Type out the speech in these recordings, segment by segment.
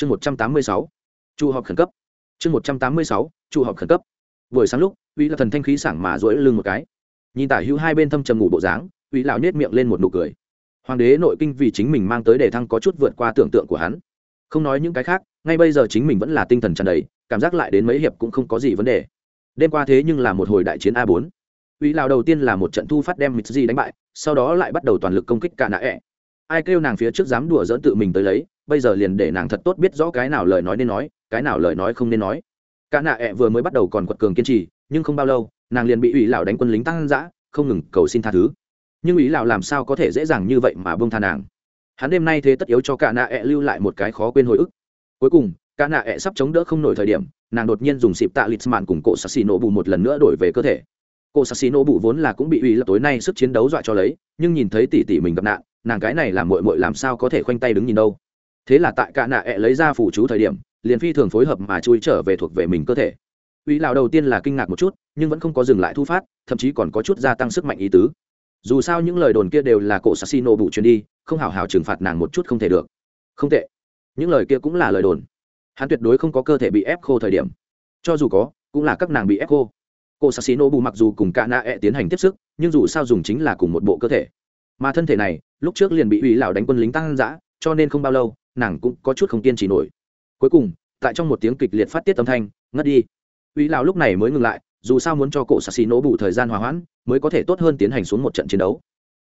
chương một trăm tám mươi sáu, trụ họp khẩn cấp. Chương một trăm tám mươi sáu, trụ họp khẩn cấp. Buổi sáng lúc, uy là thần thanh khí sảng mà dỗi lưng một cái. Nhìn tả hữu hai bên thâm trầm ngủ bộ dáng, uy lão nhét miệng lên một nụ cười. Hoàng đế nội kinh vì chính mình mang tới đề thăng có chút vượt qua tưởng tượng của hắn. Không nói những cái khác, ngay bây giờ chính mình vẫn là tinh thần tràn đầy, cảm giác lại đến mấy hiệp cũng không có gì vấn đề. Đêm qua thế nhưng là một hồi đại chiến a bốn. Uy lão đầu tiên là một trận thu phát đem mitzi đánh bại, sau đó lại bắt đầu toàn lực công kích cả nạ ẹ ai kêu nàng phía trước dám đùa dỡn tự mình tới lấy bây giờ liền để nàng thật tốt biết rõ cái nào lời nói nên nói, cái nào lời nói không nên nói. Cả nạ ẹ vừa mới bắt đầu còn quật cường kiên trì, nhưng không bao lâu, nàng liền bị ủy lão đánh quân lính tăng dã, không ngừng cầu xin tha thứ. Nhưng ủy lão làm sao có thể dễ dàng như vậy mà bông tha nàng? Hắn đêm nay thế tất yếu cho cả nạ ẹ lưu lại một cái khó quên hồi ức. Cuối cùng, cả nạ ẹ sắp chống đỡ không nổi thời điểm, nàng đột nhiên dùng xịp tạ lịch mạn cùng cổ sassi nổ bù một lần nữa đổi về cơ thể. Cổ sassi nổ bù vốn là cũng bị ủy lập tối nay sức chiến đấu dọa cho lấy, nhưng nhìn thấy tỷ tỷ mình gặp nạn, nàng cái này làm mội mội làm sao có thể khoanh tay đứng nhìn đâu? Thế là tại cả nạ ẹ lấy ra phủ chú thời điểm, liền phi thường phối hợp mà chui trở về thuộc về mình cơ thể. Ủy lão đầu tiên là kinh ngạc một chút, nhưng vẫn không có dừng lại thu phát, thậm chí còn có chút gia tăng sức mạnh ý tứ. Dù sao những lời đồn kia đều là cổ sassino bụ truyền đi, không hào hào trừng phạt nàng một chút không thể được. Không tệ. Những lời kia cũng là lời đồn. Hắn tuyệt đối không có cơ thể bị ép khô thời điểm. Cho dù có, cũng là các nàng bị ép khô. Cô sassino bù mặc dù cùng cả na ẹ、e、tiến tiến hành tiếp sức, nhưng dù sao dùng chính là cùng một bộ cơ thể. Mà thân thể này, lúc trước liền bị ủy lão đánh quân lính tăng dã, cho nên không bao lâu nàng cũng có chút không kiên trì nổi. Cuối cùng, tại trong một tiếng kịch liệt phát tiết âm thanh, ngất đi. Uy lão lúc này mới ngừng lại, dù sao muốn cho cổ xà xì nổ bù thời gian hòa hoãn, mới có thể tốt hơn tiến hành xuống một trận chiến đấu.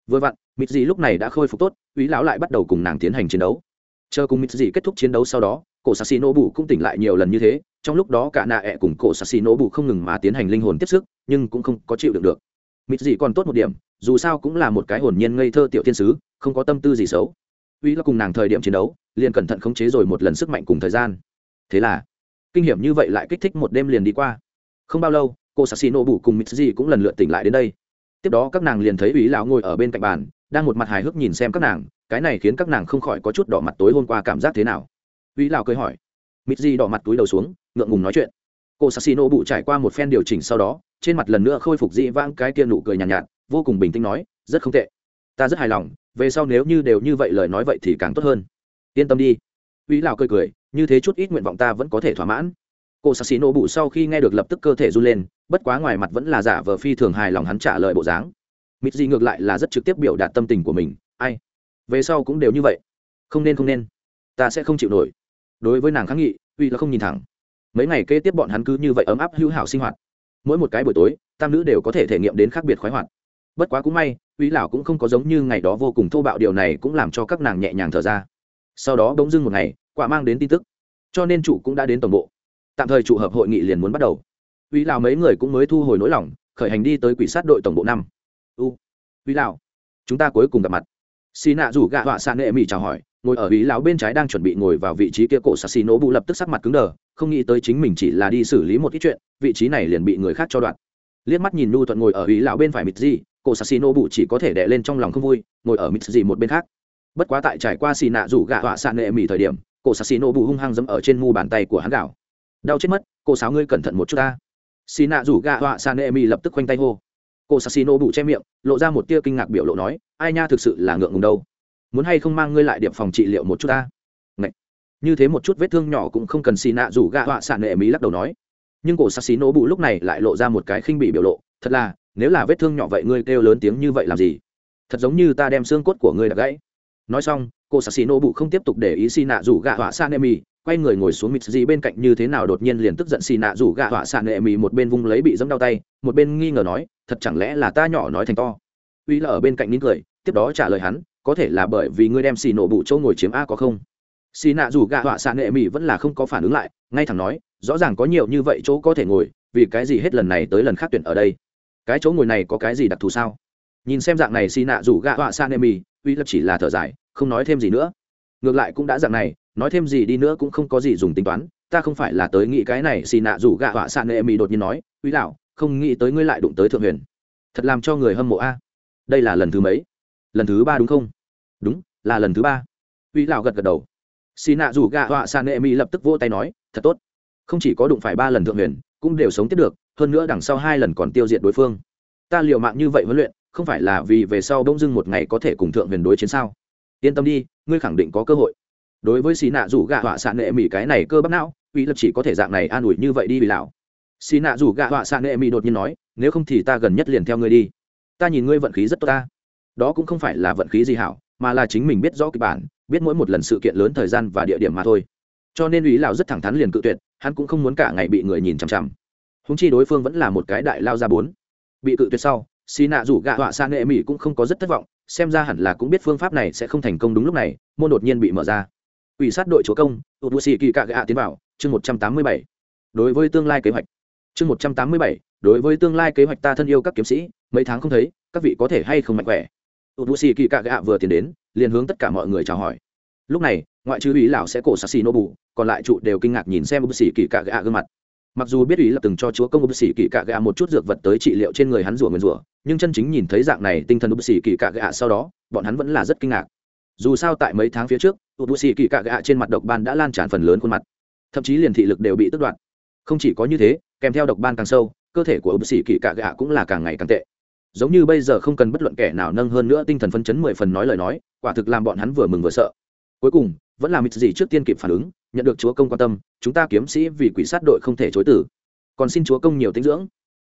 Vừa vặn mịt dị lúc này đã khôi phục tốt, Uy lão lại bắt đầu cùng nàng tiến hành chiến đấu. Chờ cùng mịt dị kết thúc chiến đấu sau đó, cổ xà xì nổ bù cũng tỉnh lại nhiều lần như thế, trong lúc đó cả nạ ẹ e cùng cổ xà xì nổ bù không ngừng mà tiến hành linh hồn tiếp sức, nhưng cũng không có chịu được được. Mịt dị còn tốt một điểm, dù sao cũng là một cái hồn nhiên ngây thơ tiểu thiên sứ, không có tâm tư gì xấu uy là cùng nàng thời điểm chiến đấu liền cẩn thận khống chế rồi một lần sức mạnh cùng thời gian. Thế là kinh nghiệm như vậy lại kích thích một đêm liền đi qua. Không bao lâu cô sassino bù cùng mitsuji cũng lần lượt tỉnh lại đến đây. Tiếp đó các nàng liền thấy uy lão ngồi ở bên cạnh bàn đang một mặt hài hước nhìn xem các nàng cái này khiến các nàng không khỏi có chút đỏ mặt tối hôm qua cảm giác thế nào. Uy lão cười hỏi. Mitsuji đỏ mặt túi đầu xuống ngượng ngùng nói chuyện. Cô sassino bù trải qua một phen điều chỉnh sau đó trên mặt lần nữa khôi phục dị vãng cái kia nụ cười nhàn nhạt, nhạt vô cùng bình tĩnh nói rất không tệ ta rất hài lòng, về sau nếu như đều như vậy lời nói vậy thì càng tốt hơn. Yên tâm đi. Uy lão cười cười, như thế chút ít nguyện vọng ta vẫn có thể thỏa mãn. Cô sassi nổ bụ sau khi nghe được lập tức cơ thể run lên, bất quá ngoài mặt vẫn là giả vờ phi thường hài lòng hắn trả lời bộ dáng. Mít gì ngược lại là rất trực tiếp biểu đạt tâm tình của mình, ai, về sau cũng đều như vậy. Không nên không nên. Ta sẽ không chịu nổi. Đối với nàng kháng nghị uy là không nhìn thẳng. Mấy ngày kế tiếp bọn hắn cứ như vậy ấm áp hữu hảo sinh hoạt. Mỗi một cái buổi tối, tam nữ đều có thể thể nghiệm đến khác biệt khoái hoạt bất quá cũng may uy lão cũng không có giống như ngày đó vô cùng thô bạo điều này cũng làm cho các nàng nhẹ nhàng thở ra. Sau đó bỗng dưng một ngày quả mang đến tin tức. Cho nên chủ cũng đã đến tổng bộ. Tạm thời trụ hợp hội nghị liền muốn bắt đầu. Uy lão mấy người cũng mới thu hồi nỗi lòng khởi hành đi tới quỷ sát đội tổng bộ năm. U uy lão, chúng ta cuối cùng gặp mặt. Xì nạ rủ gạ họa xạ nghệ mỹ chào hỏi ngồi ở ý lão bên trái đang chuẩn bị ngồi vào vị trí kia cổ xà xì nổ bụ lập tức sắc mặt cứng đờ không nghĩ tới chính mình chỉ là đi xử lý một ít chuyện vị trí này liền bị người khác cho đoạn. Liếc mắt nhìn nu thuận ngồi ở ý lão bên phải mịt gì cổ xà xì nổ bụ chỉ có thể đè lên trong lòng không vui, ngồi ở mít gì một bên khác. Bất quá tại trải qua xì nạ rủ gạ họa xạ nệ mỹ thời điểm cổ xà xì nổ bụ hung hăng dẫm ở trên mu bàn tay của hắn gạo đau chết mất, cô sáu ngươi cẩn thận một chút ta. Xì nạ rủ gạ họa xạ nệ mi lập tức khoanh tay hô. Cô nổ bụ che miệng, lộ ra một tia kinh ngạc biểu lộ nói, ai nha, thực sự là ngượng ngùng đâu. Muốn hay không mang ngươi lại điểm phòng trị liệu một chút ta? Ngậy. như thế một chút vết thương nhỏ cũng không cần xì nạ rủ gạ họa xạ nệ mi lắc đầu nói. Nhưng cổ sassino bụ lúc này lại lộ ra một cái khinh bị biểu lộ, thật là nếu là vết thương nhỏ vậy ngươi kêu lớn tiếng như vậy làm gì? Thật giống như ta đem xương cốt của ngươi đã gãy. Nói xong, cô sassino bụ không tiếp tục để ý xì nạ rủ gạ họa san emi quay người ngồi xuống mịt gì bên cạnh như thế nào đột nhiên liền tức giận xì nạ rủ gạ họa san emi mì một bên vung lấy bị dẫm đau tay, một bên nghi ngờ nói, thật chẳng lẽ là ta nhỏ nói thành to? Uy là ở bên cạnh nín cười, tiếp đó trả lời hắn, có thể là bởi vì ngươi đem xì nổ bụ chỗ ngồi chiếm a có không? Xì nạ rủ gạ họa san emi mì vẫn là không có phản ứng lại, ngay thẳng nói, rõ ràng có nhiều như vậy chỗ có thể ngồi, vì cái gì hết lần này tới lần khác tuyển ở đây? Cái chỗ ngồi này có cái gì đặc thù sao? Nhìn xem dạng này xì nạ rủ gạ họa san nệ mì uy lập chỉ là thở dài không nói thêm gì nữa. Ngược lại cũng đã dạng này nói thêm gì đi nữa cũng không có gì dùng tính toán ta không phải là tới nghĩ cái này xì nạ rủ gạ họa san nệ mỹ đột nhiên nói uy lão, không nghĩ tới ngươi lại đụng tới thượng huyền. Thật làm cho người hâm mộ a. Đây là lần thứ mấy? Lần thứ ba đúng không? Đúng là lần thứ ba. Uy lão gật gật đầu. Xì nạ rủ gạ họa san nệ mỹ lập tức vỗ tay nói thật tốt. Không chỉ có đụng phải ba lần thượng huyền cũng đều sống tiếp được hơn nữa đằng sau hai lần còn tiêu diệt đối phương. Ta liều mạng như vậy huấn luyện, không phải là vì về sau bỗng dưng một ngày có thể cùng thượng huyền đối chiến sao? Yên tâm đi, ngươi khẳng định có cơ hội. Đối với xì nạ rủ gạ họa xạ nệ mỹ cái này cơ bắp não uy lập chỉ có thể dạng này an ủi như vậy đi vì lão. Xì nạ rủ gạ họa xạ nệ mỹ đột nhiên nói, nếu không thì ta gần nhất liền theo ngươi đi. Ta nhìn ngươi vận khí rất tốt ta. Đó cũng không phải là vận khí gì hảo, mà là chính mình biết rõ kịch bản, biết mỗi một lần sự kiện lớn thời gian và địa điểm mà thôi. Cho nên ý lão rất thẳng thắn liền cự tuyệt, hắn cũng không muốn cả ngày bị người nhìn chằm chằm húng chi đối phương vẫn là một cái đại lao ra bốn. Bị cự tuyệt sau xì nạ rủ gạ họa sang nghệ mỹ cũng không có rất thất vọng, xem ra hẳn là cũng biết phương pháp này sẽ không thành công đúng lúc này, môn đột nhiên bị mở ra. Ủy sát đội chúa công tụt bù xì kỳ cạ gạ tiến vào, chương một trăm tám mươi bảy. Đối với tương lai kế hoạch. Chương một trăm tám mươi bảy, đối với tương lai kế hoạch ta thân yêu các kiếm sĩ, mấy tháng không thấy, các vị có thể hay không mạnh khỏe? Tụt bù xì kỳ cạ gạ vừa tiến đến, liền hướng tất cả mọi người chào hỏi. Lúc này, ngoại trừ ủy lão sẽ cổ sassi nô bù còn lại trụ đều kinh ngạc nhìn xem bù xì kỳ cạ gạ gương mặt mặc dù biết ý là từng cho chúa công bù xì kỳ cạ gạ một chút dược vật tới trị liệu trên người hắn rủa nguyền rủa nhưng chân chính nhìn thấy dạng này tinh thần bù xì kỳ cạ gạ sau đó, bọn hắn vẫn là rất kinh ngạc. Dù sao tại mấy tháng phía trước bù xì kỳ cạ gạ trên mặt độc ban đã lan tràn phần lớn khuôn mặt. Thậm chí liền thị lực đều bị tước đoạt. Không chỉ có như thế, kèm theo độc ban càng sâu, cơ thể của bù xì kỳ cạ gạ cũng là càng ngày càng tệ. Giống như bây giờ không cần bất luận kẻ nào nâng hơn nữa tinh thần phân chấn mười phần nói lời nói, quả thực làm bọn hắn vừa mừng vừa sợ. Cuối cùng, vẫn là mịt gì trước tiên kịp phản ứng nhận được chúa công quan tâm, chúng ta kiếm sĩ vì quỷ sát đội không thể chối tử còn xin chúa công nhiều tinh dưỡng.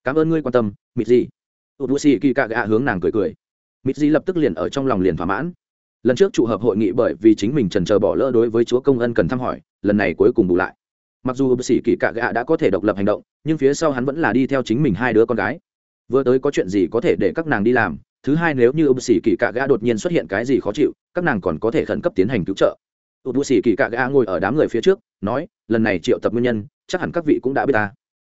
Cảm ơn ngươi quan tâm mịt gì tụt bụi xì kỳ cạ gạ hướng nàng cười cười. Mịt gì lập tức liền ở trong lòng liền thỏa mãn. Lần trước trụ hợp hội nghị bởi vì chính mình trần chờ bỏ lỡ đối với chúa công ân cần thăm hỏi, lần này cuối cùng bù lại. Mặc dù bác sĩ kỳ cạ gạ đã có thể độc lập hành động, nhưng phía sau hắn vẫn là đi theo chính mình hai đứa con gái. Vừa tới có chuyện gì có thể để các nàng đi làm, thứ hai nếu như bác sĩ kỳ cạ gạ đột nhiên xuất hiện cái gì khó chịu, các nàng còn có thể khẩn cấp tiến hành cứu trợ tụt bù xì kỳ cạ gã ngồi ở đám người phía trước, nói, lần này triệu tập nguyên nhân, chắc hẳn các vị cũng đã biết ta.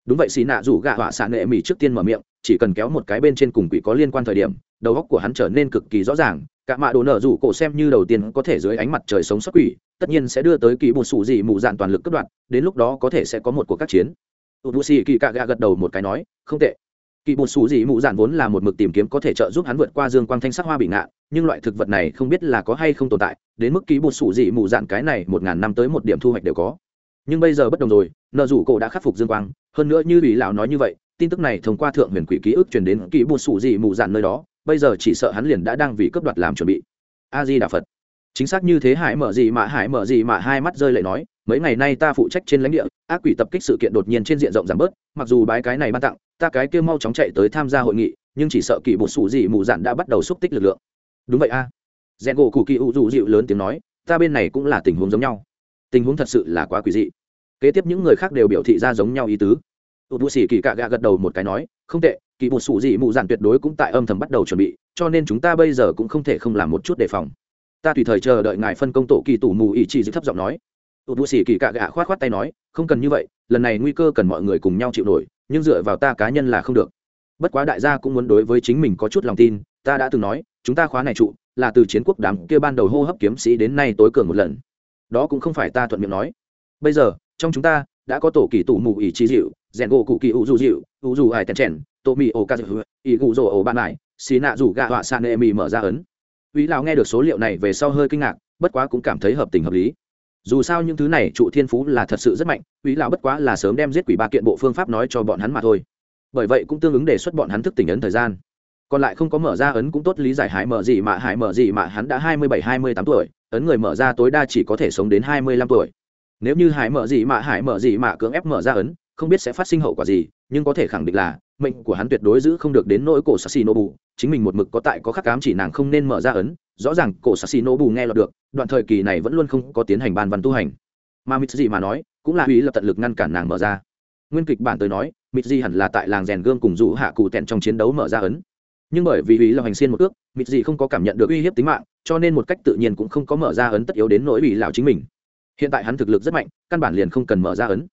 Đúng vậy, xì nạ rủ gạ họa xạ nệ mỹ trước tiên mở miệng, chỉ cần kéo một cái bên trên cùng quỷ có liên quan thời điểm, đầu óc của hắn trở nên cực kỳ rõ ràng, cả mạ đồ nở rủ cổ xem như đầu tiên có thể dưới ánh mặt trời sống sót quỷ, tất nhiên sẽ đưa tới kỳ bù sủ dị mù dạn toàn lực cất đoạn, đến lúc đó có thể sẽ có một cuộc các chiến. Tụt bù xì kỳ cạ gã gật đầu một cái nói, không tệ kỳ bột sủ dị mụ dạn vốn là một mực tìm kiếm có thể trợ giúp hắn vượt qua dương quang thanh sắc hoa bị ngạn nhưng loại thực vật này không biết là có hay không tồn tại, đến mức kỳ bột sủ dị mụ dạn cái này một ngàn năm tới một điểm thu hoạch đều có. Nhưng bây giờ bất đồng rồi, nợ rủ cổ đã khắc phục dương quang, hơn nữa như ủy lão nói như vậy, tin tức này thông qua thượng huyền quỷ ký ức truyền đến kỳ bột sủ dị mụ dạn nơi đó, bây giờ chỉ sợ hắn liền đã đang vì cướp đoạt làm chuẩn bị. A di đà phật. Chính xác như thế hải mở gì mà hải mở gì mà hai mắt rơi lệ nói, mấy ngày nay ta phụ trách trên lãnh địa, ác quỷ tập kích sự kiện đột nhiên trên diện rộng giảm bớt, mặc dù bái cái này ban tặng ta cái kia mau chóng chạy tới tham gia hội nghị, nhưng chỉ sợ kỳ bột sủ dị mù dạn đã bắt đầu xúc tích lực lượng. Đúng vậy a. À. rèn gỗ cụ kỳ u dù dịu lớn tiếng nói, ta bên này cũng là tình huống giống nhau. Tình huống thật sự là quá quỷ dị. Kế tiếp những người khác đều biểu thị ra giống nhau ý tứ. Tụt bù xỉ kỳ cạ gạ gật đầu một cái nói, không tệ, kỳ bột sủ dị mù dạn tuyệt đối cũng tại âm thầm bắt đầu chuẩn bị, cho nên chúng ta bây giờ cũng không thể không làm một chút đề phòng. Ta tùy thời chờ đợi ngài phân công tổ kỳ tủ mù ý chỉ giữ thấp giọng nói. Tụt bù xỉ kỳ cạ gạ khoát khoát tay nói, không cần như vậy, lần này nguy cơ cần mọi người cùng nhau chịu nổi nhưng dựa vào ta cá nhân là không được. Bất quá đại gia cũng muốn đối với chính mình có chút lòng tin, ta đã từng nói, chúng ta khóa này trụ, là từ chiến quốc đám kia ban đầu hô hấp kiếm sĩ đến nay tối cường một lần. Đó cũng không phải ta thuận miệng nói. Bây giờ, trong chúng ta, đã có tổ kỳ tủ mù ỉ trí dịu, rèn gỗ cụ kỳ ủ dù dịu, ủ dù ai tèn chèn tô mì ổ ca dịu ỉ cụ rồ ổ ban lại, xì nạ rủ gạ họa san nệ mì mở ra ấn. Uy lão nghe được số liệu này về sau hơi kinh ngạc, bất quá cũng cảm thấy hợp tình hợp lý dù sao những thứ này trụ thiên phú là thật sự rất mạnh uy lão bất quá là sớm đem giết quỷ ba kiện bộ phương pháp nói cho bọn hắn mà thôi. Bởi vậy cũng tương ứng đề xuất bọn hắn thức tỉnh ấn thời gian. Còn lại không có mở ra ấn cũng tốt, lý giải hải mở gì mà hải mở gì mà hắn đã hai mươi bảy, hai mươi tám tuổi, ấn người mở ra tối đa chỉ có thể sống đến hai mươi lăm tuổi. Nếu như hải mở gì mà hải mở gì mà cưỡng ép mở ra ấn, không biết sẽ phát sinh hậu quả gì, nhưng có thể khẳng định là, mệnh của hắn tuyệt đối giữ không được đến nỗi cổ sassi nobu chính mình một mực có tại có khắc cám chỉ nàng không nên mở ra ấn rõ ràng cổ sassy bù nghe lọt được, đoạn thời kỳ này vẫn luôn không có tiến hành ban văn tu hành. Mà mịt gì mà nói, cũng là ý lập tận lực ngăn cản nàng mở ra. Nguyên kịch bản tới nói mịt gì hẳn là tại làng rèn gương cùng rủ hạ cụ tẹn trong chiến đấu mở ra ấn. Nhưng bởi vì ý là hành xiên một ước mịt gì không có cảm nhận được uy hiếp tính mạng, cho nên một cách tự nhiên cũng không có mở ra ấn tất yếu đến nỗi ủy lão chính mình. Hiện tại hắn thực lực rất mạnh, căn bản liền không cần mở ra ấn.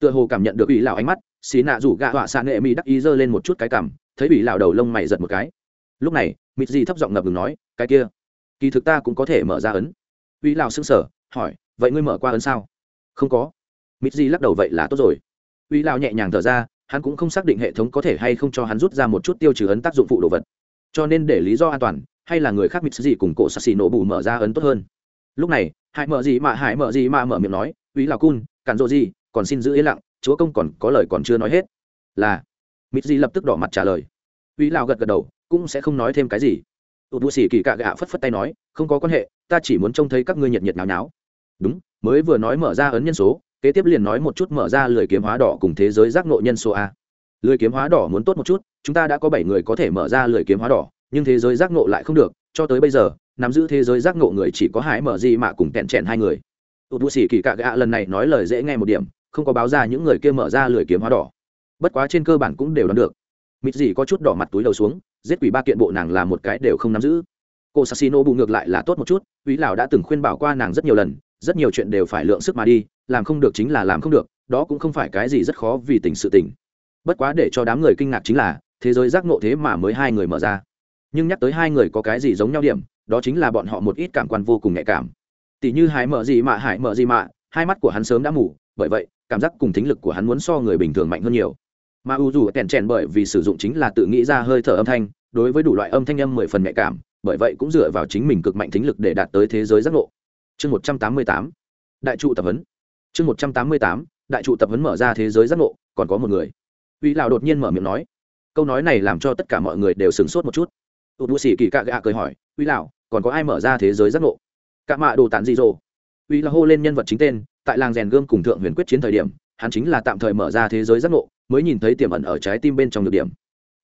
Tựa hồ cảm nhận được ủy lão ánh mắt xí nạ rủ gạ họa xạ nghệ mỹ đắc ý giơ lên một chút cái cảm thấy ủy lão đầu lông mày giật một cái. Lúc này mịt gì thấp giọng ngập ngừng nói, cái kia kỳ thực ta cũng có thể mở ra ấn. Ủy lão sững sở, hỏi vậy ngươi mở qua ấn sao? Không có. Mít di lắc đầu vậy là tốt rồi. Uy lão nhẹ nhàng thở ra hắn cũng không xác định hệ thống có thể hay không cho hắn rút ra một chút tiêu trừ ấn tác dụng phụ đồ vật. Cho nên để lý do an toàn hay là người khác mít gì cùng cổ sassi nổ bù mở ra ấn tốt hơn. Lúc này hãy mở gì mà hãy mở gì mà mở miệng nói uy lão cun cản rộ gì còn xin giữ yên lặng chúa công còn có lời còn chưa nói hết. Là mít di lập tức đỏ mặt trả lời. Uy lào gật gật đầu cũng sẽ không nói thêm cái gì tụt bù xỉ kỳ cạ gạ phất phất tay nói, không có quan hệ, ta chỉ muốn trông thấy các ngươi nhiệt nhiệt náo náo đúng, mới vừa nói mở ra ấn nhân số, kế tiếp liền nói một chút mở ra lười kiếm hóa đỏ cùng thế giới giác ngộ nhân số a. Lười kiếm hóa đỏ muốn tốt một chút, chúng ta đã có bảy người có thể mở ra lười kiếm hóa đỏ, nhưng thế giới giác ngộ lại không được, cho tới bây giờ, nắm giữ thế giới giác ngộ người chỉ có hải mở gì mà cùng kẹn chẹn hai người. Tụt bù xỉ kỳ cạ gạ lần này nói lời dễ nghe một điểm, không có báo ra những người kia mở ra lười kiếm hóa đỏ. Bất quá trên cơ bản cũng đều đoán được mịt gì có chút đỏ mặt túi đầu xuống, giết quỷ ba kiện bộ nàng là một cái đều không nắm giữ. Cô sassino bù ngược lại là tốt một chút quý lão đã từng khuyên bảo qua nàng rất nhiều lần, rất nhiều chuyện đều phải lượng sức mà đi, làm không được chính là làm không được, đó cũng không phải cái gì rất khó vì tình sự tình. Bất quá để cho đám người kinh ngạc chính là, thế giới giác ngộ thế mà mới hai người mở ra. Nhưng nhắc tới hai người có cái gì giống nhau điểm, đó chính là bọn họ một ít cảm quan vô cùng nhạy cảm. Tỷ như hải mở gì mà hải mở gì mà hai mắt của hắn sớm đã mù, bởi vậy, cảm giác cùng thính lực của hắn muốn so người bình thường mạnh hơn nhiều mà u dù kèn chèn bởi vì sử dụng chính là tự nghĩ ra hơi thở âm thanh, đối với đủ loại âm thanh âm mười phần nhạy cảm, bởi vậy cũng dựa vào chính mình cực mạnh thính lực để đạt tới thế giới giác ngộ. Chương một trăm tám mươi tám, đại trụ tập huấn. Chương một trăm tám mươi tám, đại trụ tập huấn mở ra thế giới giác ngộ, còn có một người. Uy lào đột nhiên mở miệng nói, câu nói này làm cho tất cả mọi người đều sửng sốt một chút. Tụt bụi xỉ kỳ cạ gạ cười hỏi uy lào còn có ai mở ra thế giới giác ngộ? Cạ mạ đồ tản dị dỗ uy là hô lên nhân vật chính tên, tại làng rèn gươm cùng thượng huyền quyết chiến thời điểm, hắn chính là tạm thời mở ra thế giới giác ngộ mới nhìn thấy tiềm ẩn ở trái tim bên trong được điểm.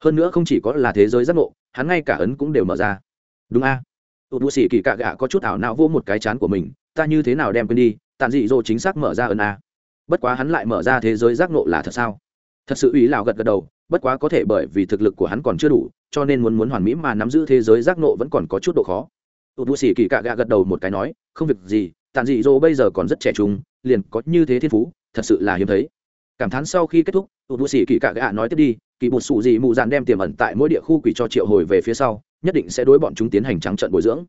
Hơn nữa không chỉ có là thế giới giác ngộ, hắn ngay cả ấn cũng đều mở ra. Đúng a? À? tụt bụi xỉ kỳ cạ gạ có chút ảo não vô một cái chán của mình, ta như thế nào đem quên đi? Tàn dị dỗ chính xác mở ra ấn a. Bất quá hắn lại mở ra thế giới giác ngộ là thật sao? Thật sự ý lào gật gật đầu, bất quá có thể bởi vì thực lực của hắn còn chưa đủ, cho nên muốn muốn hoàn mỹ mà nắm giữ thế giới giác ngộ vẫn còn có chút độ khó. Tụt bù xỉ kỳ cạ gạ gật đầu một cái nói, không việc gì tàn dị dỗ bây giờ còn rất trẻ trung, liền có như thế thiên phú, thật sự là hiếm thấy cảm thán sau khi kết thúc tụt bụi xỉ kỳ cạ gạ nói tiếp đi, kỳ bột sụ gì mụ dàn đem tiềm ẩn tại mỗi địa khu quỷ cho triệu hồi về phía sau, nhất định sẽ đối bọn chúng tiến hành trắng trận bồi dưỡng.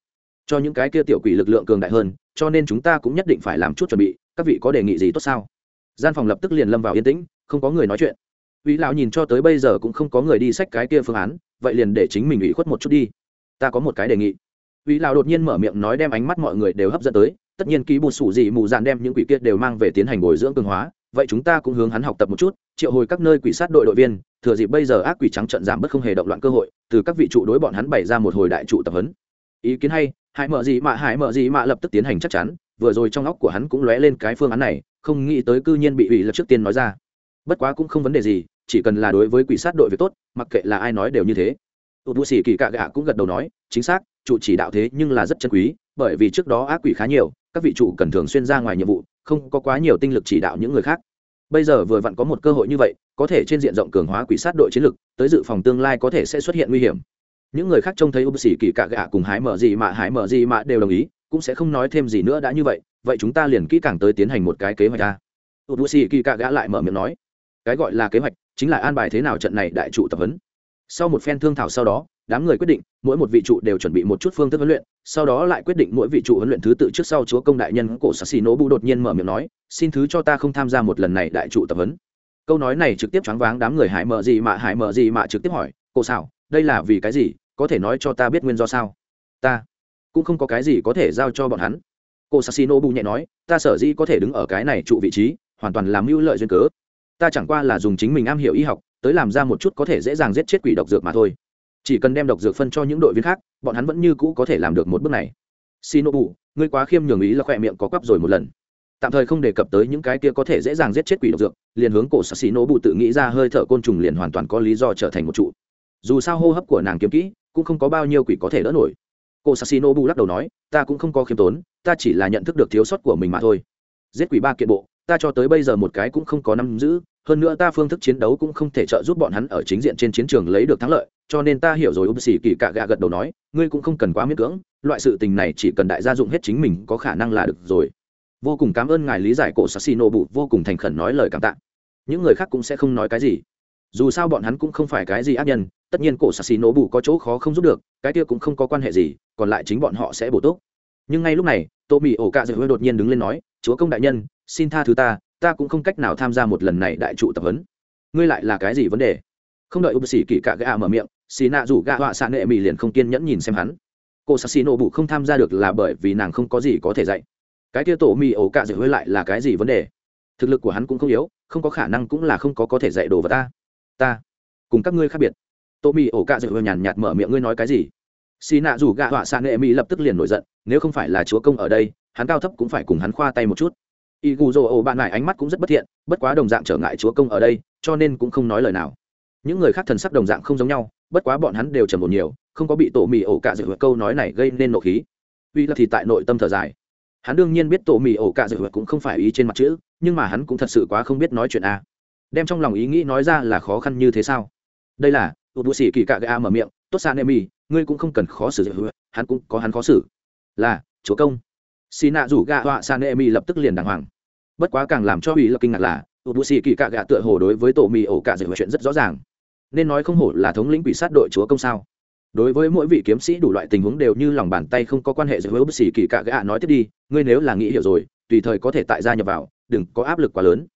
Cho những cái kia tiểu quỷ lực lượng cường đại hơn, cho nên chúng ta cũng nhất định phải làm chút chuẩn bị, các vị có đề nghị gì tốt sao? Gian phòng lập tức liền lâm vào yên tĩnh, không có người nói chuyện. Vĩ lão nhìn cho tới bây giờ cũng không có người đi sách cái kia phương án, vậy liền để chính mình ủy khuất một chút đi. Ta có một cái đề nghị. Vĩ lão đột nhiên mở miệng nói đem ánh mắt mọi người đều hấp dẫn tới, tất nhiên ký bột sủ gì mù dạn đem những quỷ kia đều mang về tiến hành bồi dưỡng cường hóa vậy chúng ta cũng hướng hắn học tập một chút, triệu hồi các nơi quỷ sát đội đội viên, thừa dịp bây giờ ác quỷ trắng trận giảm bất không hề động loạn cơ hội, từ các vị trụ đối bọn hắn bày ra một hồi đại trụ tập huấn. Ý kiến hay, hải mở gì mà hải mở gì mà lập tức tiến hành chắc chắn, vừa rồi trong óc của hắn cũng lóe lên cái phương án này, không nghĩ tới cư nhiên bị ủy lập trước tiên nói ra. Bất quá cũng không vấn đề gì, chỉ cần là đối với quỷ sát đội việc tốt, mặc kệ là ai nói đều như thế. Tụt bù xỉ kỳ cạ gạ cũng gật đầu nói, chính xác, trụ chỉ đạo thế nhưng là rất chân quý, bởi vì trước đó ác quỷ khá nhiều, các vị trụ cần thường xuyên ra ngoài nhiệm vụ không có quá nhiều tinh lực chỉ đạo những người khác. Bây giờ vừa vặn có một cơ hội như vậy, có thể trên diện rộng cường hóa quỷ sát đội chiến lực, tới dự phòng tương lai có thể sẽ xuất hiện nguy hiểm. Những người khác trông thấy ưu sĩ kỳ cạ gạ cùng hái mở gì mà hái mở gì mà đều đồng ý, cũng sẽ không nói thêm gì nữa đã như vậy vậy chúng ta liền kỹ càng tới tiến hành một cái kế hoạch ta ưu sĩ kỳ cạ gạ lại mở miệng nói, cái gọi là kế hoạch chính là an bài thế nào trận này đại trụ tập huấn. Sau một phen thương thảo sau đó đám người quyết định, mỗi một vị trụ đều chuẩn bị một chút phương thức huấn luyện, sau đó lại quyết định mỗi vị trụ huấn luyện thứ tự trước sau chúa công đại nhân cổ sassi nỗ bu đột nhiên mở miệng nói, xin thứ cho ta không tham gia một lần này đại trụ tập huấn. Câu nói này trực tiếp choáng váng đám người hải mở gì mà hải mở gì mà trực tiếp hỏi cô xảo đây là vì cái gì? Có thể nói cho ta biết nguyên do sao? Ta cũng không có cái gì có thể giao cho bọn hắn. Cô sassino bu nhẹ nói, ta sở dĩ có thể đứng ở cái này trụ vị trí, hoàn toàn làm mưu lợi duyên cớ. Ta chẳng qua là dùng chính mình am hiểu y học, tới làm ra một chút có thể dễ dàng giết chết quỷ độc dược mà thôi chỉ cần đem độc dược phân cho những đội viên khác, bọn hắn vẫn như cũ có thể làm được một bước này. Shinobu, ngươi quá khiêm nhường ý là khỏe miệng có quắp rồi một lần. Tạm thời không đề cập tới những cái kia có thể dễ dàng giết chết quỷ độc dược, liền hướng cổ xạ xì nổ bụ tự nghĩ ra hơi thở côn trùng liền hoàn toàn có lý do trở thành một trụ. Dù sao hô hấp của nàng kiếm kỹ, cũng không có bao nhiêu quỷ có thể đỡ nổi. Cổ xạ xì nổ bụ lắc đầu nói, ta cũng không có khiêm tốn, ta chỉ là nhận thức được thiếu sót của mình mà thôi. Giết quỷ ba kiện bộ, ta cho tới bây giờ một cái cũng không có nắm giữ, hơn nữa ta phương thức chiến đấu cũng không thể trợ giúp bọn hắn ở chính diện trên chiến trường lấy được thắng lợi cho nên ta hiểu rồi ưu sĩ kỳ cạ gạ gật đầu nói, ngươi cũng không cần quá miễn cưỡng, loại sự tình này chỉ cần đại gia dụng hết chính mình có khả năng là được rồi. Vô cùng cảm ơn ngài lý giải cổ sassino bụ vô cùng thành khẩn nói lời cảm tạ. Những người khác cũng sẽ không nói cái gì. Dù sao bọn hắn cũng không phải cái gì ác nhân, tất nhiên cổ sassino bụ có chỗ khó không giúp được, cái kia cũng không có quan hệ gì, còn lại chính bọn họ sẽ bổ túc. Nhưng ngay lúc này tô mỹ ổ cạ dự hơi đột nhiên đứng lên nói, chúa công đại nhân, xin tha thứ ta ta cũng không cách nào tham gia một lần này đại trụ tập huấn. Ngươi lại là cái gì vấn đề? Không đợi ưu sĩ kỳ cạ gạ mở miệng xì nạ rủ gạ họa xạ nệ mỹ liền không kiên nhẫn nhìn xem hắn. Cô sassino bụ không tham gia được là bởi vì nàng không có gì có thể dạy. Cái kia tổ mì ổ cạ dạy hơi lại là cái gì vấn đề? Thực lực của hắn cũng không yếu, không có khả năng cũng là không có có thể dạy đồ vào ta. Ta, cùng các ngươi khác biệt. Tổ mì ổ cạ dạy hơi nhàn nhạt mở miệng, ngươi nói cái gì? Xì nạ rủ gạ họa xạ nệ mỹ lập tức liền nổi giận, nếu không phải là chúa công ở đây, hắn cao thấp cũng phải cùng hắn khoa tay một chút. Y gù dô ổ bạn lại ánh mắt cũng rất bất thiện, bất quá đồng dạng trở ngại chúa công ở đây, cho nên cũng không nói lời nào. Những người khác thần sắc đồng dạng không giống nhau bất quá bọn hắn đều trầm một nhiều, không có bị tổ mì ổ cả dự câu nói này gây nên nộ khí. Uy là thì tại nội tâm thở dài. Hắn đương nhiên biết tổ mì ổ cả dự cũng không phải ý trên mặt chữ, nhưng mà hắn cũng thật sự quá không biết nói chuyện a. Đem trong lòng ý nghĩ nói ra là khó khăn như thế sao? Đây là tụt bụi xỉ kỳ cạ gà mở miệng, tốt xa nê mi ngươi cũng không cần khó xử dạy hắn cũng có hắn khó xử. Là, chúa công. Xì nạ rủ gạ họa san nê mi lập tức liền đàng hoàng. Bất quá càng làm cho ủy là kinh ngạc là tụt bụi xỉ kỳ cạ gà tựa hồ đối với tổ mì ổ cả dạy chuyện rất rõ ràng nên nói không hổ là thống lĩnh quỷ sát đội chúa công sao. Đối với mỗi vị kiếm sĩ đủ loại tình huống đều như lòng bàn tay không có quan hệ với bất xỉ kỳ cạ gạ nói tiếp đi, ngươi nếu là nghĩ hiểu rồi, tùy thời có thể tại gia nhập vào, đừng có áp lực quá lớn.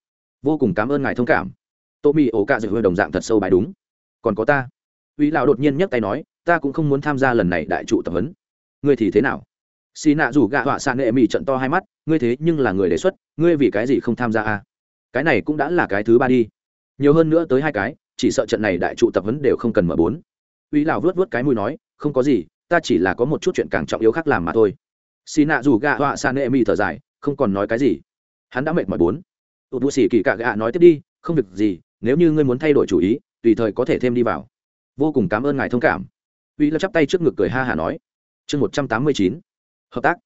Vô cùng cảm ơn ngài thông cảm. Tô mì ổ cạ dạy đồng dạng thật sâu bài đúng. Còn có ta. Uy lão đột nhiên nhấc tay nói, ta cũng không muốn tham gia lần này đại trụ tập huấn. Ngươi thì thế nào? Xì nạ rủ gạ họa xạ nghệ mì trận to hai mắt, ngươi thế nhưng là người đề xuất, ngươi vì cái gì không tham gia à? cái này cũng đã là cái thứ ba đi. Nhiều hơn nữa tới hai cái chỉ sợ trận này đại trụ tập huấn đều không cần mở bốn. Uy lão vớt vớt cái mũi nói, không có gì, ta chỉ là có một chút chuyện càng trọng yếu khác làm mà thôi. Xì nạ dù gạ họa san nệ mi thở dài, không còn nói cái gì. Hắn đã mệt mỏi bốn. Tụt bụi xì kỳ cạ gạ nói tiếp đi, không việc gì, nếu như ngươi muốn thay đổi chủ ý, tùy thời có thể thêm đi vào. Vô cùng cảm ơn ngài thông cảm. Uy lập chắp tay trước ngực cười ha hả nói, chương một trăm tám mươi chín, hợp tác.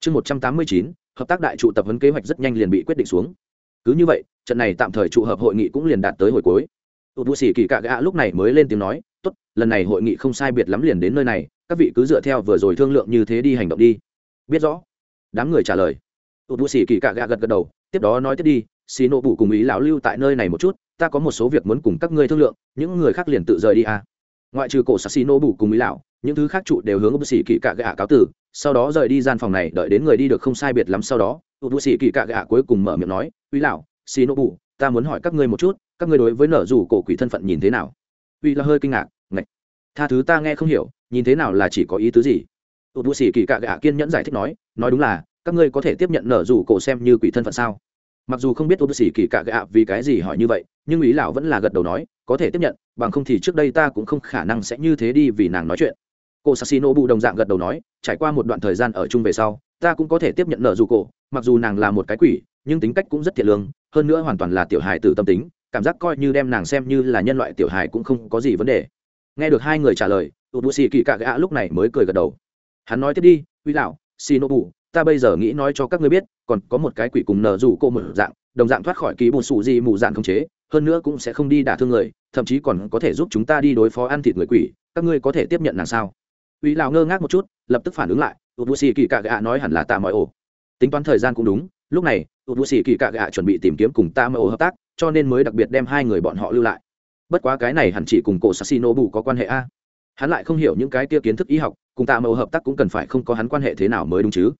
Chương một trăm tám mươi chín, hợp tác đại trụ tập huấn kế hoạch rất nhanh liền bị quyết định xuống. Cứ như vậy, trận này tạm thời trụ hợp hội nghị cũng liền đạt tới hồi cuối tụt bù xì kỳ cạ gạ lúc này mới lên tiếng nói, tốt, lần này hội nghị không sai biệt lắm liền đến nơi này, các vị cứ dựa theo vừa rồi thương lượng như thế đi hành động đi. Biết rõ. Đám người trả lời. Tụt bù xì kỳ cạ gạ gật gật đầu, tiếp đó nói tiếp đi xì nộ bụ cùng ý lão lưu tại nơi này một chút, ta có một số việc muốn cùng các ngươi thương lượng, những người khác liền tự rời đi à. ngoại trừ cổ sắc xì nộ bụ cùng ý lão, những thứ khác trụ đều hướng bù sĩ kỳ cạ gạ cáo tử sau đó rời đi gian phòng này, đợi đến người đi được không sai biệt lắm sau đó bác sĩ kỳ cạ gạ cuối cùng mở miệng nói, ý lão xì nộ bụ ta muốn hỏi các ngươi một chút các ngươi đối với nở rủ cổ quỷ thân phận nhìn thế nào? Uy là hơi kinh ngạc, ngạch, tha thứ ta nghe không hiểu, nhìn thế nào là chỉ có ý tứ gì? Tụt bù xỉ kỳ cạ gạ kiên nhẫn giải thích nói nói đúng là, các ngươi có thể tiếp nhận nở rủ cổ xem như quỷ thân phận sao? Mặc dù không biết tụt xỉ kỳ cạ gạ vì cái gì hỏi như vậy, nhưng ý lão vẫn là gật đầu nói, có thể tiếp nhận, bằng không thì trước đây ta cũng không khả năng sẽ như thế đi vì nàng nói chuyện. Cô sassino bù đồng dạng gật đầu nói, trải qua một đoạn thời gian ở chung về sau, ta cũng có thể tiếp nhận nợ dù cổ, mặc dù nàng là một cái quỷ, nhưng tính cách cũng rất thiệt lương, hơn nữa hoàn toàn là tiểu hài tử tâm tính cảm giác coi như đem nàng xem như là nhân loại tiểu hài cũng không có gì vấn đề. Nghe được hai người trả lời u bù xì kỳ cạ gạ lúc này mới cười gật đầu. Hắn nói tiếp đi, uy lão xì nô bù ta bây giờ nghĩ nói cho các ngươi biết, còn có một cái quỷ cùng nở rủ cô một dạng, đồng dạng thoát khỏi ký bùn sụ gì mù dạng không chế, hơn nữa cũng sẽ không đi đả thương người, thậm chí còn có thể giúp chúng ta đi đối phó ăn thịt người quỷ, các ngươi có thể tiếp nhận nàng sao? Uy lão ngơ ngác một chút, lập tức phản ứng lại u bù xì kỳ cạ gạ nói hẳn là ta mọi ổ tính toán thời gian cũng đúng, lúc này u bù xì kỳ cạ gạ chuẩn bị tìm kiếm cùng ta mọi ổ hợp tác cho nên mới đặc biệt đem hai người bọn họ lưu lại. Bất quá cái này hẳn chỉ cùng cổ sassino bù có quan hệ a. Hắn lại không hiểu những cái kia kiến thức y học, cùng tạ mẫu hợp tác cũng cần phải không có hắn quan hệ thế nào mới đúng chứ.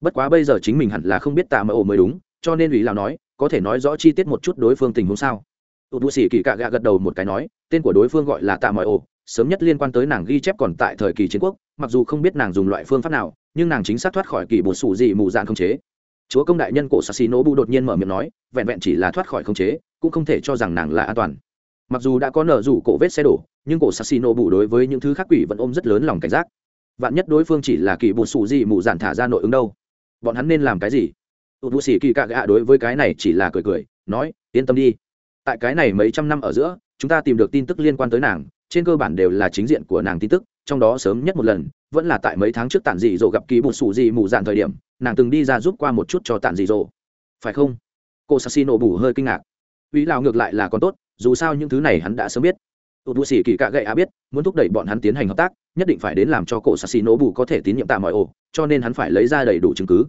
Bất quá bây giờ chính mình hẳn là không biết tạ mẫu mới đúng, cho nên ủy lào nói, có thể nói rõ chi tiết một chút đối phương tình huống sao? Tụt bù xỉ kỳ cạ gạ gật đầu một cái nói, tên của đối phương gọi là tạ mọi ổ sớm nhất liên quan tới nàng ghi chép còn tại thời kỳ chiến quốc, mặc dù không biết nàng dùng loại phương pháp nào, nhưng nàng chính xác thoát khỏi kỳ bột sủ gì mù dạn không chế chúa công đại nhân cổ sassino bu đột nhiên mở miệng nói, vẹn vẹn chỉ là thoát khỏi không chế, cũng không thể cho rằng nàng là an toàn. Mặc dù đã có nở rủ cổ vết xe đổ, nhưng cổ sassino bù đối với những thứ khác quỷ vẫn ôm rất lớn lòng cảnh giác. Vạn nhất đối phương chỉ là kỳ bột sủ gì mù giản thả ra nội ứng đâu? Bọn hắn nên làm cái gì? Tụt bù xỉ kỳ cạ gạ đối với cái này chỉ là cười cười, nói, yên tâm đi. Tại cái này mấy trăm năm ở giữa, chúng ta tìm được tin tức liên quan tới nàng, trên cơ bản đều là chính diện của nàng tin tức, trong đó sớm nhất một lần, vẫn là tại mấy tháng trước tản dị dỗ gặp kỳ bột sủ gì mù dạn thời điểm nàng từng đi ra giúp qua một chút cho tản dị dỗ. Phải không? Cô sassino bù hơi kinh ngạc. Ý lào ngược lại là còn tốt dù sao những thứ này hắn đã sớm biết. Tụt bù xỉ kỳ cạ gậy á biết muốn thúc đẩy bọn hắn tiến hành hợp tác nhất định phải đến làm cho cổ sassino bù có thể tín nhiệm tạm mọi ổ cho nên hắn phải lấy ra đầy đủ chứng cứ.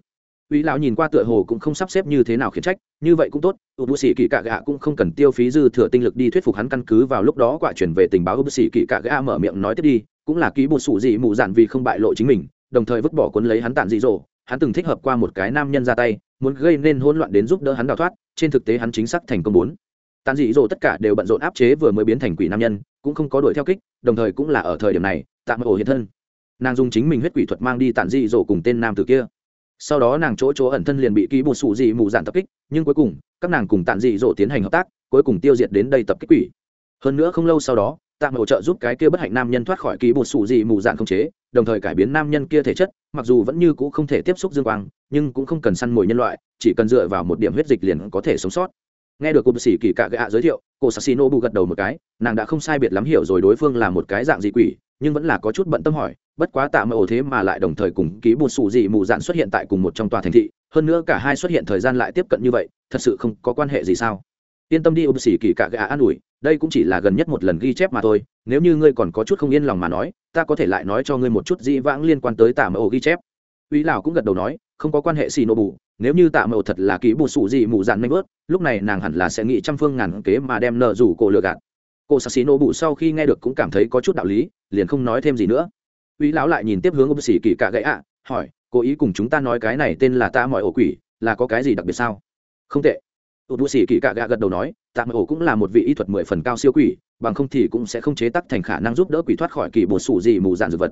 Uy lão nhìn qua tựa hồ cũng không sắp xếp như thế nào khiển trách, như vậy cũng tốt, Ubu sĩ kỳ cạ gạ cũng không cần tiêu phí dư thừa tinh lực đi thuyết phục hắn căn cứ vào lúc đó quả chuyển về tình báo. Bù sĩ kỳ cạ gạ mở miệng nói tiếp đi, cũng là ký bù sủ gì mù dạn vì không bại lộ chính mình, đồng thời vứt bỏ cuốn lấy hắn tản dị dỗ hắn từng thích hợp qua một cái nam nhân ra tay, muốn gây nên hỗn loạn đến giúp đỡ hắn đào thoát, trên thực tế hắn chính xác thành công bốn. Tàn dị dỗ tất cả đều bận rộn áp chế vừa mới biến thành quỷ nam nhân, cũng không có đuổi theo kích, đồng thời cũng là ở thời điểm này, tạm ổ hiện thân. Nàng dùng chính mình huyết quỷ thuật mang đi tàn dị dỗ cùng tên nam tử kia sau đó nàng chỗ chỗ ẩn thân liền bị ký bột sụ dị mù dạn tập kích nhưng cuối cùng các nàng cùng tàn dị dỗ tiến hành hợp tác cuối cùng tiêu diệt đến đây tập kích quỷ hơn nữa không lâu sau đó tạm hỗ trợ giúp cái kia bất hạnh nam nhân thoát khỏi ký bột sủ dị mù dạn không chế, đồng thời cải biến nam nhân kia thể chất, mặc dù vẫn như cũ không thể tiếp xúc dương quang, nhưng cũng không cần săn mồi nhân loại, chỉ cần dựa vào một điểm huyết dịch liền có thể sống sót. Nghe được cô bác sĩ kỳ cạ gạ giới thiệu, cô sassino bù gật đầu một cái, nàng đã không sai biệt lắm hiểu rồi đối phương là một cái dạng dị quỷ, nhưng vẫn là có chút bận tâm hỏi, bất quá tạ ổ thế mà lại đồng thời cùng ký bột sủ dị mù dạn xuất hiện tại cùng một trong tòa thành thị, hơn nữa cả hai xuất hiện thời gian lại tiếp cận như vậy, thật sự không có quan hệ gì sao? Yên tâm đi ôm xỉ kỳ cạ gạ an ủi, đây cũng chỉ là gần nhất một lần ghi chép mà thôi, nếu như ngươi còn có chút không yên lòng mà nói, ta có thể lại nói cho ngươi một chút dĩ vãng liên quan tới tạ mẫu ghi chép. Uy lão cũng gật đầu nói, không có quan hệ xì nô bù, nếu như tạ mẫu thật là ký bù sụ gì mù dạn nanh bớt lúc này nàng hẳn là sẽ nghĩ trăm phương ngàn kế mà đem nợ rủ cổ lừa gạt. Cô sắc xì nô bù sau khi nghe được cũng cảm thấy có chút đạo lý, liền không nói thêm gì nữa. Uy lão lại nhìn tiếp hướng ông xỉ kỳ cả gãy ạ hỏi, cố ý cùng chúng ta nói cái này tên là ta mọi ổ quỷ, là có cái gì đặc biệt sao? Không tệ tụt bù xỉ kỳ cạ gạ gật đầu nói, tạ ổ cũng là một vị y thuật mười phần cao siêu quỷ, bằng không thì cũng sẽ không chế tắc thành khả năng giúp đỡ quỷ thoát khỏi kỳ bột sủ gì mù dạn dược vật.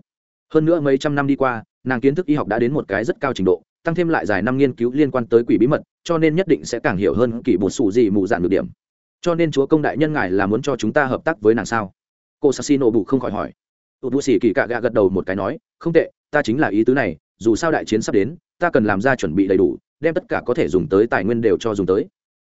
Hơn nữa mấy trăm năm đi qua, nàng kiến thức y học đã đến một cái rất cao trình độ, tăng thêm lại dài năm nghiên cứu liên quan tới quỷ bí mật, cho nên nhất định sẽ càng hiểu hơn kỳ bột sủ gì mù dạn được điểm. Cho nên chúa công đại nhân ngài là muốn cho chúng ta hợp tác với nàng sao? Cô sassino bù không khỏi hỏi. Tụt bù xỉ kỳ cạ gạ gật đầu một cái nói, không tệ, ta chính là ý tứ này, dù sao đại chiến sắp đến, ta cần làm ra chuẩn bị đầy đủ, đem tất cả có thể dùng tới tài nguyên đều cho dùng tới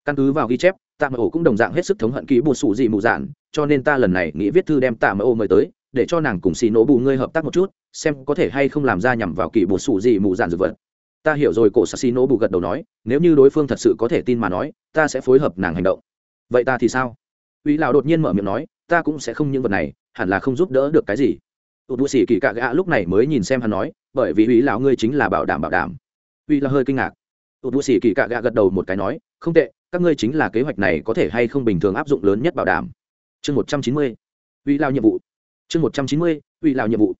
căn cứ vào ghi chép, tạ mờ cũng đồng dạng hết sức thống hận ký bột sủ dị mù dạn, cho nên ta lần này nghĩ viết thư đem tạ mờ ô mời tới, để cho nàng cùng xì nổ bù ngươi hợp tác một chút, xem có thể hay không làm ra nhằm vào kỳ bột sủ dị mù dạn dược vật. Ta hiểu rồi, cổ xì nổ bù gật đầu nói, nếu như đối phương thật sự có thể tin mà nói, ta sẽ phối hợp nàng hành động. Vậy ta thì sao? Uy lão đột nhiên mở miệng nói, ta cũng sẽ không những vật này, hẳn là không giúp đỡ được cái gì. Tụt bù xì kỳ cạ gạ lúc này mới nhìn xem hắn nói, bởi vì uy lão ngươi chính là bảo đảm bảo đảm. Uy là hơi kinh ngạc. Tụt bù xì kỳ cạ gạ gật đầu một cái nói, không tệ các ngươi chính là kế hoạch này có thể hay không bình thường áp dụng lớn nhất bảo đảm? Chương một trăm chín mươi, uy lao nhiệm vụ. Chương một trăm chín mươi, uy lao nhiệm vụ.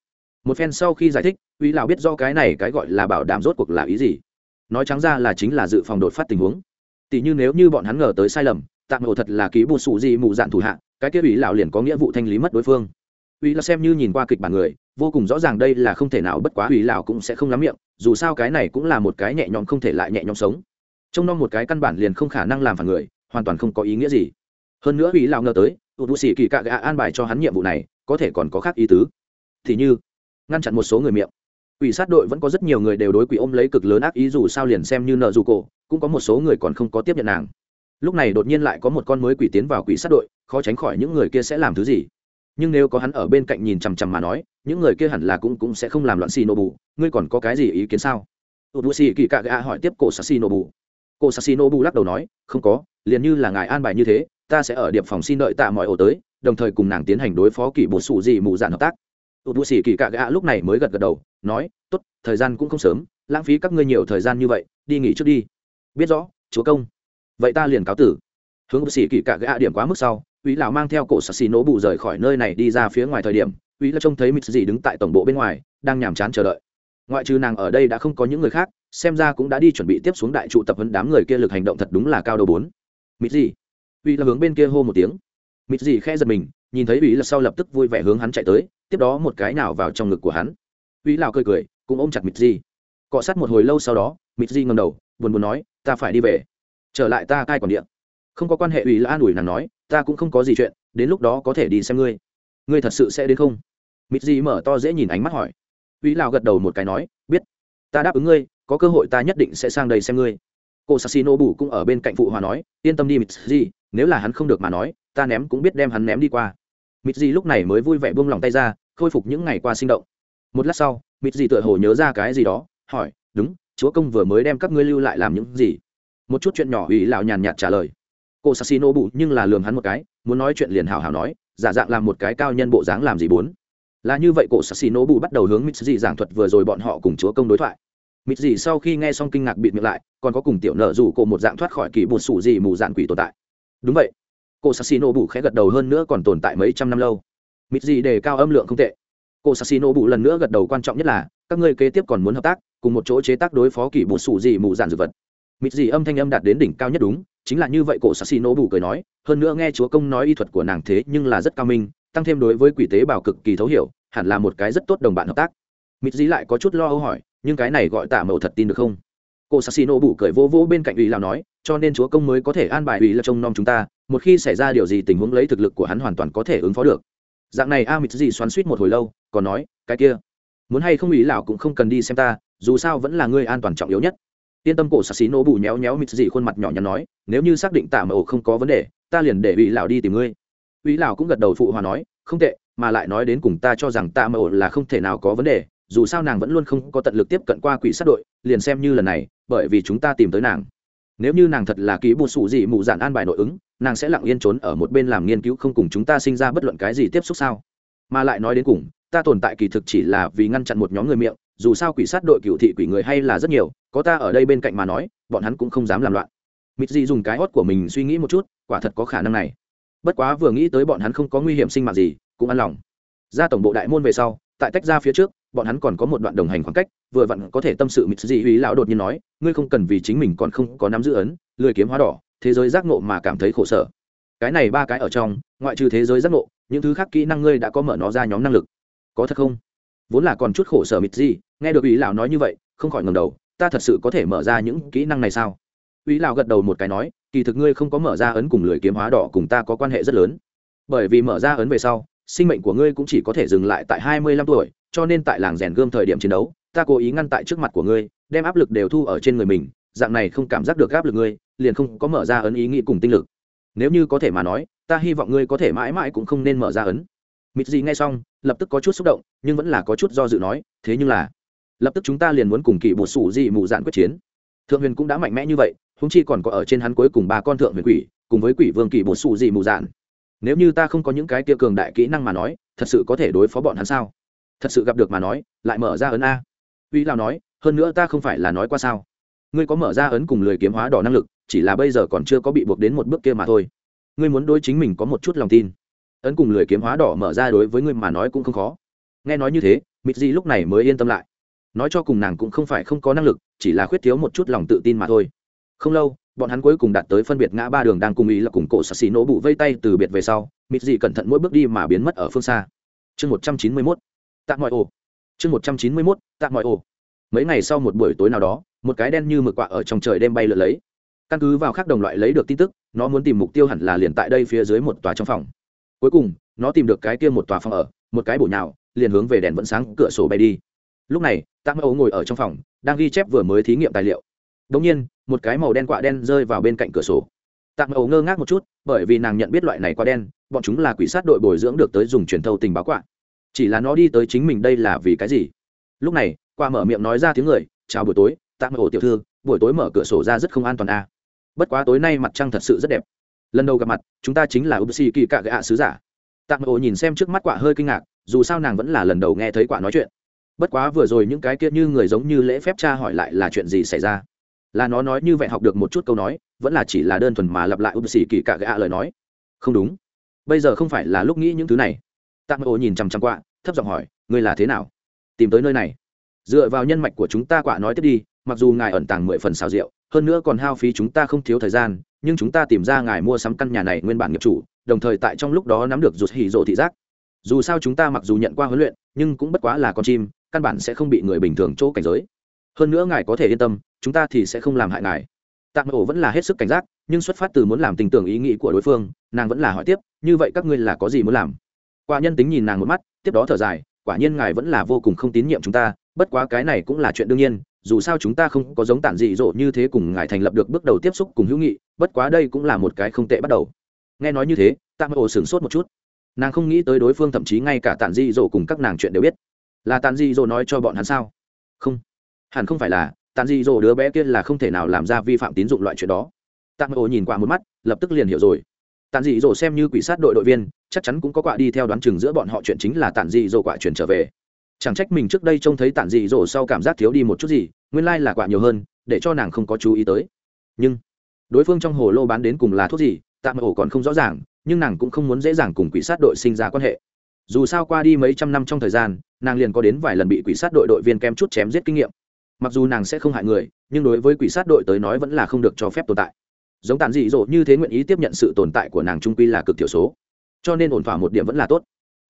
Một phen sau khi giải thích, uy lao biết do cái này cái gọi là bảo đảm rốt cuộc là ý gì. Nói trắng ra là chính là dự phòng đột phát tình huống. Tỷ như nếu như bọn hắn ngờ tới sai lầm, tạm ổ thật là ký bù sụ gì mù dạn thủ hạ, cái kia ủy lão liền có nghĩa vụ thanh lý mất đối phương. Ủy lão xem như nhìn qua kịch bản người, vô cùng rõ ràng đây là không thể nào bất quá ủy lão cũng sẽ không lắm miệng, dù sao cái này cũng là một cái nhẹ nhõm không thể lại nhẹ nhõm sống trông nom một cái căn bản liền không khả năng làm phản người, hoàn toàn không có ý nghĩa gì. Hơn nữa ủy lão ngờ tới ụt bù xì kỳ cạ gạ an bài cho hắn nhiệm vụ này, có thể còn có khác ý tứ. Thì như, ngăn chặn một số người miệng. Quỷ sát đội vẫn có rất nhiều người đều đối quỷ ôm lấy cực lớn ác ý dù sao liền xem như nợ dù cổ, cũng có một số người còn không có tiếp nhận nàng. Lúc này đột nhiên lại có một con mới quỷ tiến vào quỷ sát đội, khó tránh khỏi những người kia sẽ làm thứ gì. Nhưng nếu có hắn ở bên cạnh nhìn chằm chằm mà nói, những người kia hẳn là cũng cũng sẽ không làm loạn xì nổ bù ngươi còn có cái gì ý kiến sao? Ụt bù xì kỳ cạ gạ hỏi tiếp cổ sa xì nổ bù cô sassino bu lắc đầu nói, không có, liền như là ngài an bài như thế, ta sẽ ở điệp phòng xin đợi tạ mọi ổ tới, đồng thời cùng nàng tiến hành đối phó kỷ bột sụ gì mù dạn hợp tác. Tụt bù Sĩ kỳ cạ gạ lúc này mới gật gật đầu, nói, tốt, thời gian cũng không sớm, lãng phí các ngươi nhiều thời gian như vậy, đi nghỉ trước đi. Biết rõ, chúa công. Vậy ta liền cáo tử. Hướng bù Sĩ kỳ cạ gạ điểm quá mức sau uý lão mang theo cổ sassino bù rời khỏi nơi này đi ra phía ngoài thời điểm, uy là trông thấy Mịt gì đứng tại tổng bộ bên ngoài, đang nhàm chán chờ đợi. Ngoại trừ nàng ở đây đã không có những người khác xem ra cũng đã đi chuẩn bị tiếp xuống đại trụ tập huấn đám người kia lực hành động thật đúng là cao đầu bốn. Mịt gì? Uy là hướng bên kia hô một tiếng. Mịt gì khe giật mình, nhìn thấy uy là sau lập tức vui vẻ hướng hắn chạy tới, tiếp đó một cái nào vào trong ngực của hắn. Uy lào cười cười, cũng ôm chặt mịt gì. Cọ sát một hồi lâu sau đó, mịt gì ngầm đầu, buồn buồn nói, ta phải đi về. Trở lại ta cai còn điện không có quan hệ uy là an ủi nàng nói, ta cũng không có gì chuyện, đến lúc đó có thể đi xem ngươi. Ngươi thật sự sẽ đến không? Mịt gì mở to dễ nhìn ánh mắt hỏi. Uy lào gật đầu một cái nói, biết, ta đáp ứng ngươi có cơ hội ta nhất định sẽ sang đây xem ngươi. Cô sassino bù cũng ở bên cạnh phụ hòa nói, yên tâm đi mít gì nếu là hắn không được mà nói, ta ném cũng biết đem hắn ném đi qua. Mít gì lúc này mới vui vẻ buông lòng tay ra, khôi phục những ngày qua sinh động. Một lát sau mít gì tựa hồ nhớ ra cái gì đó, hỏi, đúng, chúa công vừa mới đem các ngươi lưu lại làm những gì? Một chút chuyện nhỏ ủy Lão nhàn nhạt trả lời. Cô sassino Bụ nhưng là lường hắn một cái, muốn nói chuyện liền hào hào nói, giả dạng làm một cái cao nhân bộ dáng làm gì bốn? Là như vậy cổ sassino Bụ bắt đầu hướng mít giảng thuật vừa rồi bọn họ cùng chúa công đối thoại mịt gì sau khi nghe xong kinh ngạc bịt miệng lại, còn có cùng tiểu nợ rủ cổ một dạng thoát khỏi kỳ bột sủ gì mù dạng quỷ tồn tại. Đúng vậy. Cô sassino bù khẽ gật đầu hơn nữa còn tồn tại mấy trăm năm lâu. Mịt gì đề cao âm lượng không tệ. Cô sassino bù lần nữa gật đầu quan trọng nhất là, các ngươi kế tiếp còn muốn hợp tác, cùng một chỗ chế tác đối phó kỳ bột sủ gì mù dạng dược vật. Mịt gì âm thanh âm đạt đến đỉnh cao nhất đúng, chính là như vậy cổ sassino bù cười nói, hơn nữa nghe chúa công nói y thuật của nàng thế nhưng là rất cao minh, tăng thêm đối với quỷ tế bào cực kỳ thấu hiểu, hẳn là một cái rất tốt đồng bạn hợp tác. Mịt gì lại có chút lo âu hỏi nhưng cái này gọi tạ mậu thật tin được không? Cô sassino bụ cười vô vô bên cạnh ủy lào nói, cho nên chúa công mới có thể an bài ủy là trông nom chúng ta, một khi xảy ra điều gì tình huống lấy thực lực của hắn hoàn toàn có thể ứng phó được. Dạng này a mịt gì xoắn suýt một hồi lâu, còn nói, cái kia, muốn hay không ủy lão cũng không cần đi xem ta, dù sao vẫn là ngươi an toàn trọng yếu nhất. Yên tâm cổ sạc xí nổ bù nhéo nhéo mịt dị khuôn mặt nhỏ nhắn nói, nếu như xác định tạ ổ không có vấn đề, ta liền để ủy lão đi tìm ngươi. Ủy lão cũng gật đầu phụ hòa nói, không tệ, mà lại nói đến cùng ta cho rằng tạ ổ là không thể nào có vấn đề dù sao nàng vẫn luôn không có tận lực tiếp cận qua quỷ sát đội, liền xem như lần này, bởi vì chúng ta tìm tới nàng. Nếu như nàng thật là ký bù sụ gì mù dạn an bài nội ứng, nàng sẽ lặng yên trốn ở một bên làm nghiên cứu không cùng chúng ta sinh ra bất luận cái gì tiếp xúc sao. Mà lại nói đến cùng, ta tồn tại kỳ thực chỉ là vì ngăn chặn một nhóm người miệng, dù sao quỷ sát đội cựu thị quỷ người hay là rất nhiều, có ta ở đây bên cạnh mà nói, bọn hắn cũng không dám làm loạn. Mịt gì dùng cái hót của mình suy nghĩ một chút, quả thật có khả năng này. Bất quá vừa nghĩ tới bọn hắn không có nguy hiểm sinh mạng gì, cũng an lòng. Ra tổng bộ đại môn về sau, tại tách ra phía trước bọn hắn còn có một đoạn đồng hành khoảng cách, vừa vặn có thể tâm sự mịt dị ý lão đột nhiên nói, ngươi không cần vì chính mình còn không có nắm giữ ấn, lười kiếm hóa đỏ, thế giới giác ngộ mà cảm thấy khổ sở. Cái này ba cái ở trong, ngoại trừ thế giới giác ngộ, những thứ khác kỹ năng ngươi đã có mở nó ra nhóm năng lực. Có thật không? Vốn là còn chút khổ sở mịt gì nghe được ý lão nói như vậy, không khỏi ngầm đầu, ta thật sự có thể mở ra những kỹ năng này sao? Ý lão gật đầu một cái nói, kỳ thực ngươi không có mở ra ấn cùng lười kiếm hóa đỏ cùng ta có quan hệ rất lớn. Bởi vì mở ra ấn về sau, sinh mệnh của ngươi cũng chỉ có thể dừng lại tại hai mươi lăm tuổi cho nên tại làng rèn gươm thời điểm chiến đấu, ta cố ý ngăn tại trước mặt của ngươi, đem áp lực đều thu ở trên người mình, dạng này không cảm giác được áp lực ngươi, liền không có mở ra ấn ý nghĩ cùng tinh lực. Nếu như có thể mà nói, ta hy vọng ngươi có thể mãi mãi cũng không nên mở ra ấn. Mịt gì nghe xong, lập tức có chút xúc động, nhưng vẫn là có chút do dự nói, thế nhưng là, lập tức chúng ta liền muốn cùng kỳ bột sủ dị mù dạn quyết chiến. Thượng huyền cũng đã mạnh mẽ như vậy húng chi còn có ở trên hắn cuối cùng ba con thượng huyền quỷ, cùng với quỷ vương kỳ bột sủ dị mù dạn. Nếu như ta không có những cái kia cường đại kỹ năng mà nói, thật sự có thể đối phó bọn hắn sao? Thật sự gặp được mà nói, lại mở ra ấn a. Uy lao nói, hơn nữa ta không phải là nói qua sao? Ngươi có mở ra ấn cùng lười kiếm hóa đỏ năng lực, chỉ là bây giờ còn chưa có bị buộc đến một bước kia mà thôi. Ngươi muốn đối chính mình có một chút lòng tin. Ấn cùng lười kiếm hóa đỏ mở ra đối với ngươi mà nói cũng không khó. Nghe nói như thế, mịt di lúc này mới yên tâm lại. Nói cho cùng nàng cũng không phải không có năng lực, chỉ là khuyết thiếu một chút lòng tự tin mà thôi. Không lâu, bọn hắn cuối cùng đạt tới phân biệt ngã ba đường đang cùng ý là cùng cổ sạc xì nổ bụ vây tay từ biệt về sau, mịt dị cẩn thận mỗi bước đi mà biến mất ở phương xa. Chương một trăm chín mươi mốt tạm mọi ổ. Chương một trăm chín mươi mốt, tạm mọi ổ. Mấy ngày sau một buổi tối nào đó, một cái đen như mực quạ ở trong trời đêm bay lượn lấy. Căn cứ vào các đồng loại lấy được tin tức, nó muốn tìm mục tiêu hẳn là liền tại đây phía dưới một tòa trong phòng. Cuối cùng, nó tìm được cái kia một tòa phòng ở, một cái bổ nhào, liền hướng về đèn vẫn sáng cửa sổ bay đi. Lúc này tạ mẫu ngồi ở trong phòng, đang ghi chép vừa mới thí nghiệm tài liệu. Đ ỗ n g nhiên, một cái màu đen quạ đen rơi vào bên cạnh cửa sổ. Tạ mẫu ngơ ngác một chút, bởi vì nàng nhận biết loại này quạ đen, bọn chúng là quỷ sát đội bồi dưỡng được tới dùng truyền thâu tình báo quạ chỉ là nó đi tới chính mình đây là vì cái gì? Lúc này, qua mở miệng nói ra tiếng người, chào buổi tối, tạ ổ tiểu thư, buổi tối mở cửa sổ ra rất không an toàn a à. bất quá tối nay mặt trăng thật sự rất đẹp. Lần đầu gặp mặt, chúng ta chính là upsi kỳ cạ gạ sứ giả. Tạ ổ nhìn xem trước mắt quạ hơi kinh ngạc, dù sao nàng vẫn là lần đầu nghe thấy quả nói chuyện. Bất quá vừa rồi những cái kia như người giống như lễ phép cha hỏi lại là chuyện gì xảy ra? Là nó nói như vậy học được một chút câu nói, vẫn là chỉ là đơn thuần mà lặp lại ưu xỉ kỳ cả gạ lời nói. Không đúng. Bây giờ không phải là lúc nghĩ những thứ này tạm ô nhìn chằm chằm quạ, thấp giọng hỏi, ngươi là thế nào? Tìm tới nơi này. Dựa vào nhân mạch của chúng ta quạ nói tiếp đi, mặc dù ngài ẩn tàng mười phần xào rượu hơn nữa còn hao phí chúng ta không thiếu thời gian, nhưng chúng ta tìm ra ngài mua sắm căn nhà này nguyên bản nghiệp chủ, đồng thời tại trong lúc đó nắm được rụt hỉ rộ thị giác. Dù sao chúng ta mặc dù nhận qua huấn luyện, nhưng cũng bất quá là con chim, căn bản sẽ không bị người bình thường chỗ cảnh giới. Hơn nữa ngài có thể yên tâm, chúng ta thì sẽ không làm hại ngài. Tạm ổ vẫn là hết sức cảnh giác, nhưng xuất phát từ muốn làm tình tưởng ý nghĩ của đối phương, nàng vẫn là hỏi tiếp, như vậy các ngươi là có gì muốn làm? Quả nhân tính nhìn nàng một mắt, tiếp đó thở dài, quả nhiên ngài vẫn là vô cùng không tín nhiệm chúng ta, bất quá cái này cũng là chuyện đương nhiên, dù sao chúng ta không có giống tản dị dỗ như thế cùng ngài thành lập được bước đầu tiếp xúc cùng hữu nghị, bất quá đây cũng là một cái không tệ bắt đầu. Nghe nói như thế tạm ổ sửng sốt một chút. Nàng không nghĩ tới đối phương thậm chí ngay cả tản dị dỗ cùng các nàng chuyện đều biết. Là Tản dị dỗ nói cho bọn hắn sao? Không. Hẳn không phải là, Tản dị dỗ đứa bé kia là không thể nào làm ra vi phạm tín dụng loại chuyện đó. Tạm ô nhìn qua một mắt, lập tức liền hiểu rồi. Tản dị dỗ xem như quỷ sát đội đội viên chắc chắn cũng có quạ đi theo đoán chừng giữa bọn họ chuyện chính là Tản dị dỗ quạ chuyển trở về. Chẳng trách mình trước đây trông thấy Tản dị dỗ sau cảm giác thiếu đi một chút gì, nguyên lai là quạ nhiều hơn, để cho nàng không có chú ý tới. Nhưng, đối phương trong hồ lô bán đến cùng là thuốc gì tạm ổ còn không rõ ràng, nhưng nàng cũng không muốn dễ dàng cùng quỷ sát đội sinh ra quan hệ. Dù sao qua đi mấy trăm năm trong thời gian, nàng liền có đến vài lần bị quỷ sát đội đội viên kem chút chém giết kinh nghiệm. Mặc dù nàng sẽ không hại người, nhưng đối với quỷ sát đội tới nói vẫn là không được cho phép tồn tại. Giống tàn dị dỗ như thế nguyện ý tiếp nhận sự tồn tại của nàng trung quy là cực thiểu số cho nên ổn thỏa một điểm vẫn là tốt.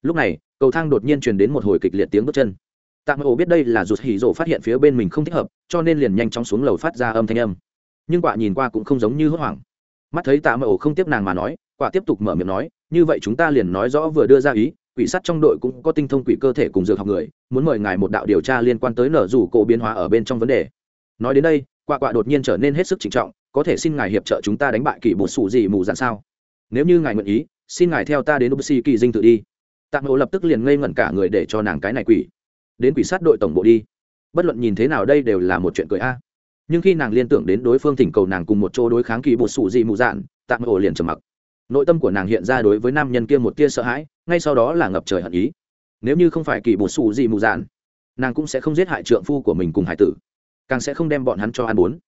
Lúc này, cầu thang đột nhiên truyền đến một hồi kịch liệt tiếng bước chân. Tạm ổ biết đây là rụt hỉ rộ phát hiện phía bên mình không thích hợp, cho nên liền nhanh chóng xuống lầu phát ra âm thanh âm. Nhưng quả nhìn qua cũng không giống như hốt hoảng. Mắt thấy tạ ổ không tiếp nàng mà nói, quả tiếp tục mở miệng nói, như vậy chúng ta liền nói rõ vừa đưa ra ý, quỷ sát trong đội cũng có tinh thông quỷ cơ thể cùng dược học người, muốn mời ngài một đạo điều tra liên quan tới nở rủ cổ biến hóa ở bên trong vấn đề. Nói đến đây quạ quạ đột nhiên trở nên hết sức trịnh trọng, có thể xin ngài hiệp trợ chúng ta đánh bại kỷ bột xù gì mù dạn sao? Nếu như ngài nguyện ý xin ngài theo ta đến ubsi kỳ dinh tự đi. Tạm ổ lập tức liền ngây ngẩn cả người để cho nàng cái này quỷ. Đến quỷ sát đội tổng bộ đi. Bất luận nhìn thế nào đây đều là một chuyện cười a. Nhưng khi nàng liên tưởng đến đối phương thỉnh cầu nàng cùng một chỗ đối kháng kỳ bột sụ gì mù dạn, tạm ổ liền trầm mặc. Nội tâm của nàng hiện ra đối với nam nhân kia một tia sợ hãi, ngay sau đó là ngập trời hận ý. Nếu như không phải kỳ bột sụ gì mù dạn, nàng cũng sẽ không giết hại trượng phu của mình cùng hải tử, càng sẽ không đem bọn hắn cho ăn bốn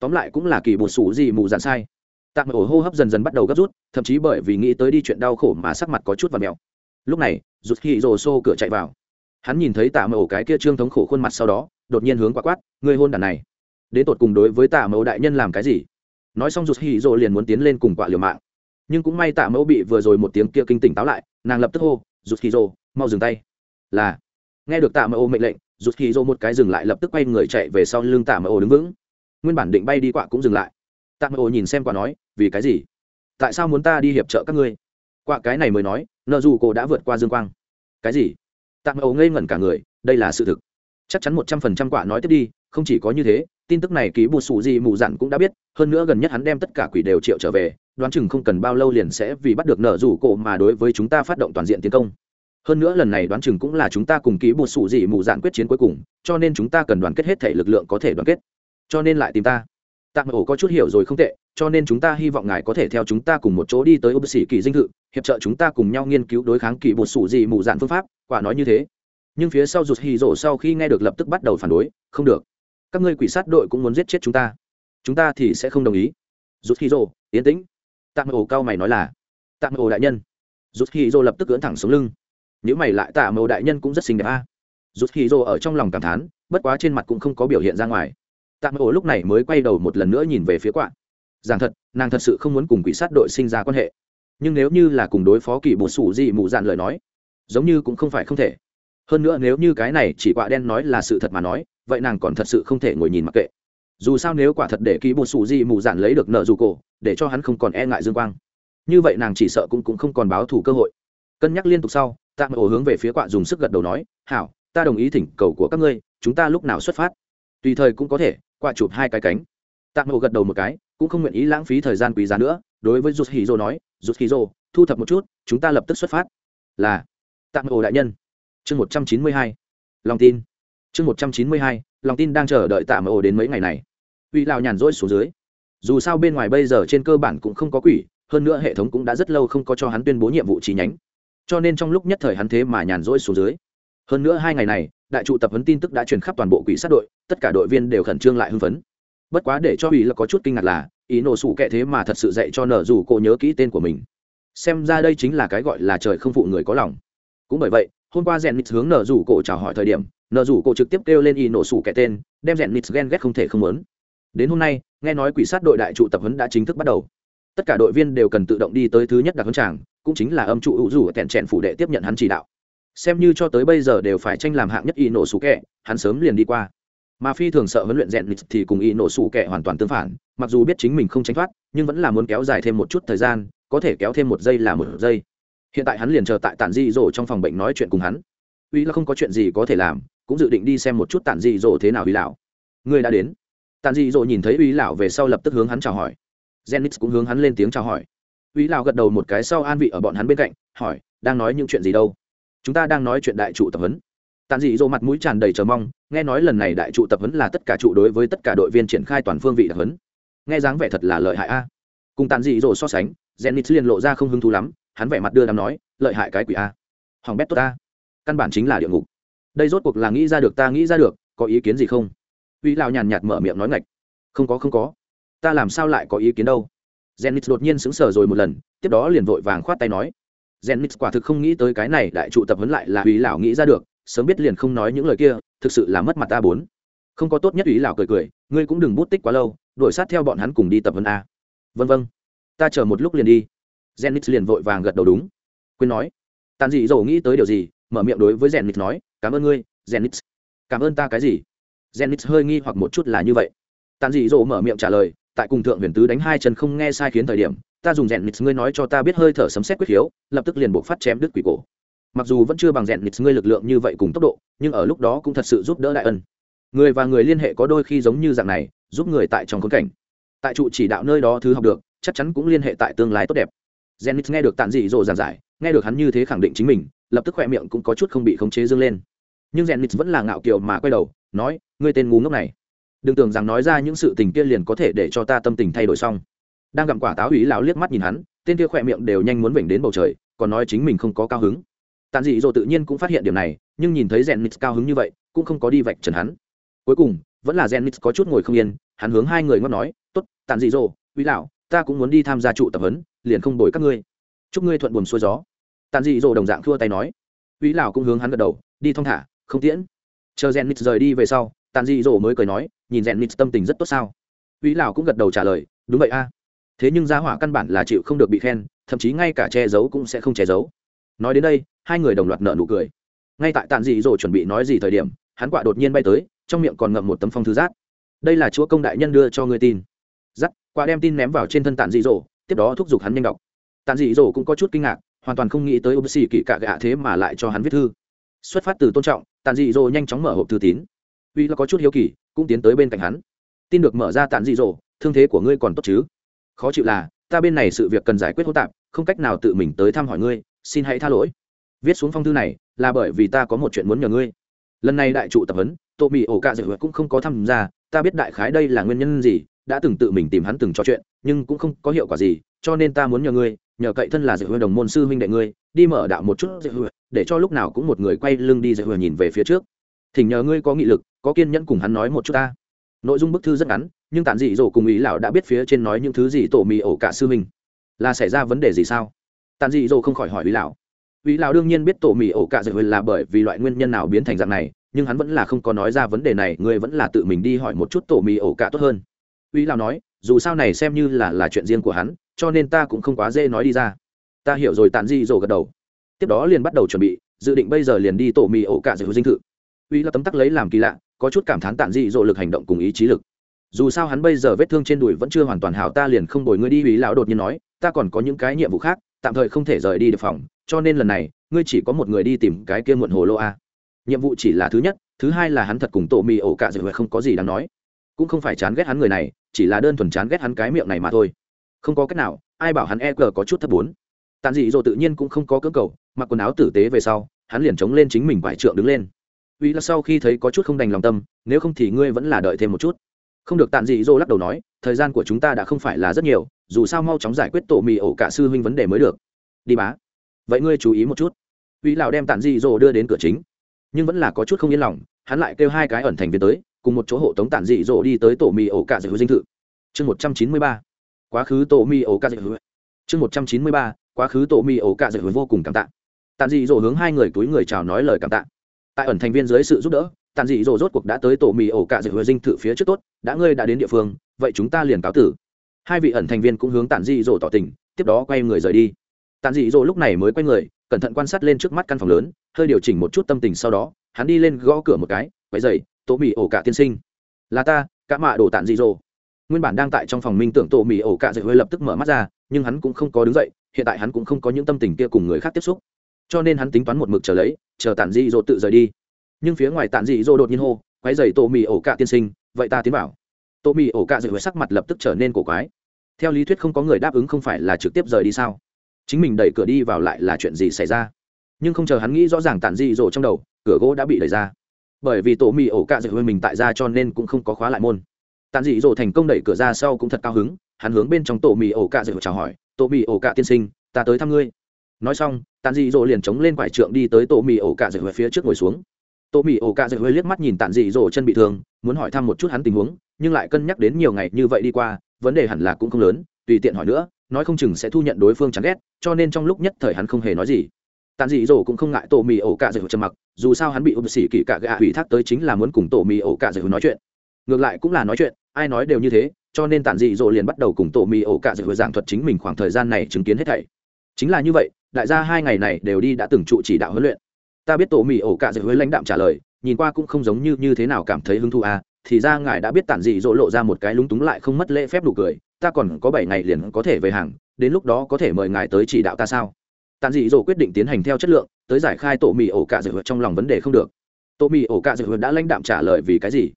tóm lại cũng là kỳ bột sụ gì mù dạn sai tạm ổ hô hấp dần dần bắt đầu gấp rút, thậm chí bởi vì nghĩ tới đi chuyện đau khổ mà sắc mặt có chút và mẹo. lúc này, rụt khi rồ xô cửa chạy vào. Hắn nhìn thấy tạ ổ cái kia trương thống khổ khuôn mặt sau đó, đột nhiên hướng quả quát người hôn đàn này. Đến tột cùng đối với tạ ổ đại nhân làm cái gì? Nói xong rụt khi rồ liền muốn tiến lên cùng quả liều mạng. Nhưng cũng may tạ ổ bị vừa rồi một tiếng kia kinh tỉnh táo lại, nàng lập tức hô, rụt khi rồ, mau dừng tay. Là. Nghe được tạ ổ mệnh lệnh, rụt khi rồ một cái dừng lại lập tức quay người chạy về sau lưng tạ ổ đứng vững. Nguyên bản định bay đi quạ cũng dừng lại tạ mẫu nhìn xem quả nói, vì cái gì? Tại sao muốn ta đi hiệp trợ các ngươi? Quạ cái này mới nói, nợ dù cô đã vượt qua dương quang. Cái gì? Tạ mẫu ngây ngẩn cả người, đây là sự thực. Chắc chắn một trăm phần trăm quả nói tiếp đi, không chỉ có như thế, tin tức này ký bù sụ gì mù dặn cũng đã biết, hơn nữa gần nhất hắn đem tất cả quỷ đều triệu trở về, đoán chừng không cần bao lâu liền sẽ vì bắt được nợ rủ cổ mà đối với chúng ta phát động toàn diện tiến công. Hơn nữa lần này đoán chừng cũng là chúng ta cùng ký bù sụ gì mù dạn quyết chiến cuối cùng, cho nên chúng ta cần đoàn kết hết thể lực lượng có thể đoàn kết. Cho nên lại tìm ta tạm ổ có chút hiểu rồi không tệ, cho nên chúng ta hy vọng ngài có thể theo chúng ta cùng một chỗ đi tới ưu sĩ kỳ dinh thự, hiệp trợ chúng ta cùng nhau nghiên cứu đối kháng kỳ bột sủ gì mù dạn phương pháp, quả nói như thế. Nhưng phía sau rụt hì rổ sau khi nghe được lập tức bắt đầu phản đối, không được. Các ngươi quỷ sát đội cũng muốn giết chết chúng ta. Chúng ta thì sẽ không đồng ý. Rụt hì rổ yến tĩnh. Tạm ổ cao mày nói là, tạm ổ đại nhân. Rụt hì rổ lập tức cưỡn thẳng xuống lưng. Nếu mày lại tạm ổ đại nhân cũng rất xinh đẹp a. Rụt hì rổ ở trong lòng cảm thán, bất quá trên mặt cũng không có biểu hiện ra ngoài tạm ổ lúc này mới quay đầu một lần nữa nhìn về phía quạ. Rằng thật nàng thật sự không muốn cùng quỷ sát đội sinh ra quan hệ. Nhưng nếu như là cùng đối phó kỳ bột sủ gì mù dạn lời nói giống như cũng không phải không thể. Hơn nữa nếu như cái này chỉ quạ đen nói là sự thật mà nói vậy nàng còn thật sự không thể ngồi nhìn mặc kệ. Dù sao nếu quả thật để kỳ bột sủ gì mù dạn lấy được nợ dù cổ để cho hắn không còn e ngại dương quang. Như vậy nàng chỉ sợ cũng, cũng không còn báo thủ cơ hội. Cân nhắc liên tục sau tạm ổ hướng về phía quạ dùng sức gật đầu nói hảo ta đồng ý thỉnh cầu của các ngươi chúng ta lúc nào xuất phát? Tùy thời cũng có thể qua chụp hai cái cánh. Tạm hộ gật đầu một cái, cũng không nguyện ý lãng phí thời gian quý giá nữa, đối với rút hì nói rút hì thu thập một chút, chúng ta lập tức xuất phát. Là tạm hộ đại nhân. Chương một trăm chín mươi hai, lòng tin. Chương một trăm chín mươi hai, lòng tin đang chờ đợi tạm hộ đến mấy ngày này. Uy lào nhàn rỗi xuống dưới. Dù sao bên ngoài bây giờ trên cơ bản cũng không có quỷ, hơn nữa hệ thống cũng đã rất lâu không có cho hắn tuyên bố nhiệm vụ chi nhánh. Cho nên trong lúc nhất thời hắn thế mà nhàn rỗi xuống dưới hơn nữa hai ngày này, đại trụ tập huấn tin tức đã truyền khắp toàn bộ quỷ sát đội, tất cả đội viên đều khẩn trương lại hưng phấn. Bất quá để cho ủy là có chút kinh ngạc là, ý nổ sủ kệ thế mà thật sự dạy cho nở dù cô nhớ kỹ tên của mình. Xem ra đây chính là cái gọi là trời không phụ người có lòng. Cũng bởi vậy, hôm qua rèn nít hướng nở rủ cổ chào hỏi thời điểm, nở rủ cổ trực tiếp kêu lên y nổ sủ kẻ tên, đem rèn nít ghen ghét không thể không lớn đến hôm nay, nghe nói quỷ sát đội đại trụ tập huấn đã chính thức bắt đầu. Tất cả đội viên đều cần tự động đi tới thứ nhất đặc huấn tràng, cũng chính là âm trụ hữu rủ kẹn trẹn phủ đệ tiếp nhận hắn chỉ đạo xem như cho tới bây giờ đều phải tranh làm hạng nhất y nổ sủ kẹ hắn sớm liền đi qua. Mà phi thường sợ huấn luyện rèn lịch thì cùng y nổ sủ kẹ hoàn toàn tương phản mặc dù biết chính mình không tránh thoát nhưng vẫn là muốn kéo dài thêm một chút thời gian có thể kéo thêm một giây là một giây. Hiện tại hắn liền chờ tại tản di rổ trong phòng bệnh nói chuyện cùng hắn. Uy là không có chuyện gì có thể làm cũng dự định đi xem một chút tản di rổ thế nào uy lão. Người đã đến. Tản di rổ nhìn thấy uy lão về sau lập tức hướng hắn chào hỏi. Zenith cũng hướng hắn lên tiếng chào hỏi. Uy lão gật đầu một cái sau an vị ở bọn hắn bên cạnh, hỏi, đang nói những chuyện gì đâu? Chúng ta đang nói chuyện đại trụ tập huấn. Tàn dị dỗ mặt mũi tràn đầy chờ mong, nghe nói lần này đại trụ tập huấn là tất cả trụ đối với tất cả đội viên triển khai toàn phương vị tập huấn. Nghe dáng vẻ thật là lợi hại a. Cùng tàn dị dỗ so sánh zenit liền lộ ra không hứng thú lắm, hắn vẻ mặt đưa đám nói, lợi hại cái quỷ a. Hoàng bét tốt a. căn bản chính là địa ngục. Đây rốt cuộc là nghĩ ra được ta nghĩ ra được, có ý kiến gì không? Uy lao nhàn nhạt mở miệng nói ngạch, không có không có. Ta làm sao lại có ý kiến đâu? Zenit đột nhiên sững sờ rồi một lần, tiếp đó liền vội vàng khoát tay nói zenit quả thực không nghĩ tới cái này đại trụ tập huấn lại là uy lão nghĩ ra được, sớm biết liền không nói những lời kia, thực sự là mất mặt ta bốn. Không có tốt nhất ý lão cười cười, ngươi cũng đừng bút tích quá lâu đuổi sát theo bọn hắn cùng đi tập vân a. Vân vân. Ta chờ một lúc liền đi. Jennix liền vội vàng gật đầu đúng. Quên nói. Tàn dị dầu nghĩ tới điều gì, mở miệng đối với jennix nói, cảm ơn ngươi jennix cảm ơn ta cái gì? Jennix hơi nghi hoặc một chút là như vậy. Tàn dị dầu mở miệng trả lời, tại cùng thượng huyền tứ đánh hai chân không nghe sai khiến thời điểm ta dùng rèn nịt ngươi nói cho ta biết hơi thở sấm xét quyết hiếu lập tức liền buộc phát chém đứt quỷ cổ. Mặc dù vẫn chưa bằng rèn nịt ngươi lực lượng như vậy cùng tốc độ, nhưng ở lúc đó cũng thật sự giúp đỡ đại ân. Người và người liên hệ có đôi khi giống như dạng này, giúp người tại trong khốn cảnh. Tại trụ chỉ đạo nơi đó thứ học được, chắc chắn cũng liên hệ tại tương lai tốt đẹp. Zenith nghe được tản dị dỗ giảng giải, nghe được hắn như thế khẳng định chính mình, lập tức khoe miệng cũng có chút không bị khống chế dương lên. Nhưng rèn nịt vẫn là ngạo kiều mà quay đầu, nói, ngươi tên ngu ngốc này. Đừng tưởng rằng nói ra những sự tình kia liền có thể để cho ta tâm tình thay đổi xong đang gặm quả táo ủy lão liếc mắt nhìn hắn, tên kia khỏe miệng đều nhanh muốn vểnh đến bầu trời, còn nói chính mình không có cao hứng. Tàn dị dỗ tự nhiên cũng phát hiện điểm này, nhưng nhìn thấy rèn nít cao hứng như vậy, cũng không có đi vạch trần hắn. Cuối cùng, vẫn là rèn nít có chút ngồi không yên, hắn hướng hai người ngót nói t ố t tàn dị dỗ ủy lão, ta cũng muốn đi tham gia trụ tập huấn, liền không đổi các ngươi. Chúc ngươi thuận buồn xuôi gió. Tàn dị dỗ đồng dạng thua tay nói. Ủy lão cũng hướng hắn gật đầu, đi thong thả, không tiễn. Chờ rèn nít rời đi về sau, tàn dị dỗ mới cười nói, nhìn rèn nít tâm tình rất tốt sao? Ủy lão cũng gật đầu trả lời, đúng vậy a thế nhưng gia hỏa căn bản là chịu không được bị khen, thậm chí ngay cả che giấu cũng sẽ không che giấu. Nói đến đây, hai người đồng loạt nợ nụ cười. Ngay tại tàn dị dỗ chuẩn bị nói gì thời điểm, hắn quạ đột nhiên bay tới, trong miệng còn ngậm một tấm phong thư giác đây là chúa công đại nhân đưa cho ngươi tin. Giắt quạ đem tin ném vào trên thân tàn dị dỗ, tiếp đó thúc giục hắn nhanh đọc. Tàn dị dỗ cũng có chút kinh ngạc, hoàn toàn không nghĩ tới ôm xì kỵ cả gạ thế mà lại cho hắn viết thư. Xuất phát từ tôn trọng tàn dị dỗ nhanh chóng mở hộp thư tín. Uy là có chút hiếu kỳ, cũng tiến tới bên cạnh hắn. Tin được mở ra tàn dị dỗ, thương thế của ngươi còn tốt chứ? Khó chịu là, ta bên này sự việc cần giải quyết hỗn tạp, không cách nào tự mình tới thăm hỏi ngươi, xin hãy tha lỗi. Viết xuống phong thư này, là bởi vì ta có một chuyện muốn nhờ ngươi. Lần này đại trụ tập huấn, tô mỹ ổ cạ dạy cũng không có tham gia, ta biết đại khái đây là nguyên nhân gì, đã từng tự mình tìm hắn từng trò chuyện, nhưng cũng không có hiệu quả gì, cho nên ta muốn nhờ ngươi, nhờ cậy thân là dự huệ đồng môn sư huynh đệ ngươi, đi mở đạo một chút dự huệ để cho lúc nào cũng một người quay lưng đi dự huệ nhìn về phía trước. Thỉnh nhờ ngươi có nghị lực, có kiên nhẫn cùng hắn nói một chút ta. Nội dung bức thư rất ngắn nhưng tản dị dỗ cùng ý lão đã biết phía trên nói những thứ gì tổ mì ổ cả sư mình là xảy ra vấn đề gì sao? Tản dị dỗ không khỏi hỏi ý lão. Ý lão đương nhiên biết tổ mì ổ cả dạy là bởi vì loại nguyên nhân nào biến thành dạng này, nhưng hắn vẫn là không có nói ra vấn đề này ngươi vẫn là tự mình đi hỏi một chút tổ mì ổ cả tốt hơn. Ý lão nói, dù sao này xem như là là chuyện riêng của hắn, cho nên ta cũng không quá dễ nói đi ra. Ta hiểu rồi, Tản di dỗ gật đầu. Tiếp đó liền bắt đầu chuẩn bị, dự định bây giờ liền đi tổ mì ổ cả dạy dinh thự. Uy là tấm tắc lấy làm kỳ lạ, có chút cảm thán Tản di dỗ lực hành động cùng ý chí lực dù sao hắn bây giờ vết thương trên đùi vẫn chưa hoàn toàn hảo, ta liền không đổi ngươi đi ý lão đột nhiên nói, ta còn có những cái nhiệm vụ khác, tạm thời không thể rời đi được phòng, cho nên lần này, ngươi chỉ có một người đi tìm cái kia muộn hồ lô a. Nhiệm vụ chỉ là thứ nhất, thứ hai là hắn thật cùng tổ mì ổ cả dạy không có gì đáng nói. Cũng không phải chán ghét hắn người này, chỉ là đơn thuần chán ghét hắn cái miệng này mà thôi. Không có cách nào, ai bảo hắn e g có chút thấp bốn. Tàn dị dỗ tự nhiên cũng không có cơ cầu, mặc quần áo tử tế về sau, hắn liền chống lên chính mình vải trượng đứng lên. Vì là sau khi thấy có chút không đành lòng tâm, nếu không thì ngươi vẫn là đợi thêm một chút không được tàn dị dô lắc đầu nói, thời gian của chúng ta đã không phải là rất nhiều, dù sao mau chóng giải quyết tổ mì ổ cả sư huynh vấn đề mới được. Đi bá. Vậy ngươi chú ý một chút. Uy lão đem tàn dị dô đưa đến cửa chính. Nhưng vẫn là có chút không yên lòng, hắn lại kêu hai cái ẩn thành viên tới, cùng một chỗ hộ tống tản dị dô đi tới tổ mì ổ cả dạy hứa dinh thự. Chương một trăm chín mươi ba. Quá khứ tổ mì ổ cả dạy hứa chương một trăm chín mươi ba. Quá khứ tổ mì ổ cả dạy hứa vô cùng cảm tạ. Tản dị dô hướng hai người túi người chào nói lời cảm tạ. Tại ẩn thành viên dưới sự giúp đỡ tản dị dỗ rốt cuộc đã tới tổ mì ổ cả dạy hứa dinh thự phía trước tốt, đã ngươi đã đến địa phương, vậy chúng ta liền cáo tử. Hai vị ẩn thành viên cũng hướng tản dị dỗ tỏ tình, tiếp đó quay người rời đi. Tản dị dỗ lúc này mới quay người, cẩn thận quan sát lên trước mắt căn phòng lớn, hơi điều chỉnh một chút tâm tình sau đó, hắn đi lên gõ cửa một cái quay dậy tổ mì ổ cả tiên sinh. Là ta, cả mạ đổ tản dị dỗ nguyên bản đang tại trong phòng minh tưởng tổ mì ổ cả dậy hứa lập tức mở mắt ra, nhưng hắn cũng không có đứng dậy, hiện tại hắn cũng không có những tâm tình kia cùng người khác tiếp xúc. Cho nên hắn tính toán một mực chờ lấy, chờ tản dị dỗ tự rời đi nhưng phía ngoài tản dị dô đột nhiên hô quay dày tổ mì ổ cạ tiên sinh, vậy ta tiến vào. Tổ mì ổ cạ dậy hơi sắc mặt lập tức trở nên cổ quái. Theo lý thuyết không có người đáp ứng không phải là trực tiếp rời đi sao? Chính mình đẩy cửa đi vào lại là chuyện gì xảy ra? Nhưng không chờ hắn nghĩ rõ ràng tản dị dỗ trong đầu, cửa gỗ đã bị đẩy ra. Bởi vì tổ mì ổ cạ dạy hơi mình tại ra cho nên cũng không có khóa lại môn. Tàn dị dỗ thành công đẩy cửa ra sau cũng thật cao hứng, hắn hướng bên trong tổ mì ổ cạ dạy chào hỏi tổ mì ổ cạ tiên sinh, ta tới thăm ngươi. Nói xong tàn dị dỗ liền chống lên quải trượng đi tới tổ mì ổ cạ dạy hơi phía trước ngồi xuống. Tô mì ổ cạ dạy hơi liếc mắt nhìn tàn dị dỗ chân bị thương, muốn hỏi thăm một chút hắn tình huống, nhưng lại cân nhắc đến nhiều ngày như vậy đi qua, vấn đề hẳn là cũng không lớn, tùy tiện hỏi nữa, nói không chừng sẽ thu nhận đối phương chán ghét, cho nên trong lúc nhất thời hắn không hề nói gì. Tàn dị dỗ cũng không ngại tổ mì ổ cạ dạy trầm mặc, dù sao hắn bị ôm xỉ kỵ cạ gạ ủy thác tới chính là muốn cùng tổ mì ổ cạ dạy nói chuyện. Ngược lại cũng là nói chuyện, ai nói đều như thế, cho nên tàn dị dỗ liền bắt đầu cùng tổ mì ổ cạ dạy giảng thuật chính mình khoảng thời gian này chứng kiến hết thảy. Chính là như vậy, đại gia hai ngày này đều đi đã từng trụ chỉ đạo huấn luyện ta biết tổ mì ổ cạ dạy lãnh đạm trả lời, nhìn qua cũng không giống như như thế nào cảm thấy hứng thú à thì ra ngài đã biết tản dị dỗ lộ ra một cái lúng túng lại không mất lễ phép đủ cười, ta còn có bảy ngày liền có thể về hàng, đến lúc đó có thể mời ngài tới chỉ đạo ta sao? Tản dị dỗ quyết định tiến hành theo chất lượng, tới giải khai tổ mì ổ cạ dạy trong lòng vấn đề không được. Tổ mì ổ cạ dạy đã lãnh đạm trả lời vì cái gì?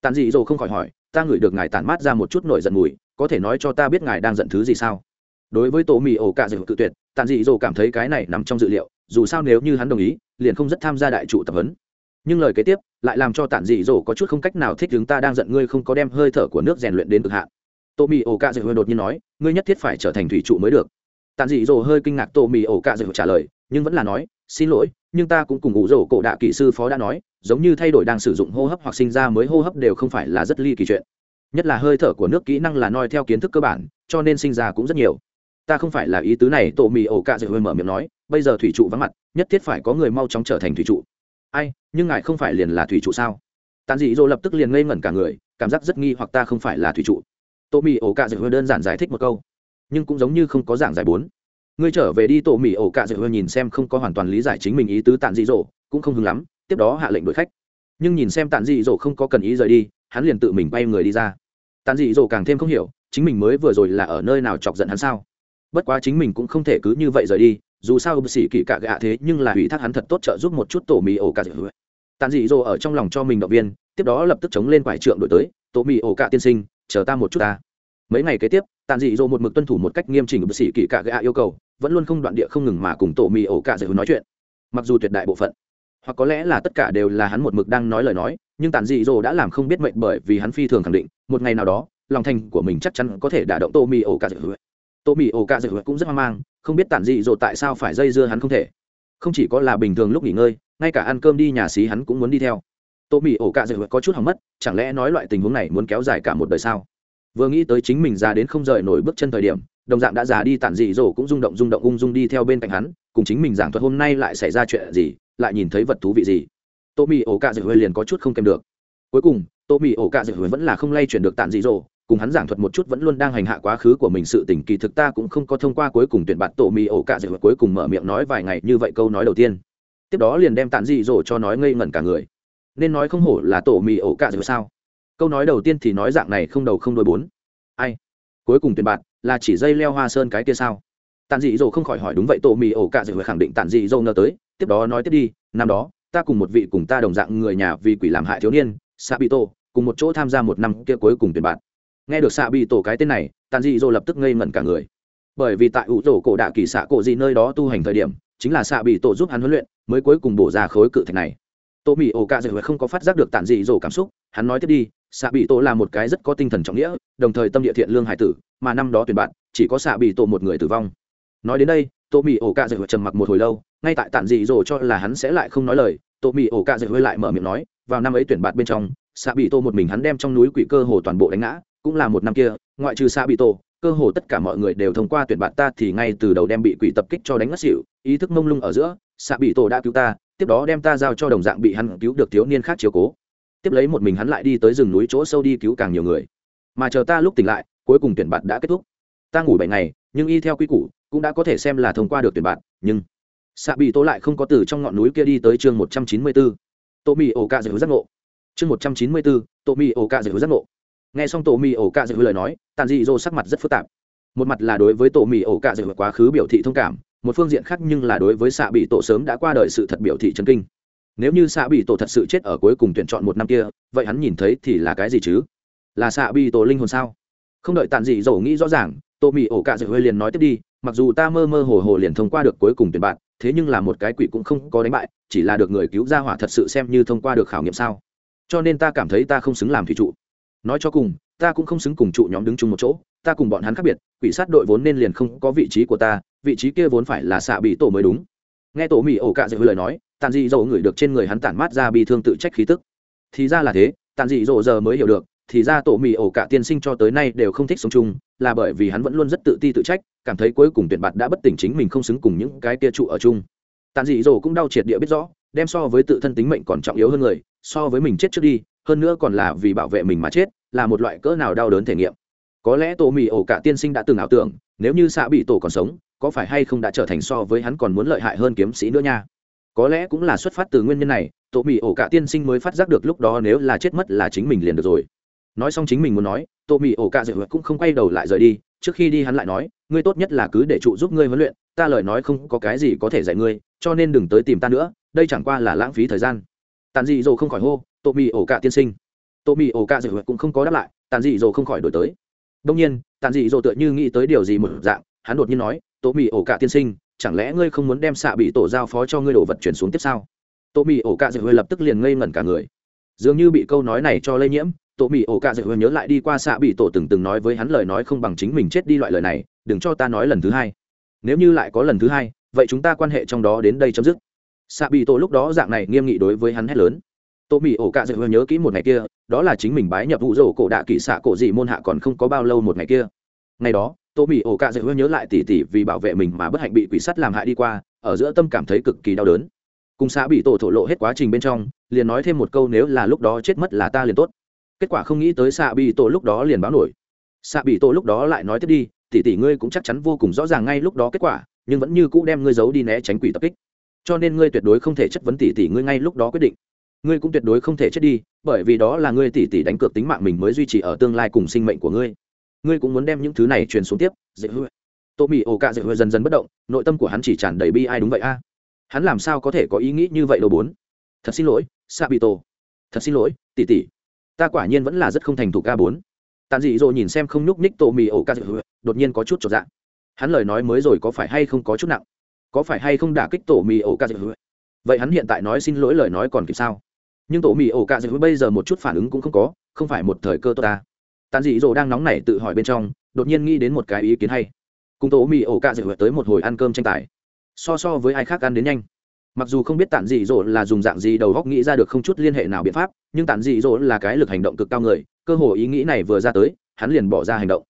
Tản dị dỗ không khỏi hỏi, ta ngửi được ngài tàn mát ra một chút nổi giận mùi, có thể nói cho ta biết ngài đang giận thứ gì sao? Đối với tổ mì ổ cạ dạy cự tuyệt tàn dị dỗ cảm thấy cái này nằm trong dự liệu, dù sao nếu như hắn đồng ý, liền không rất tham gia đại trụ tập huấn. Nhưng lời kế tiếp lại làm cho tản dị dỗ có chút không cách nào thích chúng ta đang giận ngươi không có đem hơi thở của nước rèn luyện đến cực hạn. Tô mì ổ cạ dạy đột nhiên nói, ngươi nhất thiết phải trở thành thủy trụ mới được. Tản dị dỗ hơi kinh ngạc tô mì ổ cạ dạy trả lời, nhưng vẫn là nói, xin lỗi, nhưng ta cũng cùng ngủ rổ cổ đạ kỹ sư phó đã nói, giống như thay đổi đang sử dụng hô hấp hoặc sinh ra mới hô hấp đều không phải là rất ly kỳ chuyện. Nhất là hơi thở của nước kỹ năng là noi theo kiến thức cơ bản, cho nên sinh ra cũng rất nhiều ta không phải là ý tứ này tổ mì ổ cạ dạy hơi mở miệng nói, bây giờ thủy trụ vắng mặt, nhất thiết phải có người mau chóng trở thành thủy trụ. Ai, nhưng ngài không phải liền là thủy trụ sao? Tàn dị dỗ lập tức liền ngây ngẩn cả người, cảm giác rất nghi hoặc ta không phải là thủy trụ. Tổ mì ổ cạ dạy hơi đơn giản giải thích một câu, nhưng cũng giống như không có giảng giải bốn. Ngươi trở về đi tổ mì ổ cạ dạy hơi nhìn xem không có hoàn toàn lý giải chính mình ý tứ tàn dị dỗ, cũng không hứng lắm, tiếp đó hạ lệnh đuổi khách. Nhưng nhìn xem tàn dị dỗ không có cần ý rời đi, hắn liền tự mình bay người đi ra. Tàn dị dỗ càng thêm không hiểu, chính mình mới vừa rồi là ở nơi nào chọc giận hắn sao? Bất quá chính mình cũng không thể cứ như vậy rời đi, dù sao bác sĩ kỳ cạ gạ thế nhưng là ủy thác hắn thật tốt trợ giúp một chút tổ mì ổ cạ dạy tàn dị dỗ ở trong lòng cho mình động viên, tiếp đó lập tức chống lên quải trượng đổi tới, tổ mì ổ cạ tiên sinh, chờ ta một chút ta. Mấy ngày kế tiếp tàn dị dỗ một mực tuân thủ một cách nghiêm chỉnh bác sĩ kỳ cạ gạ yêu cầu, vẫn luôn không đoạn địa không ngừng mà cùng tổ mì ổ cạ dạy nói chuyện. Mặc dù tuyệt đại bộ phận, hoặc có lẽ là tất cả đều là hắn một mực đang nói lời nói, nhưng tàn dị dỗ đã làm không biết mệnh bởi vì hắn phi thường khẳng định, một ngày nào đó, lòng thành của mình chắc chắn có thể đả động tổ mì ổ cạ dạy tô mì ổ cạ dạy cũng rất hoang mang, không biết Tản dị dỗ tại sao phải dây dưa hắn không thể. Không chỉ có là bình thường lúc nghỉ ngơi, ngay cả ăn cơm đi nhà xí hắn cũng muốn đi theo. Tô mì ổ cạ dạy có chút hỏng mất, chẳng lẽ nói loại tình huống này muốn kéo dài cả một đời sao? Vừa nghĩ tới chính mình già đến không rời nổi bước chân thời điểm, đồng dạng đã già đi tản dị dỗ cũng rung động rung động, ung dung đi theo bên cạnh hắn, cùng chính mình giảng thuật hôm nay lại xảy ra chuyện gì, lại nhìn thấy vật thú vị gì. Tô mì ổ cạ dạy liền có chút không kèm được. Cuối cùng, tô mì ổ cạ dạy vẫn là không lay chuyển được tản dị dỗ cùng hắn giảng thuật một chút vẫn luôn đang hành hạ quá khứ của mình sự tình, kỳ thực ta cũng không có thông qua cuối cùng tuyển bạn tổ mì ổ cạ dạy cuối cùng mở miệng nói vài ngày như vậy câu nói đầu tiên. Tiếp đó liền đem tản dị dỗ cho nói ngây ngẩn cả người. Nên nói không hổ là tổ mì ổ cạ dạy sao? Câu nói đầu tiên thì nói dạng này không đầu không đôi bốn. Ai? Cuối cùng tuyển bạn là chỉ dây leo hoa sơn cái kia sao? Tàn dị dỗ không khỏi hỏi đúng vậy, tổ mì ổ cạ dạy khẳng định tàn dị dỗ ngờ tới. Tiếp đó nói tiếp đi, năm đó, ta cùng một vị cùng ta đồng dạng người nhà vì quỷ làm hại thiếu niên, sabito, cùng một chỗ tham gia một năm kia cuối cùng tuyển bạn nghe được xạ bị tổ cái tên này, tàn dị dỗ lập tức ngây ngẩn cả người. Bởi vì tại ủ tổ cổ đạ kỳ xạ cổ gì nơi đó tu hành thời điểm, chính là xạ bị tổ giúp hắn huấn luyện, mới cuối cùng bổ ra khối cự thạch này. Tô mỹ ổ cạ dạy không có phát giác được tàn dị dỗ cảm xúc, hắn nói tiếp đi xạ bị tổ là một cái rất có tinh thần trọng nghĩa, đồng thời tâm địa thiện lương hải tử, mà năm đó tuyển bạn, chỉ có xạ bị tổ một người tử vong. Nói đến đây tô mỹ ổ cạ dạy trầm mặc một hồi lâu, ngay tại tàn dị dỗ cho là hắn sẽ lại không nói lời tô mỹ ổ cạ dạy huệ lại mở miệng nói, vào năm ấy tuyển bạn bên trong xạ bị tổ một mình hắn đem trong núi quỷ cơ hồ toàn bộ đánh ngã cũng là một năm kia, ngoại trừ xa bị tổ cơ hồ tất cả mọi người đều thông qua tuyển bạn ta thì ngay từ đầu đem bị quỷ tập kích cho đánh ngất xỉu, ý thức mông lung ở giữa xạ bị tổ đã cứu ta, tiếp đó đem ta giao cho đồng dạng bị hắn cứu được thiếu niên khác chiếu cố. Tiếp lấy một mình hắn lại đi tới rừng núi chỗ sâu đi cứu càng nhiều người. Mà chờ ta lúc tỉnh lại, cuối cùng tuyển bạn đã kết thúc. Ta ngủ bảy ngày, nhưng y theo quy củ, cũng đã có thể xem là thông qua được tuyển bạn, nhưng xạ bị tổ lại không có từ trong ngọn núi kia đi tới chương một trăm chín mươi bốn tô mì ổ cạ dạy giác ngộ. Chương một trăm chín mươi bốn tô mì ổ cạ dạy giác ngộ nghe xong tổ mì ổ cạ dạy lời nói, tàn dị dô sắc mặt rất phức tạp. Một mặt là đối với tổ mì ổ cạ dạy quá khứ biểu thị thông cảm, một phương diện khác nhưng là đối với xạ bị tổ sớm đã qua đời sự thật biểu thị chấn kinh. Nếu như xạ bị tổ thật sự chết ở cuối cùng tuyển chọn một năm kia, vậy hắn nhìn thấy thì là cái gì chứ? Là xạ bị tổ linh hồn sao? Không đợi tàn dị dầu nghĩ rõ ràng tổ mì ổ cạ dạy hơi liền nói tiếp đi, mặc dù ta mơ mơ hồ hồ liền thông qua được cuối cùng tuyển bạn, thế nhưng là một cái quỷ cũng không có đánh bại, chỉ là được người cứu ra hỏa thật sự xem như thông qua được khảo nghiệm sao. Cho nên ta cảm thấy ta không xứng làm thủy trụ nói cho cùng, ta cũng không xứng cùng trụ nhóm đứng chung một chỗ, ta cùng bọn hắn khác biệt, quỷ sát đội vốn nên liền không có vị trí của ta, vị trí kia vốn phải là xạ bị tổ mới đúng. Nghe tổ mỹ ổ cạ dạy lời nói, tàn dị dỗ ngửi được trên người hắn tản mát ra bị thương tự trách khí tức. Thì ra là thế, tàn dị dỗ giờ mới hiểu được, thì ra tổ mỹ ổ cạ tiên sinh cho tới nay đều không thích sống chung, là bởi vì hắn vẫn luôn rất tự ti tự trách, cảm thấy cuối cùng tuyển bạt đã bất tỉnh chính mình không xứng cùng những cái kia trụ ở chung. Tàn dị dỗ cũng đau triệt địa biết rõ, đem so với tự thân tính mệnh còn trọng yếu hơn người, so với mình chết trước đi hơn nữa còn là vì bảo vệ mình mà chết, là một loại cỡ nào đau đớn thể nghiệm. Có lẽ tổ mì ổ cả tiên sinh đã từng ảo tưởng, nếu như xạ bị tổ còn sống, có phải hay không đã trở thành so với hắn còn muốn lợi hại hơn kiếm sĩ nữa nha? Có lẽ cũng là xuất phát từ nguyên nhân này tổ mì ổ cả tiên sinh mới phát giác được lúc đó nếu là chết mất là chính mình liền được rồi. Nói xong chính mình muốn nói tổ mì ổ cả dạy cũng không quay đầu lại rời đi, trước khi đi hắn lại nói, ngươi tốt nhất là cứ để trụ giúp ngươi huấn luyện, ta lời nói không có cái gì có thể dạy ngươi, cho nên đừng tới tìm ta nữa, đây chẳng qua là lãng phí thời gian. Tàn dị dồ không khỏi hô tô mì ổ cạ tiên sinh. Tô mì ổ cạ dạy cũng không có đáp lại tàn dị dỗ không khỏi đổi tới. Đông nhiên tàn dị dỗ tựa như nghĩ tới điều gì một dạng, hắn đột nhiên nói, tô mì ổ cạ tiên sinh, chẳng lẽ ngươi không muốn đem xạ bị tổ giao phó cho ngươi đồ vật chuyển xuống tiếp sau? Tô mì ổ cạ dạy lập tức liền ngây ngẩn cả người. Dường như bị câu nói này cho lây nhiễm tổ mì ổ cạ dạy nhớ lại đi qua xạ bị tổ từng từng nói với hắn lời nói không bằng chính mình chết đi loại lời này, đừng cho ta nói lần thứ hai. Nếu như lại có lần thứ hai, vậy chúng ta quan hệ trong đó đến đây chấm dứt. Xạ bị tổ lúc đó dạng này nghiêm nghị đối với hắn hét lớn tô mỹ ổ cạ dạy nhớ kỹ một ngày kia, đó là chính mình bái nhập vụ rổ cổ đạ kỵ xạ cổ dị môn hạ còn không có bao lâu một ngày kia. Ngày đó, tô mỹ ổ cạ dạy nhớ lại tỉ tỉ vì bảo vệ mình mà bất hạnh bị quỷ sắt làm hại đi qua, ở giữa tâm cảm thấy cực kỳ đau đớn. Cùng xã bị tổ thổ lộ hết quá trình bên trong, liền nói thêm một câu nếu là lúc đó chết mất là ta liền tốt. Kết quả không nghĩ tới xạ bị tổ lúc đó liền báo nổi. Xạ bị tổ lúc đó lại nói tiếp đi tỷ tỷ ngươi cũng chắc chắn vô cùng rõ ràng ngay lúc đó kết quả, nhưng vẫn như cũ đem ngươi giấu đi né tránh quỷ tập kích. Cho nên ngươi tuyệt đối không thể chất vấn tỷ tỷ ngươi ngay lúc đó quyết định ngươi cũng tuyệt đối không thể chết đi, bởi vì đó là ngươi tỷ tỷ đánh cược tính mạng mình mới duy trì ở tương lai cùng sinh mệnh của ngươi. Ngươi cũng muốn đem những thứ này truyền xuống tiếp, dễ hư tô mỹ ổ cạ dễ hư dần dần bất động, nội tâm của hắn chỉ tràn đầy bi ai đúng vậy a. Hắn làm sao có thể có ý nghĩ như vậy đâu bốn? Thật xin lỗi, sabito. Thật xin lỗi tỷ tỷ ta quả nhiên vẫn là rất không thành thục a bốn. Tàn dị dỗ nhìn xem không nhúc nhích tô mỹ ổ cạ dễ hư đột nhiên có chút trọn dạng hắn lời nói mới rồi có phải hay không có chút nặng? Có phải hay không đả kích tổ mì ổ ca dịu vậy hắn hiện tại nói xin lỗi lời nói còn kịp sao? Nhưng tổ mì ổ cạ dịu bây giờ một chút phản ứng cũng không có, không phải một thời cơ tốt ta. Tàn dị dỗ đang nóng nảy tự hỏi bên trong, đột nhiên nghĩ đến một cái ý kiến hay. Cùng tổ mì ổ cạ dịu tới một hồi ăn cơm tranh tài. So so với ai khác ăn đến nhanh. Mặc dù không biết tản dị dỗ là dùng dạng gì đầu góc nghĩ ra được không chút liên hệ nào biện pháp, nhưng tản dị dỗ là cái lực hành động cực cao người, cơ hồ ý nghĩ này vừa ra tới, hắn liền bỏ ra hành động.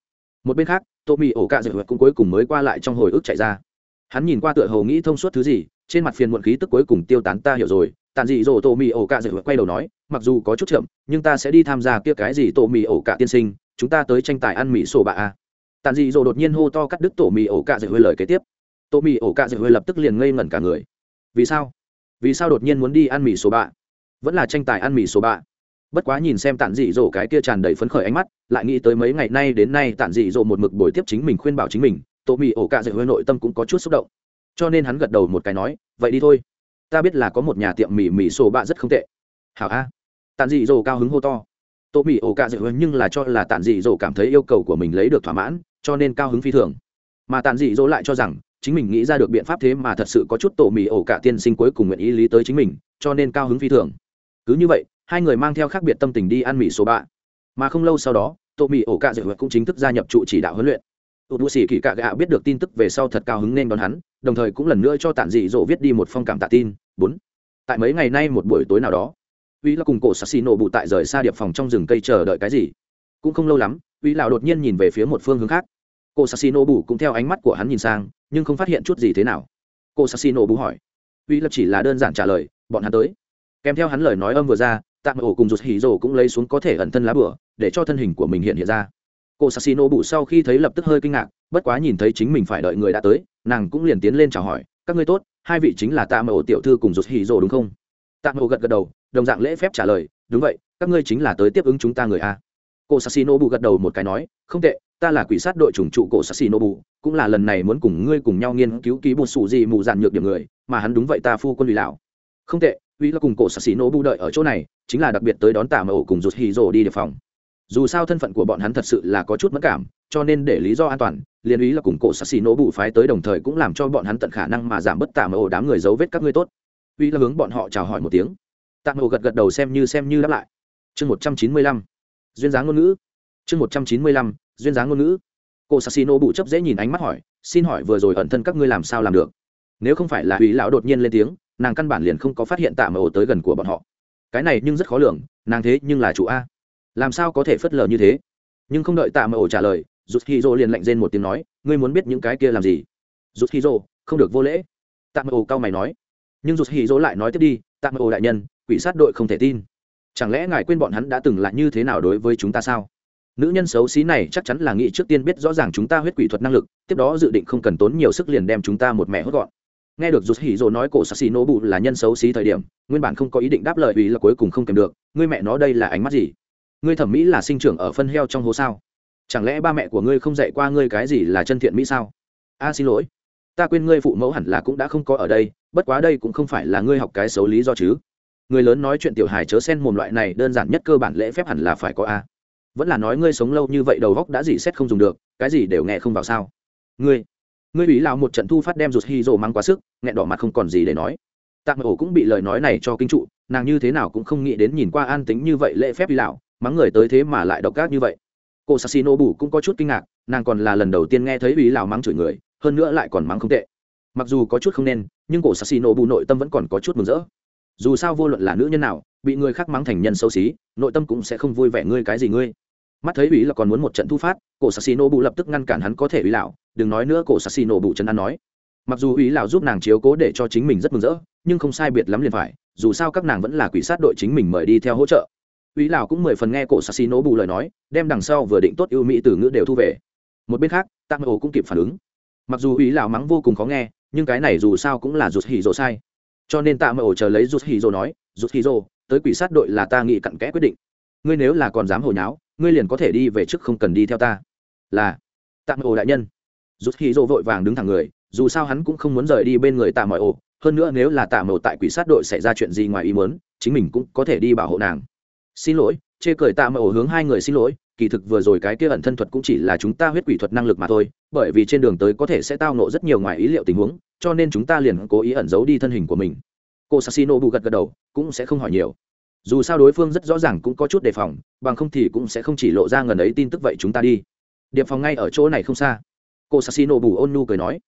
Một bên khác tô mì ổ cạ dạy cũng cuối cùng mới qua lại trong hồi ức chạy ra. Hắn nhìn qua tựa hồ nghĩ thông suốt thứ gì, trên mặt phiền muộn khí tức cuối cùng tiêu tán, ta hiểu rồi tàn dị dỗ tổ mì ổ cạ dạy quay đầu nói, mặc dù có chút chậm, nhưng ta sẽ đi tham gia kia cái gì tổ mì ổ cạ tiên sinh, chúng ta tới tranh tài ăn mì sổ bạ a. Tàn dị dỗ đột nhiên hô to cắt đứt tổ mì ổ cạ dạy lời kế tiếp. Tổ mì ổ cạ dạy lập tức liền ngây ngẩn cả người. Vì sao? Vì sao đột nhiên muốn đi ăn mì sổ bạ? Vẫn là tranh tài ăn mì sổ bạ? Bất quá nhìn xem tản dị dỗ cái kia tràn đầy phấn khởi ánh mắt, lại nghĩ tới mấy ngày nay đến nay tản dị dỗ một mực buổi tiếp chính mình khuyên bảo chính mình, tổ mì ổ cạ dạy hơi nội tâm cũng có chút xúc động. Cho nên hắn gật đầu một cái nói, vậy đi thôi ta biết là có một nhà tiệm mì mì sổ bạ rất không tệ. Hảo a. Tản dị dỗ cao hứng hô to. Tô mì ổ cạ dạy hơi nhưng là cho là tản dị dỗ cảm thấy yêu cầu của mình lấy được thỏa mãn, cho nên cao hứng phi thường. Mà tản dị dỗ lại cho rằng, chính mình nghĩ ra được biện pháp thế mà thật sự có chút tổ mì ổ cả tiên sinh cuối cùng nguyện ý lý tới chính mình, cho nên cao hứng phi thường. Cứ như vậy, hai người mang theo khác biệt tâm tình đi ăn mì số bạ. Mà không lâu sau đó, tổ mì ổ cả dự cũng chính thức gia nhập trụ chỉ đạo huấn luyện. Tụt bù xì kỳ cạ gạ biết được tin tức về sau thật cao hứng nên đón hắn đồng thời cũng lần nữa cho tản dị dỗ viết đi một phong cảm tạ tin. Bốn, tại mấy ngày nay một buổi tối nào đó, uy là cùng cổ sassi nổ bụ tại rời xa điệp phòng trong rừng cây chờ đợi cái gì? Cũng không lâu lắm, uy lão đột nhiên nhìn về phía một phương hướng khác. Cổ cô sassino bụ cũng theo ánh mắt của hắn nhìn sang, nhưng không phát hiện chút gì thế nào. Cổ cô sassino bụ hỏi, uy lập chỉ là đơn giản trả lời, bọn hắn tới. Kèm theo hắn lời nói âm vừa ra, tạm ổ cùng rụt hỉ rồ cũng lấy xuống có thể ẩn thân lá bửa để cho thân hình của mình hiện hiện ra. Cô sassino bụ sau khi thấy lập tức hơi kinh ngạc, bất quá nhìn thấy chính mình phải đợi người đã tới nàng cũng liền tiến lên chào hỏi, các ngươi tốt, hai vị chính là tạ ổ tiểu thư cùng rụt hì rồ đúng không? Tạ ổ gật gật đầu, đồng dạng lễ phép trả lời, đúng vậy, các ngươi chính là tới tiếp ứng chúng ta người a. Cô sassi bù gật đầu một cái nói, không tệ, ta là quỷ sát đội chủng trụ cổ sassi nobu cũng là lần này muốn cùng ngươi cùng nhau nghiên cứu ký bùn sủ gì mù dạn nhược điểm người, mà hắn đúng vậy ta phu quân ủy lão. Không tệ uy là cùng cổ sassi nobu đợi ở chỗ này, chính là đặc biệt tới đón tạ mà ổ cùng rụt hì rồ đi đề phòng. Dù sao thân phận của bọn hắn thật sự là có chút mất cảm, cho nên để lý do an toàn liên ý là cùng cổ sassy bù phái tới đồng thời cũng làm cho bọn hắn tận khả năng mà giảm bất tạm mà ổ đám người dấu vết các ngươi tốt. Uy là hướng bọn họ chào hỏi một tiếng. Tạm ổ gật gật đầu xem như xem như đáp lại. Chương một trăm chín mươi lăm. Duyên dáng ngôn ngữ. Chương một trăm chín mươi lăm. Duyên dáng ngôn ngữ. Cô sassino bụ chấp dễ nhìn ánh mắt hỏi, xin hỏi vừa rồi ẩn thân các ngươi làm sao làm được? Nếu không phải là hủy lão đột nhiên lên tiếng, nàng căn bản liền không có phát hiện tạm ổ tới gần của bọn họ. Cái này nhưng rất khó lường, nàng thế nhưng là chủ a. Làm sao có thể phớt lờ như thế? Nhưng không đợi tạm ổ trả lời rút khi dô liền lạnh rên một tiếng nói, ngươi muốn biết những cái kia làm gì? Rút khi dô không được vô lễ. Tạm ồ cao mày nói. Nhưng rút khi dô lại nói tiếp đi, tạm ồ đại nhân, quỷ sát đội không thể tin. Chẳng lẽ ngài quên bọn hắn đã từng là như thế nào đối với chúng ta sao? Nữ nhân xấu xí này chắc chắn là nghĩ trước tiên biết rõ ràng chúng ta huyết quỷ thuật năng lực, tiếp đó dự định không cần tốn nhiều sức liền đem chúng ta một mẹ hốt gọn. Nghe được rút hỉ rồ nói cổ sắc xì nô bụ là nhân xấu xí thời điểm, nguyên bản không có ý định đáp lời vì là cuối cùng không kèm được, ngươi mẹ nó đây là ánh mắt gì? Ngươi thẩm mỹ là sinh trưởng ở phân heo trong hố sao? Chẳng lẽ ba mẹ của ngươi không dạy qua ngươi cái gì là chân thiện mỹ sao? A, xin lỗi. Ta quên ngươi phụ mẫu hẳn là cũng đã không có ở đây, bất quá đây cũng không phải là ngươi học cái xấu lý do chứ. Người lớn nói chuyện tiểu hài chớ xen mồm loại này đơn giản nhất cơ bản lễ phép hẳn là phải có a. Vẫn là nói ngươi sống lâu như vậy đầu góc đã gì xét không dùng được, cái gì đều nghe không vào sao? Ngươi ngươi ủy lào một trận thu phát đem rụt hy rồ mang quá sức, nghẹn đỏ mặt không còn gì để nói. Tạm ổ cũng bị lời nói này cho kinh trụ, nàng như thế nào cũng không nghĩ đến nhìn qua an tính như vậy lễ phép ủy lào mắng người tới thế mà lại độc ác như vậy cô sassino bù cũng có chút kinh ngạc, nàng còn là lần đầu tiên nghe thấy ủy lào mắng chửi người, hơn nữa lại còn mắng không tệ. Mặc dù có chút không nên, nhưng cổ sassino bù nội tâm vẫn còn có chút mừng rỡ. Dù sao vô luận là nữ nhân nào, bị người khác mắng thành nhân xấu xí, nội tâm cũng sẽ không vui vẻ ngươi cái gì ngươi. Mắt thấy ủy là còn muốn một trận thu phát cổ sassino bù lập tức ngăn cản hắn có thể ủy lão, đừng nói nữa cổ sassino bù chân ăn nói. Mặc dù ủy lão giúp nàng chiếu cố để cho chính mình rất mừng rỡ, nhưng không sai biệt lắm liền phải, dù sao các nàng vẫn là quỷ sát đội chính mình mời đi theo hỗ trợ. Úy lão cũng mười phần nghe cổ Sasino bù lời nói, đem đằng sau vừa định tốt ưu mỹ từ ngữ đều thu về. Một bên khác tạm ổ cũng kịp phản ứng. Mặc dù Úy lão mắng vô cùng khó nghe, nhưng cái này dù sao cũng là rụt hỉ rồ sai. Cho nên tạm ổ chờ lấy rụt hỉ rồ nói, rụt hỉ rồ, tới quỷ sát đội là ta nghĩ cặn kẽ quyết định. Ngươi nếu là còn dám hồ nháo, ngươi liền có thể đi về trước không cần đi theo ta. Là tạm ổ đại nhân. Rút hỉ rồ vội vàng đứng thẳng người, dù sao hắn cũng không muốn rời đi bên người tạ mọi ổ hơn nữa nếu là tạ mậu tại quỷ sát đội xảy ra chuyện gì ngoài ý muốn, chính mình cũng có thể đi bảo hộ nàng xin lỗi, chê cười tạ mậu hướng hai người xin lỗi, kỳ thực vừa rồi cái kia ẩn thân thuật cũng chỉ là chúng ta huyết quỷ thuật năng lực mà thôi, bởi vì trên đường tới có thể sẽ tao nộ rất nhiều ngoài ý liệu tình huống, cho nên chúng ta liền cố ý ẩn giấu đi thân hình của mình. Cô sassino bù gật gật đầu, cũng sẽ không hỏi nhiều. Dù sao đối phương rất rõ ràng cũng có chút đề phòng, bằng không thì cũng sẽ không chỉ lộ ra ngần ấy tin tức vậy chúng ta đi. Điệp phòng ngay ở chỗ này không xa. Cô sassino bù ôn nu cười nói.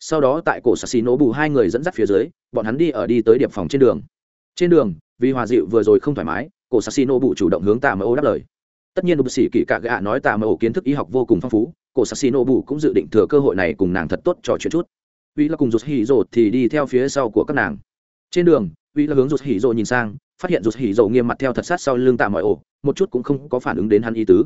Sau đó tại cổ sassino bù hai người dẫn dắt phía dưới, bọn hắn đi ở đi tới điệp phòng trên đường. Trên đường, vì hòa dịu vừa rồi không thoải mái cổ sassino bù chủ động hướng tạ mẫu đáp lời. Tất nhiên bục sĩ kỷ cạ gạ nói tạ mẫu kiến thức y học vô cùng phong phú, cổ sassino bù cũng dự định thừa cơ hội này cùng nàng thật tốt trò chuyện chút. Uy là cùng rụt hỉ rột thì đi theo phía sau của các nàng. Trên đường, uy là hướng rụt hỉ rột nhìn sang, phát hiện rụt hỉ rột nghiêm mặt theo thật sát sau lưng tạ mọi ổ một chút cũng không có phản ứng đến hắn ý tứ.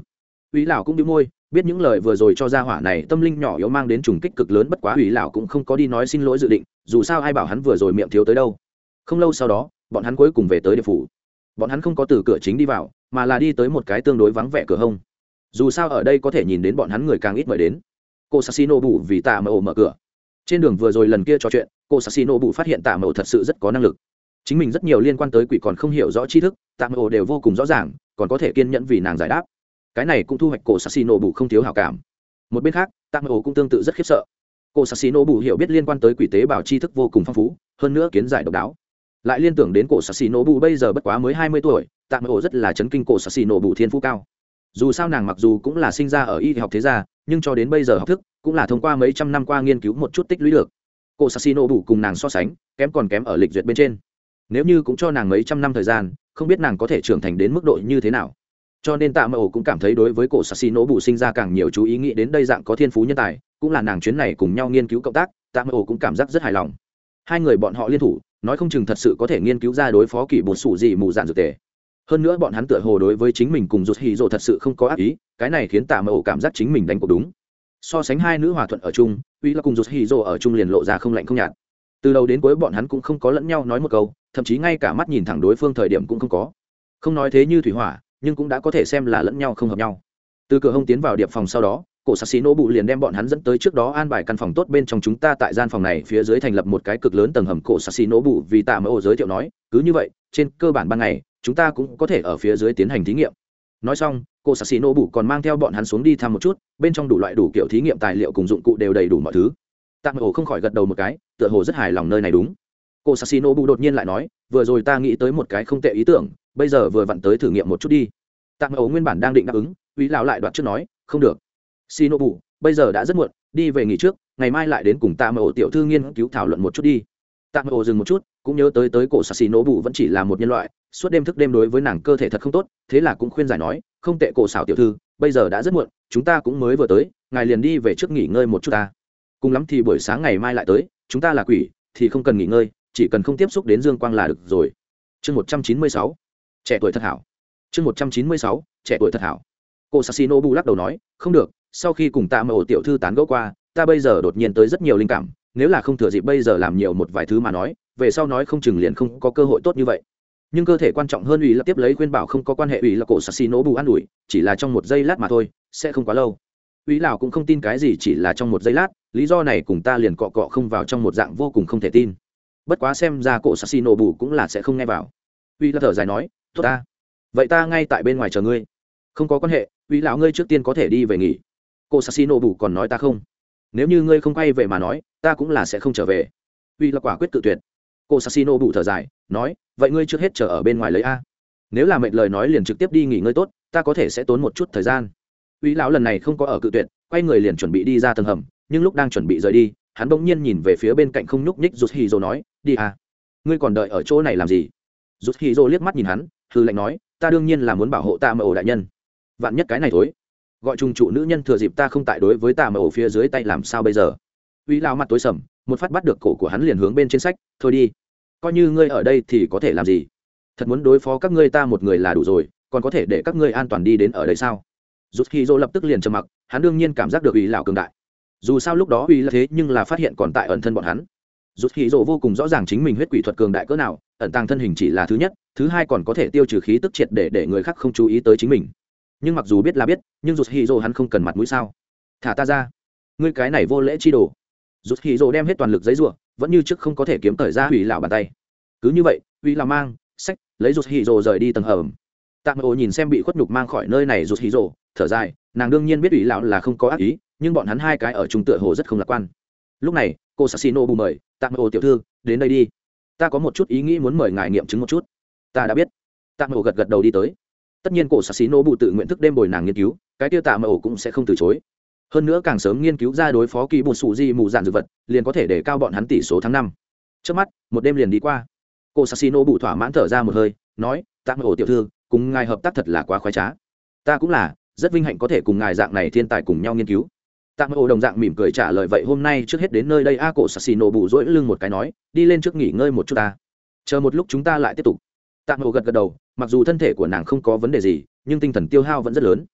Uy lão cũng đĩu môi, biết những lời vừa rồi cho ra hỏa này tâm linh nhỏ yếu mang đến trùng kích cực lớn bất quá uy lão cũng không có đi nói xin lỗi dự định, dù sao ai bảo hắn vừa rồi miệng thiếu tới đâu. Không lâu sau đó, bọn hắn cuối cùng về tới địa phủ bọn hắn không có từ cửa chính đi vào, mà là đi tới một cái tương đối vắng vẻ cửa hông. Dù sao ở đây có thể nhìn đến bọn hắn người càng ít mời đến. Cô sassino bù vì tạ mậu mở cửa. Trên đường vừa rồi lần kia trò chuyện, cô sassino bù phát hiện tạ mậu thật sự rất có năng lực. Chính mình rất nhiều liên quan tới quỷ còn không hiểu rõ tri thức tạm ổ đều vô cùng rõ ràng, còn có thể kiên nhẫn vì nàng giải đáp. Cái này cũng thu hoạch cô sassino bù không thiếu hào cảm. Một bên khác tạm ổ cũng tương tự rất khiếp sợ. Cô sassino bù hiểu biết liên quan tới quỷ tế bào tri thức vô cùng phong phú, hơn nữa kiến giải độc đáo lại liên tưởng đến cổ sassino bù bây giờ bất quá mới hai mươi tuổi, tạm ổ rất là chấn kinh cổ sassino bù thiên phú cao. Dù sao nàng mặc dù cũng là sinh ra ở y học thế gia, nhưng cho đến bây giờ học thức, cũng là thông qua mấy trăm năm qua nghiên cứu một chút tích lũy được. Cổ sassino bù cùng nàng so sánh, kém còn kém ở lịch duyệt bên trên. Nếu như cũng cho nàng mấy trăm năm thời gian, không biết nàng có thể trưởng thành đến mức độ như thế nào. Cho nên tạ mậu cũng cảm thấy đối với cổ sassi nổ bù sinh ra càng nhiều chú ý nghĩ đến đây dạng có thiên phú nhân tài, cũng là nàng chuyến này cùng nhau nghiên cứu cộng tác tạ mậu cũng cảm giác rất hài lòng hai người bọn họ liên thủ, nói không chừng thật sự có thể nghiên cứu ra đối phó kỷ bột sủ gì mù dạn dược tề. Hơn nữa bọn hắn tựa hồ đối với chính mình cùng rụt hì rồ thật sự không có ác ý, cái này khiến tạ mẫu cảm giác chính mình đánh cuộc đúng. So sánh hai nữ hòa thuận ở chung, uy là cùng rụt hì rồ ở chung liền lộ ra không lạnh không nhạt. Từ đầu đến cuối bọn hắn cũng không có lẫn nhau nói một câu, thậm chí ngay cả mắt nhìn thẳng đối phương thời điểm cũng không có. Không nói thế như thủy hỏa, nhưng cũng đã có thể xem là lẫn nhau không hợp nhau. Từ cửa hông tiến vào điệp phòng sau đó cổ sạc Xí nỗ bụ liền đem bọn hắn dẫn tới trước đó an bài căn phòng tốt bên trong chúng ta tại gian phòng này phía dưới thành lập một cái cực lớn tầng hầm. Cổ sạc Xí nỗ bụ vì tạ mẫu ô giới thiệu nói, cứ như vậy, trên cơ bản ban ngày, chúng ta cũng có thể ở phía dưới tiến hành thí nghiệm. Nói xong cô sạc xì nỗ bụ còn mang theo bọn hắn xuống đi thăm một chút, bên trong đủ loại đủ kiểu thí nghiệm tài liệu cùng dụng cụ đều đầy đủ mọi thứ. Tạ mẫu không khỏi gật đầu một cái, tựa hồ rất hài lòng nơi này đúng. Cô nỗ bụ đột nhiên lại nói, vừa rồi ta nghĩ tới một cái không tệ ý tưởng, bây giờ vừa vặn tới thử nghiệm một chút đi. Tạm ấu nguyên bản đang định đáp ứng uy lão lại đoạt trước nói, không được xino bu bây giờ đã rất muộn, đi về nghỉ trước, ngày mai lại đến cùng tạm ấu tiểu thư nghiên cứu thảo luận một chút đi. Tạm ấu dừng một chút, cũng nhớ tới tới cổ sassino bu vẫn chỉ là một nhân loại, suốt đêm thức đêm đối với nàng cơ thể thật không tốt, thế là cũng khuyên giải nói, không tệ cổ xảo tiểu thư, bây giờ đã rất muộn, chúng ta cũng mới vừa tới, ngài liền đi về trước nghỉ ngơi một chút ta. Cùng lắm thì buổi sáng ngày mai lại tới, chúng ta là quỷ, thì không cần nghỉ ngơi, chỉ cần không tiếp xúc đến dương quang là được rồi. Chương một trăm chín mươi sáu, trẻ tuổi thật hảo. Chương một trăm chín mươi sáu, trẻ tuổi thật hảo. Cô sassino bu lắc đầu nói, không được sau khi cùng tạ mẫu tiểu thư tán gẫu qua, ta bây giờ đột nhiên tới rất nhiều linh cảm, nếu là không thừa dịp bây giờ làm nhiều một vài thứ mà nói, về sau nói không chừng liền không có cơ hội tốt như vậy. Nhưng cơ thể quan trọng hơn ủy là tiếp lấy khuyên bảo không có quan hệ ủy là cổ sassino bù an ủi, chỉ là trong một giây lát mà thôi, sẽ không quá lâu. Ủy lào cũng không tin cái gì chỉ là trong một giây lát, lý do này cùng ta liền cọ cọ không vào trong một dạng vô cùng không thể tin. Bất quá xem ra cổ sassi nổ bù cũng là sẽ không nghe vào. Uy là thở dài nói, tốt ta. Vậy ta ngay tại bên ngoài chờ ngươi. Không có quan hệ uy lão ngươi trước tiên có thể đi về nghỉ cô sassi bù còn nói ta không. Nếu như ngươi không quay về mà nói, ta cũng là sẽ không trở về. Uy là quả quyết tự tuyệt. Cô sassi bù thở dài, nói, vậy ngươi trước hết chờ ở bên ngoài lấy a. Nếu là mệnh lời nói liền trực tiếp đi nghỉ ngơi tốt, ta có thể sẽ tốn một chút thời gian. Uy lão lần này không có ở cự tuyệt, quay người liền chuẩn bị đi ra tầng hầm, nhưng lúc đang chuẩn bị rời đi, hắn bỗng nhiên nhìn về phía bên cạnh không nhúc nhích rút hì dô nói, đi à ngươi còn đợi ở chỗ này làm gì? Rút hì dô liếc mắt nhìn hắn hư lệnh nói, ta đương nhiên là muốn bảo hộ ta mà ổ đại nhân. Vạn nhất cái này thối gọi trùng trụ nữ nhân thừa dịp ta không tại đối với ta mà ổ phía dưới tay làm sao bây giờ? Uy lao mặt tối sầm, một phát bắt được cổ của hắn liền hướng bên trên sách, thôi đi, coi như ngươi ở đây thì có thể làm gì? Thật muốn đối phó các ngươi ta một người là đủ rồi, còn có thể để các ngươi an toàn đi đến ở đây sao? Rút khi dô lập tức liền trầm mặc, hắn đương nhiên cảm giác được uy lão cường đại. Dù sao lúc đó uy là thế nhưng là phát hiện còn tại ẩn thân bọn hắn. Rút khí rộ vô cùng rõ ràng chính mình huyết quỷ thuật cường đại cỡ nào, ẩn tàng thân hình chỉ là thứ nhất, thứ hai còn có thể tiêu trừ khí tức triệt để để người khác không chú ý tới chính mình nhưng mặc dù biết là biết, nhưng rút hì rộ hắn không cần mặt mũi sao? Thả ta ra. Ngươi cái này vô lễ chi đồ. Rút hì rộ đem hết toàn lực giấy ruộng vẫn như trước không có thể kiếm thời ra hủy lão bàn tay. Cứ như vậy uy là mang, sách, lấy rút hì rồ rời đi tầng hầm. Tạm ồ nhìn xem bị khuất nhục mang khỏi nơi này rút hì rồ, thở dài, nàng đương nhiên biết ủy lão là không có ác ý, nhưng bọn hắn hai cái ở trung tựa hồ rất không lạc quan. Lúc này, cô sassino bù mời, tạm ồ tiểu thư, đến đây đi. Ta có một chút ý nghĩ muốn mời ngài nghiệm chứng một chút. Ta đã biết. Tạm ồ gật gật đầu đi tới tất nhiên cổ Sashino Bụ tự nguyện thức đêm bồi nàng nghiên cứu, cái tiêu mà ổ cũng sẽ không từ chối. Hơn nữa càng sớm nghiên cứu ra đối phó kỳ bột sủ di mù dạn dược vật, liền có thể để cao bọn hắn tỷ số tháng năm. Trước mắt, một đêm liền đi qua. Cô sassino Bụ thỏa mãn thở ra một hơi, nói tạm ồ tiểu thư, cùng ngài hợp tác thật là quá khoái trá. Ta cũng là, rất vinh hạnh có thể cùng ngài dạng này thiên tài cùng nhau nghiên cứu. Tạm ồ đồng dạng mỉm cười trả lời, vậy hôm nay trước hết đến nơi đây a, cổ sassi bụ dỗi lưng một cái nói, đi lên trước nghỉ ngơi một chút ta. Chờ một lúc chúng ta lại tiếp tục. Tạm ồ gật gật đầu mặc dù thân thể của nàng không có vấn đề gì, nhưng tinh thần tiêu hao vẫn rất lớn.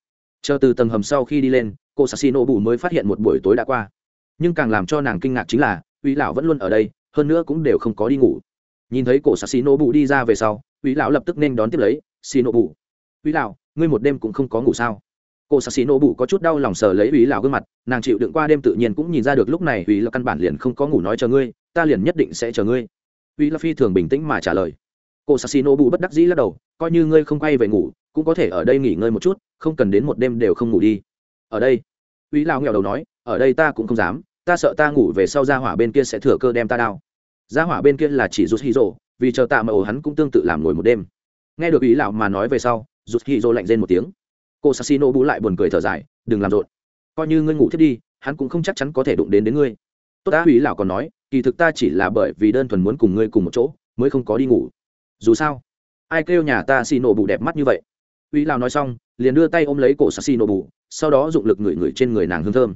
Chờ từ tầng hầm sau khi đi lên, cô sassi nổ bù mới phát hiện một buổi tối đã qua. Nhưng càng làm cho nàng kinh ngạc chính là, uy lão vẫn luôn ở đây, hơn nữa cũng đều không có đi ngủ. Nhìn thấy cổ sassi nổ bù đi ra về sau, uy lão lập tức nên đón tiếp lấy xì nổ bù, uy lão, ngươi một đêm cũng không có ngủ sao? Cô sassi nổ bụ có chút đau lòng sờ lấy uy lão gương mặt, nàng chịu đựng qua đêm tự nhiên cũng nhìn ra được lúc này uy là căn bản liền không có ngủ nói chờ ngươi, ta liền nhất định sẽ chờ ngươi. Uy là phi thường bình tĩnh mà trả lời cô sassi bù bất đắc dĩ lắc đầu, coi như ngươi không quay về ngủ, cũng có thể ở đây nghỉ ngơi một chút, không cần đến một đêm đều không ngủ đi. Ở đây. Uy lão nghèo đầu nói, ở đây ta cũng không dám, ta sợ ta ngủ về sau ra hỏa bên kia sẽ thừa cơ đem ta đao ra hỏa bên kia là chỉ rút hì rồ, vì chờ tạ mà ổ hắn cũng tương tự làm ngồi một đêm. Nghe được ý lão mà nói về sau rút hì rồ lạnh rên một tiếng. Cô sassino bù lại buồn cười thở dài, đừng làm rộn. Coi như ngươi ngủ thiết đi, hắn cũng không chắc chắn có thể đụng đến đến ngươi. Tốt đã, Uy lão còn nói, kỳ thực ta chỉ là bởi vì đơn thuần muốn cùng ngươi cùng một chỗ, mới không có đi ngủ dù sao, ai kêu nhà ta xì nổ bù đẹp mắt như vậy? Uy lào nói xong, liền đưa tay ôm lấy cổ sassino bù sau đó dụng lực ngửi ngửi trên người nàng hương thơm.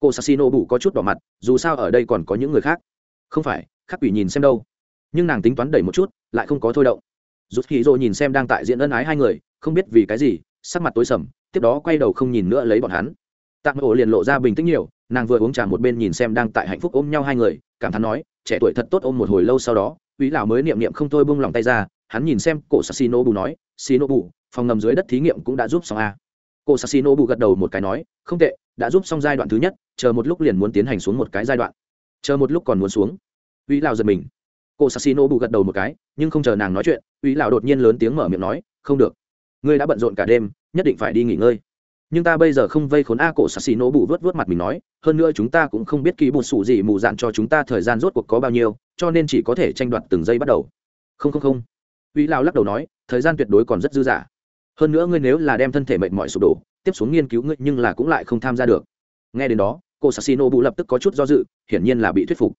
Cô nổ bù có chút đỏ mặt, dù sao ở đây còn có những người khác. Không phải khắc quỷ nhìn xem đâu. Nhưng nàng tính toán đẩy một chút, lại không có thôi động. Rút khí rồi nhìn xem đang tại diễn ân ái hai người, không biết vì cái gì, sắc mặt tối sầm, tiếp đó quay đầu không nhìn nữa lấy bọn hắn. Tạm ổ liền lộ ra bình tĩnh nhiều, nàng vừa uống trà một bên nhìn xem đang tại hạnh phúc ôm nhau hai người, cảm thán nói, trẻ tuổi thật tốt ôm một hồi lâu sau đó Úy lão mới niệm niệm không thôi buông lòng tay ra, hắn nhìn xem cổ Sasino bù nói "Sino bù phòng ngầm dưới đất thí nghiệm cũng đã giúp xong a. Cổ Sasino bù gật đầu một cái nói, không tệ, đã giúp xong giai đoạn thứ nhất, chờ một lúc liền muốn tiến hành xuống một cái giai đoạn. Chờ một lúc còn muốn xuống. Úy lão giật mình. Cổ Sasino bù gật đầu một cái, nhưng không chờ nàng nói chuyện Úy lão đột nhiên lớn tiếng mở miệng nói, không được. Ngươi đã bận rộn cả đêm, nhất định phải đi nghỉ ngơi. Nhưng ta bây giờ không vây khốn a cổ sassi nổ bụ vớt vớt mặt mình nói, hơn nữa chúng ta cũng không biết kỳ bột sủ gì mù dạn cho chúng ta thời gian rốt cuộc có bao nhiêu cho nên chỉ có thể tranh đoạt từng giây bắt đầu. Không không không. Uy lao lắc đầu nói, thời gian tuyệt đối còn rất dư dả. Hơn nữa ngươi nếu là đem thân thể mệnh mọi sụp đổ, tiếp xuống nghiên cứu ngươi nhưng là cũng lại không tham gia được. Nghe đến đó, cô sassino bụ lập tức có chút do dự, hiển nhiên là bị thuyết phục.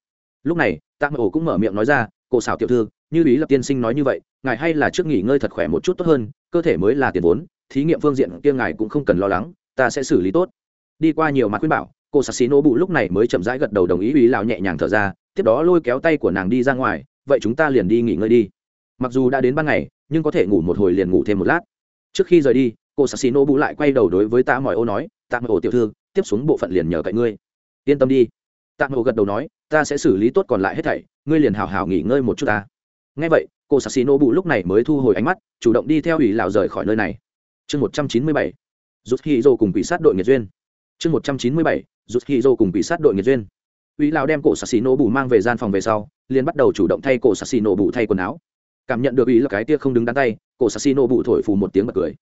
Lúc này, tạm ổ cũng mở miệng nói ra, cô xảo tiểu thư, như ý lập tiên sinh nói như vậy, ngài hay là trước nghỉ ngơi thật khỏe một chút tốt hơn, cơ thể mới là tiền vốn, thí nghiệm phương diện kia ngài cũng không cần lo lắng, ta sẽ xử lý tốt. Đi qua nhiều mặt khuyên bảo, cô sassino bù bụ lúc này mới chậm rãi gật đầu đồng ý ý lão nhẹ nhàng thở ra tiếp đó lôi kéo tay của nàng đi ra ngoài, vậy chúng ta liền đi nghỉ ngơi đi. Mặc dù đã đến ban ngày, nhưng có thể ngủ một hồi liền ngủ thêm một lát. Trước khi rời đi, cô sassi nô lại quay đầu đối với ta mọi ô nói, tạ mọi ô tiểu thư, tiếp xuống bộ phận liền nhờ cậy ngươi. Yên tâm đi. Tạ mọi ô gật đầu nói, ta sẽ xử lý tốt còn lại hết thảy, ngươi liền hào hào nghỉ ngơi một chút ta. Ngay vậy, cô sassino bù lúc này mới thu hồi ánh mắt, chủ động đi theo ủy lão rời khỏi nơi này. Chương một trăm chín mươi bảy, rút khi dô cùng quỷ sát đội nghiệt duyên. Chương một trăm chín mươi bảy, rút khi dô cùng quỷ sát đội nghiệt duyên uy lão đem cổ sạc xì nổ bù mang về gian phòng về sau, liền bắt đầu chủ động thay cổ sạc xì nổ bù thay quần áo. Cảm nhận được ý là cái tia không đứng đắn tay, cổ sạc xì nổ bù thổi phù một tiếng bật cười.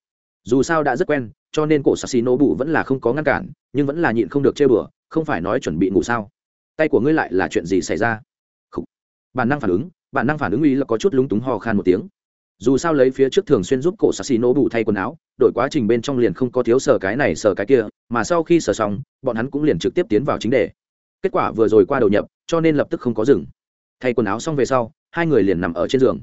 Dù sao đã rất quen, cho nên cổ sạc xì nổ bù vẫn là không có ngăn cản, nhưng vẫn là nhịn không được chơi bừa, không phải nói chuẩn bị ngủ sao? Tay của ngươi lại là chuyện gì xảy ra? Khủ. bản năng phản ứng, bản năng phản ứng uy là có chút lúng túng ho khan một tiếng. Dù sao lấy phía trước thường xuyên giúp cổ sassi nổ bù thay quần áo, đổi quá trình bên trong liền không có thiếu sờ cái này sờ cái kia, mà sau khi sờ xong, bọn hắn cũng liền trực tiếp tiến vào chính đề kết quả vừa rồi qua đầu nhập, cho nên lập tức không có dừng thay quần áo xong về sau, hai người liền nằm ở trên giường.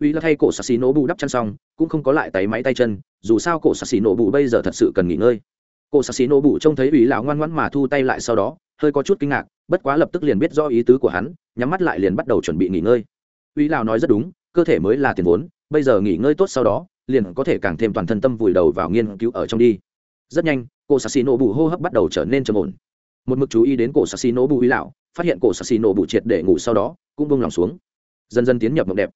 Uy là thay cổ sassi nổ bù đắp chăn xong, cũng không có lại tay máy tay chân, dù sao cổ sassi nổ bù bây giờ thật sự cần nghỉ ngơi. Cổ sassi nổ bù trông thấy uy lão ngoan ngoãn mà thu tay lại sau đó, hơi có chút kinh ngạc, bất quá lập tức liền biết do ý tứ của hắn, nhắm mắt lại liền bắt đầu chuẩn bị nghỉ ngơi. Uy lão nói rất đúng, cơ thể mới là tiền vốn, bây giờ nghỉ ngơi tốt sau đó, liền có thể càng thêm toàn thân tâm vùi đầu vào nghiên cứu ở trong đi. Rất nhanh, cổ sạc nổ bù hô hấp bắt đầu trở nên trầm ổn một mực chú ý đến cổ sạc xì nổ bù uy lão, phát hiện cổ sạc xì nổ bù triệt để ngủ sau đó, cũng bông lòng xuống. Dần dần tiến nhập mộng đẹp.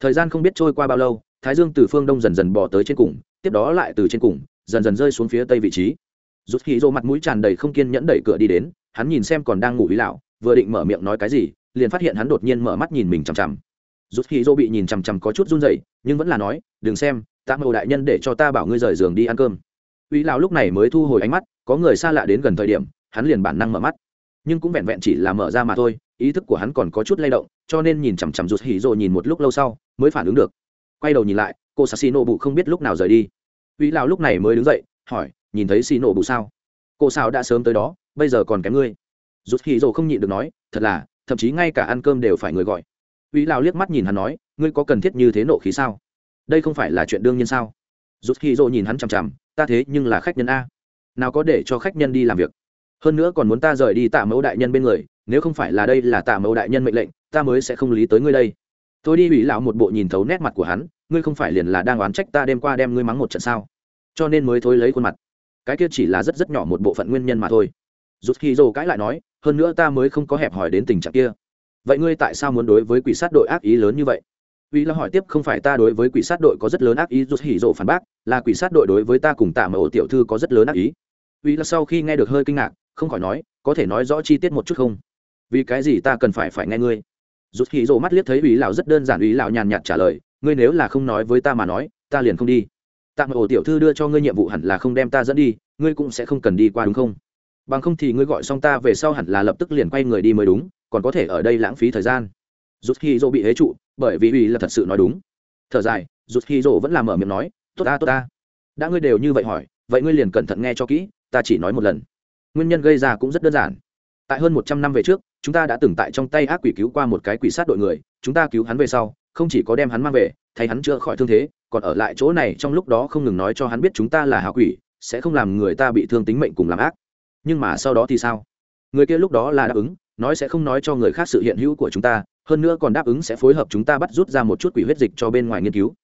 Thời gian không biết trôi qua bao lâu, thái dương từ phương đông dần dần bỏ tới trên cùng, tiếp đó lại từ trên cùng, dần dần rơi xuống phía tây vị trí. Rút khí rô mặt mũi tràn đầy không kiên nhẫn đẩy cửa đi đến, hắn nhìn xem còn đang ngủ ý lão, vừa định mở miệng nói cái gì, liền phát hiện hắn đột nhiên mở mắt nhìn mình chằm chằm. Rút khí rô bị nhìn chằm chằm có chút run rẩy, nhưng vẫn là nói, đừng xem, tạ mậu đại nhân để cho ta bảo ngươi rời giường đi ăn cơm. Ý lão lúc này mới thu hồi ánh mắt, có người xa lạ đến gần thời điểm hắn liền bản năng mở mắt. Nhưng cũng vẹn vẹn chỉ là mở ra mà thôi, ý thức của hắn còn có chút lay động, cho nên nhìn chằm chằm rụt hỉ rộ nhìn một lúc lâu sau, mới phản ứng được. Quay đầu nhìn lại, cô sa xì nổ bụ không biết lúc nào rời đi. Uy lão lúc này mới đứng dậy, hỏi, nhìn thấy xì nổ bụ sao? Cô sao đã sớm tới đó, bây giờ còn kém ngươi. Rụt hỉ rộ không nhịn được nói, thật là, thậm chí ngay cả ăn cơm đều phải người gọi. Uy lão liếc mắt nhìn hắn nói, ngươi có cần thiết như thế nộ khí sao? Đây không phải là chuyện đương nhiên sao? Rụt hỉ rộ nhìn hắn chằm chằm, ta thế nhưng là khách nhân a. Nào có để cho khách nhân đi làm việc? Hơn nữa còn muốn ta rời đi tạ mẫu đại nhân bên người nếu không phải là đây là tạ mẫu đại nhân mệnh lệnh ta mới sẽ không lý tới ngươi đây. Tôi đi ủy lão một bộ nhìn thấu nét mặt của hắn ngươi không phải liền là đang oán trách ta đêm qua đem ngươi mắng một trận sao? Cho nên mới thối lấy khuôn mặt. Cái kia chỉ là rất rất nhỏ một bộ phận nguyên nhân mà thôi. Rút khi dồ cãi lại nói hơn nữa ta mới không có hẹp hỏi đến tình trạng kia. Vậy ngươi tại sao muốn đối với quỷ sát đội ác ý lớn như vậy? Uy là hỏi tiếp không phải ta đối với quỷ sát đội có rất lớn ác ý rút hỉ rộ phản bác, là quỷ sát đội đối với ta cùng tạ mà ổ tiểu thư có rất lớn ác ý. Uy là sau khi nghe được hơi kinh ngạc, không khỏi nói, có thể nói rõ chi tiết một chút không? Vì cái gì ta cần phải phải nghe ngươi? Rút hỉ rộ mắt liếc thấy ý lão rất đơn giản, ý lão nhàn nhạt trả lời, ngươi nếu là không nói với ta mà nói, ta liền không đi. Tạm ổ tiểu thư đưa cho ngươi nhiệm vụ hẳn là không đem ta dẫn đi, ngươi cũng sẽ không cần đi qua đúng không? Bằng không thì ngươi gọi xong ta về sau hẳn là lập tức liền quay người đi mới đúng, còn có thể ở đây lãng phí thời gian rút khi dỗ bị hế trụ bởi vì ý là thật sự nói đúng thở dài rút khi dỗ vẫn làm mở miệng nói tốt ta tốt ta đã ngươi đều như vậy hỏi vậy ngươi liền cẩn thận nghe cho kỹ ta chỉ nói một lần nguyên nhân gây ra cũng rất đơn giản. Tại hơn một trăm năm về trước, chúng ta đã từng tại trong tay ác quỷ cứu qua một cái quỷ sát đội người, chúng ta cứu hắn về sau, không chỉ có đem hắn mang về, thay hắn chữa khỏi thương thế, còn ở lại chỗ này trong lúc đó không ngừng nói cho hắn biết chúng ta là hào quỷ, sẽ không làm người ta bị thương tính mệnh cùng làm ác. Nhưng mà sau đó thì sao? Người kia lúc đó là đáp ứng, nói sẽ không nói cho người khác sự hiện hữu của chúng ta, hơn nữa còn đáp ứng sẽ phối hợp chúng ta bắt rút ra một chút quỷ huyết dịch cho bên ngoài nghiên cứu.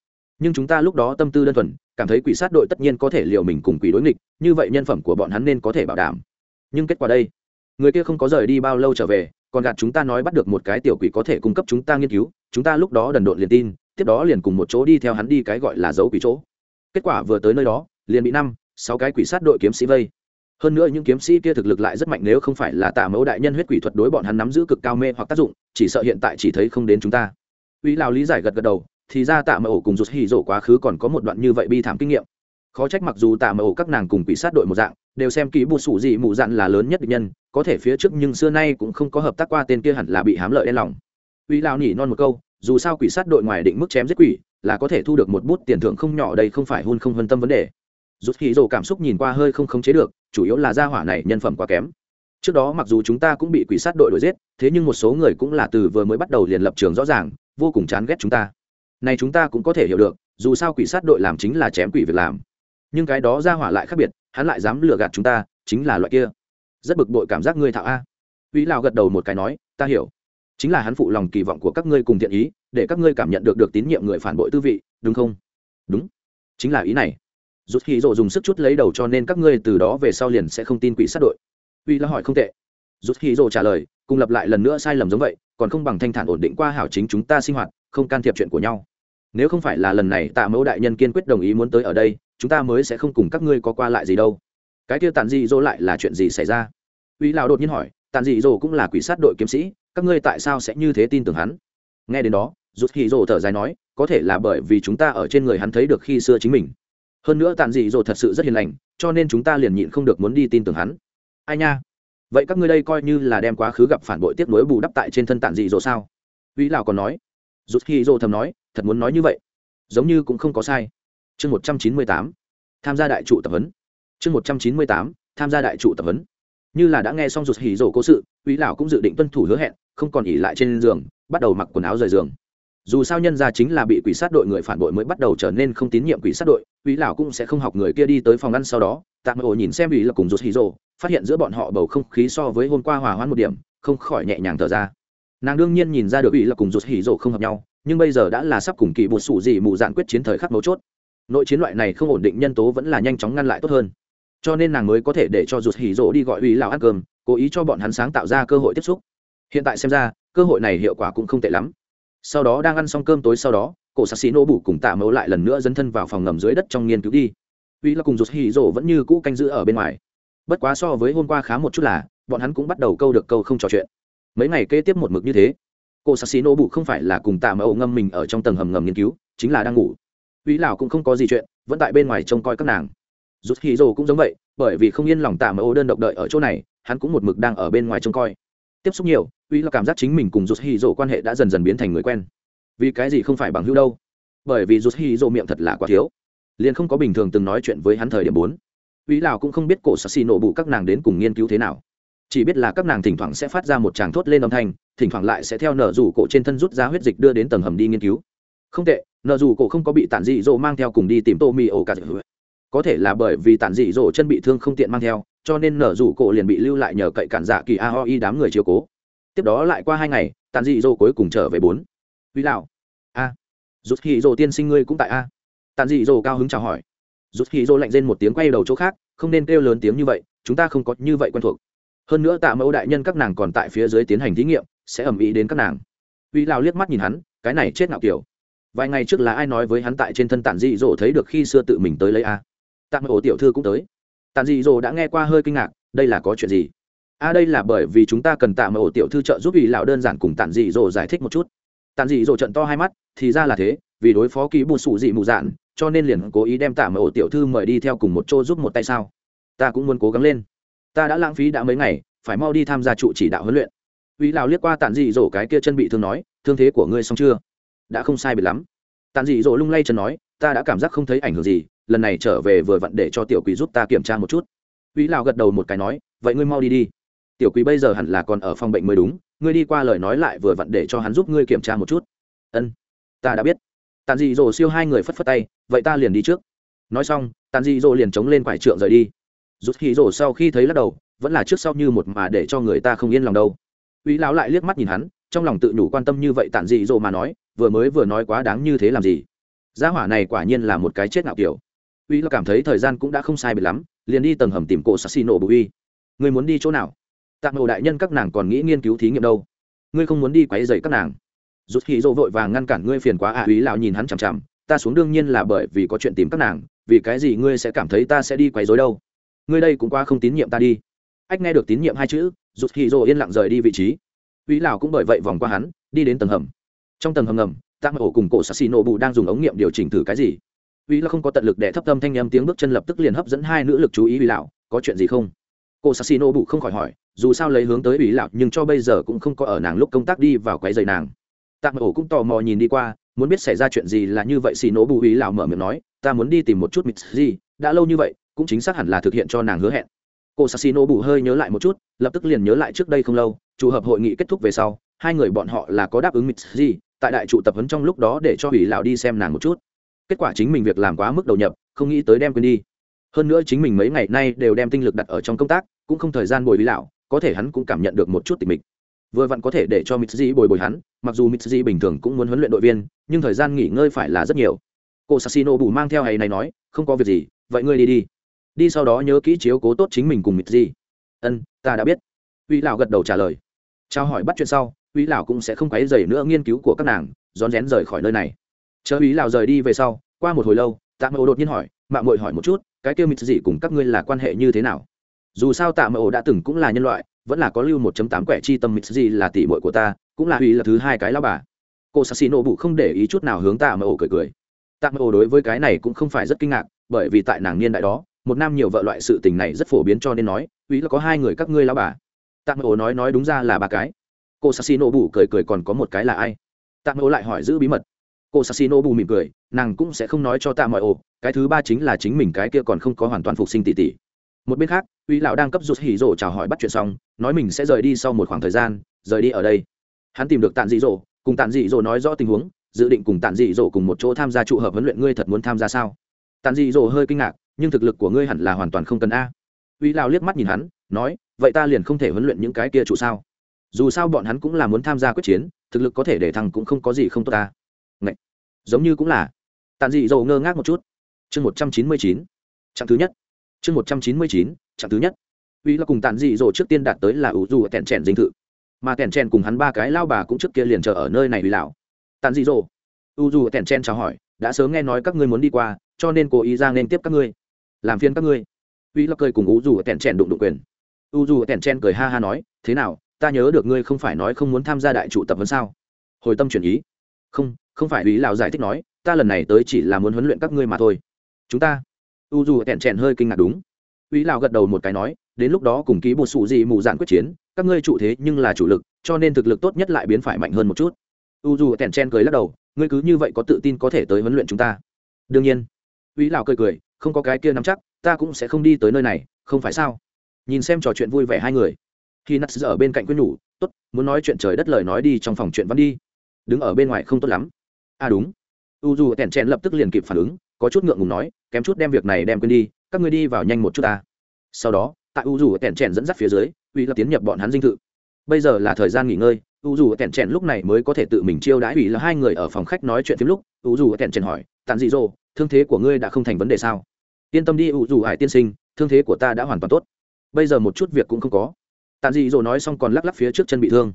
Nhưng chúng ta lúc đó tâm tư đơn thuần, cảm thấy quỷ sát đội tất nhiên có thể liệu mình cùng quỷ đối nghịch, như vậy nhân phẩm của bọn hắn nên có thể bảo đảm nhưng kết quả đây, người kia không có rời đi bao lâu trở về, còn gạt chúng ta nói bắt được một cái tiểu quỷ có thể cung cấp chúng ta nghiên cứu, chúng ta lúc đó đần độn liền tin, tiếp đó liền cùng một chỗ đi theo hắn đi cái gọi là dấu quỷ chỗ. Kết quả vừa tới nơi đó, liền bị năm, sáu cái quỷ sát đội kiếm sĩ vây. Hơn nữa những kiếm sĩ kia thực lực lại rất mạnh, nếu không phải là tạ mẫu đại nhân huyết quỷ thuật đối bọn hắn nắm giữ cực cao mê hoặc tác dụng, chỉ sợ hiện tại chỉ thấy không đến chúng ta. Uy lào lý giải gật gật đầu, thì ra tạ mẫu cùng rụt hì rổ quá khứ còn có một đoạn như vậy bi thảm kinh nghiệm. Khó trách mặc dù tạ mẫu các nàng cùng quỷ sát đội một dạng đều xem kỹ bụt sủ gì mụ dặn là lớn nhất định nhân, có thể phía trước nhưng xưa nay cũng không có hợp tác qua tên kia hẳn là bị hám lợi đen lòng. Uy lao nhỉ non một câu, dù sao quỷ sát đội ngoài định mức chém giết quỷ, là có thể thu được một bút tiền thưởng không nhỏ đây không phải hôn không phân tâm vấn đề. Rút khí rồ cảm xúc nhìn qua hơi không khống chế được, chủ yếu là gia hỏa này nhân phẩm quá kém. Trước đó mặc dù chúng ta cũng bị quỷ sát đội đuổi giết, thế nhưng một số người cũng là từ vừa mới bắt đầu liền lập trường rõ ràng, vô cùng chán ghét chúng ta. Này chúng ta cũng có thể hiểu được, dù sao quỷ sát đội làm chính là chém quỷ việc làm. Nhưng cái đó gia hỏa lại khác biệt hắn lại dám lừa gạt chúng ta, chính là loại kia. Rất bực bội cảm giác ngươi thạo a. Uy lao gật đầu một cái nói, ta hiểu. Chính là hắn phụ lòng kỳ vọng của các ngươi cùng thiện ý, để các ngươi cảm nhận được được tín nhiệm người phản bội tư vị, đúng không? Đúng. Chính là ý này. Rút khi rộ dùng sức chút lấy đầu cho nên các ngươi từ đó về sau liền sẽ không tin quỷ sát đội. Uy là hỏi không tệ. Rút khi rộ trả lời, cùng lặp lại lần nữa sai lầm giống vậy, còn không bằng thanh thản ổn định qua hảo chính chúng ta sinh hoạt, không can thiệp chuyện của nhau nếu không phải là lần này tạ mẫu đại nhân kiên quyết đồng ý muốn tới ở đây, chúng ta mới sẽ không cùng các ngươi có qua lại gì đâu. Cái kia tàn dị dỗ lại là chuyện gì xảy ra? Uy lão đột nhiên hỏi tàn dị dỗ cũng là quỷ sát đội kiếm sĩ, các ngươi tại sao sẽ như thế tin tưởng hắn? Nghe đến đó rút hì dỗ thở dài nói, có thể là bởi vì chúng ta ở trên người hắn thấy được khi xưa chính mình. Hơn nữa tàn dị dỗ thật sự rất hiền lành, cho nên chúng ta liền nhịn không được muốn đi tin tưởng hắn. Ai nha? Vậy các ngươi đây coi như là đem quá khứ gặp phản bội tiếp nối bù đắp tại trên thân tàn dị dỗ sao? Uy lào còn nói rút hì dỗ thầm nói thật muốn nói như vậy. Giống như cũng không có sai. Chương một trăm chín mươi tám, tham gia đại trụ tập huấn. Chương một trăm chín mươi tám, tham gia đại trụ tập huấn. Như là đã nghe xong rụt hỉ rổ cố sự uy lão cũng dự định tuân thủ hứa hẹn, không còn ỉ lại trên giường, bắt đầu mặc quần áo rời giường. Dù sao nhân ra chính là bị quỷ sát đội người phản bội mới bắt đầu trở nên không tín nhiệm quỷ sát đội uy lão cũng sẽ không học người kia đi tới phòng ăn sau đó. Tạm ổ nhìn xem ủy là cùng rụt hỉ rổ, phát hiện giữa bọn họ bầu không khí so với hôm qua hòa hoãn một điểm, không khỏi nhẹ nhàng thở ra. Nàng đương nhiên nhìn ra được uy là cùng rụt hỉ rổ không hợp nhau nhưng bây giờ đã là sắp cùng kỳ bột sủ gì mù dạn quyết chiến thời khắc mấu chốt. Nội chiến loại này không ổn định nhân tố vẫn là nhanh chóng ngăn lại tốt hơn. Cho nên nàng mới có thể để cho rụt hỉ rỗ đi gọi ủy lào ăn cơm, cố ý cho bọn hắn sáng tạo ra cơ hội tiếp xúc. Hiện tại xem ra, cơ hội này hiệu quả cũng không tệ lắm. Sau đó đang ăn xong cơm tối sau đó, cổ sắc sĩ nô bủ cùng tạ mẫu lại lần nữa dấn thân vào phòng ngầm dưới đất trong nghiên cứu đi. Uy là cùng rụt hỉ rỗ vẫn như cũ canh giữ ở bên ngoài. Bất quá so với hôm qua khá một chút là, bọn hắn cũng bắt đầu câu được câu không trò chuyện. Mấy ngày kế tiếp một mực như thế cô sắc xí nô bụ không phải là cùng tạ mẫu ngâm mình ở trong tầng hầm ngầm nghiên cứu, chính là đang ngủ. Uy lào cũng không có gì chuyện, vẫn tại bên ngoài trông coi các nàng. Rút hì rồ cũng giống vậy, bởi vì không yên lòng tạ mẫu đơn độc đợi ở chỗ này, hắn cũng một mực đang ở bên ngoài trông coi. Tiếp xúc nhiều uy là cảm giác chính mình cùng rút hì rồ quan hệ đã dần dần biến thành người quen. Vì cái gì không phải bằng hữu đâu? Bởi vì rút hì rồ miệng thật là quá thiếu. Liền không có bình thường từng nói chuyện với hắn thời điểm bốn. Uy lào cũng không biết cổ sắc xì nổ bụ các nàng đến cùng nghiên cứu thế nào chỉ biết là các nàng thỉnh thoảng sẽ phát ra một tràng thốt lên âm thanh, thỉnh thoảng lại sẽ theo nở rủ cổ trên thân rút ra huyết dịch đưa đến tầng hầm đi nghiên cứu. Không tệ nở rủ cổ không có bị tản dị dỗ mang theo cùng đi tìm tô mì ổ cả có thể là bởi vì tản dị dỗ chân bị thương không tiện mang theo, cho nên nở rủ cổ liền bị lưu lại nhờ cậy cản dạ kỳ aoi đám người chiều cố. Tiếp đó lại qua hai ngày, tản dị dỗ cuối cùng trở về bốn. Vì lão, a, rút khi dỗ tiên sinh ngươi cũng tại a. Tản dị dỗ cao hứng chào hỏi. Rút khi dỗ lạnh lên một tiếng quay đầu chỗ khác, không nên kêu lớn tiếng như vậy, chúng ta không có như vậy quen thuộc hơn nữa tạ mẫu đại nhân các nàng còn tại phía dưới tiến hành thí nghiệm, sẽ ầm ý đến các nàng. Uy lão liếc mắt nhìn hắn, cái này chết ngạo kiểu. Vài ngày trước là ai nói với hắn tại trên thân tản dị dỗ thấy được khi xưa tự mình tới lấy a? Tạm mẫu tiểu thư cũng tới. Tản dị dỗ đã nghe qua hơi kinh ngạc, đây là có chuyện gì? A, đây là bởi vì chúng ta cần tạm mẫu tiểu thư trợ giúp uy lão đơn giản cùng tản dị dỗ giải thích một chút. Tản dị dỗ trận to hai mắt, thì ra là thế, vì đối phó ký bù sụ dị mù dạn, cho nên liền cố ý đem tạm mẫu tiểu thư mời đi theo cùng một chỗ giúp một tay sao? Ta cũng muốn cố gắng lên ta đã lãng phí đã mấy ngày, phải mau đi tham gia trụ chỉ đạo huấn luyện. Uy lão liếc qua tàn dị dỗ cái kia chân bị thương nói, thương thế của ngươi xong chưa? Đã không sai biệt lắm. Tàn dị dỗ lung lay chân nói, ta đã cảm giác không thấy ảnh hưởng gì, lần này trở về vừa vặn để cho tiểu quỷ giúp ta kiểm tra một chút. Uy lào gật đầu một cái nói, vậy ngươi mau đi đi. Tiểu quỷ bây giờ hẳn là còn ở phòng bệnh mới đúng, ngươi đi qua lời nói lại vừa vặn để cho hắn giúp ngươi kiểm tra một chút. Ân, ta đã biết. Tàn dị dỗ siêu hai người phất phất tay, vậy ta liền đi trước. Nói xong tàn dị dỗ liền chống lên quải trượng rời đi rút khí rổ sau khi thấy lắc đầu, vẫn là trước sau như một mà để cho người ta không yên lòng đâu. Uy lão lại liếc mắt nhìn hắn, trong lòng tự nhủ quan tâm như vậy tản dị dỗ mà nói, vừa mới vừa nói quá đáng như thế làm gì? Gia hỏa này quả nhiên là một cái chết ngạo kiểu. Uy Lão cảm thấy thời gian cũng đã không sai biệt lắm, liền đi tầng hầm tìm cổ sassino bùi. uy người muốn đi chỗ nào? Tạm hồ đại nhân các nàng còn nghĩ nghiên cứu thí nghiệm đâu. Ngươi không muốn đi quấy dày các nàng. Rút khí dỗ vội vàng ngăn cản ngươi phiền quá à Uy Lão nhìn hắn chằm chằm, ta xuống đương nhiên là bởi vì có chuyện tìm các nàng, vì cái gì ngươi sẽ cảm thấy ta sẽ đi quấy rối đâu? Ngươi đây cũng qua không tín nhiệm ta đi. Ách, nghe được tín nhiệm hai chữ, rụt khi rồ yên lặng rời đi vị trí. Uy lào cũng bởi vậy vòng qua hắn, đi đến tầng hầm. Trong tầng hầm ngầm tạm ổ cùng cổ sassino bù đang dùng ống nghiệm điều chỉnh thử cái gì? Uy là không có tận lực để thấp tâm thanh em tiếng bước chân lập tức liền hấp dẫn hai nữ lực chú ý uy lão, có chuyện gì không? Cô sassino bụ không khỏi hỏi, dù sao lấy hướng tới ủy lão, nhưng cho bây giờ cũng không có ở nàng lúc công tác đi vào quấy dày nàng. Tạm ổ cũng tò mò nhìn đi qua, muốn biết xảy ra chuyện gì là như vậy xì nổ bù ý lão mở miệng nói, ta muốn đi tìm một chút mịt gì đã lâu như vậy cũng chính xác hẳn là thực hiện cho nàng hứa hẹn. Cô sassino bù hơi nhớ lại một chút, lập tức liền nhớ lại trước đây không lâu chủ hợp hội nghị kết thúc về sau, hai người bọn họ là có đáp ứng mịt gì tại đại trụ tập huấn trong lúc đó để cho ủy lão đi xem nàng một chút. Kết quả chính mình việc làm quá mức đầu nhập, không nghĩ tới đem quên đi. Hơn nữa chính mình mấy ngày nay đều đem tinh lực đặt ở trong công tác, cũng không thời gian bồi ủy lão, có thể hắn cũng cảm nhận được một chút tình mình vừa vặn có thể để cho mitsuji bồi bồi hắn, mặc dù mitsuji bình thường cũng muốn huấn luyện đội viên, nhưng thời gian nghỉ ngơi phải là rất nhiều. Cô sassino bù mang theo hay này nói, không có việc gì, vậy ngươi đi đi đi sau đó nhớ kỹ chiếu cố tốt chính mình cùng mitsuji ân, ta đã biết. Uy lão gật đầu trả lời. Trao hỏi bắt chuyện sau, uy lão cũng sẽ không quấy dày nữa nghiên cứu của các nàng, rón rén rời khỏi nơi này. Chờ uy lão rời đi về sau, qua một hồi lâu, tạ mậu đột nhiên hỏi mạng mội hỏi một chút, cái kêu mịt gì cùng các ngươi là quan hệ như thế nào? Dù sao tạ mậu đã từng cũng là nhân loại, vẫn là có lưu một chấm tám quẻ chi tâm mịt gì là tỷ muội của ta, cũng là uy là thứ hai cái lao bà. Cô sassy nộ bụ không để ý chút nào hướng tạ mộ ổ cười cười. Tạ mộ ổ đối với cái này cũng không phải rất kinh ngạc, bởi vì tại nàng niên đại đó một nam nhiều vợ loại sự tình này rất phổ biến cho nên nói ý là có hai người các ngươi lao bà. Tạm ổ nói nói đúng ra là ba cái. Cô sassy bù cười cười còn có một cái là ai? Tạm ổ lại hỏi giữ bí mật. Cô sassy bù mỉm cười nàng cũng sẽ không nói cho tạm mọi ổ cái thứ ba chính là chính mình cái kia còn không có hoàn toàn phục sinh tỷ tỷ. Một bên khác uy lão đang cấp rút hỉ rộ chào hỏi bắt chuyện xong nói mình sẽ rời đi sau một khoảng thời gian rời đi ở đây. Hắn tìm được tàn dị rổ, cùng tàn dị rổ nói rõ tình huống dự định cùng tàn dị rổ cùng một chỗ tham gia trụ hợp huấn luyện ngươi thật muốn tham gia sao? Tàn dị rổ hơi kinh ngạc nhưng thực lực của ngươi hẳn là hoàn toàn không cần a. Uy lão liếc mắt nhìn hắn, nói, vậy ta liền không thể huấn luyện những cái kia trụ sao? Dù sao bọn hắn cũng là muốn tham gia quyết chiến, thực lực có thể để thằng cũng không có gì không tốt ta. Ngậy! giống như cũng là. Tàn dị dầu ngơ ngác một chút. Chương một trăm chín mươi chín trạng thứ nhất. Chương một trăm chín mươi chín trạng thứ nhất. Uy là cùng tàn dị dỗ trước tiên đạt tới là ủ dù tẹn trẻn dinh thự. Mà tẹn chen cùng hắn ba cái lao bà cũng trước kia liền chờ ở nơi này uy lão tàn dị dỗ u dù tẹn chen chào hỏi, đã sớm nghe nói các ngươi muốn đi qua, cho nên cố ý ra nên tiếp các ngươi làm phiên các ngươi. Uy là cười cùng u dù tèn chèn đụng đụng quyền. U dù tèn chèn cười ha ha nói, thế nào, ta nhớ được ngươi không phải nói không muốn tham gia đại trụ tập huấn sao? Hồi tâm chuyển ý. Không không phải uy lão giải thích nói, ta lần này tới chỉ là muốn huấn luyện các ngươi mà thôi. Chúng ta? U dù tèn chèn hơi kinh ngạc đúng. Uy lão gật đầu một cái nói, đến lúc đó cùng ký một sụ gì mù dạn quyết chiến, các ngươi trụ thế nhưng là chủ lực, cho nên thực lực tốt nhất lại biến phải mạnh hơn một chút. U dù tèn chèn cười lắc đầu, ngươi cứ như vậy có tự tin có thể tới huấn luyện chúng ta. Đương nhiên. Uy lào cười cười không có cái kia nắm chắc, ta cũng sẽ không đi tới nơi này, không phải sao? Nhìn xem trò chuyện vui vẻ hai người. Khi nắt ở bên cạnh quyết nhủ, tốt, muốn nói chuyện trời đất lời nói đi trong phòng chuyện văn đi. Đứng ở bên ngoài không tốt lắm. À đúng. U dù tèn chen lập tức liền kịp phản ứng, có chút ngượng ngùng nói, kém chút đem việc này đem quên đi, các ngươi đi vào nhanh một chút ta. Sau đó, tại u dù tèn chen dẫn dắt phía dưới, uy là tiến nhập bọn hắn dinh thự. Bây giờ là thời gian nghỉ ngơi u dù tèn chen lúc này mới có thể tự mình chiêu đãi uy là hai người ở phòng khách nói chuyện phim lúc u dù tèn chen hỏi, tàn dị dô thương thế của ngươi đã không thành vấn đề sao? Yên tâm đi u dù hải tiên sinh, thương thế của ta đã hoàn toàn tốt. Bây giờ một chút việc cũng không có. Tàn dị dỗ nói xong còn lắc lắc phía trước chân bị thương.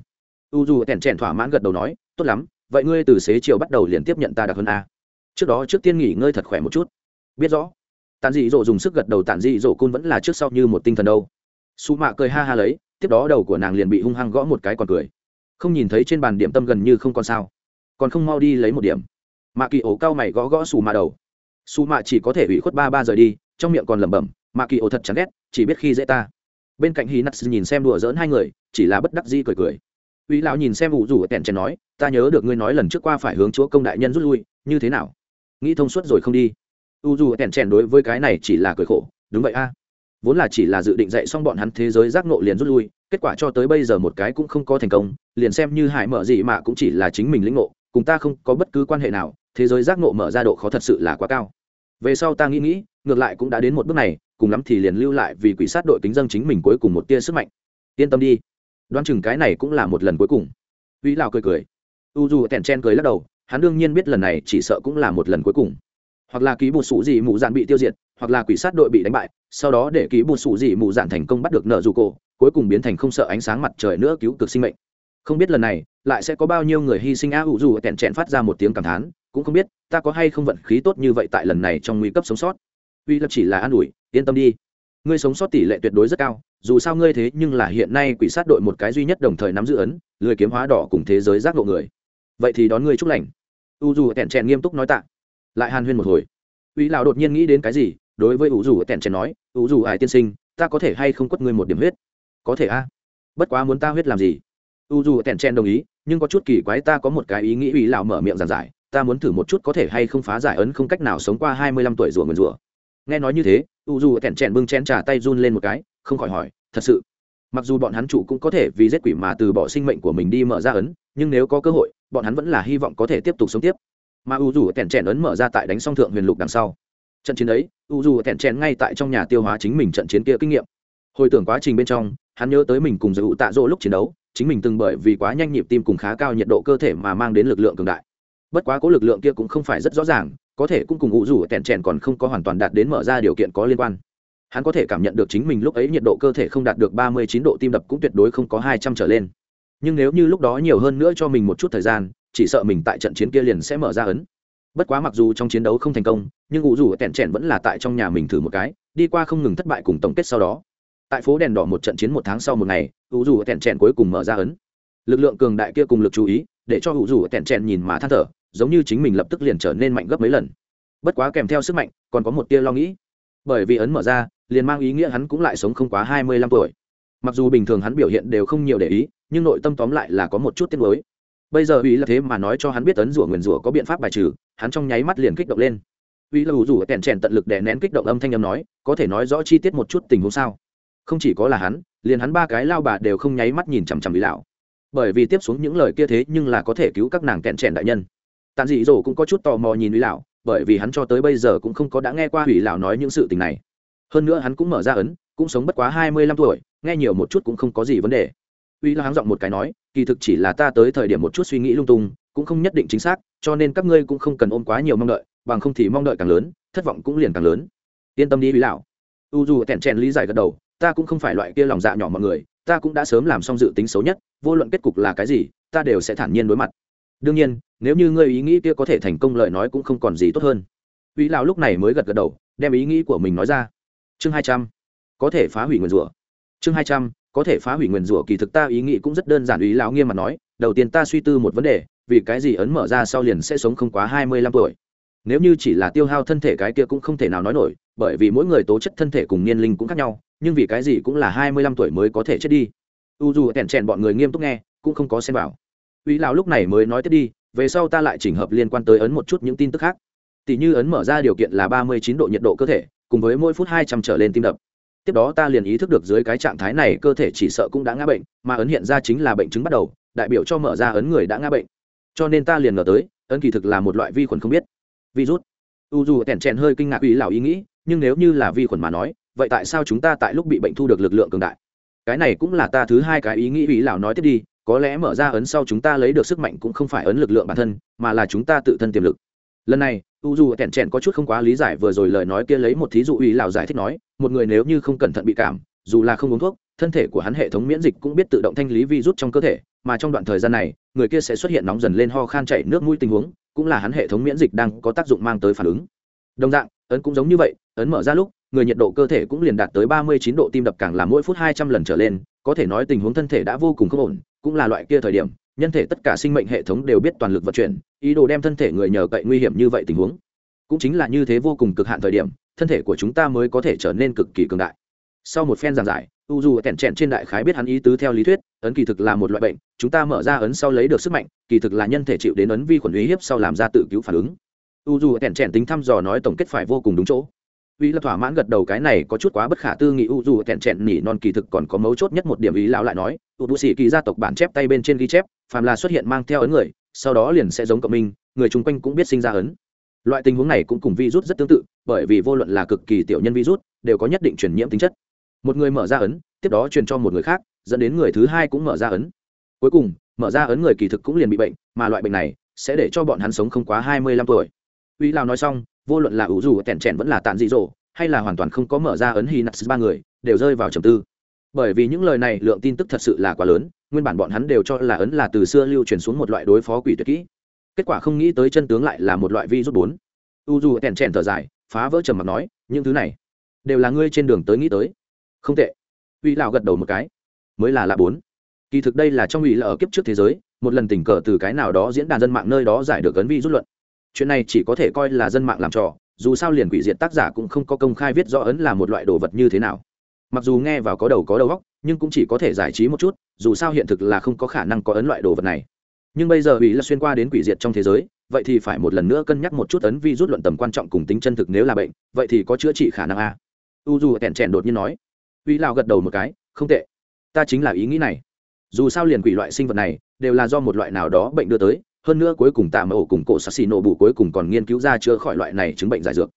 U dù tẻn trẻn thỏa mãn gật đầu nói, tốt lắm, vậy ngươi từ xế chiều bắt đầu liền tiếp nhận ta đặc hơn a. Trước đó trước tiên nghỉ ngơi thật khỏe một chút. Biết rõ. Tàn dị dỗ dùng sức gật đầu tàn dị dỗ cun vẫn là trước sau như một tinh thần đâu. Su mạ cười ha ha lấy, tiếp đó đầu của nàng liền bị hung hăng gõ một cái còn cười. Không nhìn thấy trên bàn điểm tâm gần như không còn sao. Còn không mau đi lấy một điểm. Mạ kỳ ổ cao mày gõ gõ su mạ đầu su mạ chỉ có thể ủy khuất ba ba rời đi, trong miệng còn lẩm bẩm mạ kỳ ổ thật chán ghét, chỉ biết khi dễ ta. Bên cạnh hí nắt nhìn xem đùa giỡn hai người, chỉ là bất đắc di cười cười. Uy lão nhìn xem ủ rủ tèn chèn nói, ta nhớ được ngươi nói lần trước qua phải hướng chúa công đại nhân rút lui, như thế nào? Nghĩ thông suốt rồi không đi. U dù tèn chèn đối với cái này chỉ là cười khổ, đúng vậy a. Vốn là chỉ là dự định dạy xong bọn hắn thế giới giác ngộ liền rút lui, kết quả cho tới bây giờ một cái cũng không có thành công, liền xem như hải mở gì mà cũng chỉ là chính mình lĩnh ngộ, cùng ta không có bất cứ quan hệ nào thế giới giác ngộ mở ra độ khó thật sự là quá cao. Về sau ta nghĩ nghĩ, ngược lại cũng đã đến một bước này, cùng lắm thì liền lưu lại vì quỷ sát đội kính dân chính mình cuối cùng một tia sức mạnh. Yên tâm đi. Đoán chừng cái này cũng là một lần cuối cùng. Uy lào cười cười. U dù tèn chen cười lắc đầu, hắn đương nhiên biết lần này chỉ sợ cũng là một lần cuối cùng. Hoặc là ký bột sủ gì mụ dạn bị tiêu diệt, hoặc là quỷ sát đội bị đánh bại, sau đó để ký bột sủ gì mụ dạn thành công bắt được nợ dù cổ, cuối cùng biến thành không sợ ánh sáng mặt trời nữa cứu cực sinh mệnh. Không biết lần này, lại sẽ có bao nhiêu người hy sinh a u dù tèn chen phát ra một tiếng cảm thán cũng không biết, ta có hay không vận khí tốt như vậy tại lần này trong nguy cấp sống sót. Uy lập chỉ là an ủi, yên tâm đi. Ngươi sống sót tỷ lệ tuyệt đối rất cao, dù sao ngươi thế nhưng là hiện nay quỷ sát đội một cái duy nhất đồng thời nắm giữ ấn, lười kiếm hóa đỏ cùng thế giới giác ngộ người. Vậy thì đón ngươi chúc lành. U dù tẹn chẹn nghiêm túc nói tạ. Lại hàn huyên một hồi. Uy lão đột nhiên nghĩ đến cái gì, đối với u dù tẹn chẹn nói, u dù ải tiên sinh, ta có thể hay không quất ngươi một điểm huyết? Có thể a. Bất quá muốn ta huyết làm gì? U dù tẹn chen đồng ý, nhưng có chút kỳ quái ta có một cái ý nghĩ uy lão mở miệng giảng giải ta muốn thử một chút có thể hay không phá giải ấn không cách nào sống qua hai mươi lăm tuổi rủa nguyền rủa nghe nói như thế, u dù kẹn chen bưng chén trà tay run lên một cái, không khỏi hỏi, thật sự? Mặc dù bọn hắn chủ cũng có thể vì giết quỷ mà từ bỏ sinh mệnh của mình đi mở ra ấn, nhưng nếu có cơ hội, bọn hắn vẫn là hy vọng có thể tiếp tục sống tiếp. Mà u dù kẹn chèn ấn mở ra tại đánh song thượng huyền lục đằng sau. Trận chiến ấy, u dù kẹn chèn ngay tại trong nhà tiêu hóa chính mình trận chiến kia kinh nghiệm. Hồi tưởng quá trình bên trong, hắn nhớ tới mình cùng giữ tạ dỗ lúc chiến đấu, chính mình từng bởi vì quá nhanh nhịp tim cùng khá cao nhiệt độ cơ thể mà mang đến lực lượng cường đại bất quá cố lực lượng kia cũng không phải rất rõ ràng, có thể cũng cùng ngụ rủ tẹn chèn còn không có hoàn toàn đạt đến mở ra điều kiện có liên quan. Hắn có thể cảm nhận được chính mình lúc ấy nhiệt độ cơ thể không đạt được ba mươi chín độ tim đập cũng tuyệt đối không có hai trăm trở lên. Nhưng nếu như lúc đó nhiều hơn nữa cho mình một chút thời gian, chỉ sợ mình tại trận chiến kia liền sẽ mở ra ấn. Bất quá mặc dù trong chiến đấu không thành công, nhưng ngụ rủ tẹn trẻn vẫn là tại trong nhà mình thử một cái, đi qua không ngừng thất bại cùng tổng kết sau đó. Tại phố đèn đỏ một trận chiến một tháng sau một ngày ngụ rủ tẹn trẹn cuối cùng mở ra ấn. Lực lượng cường đại kia cùng lực chú ý, để cho ngụ rủ tẹn trẹn nhìn mà than thở giống như chính mình lập tức liền trở nên mạnh gấp mấy lần. Bất quá kèm theo sức mạnh, còn có một tia lo nghĩ. Bởi vì ấn mở ra, liền mang ý nghĩa hắn cũng lại sống không quá hai mươi lăm tuổi. Mặc dù bình thường hắn biểu hiện đều không nhiều để ý, nhưng nội tâm tóm lại là có một chút tiếc nuối. Bây giờ ý là thế mà nói cho hắn biết ấn rủa nguyền rủa có biện pháp bài trừ, hắn trong nháy mắt liền kích động lên. Ý là ủ rủ kèn trèn tận lực để nén kích động âm thanh âm nói, có thể nói rõ chi tiết một chút tình huống sao? Không chỉ có là hắn, liền hắn ba cái lao bà đều không nháy mắt nhìn chằm chằm ý lão bởi vì tiếp xuống những lời kia thế nhưng là có thể cứu các nàng kẹn trèn đại nhân tàn dị dỗ cũng có chút tò mò nhìn ủy lão, bởi vì hắn cho tới bây giờ cũng không có đã nghe qua hủy lão nói những sự tình này. Hơn nữa hắn cũng mở ra ấn, cũng sống bất quá hai mươi lăm tuổi, nghe nhiều một chút cũng không có gì vấn đề. Ủy lão háng giọng một cái nói, kỳ thực chỉ là ta tới thời điểm một chút suy nghĩ lung tung, cũng không nhất định chính xác, cho nên các ngươi cũng không cần ôm quá nhiều mong đợi, bằng không thì mong đợi càng lớn, thất vọng cũng liền càng lớn. Yên tâm đi ủy lão. U dù tẹn chèn lý giải gật đầu, ta cũng không phải loại kia lòng dạ nhỏ mọi người, ta cũng đã sớm làm xong dự tính xấu nhất, vô luận kết cục là cái gì, ta đều sẽ thản nhiên đối mặt. Đương nhiên nếu như ngươi ý nghĩ kia có thể thành công lời nói cũng không còn gì tốt hơn. Uy lão lúc này mới gật gật đầu, đem ý nghĩ của mình nói ra. Chương hai trăm, có thể phá hủy nguyền rủa. Chương hai trăm, có thể phá hủy nguyền rủa kỳ thực ta ý nghĩ cũng rất đơn giản ý lão nghiêm mặt nói, đầu tiên ta suy tư một vấn đề, vì cái gì ấn mở ra sau liền sẽ sống không quá hai mươi lăm tuổi? Nếu như chỉ là tiêu hao thân thể cái kia cũng không thể nào nói nổi, bởi vì mỗi người tố chất thân thể cùng niên linh cũng khác nhau, nhưng vì cái gì cũng là hai mươi lăm tuổi mới có thể chết đi? U dù tẻn chèn bọn người nghiêm túc nghe, cũng không có xem vào. Uy lão lúc này mới nói tiếp đi về sau ta lại chỉnh hợp liên quan tới ấn một chút những tin tức khác. Tỷ như ấn mở ra điều kiện là ba mươi chín độ nhiệt độ cơ thể, cùng với mỗi phút hai trăm trở lên tim đập. Tiếp đó ta liền ý thức được dưới cái trạng thái này cơ thể chỉ sợ cũng đã ngã bệnh, mà ấn hiện ra chính là bệnh chứng bắt đầu, đại biểu cho mở ra ấn người đã ngã bệnh. Cho nên ta liền ngờ tới, ấn kỳ thực là một loại vi khuẩn không biết. Virus. U dù tẻn chèn hơi kinh ngạc ý lão ý nghĩ, nhưng nếu như là vi khuẩn mà nói, vậy tại sao chúng ta tại lúc bị bệnh thu được lực lượng cường đại? Cái này cũng là ta thứ hai cái ý nghĩ ý lão nói tiếp đi có lẽ mở ra ấn sau chúng ta lấy được sức mạnh cũng không phải ấn lực lượng bản thân, mà là chúng ta tự thân tiềm lực. Lần này, u dù tẻn trẻn có chút không quá lý giải vừa rồi lời nói kia lấy một thí dụ ý lão giải thích nói, một người nếu như không cẩn thận bị cảm, dù là không uống thuốc, thân thể của hắn hệ thống miễn dịch cũng biết tự động thanh lý virus trong cơ thể, mà trong đoạn thời gian này, người kia sẽ xuất hiện nóng dần lên ho khan chảy nước mũi tình huống, cũng là hắn hệ thống miễn dịch đang có tác dụng mang tới phản ứng. Đồng dạng, ấn cũng giống như vậy, ấn mở ra lúc, người nhiệt độ cơ thể cũng liền đạt tới ba mươi chín độ, tim đập càng là mỗi phút hai trăm lần trở lên, có thể nói tình huống thân thể đã vô cùng không ổn cũng là loại kia thời điểm, nhân thể tất cả sinh mệnh hệ thống đều biết toàn lực vận chuyển, ý đồ đem thân thể người nhờ cậy nguy hiểm như vậy tình huống. Cũng chính là như thế vô cùng cực hạn thời điểm, thân thể của chúng ta mới có thể trở nên cực kỳ cường đại. Sau một phen giảng giải, u dù tẻn trẹn trên đại khái biết hắn ý tứ theo lý thuyết, ấn kỳ thực là một loại bệnh, chúng ta mở ra ấn sau lấy được sức mạnh, kỳ thực là nhân thể chịu đến ấn vi khuẩn uy hiếp sau làm ra tự cứu phản ứng. U dù tẻn trẹn tính thăm dò nói tổng kết phải vô cùng đúng chỗ. Uy là thỏa mãn gật đầu cái này có chút quá bất khả tư nghị, u dù tẻn trẹn nỉ non kỳ thực còn có mấu chốt nhất một điểm ý lão lại nói tụt bù sĩ kỳ gia tộc bản chép tay bên trên ghi chép, phàm là xuất hiện mang theo ấn người, sau đó liền sẽ giống cộng minh, người chung quanh cũng biết sinh ra ấn. Loại tình huống này cũng cùng virus rất tương tự, bởi vì vô luận là cực kỳ tiểu nhân virus, đều có nhất định truyền nhiễm tính chất. Một người mở ra ấn, tiếp đó truyền cho một người khác, dẫn đến người thứ hai cũng mở ra ấn. Cuối cùng, mở ra ấn người kỳ thực cũng liền bị bệnh, mà loại bệnh này sẽ để cho bọn hắn sống không quá hai mươi lăm tuổi. Uy lao nói xong, vô luận là ủ dù tẻn trẻn vẫn là tàn dị dỗ hay là hoàn toàn không có mở ra ấn hy nats ba người, đều rơi vào trầm tư bởi vì những lời này, lượng tin tức thật sự là quá lớn, nguyên bản bọn hắn đều cho là ấn là từ xưa lưu truyền xuống một loại đối phó quỷ tuyệt kỹ. Kết quả không nghĩ tới chân tướng lại là một loại vi rút bốn. U dù tẻn trèn thở dài, phá vỡ trầm mặc nói, những thứ này đều là ngươi trên đường tới nghĩ tới. Không tệ. Uy lão gật đầu một cái. Mới là lạ bốn. Kỳ thực đây là trong ủy là ở kiếp trước thế giới, một lần tình cờ từ cái nào đó diễn đàn dân mạng nơi đó giải được ấn vi rút luận. Chuyện này chỉ có thể coi là dân mạng làm trò, dù sao liền quỷ diệt tác giả cũng không có công khai viết rõ ấn là một loại đồ vật như thế nào mặc dù nghe vào có đầu có đầu góc nhưng cũng chỉ có thể giải trí một chút, dù sao hiện thực là không có khả năng có ấn loại đồ vật này. Nhưng bây giờ ủy là xuyên qua đến quỷ diệt trong thế giới, vậy thì phải một lần nữa cân nhắc một chút ấn vi rút luận tầm quan trọng cùng tính chân thực nếu là bệnh, vậy thì có chữa trị khả năng a. U dù tẹn trẻn đột nhiên nói. Ủy lao gật đầu một cái, không tệ. Ta chính là ý nghĩ này. Dù sao liền quỷ loại sinh vật này, đều là do một loại nào đó bệnh đưa tới, hơn nữa cuối cùng tạ ổ cùng cổ sắc xì nổ bù cuối cùng còn nghiên cứu ra chữa khỏi loại này chứng bệnh giải dược.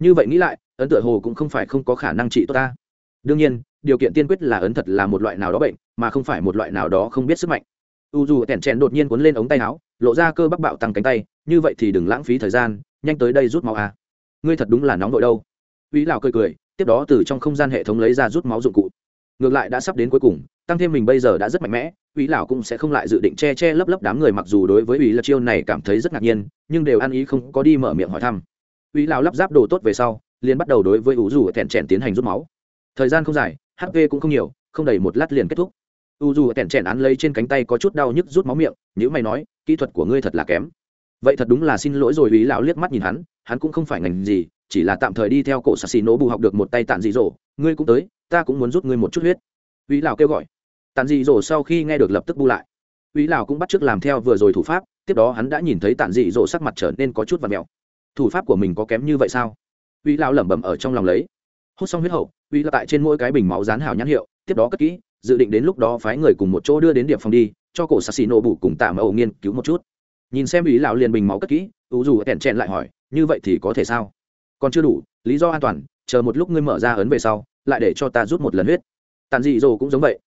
Như vậy nghĩ lại, ấn tựa hồ cũng không phải không có khả năng trị tốt ta đương nhiên, điều kiện tiên quyết là ấn thật là một loại nào đó bệnh, mà không phải một loại nào đó không biết sức mạnh. U dù tẻn chèn đột nhiên cuốn lên ống tay áo, lộ ra cơ bắp bạo tăng cánh tay, như vậy thì đừng lãng phí thời gian, nhanh tới đây rút máu à. ngươi thật đúng là nóng vội đâu. Uy lào cười cười, tiếp đó từ trong không gian hệ thống lấy ra rút máu dụng cụ. Ngược lại đã sắp đến cuối cùng, tăng thêm mình bây giờ đã rất mạnh mẽ uy lão cũng sẽ không lại dự định che che lấp lấp đám người mặc dù đối với ủy lật chiêu này cảm thấy rất ngạc nhiên, nhưng đều ăn ý không có đi mở miệng hỏi thăm. Uy lão lắp ráp đồ tốt về sau, liền bắt đầu đối với ủ dù tẻn chèn tiến hành rút máu thời gian không dài hp cũng không nhiều, không đầy một lát liền kết thúc. U dù tẻn chèn án lấy trên cánh tay có chút đau nhức rút máu miệng nếu mày nói, kỹ thuật của ngươi thật là kém. Vậy thật đúng là xin lỗi rồi. Ý lão liếc mắt nhìn hắn hắn cũng không phải ngành gì, chỉ là tạm thời đi theo cổ sassi nổ bù học được một tay tàn dị dỗ. Ngươi cũng tới, ta cũng muốn rút ngươi một chút huyết. Ý lão kêu gọi. Tàn dị dỗ sau khi nghe được lập tức bu lại. Ý lão cũng bắt chước làm theo vừa rồi thủ pháp, tiếp đó hắn đã nhìn thấy tàn dị dỗ sắc mặt trở nên có chút và mèo. Thủ pháp của mình có kém như vậy sao? Ý lão lẩm bẩm ở trong lòng lấy. Hút xong huyết hậu vì là tại trên mỗi cái bình máu dán hảo nhãn hiệu, tiếp đó cất kỹ, dự định đến lúc đó phái người cùng một chỗ đưa đến điểm phòng đi, cho cổ sassi nổ bù cùng tạm ẩu nghiên cứu một chút. Nhìn xem ý lão liền bình máu cất kỹ u dù kẹn chẹn lại hỏi, như vậy thì có thể sao? Còn chưa đủ, lý do an toàn, chờ một lúc ngươi mở ra ấn về sau, lại để cho ta rút một lần huyết. Tàn dị dỗ cũng giống vậy.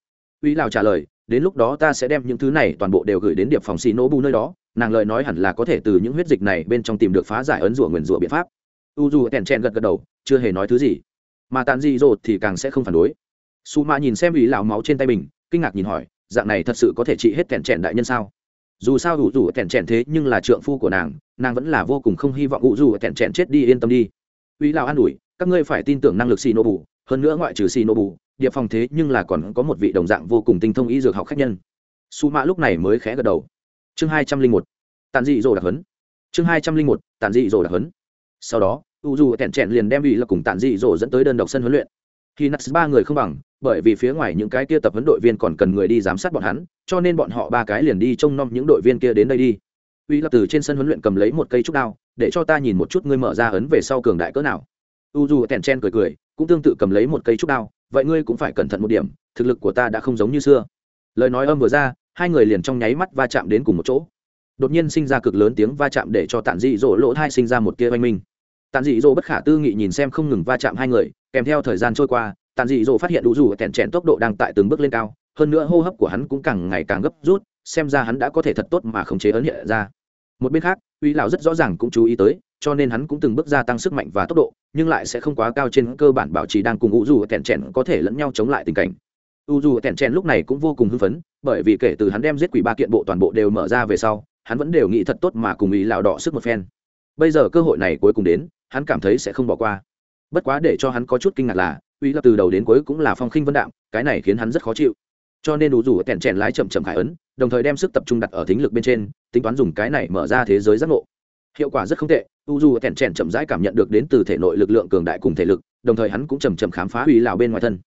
Ý lão trả lời, đến lúc đó ta sẽ đem những thứ này toàn bộ đều gửi đến điệp phòng xì nô bù nơi đó, nàng lời nói hẳn là có thể từ những huyết dịch này bên trong tìm được phá giải ấn rủa nguyền rủa biện pháp. U dù chèn gật gật đầu, chưa hề nói thứ gì mà tàn dị dột thì càng sẽ không phản đối. Su ma nhìn xem ý lào máu trên tay mình, kinh ngạc nhìn hỏi, dạng này thật sự có thể trị hết kẹn trẻn đại nhân sao? Dù sao ủ rủ kẹn trẻn thế nhưng là trượng phu của nàng nàng vẫn là vô cùng không hy vọng ủ rủ kẹn trẻn chết đi yên tâm đi. Ý lào an ủi, các ngươi phải tin tưởng năng lực xì nô bù hơn nữa ngoại trừ xì nô bù địa phòng thế nhưng là còn có một vị đồng dạng vô cùng tinh thông y dược học khách nhân. Su Ma lúc này mới khẽ gật đầu. Chương hai trăm linh một, tàn dị dỗ đặc hấn chương hai trăm linh một, tàn dị dỗ đặc hấn sau đó u dù tẹn trẹn liền đem vị là cùng tàn dị dỗ dẫn tới đơn độc sân huấn luyện. Khi nats ba người không bằng, bởi vì phía ngoài những cái kia tập huấn đội viên còn cần người đi giám sát bọn hắn, cho nên bọn họ ba cái liền đi trông nom những đội viên kia đến đây đi. Uy lập từ trên sân huấn luyện cầm lấy một cây trúc đao, để cho ta nhìn một chút ngươi mở ra ấn về sau cường đại cỡ nào. U dù tèn chen cười cười, cũng tương tự cầm lấy một cây trúc đao, vậy ngươi cũng phải cẩn thận một điểm, thực lực của ta đã không giống như xưa. Lời nói âm vừa ra, hai người liền trong nháy mắt va chạm đến cùng một chỗ. Đột nhiên sinh ra cực lớn tiếng va chạm để cho tản dị dỗ lỗ thai sinh ra một tia oanh minh. Tàn dị dỗ bất khả tư nghị nhìn xem không ngừng va chạm hai người, kèm theo thời gian trôi qua Tàn dị dỗ phát hiện đủ dù tèn chèn tốc độ đang tại từng bước lên cao, hơn nữa hô hấp của hắn cũng càng ngày càng gấp rút, xem ra hắn đã có thể thật tốt mà khống chế ấn hiện ra. Một bên khác, uy lão rất rõ ràng cũng chú ý tới, cho nên hắn cũng từng bước gia tăng sức mạnh và tốc độ, nhưng lại sẽ không quá cao trên cơ bản bảo trì đang cùng u dù tèn chèn có thể lẫn nhau chống lại tình cảnh. U dù tèn chèn lúc này cũng vô cùng hưng phấn, bởi vì kể từ hắn đem giết quỷ ba kiện bộ toàn bộ đều mở ra về sau, hắn vẫn đều nghĩ thật tốt mà cùng ý lão đỏ sức một phen bây giờ cơ hội này cuối cùng đến, hắn cảm thấy sẽ không bỏ qua. Bất quá để cho hắn có chút kinh ngạc là, uy lập từ đầu đến cuối cũng là phong khinh vân đạm, cái này khiến hắn rất khó chịu. Cho nên đủ rủ kẹn chèn lái chậm chậm khải ấn, đồng thời đem sức tập trung đặt ở thính lực bên trên, tính toán dùng cái này mở ra thế giới giác ngộ. Hiệu quả rất không tệ u dù kẹn chèn chậm rãi cảm nhận được đến từ thể nội lực lượng cường đại cùng thể lực, đồng thời hắn cũng chầm chậm khám phá uy lào bên ngoài thân.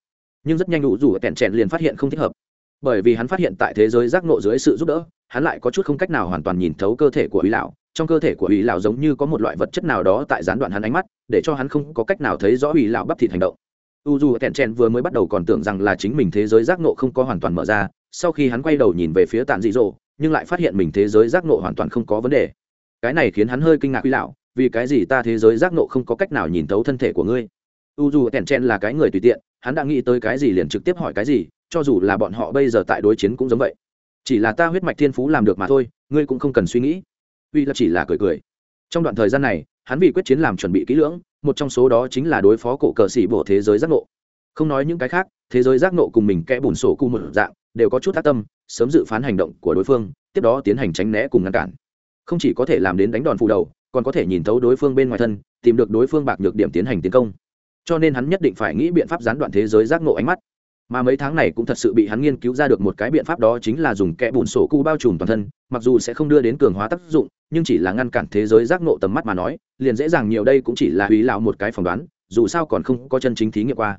Nhưng rất nhanh u dù kẹn chèn liền phát hiện không thích hợp. Bởi vì hắn phát hiện tại thế giới giác ngộ dưới sự giúp đỡ, hắn lại có chút không cách nào hoàn toàn nhìn thấu cơ thể của uy lão trong cơ thể của ủy lão giống như có một loại vật chất nào đó tại gián đoạn hắn ánh mắt, để cho hắn không có cách nào thấy rõ ủy lão bắp thịt hành động. U dù tèn chen vừa mới bắt đầu còn tưởng rằng là chính mình thế giới giác nộ không có hoàn toàn mở ra, sau khi hắn quay đầu nhìn về phía tàn dị dỗ nhưng lại phát hiện mình thế giới giác nộ hoàn toàn không có vấn đề. Cái này khiến hắn hơi kinh ngạc quy lão, vì cái gì ta thế giới giác nộ không có cách nào nhìn thấu thân thể của ngươi? U dù tèn chen là cái người tùy tiện, hắn đã nghĩ tới cái gì liền trực tiếp hỏi cái gì, cho dù là bọn họ bây giờ tại đối chiến cũng giống vậy. Chỉ là ta huyết mạch thiên phú làm được mà thôi, ngươi cũng không cần suy nghĩ uy là chỉ là cười cười. Trong đoạn thời gian này, hắn vì quyết chiến làm chuẩn bị kỹ lưỡng, một trong số đó chính là đối phó cổ cờ sĩ bộ thế giới giác ngộ. Không nói những cái khác, thế giới giác ngộ cùng mình kẽ bùn sổ cu một dạng, đều có chút tác tâm, sớm dự phán hành động của đối phương, tiếp đó tiến hành tránh né cùng ngăn cản. Không chỉ có thể làm đến đánh đòn phù đầu, còn có thể nhìn thấu đối phương bên ngoài thân, tìm được đối phương bạc nhược điểm tiến hành tiến công. Cho nên hắn nhất định phải nghĩ biện pháp gián đoạn thế giới giác ngộ ánh mắt mà mấy tháng này cũng thật sự bị hắn nghiên cứu ra được một cái biện pháp đó chính là dùng kẽ bùn sổ cu bao trùm toàn thân, mặc dù sẽ không đưa đến cường hóa tác dụng, nhưng chỉ là ngăn cản thế giới giác nộ tầm mắt mà nói, liền dễ dàng nhiều đây cũng chỉ là hủy lão một cái phỏng đoán, dù sao còn không có chân chính thí nghiệm qua.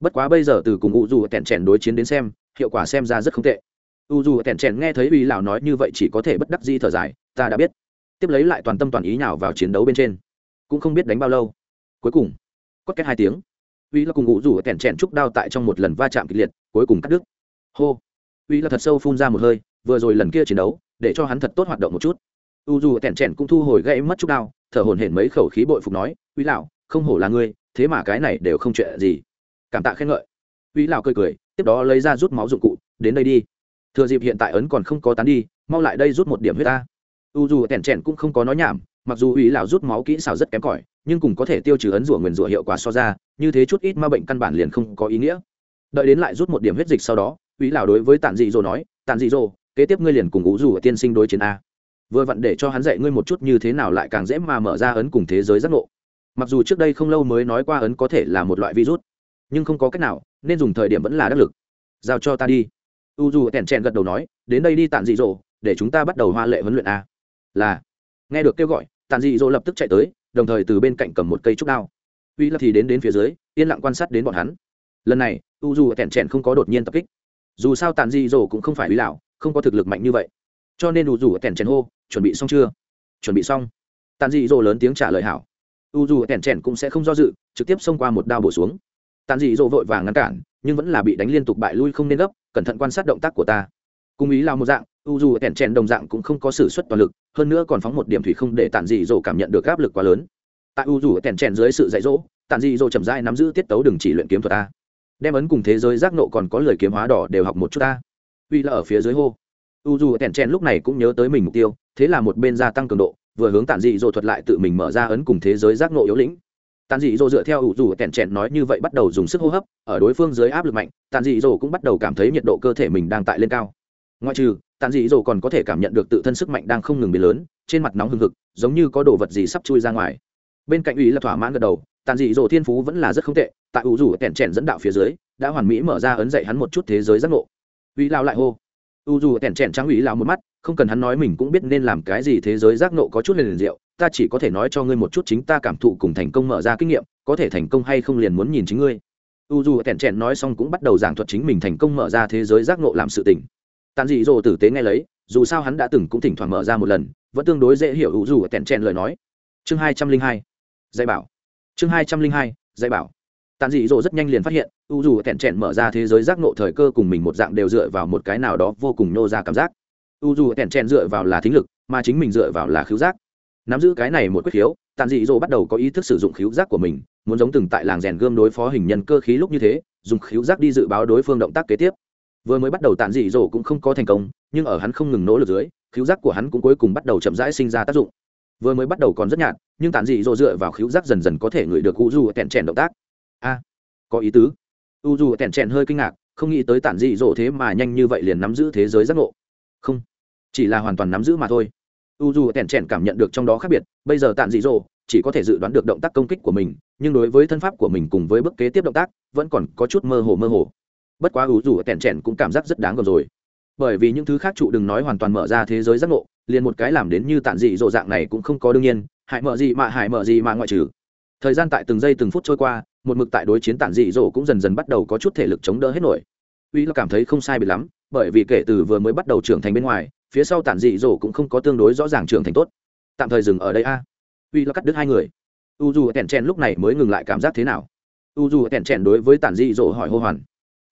Bất quá bây giờ từ cùng u dù tẹn trẻn đối chiến đến xem, hiệu quả xem ra rất không tệ. U dù tẹn trẻn nghe thấy uy lão nói như vậy chỉ có thể bất đắc di thở dài, ta đã biết. Tiếp lấy lại toàn tâm toàn ý nào vào chiến đấu bên trên. Cũng không biết đánh bao lâu. Cuối cùng có két hai tiếng uy là cùng ngụ rủ kẹn chèn trúc đao tại trong một lần va chạm kịch liệt, cuối cùng cắt đứt. Hô. Uy là thật sâu phun ra một hơi, vừa rồi lần kia chiến đấu, để cho hắn thật tốt hoạt động một chút. U dù kẹn chèn cũng thu hồi gãy mất trúc đao, thở hổn hển mấy khẩu khí bội phục nói, uy lão, không hổ là ngươi, thế mà cái này đều không chuyện gì. Cảm tạ khen ngợi. Uy lão cười cười, tiếp đó lấy ra rút máu dụng cụ, đến đây đi. Thừa dịp hiện tại ấn còn không có tán đi, mau lại đây rút một điểm huyết ta. U dù kẹn chèn cũng không có nói nhảm mặc dù ủy lão rút máu kỹ xảo rất kém cỏi, nhưng cũng có thể tiêu trừ ấn rủa nguyền rủa hiệu quả so ra, như thế chút ít ma bệnh căn bản liền không có ý nghĩa. Đợi đến lại rút một điểm huyết dịch sau đó ủy lão đối với tản dị dỗ nói, tản dị dỗ, kế tiếp ngươi liền cùng ú rủ tiên sinh đối chiến a. Vừa vặn để cho hắn dạy ngươi một chút như thế nào lại càng dễ mà mở ra ấn cùng thế giới giác ngộ. Mặc dù trước đây không lâu mới nói qua ấn có thể là một loại virus, nhưng không có cách nào, nên dùng thời điểm vẫn là đắc lực. Giao cho ta đi. U dù tèn chèn gật đầu nói, đến đây đi tản dị dỗ, để chúng ta bắt đầu hoa lệ huấn luyện a. Là nghe được kêu gọi tàn dị dỗ lập tức chạy tới, đồng thời từ bên cạnh cầm một cây trúc đao. Uy lập thì đến đến phía dưới, yên lặng quan sát đến bọn hắn. Lần này, u dù Tẻn chèn không có đột nhiên tập kích. Dù sao tàn dị dỗ cũng không phải uy lão, không có thực lực mạnh như vậy. Cho nên u dù Tẻn chèn hô, chuẩn bị xong chưa? Chuẩn bị xong. Tàn dị dỗ lớn tiếng trả lời hảo. U dù Tẻn chèn cũng sẽ không do dự, trực tiếp xông qua một đao bổ xuống. Tàn dị dỗ vội vàng ngăn cản, nhưng vẫn là bị đánh liên tục bại lui không nên gấp, cẩn thận quan sát động tác của ta cùng ý lao một dạng, u dù tèn chèn đồng dạng cũng không có s ử suất toàn lực, hơn nữa còn phóng một điểm thủy không để tản dị dỗ cảm nhận được áp lực quá lớn. Tại u dù tèn chèn dưới sự dạy dỗ, tản dị dỗ chậm rãi nắm giữ tiết tấu đừng chỉ luyện kiếm thuật ta đem ấn cùng thế giới giác nộ còn có lời kiếm hóa đỏ đều học một chút ta uy là ở phía dưới hô. U dù tèn chèn lúc này cũng nhớ tới mình mục tiêu, thế là một bên gia tăng cường độ, vừa hướng tản dị dỗ thuật lại tự mình mở ra ấn cùng thế giới giác nộ yếu lĩnh. Tàn dị dỗ dựa theo ủ dù tèn chèn nói như vậy bắt đầu dùng sức hô hấp, ở đối phương dưới áp lực mạnh tàn dị dỗ cũng bắt đầu cảm thấy nhiệt độ cơ thể mình đang tại lên cao ngoại trừ tàn dị dỗ còn có thể cảm nhận được tự thân sức mạnh đang không ngừng biến lớn, trên mặt nóng hừng hực, giống như có đồ vật gì sắp chui ra ngoài. Bên cạnh ủy là thỏa mãn gật đầu tàn dị dỗ thiên phú vẫn là rất không tệ, tại ủ dù kẻn chèn dẫn đạo phía dưới, đã hoàn mỹ mở ra ấn dạy hắn một chút thế giới giác ngộ. Ủy lao lại hô. U dù kẻn chèn trắng ủy lao một mắt, không cần hắn nói mình cũng biết nên làm cái gì thế giới giác ngộ có chút liền liền diệu, ta chỉ có thể nói cho ngươi một chút chính ta cảm thụ cùng thành công mở ra kinh nghiệm, có thể thành công hay không liền muốn nhìn chính ngươi. U dù kẻn chèn nói xong cũng bắt đầu giảng thuật chính mình thành công mở ra thế giới giác ngộ làm sự tình tàn dị dỗ tử tế nghe lấy, dù sao hắn đã từng cũng thỉnh thoảng mở ra một lần, vẫn tương đối dễ hiểu u dù tèn chen lời nói. Chương hai trăm linh hai, dạy bảo. Chương hai trăm linh hai, dạy bảo. Tàn dị dỗ rất nhanh liền phát hiện u dù tèn chen mở ra thế giới giác ngộ thời cơ cùng mình một dạng đều dựa vào một cái nào đó vô cùng nô ra cảm giác. U dù tèn chen dựa vào là thính lực, mà chính mình dựa vào là khứu giác. Nắm giữ cái này một quyết khiếu tàn dị dỗ bắt đầu có ý thức sử dụng khíu giác của mình, muốn giống từng tại làng rèn gươm đối phó hình nhân cơ khí lúc như thế, dùng khíu giác đi dự báo đối phương động tác kế tiếp vừa mới bắt đầu tàn dị dỗ cũng không có thành công, nhưng ở hắn không ngừng nỗ lực dưới khiếu giác của hắn cũng cuối cùng bắt đầu chậm rãi sinh ra tác dụng. Vừa mới bắt đầu còn rất nhạt, nhưng tàn dị dỗ dựa vào khiếu giác dần dần có thể ngửi được u du tẹn chèn động tác. A, có ý tứ. U du tẹn chèn hơi kinh ngạc, không nghĩ tới tàn dị dỗ thế mà nhanh như vậy liền nắm giữ thế giới giác ngộ. Không, chỉ là hoàn toàn nắm giữ mà thôi. U dù tèn chèn cảm nhận được trong đó khác biệt, bây giờ tàn dị dỗ chỉ có thể dự đoán được động tác công kích của mình, nhưng đối với thân pháp của mình cùng với bước kế tiếp động tác, vẫn còn có chút mơ hồ mơ hồ bất quá u rủ tẹn chèn cũng cảm giác rất đáng gờm rồi. Bởi vì những thứ khác trụ đừng nói hoàn toàn mở ra thế giới giác ngộ, liền một cái làm đến như tản dị dỗ dạng này cũng không có đương nhiên, hại mở gì mà hại mở gì mà ngoại trừ. Thời gian tại từng giây từng phút trôi qua, một mực tại đối chiến tản dị dỗ cũng dần dần bắt đầu có chút thể lực chống đỡ hết nổi. Uy là cảm thấy không sai biệt lắm, bởi vì kể từ vừa mới bắt đầu trưởng thành bên ngoài, phía sau tản dị dỗ cũng không có tương đối rõ ràng trưởng thành tốt. Tạm thời dừng ở đây a. Uy là cắt đứt hai người. U dù tẻn chen lúc này mới ngừng lại cảm giác thế nào? U dù tẻn chen đối với tản dị dỗ hỏi hô hoàn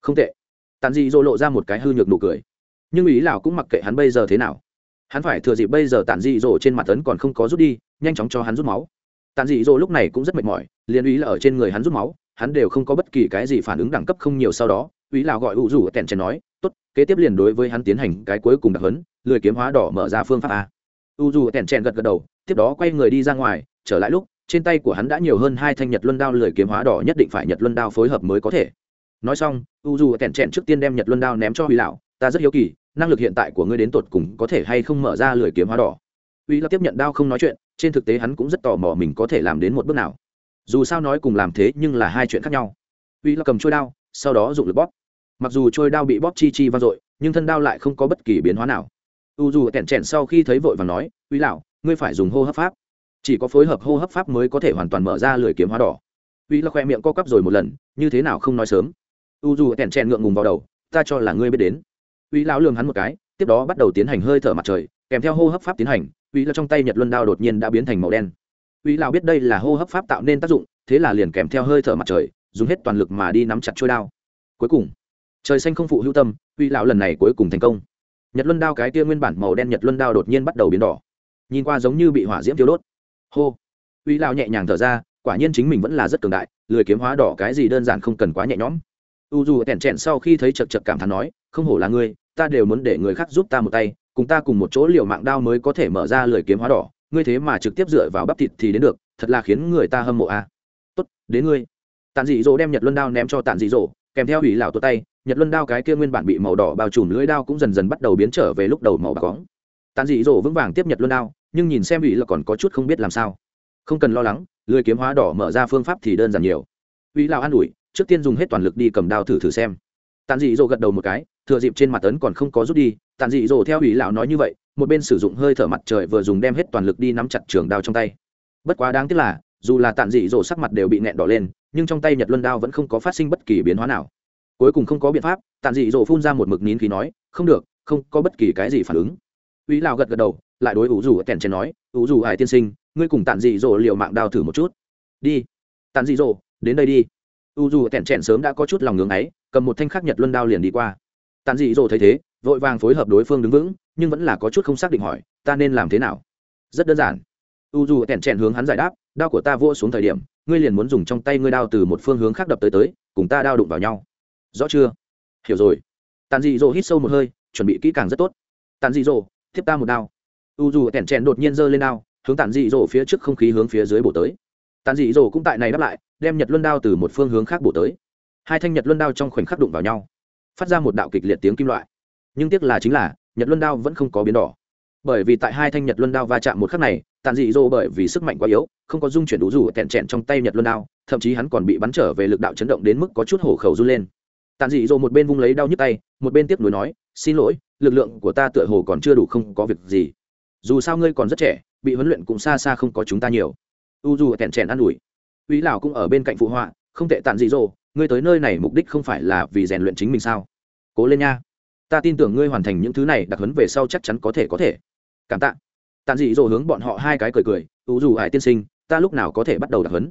không tệ. Tản dị dỗ lộ ra một cái hư nhược nụ cười. Nhưng ý lào cũng mặc kệ hắn bây giờ thế nào. Hắn phải thừa dịp bây giờ tản dị dỗ trên mặt tấn còn không có rút đi, nhanh chóng cho hắn rút máu. Tản dị dỗ lúc này cũng rất mệt mỏi, liền ý là ở trên người hắn rút máu, hắn đều không có bất kỳ cái gì phản ứng đẳng cấp không nhiều sau đó, ý lào gọi u ở tèn chen nói, tốt, kế tiếp liền đối với hắn tiến hành cái cuối cùng đặc hấn lười kiếm hóa đỏ mở ra phương pháp a. U dù tèn chèn gật gật đầu, tiếp đó quay người đi ra ngoài, trở lại lúc, trên tay của hắn đã nhiều hơn hai thanh nhật luân đao lười kiếm hóa đỏ nhất định phải nhật luân đao phối hợp mới có thể nói xong, u dù tèn chẹn trước tiên đem nhật luân đao ném cho huy lão, ta rất hiếu kỳ, năng lực hiện tại của ngươi đến tột cùng có thể hay không mở ra lười kiếm hóa đỏ? Uy lão tiếp nhận đao không nói chuyện, trên thực tế hắn cũng rất tò mò mình có thể làm đến một bước nào. Dù sao nói cùng làm thế nhưng là hai chuyện khác nhau. Uy lão cầm trôi đao, sau đó dụng lực bóp. Mặc dù trôi đao bị bóp chi chi vang dội, nhưng thân đao lại không có bất kỳ biến hóa nào. U dù kẹn chẹn sau khi thấy vội và nói uy lão, ngươi phải dùng hô hấp pháp. Chỉ có phối hợp hô hấp pháp mới có thể hoàn toàn mở ra lưỡi kiếm hóa đỏ. Uy là khoe miệng co cắp rồi một lần, như thế nào không nói sớm? U dù tẹn trẻn ngượng ngùng vào đầu, ta cho là ngươi biết đến. Uy lão lường hắn một cái, tiếp đó bắt đầu tiến hành hơi thở mặt trời, kèm theo hô hấp pháp tiến hành uy là trong tay nhật luân đao đột nhiên đã biến thành màu đen. Uy lão biết đây là hô hấp pháp tạo nên tác dụng, thế là liền kèm theo hơi thở mặt trời, dùng hết toàn lực mà đi nắm chặt trôi đao. Cuối cùng, trời xanh không phụ hữu tâm uy lão lần này cuối cùng thành công. Nhật luân đao cái tia nguyên bản màu đen nhật luân đao đột nhiên bắt đầu biến đỏ. Nhìn qua giống như bị hỏa diễm tiêu đốt. Hô. Uy lão nhẹ nhàng thở ra, quả nhiên chính mình vẫn là rất cường đại, lười kiếm hóa đỏ cái gì đơn giản không cần quá nhẹ nhõm u dù tẻn trẻn sau khi thấy chật chật cảm thán nói, không hổ là ngươi, ta đều muốn để người khác giúp ta một tay, cùng ta cùng một chỗ liều mạng đao mới có thể mở ra lời kiếm hóa đỏ. Ngươi thế mà trực tiếp dựa vào bắp thịt thì đến được, thật là khiến người ta hâm mộ a. À. tốt, đến ngươi. Tàn dị dỗ đem nhật luân đao ném cho tàn dị dỗ, kèm theo ủy lão tuột tay, nhật luân đao cái kia nguyên bản bị màu đỏ bao trùm lưỡi đao cũng dần dần bắt đầu biến trở về lúc đầu màu bạc bóng. Tàn dị dỗ vững vàng tiếp nhật luân đao, nhưng nhìn xem ủy là còn có chút không biết làm sao. Không cần lo lắng, lưỡi kiếm hóa đỏ mở ra phương pháp thì đơn giản nhiều. Ủy lão an ủi trước tiên dùng hết toàn lực đi cầm đao thử thử xem. Tàn dị dỗ gật đầu một cái, thừa dịp trên mặt tấn còn không có rút đi tàn dị dỗ theo ủy lão nói như vậy, một bên sử dụng hơi thở mặt trời vừa dùng đem hết toàn lực đi nắm chặt trường đao trong tay. Bất quá đáng tiếc là, dù là tàn dị dỗ sắc mặt đều bị nẹn đỏ lên, nhưng trong tay nhật luân đao vẫn không có phát sinh bất kỳ biến hóa nào. Cuối cùng không có biện pháp tàn dị dỗ phun ra một mực nín khí nói, không được, không có bất kỳ cái gì phản ứng. Ủy lão gật gật đầu, lại đối ủ rủ kèn trên nói, ủ rủ hải tiên sinh, ngươi cùng tàn dị dỗ liều mạng đao thử một chút. Đi. Tàn dị dỗ, đến đây đi u dù kèn chèn sớm đã có chút lòng ngưỡng ấy, cầm một thanh khắc nhật luân đao liền đi qua. Tàn dị dỗ thấy thế, vội vàng phối hợp đối phương đứng vững, nhưng vẫn là có chút không xác định hỏi, ta nên làm thế nào? Rất đơn giản. U dù kèn chèn hướng hắn giải đáp, đao của ta vua xuống thời điểm, ngươi liền muốn dùng trong tay ngươi đao từ một phương hướng khác đập tới tới, cùng ta đao đụng vào nhau. Rõ chưa? Hiểu rồi. Tàn dị dỗ hít sâu một hơi, chuẩn bị kỹ càng rất tốt. Tàn dị dỗ tiếp ta một đao. U dù kèn chèn đột nhiên giơ lên đao, hướng tàn dị dỗ phía trước không khí hướng phía dưới bổ tới. Tàn dị dỗ cũng tại này đáp lại đem nhật luân đao từ một phương hướng khác bổ tới. Hai thanh nhật luân đao trong khoảnh khắc đụng vào nhau, phát ra một đạo kịch liệt tiếng kim loại. Nhưng tiếc là chính là, nhật luân đao vẫn không có biến đỏ. Bởi vì tại hai thanh nhật luân đao va chạm một khắc này tàn dị dỗ bởi vì sức mạnh quá yếu, không có dung chuyển đủ rủ tẹn trẹn trong tay nhật luân đao, thậm chí hắn còn bị bắn trở về lực đạo chấn động đến mức có chút hổ khẩu run lên. Tàn dị dỗ một bên vung lấy đau nhức tay, một bên tiếp nối nói, xin lỗi, lực lượng của ta tựa hồ còn chưa đủ, không có việc gì. Dù sao ngươi còn rất trẻ, bị huấn luyện cũng xa xa không có chúng ta nhiều. U dù tẹn trẹn an ủi uy lão cũng ở bên cạnh phụ họa, không tệ tàn dị dỗ ngươi tới nơi này mục đích không phải là vì rèn luyện chính mình sao? Cố lên nha. Ta tin tưởng ngươi hoàn thành những thứ này, đặc huấn về sau chắc chắn có thể có thể. Cảm tạ. Tàn dị dỗ hướng bọn họ hai cái cười cười "Vũ dù hải tiên sinh, ta lúc nào có thể bắt đầu đặc huấn?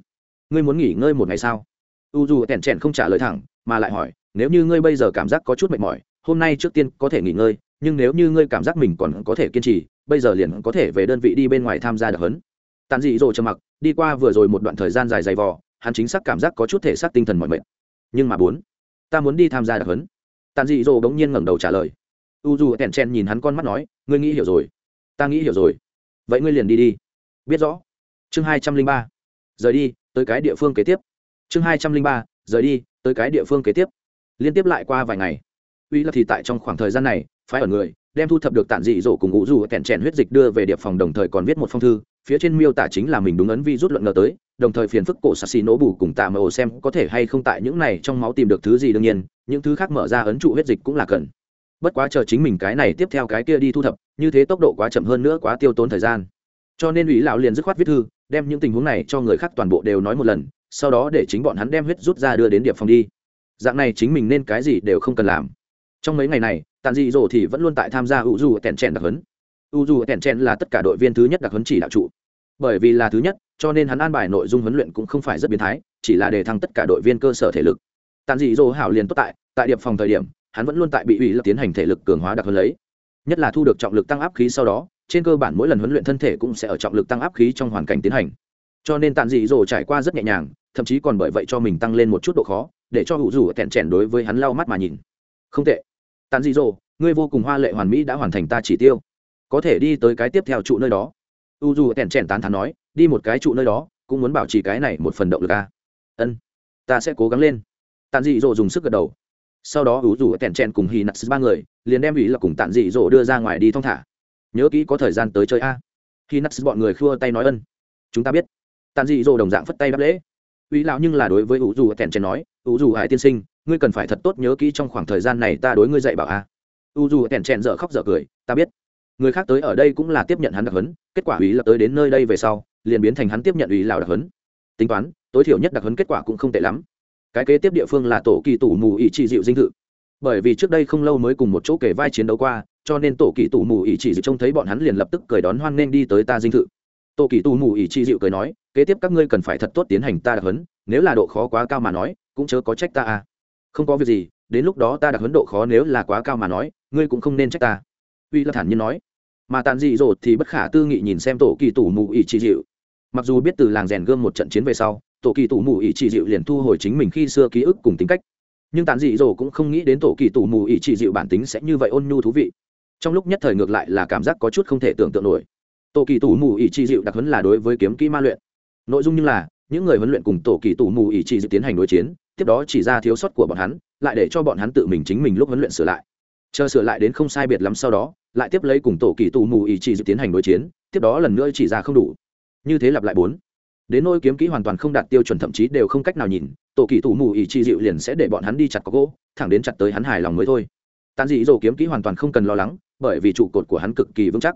Ngươi muốn nghỉ ngơi một ngày sao? U dù tẻn trẻn không trả lời thẳng, mà lại hỏi, nếu như ngươi bây giờ cảm giác có chút mệt mỏi, hôm nay trước tiên có thể nghỉ ngơi, nhưng nếu như ngươi cảm giác mình còn có thể kiên trì, bây giờ liền có thể về đơn vị đi bên ngoài tham gia đặc huấn tàn dị dỗ trầm mặc, đi qua vừa rồi một đoạn thời gian dài dày vò, hắn chính xác cảm giác có chút thể xác tinh thần mọi mệt. Nhưng mà bốn, ta muốn đi tham gia đặc huấn. Tàn dị dỗ bỗng nhiên ngẩng đầu trả lời. U dù tẻn chen nhìn hắn con mắt nói, ngươi nghĩ hiểu rồi. Ta nghĩ hiểu rồi. Vậy ngươi liền đi đi. Biết rõ. Chương hai trăm linh ba. Rời đi, tới cái địa phương kế tiếp. Chương hai trăm linh ba. Rời đi, tới cái địa phương kế tiếp. Liên tiếp lại qua vài ngày. Uy là thì tại trong khoảng thời gian này, phái ở người, đem thu thập được tản dị dỗ cùng ngũ dù kẹn chèn huyết dịch đưa về điệp phòng đồng thời còn viết một phong thư phía trên miêu tả chính là mình đúng ấn vi rút luận ngờ tới, đồng thời phiền phức cổ sạc xì nổ bù cùng tạ mờ xem có thể hay không tại những này trong máu tìm được thứ gì đương nhiên, những thứ khác mở ra ấn trụ huyết dịch cũng là cần. Bất quá chờ chính mình cái này tiếp theo cái kia đi thu thập, như thế tốc độ quá chậm hơn nữa quá tiêu tốn thời gian. Cho nên ủy lão liền dứt khoát viết thư, đem những tình huống này cho người khác toàn bộ đều nói một lần, sau đó để chính bọn hắn đem huyết rút ra đưa đến điệp phòng đi. Dạng này chính mình nên cái gì đều không cần làm. Trong mấy ngày này tàn dị dỗ thì vẫn luôn tại tham gia u du tèn trèn đặc huấn. U du tèn trèn là tất cả đội viên thứ nhất đặc huấn chỉ đạo trụ bởi vì là thứ nhất, cho nên hắn an bài nội dung huấn luyện cũng không phải rất biến thái, chỉ là để thăng tất cả đội viên cơ sở thể lực. Tàn dị dỗ hảo liền tốt tại tại điệp phòng thời điểm, hắn vẫn luôn tại bị ủy lập tiến hành thể lực cường hóa đặc huấn lấy. Nhất là thu được trọng lực tăng áp khí sau đó, trên cơ bản mỗi lần huấn luyện thân thể cũng sẽ ở trọng lực tăng áp khí trong hoàn cảnh tiến hành. Cho nên tàn dị dỗ trải qua rất nhẹ nhàng, thậm chí còn bởi vậy cho mình tăng lên một chút độ khó, để cho hữu rủ tẹn trẻn đối với hắn lau mắt mà nhìn. Không tệ. Tàn dị dỗ, ngươi vô cùng hoa lệ hoàn mỹ đã hoàn thành ta chỉ tiêu. Có thể đi tới cái tiếp theo trụ nơi đó u dù tèn trẻn tán thắn nói, đi một cái trụ nơi đó, cũng muốn bảo trì cái này một phần động lực a à? ân, ta sẽ cố gắng lên. Tàn dị dỗ dùng sức gật đầu. Sau đó u dù tèn trẻn cùng hì nặt ba người, liền đem ủy là cùng tàn dị dỗ đưa ra ngoài đi thong thả. Nhớ kỹ có thời gian tới chơi a. Khi nắt bọn người khua tay nói ân. Chúng ta biết. Tàn dị dỗ đồng dạng phất tay đáp lễ. Ủy lão nhưng là đối với u dù tèn chen nói, u dù hải tiên sinh, ngươi cần phải thật tốt nhớ kỹ trong khoảng thời gian này ta đối ngươi dạy bảo a. U dù tèn chen dở khóc dở cười, ta biết người khác tới ở đây cũng là tiếp nhận hắn đặc huấn, kết quả ủy lập tới đến nơi đây về sau, liền biến thành hắn tiếp nhận ủy lào đặc huấn. Tính toán, tối thiểu nhất đặc huấn kết quả cũng không tệ lắm. Cái kế tiếp địa phương là tổ kỳ tủ mù ý trị dịu dinh thự. Bởi vì trước đây không lâu mới cùng một chỗ kể vai chiến đấu qua, cho nên tổ kỳ tủ mù ý chỉ dịu trông thấy bọn hắn liền lập tức cười đón hoan nghênh đi tới ta dinh thự. Tổ kỳ tủ mù ý trị dịu cười nói, kế tiếp các ngươi cần phải thật tốt tiến hành ta đặc huấn, nếu là độ khó quá cao mà nói, cũng chớ có trách ta à. Không có việc gì, đến lúc đó ta đặc huấn độ khó nếu là quá cao mà nói, ngươi cũng không nên trách ta. Uy là thản nhiên nói mà tàn dị dột thì bất khả tư nghị nhìn xem tổ kỳ tủ mù ý trị dịu. Mặc dù biết từ làng rèn gươm một trận chiến về sau, tổ kỳ tủ mù ý trị dịu liền thu hồi chính mình khi xưa ký ức cùng tính cách. Nhưng tàn dị dỗ cũng không nghĩ đến tổ kỳ tủ mù ý trị dịu bản tính sẽ như vậy ôn nhu thú vị. Trong lúc nhất thời ngược lại là cảm giác có chút không thể tưởng tượng nổi. Tổ kỳ tủ mù ý trị dịu đặc huấn là đối với kiếm kỹ ma luyện. Nội dung như là, những người huấn luyện cùng tổ kỳ tủ mù ý trị dịu tiến hành đối chiến, tiếp đó chỉ ra thiếu sót của bọn hắn, lại để cho bọn hắn tự mình chính mình lúc huấn luyện sửa lại. Chờ sửa lại đến không sai biệt lắm sau đó lại tiếp lấy cùng tổ kỳ tù mù ý chỉ dự tiến hành đối chiến, tiếp đó lần nữa chỉ ra không đủ. Như thế lặp lại bốn. Đến nôi kiếm kỹ hoàn toàn không đạt tiêu chuẩn thậm chí đều không cách nào nhìn, tổ kỳ tù mù ý chỉ dịu liền sẽ để bọn hắn đi chặt có gỗ, thẳng đến chặt tới hắn hài lòng mới thôi. Tàn dị dỗ kiếm kỹ hoàn toàn không cần lo lắng, bởi vì trụ cột của hắn cực kỳ vững chắc.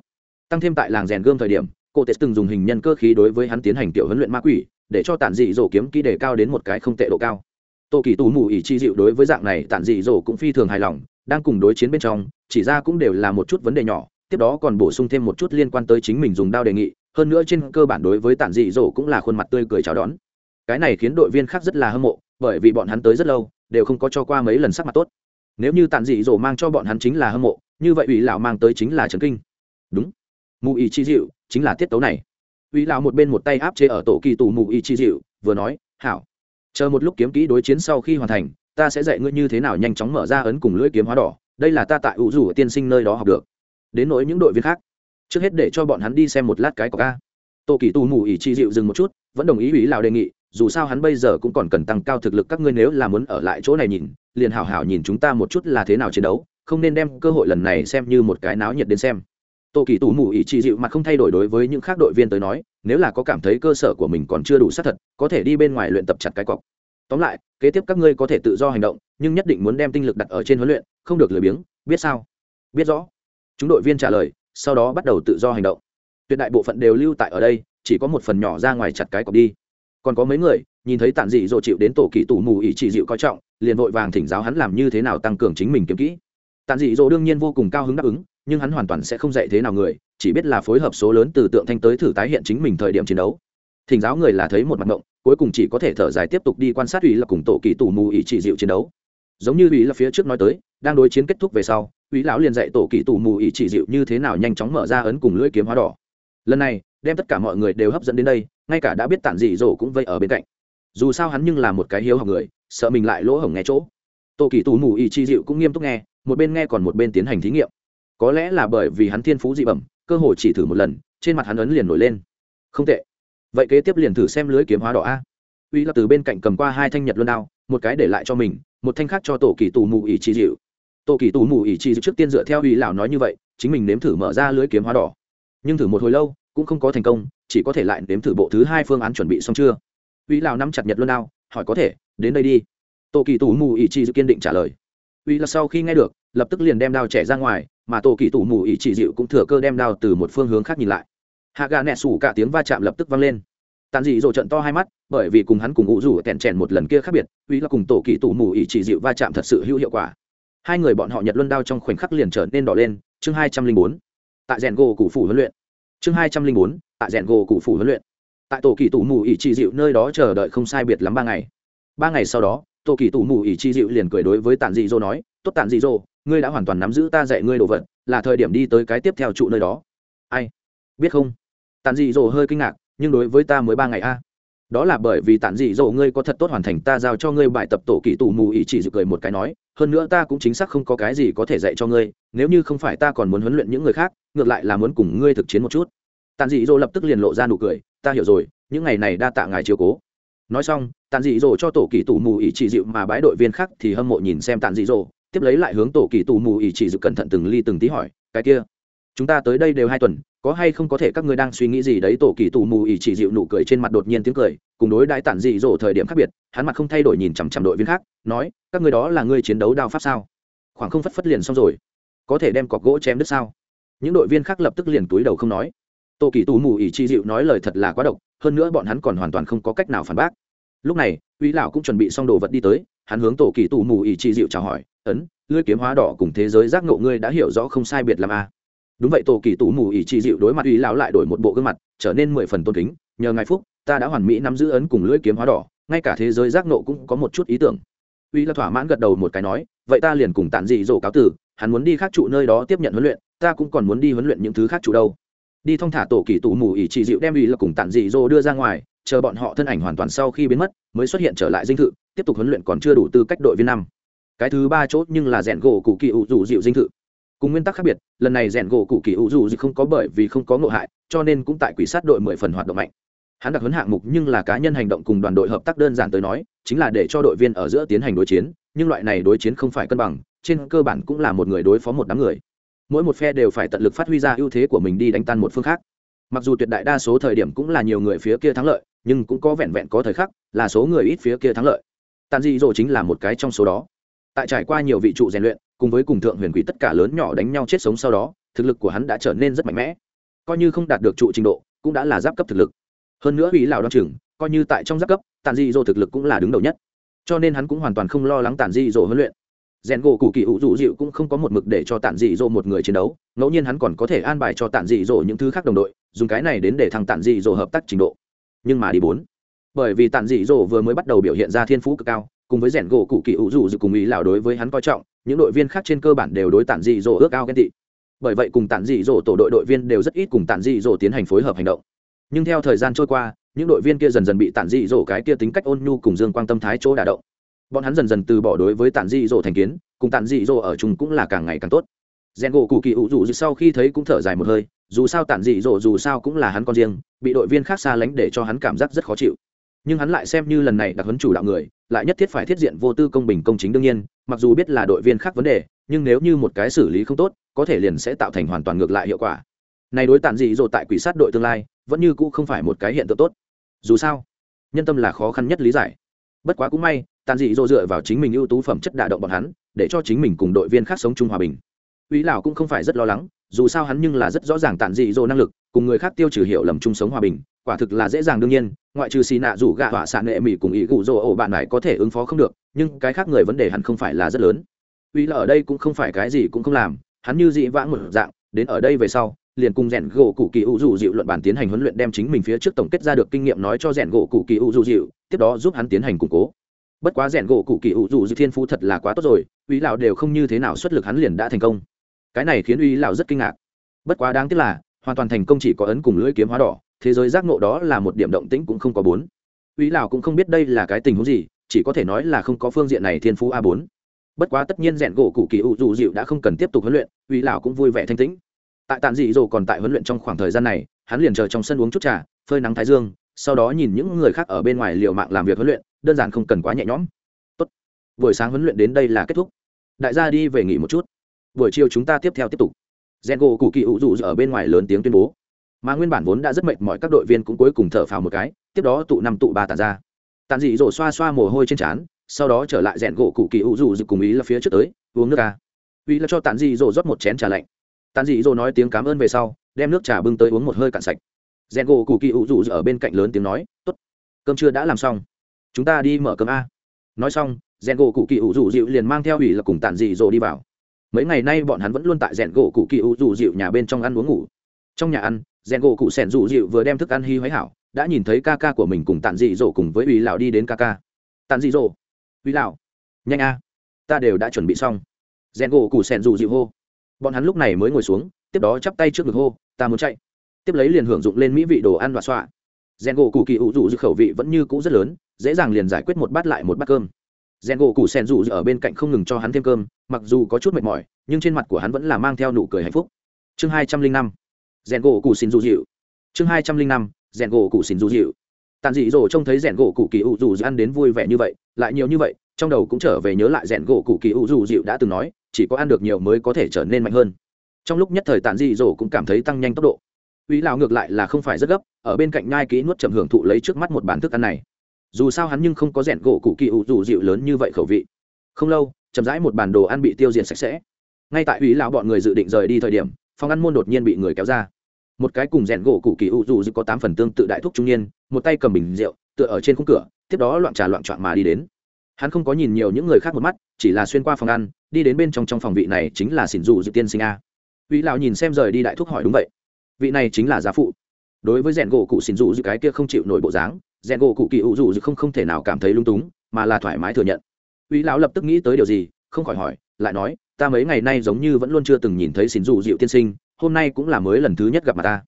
Tăng thêm tại làng rèn gươm thời điểm, cô tết từng dùng hình nhân cơ khí đối với hắn tiến hành tiểu huấn luyện ma quỷ, để cho tàn dị dỗ kiếm kỹ đề cao đến một cái không tệ độ cao. Tô kỳ tù mù ỉ chi dịu đối với dạng này tàn dị dỗ cũng phi thường hài lòng, đang cùng đối chiến bên trong chỉ ra cũng đều là một chút vấn đề nhỏ, tiếp đó còn bổ sung thêm một chút liên quan tới chính mình dùng đao đề nghị, hơn nữa trên cơ bản đối với Tản dị dỗ cũng là khuôn mặt tươi cười chào đón. Cái này khiến đội viên khác rất là hâm mộ, bởi vì bọn hắn tới rất lâu, đều không có cho qua mấy lần sắc mặt tốt. Nếu như Tản dị dỗ mang cho bọn hắn chính là hâm mộ, như vậy ủy lão mang tới chính là trấn kinh. Đúng. Mù ý chi dịu chính là tiết tấu này. Ủy lão một bên một tay áp chế ở tổ kỳ tù mù ý chi dịu vừa nói, hảo. Chờ một lúc kiếm kỹ đối chiến sau khi hoàn thành, ta sẽ dạy ngươi như thế nào nhanh chóng mở ra ấn cùng lưỡi kiếm hóa đỏ đây là ta tại ủ rủ tiên sinh nơi đó học được. Đến nỗi những đội viên khác, trước hết để cho bọn hắn đi xem một lát cái có ca Tô kỳ Tu mù ỉ chi dịu dừng một chút, vẫn đồng ý ủy lão đề nghị, dù sao hắn bây giờ cũng còn cần tăng cao thực lực các ngươi nếu là muốn ở lại chỗ này nhìn, liền hảo hảo nhìn chúng ta một chút là thế nào chiến đấu, không nên đem cơ hội lần này xem như một cái náo nhiệt đến xem. Tô kỳ tù mù ỉ trị dịu mặt không thay đổi đối với những khác đội viên tới nói, nếu là có cảm thấy cơ sở của mình còn chưa đủ xác thật, có thể đi bên ngoài luyện tập chặt cái cọc tóm lại, kế tiếp các ngươi có thể tự do hành động, nhưng nhất định muốn đem tinh lực đặt ở trên huấn luyện, không được lười biếng, biết sao? Biết rõ. Chúng đội viên trả lời, sau đó bắt đầu tự do hành động. Tuyệt đại bộ phận đều lưu tại ở đây, chỉ có một phần nhỏ ra ngoài chặt cái cọc đi. Còn có mấy người, nhìn thấy tản dị dỗ chịu đến tổ kỳ tù mù ỉ trị dịu coi trọng, liền vội vàng thỉnh giáo hắn làm như thế nào tăng cường chính mình kiếm kỹ. Tản dị dỗ đương nhiên vô cùng cao hứng đáp ứng, nhưng hắn hoàn toàn sẽ không dạy thế nào người, chỉ biết là phối hợp số lớn từ tượng thanh tới thử tái hiện chính mình thời điểm chiến đấu. Thỉnh giáo người là thấy một mặt mộng cuối cùng chỉ có thể thở dài tiếp tục đi quan sát ủy là cùng tổ kỳ tù mù ý chỉ dịu chiến đấu. Giống như ủy là phía trước nói tới, đang đối chiến kết thúc về sau ủy lão liền dạy tổ kỳ tù mù ý chỉ dịu như thế nào nhanh chóng mở ra ấn cùng lưỡi kiếm hóa đỏ. Lần này, đem tất cả mọi người đều hấp dẫn đến đây, ngay cả đã biết tản dị dỗ cũng vây ở bên cạnh. Dù sao hắn nhưng là một cái hiếu học người, sợ mình lại lỗ hổng nghe chỗ. Tổ kỳ tù mù ý chi dịu cũng nghiêm túc nghe, một bên nghe còn một bên tiến hành thí nghiệm. Có lẽ là bởi vì hắn thiên phú dị bẩm, cơ hội chỉ thử một lần, trên mặt hắn ấn liền nổi lên. Không tệ vậy kế tiếp liền thử xem lưới kiếm hóa đỏ a. Uy là từ bên cạnh cầm qua hai thanh nhật luân đao, một cái để lại cho mình, một thanh khác cho tổ kỳ tù mù ỉ chi dịu. Tổ kỳ tù mù ỉ chi dịu trước tiên dựa theo uy lão nói như vậy, chính mình nếm thử mở ra lưới kiếm hóa đỏ. Nhưng thử một hồi lâu, cũng không có thành công, chỉ có thể lại nếm thử bộ thứ hai phương án chuẩn bị xong chưa. Uy lão nắm chặt nhật luân đao, hỏi có thể, đến đây đi. Tổ kỳ tù mù ỉ chi dịu kiên định trả lời. Uy là sau khi nghe được, lập tức liền đem đao trẻ ra ngoài, mà tổ kỳ tù mù ỉ chỉ dịu cũng thừa cơ đem đao từ một phương hướng khác nhìn lại hạ gà nẹ sủ cả tiếng va chạm lập tức vang lên. Tàn dị dỗ trận to hai mắt, bởi vì cùng hắn cùng ngụ rủ kèn chèn một lần kia khác biệt uy là cùng tổ kỳ tủ mù ỉ chỉ dịu va chạm thật sự hữu hiệu quả. Hai người bọn họ nhật luân đao trong khoảnh khắc liền trở nên đỏ lên, chương hai trăm linh bốn. Tại rèn gỗ cụ phủ huấn luyện. Chương hai trăm linh bốn, tại rèn gỗ cụ phủ huấn luyện. Tại tổ kỳ tủ mù ỉ chỉ dịu nơi đó chờ đợi không sai biệt lắm ba ngày. Ba ngày sau đó, tổ kỳ tủ mù ỉ chi dịu liền cười đối với tàn dị dỗ nói, tốt tàn dị dỗ ngươi đã hoàn toàn nắm giữ ta dạy ngươi đồ vật, là thời điểm đi tới cái tiếp theo trụ nơi đó. Ai? Biết không? Tàn dị dỗ hơi kinh ngạc, nhưng đối với ta mới ba ngày a. Đó là bởi vì tàn dị dỗ ngươi có thật tốt hoàn thành, ta giao cho ngươi bài tập tổ kỳ tù mù ý chỉ dự cười một cái nói, hơn nữa ta cũng chính xác không có cái gì có thể dạy cho ngươi, nếu như không phải ta còn muốn huấn luyện những người khác, ngược lại là muốn cùng ngươi thực chiến một chút. Tàn dị dỗ lập tức liền lộ ra nụ cười, ta hiểu rồi, những ngày này đa tạ ngài chiều cố. Nói xong tàn dị dỗ cho tổ kỳ tù mù ý chỉ dịu mà bái đội viên khác thì hâm mộ nhìn xem tàn dị dỗ, tiếp lấy lại hướng tổ kỳ tù mù ý chỉ dự cẩn thận từng ly từng tí hỏi, cái kia chúng ta tới đây đều hai tuần, có hay không có thể các ngươi đang suy nghĩ gì đấy? Tổ kỳ tù mù ỉ chỉ dịu nụ cười trên mặt đột nhiên tiếng cười, cùng đối đãi tản dị dỗ thời điểm khác biệt, hắn mặt không thay đổi nhìn chằm chằm đội viên khác, nói, các ngươi đó là ngươi chiến đấu đao pháp sao? Khoảng không phất phất liền xong rồi. Có thể đem cọc gỗ chém đứt sao? Những đội viên khác lập tức liền túi đầu không nói. Tổ kỳ tù mù ỉ chỉ dịu nói lời thật là quá độc, hơn nữa bọn hắn còn hoàn toàn không có cách nào phản bác. Lúc này uy lão cũng chuẩn bị xong đồ vật đi tới, hắn hướng tổ kỳ tù mù ỉ chỉ dịu chào hỏi, ấn, lưỡi kiếm hóa đỏ cùng thế giới giác ngộ ngươi đã hiểu rõ không sai biệt làm a à? Đúng vậy, tổ kỳ tủ mù ỉ chỉ dịu đối mặt uy lão lại đổi một bộ gương mặt, trở nên mười phần tôn kính. Nhờ ngài phúc, ta đã hoàn mỹ nắm giữ ấn cùng lưỡi kiếm hóa đỏ, ngay cả thế giới giác nộ cũng có một chút ý tưởng. Uy là thỏa mãn gật đầu một cái nói, vậy ta liền cùng tản dị dỗ cáo tử, hắn muốn đi khác trụ nơi đó tiếp nhận huấn luyện, ta cũng còn muốn đi huấn luyện những thứ khác trụ đâu. Đi thong thả tổ kỳ tủ mù ỉ chỉ dịu đem uy là cùng tản dị dỗ đưa ra ngoài, chờ bọn họ thân ảnh hoàn toàn sau khi biến mất, mới xuất hiện trở lại dinh thự, tiếp tục huấn luyện còn chưa đủ tư cách đội viên năm. Cái thứ ba chốt nhưng là rèn gỗ cụ kỳ ủ rủ dịu dinh thự cùng nguyên tắc khác biệt, lần này rèn gỗ cụ kỳ u dù gì không có bởi vì không có ngộ hại, cho nên cũng tại quỷ sát đội mười phần hoạt động mạnh. Hắn đặc huấn hạng mục nhưng là cá nhân hành động cùng đoàn đội hợp tác đơn giản tới nói, chính là để cho đội viên ở giữa tiến hành đối chiến, nhưng loại này đối chiến không phải cân bằng, trên cơ bản cũng là một người đối phó một đám người. Mỗi một phe đều phải tận lực phát huy ra ưu thế của mình đi đánh tan một phương khác. Mặc dù tuyệt đại đa số thời điểm cũng là nhiều người phía kia thắng lợi, nhưng cũng có vẹn vẹn có thời khắc là số người ít phía kia thắng lợi. Tàn dị dỗ chính là một cái trong số đó. Tại trải qua nhiều vị trụ rèn luyện cùng với cùng thượng huyền quỷ tất cả lớn nhỏ đánh nhau chết sống sau đó, thực lực của hắn đã trở nên rất mạnh mẽ. Coi như không đạt được trụ trình độ, cũng đã là giáp cấp thực lực. Hơn nữa ủy lão đ o chừng, coi như tại trong giáp cấp tàn di dô thực lực cũng là đứng đầu nhất. Cho nên hắn cũng hoàn toàn không lo lắng tàn di dô huấn luyện. Rèn gỗ cụ kỳ ủ dụ dịu cũng không có một mực để cho tản dị dỗ một người chiến đấu, ngẫu nhiên hắn còn có thể an bài cho tản dị dỗ những thứ khác đồng đội, dùng cái này đến để thằng tản dị dỗ hợp tác trình độ. Nhưng mà đi bốn, bởi vì tản dị dỗ vừa mới bắt đầu biểu hiện ra thiên phú cực cao, cùng với rèn gỗ cụ kỳ ủ dụ dịu cùng ý lào đối với hắn coi trọng những đội viên khác trên cơ bản đều đối tản dị dỗ ước ao ghen tị. Bởi vậy cùng tản dị dỗ tổ đội đội viên đều rất ít cùng tản dị dỗ tiến hành phối hợp hành động. Nhưng theo thời gian trôi qua, những đội viên kia dần dần bị tản dị dỗ cái kia tính cách ôn nhu cùng dương quan tâm thái chỗ đả động. Bọn hắn dần dần từ bỏ đối với tản dị dỗ thành kiến, cùng tản dị dỗ ở chung cũng là càng ngày càng tốt. Rèn gỗ cụ kỳ ủ dù sau khi thấy cũng thở dài một hơi, dù sao tản dị dỗ dù sao cũng là hắn con riêng, bị đội viên khác xa lánh để cho hắn cảm giác rất khó chịu nhưng hắn lại xem như lần này đặc huấn chủ đạo người lại nhất thiết phải thiết diện vô tư công bình công chính đương nhiên mặc dù biết là đội viên khác vấn đề nhưng nếu như một cái xử lý không tốt có thể liền sẽ tạo thành hoàn toàn ngược lại hiệu quả. Này đối tản dị dỗ tại quỷ sát đội tương lai vẫn như cũ không phải một cái hiện tượng tốt. Dù sao nhân tâm là khó khăn nhất lý giải. Bất quá cũng may tàn dị dỗ dựa vào chính mình ưu tú phẩm chất đả động bọn hắn để cho chính mình cùng đội viên khác sống chung hòa bình. Úy lão cũng không phải rất lo lắng, dù sao hắn nhưng là rất rõ ràng tản dị dỗ năng lực, cùng người khác tiêu trừ hiểu lầm chung sống hòa bình, quả thực là dễ dàng đương nhiên, ngoại trừ xì nạ rủ gạ họa xạ nệ mỹ cùng ý cụ dỗ ổ bạn này có thể ứng phó không được, nhưng cái khác người vấn đề hẳn không phải là rất lớn. uy là ở đây cũng không phải cái gì cũng không làm, hắn như dị vãng một dạng, đến ở đây về sau, liền cùng rèn gỗ cụ kỳ u dù dịu luận bản tiến hành huấn luyện đem chính mình phía trước tổng kết ra được kinh nghiệm nói cho rèn gỗ cụ kỳ u dù dịu, tiếp đó giúp hắn tiến hành củng cố bất quá rèn gỗ cụ kỳ u dù dịu thiên phú thật là quá tốt rồi uy lão đều không như thế nào xuất lực hắn liền đã thành công cái này khiến uy lão rất kinh ngạc. Bất quá đáng tiếc là, hoàn toàn thành công chỉ có ấn cùng lưỡi kiếm hóa đỏ, thế giới giác ngộ đó là một điểm động tĩnh cũng không có bốn. Uy lão cũng không biết đây là cái tình huống gì, chỉ có thể nói là không có phương diện này thiên phú a bốn. Bất quá tất nhiên rèn gỗ cụ kỳ u dù dịu đã không cần tiếp tục huấn luyện, uy lão cũng vui vẻ thanh tĩnh. Tại tàn dị dỗ còn tại huấn luyện trong khoảng thời gian này, hắn liền chờ trong sân uống chút trà, phơi nắng thái dương, sau đó nhìn những người khác ở bên ngoài liều mạng làm việc huấn luyện, đơn giản không cần quá nhẹ nhõm. Tốt. buổi sáng huấn luyện đến đây là kết thúc. Đại gia đi về nghỉ một chút buổi chiều chúng ta tiếp theo tiếp tục. Gen gỗ cụ kỳ ủ dù ở bên ngoài lớn tiếng tuyên bố. Mà nguyên bản vốn đã rất mệt mỏi các đội viên cũng cuối cùng thở phào một cái, tiếp đó tụ năm tụ ba tàn ra. Tàn dị dỗ xoa xoa mồ hôi trên trán, sau đó trở lại rèn gỗ cụ kỳ ủ dù cùng ý là phía trước tới, uống nước ca. Ý là cho tàn dị dỗ rót một chén trà lạnh. Tàn dị dỗ nói tiếng cảm ơn về sau, đem nước trà bưng tới uống một hơi cạn sạch. Rèn gỗ cụ kỳ ủ dù ở bên cạnh lớn tiếng nói, tốt, cơm chưa đã làm xong. Chúng ta đi mở cơm a. Nói xong rèn gỗ cụ kỳ ủ rủ dịu liền mang theo ủy là cùng tàn dị dỗ đi vào mấy ngày nay bọn hắn vẫn luôn tại rèn gỗ cụ kỳ u rủ dịu nhà bên trong ăn uống ngủ. Trong nhà ăn, rèn gỗ cụ sẻn rủ dịu vừa đem thức ăn hy hoái hảo, đã nhìn thấy ca ca của mình cùng tàn dị dỗ cùng với ủy lão đi đến ca ca. Tàn dị dỗ ủy lão, nhanh a, ta đều đã chuẩn bị xong. Rèn gỗ cụ sẻn rủ dịu hô. Bọn hắn lúc này mới ngồi xuống, tiếp đó chắp tay trước ngực hô, ta muốn chạy. Tiếp lấy liền hưởng dụng lên mỹ vị đồ ăn và xoa rèn gỗ cụ kỳ u rủ dịu khẩu vị vẫn như cũ rất lớn, dễ dàng liền giải quyết một bát lại một bát cơm. Rèn gỗ cụ sen dù ở bên cạnh không ngừng cho hắn thêm cơm mặc dù có chút mệt mỏi, nhưng trên mặt của hắn vẫn là mang theo nụ cười hạnh phúc. Chương hai trăm linh năm, rèn gỗ cụ xin du dịu chương hai trăm linh năm, rèn gỗ cụ xin du dịu tàn dị dỗ trông thấy rèn gỗ cụ kỳ ủ dù ăn đến vui vẻ như vậy, lại nhiều như vậy, trong đầu cũng trở về nhớ lại rèn gỗ cụ kỳ ủ dù dịu đã từng nói, chỉ có ăn được nhiều mới có thể trở nên mạnh hơn. Trong lúc nhất thời tàn dị dỗ cũng cảm thấy tăng nhanh tốc độ. Uy lào ngược lại là không phải rất gấp, ở bên cạnh nhai kỹ nuốt chậm hưởng thụ lấy trước mắt một bản thức ăn này. Dù sao hắn nhưng không có rèn gỗ cụ kỳ ủ dù dịu lớn như vậy khẩu vị. Không lâu chậm rãi một bản đồ ăn bị tiêu diệt sạch sẽ. Ngay tại ủy lão bọn người dự định rời đi thời điểm, phòng ăn môn đột nhiên bị người kéo ra. Một cái cùng rèn gỗ cụ kỳ u dù dịu có tám phần tương tự đại thúc trung niên, một tay cầm bình rượu, tựa ở trên khung cửa, tiếp đó loạn trà loạn trọn mà đi đến. Hắn không có nhìn nhiều những người khác một mắt, chỉ là xuyên qua phòng ăn, đi đến bên trong trong phòng vị này chính là xỉn dù dự tiên sinh a. Ủy lão nhìn xem rời đi đại thúc hỏi đúng vậy. Vị này chính là gia phụ. Đối với rèn gỗ cụ xỉn dù dự cái kia không chịu nổi bộ dáng, rèn gỗ cụ kỳ ủ dù không không thể nào cảm thấy lung túng, mà là thoải mái thừa nhận uy lão lập tức nghĩ tới điều gì, không khỏi hỏi, lại nói, ta mấy ngày nay giống như vẫn luôn chưa từng nhìn thấy xin dù dịu tiên sinh, hôm nay cũng là mới lần thứ nhất gặp mặt ta.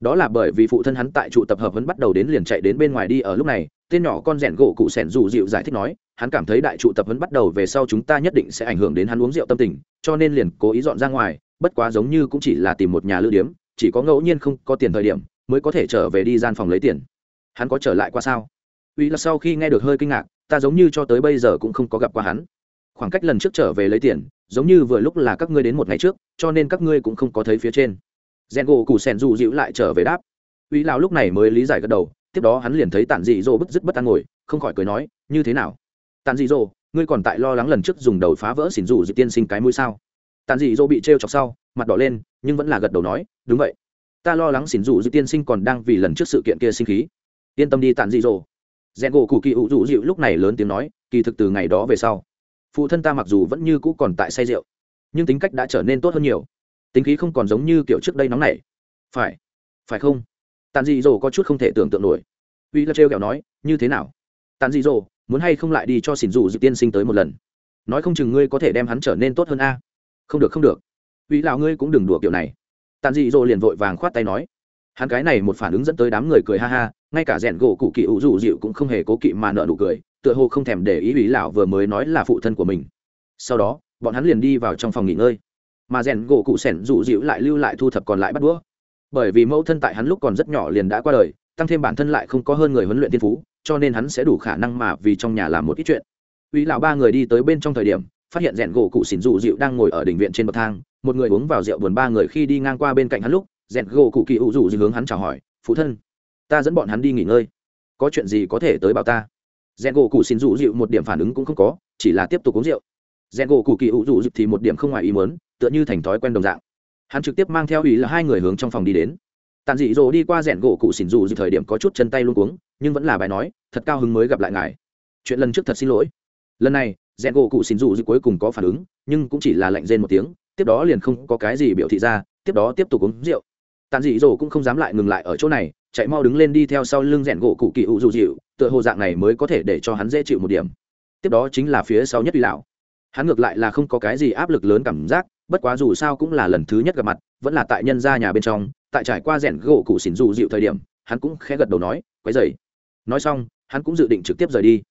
Đó là bởi vì phụ thân hắn tại trụ tập hợp vẫn bắt đầu đến liền chạy đến bên ngoài đi ở lúc này, tên nhỏ con rèn gỗ cụ sẻn dù dịu giải thích nói, hắn cảm thấy đại trụ tập vẫn bắt đầu về sau chúng ta nhất định sẽ ảnh hưởng đến hắn uống rượu tâm tình, cho nên liền cố ý dọn ra ngoài, bất quá giống như cũng chỉ là tìm một nhà lưu điếm, chỉ có ngẫu nhiên không có tiền thời điểm, mới có thể trở về đi gian phòng lấy tiền. Hắn có trở lại qua sao? Uy là sau khi nghe được hơi kinh ngạc ta giống như cho tới bây giờ cũng không có gặp qua hắn. Khoảng cách lần trước trở về lấy tiền, giống như vừa lúc là các ngươi đến một ngày trước, cho nên các ngươi cũng không có thấy phía trên. Rèn gỗ cụ sèn dù dịu lại trở về đáp. Uy lão lúc này mới lý giải gật đầu, tiếp đó hắn liền thấy tản dị dỗ bức dứt bất an ngồi, không khỏi cười nói, như thế nào? Tản dị dỗ, ngươi còn tại lo lắng lần trước dùng đầu phá vỡ xỉn rủ dị tiên sinh cái mũi sao? Tản dị dỗ bị t chọc sau, mặt đỏ lên, nhưng vẫn là gật đầu nói, đúng vậy. Ta lo lắng xỉn rủ dị tiên sinh còn đang vì lần trước sự kiện kia sinh khí. Yên tâm đi, Tản dị dỗ rèn gỗ cụ kỳ ủ rủ dịu lúc này lớn tiếng nói, kỳ thực từ ngày đó về sau, phụ thân ta mặc dù vẫn như cũ còn tại say rượu, nhưng tính cách đã trở nên tốt hơn nhiều. Tính khí không còn giống như kiểu trước đây nóng nảy. Phải phải không? Tàn dị dỗ có chút không thể tưởng tượng nổi. Uy là trêu kẹo nói, như thế nào? Tàn dị dỗ, muốn hay không lại đi cho xỉn dù dự tiên sinh tới một lần? Nói không chừng ngươi có thể đem hắn trở nên tốt hơn a. Không được không được. Uy lào ngươi cũng đừng đùa kiểu này. Tàn dị dỗ liền vội vàng khoát tay nói. Hắn cái này một phản ứng dẫn tới đám người cười ha ha ngay cả rèn gỗ cụ kỵ ủ rủ dịu cũng không hề cố kỵ mà nợ nụ cười, tựa hồ không thèm để ý ý lão vừa mới nói là phụ thân của mình. Sau đó, bọn hắn liền đi vào trong phòng nghỉ ngơi. Mà rèn gỗ cụ sẻn rủ dịu lại lưu lại thu thập còn lại bắt đũa. Bởi vì mẫu thân tại hắn lúc còn rất nhỏ liền đã qua đời, tăng thêm bản thân lại không có hơn người huấn luyện tiên phú, cho nên hắn sẽ đủ khả năng mà vì trong nhà làm một ít chuyện. Ý lão ba người đi tới bên trong thời điểm, phát hiện rèn gỗ cụ xỉn rủ dịu đang ngồi ở đỉnh viện trên bậc thang, một người uống vào rượu buồn ba người khi đi ngang qua bên cạnh hắn lúc, rèn gỗ cụ kỳ ủ rủ dịu hướng hắn chào hỏi, phụ thân ta dẫn bọn hắn đi nghỉ ngơi. Có chuyện gì có thể tới bảo ta? Rèn gỗ cụ xin rủ dịu một điểm phản ứng cũng không có, chỉ là tiếp tục uống rượu. Rèn gỗ cụ kỳ hữu rủ dịu thì một điểm không ngoài ý muốn, tựa như thành thói quen đồng dạng. Hắn trực tiếp mang theo ý là hai người hướng trong phòng đi đến. Tàn dị dỗ đi qua rèn gỗ cụ xỉn dù dịp thời điểm có chút chân tay luôn cuống, nhưng vẫn là bài nói, thật cao hứng mới gặp lại ngài. Chuyện lần trước thật xin lỗi. Lần này rèn gỗ cụ xỉn dù dịp cuối cùng có phản ứng, nhưng cũng chỉ là lạnh rên một tiếng, tiếp đó liền không có cái gì biểu thị ra, tiếp đó tiếp tục uống rượu. Tàn dị dỗ cũng không dám lại ngừng lại ở chỗ này chạy mau đứng lên đi theo sau lưng rèn gỗ cụ kỳ ụ dù dịu, tựa hồ dạng này mới có thể để cho hắn dễ chịu một điểm. Tiếp đó chính là phía sau nhất uy lão. Hắn ngược lại là không có cái gì áp lực lớn cảm giác, bất quá dù sao cũng là lần thứ nhất gặp mặt, vẫn là tại nhân gia nhà bên trong, tại trải qua rèn gỗ cụ xỉn dù dịu thời điểm, hắn cũng khẽ gật đầu nói, quấy dày nói xong, hắn cũng dự định trực tiếp rời đi.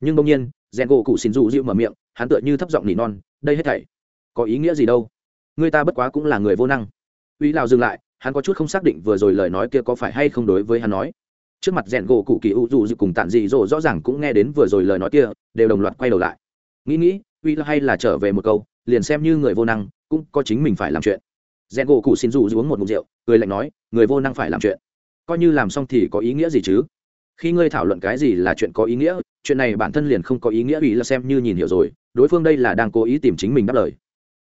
Nhưng bỗng nhiên, rèn gỗ cụ xỉn dù dịu mở miệng, hắn tựa như thấp giọng nỉ non, đây hết thảy có ý nghĩa gì đâu? Người ta bất quá cũng là người vô năng. Uy lão dừng lại hắn có chút không xác định vừa rồi lời nói kia có phải hay không đối với hắn nói. Trước mặt rèn gỗ cụ kỳ u dù dự cùng tản dị dỗ rõ ràng cũng nghe đến vừa rồi lời nói kia, đều đồng loạt quay đầu lại. Nghĩ nghĩ, uy là hay là trở về một câu, liền xem như người vô năng, cũng có chính mình phải làm chuyện. Rèn gỗ cụ xin dù uống một mục rượu người lạnh nói, người vô năng phải làm chuyện. Coi như làm xong thì có ý nghĩa gì chứ? Khi ngươi thảo luận cái gì là chuyện có ý nghĩa, chuyện này bản thân liền không có ý nghĩa, uy là xem như nhìn hiểu rồi, đối phương đây là đang cố ý tìm chính mình đáp lời.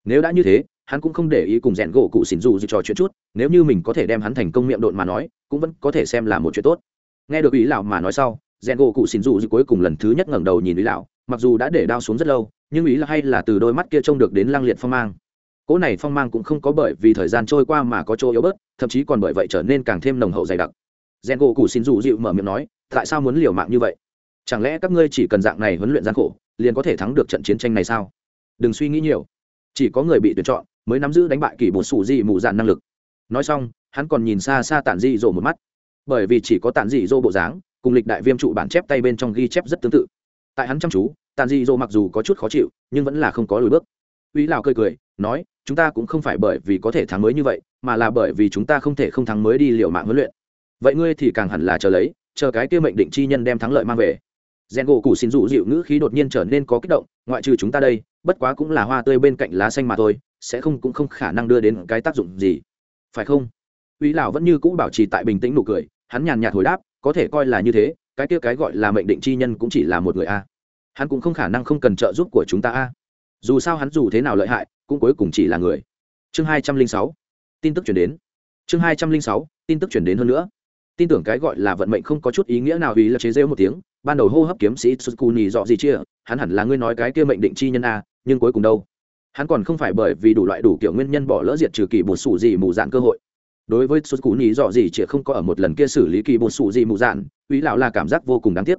Nếu đã như thế hắn cũng không để ý cùng rèn gỗ cụ xin dù trò chuyện chút, nếu như mình có thể đem hắn thành công miệng độn mà nói, cũng vẫn có thể xem là một chuyện tốt. Nghe được ý lão mà nói sau, rèn gỗ cụ xin dù cuối cùng lần thứ nhất ngẩng đầu nhìn ý lão, mặc dù đã để đao xuống rất lâu, nhưng ý là hay là từ đôi mắt kia trông được đến lang liệt phong mang. Cỗ này phong mang cũng không có bởi vì thời gian trôi qua mà có chỗ yếu bớt, thậm chí còn bởi vậy trở nên càng thêm nồng hậu dày đặc. Rèn gỗ cụ xin dù dịu mở miệng nói, tại sao muốn liều mạng như vậy? Chẳng lẽ các ngươi chỉ cần dạng này huấn luyện gian khổ, liền có thể thắng được trận chiến tranh này sao? Đừng suy nghĩ nhiều. Chỉ có người bị tuyển chọn mới nắm giữ đánh bại kỷ bột sủ dị mù dạn năng lực. Nói xong, hắn còn nhìn xa xa tản dị dỗ một mắt. Bởi vì chỉ có tản dị dỗ bộ dáng, cùng lịch đại viêm trụ bản chép tay bên trong ghi chép rất tương tự. Tại hắn chăm chú, tản dị dỗ mặc dù có chút khó chịu, nhưng vẫn là không có lùi bước. Uy lào cười cười, nói, chúng ta cũng không phải bởi vì có thể thắng mới như vậy, mà là bởi vì chúng ta không thể không thắng mới đi liệu mạng huấn luyện. Vậy ngươi thì càng hẳn là chờ lấy, chờ cái kia mệnh định chi nhân đem thắng lợi mang về. Rèn gỗ cụ xin dụ dịu ngữ khí đột nhiên trở nên có kích động, ngoại trừ chúng ta đây, bất quá cũng là hoa tươi bên cạnh lá xanh mà thôi sẽ không cũng không khả năng đưa đến cái tác dụng gì. Phải không? Uy lão vẫn như cũ bảo trì tại bình tĩnh nụ cười, hắn nhàn nhạt hồi đáp, có thể coi là như thế, cái kia cái gọi là mệnh định chi nhân cũng chỉ là một người a. Hắn cũng không khả năng không cần trợ giúp của chúng ta a. Dù sao hắn dù thế nào lợi hại, cũng cuối cùng chỉ là người. Chương hai trăm linh sáu, tin tức chuyển đến. Chương hai trăm linh sáu, tin tức chuyển đến hơn nữa. Tin tưởng cái gọi là vận mệnh không có chút ý nghĩa nào vì là chế rêu một tiếng, ban đầu hô hấp kiếm sĩ tsukuni dọ gì chia, hắn hẳn là ngươi nói cái kia mệnh định chi nhân a, nhưng cuối cùng đâu? Hắn còn không phải bởi vì đủ loại đủ kiểu nguyên nhân bỏ lỡ diệt trừ kỳ bột sủ gì mù dạn cơ hội. Đối với tsukuni dọ gì chia không có ở một lần kia xử lý kỳ bột sủ gì mù dạn quý lão là cảm giác vô cùng đáng tiếc.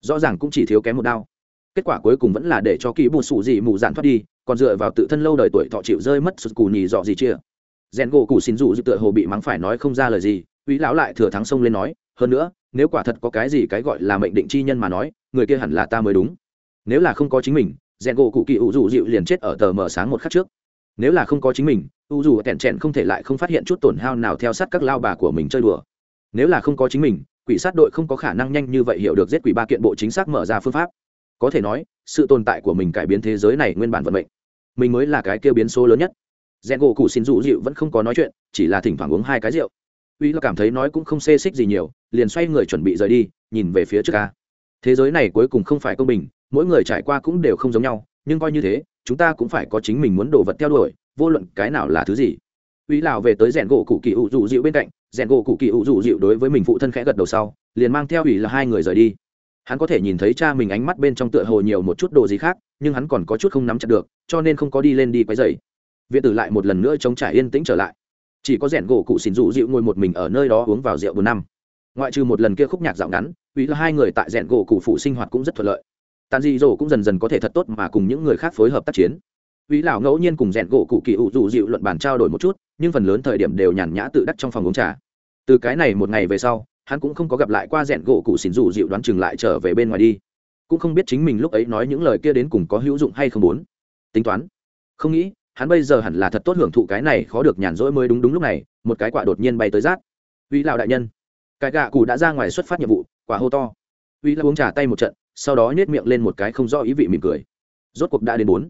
Rõ ràng cũng chỉ thiếu kém một đao. Kết quả cuối cùng vẫn là để cho kỳ bột sủ gì mù dạn thoát đi, còn dựa vào tự thân lâu đời tuổi thọ chịu rơi mất sụt cú nhì dọ gì chia. Rèn gỗ cù xin dụ dự tựa hồ bị mắng phải nói không ra lời gì quý lão lại thừa thắng sông lên nói, hơn nữa, nếu quả thật có cái gì cái gọi là mệnh định chi nhân mà nói, người kia hẳn là ta mới đúng. Nếu là không có chính mình rèn gỗ cụ kỳ ủ dù dịu liền chết ở tờ mờ sáng một khắc trước. Nếu là không có chính mình u dù tẹn trẹn không thể lại không phát hiện chút tổn hao nào theo sát các lao bà của mình chơi đùa. Nếu là không có chính mình, quỷ sát đội không có khả năng nhanh như vậy hiểu được giết quỷ ba kiện bộ chính xác mở ra phương pháp. Có thể nói, sự tồn tại của mình cải biến thế giới này nguyên bản vận mệnh. Mình mới là cái kêu biến số lớn nhất. Rèn gỗ cụ xin dụ dịu vẫn không có nói chuyện, chỉ là thỉnh thoảng uống hai cái rượu. Uy là cảm thấy nói cũng không xê xích gì nhiều, liền xoay người chuẩn bị rời đi, nhìn về phía trước ca. Thế giới này cuối cùng không phải công bình mỗi người trải qua cũng đều không giống nhau, nhưng coi như thế, chúng ta cũng phải có chính mình muốn đồ vật theo đuổi, vô luận cái nào là thứ gì. Uy lào về tới rèn gỗ cụ kỳ ủ dụ dịu bên cạnh, rèn gỗ cụ kỳ ủ dụ dịu đối với mình phụ thân khẽ gật đầu sau, liền mang theo ủy là hai người rời đi. Hắn có thể nhìn thấy cha mình ánh mắt bên trong tựa hồ nhiều một chút đồ gì khác, nhưng hắn còn có chút không nắm chặt được, cho nên không có đi lên đi quấy dày viện tử lại một lần nữa chống trải yên tĩnh trở lại. Chỉ có rèn gỗ cụ xỉn dụ dịu ngồi một mình ở nơi đó uống vào rượu bốn năm. Ngoại trừ một lần kia khúc nhạc dạo ngắn ủy là hai người tại rèn gỗ cụ phụ sinh hoạt cũng rất thuận lợi tàn dị dỗ cũng dần dần có thể thật tốt mà cùng những người khác phối hợp tác chiến Vĩ lão ngẫu nhiên cùng rèn gỗ cụ kỳ ủ dụ dịu luận bàn trao đổi một chút, nhưng phần lớn thời điểm đều nhàn nhã tự đắc trong phòng uống trà. Từ cái này một ngày về sau, hắn cũng không có gặp lại qua rèn gỗ cụ xỉn dụ dịu đoán chừng lại trở về bên ngoài đi. Cũng không biết chính mình lúc ấy nói những lời kia đến cùng có hữu dụng hay không muốn. Tính toán. Không nghĩ, hắn bây giờ hẳn là thật tốt hưởng thụ cái này khó được nhàn rỗi mới đúng đúng lúc này, một cái quả đột nhiên bay tới rát. Vĩ lão đại nhân, cái gạ cụ đã ra ngoài xuất phát nhiệm vụ, quả hô to. Vĩ lão uống trà tay một trận, sau đó nhếch miệng lên một cái không rõ ý vị mỉm cười. Rốt cuộc đã đến bốn.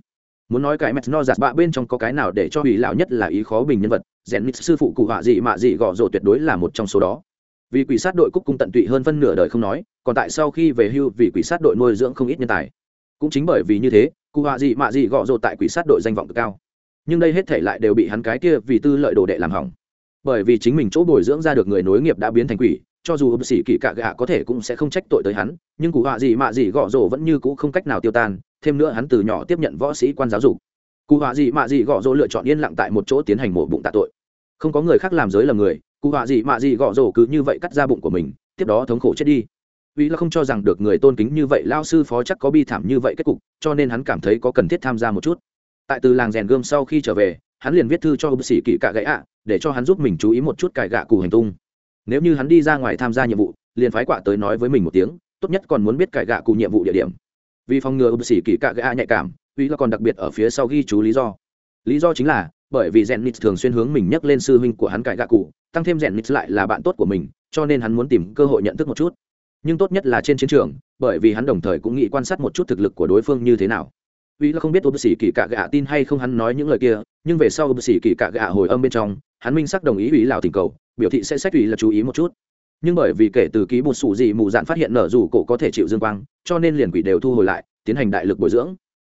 Muốn nói cái mẹt no giặt bạ bên trong có cái nào để cho hủy lão nhất là ý khó bình nhân vật, rèn nít sư phụ cụ họa dị mạ dị gõ rộ tuyệt đối là một trong số đó. Vì quỷ sát đội cúc cung tận tụy hơn phân nửa đời không nói, còn tại sau khi về hưu vì quỷ sát đội nuôi dưỡng không ít nhân tài. Cũng chính bởi vì như thế, cụ họa dị mạ dị gõ rộ tại quỷ sát đội danh vọng cực cao. Nhưng đây hết thể lại đều bị hắn cái kia vì tư lợi đồ đệ làm hỏng. Bởi vì chính mình chỗ bồi dưỡng ra được người nối nghiệp đã biến thành quỷ cho dù ập sĩ kỳ cạ gạ có thể cũng sẽ không trách tội tới hắn, nhưng cụ họa gì mạ gì gõ rổ vẫn như cũ không cách nào tiêu tan, thêm nữa hắn từ nhỏ tiếp nhận võ sĩ quan giáo dục. Cụ họa gì mạ gì gõ rổ lựa chọn yên lặng tại một chỗ tiến hành mổ bụng tạ tội. Không có người khác làm giới là người, cụ họa gì mạ gì gõ rổ cứ như vậy cắt ra bụng của mình, tiếp đó thống khổ chết đi. Vì là không cho rằng được người tôn kính như vậy, lao sư phó chắc có bi thảm như vậy kết cục, cho nên hắn cảm thấy có cần thiết tham gia một chút. Tại từ làng rèn gươm sau khi trở về, hắn liền viết thư cho bác sĩ kỵ cạ gạ, để cho hắn giúp mình chú ý một chút cải gạ cụ hành tung nếu như hắn đi ra ngoài tham gia nhiệm vụ, liền phái quạ tới nói với mình một tiếng, tốt nhất còn muốn biết cải gạ cụ nhiệm vụ địa điểm. Vì phòng ngừa ưu sĩ kỳ cạ gạ nhạy cảm uy là còn đặc biệt ở phía sau ghi chú lý do. Lý do chính là, bởi vì rèn nít thường xuyên hướng mình nhắc lên sư huynh của hắn cải gạ cụ, tăng thêm rèn nít lại là bạn tốt của mình, cho nên hắn muốn tìm cơ hội nhận thức một chút. Nhưng tốt nhất là trên chiến trường, bởi vì hắn đồng thời cũng nghĩ quan sát một chút thực lực của đối phương như thế nào. Uy là không biết ưu sĩ kỳ cạ gạ tin hay không hắn nói những lời kia, nhưng về sau ưu sĩ kỳ cạ gạ hồi âm bên trong, hắn minh sắc đồng ý ủy lào tình cầu biểu thị sẽ xét ủy là chú ý một chút. Nhưng bởi vì kể từ ký một sủ dị mù dạn phát hiện nở dù cổ có thể chịu dương quang, cho nên liền quỷ đều thu hồi lại, tiến hành đại lực bồi dưỡng.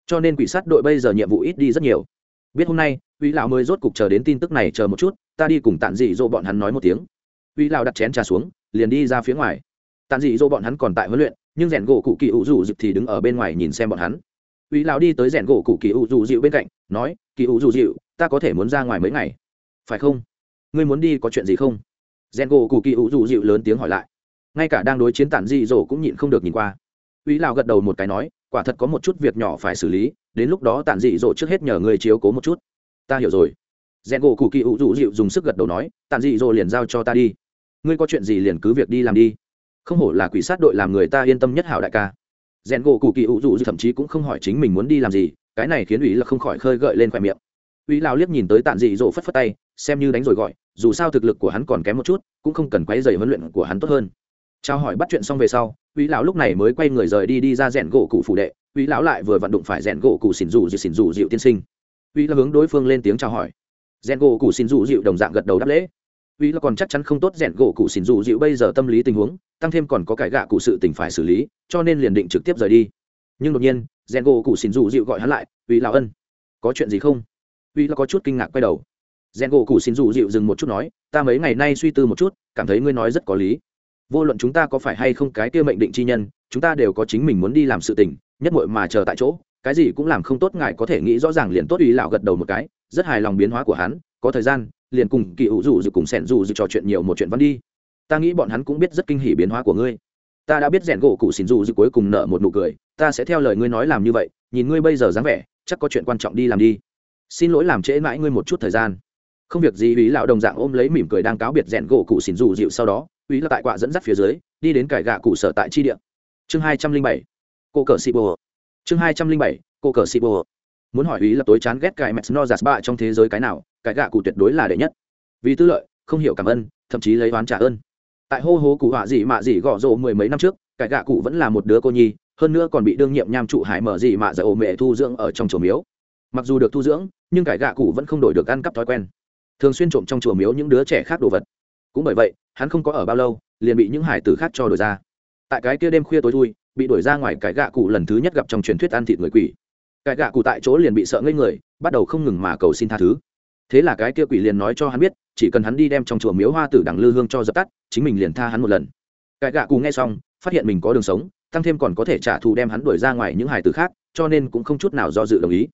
Cho nên quỷ sát đội bây giờ nhiệm vụ ít đi rất nhiều. Biết hôm nay uy lão mới rốt cục chờ đến tin tức này chờ một chút, ta đi cùng tản dị dỗ bọn hắn nói một tiếng. Uy lão đặt chén trà xuống, liền đi ra phía ngoài. Tản dị dỗ bọn hắn còn tại huấn luyện, nhưng rèn gỗ cụ kỳ ủ rủ dịp thì đứng ở bên ngoài nhìn xem bọn hắn. Uy lão đi tới rèn gỗ cụ kỳ ủ rủ dịu bên cạnh, nói, kỳ ủ rủ dịu ta có thể muốn ra ngoài mấy ngày. Phải không? Ngươi muốn đi có chuyện gì không? Rèn gỗ cụ kỳ ủ dù dịu lớn tiếng hỏi lại. Ngay cả đang đối chiến tản dị dỗ cũng nhịn không được nhìn qua. Uy lão gật đầu một cái nói, quả thật có một chút việc nhỏ phải xử lý, đến lúc đó Tản dị dỗ trước hết nhờ người chiếu cố một chút. Ta hiểu rồi. Rèn gỗ cụ kỳ ủ dù dịu dùng sức gật đầu nói, Tản dị dỗ liền giao cho ta đi. Ngươi có chuyện gì liền cứ việc đi làm đi. Không hổ là quỷ sát đội làm người ta yên tâm nhất hảo đại ca. Rèn gỗ cụ kỳ ủ dụ thậm chí cũng không hỏi chính mình muốn đi làm gì, cái này khiến ủy là không khỏi khơi gợi lên khoe miệng uy lao liếc nhìn tới tàn dị dỗ phất phất tay, xem như đánh rồi gọi, dù sao thực lực của hắn còn kém một chút, cũng không cần quấy dày huấn luyện của hắn tốt hơn. Trao hỏi bắt chuyện xong về sau, uy lão lúc này mới quay người rời đi đi ra rèn gỗ cụ phủ đệ, uy lão lại vừa vận động phải rèn gỗ cụ xỉn dù dịu xỉn dù dịu tiên sinh. Uy là hướng đối phương lên tiếng chào hỏi. Rèn gỗ cụ xỉn dù dịu đồng dạng gật đầu đáp lễ. Uy là còn chắc chắn không tốt rèn gỗ cụ xỉn dù dịu bây giờ tâm lý tình huống, tăng thêm còn có cái gạ cụ sự tình phải xử lý, cho nên liền định trực tiếp rời đi. Nhưng đột nhiên, rèn gỗ cụ xỉn dù dịu gọi hắn lại, uy lão ân, có chuyện gì không? Ủy là có chút kinh ngạc quay đầu. Rèn gỗ cụ xin dù dịu dừng một chút nói, ta mấy ngày nay suy tư một chút, cảm thấy ngươi nói rất có lý. Vô luận chúng ta có phải hay không cái kia mệnh định chi nhân, chúng ta đều có chính mình muốn đi làm sự tình, nhất mội mà chờ tại chỗ, cái gì cũng làm không tốt ngài có thể nghĩ rõ ràng liền tốt ý lão gật đầu một cái, rất hài lòng biến hóa của hắn, có thời gian, liền cùng kỳ hữu dù dù cùng sẻn dù dù trò chuyện nhiều một chuyện văn đi. Ta nghĩ bọn hắn cũng biết rất kinh hỉ biến hóa của ngươi. Ta đã biết rèn gỗ cụ xin dù dù cuối cùng nợ một nụ cười, ta sẽ theo lời ngươi nói làm như vậy, nhìn ngươi bây giờ dáng vẻ, chắc có chuyện quan trọng đi làm đi xin lỗi làm trễ mãi ngươi một chút thời gian. Không việc gì, ý lão đồng dạng ôm lấy mỉm cười đang cáo biệt rèn gỗ cụ xỉn dù dịu sau đó, ý là tại quạ dẫn dắt phía dưới, đi đến cải gạ cụ sở tại chi địa. Chương hai trăm linh bảy, cô cờ xị bồ. Chương hai trăm linh bảy, cô cờ xị bồ. Muốn hỏi ý là tối chán ghét cải mẹt no giạt bạ trong thế giới cái nào, cải gạ cụ tuyệt đối là đệ nhất. Vì tư lợi, không hiểu cảm ơn, thậm chí lấy oán trả ơn. Tại hô hố cụ họa gì mạ gì gõ rộ mười mấy năm trước, cải gạ cụ vẫn là một đứa cô nhi, hơn nữa còn bị đương nhiệm nham trụ hải mở gì mạ dạ ổ mẹ thu dưỡng ở trong chùa miếu. Mặc dù được thu dưỡng nhưng cải gạ cụ vẫn không đổi được ăn cắp thói quen. Thường xuyên trộm trong chùa miếu những đứa trẻ khác đồ vật. Cũng bởi vậy, hắn không có ở bao lâu, liền bị những hải tử khác cho đổi ra. Tại cái kia đêm khuya tối thui, bị đuổi ra ngoài cải gạ cụ lần thứ nhất gặp trong truyền thuyết ăn thịt người quỷ. Cải gạ cụ tại chỗ liền bị sợ ngây người, bắt đầu không ngừng mà cầu xin tha thứ. Thế là cái kia quỷ liền nói cho hắn biết, chỉ cần hắn đi đem trong chùa miếu hoa tử đằng lư hương cho dập tắt, chính mình liền tha hắn một lần. Cải gạ cụ nghe xong, phát hiện mình có đường sống, tăng thêm còn có thể trả thù đem hắn đuổi ra ngoài những hải tử khác, cho nên cũng không chút nào do dự đồng ý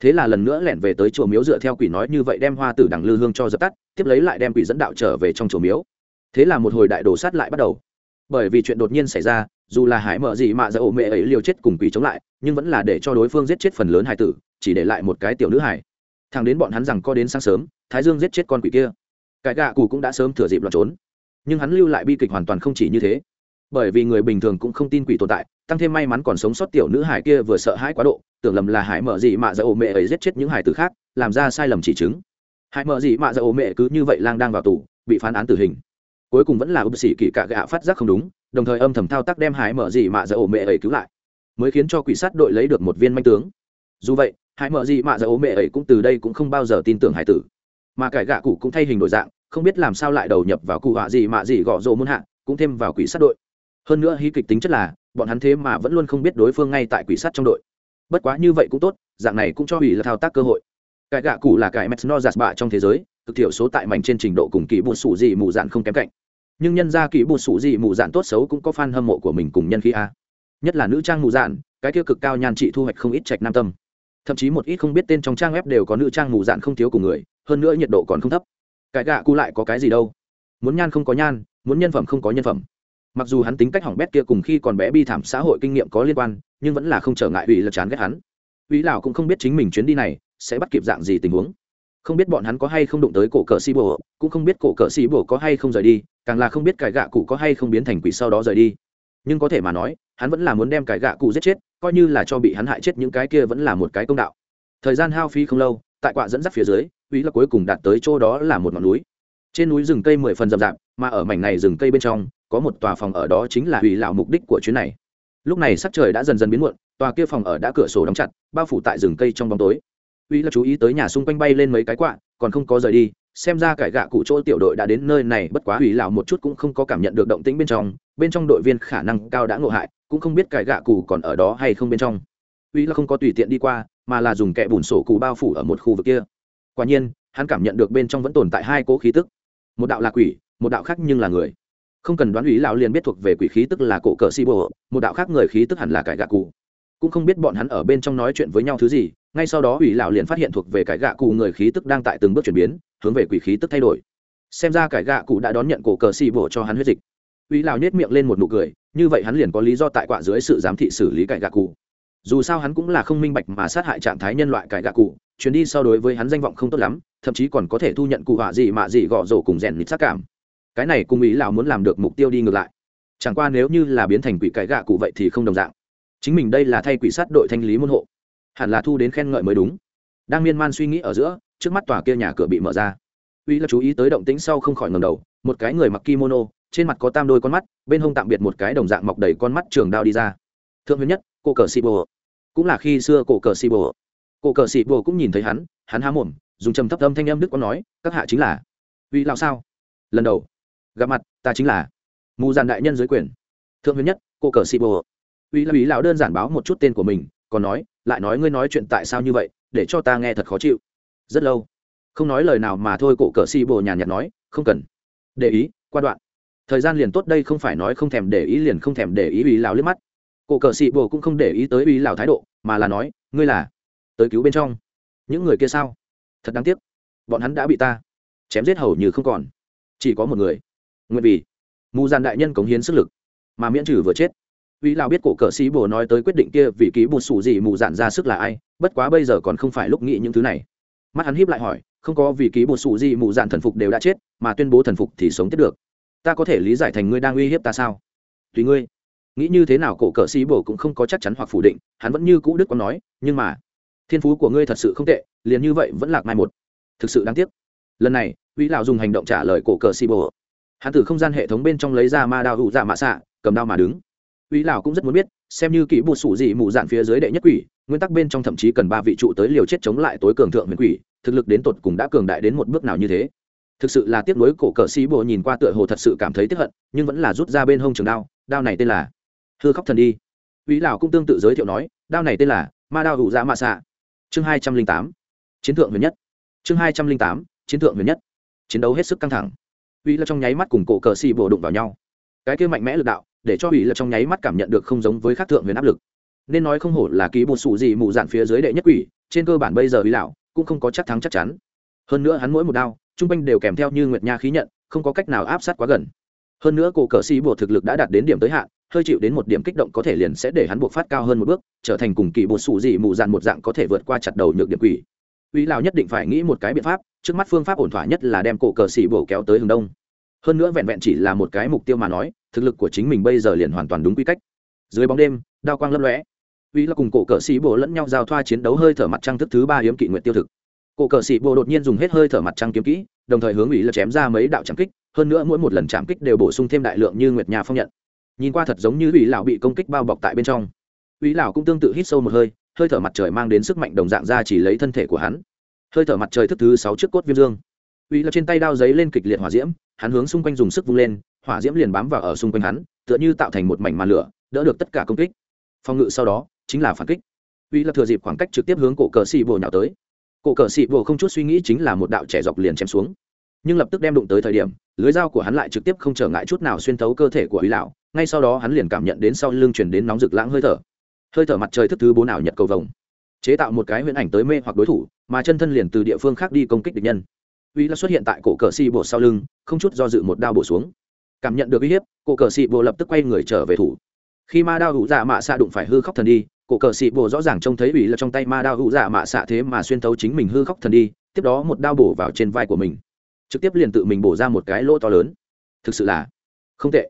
thế là lần nữa lẻn về tới chùa miếu dựa theo quỷ nói như vậy đem hoa tử đằng lư hương cho dập tắt, tiếp lấy lại đem quỷ dẫn đạo trở về trong chùa miếu. Thế là một hồi đại đồ sát lại bắt đầu. Bởi vì chuyện đột nhiên xảy ra, dù là hải mở gì mà ra ổ mẹ ấy liều chết cùng quỷ chống lại, nhưng vẫn là để cho đối phương giết chết phần lớn hải tử, chỉ để lại một cái tiểu nữ hải thằng đến bọn hắn rằng có đến sáng sớm, thái dương giết chết con quỷ kia. Cái gạ cụ cũng đã sớm thừa dịp lọt trốn. Nhưng hắn lưu lại bi kịch hoàn toàn không chỉ như thế. Bởi vì người bình thường cũng không tin quỷ tồn tại, tăng thêm may mắn còn sống sót tiểu nữ hải kia vừa sợ hãi quá độ tưởng lầm là hải mở gì mạ dạ ổ mẹ ấy giết chết những hải tử khác, làm ra sai lầm chỉ chứng. Hải mở gì mạ dạ ổ mẹ cứ như vậy lang đang vào tù, bị phán án tử hình. Cuối cùng vẫn là ưu sĩ kỳ cạ gạ phát giác không đúng, đồng thời âm thầm thao tác đem hải mở gì mạ dạ ổ mẹ ấy cứu lại, mới khiến cho quỷ sát đội lấy được một viên manh tướng. Dù vậy hải mở gì mạ dạ ổ mẹ ấy cũng từ đây cũng không bao giờ tin tưởng hải tử. Mà cải gạ cụ cũng thay hình đổi dạng, không biết làm sao lại đầu nhập vào cụ họa gì mạ gì gõ rộ muôn hạ, cũng thêm vào quỷ sát đội. Hơn nữa hí kịch tính chất là, bọn hắn thế mà vẫn luôn không biết đối phương ngay tại quỷ sát trong đội bất quá như vậy cũng tốt, dạng này cũng cho ủy là thao tác cơ hội. Cải gạ cụ là cải mets no giạt bạ trong thế giới, cực thiểu số tại mảnh trên trình độ cùng kỳ bùn sủ gì mù dạn không kém cạnh. Nhưng nhân ra kỳ bùn sủ gì mù dạn tốt xấu cũng có fan hâm mộ của mình cùng nhân khí a. Nhất là nữ trang mù dạn, cái kia cực cao nhan trị thu hoạch không ít trạch nam tâm. Thậm chí một ít không biết tên trong trang web đều có nữ trang mù dạn không thiếu cùng người, hơn nữa nhiệt độ còn không thấp. Cái gạ cụ lại có cái gì đâu? Muốn nhan không có nhan, muốn nhân phẩm không có nhân phẩm mặc dù hắn tính cách hỏng bét kia cùng khi còn bé bi thảm xã hội kinh nghiệm có liên quan, nhưng vẫn là không trở ngại ủy lật chán ghét hắn. Ủy lão cũng không biết chính mình chuyến đi này sẽ bắt kịp dạng gì tình huống. Không biết bọn hắn có hay không đụng tới cổ cờ xì bồ, cũng không biết cổ cờ xì bồ có hay không rời đi, càng là không biết cải gạ cụ có hay không biến thành quỷ sau đó rời đi. Nhưng có thể mà nói, hắn vẫn là muốn đem cải gạ cụ giết chết, coi như là cho bị hắn hại chết những cái kia vẫn là một cái công đạo. Thời gian hao phí không lâu, tại quạ dẫn dắt phía dưới ủy là cuối cùng đạt tới chỗ đó là một ngọn núi. Trên núi rừng cây mười phần rậm rạp, mà ở mảnh này rừng cây bên trong có một tòa phòng ở đó chính là ủy lão mục đích của chuyến này. Lúc này sắc trời đã dần dần biến muộn, tòa kia phòng ở đã cửa sổ đóng chặt, bao phủ tại rừng cây trong bóng tối. Uy là chú ý tới nhà xung quanh bay lên mấy cái quạ, còn không có rời đi, xem ra cải gạ cụ chỗ tiểu đội đã đến nơi này, bất quá ủy lão một chút cũng không có cảm nhận được động tĩnh bên trong bên trong đội viên khả năng cao đã ngộ hại, cũng không biết cải gạ cụ còn ở đó hay không bên trong. Uy là không có tùy tiện đi qua, mà là dùng kẹ bùn sổ cụ bao phủ ở một khu vực kia. Quả nhiên, hắn cảm nhận được bên trong vẫn tồn tại hai cố khí tức. Một đạo là quỷ, một đạo khác nhưng là người không cần đoán ý lão liền biết thuộc về quỷ khí tức là cổ cờ si bộ một đạo khác người khí tức hẳn là cải gạ cụ. Cũng không biết bọn hắn ở bên trong nói chuyện với nhau thứ gì, ngay sau đó ủy lão liền phát hiện thuộc về cải gạ cụ người khí tức đang tại từng bước chuyển biến, hướng về quỷ khí tức thay đổi. Xem ra cải gạ cụ đã đón nhận cổ cờ si bộ cho hắn huyết dịch. Ủy lão nhếch miệng lên một nụ cười, như vậy hắn liền có lý do tại quạ dưới sự giám thị xử lý cải gạ cụ. Dù sao hắn cũng là không minh bạch mà sát hại trạng thái nhân loại cải gạ cụ, chuyến đi so đối với hắn danh vọng không tốt lắm, thậm chí còn có thể thu nhận cụ họa gì mà gì gõ rổ cùng rèn nịt sát cảm cái này cùng ý lão muốn làm được mục tiêu đi ngược lại. Chẳng qua nếu như là biến thành quỷ cái gạ cụ vậy thì không đồng dạng. Chính mình đây là thay quỷ sát đội thanh lý môn hộ. Hẳn là thu đến khen ngợi mới đúng. Đang miên man suy nghĩ ở giữa, trước mắt tòa kia nhà cửa bị mở ra. Uy là chú ý tới động tĩnh sau không khỏi ngầm đầu, một cái người mặc kimono, trên mặt có tam đôi con mắt, bên hông tạm biệt một cái đồng dạng mọc đầy con mắt trường đao đi ra. Thượng huyền nhất cô cờ xị bồ. Cũng là khi xưa cổ cờ xị bồ. Cổ cờ xị bồ cũng nhìn thấy hắn hắn há mồm, dùng trầm thấp âm thanh âm đức có nói, các hạ chính là uy lão sao? Lần đầu gặp mặt, ta chính là mù giàn đại nhân dưới quyền. Thượng huyền nhất, cô cờ sĩ bồ. Uy là ý lão đơn giản báo một chút tên của mình, còn nói, lại nói ngươi nói chuyện tại sao như vậy, để cho ta nghe thật khó chịu. Rất lâu. Không nói lời nào mà thôi cổ cờ sĩ bồ nhàn nhạt nói, không cần. Để ý, qua đoạn. Thời gian liền tốt, đây không phải nói không thèm để ý, liền không thèm để ý uy lão liếc mắt. Cổ cờ sĩ bồ cũng không để ý tới uy lão thái độ, mà là nói, ngươi là tới cứu bên trong. Những người kia sao? Thật đáng tiếc. Bọn hắn đã bị ta chém giết hầu như không còn. Chỉ có một người nguyện vì. Mù giàn đại nhân cống hiến sức lực, mà miễn trừ vừa chết. Vì lao biết cổ cờ sĩ bồ nói tới quyết định kia, vì ký bùn sủ gì mù dạn ra sức là ai, bất quá bây giờ còn không phải lúc nghĩ những thứ này. Mắt hắn hiếp lại hỏi, không có vì ký bùn sủ gì mù dạn thần phục đều đã chết, mà tuyên bố thần phục thì sống tiếp được. Ta có thể lý giải thành ngươi đang uy hiếp ta sao? Tùy ngươi. Nghĩ như thế nào cổ cờ sĩ bồ cũng không có chắc chắn hoặc phủ định, hắn vẫn như cũ đức có nói, nhưng mà, thiên phú của ngươi thật sự không tệ, liền như vậy vẫn lạc mai một. Thực sự đáng tiếc. Lần này uy lão dùng hành động trả lời cổ cờ sĩ bồ hắn từ không gian hệ thống bên trong lấy ra ma đao hụ dạ mạ xạ, cầm đao mà đứng. Uy lão cũng rất muốn biết, xem như kỹ bột sủ dị mù dạn phía dưới đệ nhất quỷ, nguyên tắc bên trong thậm chí cần ba vị trụ tới liều chết chống lại tối cường thượng huyền quỷ, thực lực đến tột cùng đã cường đại đến một bước nào như thế. Thực sự là tiếc nuối, cổ cờ sĩ bộ nhìn qua tựa hồ thật sự cảm thấy tiếc hận, nhưng vẫn là rút ra bên hông trường đao đao này tên là hư khóc thần đi. Uy lão cũng tương tự giới thiệu nói, đao này tên là ma đao hụ dạ mạ xạ. Chương hai trăm linh tám, chiến thượng huyền nhất. Chương hai trăm linh tám, chiến thượng huyền nhất. Chiến đấu hết sức căng thẳng uy là trong nháy mắt cùng cổ cờ xì bổ đụng vào nhau. Cái kia mạnh mẽ lực đạo, để cho uy là trong nháy mắt cảm nhận được không giống với khác thượng huyền áp lực. Nên nói không hổ là ký bột sụ gì mù dạn phía dưới đệ nhất quỷ, trên cơ bản bây giờ uy lão cũng không có chắc thắng chắc chắn. Hơn nữa hắn mỗi một đao, trung quanh đều kèm theo như nguyệt nha khí nhận, không có cách nào áp sát quá gần. Hơn nữa cổ cờ xì bồ thực lực đã đạt đến điểm tới hạn, hơi chịu đến một điểm kích động có thể liền sẽ để hắn buộc phát cao hơn một bước, trở thành cùng kỳ bột sụ gì mù dạn một dạng có thể vượt qua chặt đầu nhược điểm quỷ uy lão nhất định phải nghĩ một cái biện pháp, trước mắt phương pháp ổn thỏa nhất là đem cổ cờ xì bổ kéo tới hướng đông. Hơn nữa vẹn vẹn chỉ là một cái mục tiêu mà nói, thực lực của chính mình bây giờ liền hoàn toàn đúng quy cách. Dưới bóng đêm, đao quang lấp lóe. Uy là cùng cổ cờ xì bổ lẫn nhau giao thoa chiến đấu hơi thở mặt trăng thức thứ ba hiếm kỵ nguyện tiêu thực. Cổ cờ xì bổ đột nhiên dùng hết hơi thở mặt trăng kiếm kỹ, đồng thời hướng uy là chém ra mấy đạo chạm kích, hơn nữa mỗi một lần chạm kích đều bổ sung thêm đại lượng như nguyệt nhà phong nhận. Nhìn qua thật giống như uy lão bị công kích bao bọc tại bên trong. Uy lão cũng tương tự hít sâu một hơi hơi thở mặt trời mang đến sức mạnh đồng dạng ra chỉ lấy thân thể của hắn. Hơi thở mặt trời thức thứ sáu trước cốt viêm dương. Uy lập trên tay đao giấy lên kịch liệt hỏa diễm, hắn hướng xung quanh dùng sức vung lên, hỏa diễm liền bám vào ở xung quanh hắn, tựa như tạo thành một mảnh màn lửa, đỡ được tất cả công kích. Phòng ngự sau đó, chính là phản kích. Uy lập thừa dịp khoảng cách trực tiếp hướng cổ cờ xì bồ nhào tới. Cổ cờ xì bồ không chút suy nghĩ chính là một đạo trẻ dọc liền chém xuống. Nhưng lập tức đem đụng tới thời điểm, lưới dao của hắn lại trực tiếp không trở ngại chút nào xuyên thấu cơ thể của uy lão, ngay sau đó hắn liền cảm nhận đến sau lưng chuyển đến nóng rực lãng hơi thở hơi thở mặt trời thức thứ bốn ảo nhật cầu vồng. Chế tạo một cái huyễn ảnh tới mê hoặc đối thủ, mà chân thân liền từ địa phương khác đi công kích địch nhân. Uy là xuất hiện tại cổ cờ xì bộ sau lưng, không chút do dự một đao bổ xuống. Cảm nhận được uy hiếp, cổ cờ xì bộ lập tức quay người trở về thủ. Khi ma đao hữu dạ mạ xạ đụng phải hư khóc thần đi, cổ cờ xì bộ rõ ràng trông thấy uy là trong tay ma đao hữu dạ mạ xạ thế mà xuyên thấu chính mình hư khóc thần đi, tiếp đó một đao bổ vào trên vai của mình. Trực tiếp liền tự mình bổ ra một cái lỗ to lớn. Thực sự là không tệ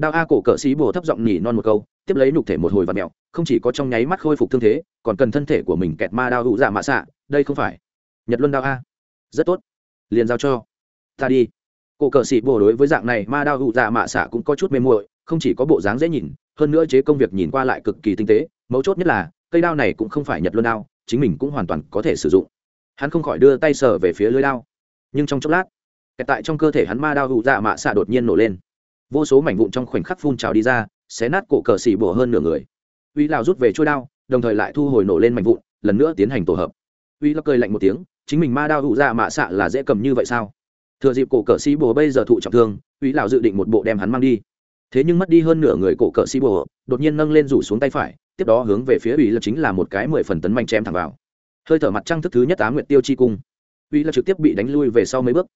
đao a cổ cỡ xì bồ thấp giọng nhỉ non một câu, tiếp lấy nhục thể một hồi và mẹo không chỉ có trong nháy mắt khôi phục thương thế, còn cần thân thể của mình kẹt ma đao hữu dạ mạ xạ, đây không phải. Nhật luân đao a. Rất tốt. Liền giao cho. Ta đi. Cổ cờ sĩ bồ đối với dạng này ma đao hữu dạ mạ xạ cũng có chút mê muội, không chỉ có bộ dáng dễ nhìn, hơn nữa chế công việc nhìn qua lại cực kỳ tinh tế, mấu chốt nhất là, cây đao này cũng không phải nhật luân đao, chính mình cũng hoàn toàn có thể sử dụng. Hắn không khỏi đưa tay sờ về phía lưới đao. Nhưng trong chốc lát, kẹt tại trong cơ thể hắn ma đao hữu dạ mạ xạ đột nhiên nổ lên vô số mảnh vụn trong khoảnh khắc phun trào đi ra, xé nát cổ cờ xỉ bổ hơn nửa người. Uy lào rút về trôi đao, đồng thời lại thu hồi nổ lên mảnh vụn, lần nữa tiến hành tổ hợp. Uy lào cười lạnh một tiếng, chính mình ma đao hụ ra dạ mạ xạ là dễ cầm như vậy sao? Thừa dịp cổ cờ xỉ bổ bây giờ thụ trọng thương, uy lào dự định một bộ đem hắn mang đi. Thế nhưng mất đi hơn nửa người cổ cờ xỉ bổ, đột nhiên nâng lên rủ xuống tay phải, tiếp đó hướng về phía uy lào chính là một cái mười phần tấn manh chém thẳng vào. Hơi thở mặt trăng thức thứ nhất á nguyệt tiêu chi cung. Uy lào trực tiếp bị đánh lui về sau mấy bước.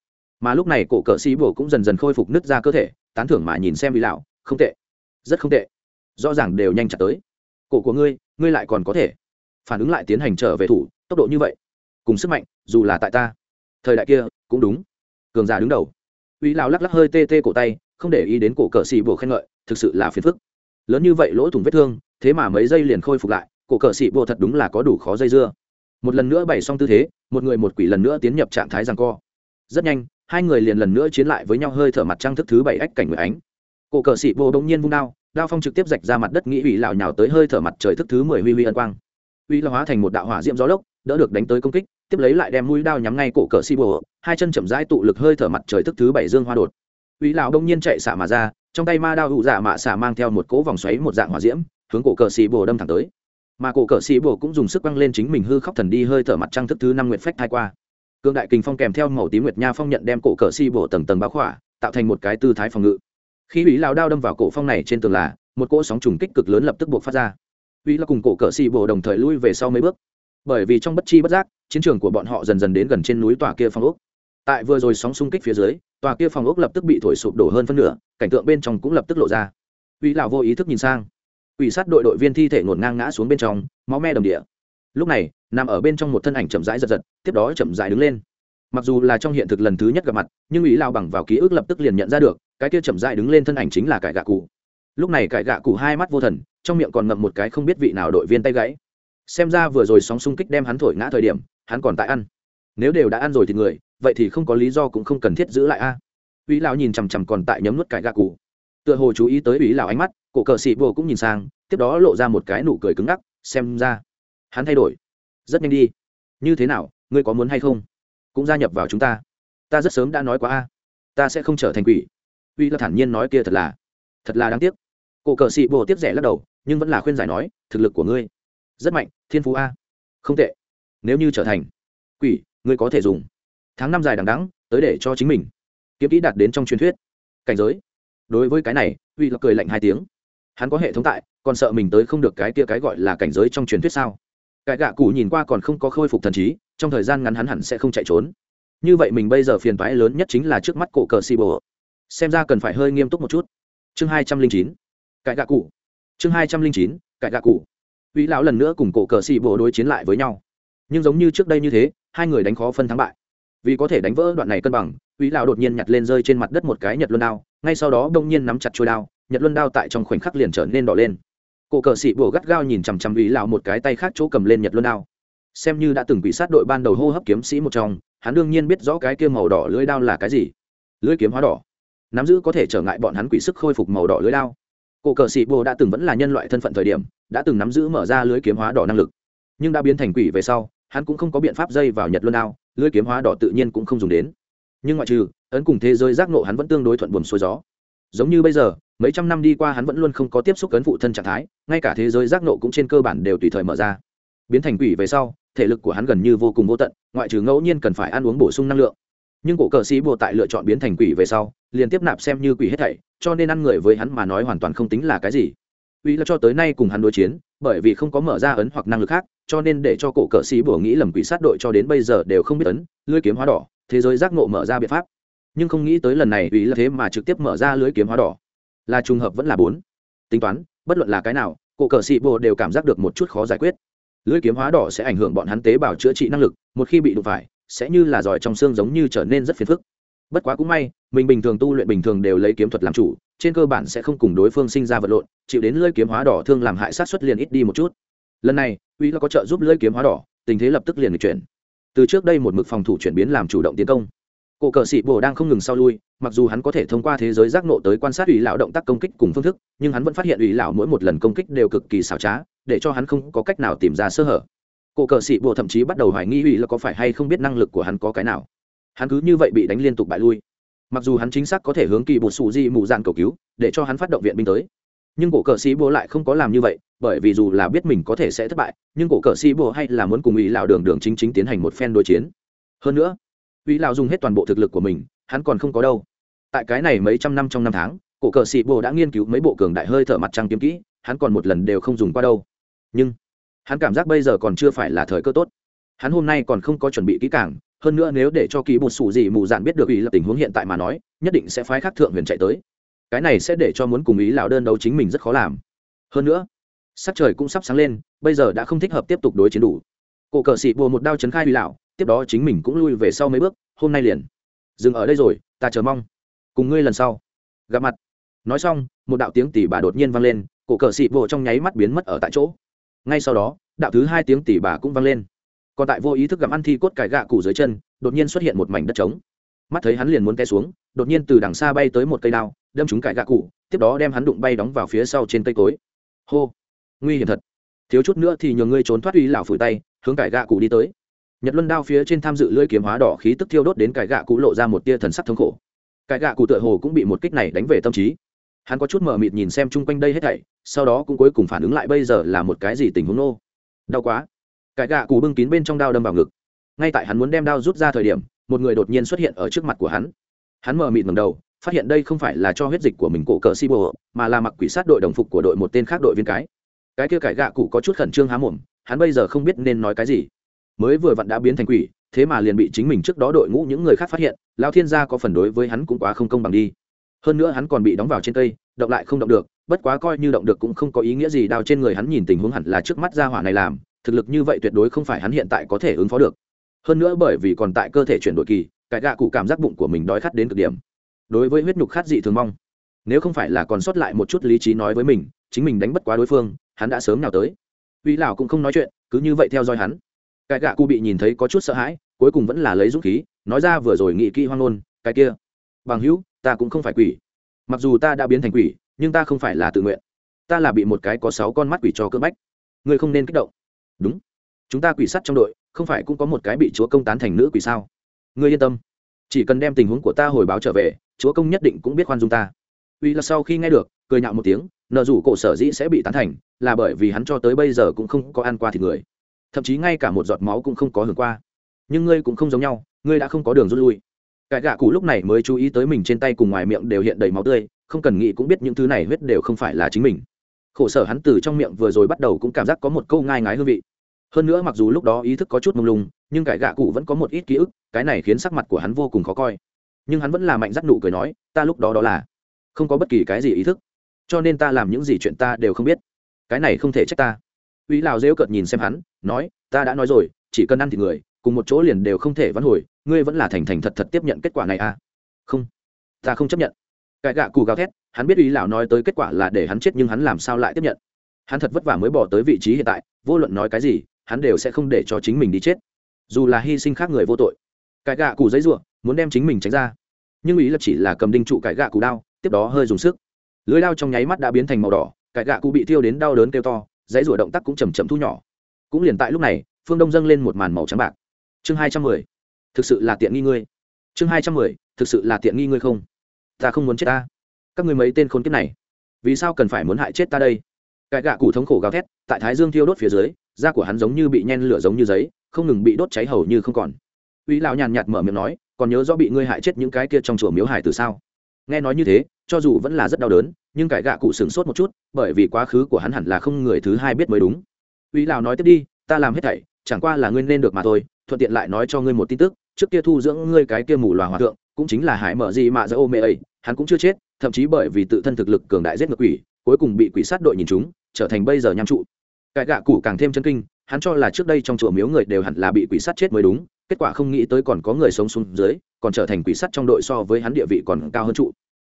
Mà lúc này cổ cờ xỉ bổ cũng dần dần khôi phục nứt ra cơ thể tán thưởng mà nhìn xem uy lão, không tệ rất không tệ. Rõ ràng đều nhanh chặt tới. Cổ của ngươi ngươi lại còn có thể. Phản ứng lại tiến hành trở về thủ tốc độ như vậy. Cùng sức mạnh dù là tại ta. Thời đại kia cũng đúng. Cường giả đứng đầu. Uy lao lắc lắc hơi tê tê cổ tay không để ý đến cổ cờ xì bồ khen ngợi thực sự là phiền phức. Lớn như vậy lỗ thủng vết thương thế mà mấy giây liền khôi phục lại cổ cờ xì bồ thật đúng là có đủ khó dây dưa. Một lần nữa bày xong tư thế một người một quỷ lần nữa tiến nhập trạng thái rằng co. Rất nhanh hai người liền lần nữa chiến lại với nhau hơi thở mặt trăng thức thứ bảy ách cảnh người ánh. Cổ cờ sĩ vô đông nhiên vung đao đao phong trực tiếp rạch ra mặt đất nghĩ ủy lào nhào tới hơi thở mặt trời thức thứ mười huy huy ân quang. Uy là hóa thành một đạo hỏa diễm gió lốc, đỡ được đánh tới công kích, tiếp lấy lại đem mũi đao nhắm ngay cổ cờ sĩ vô, hai chân chậm rãi tụ lực hơi thở mặt trời thức thứ bảy dương hoa đột. Uy lào đông nhiên chạy xả mà ra, trong tay ma đao hụ dạ mạ xả mang theo một cỗ vòng xoáy một dạng hỏa diễm, hướng cổ cờ sĩ vô đâm thẳng tới. Mà cổ cờ sĩ bồ cũng dùng sức quăng lên chính mình hư khóc thần đi hơi thở mặt trăng thức thứ năm nguyện phách thai qua cương đại kình phong kèm theo màu tím nguyệt nha phong nhận đem cổ cờ si bổ tầng tầng báo khỏa, tạo thành một cái tư thái phòng ngự. Khi ủy lao đao đâm vào cổ phong này trên tường là, một cỗ sóng trùng kích cực lớn lập tức buộc phát ra. Ủy là cùng cổ cờ si bổ đồng thời lui về sau mấy bước. Bởi vì trong bất chi bất giác, chiến trường của bọn họ dần dần đến gần trên núi tòa kia phong ốc. Tại vừa rồi sóng xung kích phía dưới, tòa kia phong ốc lập tức bị thổi sụp đổ hơn phân nửa, cảnh tượng bên trong cũng lập tức lộ ra. Ủy lão vô ý thức nhìn sang. Ủy sát đội đội viên thi thể ngổn ngang ngã xuống bên trong, máu me đồng địa. Lúc này nằm ở bên trong một thân ảnh chậm rãi giật giật, tiếp đó chậm rãi đứng lên. Mặc dù là trong hiện thực lần thứ nhất gặp mặt, nhưng ý lao bằng vào ký ức lập tức liền nhận ra được, cái kia chậm rãi đứng lên thân ảnh chính là cải gạ cụ. Lúc này cải gạ cụ hai mắt vô thần, trong miệng còn ngậm một cái không biết vị nào đội viên tay gãy. Xem ra vừa rồi sóng xung kích đem hắn thổi ngã thời điểm, hắn còn tại ăn. Nếu đều đã ăn rồi thì người, vậy thì không có lý do cũng không cần thiết giữ lại a. À. ủy lão nhìn chằm chằm còn tại nhấm nuốt cải gạ cụ. Tựa hồ chú ý tới ý lão ánh mắt, cổ cờ xị vô cũng nhìn sang, tiếp đó lộ ra một cái nụ cười cứng ngắc, xem ra hắn thay đổi rất nhanh đi. Như thế nào, ngươi có muốn hay không? Cũng gia nhập vào chúng ta. Ta rất sớm đã nói quá a. Ta sẽ không trở thành quỷ. Uy là thản nhiên nói kia thật là thật là đáng tiếc. Cổ cờ sĩ bộ tiếp rẻ lắc đầu, nhưng vẫn là khuyên giải nói, thực lực của ngươi rất mạnh, thiên phú a. Không tệ. Nếu như trở thành quỷ, ngươi có thể dùng tháng năm dài đằng đắng tới để cho chính mình kiếm kỹ đạt đến trong truyền thuyết. Cảnh giới. Đối với cái này, uy là cười lạnh hai tiếng. Hắn có hệ thống tại, còn sợ mình tới không được cái kia cái gọi là cảnh giới trong truyền thuyết sao? Cái gạ cụ nhìn qua còn không có khôi phục thần trí, trong thời gian ngắn hắn hẳn sẽ không chạy trốn. Như vậy mình bây giờ phiền toái lớn nhất chính là trước mắt cổ cờ xì bồ. Xem ra cần phải hơi nghiêm túc một chút. Chương hai trăm linh chín. Cải gạ cụ. Chương hai trăm linh chín cải gạ cụ. Uy lão lần nữa cùng cổ cờ xì bồ đối chiến lại với nhau. Nhưng giống như trước đây như thế, hai người đánh khó phân thắng bại. Vì có thể đánh vỡ đoạn này cân bằng uy lão đột nhiên nhặt lên rơi trên mặt đất một cái nhật luân đao, ngay sau đó đông nhiên nắm chặt trôi đao, nhật luân đao tại trong khoảnh khắc liền trở nên đỏ lên cổ cờ sĩ bồ gắt gao nhìn chằm chằm uy lão một cái tay khác chỗ cầm lên nhật luân đao. Xem như đã từng bị sát đội ban đầu hô hấp kiếm sĩ một trong, hắn đương nhiên biết rõ cái kia màu đỏ lưỡi đao là cái gì. Lưỡi kiếm hóa đỏ. Nắm giữ có thể trở ngại bọn hắn quỷ sức khôi phục màu đỏ lưỡi đao. Cổ cờ sĩ bồ đã từng vẫn là nhân loại thân phận thời điểm, đã từng nắm giữ mở ra lưới kiếm hóa đỏ năng lực. Nhưng đã biến thành quỷ về sau, hắn cũng không có biện pháp dây vào nhật luân đao lưới kiếm hóa đỏ tự nhiên cũng không dùng đến. Nhưng ngoại trừ, ấn cùng thế giới giác nộ hắn vẫn tương đối thuận buồm xuôi gió. Giống như bây giờ mấy trăm năm đi qua hắn vẫn luôn không có tiếp xúc cấn phụ thân trạng thái, ngay cả thế giới giác nộ cũng trên cơ bản đều tùy thời mở ra. Biến thành quỷ về sau, thể lực của hắn gần như vô cùng vô tận, ngoại trừ ngẫu nhiên cần phải ăn uống bổ sung năng lượng. Nhưng cổ cờ sĩ bồ tại lựa chọn biến thành quỷ về sau, liền tiếp nạp xem như quỷ hết thảy, cho nên ăn người với hắn mà nói hoàn toàn không tính là cái gì. Uy là cho tới nay cùng hắn đối chiến, bởi vì không có mở ra ấn hoặc năng lực khác, cho nên để cho cổ cờ sĩ bồ nghĩ lầm quỷ sát đội cho đến bây giờ đều không biết ấn, lưới kiếm hóa đỏ, thế giới giác ngộ mở ra biện pháp. Nhưng không nghĩ tới lần này uy là thế mà trực tiếp mở ra lưới kiếm hóa đỏ là trùng hợp vẫn là bốn. Tính toán, bất luận là cái nào, cổ cờ sĩ bồ đều cảm giác được một chút khó giải quyết. Lưỡi kiếm hóa đỏ sẽ ảnh hưởng bọn hắn tế bào chữa trị năng lực, một khi bị đụng phải, sẽ như là giỏi trong xương giống như trở nên rất phiền phức. Bất quá cũng may, mình bình thường tu luyện bình thường đều lấy kiếm thuật làm chủ, trên cơ bản sẽ không cùng đối phương sinh ra vật lộn, chịu đến lưỡi kiếm hóa đỏ thương làm hại sát xuất liền ít đi một chút. Lần này, uy là có trợ giúp lưỡi kiếm hóa đỏ, tình thế lập tức liền được chuyển. Từ trước đây một mực phòng thủ chuyển biến làm chủ động tiến công cổ cờ sĩ bồ đang không ngừng sau lui, mặc dù hắn có thể thông qua thế giới giác nộ tới quan sát ủy lão động tác công kích cùng phương thức, nhưng hắn vẫn phát hiện ủy lão mỗi một lần công kích đều cực kỳ xảo trá, để cho hắn không có cách nào tìm ra sơ hở. Cổ cờ sĩ bồ thậm chí bắt đầu hoài nghi ủy là có phải hay không biết năng lực của hắn có cái nào. Hắn cứ như vậy bị đánh liên tục bại lui. Mặc dù hắn chính xác có thể hướng kỳ bột sụ di mù dạn cầu cứu, để cho hắn phát động viện binh tới. Nhưng cổ cờ sĩ bồ lại không có làm như vậy, bởi vì dù là biết mình có thể sẽ thất bại, nhưng cổ cờ sĩ bồ hay là muốn cùng ủy lão đường đường chính chính tiến hành một phen đối chiến. Hơn nữa Vĩ lão dùng hết toàn bộ thực lực của mình, hắn còn không có đâu. Tại cái này mấy trăm năm trong năm tháng, cổ cờ sĩ bồ đã nghiên cứu mấy bộ cường đại hơi thở mặt trăng kiếm kỹ, hắn còn một lần đều không dùng qua đâu. Nhưng, hắn cảm giác bây giờ còn chưa phải là thời cơ tốt. Hắn hôm nay còn không có chuẩn bị kỹ càng, hơn nữa nếu để cho kỳ bột sủ gì mù dạn biết được ý là tình huống hiện tại mà nói, nhất định sẽ phái khắc thượng huyền chạy tới. Cái này sẽ để cho muốn cùng ý lão đơn đấu chính mình rất khó làm. Hơn nữa, sắc trời cũng sắp sáng lên, bây giờ đã không thích hợp tiếp tục đối chiến đủ. Cổ cờ sĩ bồ một đao chấn khai uy lão tiếp đó chính mình cũng lui về sau mấy bước, hôm nay liền. Dừng ở đây rồi, ta chờ mong. Cùng ngươi lần sau. Gặp mặt. Nói xong, một đạo tiếng tỉ bà đột nhiên vang lên, cổ cờ xị bộ trong nháy mắt biến mất ở tại chỗ. Ngay sau đó, đạo thứ hai tiếng tỉ bà cũng vang lên. Còn tại vô ý thức gặm ăn thi cốt cải gạ cụ dưới chân, đột nhiên xuất hiện một mảnh đất trống. Mắt thấy hắn liền muốn té xuống, đột nhiên từ đằng xa bay tới một cây đao, đâm trúng cải gạ cụ, tiếp đó đem hắn đụng bay đóng vào phía sau trên cây cối. Hô! Nguy hiểm thật. Thiếu chút nữa thì nhờ ngươi trốn thoát uy lão phủi tay, hướng cải gạ cụ đi tới nhật luân đao phía trên tham dự lưỡi kiếm hóa đỏ khí tức thiêu đốt đến cải gạ cụ lộ ra một tia thần sắc thống khổ. Cải gạ cụ tựa hồ cũng bị một kích này đánh về tâm trí. Hắn có chút mờ mịt nhìn xem chung quanh đây hết thảy, sau đó cũng cuối cùng phản ứng lại bây giờ là một cái gì tình huống nô. Đau quá. Cải gạ cụ bưng kín bên trong đao đâm vào ngực. Ngay tại hắn muốn đem đao rút ra thời điểm, một người đột nhiên xuất hiện ở trước mặt của hắn. Hắn mờ mịt ngầm đầu, phát hiện đây không phải là cho huyết dịch của mình cổ cờ si bồ mà là mặc quỷ sát đội đồng phục của đội một tên khác đội viên cái. Cái kia cải gạ cụ có chút khẩn trương há mồm, hắn bây giờ không biết nên nói cái gì mới vừa vặn đã biến thành quỷ, thế mà liền bị chính mình trước đó đội ngũ những người khác phát hiện, lao thiên gia có phần đối với hắn cũng quá không công bằng đi. Hơn nữa hắn còn bị đóng vào trên cây, động lại không động được, bất quá coi như động được cũng không có ý nghĩa gì, đao trên người hắn nhìn tình huống hẳn là trước mắt ra hỏa này làm, thực lực như vậy tuyệt đối không phải hắn hiện tại có thể ứng phó được. Hơn nữa bởi vì còn tại cơ thể chuyển đổi kỳ cải gạ cụ cảm giác bụng của mình đói khát đến cực điểm. Đối với huyết nhục khát dị thường mong. Nếu không phải là còn sót lại một chút lý trí nói với mình, chính mình đánh bất quá đối phương, hắn đã sớm nào tới. Uy lão cũng không nói chuyện, cứ như vậy theo dõi hắn cái gạ cụ bị nhìn thấy có chút sợ hãi, cuối cùng vẫn là lấy dũng khí, nói ra vừa rồi nghị kỹ hoang ngôn, cái kia, bằng hữu, ta cũng không phải quỷ. Mặc dù ta đã biến thành quỷ, nhưng ta không phải là tự nguyện. Ta là bị một cái có sáu con mắt quỷ cho cưỡng bách. Ngươi không nên kích động. Đúng. Chúng ta quỷ sắt trong đội, không phải cũng có một cái bị chúa công tán thành nữ quỷ sao? Ngươi yên tâm. Chỉ cần đem tình huống của ta hồi báo trở về, chúa công nhất định cũng biết khoan dung ta. Uy là sau khi nghe được, cười nhạo một tiếng, nợ rủ cổ sở dĩ sẽ bị tán thành, là bởi vì hắn cho tới bây giờ cũng không có ăn qua thịt người thậm chí ngay cả một giọt máu cũng không có hưởng qua. Nhưng ngươi cũng không giống nhau, ngươi đã không có đường rút lui. Cải gạ cụ lúc này mới chú ý tới mình trên tay cùng ngoài miệng đều hiện đầy máu tươi, không cần nghĩ cũng biết những thứ này huyết đều không phải là chính mình. Khổ sở hắn từ trong miệng vừa rồi bắt đầu cũng cảm giác có một câu ngai ngái hương vị. Hơn nữa mặc dù lúc đó ý thức có chút mông lung, nhưng cải gạ cụ vẫn có một ít ký ức, cái này khiến sắc mặt của hắn vô cùng khó coi. Nhưng hắn vẫn là mạnh dắt nụ cười nói, ta lúc đó đó là không có bất kỳ cái gì ý thức, cho nên ta làm những gì chuyện ta đều không biết. Cái này không thể trách ta uy lào rêu cợt nhìn xem hắn, nói, ta đã nói rồi, chỉ cần ăn thì người, cùng một chỗ liền đều không thể vãn hồi, ngươi vẫn là thành thành thật thật tiếp nhận kết quả này à? Không, ta không chấp nhận. Cái gạ cù gào thét, hắn biết Uy lão nói tới kết quả là để hắn chết nhưng hắn làm sao lại tiếp nhận? Hắn thật vất vả mới bỏ tới vị trí hiện tại, vô luận nói cái gì, hắn đều sẽ không để cho chính mình đi chết. Dù là hy sinh khác người vô tội. Cái gạ cù giấy ruộng muốn đem chính mình tránh ra. Nhưng ý là chỉ là cầm đinh trụ cái gạ cù đao, tiếp đó hơi dùng sức. Lưới đao trong nháy mắt đã biến thành màu đỏ, cái gạ cụ bị thiêu đến đau đớn kêu to dãy rủa động tác cũng chầm chậm thu nhỏ. Cũng liền tại lúc này, phương đông dâng lên một màn màu trắng bạc. Chương hai trăm mười, thực sự là tiện nghi ngươi. Chương hai trăm mười, thực sự là tiện nghi ngươi không? Ta không muốn chết ta. Các người mấy tên khốn kiếp này, vì sao cần phải muốn hại chết ta đây? Cái gạ cụ thống khổ gào thét, tại thái dương thiêu đốt phía dưới, da của hắn giống như bị nhen lửa giống như giấy, không ngừng bị đốt cháy hầu như không còn. Uy lão nhàn nhạt mở miệng nói, còn nhớ rõ bị ngươi hại chết những cái kia trong chùa miếu hải từ sao? Nghe nói như thế cho dù vẫn là rất đau đớn, nhưng cải gạ cụ sửng sốt một chút, bởi vì quá khứ của hắn hẳn là không người thứ hai biết mới đúng. Uy lão nói tiếp đi, ta làm hết thảy, chẳng qua là ngươi nên được mà thôi, thuận tiện lại nói cho ngươi một tin tức, trước kia thu dưỡng ngươi cái kia mù loà hòa thượng, cũng chính là hải mở gì mà giữa ô mê ấy, hắn cũng chưa chết, thậm chí bởi vì tự thân thực lực cường đại giết ngược quỷ, cuối cùng bị quỷ sát đội nhìn chúng, trở thành bây giờ nham trụ. Cải gạ cụ càng thêm chân kinh, hắn cho là trước đây trong chùa miếu người đều hẳn là bị quỷ sát chết mới đúng, kết quả không nghĩ tới còn có người sống xuống dưới, còn trở thành quỷ sát trong đội so với hắn địa vị còn cao hơn trụ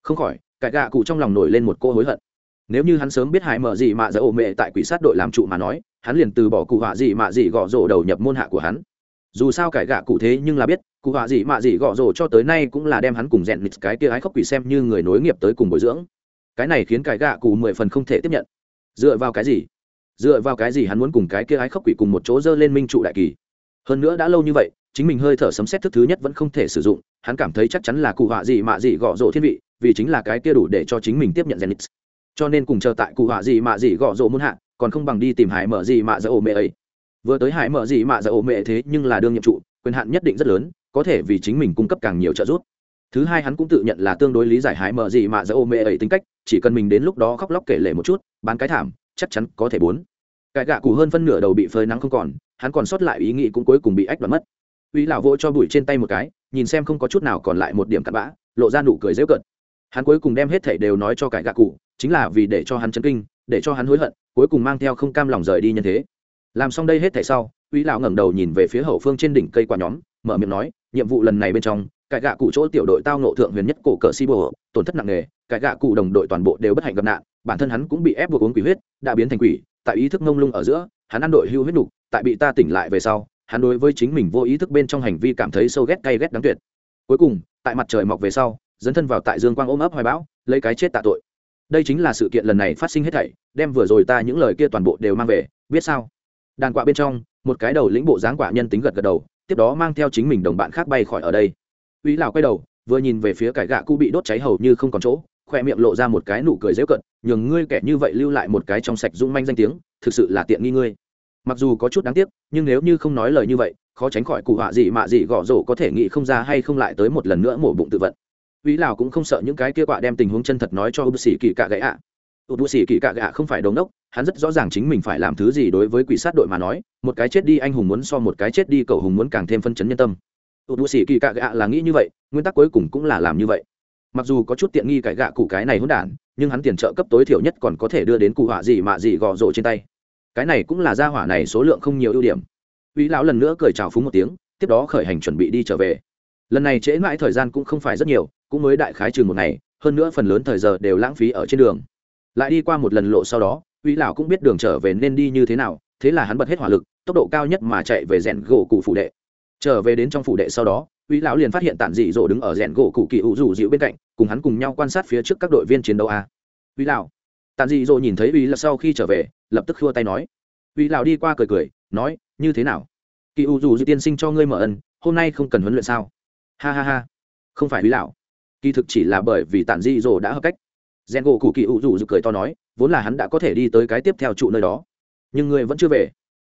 không khỏi, cải gạ cụ trong lòng nổi lên một cô hối hận. Nếu như hắn sớm biết hải mở gì mà giữa ổ mẹ tại quỷ sát đội làm trụ mà nói, hắn liền từ bỏ cụ họa gì mà gì gõ rổ đầu nhập môn hạ của hắn. Dù sao cải gạ cụ thế nhưng là biết, cụ họa gì mà gì gõ rổ cho tới nay cũng là đem hắn cùng rèn nịt cái kia ái khóc quỷ xem như người nối nghiệp tới cùng bồi dưỡng. Cái này khiến cải gạ cụ mười phần không thể tiếp nhận. Dựa vào cái gì? Dựa vào cái gì hắn muốn cùng cái kia ái khóc quỷ cùng một chỗ dơ lên minh trụ đại kỳ? Hơn nữa đã lâu như vậy, chính mình hơi thở sấm xét thức thứ nhất vẫn không thể sử dụng, hắn cảm thấy chắc chắn là cụ họa gì mạ gì gõ rổ thiên vị vì chính là cái kia đủ để cho chính mình tiếp nhận rèn cho nên cùng chờ tại cụ họa gì mà gì gõ rồ muốn hạ, còn không bằng đi tìm hải mở gì mà dở ổ mẹ ấy. Vừa tới hải mở gì mà dở ổ mẹ thế nhưng là đương nhiệm trụ, quyền hạn nhất định rất lớn, có thể vì chính mình cung cấp càng nhiều trợ giúp. Thứ hai hắn cũng tự nhận là tương đối lý giải hải mở gì mà dở ổ mẹ ấy tính cách, chỉ cần mình đến lúc đó khóc lóc kể lể một chút, bán cái thảm, chắc chắn có thể bốn. Cái gạ cụ hơn phân nửa đầu bị phơi nắng không còn, hắn còn sót lại ý nghĩ cũng cuối cùng bị ách đoạn mất. Uy lão vỗ cho bụi trên tay một cái, nhìn xem không có chút nào còn lại một điểm cặn bã, lộ ra nụ cười dễ cợt hắn cuối cùng đem hết thảy đều nói cho cải gạ cụ, chính là vì để cho hắn chấn kinh, để cho hắn hối hận, cuối cùng mang theo không cam lòng rời đi nhân thế. Làm xong đây hết thảy sau uy lão ngẩng đầu nhìn về phía hậu phương trên đỉnh cây quả nhóm, mở miệng nói, nhiệm vụ lần này bên trong cải gạ cụ chỗ tiểu đội tao nộ thượng huyền nhất cổ cờ si bồ tổn thất nặng nề cải gạ cụ đồng đội toàn bộ đều bất hạnh gặp nạn, bản thân hắn cũng bị ép buộc uống quỷ huyết, đã biến thành quỷ, tại ý thức ngông lung ở giữa, hắn ăn đội hưu huyết nục, tại bị ta tỉnh lại về sau, hắn đối với chính mình vô ý thức bên trong hành vi cảm thấy sâu ghét cay ghét đáng tuyệt. Cuối cùng, tại mặt trời mọc về sau dấn thân vào tại dương quang ôm ấp hoài bão, lấy cái chết tạ tội. Đây chính là sự kiện lần này phát sinh hết thảy, đem vừa rồi ta những lời kia toàn bộ đều mang về, biết sao? Đàn quạ bên trong, một cái đầu lĩnh bộ dáng quạ nhân tính gật gật đầu, tiếp đó mang theo chính mình đồng bạn khác bay khỏi ở đây. Uy lào quay đầu, vừa nhìn về phía cải gạ cũ bị đốt cháy hầu như không còn chỗ khoe miệng lộ ra một cái nụ cười dễu cận, nhường ngươi kẻ như vậy lưu lại một cái trong sạch dung manh danh tiếng, thực sự là tiện nghi ngươi. Mặc dù có chút đáng tiếc, nhưng nếu như không nói lời như vậy, khó tránh khỏi cụ họa gì mạ gì gõ rổ có thể nghĩ không ra hay không lại tới một lần nữa mổ bụng tự vận. Úy Lào cũng không sợ những cái kia quạ đem tình huống chân thật nói cho Ub Sĩ Kỳ Cạ gãy ạ. Ub Sĩ Kỳ Cạ gạ không phải đồng đốc, hắn rất rõ ràng chính mình phải làm thứ gì đối với quỷ sát đội mà nói, một cái chết đi anh hùng muốn so một cái chết đi cậu hùng muốn càng thêm phân chấn nhân tâm. Ub Sĩ Kỳ Cạ gạ là nghĩ như vậy, nguyên tắc cuối cùng cũng là làm như vậy. Mặc dù có chút tiện nghi cái gạ cụ cái này hỗn đản, nhưng hắn tiền trợ cấp tối thiểu nhất còn có thể đưa đến cụ họa gì mà gì gò rổ trên tay. Cái này cũng là gia hỏa này số lượng không nhiều ưu điểm. Úy lão lần nữa cười chào phúng một tiếng, tiếp đó khởi hành chuẩn bị đi trở về. Lần này trễ mãi thời gian cũng không phải rất nhiều, cũng mới đại khái chừng một ngày, hơn nữa phần lớn thời giờ đều lãng phí ở trên đường. Lại đi qua một lần lộ sau đó uy lão cũng biết đường trở về nên đi như thế nào, thế là hắn bật hết hỏa lực, tốc độ cao nhất mà chạy về rèn gỗ cụ phủ đệ. Trở về đến trong phủ đệ sau đó uy lão liền phát hiện tản dị dỗ đứng ở rèn gỗ cụ kỳ hữu rủ dịu bên cạnh, cùng hắn cùng nhau quan sát phía trước các đội viên chiến đấu a. Uy lão, tản dị dỗ nhìn thấy uy lão sau khi trở về, lập tức khua tay nói. Uy lão đi qua cười cười, nói, như thế nào? Kỳ hữu rủ dịu tiên sinh cho ngươi mở ân, hôm nay không cần huấn luyện sao? Ha ha ha, không phải uy lão kỳ thực chỉ là bởi vì tản di rồ đã hợp cách. Rèn gỗ cụ kỳ ủ rủ rực cười to nói, vốn là hắn đã có thể đi tới cái tiếp theo trụ nơi đó. Nhưng ngươi vẫn chưa về.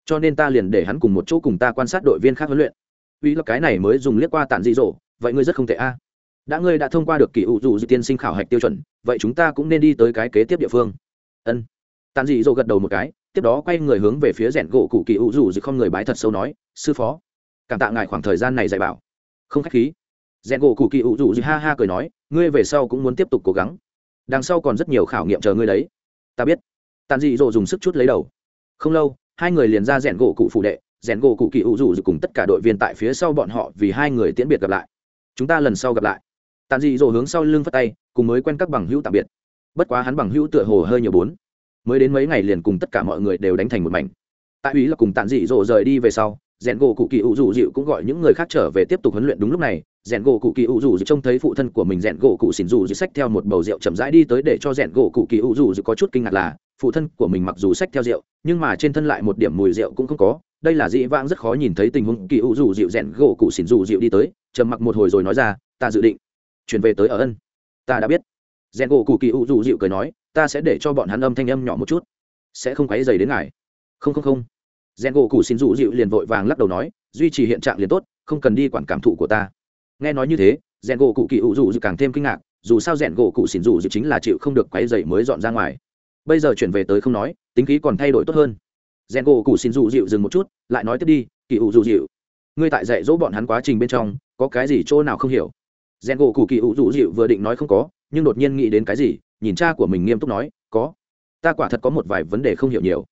Cho nên ta liền để hắn cùng một chỗ cùng ta quan sát đội viên khác huấn luyện. Uy là cái này mới dùng liếc qua tản dị dỗ, vậy ngươi rất không tệ a. Đã ngươi đã thông qua được kỳ ủ rủ dự tiên sinh khảo hạch tiêu chuẩn, vậy chúng ta cũng nên đi tới cái kế tiếp địa phương. Ân. Tản dị dỗ gật đầu một cái, tiếp đó quay người hướng về phía rèn gỗ cụ kỳ ủ rủ dự không người bái thật sâu nói, sư phó, cảm tạ ngài khoảng thời gian này dạy bảo. Không khách khí rèn gỗ cụ kỳ ủ rủ dự ha ha cười nói, ngươi về sau cũng muốn tiếp tục cố gắng. Đằng sau còn rất nhiều khảo nghiệm chờ ngươi đấy. Ta biết. Tàn dị dỗ dùng sức chút lấy đầu. Không lâu, hai người liền ra rèn gỗ cụ phụ đệ. Rèn gỗ cụ kỳ ủ rủ cùng tất cả đội viên tại phía sau bọn họ vì hai người tiễn biệt gặp lại. Chúng ta lần sau gặp lại. Tàn dị dỗ hướng sau lưng phất tay, cùng mới quen các bằng hữu tạm biệt. Bất quá hắn bằng hữu tựa hồ hơi nhiều bốn. Mới đến mấy ngày liền cùng tất cả mọi người đều đánh thành một mảnh. Tại ý là cùng tàn dị dỗ rời đi về sau rèn gỗ cụ kỳ ủ dù dịu cũng gọi những người khác trở về tiếp tục huấn luyện đúng lúc này. Rèn gỗ cụ kỳ ủ dù dịu trông thấy phụ thân của mình rèn gỗ cụ xỉn dù dịu xách theo một bầu rượu chậm rãi đi tới để cho rèn gỗ cụ kỳ ủ dù dịu có chút kinh ngạc là, phụ thân của mình mặc dù xách theo rượu, nhưng mà trên thân lại một điểm mùi rượu cũng không có. Đây là dĩ vãng rất khó nhìn thấy tình huống kỳ ủ dù dịu rèn gỗ cụ xỉn dù dịu đi tới, trầm mặc một hồi rồi nói ra, ta dự định chuyển về tới ở ân. Ta đã biết. Rèn gỗ cụ kỳ ủ dù dịu cười nói, ta sẽ để cho bọn hắn âm thanh âm nhỏ một chút. Sẽ không quấy dày đến ngài. Không không không rèn gỗ cụ xin rủ dịu liền vội vàng lắc đầu nói, duy trì hiện trạng liền tốt, không cần đi quản cảm thụ của ta. Nghe nói như thế rèn gỗ cụ kỳ ủ rủ dịu càng thêm kinh ngạc, dù sao rèn gỗ cụ xin rủ dịu chính là chịu không được quấy dậy mới dọn ra ngoài. Bây giờ chuyển về tới không nói, tính khí còn thay đổi tốt hơn. Rèn gỗ cụ xin rủ dịu dừng một chút, lại nói tiếp đi, kỳ ủ rủ dịu. Ngươi tại dạy dỗ bọn hắn quá trình bên trong, có cái gì chỗ nào không hiểu? Rèn gỗ cụ kỳ ủ rủ dịu vừa định nói không có, nhưng đột nhiên nghĩ đến cái gì, nhìn cha của mình nghiêm túc nói, có. Ta quả thật có một vài vấn đề không hiểu nhiều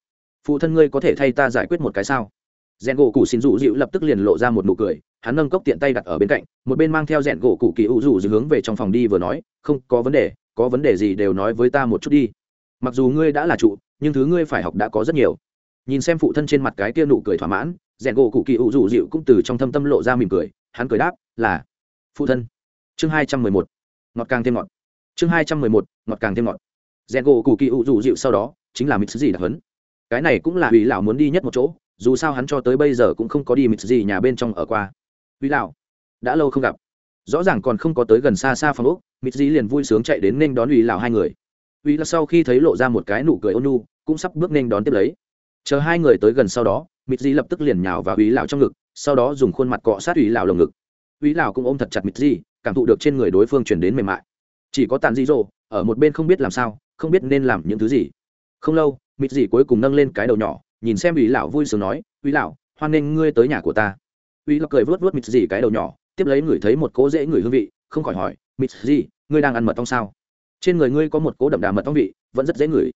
phụ thân ngươi có thể thay ta giải quyết một cái sao? Rèn gỗ cụ xin rủ dịu lập tức liền lộ ra một nụ cười, hắn nâng cốc tiện tay đặt ở bên cạnh, một bên mang theo rèn gỗ cụ kỳ ủ rủ dịu hướng về trong phòng đi vừa nói, không, có vấn đề, có vấn đề gì đều nói với ta một chút đi. Mặc dù ngươi đã là trụ, nhưng thứ ngươi phải học đã có rất nhiều. Nhìn xem phụ thân trên mặt cái kia nụ cười thỏa mãn, rèn gỗ cụ kỳ ủ rủ dịu cũng từ trong thâm tâm lộ ra mỉm cười, hắn cười đáp, là, phụ thân. Chương hai trăm mười một, ngọt càng thêm ngọt. Chương hai trăm mười một, ngọt càng thêm ngọt. Rèn gỗ cụ kỳ ủ rủ dịu sau đó, chính là mít gì đặc hấn cái này cũng là ủy lão muốn đi nhất một chỗ, dù sao hắn cho tới bây giờ cũng không có đi mít gì nhà bên trong ở qua. Ủy lão, đã lâu không gặp. Rõ ràng còn không có tới gần xa xa phòng úc mít gì liền vui sướng chạy đến nên đón ủy lão hai người. Ủy lão sau khi thấy lộ ra một cái nụ cười ôn nhu, cũng sắp bước nên đón tiếp lấy. Chờ hai người tới gần sau đó mít gì lập tức liền nhào vào ủy lão trong ngực, sau đó dùng khuôn mặt cọ sát ủy lão lồng ngực. Ủy lão cũng ôm thật chặt mít gì, cảm thụ được trên người đối phương truyền đến mềm mại. Chỉ có tàn di rồ, ở một bên không biết làm sao, không biết nên làm những thứ gì không lâu, mịt dị cuối cùng nâng lên cái đầu nhỏ, nhìn xem ủy lão vui sướng nói ủy lão, hoan nghênh ngươi tới nhà của ta. Ủy lão cười vớt vớt mịt dị cái đầu nhỏ, tiếp lấy ngửi thấy một cỗ dễ ngửi hương vị, không khỏi hỏi, mịt dị ngươi đang ăn mật ong sao? Trên người ngươi có một cỗ đậm đà mật ong vị, vẫn rất dễ ngửi.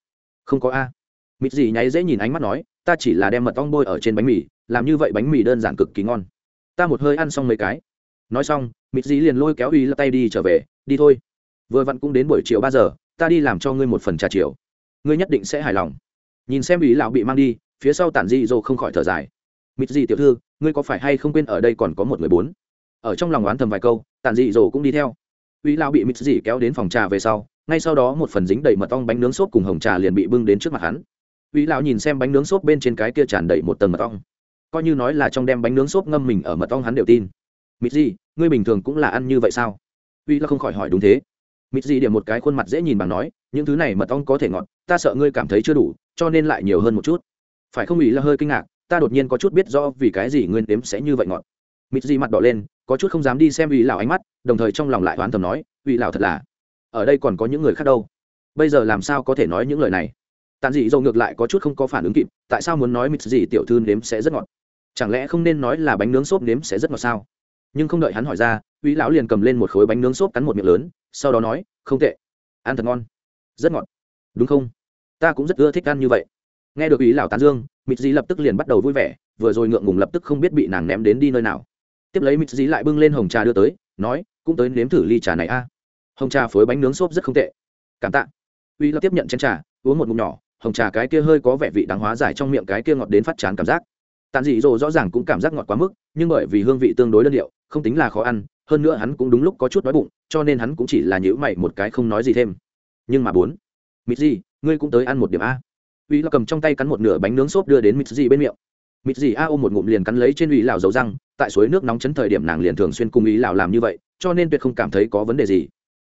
Không có a. Mịt dị nháy dễ nhìn ánh mắt nói, ta chỉ là đem mật ong bôi ở trên bánh mì, làm như vậy bánh mì đơn giản cực kỳ ngon. Ta một hơi ăn xong mấy cái. Nói xong, mịt dị liền lôi kéo uy tay đi trở về, đi thôi. Vừa vặn cũng đến buổi chiều ba giờ, ta đi làm cho ngươi một phần trà chiều ngươi nhất định sẽ hài lòng. Nhìn xem ý lão bị mang đi, phía sau tản di dô không khỏi thở dài. Mịt gì tiểu thư, ngươi có phải hay không quên ở đây còn có một người bốn? Ở trong lòng oán thầm vài câu, tản dị dỗ cũng đi theo. Ý lão bị mịt dị kéo đến phòng trà về sau, ngay sau đó một phần dính đầy mật ong bánh nướng xốp cùng hồng trà liền bị bưng đến trước mặt hắn. Ý lão nhìn xem bánh nướng xốp bên trên cái kia tràn đầy một tầng mật ong. Coi như nói là trong đem bánh nướng xốp ngâm mình ở mật ong hắn đều tin. Mịt gì, ngươi bình thường cũng là ăn như vậy sao? Ý lão không khỏi hỏi đúng thế mịt gì điểm một cái khuôn mặt dễ nhìn bằng nói, những thứ này mật ong có thể ngọt, ta sợ ngươi cảm thấy chưa đủ, cho nên lại nhiều hơn một chút. Phải không ý là hơi kinh ngạc, ta đột nhiên có chút biết do vì cái gì nguyên đếm sẽ như vậy ngọt. Mịt gì mặt đỏ lên, có chút không dám đi xem ủy lão ánh mắt, đồng thời trong lòng lại oán thầm nói ủy lão thật là, ở đây còn có những người khác đâu. Bây giờ làm sao có thể nói những lời này? Tàn dị dầu ngược lại có chút không có phản ứng kịp, tại sao muốn nói mịt gì tiểu thư nếm sẽ rất ngọt? Chẳng lẽ không nên nói là bánh nướng xốp nếm sẽ rất ngọt sao? Nhưng không đợi hắn hỏi ra ủy lão liền cầm lên một khối bánh nướng xốp cắn một miệng lớn sau đó nói, không tệ. Ăn thật ngon. Rất ngọt. Đúng không? Ta cũng rất ưa thích ăn như vậy. Nghe được ý lão tán dương mịt dí lập tức liền bắt đầu vui vẻ, vừa rồi ngượng ngùng lập tức không biết bị nàng ném đến đi nơi nào. Tiếp lấy mịt dí lại bưng lên hồng trà đưa tới, nói, cũng tới nếm thử ly trà này a. Hồng trà phối bánh nướng xốp rất không tệ. Cảm tạ. Uy lập tiếp nhận chén trà, uống một ngụm nhỏ, hồng trà cái kia hơi có vẻ vị đáng hóa giải trong miệng cái kia ngọt đến phát chán cảm giác. Tàn dị dỗ rõ ràng cũng cảm giác ngọt quá mức, nhưng bởi vì hương vị tương đối đơn điệu, không tính là khó ăn hơn nữa hắn cũng đúng lúc có chút đói bụng, cho nên hắn cũng chỉ là nhữ mày một cái không nói gì thêm. Nhưng mà bốn mịt gì ngươi cũng tới ăn một điểm a. Uy là cầm trong tay cắn một nửa bánh nướng xốp đưa đến mịt gì bên miệng. Mịt gì a ôm một ngụm liền cắn lấy trên uy lào dầu răng, tại suối nước nóng chấn thời điểm nàng liền thường xuyên cùng ý lào làm như vậy, cho nên tuyệt không cảm thấy có vấn đề gì.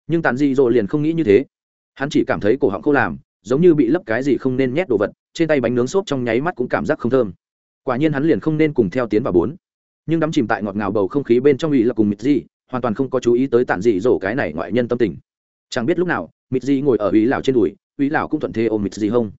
Nhưng tàn di rồi liền không nghĩ như thế. Hắn chỉ cảm thấy cổ họng khô làm, giống như bị lấp cái gì không nên nhét đồ vật, trên tay bánh nướng xốp trong nháy mắt cũng cảm giác không thơm. Quả nhiên hắn liền không nên cùng theo tiến vào bốn nhưng đắm chìm tại ngọt ngào bầu không khí bên trong ủy là cùng mịt di hoàn toàn không có chú ý tới tản dị dỗ cái này ngoại nhân tâm tình. Chẳng biết lúc nào mịt di ngồi ở ủy lào trên đùi ủy lào cũng thuận thế ôm mịt di hông.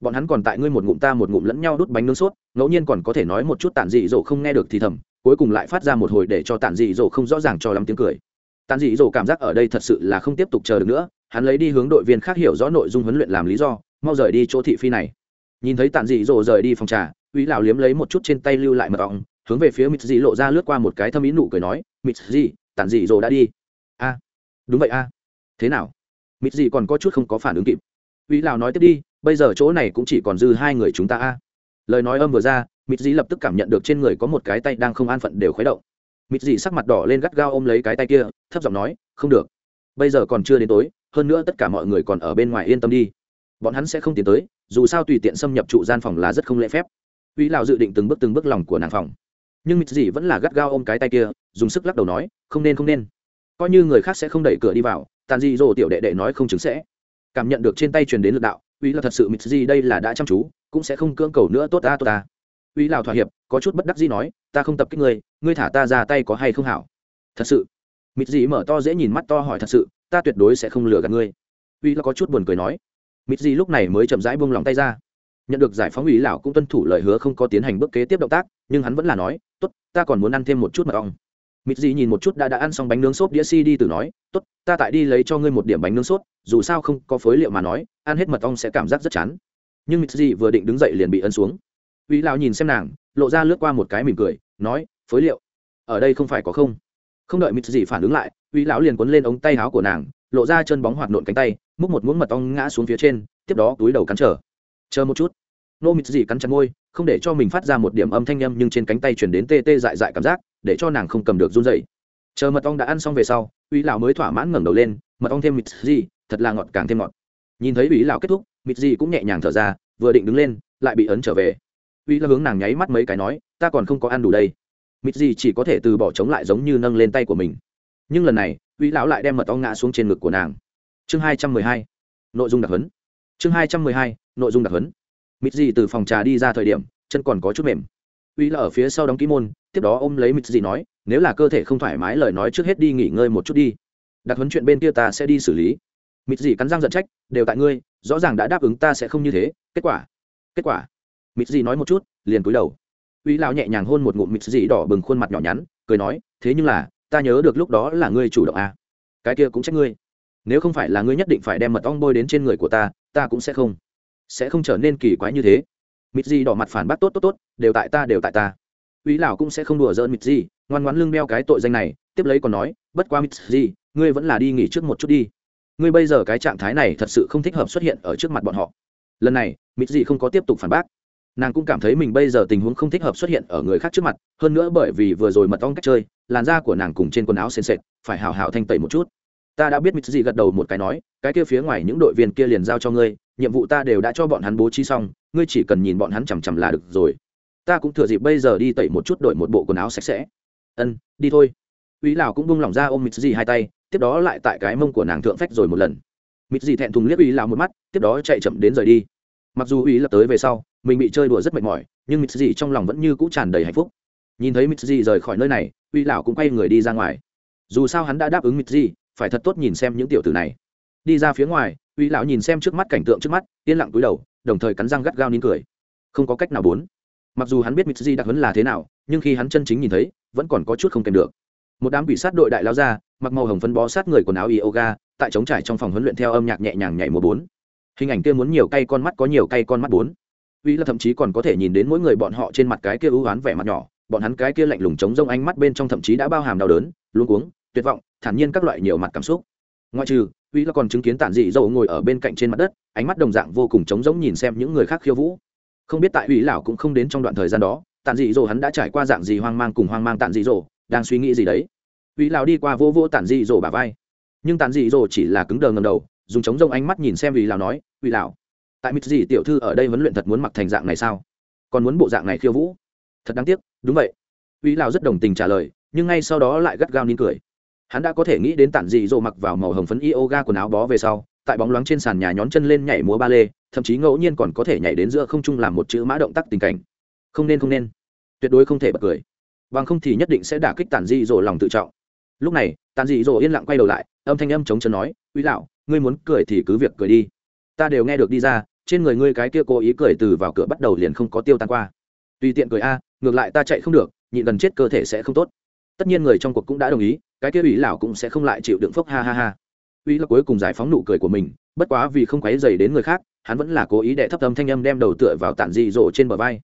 Bọn hắn còn tại ngươi một ngụm ta một ngụm lẫn nhau đút bánh nướng sốt, ngẫu nhiên còn có thể nói một chút tản dị dỗ không nghe được thì thầm, cuối cùng lại phát ra một hồi để cho tản dị dỗ không rõ ràng cho lắm tiếng cười. Tản dị dỗ cảm giác ở đây thật sự là không tiếp tục chờ được nữa, hắn lấy đi hướng đội viên khác hiểu rõ nội dung huấn luyện làm lý do, mau rời đi chỗ thị phi này. Nhìn thấy tản dị dỗ rời đi phòng trà ủy lào liếm lấy một chút trên tay lưu lại mật ong hướng về phía mịt dị lộ ra lướt qua một cái thâm ý nụ cười nói, mịt dị tản dị rồi đã đi? A, đúng vậy a. Thế nào? Mịt dị còn có chút không có phản ứng kịp. Uy lào nói tiếp đi, bây giờ chỗ này cũng chỉ còn dư hai người chúng ta a. Lời nói âm vừa ra, mịt dị lập tức cảm nhận được trên người có một cái tay đang không an phận đều khuấy động. Mịt dị sắc mặt đỏ lên gắt gao ôm lấy cái tay kia, thấp giọng nói, không được. Bây giờ còn chưa đến tối, hơn nữa tất cả mọi người còn ở bên ngoài yên tâm đi. Bọn hắn sẽ không tiến tới, dù sao tùy tiện xâm nhập trụ gian phòng là rất không lễ phép. Uy lào dự định từng bước từng bước lòng của nàng phòng nhưng mịt dị vẫn là gắt gao ôm cái tay kia, dùng sức lắc đầu nói, không nên không nên. Coi như người khác sẽ không đẩy cửa đi vào, tàn dị dỗ tiểu đệ đệ nói không chứng sẽ. Cảm nhận được trên tay truyền đến lực đạo, uy là thật sự mịt dị đây là đã chăm chú, cũng sẽ không cưỡng cầu nữa tốt ta tốt ta. Uy lào thỏa hiệp, có chút bất đắc dĩ nói, ta không tập kích ngươi ngươi thả ta ra tay có hay không hảo? Thật sự. Mịt dị mở to dễ nhìn mắt to hỏi, thật sự, ta tuyệt đối sẽ không lừa gạt ngươi. Uy là có chút buồn cười nói. Mịt dị lúc này mới chậm rãi buông lòng tay ra nhận được giải phóng ủy lão cũng tuân thủ lời hứa không có tiến hành bước kế tiếp động tác, nhưng hắn vẫn là nói, tốt, ta còn muốn ăn thêm một chút mật ong. Mịt dị nhìn một chút đã đã ăn xong bánh nướng sốt đĩa si đi từ nói, tốt, ta tại đi lấy cho ngươi một điểm bánh nướng sốt, dù sao không có phối liệu mà nói, ăn hết mật ong sẽ cảm giác rất chán. Nhưng mịt dị vừa định đứng dậy liền bị ấn xuống. Ủy lão nhìn xem nàng, lộ ra lướt qua một cái mỉm cười, nói, phối liệu? Ở đây không phải có không? Không đợi mịt dị phản ứng lại, ủy lão liền cuốn lên ống tay áo của nàng, lộ ra chân bóng hoạt nộn cánh tay, múc một muỗng mật ong ngã xuống phía trên, tiếp đó túi đầu cắn trở chờ một chút. Nô mịt gì cắn chặt môi không để cho mình phát ra một điểm âm thanh â m nhưng trên cánh tay chuyển đến tê tê dại dại cảm giác để cho nàng không cầm được run dậy chờ mật ong đã ăn xong về sau uy lão mới thỏa mãn ngẩng đầu lên mật ong thêm mịt gì, thật là ngọt càng thêm ngọt. Nhìn thấy uy lão kết thúc mịt gì cũng nhẹ nhàng thở ra vừa định đứng lên lại bị ấn trở về. Uy lão hướng nàng nháy mắt mấy cái nói ta còn không có ăn đủ đây. Mịt gì chỉ có thể từ bỏ chống lại giống như nâng lên tay của mình. Nhưng lần này uy lão lại đem mật ong ngã xuống trên ngực của nàng. Chương hai trăm mười hai. Nội dung đặc hấn chương hai trăm mười hai nội dung đặc hấn mịt gì từ phòng trà đi ra thời điểm, chân còn có chút mềm. Uy là ở phía sau đóng ký môn, tiếp đó ôm lấy mịt gì nói, nếu là cơ thể không thoải mái lời nói trước hết đi nghỉ ngơi một chút đi. Đặc huấn chuyện bên kia ta sẽ đi xử lý. Mịt gì cắn răng giận trách, đều tại ngươi, rõ ràng đã đáp ứng ta sẽ không như thế, kết quả kết quả. Mịt gì nói một chút, liền cúi đầu. Uy lão nhẹ nhàng hôn một ngụm mịt gì đỏ bừng khuôn mặt nhỏ nhắn, cười nói, thế nhưng là, ta nhớ được lúc đó là ngươi chủ động à. cái kia cũng trách ngươi. Nếu không phải là ngươi nhất định phải đem mật ong bôi đến trên người của ta ta cũng sẽ không sẽ không trở nên kỳ quái như thế. Mịt gì đỏ mặt phản bác, tốt tốt tốt, đều tại ta, đều tại ta. Ý lão cũng sẽ không đùa giỡn mịt gì ngoan ngoãn lưng beo cái tội danh này, tiếp lấy còn nói, bất quá mịt gì ngươi vẫn là đi nghỉ trước một chút đi. Ngươi bây giờ cái trạng thái này thật sự không thích hợp xuất hiện ở trước mặt bọn họ. Lần này, mịt gì không có tiếp tục phản bác. Nàng cũng cảm thấy mình bây giờ tình huống không thích hợp xuất hiện ở người khác trước mặt, hơn nữa bởi vì vừa rồi mật ong cách chơi, làn da của nàng cùng trên quần áo sền sệt, phải hào hào thanh tẩy một chút. Ta đã biết Mịt gì gật đầu một cái nói, cái kia phía ngoài những đội viên kia liền giao cho ngươi nhiệm vụ ta đều đã cho bọn hắn bố trí xong, ngươi chỉ cần nhìn bọn hắn chằm chằm là được rồi. Ta cũng thừa dịp bây giờ đi tẩy một chút đổi một bộ quần áo sạch sẽ. Ân, đi thôi. Uy lào cũng bung lỏng ra ôm Mịt gì hai tay, tiếp đó lại tại cái mông của nàng thượng phách rồi một lần. Mịt gì thẹn thùng liếc uy lào một mắt, tiếp đó chạy chậm đến rời đi. Mặc dù uy lập tới về sau, mình bị chơi đùa rất mệt mỏi, nhưng Mịt gì trong lòng vẫn như cũ tràn đầy hạnh phúc. Nhìn thấy Mịt gì rời khỏi nơi này uy lào cũng quay người đi ra ngoài. Dù sao hắn đã đáp ứng Mịt gì phải thật tốt nhìn xem những tiểu tử này. Đi ra phía ngoài uy lão nhìn xem trước mắt cảnh tượng trước mắt, yên lặng túi đầu, đồng thời cắn răng gắt gao nín cười. Không có cách nào bốn. Mặc dù hắn biết mitsuji đặc huấn là thế nào, nhưng khi hắn chân chính nhìn thấy, vẫn còn có chút không kèm được. Một đám quỷ sát đội đại lao ra, mặc màu hồng phấn bó sát người quần áo yoga, tại trống trải trong phòng huấn luyện theo âm nhạc nhẹ nhàng nhảy mùa bốn. Hình ảnh kia muốn nhiều cây con mắt có nhiều cây con mắt bốn. Uy là thậm chí còn có thể nhìn đến mỗi người bọn họ trên mặt cái kia ưu oán vẻ mặt nhỏ, bọn hắn cái kia lạnh lùng trống rông ánh mắt bên trong thậm chí đã bao hàm đau đớn, luống cuống, tuyệt vọng, thản nhiên các loại nhiều mặt cảm xúc. Ngoại trừ uy là còn chứng kiến tản dị dầu ngồi ở bên cạnh trên mặt đất, ánh mắt đồng dạng vô cùng trống rỗng nhìn xem những người khác khiêu vũ. Không biết tại uy lão cũng không đến trong đoạn thời gian đó, tản dị dầu hắn đã trải qua dạng gì hoang mang cùng hoang mang tản dị dầu đang suy nghĩ gì đấy? Uy lão đi qua vô vô tản dị dầu bà vai. Nhưng tản dị dầu chỉ là cứng đờ ngầm đầu, dùng trống rỗng ánh mắt nhìn xem uy lão nói, uy lão tại mít dị tiểu thư ở đây huấn luyện thật muốn mặc thành dạng này sao? Còn muốn bộ dạng này khiêu vũ? Thật đáng tiếc, đúng vậy. Uy lão rất đồng tình trả lời, nhưng ngay sau đó lại gắt gao nín cười hắn đã có thể nghĩ đến tản dị dỗ mặc vào màu hồng phấn yoga quần áo bó về sau, tại bóng loáng trên sàn nhà nhón chân lên nhảy múa ba lê, thậm chí ngẫu nhiên còn có thể nhảy đến giữa không trung làm một chữ mã động tác tình cảnh. Không nên không nên. Tuyệt đối không thể bật cười. Bằng không thì nhất định sẽ đả kích tản dị dỗ lòng tự trọng. Lúc này, tản dị dỗ yên lặng quay đầu lại, âm thanh âm chống chân nói uy lão, ngươi muốn cười thì cứ việc cười đi. Ta đều nghe được đi ra, trên người ngươi cái kia cố ý cười từ vào cửa bắt đầu liền không có tiêu tan qua. Tùy tiện cười a, ngược lại ta chạy không được, nhịn gần chết cơ thể sẽ không tốt. Tất nhiên người trong cuộc cũng đã đồng ý cái kia ủy lão cũng sẽ không lại chịu đựng phốc ha ha ha. Ủy là cuối cùng giải phóng nụ cười của mình, bất quá vì không quấy dày đến người khác, hắn vẫn là cố ý đệ thấp âm thanh âm đem đầu tựa vào tản dị dỗ trên bờ vai.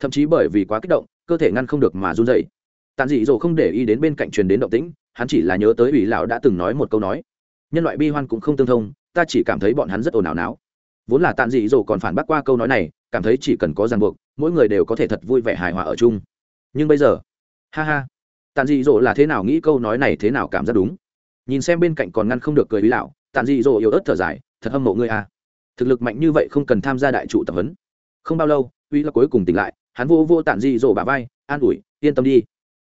Thậm chí bởi vì quá kích động, cơ thể ngăn không được mà run dậy tản dị dỗ không để ý đến bên cạnh truyền đến động tĩnh, hắn chỉ là nhớ tới ủy lão đã từng nói một câu nói. Nhân loại bi hoan cũng không tương thông, ta chỉ cảm thấy bọn hắn rất ồn ào náo. Vốn là tản dị dỗ còn phản bác qua câu nói này, cảm thấy chỉ cần có ràng buộc, mỗi người đều có thể thật vui vẻ hài hòa ở chung. Nhưng bây giờ, ha ha tàn dị dỗ là thế nào nghĩ câu nói này thế nào cảm giác đúng. Nhìn xem bên cạnh còn ngăn không được cười ý lão tàn dị dỗ yếu ớt thở dài, thật hâm mộ ngươi à. Thực lực mạnh như vậy không cần tham gia đại trụ tập huấn. Không bao lâu, uy là cuối cùng tỉnh lại, hắn vô vô tàn dị dỗ bà vai, an ủi, yên tâm đi.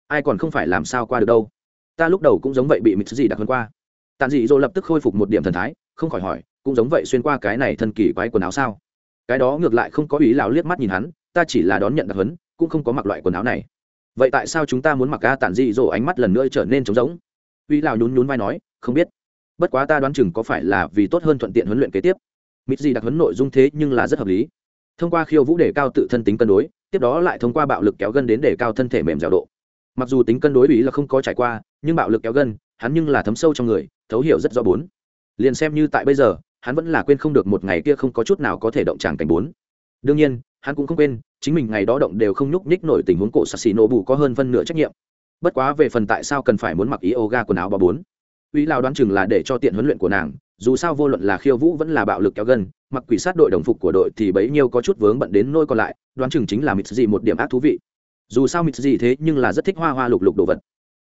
Ai còn không phải làm sao qua được đâu. Ta lúc đầu cũng giống vậy bị mịt gì đặc hơn qua. Tàn dị dỗ lập tức khôi phục một điểm thần thái, không khỏi hỏi, cũng giống vậy xuyên qua cái này thân kỳ quái quần áo sao? Cái đó ngược lại không có ý lão liếc mắt nhìn hắn, ta chỉ là đón nhận đặc hấn cũng không có mặc loại quần áo này vậy tại sao chúng ta muốn mặc ca tản dị dỗ ánh mắt lần nữa trở nên trống rỗng? Uy lào nhún nhún vai nói, không biết. Bất quá ta đoán chừng có phải là vì tốt hơn thuận tiện huấn luyện kế tiếp. Mít gì đặc huấn nội dung thế nhưng là rất hợp lý. Thông qua khiêu vũ để cao tự thân tính cân đối, tiếp đó lại thông qua bạo lực kéo gân đến để cao thân thể mềm dẻo độ. Mặc dù tính cân đối ý là không có trải qua, nhưng bạo lực kéo gân, hắn nhưng là thấm sâu trong người, thấu hiểu rất rõ bốn. Liền xem như tại bây giờ, hắn vẫn là quên không được một ngày kia không có chút nào có thể động tràng cảnh bốn. Đương nhiên hắn cũng không quên, chính mình ngày đó động đều không nhúc nhích nổi tình huống cổ sạc xì nổ bù có hơn phân nửa trách nhiệm. Bất quá về phần tại sao cần phải muốn mặc yoga quần áo ba bốn, uy lao đoán chừng là để cho tiện huấn luyện của nàng, dù sao vô luận là khiêu vũ vẫn là bạo lực kéo gân mặc quỷ sát đội đồng phục của đội thì bấy nhiêu có chút vướng bận đến nôi còn lại, đoán chừng chính là mịt gì một điểm ác thú vị. Dù sao mịt gì thế nhưng là rất thích hoa hoa lục lục đồ vật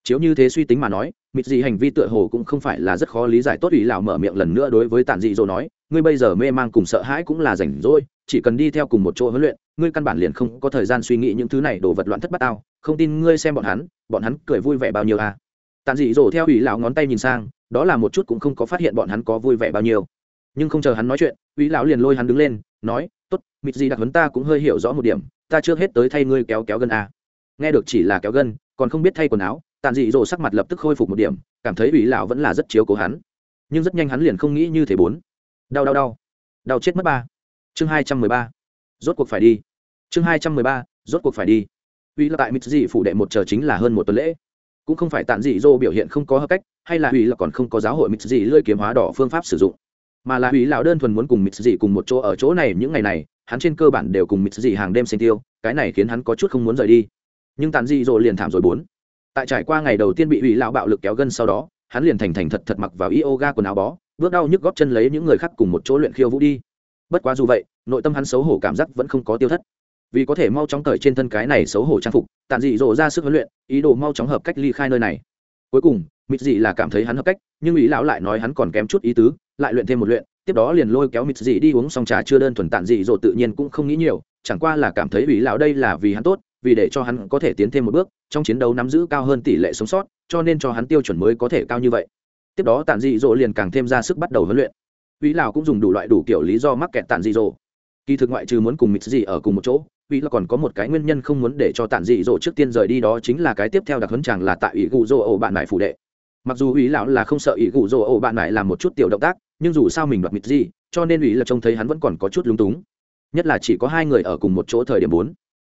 chiếu như thế suy tính mà nói, mịt gì hành vi tựa hồ cũng không phải là rất khó lý giải tốt Ý lão mở miệng lần nữa đối với tản dị dỗ nói, ngươi bây giờ mê mang cùng sợ hãi cũng là rảnh rỗi, chỉ cần đi theo cùng một chỗ huấn luyện, ngươi căn bản liền không có thời gian suy nghĩ những thứ này đồ vật loạn thất bát ao không tin ngươi xem bọn hắn bọn hắn cười vui vẻ bao nhiêu à tản dị dỗ theo ủy lão ngón tay nhìn sang, đó là một chút cũng không có phát hiện bọn hắn có vui vẻ bao nhiêu nhưng không chờ hắn nói chuyện, ủy lão liền lôi hắn đứng lên, nói, tốt, mịt gì đặc huấn ta cũng hơi hiểu rõ một điểm, ta chưa hết tới thay ngươi kéo kéo gân à. nghe được chỉ là kéo gân, còn không biết thay quần áo tàn dị dỗ sắc mặt lập tức khôi phục một điểm, cảm thấy ủy lão vẫn là rất chiếu cố hắn. Nhưng rất nhanh hắn liền không nghĩ như thế bốn. Đau đau đau. Đau chết mất ba. Chương hai trăm mười ba. Rốt cuộc phải đi. Chương hai trăm mười ba, rốt cuộc phải đi. Ủy là tại mít dị phủ đệ một chờ chính là hơn một tuần lễ. Cũng không phải tàn dị dỗ biểu hiện không có hợp cách, hay là ủy là còn không có giáo hội mít dị lơi kiếm hóa đỏ phương pháp sử dụng. Mà là ủy lão đơn thuần muốn cùng mít dị cùng một chỗ ở chỗ này những ngày này, hắn trên cơ bản đều cùng mít dị hàng đêm sinh tiêu, cái này khiến hắn có chút không muốn rời đi. Nhưng tàn dị dỗ liền thảm rồi bốn tại trải qua ngày đầu tiên bị ủy lão bạo lực kéo gân sau đó, hắn liền thành thành thật thật mặc vào yoga quần áo bó, bước đau nhức góp chân lấy những người khác cùng một chỗ luyện khiêu vũ đi. Bất quá dù vậy, nội tâm hắn xấu hổ cảm giác vẫn không có tiêu thất. Vì có thể mau chóng cởi trên thân cái này xấu hổ trang phục tàn dị dỗ ra sức huấn luyện, ý đồ mau chóng hợp cách ly khai nơi này. Cuối cùng, mịt dị là cảm thấy hắn hợp cách, nhưng ý lão lại nói hắn còn kém chút ý tứ, lại luyện thêm một luyện, tiếp đó liền lôi kéo mịt dị đi uống xong trà chưa đơn thuần tàn dị dỗ tự nhiên cũng không nghĩ nhiều, chẳng qua là cảm thấy ý lão đây là vì hắn tốt vì để cho hắn có thể tiến thêm một bước, trong chiến đấu nắm giữ cao hơn tỷ lệ sống sót, cho nên cho hắn tiêu chuẩn mới có thể cao như vậy. Tiếp đó tàn dị dỗ liền càng thêm ra sức bắt đầu huấn luyện. Vĩ Lão cũng dùng đủ loại đủ kiểu lý do mắc kẹt tàn dị dỗ. Kỳ thực ngoại trừ muốn cùng mịt dị ở cùng một chỗ, Vĩ là còn có một cái nguyên nhân không muốn để cho tàn dị dỗ trước tiên rời đi đó chính là cái tiếp theo đặc huấn chàng là tại ủy gù dỗ ổ bạn mải phủ đệ. Mặc dù Vĩ lão là không sợ ủy gù dỗ ổ bạn mải làm một chút tiểu động tác, nhưng dù sao mình đoạt mịt dị, cho nên ủy là trông thấy hắn vẫn còn có chút lúng túng. Nhất là chỉ có hai người ở cùng một chỗ thời điểm bốn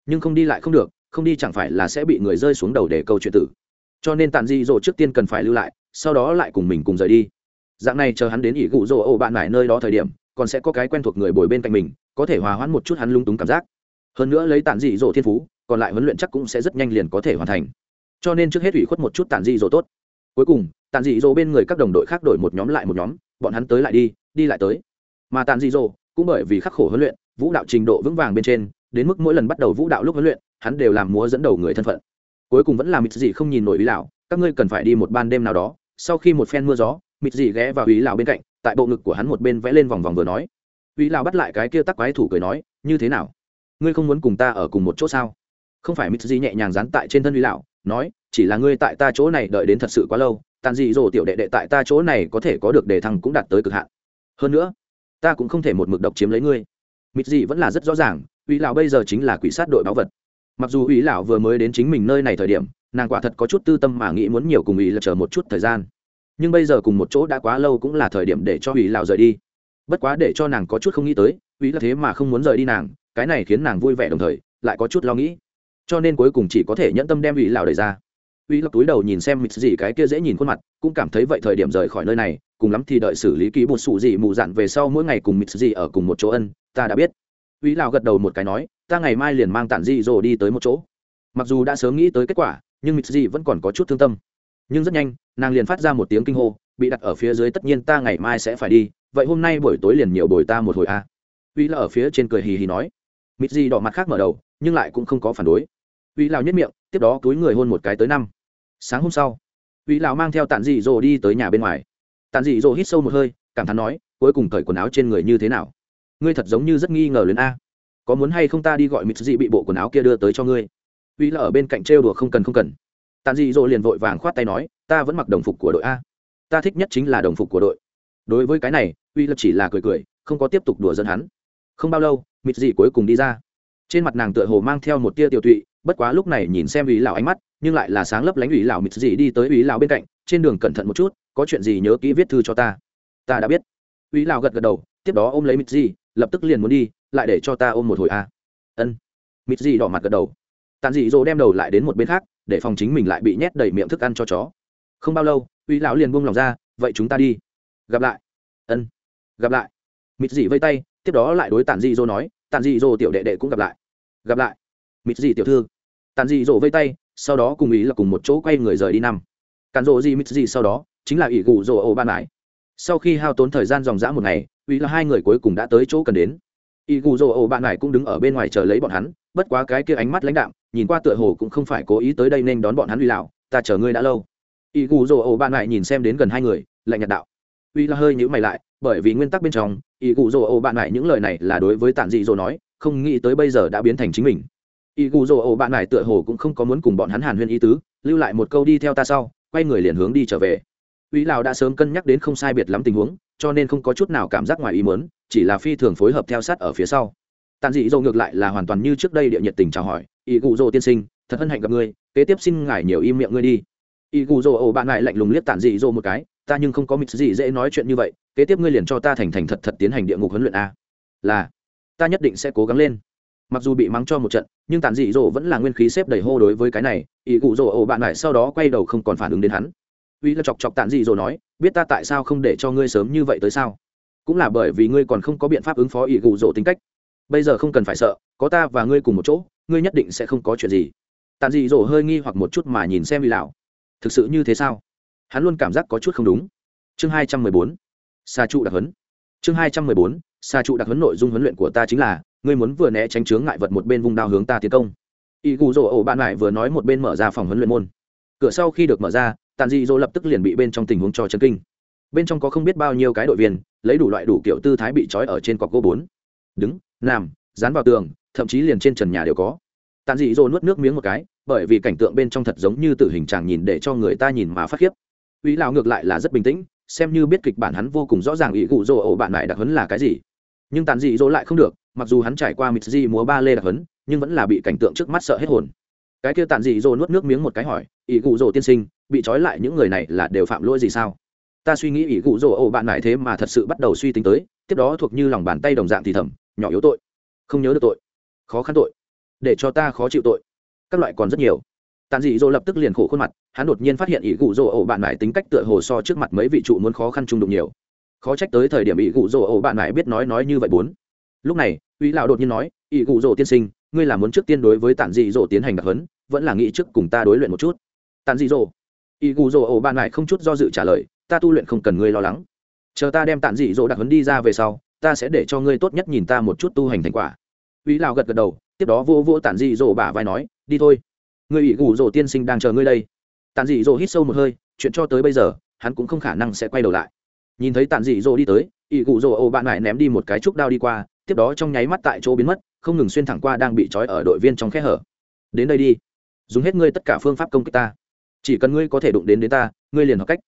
nhưng không đi lại không được, không đi chẳng phải là sẽ bị người rơi xuống đầu để câu chuyện tử. Cho nên tàn di rộ trước tiên cần phải lưu lại, sau đó lại cùng mình cùng rời đi. Dạng này chờ hắn đến ỷ gụ rỗ ổ bạn mải nơi đó thời điểm, còn sẽ có cái quen thuộc người bồi bên cạnh mình, có thể hòa hoãn một chút hắn lung túng cảm giác. Hơn nữa lấy tàn dị dỗ thiên phú, còn lại huấn luyện chắc cũng sẽ rất nhanh liền có thể hoàn thành. Cho nên trước hết ủy khuất một chút tàn dị dỗ tốt. Cuối cùng tàn dị dỗ bên người các đồng đội khác đổi một nhóm lại một nhóm, bọn hắn tới lại đi đi lại tới. Mà tàn dị dỗ cũng bởi vì khắc khổ huấn luyện, vũ đạo trình độ vững vàng bên trên đến mức mỗi lần bắt đầu vũ đạo lúc huấn luyện, hắn đều làm múa dẫn đầu người thân phận. Cuối cùng vẫn là mịt dị không nhìn nổi ý lão, các ngươi cần phải đi một ban đêm nào đó. Sau khi một phen mưa gió mịt dị ghé vào ý lão bên cạnh, tại bộ ngực của hắn một bên vẽ lên vòng vòng vừa nói. Ý lão bắt lại cái kia tắc quái thủ cười nói, như thế nào? Ngươi không muốn cùng ta ở cùng một chỗ sao? Không phải mịt dị nhẹ nhàng dán tại trên thân ý lão, nói, chỉ là ngươi tại ta chỗ này đợi đến thật sự quá lâu, tàn dị dỗ tiểu đệ đệ tại ta chỗ này có thể có được đề thăng cũng đạt tới cực hạn. Hơn nữa, ta cũng không thể một mực độc chiếm lấy ngươi. Mịt dị vẫn là rất rõ ràng ủy lão bây giờ chính là quỷ sát đội báu vật. Mặc dù ủy lão vừa mới đến chính mình nơi này thời điểm, nàng quả thật có chút tư tâm mà nghĩ muốn nhiều cùng ủy là chờ một chút thời gian. Nhưng bây giờ cùng một chỗ đã quá lâu cũng là thời điểm để cho ủy lão rời đi. Bất quá để cho nàng có chút không nghĩ tới ủy là thế mà không muốn rời đi nàng, cái này khiến nàng vui vẻ đồng thời, lại có chút lo nghĩ. Cho nên cuối cùng chỉ có thể nhẫn tâm đem ủy lão đẩy ra. Ủy lộc túi đầu nhìn xem mịt gì cái kia dễ nhìn khuôn mặt, cũng cảm thấy vậy thời điểm rời khỏi nơi này, cùng lắm thì đợi xử lý ký một sụ gì mù dặn về sau mỗi ngày cùng mịt gì ở cùng một chỗ ân, ta đã biết. Vĩ lão gật đầu một cái nói, ta ngày mai liền mang tản di rồi đi tới một chỗ. Mặc dù đã sớm nghĩ tới kết quả, nhưng mịt gì vẫn còn có chút thương tâm. Nhưng rất nhanh, nàng liền phát ra một tiếng kinh hô, bị đặt ở phía dưới, tất nhiên ta ngày mai sẽ phải đi, vậy hôm nay buổi tối liền nhiều bồi ta một hồi a à. Vĩ Lão ở phía trên cười hì hì nói. Mịt gì đỏ mặt khác mở đầu, nhưng lại cũng không có phản đối. Vĩ Lão nhếch miệng, tiếp đó túi người hôn một cái tới năm. Sáng hôm sau Vĩ Lão mang theo tản dị dỗ đi tới nhà bên ngoài. Tản dị dỗ hít sâu một hơi, cảm thán nói, cuối cùng cởi quần áo trên người như thế nào? Ngươi thật giống như rất nghi ngờ lớn a. Có muốn hay không ta đi gọi mịt dị bị bộ quần áo kia đưa tới cho ngươi? Uy là ở bên cạnh trêu đùa không cần không cần. Tàn dị dỗ liền vội vàng khoát tay nói, ta vẫn mặc đồng phục của đội a. Ta thích nhất chính là đồng phục của đội. Đối với cái này, uy là chỉ là cười cười, không có tiếp tục đùa dẫn hắn. Không bao lâu mịt dị cuối cùng đi ra. Trên mặt nàng tựa hồ mang theo một tia tiểu tụy, bất quá lúc này nhìn xem ủy lão ánh mắt, nhưng lại là sáng lấp lánh ủy lão mịt dị đi tới ủy lão bên cạnh, trên đường cẩn thận một chút, có chuyện gì nhớ kỹ viết thư cho ta. Ta đã biết. Ủy lão gật gật đầu, tiếp đó ôm lấy mịt dị lập tức liền muốn đi, lại để cho ta ôm một hồi a ân. Mịt dị đỏ mặt gật đầu. Tàn dị dỗ đem đầu lại đến một bên khác, để phòng chính mình lại bị nhét đầy miệng thức ăn cho chó. Không bao lâu, uy lão liền buông lòng ra, vậy chúng ta đi. Gặp lại. Ân. Gặp lại. Mịt dị vây tay, tiếp đó lại đối tàn dị dỗ nói tàn dị dỗ tiểu đệ đệ cũng gặp lại. Gặp lại. Mịt dị tiểu thư. Tàn dị dỗ vây tay, sau đó cùng ý là cùng một chỗ quay người rời đi năm. Càn rộ gì mịt dị sau đó, chính là ỷ gù rồ ổ ban lại sau khi hao tốn thời gian dòng dã một ngày uy là hai người cuối cùng đã tới chỗ cần đến. Y gù rồ ổ bạn này cũng đứng ở bên ngoài chờ lấy bọn hắn, bất quá cái kia ánh mắt lãnh đạm, nhìn qua tựa hồ cũng không phải cố ý tới đây nên đón bọn hắn uy lão ta chờ ngươi đã lâu. Y gù rồ ổ bạn này nhìn xem đến gần hai người, lạnh nhạt đạo. Uy là hơi nhữ mày lại, bởi vì nguyên tắc bên trong y gù rồ ổ bạn này những lời này là đối với tản dị dỗ nói, không nghĩ tới bây giờ đã biến thành chính mình. Y gù rồ ổ bạn này tựa hồ cũng không có muốn cùng bọn hắn hàn huyên ý tứ, lưu lại một câu đi theo ta sau, quay người liền hướng đi trở về. Úy lão đã sớm cân nhắc đến không sai biệt lắm tình huống, cho nên không có chút nào cảm giác ngoài ý muốn, chỉ là phi thường phối hợp theo sát ở phía sau. Tàn dị dầu ngược lại là hoàn toàn như trước đây địa nhiệt tình chào hỏi, ý cụ dỗ tiên sinh, thật hân hạnh gặp ngươi, kế tiếp xin ngài nhiều im miệng ngươi đi. Ý cụ dỗ ồ bạn lại lạnh lùng liếc tàn dị dầu một cái, ta nhưng không có mịt gì dễ nói chuyện như vậy, kế tiếp ngươi liền cho ta thành thành thật thật tiến hành địa ngục huấn luyện a. Là, ta nhất định sẽ cố gắng lên. Mặc dù bị mắng cho một trận, nhưng tàn dị dỗ vẫn là nguyên khí xếp đầy hô đối với cái này Y cụ dỗ ồ bạn lại sau đó quay đầu không còn phản ứng đến hắn uy là chọc chọc tàn dị rồi nói, biết ta tại sao không để cho ngươi sớm như vậy tới sao? Cũng là bởi vì ngươi còn không có biện pháp ứng phó ỷ gù rỗ tính cách. Bây giờ không cần phải sợ, có ta và ngươi cùng một chỗ, ngươi nhất định sẽ không có chuyện gì. Tàn dị dỗ hơi nghi hoặc một chút mà nhìn xem uy lão thực sự như thế sao? Hắn luôn cảm giác có chút không đúng. Chương hai trăm mười bốn xa trụ đặc huấn. Chương hai trăm mười bốn xa trụ đặc huấn nội dung huấn luyện của ta chính là, ngươi muốn vừa né tránh chướng ngại vật một bên vùng đao hướng ta tiến công. Y gù rỗ ổ bạn lại vừa nói một bên mở ra phòng huấn luyện môn. Cửa sau khi được mở ra tàn dị dỗ lập tức liền bị bên trong tình huống cho chân kinh. Bên trong có không biết bao nhiêu cái đội viên, lấy đủ loại đủ kiểu tư thái bị trói ở trên cọc gỗ bốn. Đứng, nằm, dán vào tường, thậm chí liền trên trần nhà đều có. Tàn dị dỗ nuốt nước miếng một cái, bởi vì cảnh tượng bên trong thật giống như từ hình chàng nhìn để cho người ta nhìn mà phát khiếp. Uy lão ngược lại là rất bình tĩnh, xem như biết kịch bản hắn vô cùng rõ ràng ý cụ dỗ ổ bạn lại đặc hấn là cái gì. Nhưng tàn dị dỗ lại không được, mặc dù hắn trải qua mịt di múa ba lê đặc hấn nhưng vẫn là bị cảnh tượng trước mắt sợ hết hồn. Cái kia tàn dị dỗ nuốt nước miếng một cái hỏi, ý cụ dỗ tiên sinh bị trói lại những người này là đều phạm lỗi gì sao? Ta suy nghĩ ỷ cụ rỗ ổ bạn mãi thế mà thật sự bắt đầu suy tính tới, tiếp đó thuộc như lòng bàn tay đồng dạng thì thầm, nhỏ yếu tội. Không nhớ được tội. Khó khăn tội. Để cho ta khó chịu tội. Các loại còn rất nhiều. Tàn dị dỗ lập tức liền khổ khuôn mặt, hắn đột nhiên phát hiện ỷ cụ rỗ ổ bạn mãi tính cách tựa hồ so trước mặt mấy vị trụ muốn khó khăn chung đụng nhiều. Khó trách tới thời điểm ỷ cụ rỗ ổ bạn mãi biết nói nói như vậy bốn. Lúc này, uy lão đột nhiên nói, ỷ cụ rỗ tiên sinh, ngươi là muốn trước tiên đối với tàn dị dỗ tiến hành đặc hấn vẫn là nghĩ trước cùng ta đối luyện một chút? Tàn dị dỗ ý gù dỗ ổ bạn lại không chút do dự trả lời, ta tu luyện không cần ngươi lo lắng. Chờ ta đem tản dị dỗ đặc hấn đi ra về sau, ta sẽ để cho ngươi tốt nhất nhìn ta một chút tu hành thành quả. Ý lào gật gật đầu, tiếp đó vô vô tản dị dỗ bả vai nói, đi thôi. Người ý gù dỗ tiên sinh đang chờ ngươi đây. Tản dị dỗ hít sâu một hơi, chuyện cho tới bây giờ, hắn cũng không khả năng sẽ quay đầu lại. Nhìn thấy tản dị dỗ đi tới, ý gù dỗ ổ bạn lại ném đi một cái trúc đao đi qua, tiếp đó trong nháy mắt tại chỗ biến mất, không ngừng xuyên thẳng qua đang bị trói ở đội viên trong khe hở. Đến đây đi. Dùng hết ngươi tất cả phương pháp công kích ta chỉ cần ngươi có thể đụng đến đến ta, ngươi liền học cách.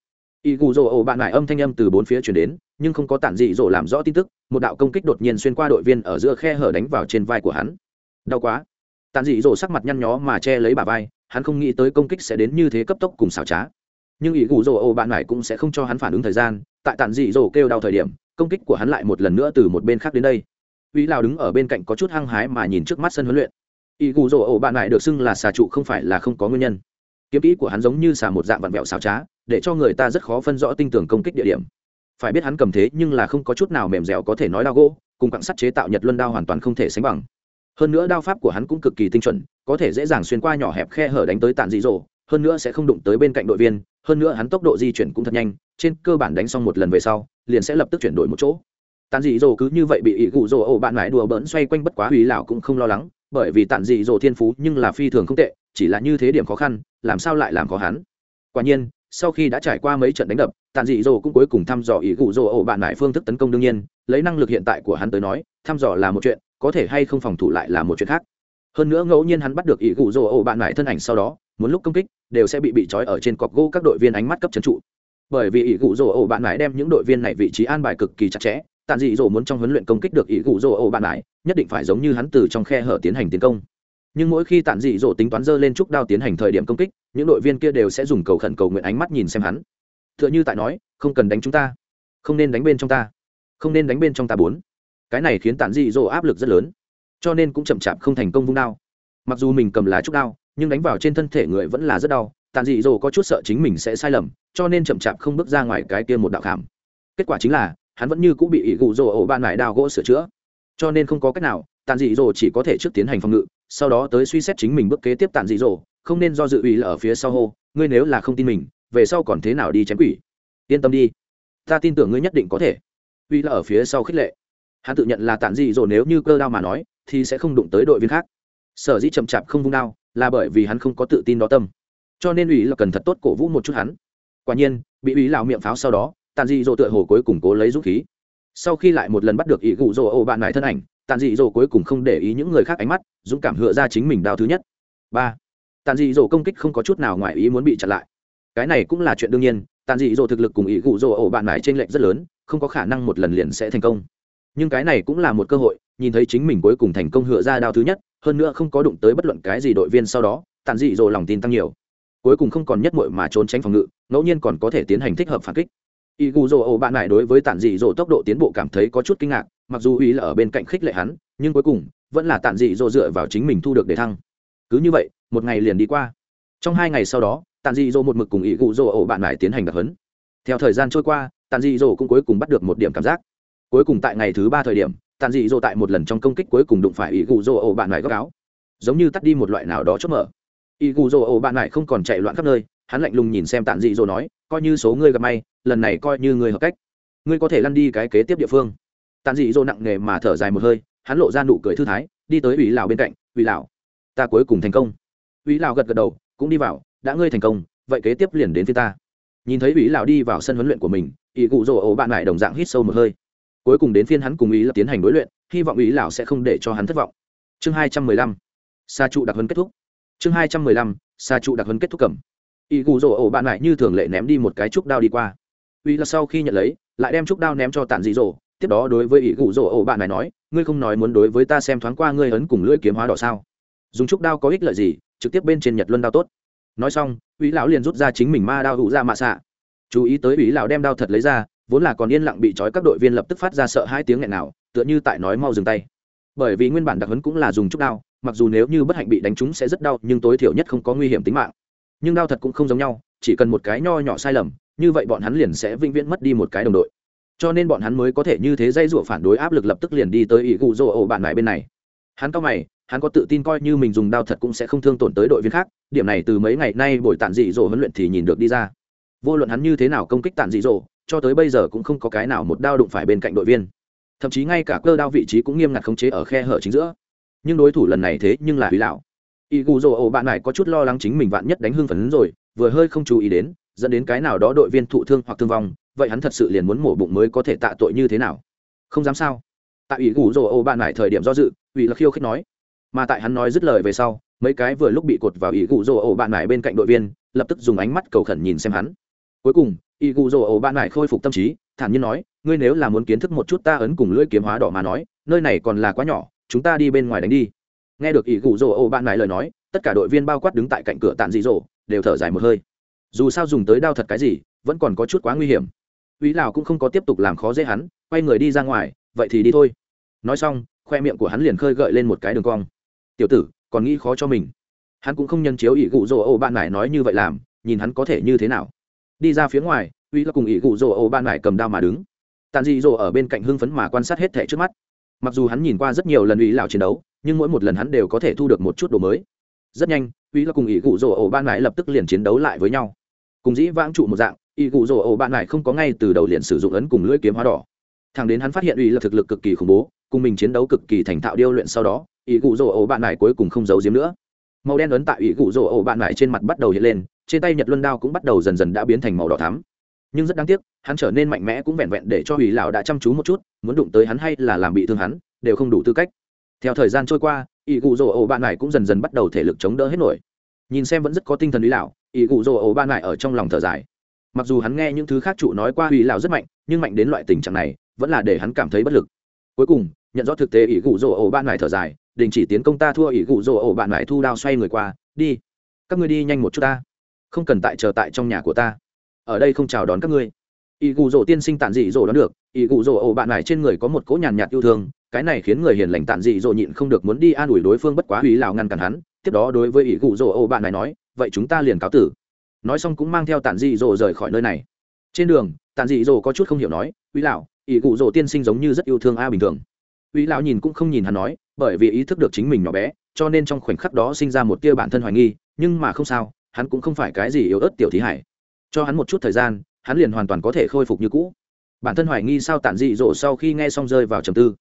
Y gù rồ ổ bạn lại âm thanh âm từ bốn phía chuyển đến, nhưng không có tản dị dỗ làm rõ tin tức, một đạo công kích đột nhiên xuyên qua đội viên ở giữa khe hở đánh vào trên vai của hắn. Đau quá. Tản dị dỗ sắc mặt nhăn nhó mà che lấy bà vai, hắn không nghĩ tới công kích sẽ đến như thế cấp tốc cùng xảo trá. Nhưng ý gù rồ ổ bạn lại cũng sẽ không cho hắn phản ứng thời gian, tại tản dị dỗ kêu đau thời điểm, công kích của hắn lại một lần nữa từ một bên khác đến đây. Uy lào đứng ở bên cạnh có chút hăng hái mà nhìn trước mắt sân huấn luyện. Ý gù rồ ổ bạn lại được xưng là xà trụ không phải là không có nguyên nhân kiếm kỹ của hắn giống như xà một dạng vặn vẹo xảo trá, để cho người ta rất khó phân rõ tinh tường công kích địa điểm. Phải biết hắn cầm thế nhưng là không có chút nào mềm dẻo có thể nói đao gỗ, cùng quặng sắt chế tạo nhật luân đao hoàn toàn không thể sánh bằng. Hơn nữa đao pháp của hắn cũng cực kỳ tinh chuẩn, có thể dễ dàng xuyên qua nhỏ hẹp khe hở đánh tới tàn dị dỗ hơn nữa sẽ không đụng tới bên cạnh đội viên, hơn nữa hắn tốc độ di chuyển cũng thật nhanh, trên cơ bản đánh xong một lần về sau, liền sẽ lập tức chuyển đổi một chỗ. Tàn dị dỗ cứ như vậy bị ỷ gụ dỗ ổ bạn mãi đùa bỡn xoay quanh bất quá hủy lão cũng không lo lắng, bởi vì tàn dị dỗ thiên phú nhưng là phi thường không tệ chỉ là như thế điểm khó khăn, làm sao lại làm khó hắn? Quả nhiên, sau khi đã trải qua mấy trận đánh đập, tàn dị dỗ cũng cuối cùng thăm dò ý cụ dỗ ổ bạn lại phương thức tấn công đương nhiên, lấy năng lực hiện tại của hắn tới nói, thăm dò là một chuyện, có thể hay không phòng thủ lại là một chuyện khác. Hơn nữa ngẫu nhiên hắn bắt được ý cụ dỗ ổ bạn lại thân ảnh sau đó, muốn lúc công kích, đều sẽ bị bị trói ở trên cọc gỗ các đội viên ánh mắt cấp trấn trụ. Bởi vì ý cụ dỗ ổ bạn lại đem những đội viên này vị trí an bài cực kỳ chặt chẽ, tàn dị dỗ muốn trong huấn luyện công kích được ý cụ dỗ ổ bạn lại nhất định phải giống như hắn từ trong khe hở tiến hành tiến công nhưng mỗi khi tản dị dỗ tính toán dơ lên trúc đao tiến hành thời điểm công kích, những đội viên kia đều sẽ dùng cầu khẩn cầu nguyện ánh mắt nhìn xem hắn. T h ư ợ n h ư tại nói, không cần đánh chúng ta, không nên đánh bên trong ta, không nên đánh bên trong ta bốn. Cái này khiến tản dị dỗ áp lực rất lớn, cho nên cũng chậm chạp không thành công vung đao. Mặc dù mình cầm lá trúc đao, nhưng đánh vào trên thân thể người vẫn là rất đau tàn dị dỗ có chút sợ chính mình sẽ sai lầm, cho nên chậm chạp không bước ra ngoài cái kia một đạo khảm. Kết quả chính là, hắn vẫn như cũng bị ỷ gụ rỗ ổ ban lại đao gỗ sửa chữa. Cho nên không có cách nào tàn dị dỗ chỉ có thể trước tiến hành phòng ngự sau đó tới suy xét chính mình bước kế tiếp tàn dị dỗ không nên do dự ủy là ở phía sau hô, ngươi nếu là không tin mình, về sau còn thế nào đi chém quỷ? Yên tâm đi, ta tin tưởng ngươi nhất định có thể. Ủy là ở phía sau khích lệ. Hắn tự nhận là tàn dị dỗ nếu như cơ đao mà nói, thì sẽ không đụng tới đội viên khác. Sở dĩ chậm chạp không vung đao, là bởi vì hắn không có tự tin đó tâm. Cho nên ủy là cần thật tốt cổ vũ một chút hắn. Quả nhiên, bị ủy lào miệng pháo sau đó tàn dị dỗ tựa hồ cuối cùng cố lấy dũng khí. Sau khi lại một lần bắt được ý gụ dỗ ô bạn mải thân ảnh tàn dị dỗ cuối cùng không để ý những người khác ánh mắt, dũng cảm hựa ra chính mình đao thứ nhất. Ba tàn dị dỗ công kích không có chút nào ngoài ý muốn bị chặn lại. Cái này cũng là chuyện đương nhiên tàn dị dỗ thực lực cùng ý cụ dỗ ổ bạn mải trên lệnh rất lớn, không có khả năng một lần liền sẽ thành công. Nhưng cái này cũng là một cơ hội, nhìn thấy chính mình cuối cùng thành công hựa ra đao thứ nhất, hơn nữa không có đụng tới bất luận cái gì đội viên sau đó tàn dị dỗ lòng tin tăng nhiều. Cuối cùng không còn nhất mội mà trốn tránh phòng ngự, ngẫu nhiên còn có thể tiến hành thích hợp phản kích. Y cụ dỗ ổ bạn mải đối với Tàn dị dỗ tốc độ tiến bộ cảm thấy có chút kinh ngạc mặc dù ý là ở bên cạnh khích lệ hắn, nhưng cuối cùng, vẫn là tản dị dỗ dựa vào chính mình thu được để thăng. Cứ như vậy, một ngày liền đi qua. Trong hai ngày sau đó, tản dị dỗ một mực cùng ý cụ dỗ ổ bạn lại tiến hành đặc hấn theo thời gian trôi qua, tản dị dỗ cũng cuối cùng bắt được một điểm cảm giác. Cuối cùng tại ngày thứ ba thời điểm, tản dị dỗ tại một lần trong công kích cuối cùng đụng phải ý cụ dỗ ổ bạn lại góc áo. Giống như tắt đi một loại nào đó chốt mở. Ý cụ dỗ ổ bạn lại không còn chạy loạn khắp nơi, hắn lạnh lùng nhìn xem tản dị dỗ nói, coi như số ngươi gặp may, lần này coi như ngươi hợp cách. Ngươi có thể lăn đi cái kế tiếp địa phương tàn dị dỗ nặng nề mà thở dài một hơi, hắn lộ ra nụ cười thư thái, đi tới ủy lào bên cạnh, ủy lào, ta cuối cùng thành công. Ủy lào gật gật đầu, cũng đi vào, đã ngươi thành công, vậy kế tiếp liền đến phía ta. Nhìn thấy ủy lào đi vào sân huấn luyện của mình, ỷ cụ rỗ ổ bạn lại đồng dạng hít sâu một hơi. Cuối cùng đến phiên hắn cùng ý là tiến hành đối luyện, hy vọng ý lào sẽ không để cho hắn thất vọng. Chương hai trăm mười lăm, sa trụ đặc huấn kết thúc. Chương hai trăm mười lăm, sa trụ đặc huấn kết thúc cầm. Ý cụ rỗ ổ bạn lại như thường lệ ném đi một cái trúc đao đi qua. Uy là sau khi nhận lấy, lại đem trúc đao ném cho Tàn dị dỗ tiếp đó đối với ỷ cụ rỗ ổ bạn này nói, ngươi không nói muốn đối với ta xem thoáng qua ngươi ấn cùng lưỡi kiếm hóa đỏ sao? Dùng trúc đao có ích lợi gì, trực tiếp bên trên nhật luân đao tốt. Nói xong uy lão liền rút ra chính mình ma đao hụ ra dạ mạ xạ. Chú ý tới uy lão đem đao thật lấy ra, vốn là còn yên lặng bị trói các đội viên lập tức phát ra sợ hai tiếng nghẹn nào, tựa như tại nói mau dừng tay. Bởi vì nguyên bản đặc hấn cũng là dùng trúc đao, mặc dù nếu như bất hạnh bị đánh trúng sẽ rất đau, nhưng tối thiểu nhất không có nguy hiểm tính mạng. Nhưng đao thật cũng không giống nhau, chỉ cần một cái nho nhỏ sai lầm, như vậy bọn hắn liền sẽ vĩnh viễn mất đi một cái đồng đội cho nên bọn hắn mới có thể như thế dây dụa phản đối áp lực lập tức liền đi tới ỷ gù rô ổ bạn lại bên này. Hắn cao mày, hắn có tự tin coi như mình dùng đao thật cũng sẽ không thương tổn tới đội viên khác, điểm này từ mấy ngày nay buổi tản dị dỗ huấn luyện thì nhìn được đi ra. Vô luận hắn như thế nào công kích tản dị dỗ cho tới bây giờ cũng không có cái nào một đao đụng phải bên cạnh đội viên. Thậm chí ngay cả cơ đao vị trí cũng nghiêm ngặt khống chế ở khe hở chính giữa. Nhưng đối thủ lần này thế nhưng là hủy lão y gù dỗ ổ bạn này có chút lo lắng chính mình vạn nhất đánh hưng phấn rồi, vừa hơi không chú ý đến, dẫn đến cái nào đó đội viên thụ thương hoặc thương vong vậy hắn thật sự liền muốn mổ bụng mới có thể tạ tội như thế nào? Không dám sao? Tại ủy gù rồ ô bạn lại thời điểm do dự, ủy là khiêu khích nói. Mà tại hắn nói dứt lời về sau, mấy cái vừa lúc bị cột vào ủy gù rồ ô bạn lại bên cạnh đội viên, lập tức dùng ánh mắt cầu khẩn nhìn xem hắn. Cuối cùng, ủy gù rồ ô bạn lại khôi phục tâm trí, thản nhiên nói, ngươi nếu là muốn kiến thức một chút ta ấn cùng lưỡi kiếm hóa đỏ mà nói, nơi này còn là quá nhỏ, chúng ta đi bên ngoài đánh đi. Nghe được ủy gù rồ ô bạn lại lời nói, tất cả đội viên bao quát đứng tại cạnh cửa tàn dị dỗ đều thở dài một hơi. Dù sao dùng tới đao thật cái gì, vẫn còn có chút quá nguy hiểm. Úy lão cũng không có tiếp tục làm khó dễ hắn, quay người đi ra ngoài, vậy thì đi thôi. Nói xong, khoe miệng của hắn liền khơi gợi lên một cái đường cong. Tiểu tử, còn nghĩ khó cho mình. Hắn cũng không nhân chiếu ỷ gụ rồ ổ bạn lại nói như vậy làm, nhìn hắn có thể như thế nào. Đi ra phía ngoài uy Lão cùng ỷ gụ rồ ổ bạn lại cầm đao mà đứng. Tàn dị dỗ ở bên cạnh hưng phấn mà quan sát hết thảy trước mắt. Mặc dù hắn nhìn qua rất nhiều lần uy Lão chiến đấu, nhưng mỗi một lần hắn đều có thể thu được một chút đồ mới. Rất nhanh uy Lão cùng ỷ gụ rồ ổ bạn lại lập tức liền chiến đấu lại với nhau. Cùng dĩ vãng trụ một dạng y cụ rổ ổ bạn lại không có ngay từ đầu liền sử dụng ấn cùng lưỡi kiếm hóa đỏ. Thằng đến hắn phát hiện uy là thực lực cực kỳ khủng bố, cùng mình chiến đấu cực kỳ thành thạo điêu luyện sau đó y cụ rổ ổ bạn lại cuối cùng không giấu giếm nữa. Màu đen ấn tại y cụ rổ ổ bạn lại trên mặt bắt đầu hiện lên, trên tay nhật luân đao cũng bắt đầu dần dần đã biến thành màu đỏ thắm. Nhưng rất đáng tiếc, hắn trở nên mạnh mẽ cũng vẹn vẹn để cho hủy lão đã chăm chú một chút, muốn đụng tới hắn hay là làm bị thương hắn, đều không đủ tư cách. Theo thời gian trôi qua y cụ rổ ổ bạn lại cũng dần dần bắt đầu thể lực chống đỡ hết nổi. Nhìn xem vẫn rất có tinh thần hủy lão y cụ rổ ổ bạn lại ở trong lòng thở dài mặc dù hắn nghe những thứ khác chủ nói qua ủy lão rất mạnh, nhưng mạnh đến loại tình trạng này, vẫn là để hắn cảm thấy bất lực. Cuối cùng, nhận rõ thực tế ỷ gụ rỗ ổ bạn lại thở dài, đình chỉ tiến công ta thua ỷ gụ rỗ ổ bạn lại thu đao xoay người qua, đi, các ngươi đi nhanh một chút ta. Không cần tại chờ tại trong nhà của ta. Ở đây không chào đón các ngươi. Ỷ gụ rỗ tiên sinh tản dị rỗ đón được, ỷ gụ rỗ ổ bạn lại trên người có một cỗ nhàn nhạt yêu thương, cái này khiến người hiền lành tản dị rỗ nhịn không được muốn đi an ủi đối phương bất quá ủy lào ngăn cản hắn, tiếp đó đối với ỷ gụ rỗ ổ bạn này nói, vậy chúng ta liền cáo tử nói xong cũng mang theo tản dị dỗ rời khỏi nơi này trên đường tản dị dỗ có chút không hiểu nói uy lão ỷ cụ dỗ tiên sinh giống như rất yêu thương a bình thường Uy lão nhìn cũng không nhìn hắn nói, bởi vì ý thức được chính mình nhỏ bé, cho nên trong khoảnh khắc đó sinh ra một tia bản thân hoài nghi, nhưng mà không sao, hắn cũng không phải cái gì yếu ớt tiểu thí hải. Cho hắn một chút thời gian, hắn liền hoàn toàn có thể khôi phục như cũ. Bản thân hoài nghi sao tản dị dỗ sau khi nghe xong rơi vào trầm tư.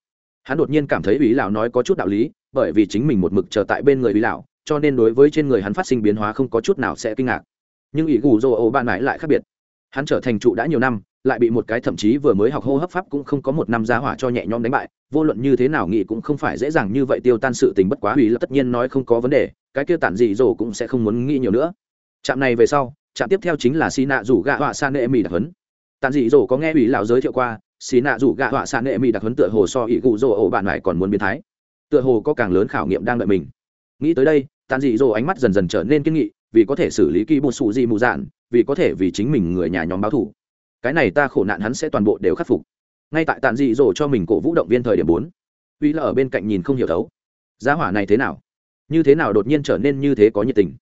Hắn đột nhiên cảm thấy ý lão nói có chút đạo lý, bởi vì chính mình một mực chờ tại bên người ý lão, cho nên đối với trên người hắn phát sinh biến hóa không có chút nào sẽ kinh ngạc. Nhưng ỷ gù dô ổ ban mãi lại khác biệt. Hắn trở thành trụ đã nhiều năm, lại bị một cái thậm chí vừa mới học hô hấp pháp cũng không có một năm giá hỏa cho nhẹ nhõm đánh bại vô luận như thế nào nghĩ cũng không phải dễ dàng như vậy tiêu tan sự tình bất quá hủy là tất nhiên nói không có vấn đề cái kia tản dị dỗ cũng sẽ không muốn nghĩ nhiều nữa. Trạm này về sau trạm tiếp theo chính là xì nạ rủ gạ họa san nệ mỹ đặc hấn tản dị dỗ có nghe ủy lão giới thiệu qua xì nạ rủ gạ họa san nệ mỹ đặc hấn tựa hồ so ỷ cụ dỗ ổ bạn mãi còn muốn biến thái. Tựa hồ có càng lớn khảo nghiệm đang đợi mình. Nghĩ tới đây tản dị dỗ ánh mắt dần dần trở nên kiên nghị vì có thể xử lý kỳ bột sụ di mù dạn, vì có thể vì chính mình người nhà nhóm báo thủ. Cái này ta khổ nạn hắn sẽ toàn bộ đều khắc phục. Ngay tại tàn dị dỗ cho mình cổ vũ động viên thời điểm bốn, uy là ở bên cạnh nhìn không hiểu thấu. Giá hỏa này thế nào? Như thế nào đột nhiên trở nên như thế có nhiệt tình?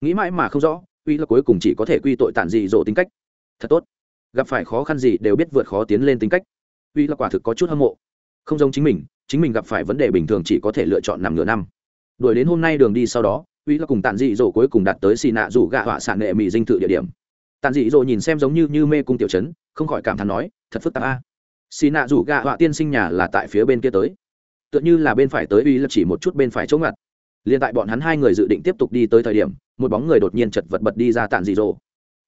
Nghĩ mãi mà không rõ, uy là cuối cùng chỉ có thể quy tội tàn dị dỗ tính cách. Thật tốt. Gặp phải khó khăn gì đều biết vượt khó tiến lên tính cách. Uy là quả thực có chút hâm mộ. Không giống chính mình chính mình gặp phải vấn đề bình thường chỉ có thể lựa chọn nằm nửa năm. Đuổi đến hôm nay đường đi sau đó uy là cùng tàn dị dỗ cuối cùng đạt tới xì nạ rủ gạ họa sạn nệ mỹ dinh thự địa điểm. Tàn dị dỗ nhìn xem giống như như mê cung tiểu chấn không khỏi cảm thán nói, thật phức tạp a. Xì nạ rủ gạ họa tiên sinh nhà là tại phía bên kia tới. Tựa như là bên phải tới uy là chỉ một chút bên phải chỗ ngặt. Liền tại bọn hắn hai người dự định tiếp tục đi tới thời điểm, một bóng người đột nhiên chật vật bật đi ra tàn dị dỗ.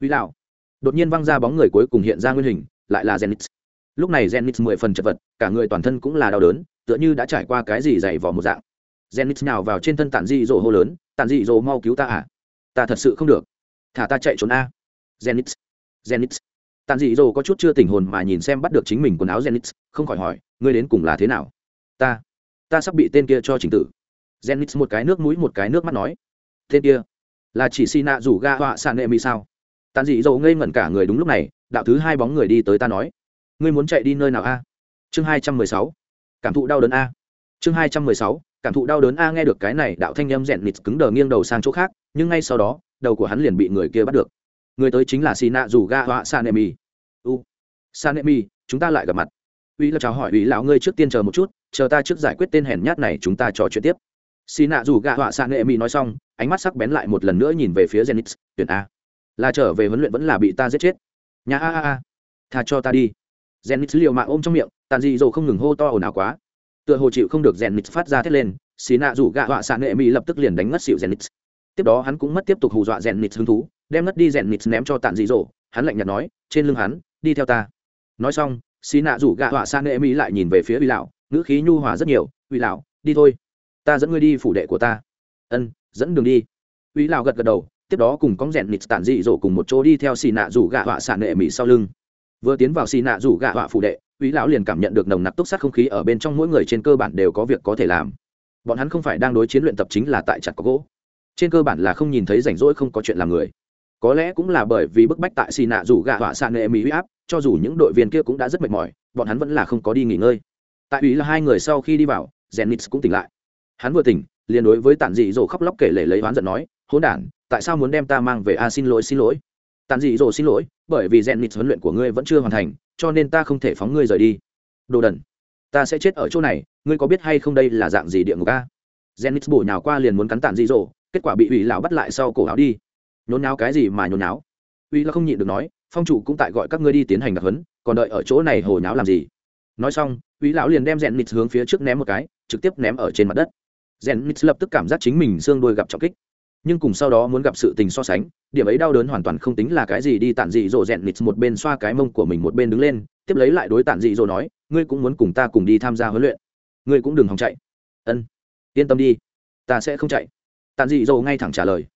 Uy lào. Đột nhiên văng ra bóng người cuối cùng hiện ra nguyên hình, lại là zenith. Lúc này zenith mười phần chật vật, cả người toàn thân cũng là đau đớn, tựa như đã trải qua cái gì dày vò một dạng. Zenith nào vào trên thân tản dị dỗ hô lớn tàn dị dỗ mau cứu ta à? Ta thật sự không được. Thả ta chạy trốn a. Zenith. Zenith. Tàn dị dỗ có chút chưa tỉnh hồn mà nhìn xem bắt được chính mình quần áo zenith, không khỏi hỏi, ngươi đến cùng là thế nào? Ta ta sắp bị tên kia cho trình tử. Zenith một cái nước mũi một cái nước mắt nói, tên kia là chỉ xì nạ rủ ga họa sàn nghệ mỹ sao? Tàn dị dỗ ngây ngẩn cả người đúng lúc này, đạo thứ hai bóng người đi tới ta nói, ngươi muốn chạy đi nơi nào a? Chương hai trăm mười sáu. Cảm thụ đau đớn a chương hai trăm mười sáu, cảm thụ đau đớn a nghe được cái này, đạo thanh âm rèn nịt cứng đờ nghiêng đầu sang chỗ khác, nhưng ngay sau đó, đầu của hắn liền bị người kia bắt được. Người tới chính là xì nạ dù ga họa san emi u san emi chúng ta lại gặp mặt. Uy là chào hỏi uy lão ngươi trước tiên chờ một chút, chờ ta trước giải quyết tên hèn nhát này chúng ta trò chuyện tiếp. Xì nạ dù ga họa san emi nói xong, ánh mắt sắc bén lại một lần nữa nhìn về phía zenit tuyển a, là trở về huấn luyện vẫn là bị ta giết chết? Nhà a a a, tha cho ta đi. Zenith liều mạng ôm trong miệng, tàn dị dỗ không ngừng hô to ồn ào quá tựa hồ chịu không được rèn zenith phát ra thét lên, xì nạ rủ gạ họa xạ nệ mỹ lập tức liền đánh ngất xịu zenith. Tiếp đó hắn cũng mất tiếp tục hù dọa rèn nịt hứng thú, đem ngất đi rèn nịt ném cho tàn dị dỗ. Hắn lạnh nhạt nói, trên lưng hắn, đi theo ta. Nói xong, xì nạ rủ gạ họa xạ nệ mỹ lại nhìn về phía uy lão, ngữ khí nhu hòa rất nhiều, uy lão, đi thôi. Ta dẫn ngươi đi phủ đệ của ta. Ân, dẫn đường đi. Uy lão gật gật đầu, tiếp đó cùng con rèn nịt tản dị dỗ cùng một chỗ đi theo xì nạ rủ gạ họa xạ nệ mỹ sau lưng. Vừa tiến vào xì nạ rủ gạ họa phủ đệ quý lão liền cảm nhận được nồng nặc túc sát không khí ở bên trong mỗi người trên cơ bản đều có việc có thể làm. Bọn hắn không phải đang đối chiến luyện tập chính là tại chặt có gỗ. Trên cơ bản là không nhìn thấy rảnh rỗi không có chuyện làm người. Có lẽ cũng là bởi vì bức bách tại xì nạ rủ gạ họa sạn nệ mỹ uy áp, cho dù những đội viên kia cũng đã rất mệt mỏi, bọn hắn vẫn là không có đi nghỉ ngơi. Tại Úy là hai người sau khi đi vào jennings cũng tỉnh lại. Hắn vừa tỉnh, liền đối với tản dị dỗ khóc lóc kể lể lấy oán giận nói, hỗn đản, tại sao muốn đem ta mang về? A xin lỗi xin lỗi. Tàn dị dỗ xin lỗi, bởi vì jennings huấn luyện của ngươi vẫn chưa hoàn thành, cho nên ta không thể phóng ngươi rời đi. Đồ đần, ta sẽ chết ở chỗ này, ngươi có biết hay không đây là dạng gì địa ngục a? Nịt bổ nhào qua liền muốn cắn Tàn dị dỗ kết quả bị ủy lão bắt lại sau cổ áo đi. Nhốn náo cái gì mà nhốn náo uy là không nhịn được nói, phong chủ cũng tại gọi các ngươi đi tiến hành đặc huấn, còn đợi ở chỗ này hồi náo làm gì? Nói xong ủy lão liền đem rèn nịt hướng phía trước ném một cái, trực tiếp ném ở trên mặt đất. Rèn nịt lập tức cảm giác chính mình xương đôi gặp trọng kích nhưng cùng sau đó muốn gặp sự tình so sánh điểm ấy đau đớn hoàn toàn không tính là cái gì đi tản dị dỗ rèn nít một bên xoa cái mông của mình một bên đứng lên tiếp lấy lại đối tản dị dỗ nói ngươi cũng muốn cùng ta cùng đi tham gia huấn luyện ngươi cũng đừng hòng chạy ân yên tâm đi ta sẽ không chạy tản dị dỗ ngay thẳng trả lời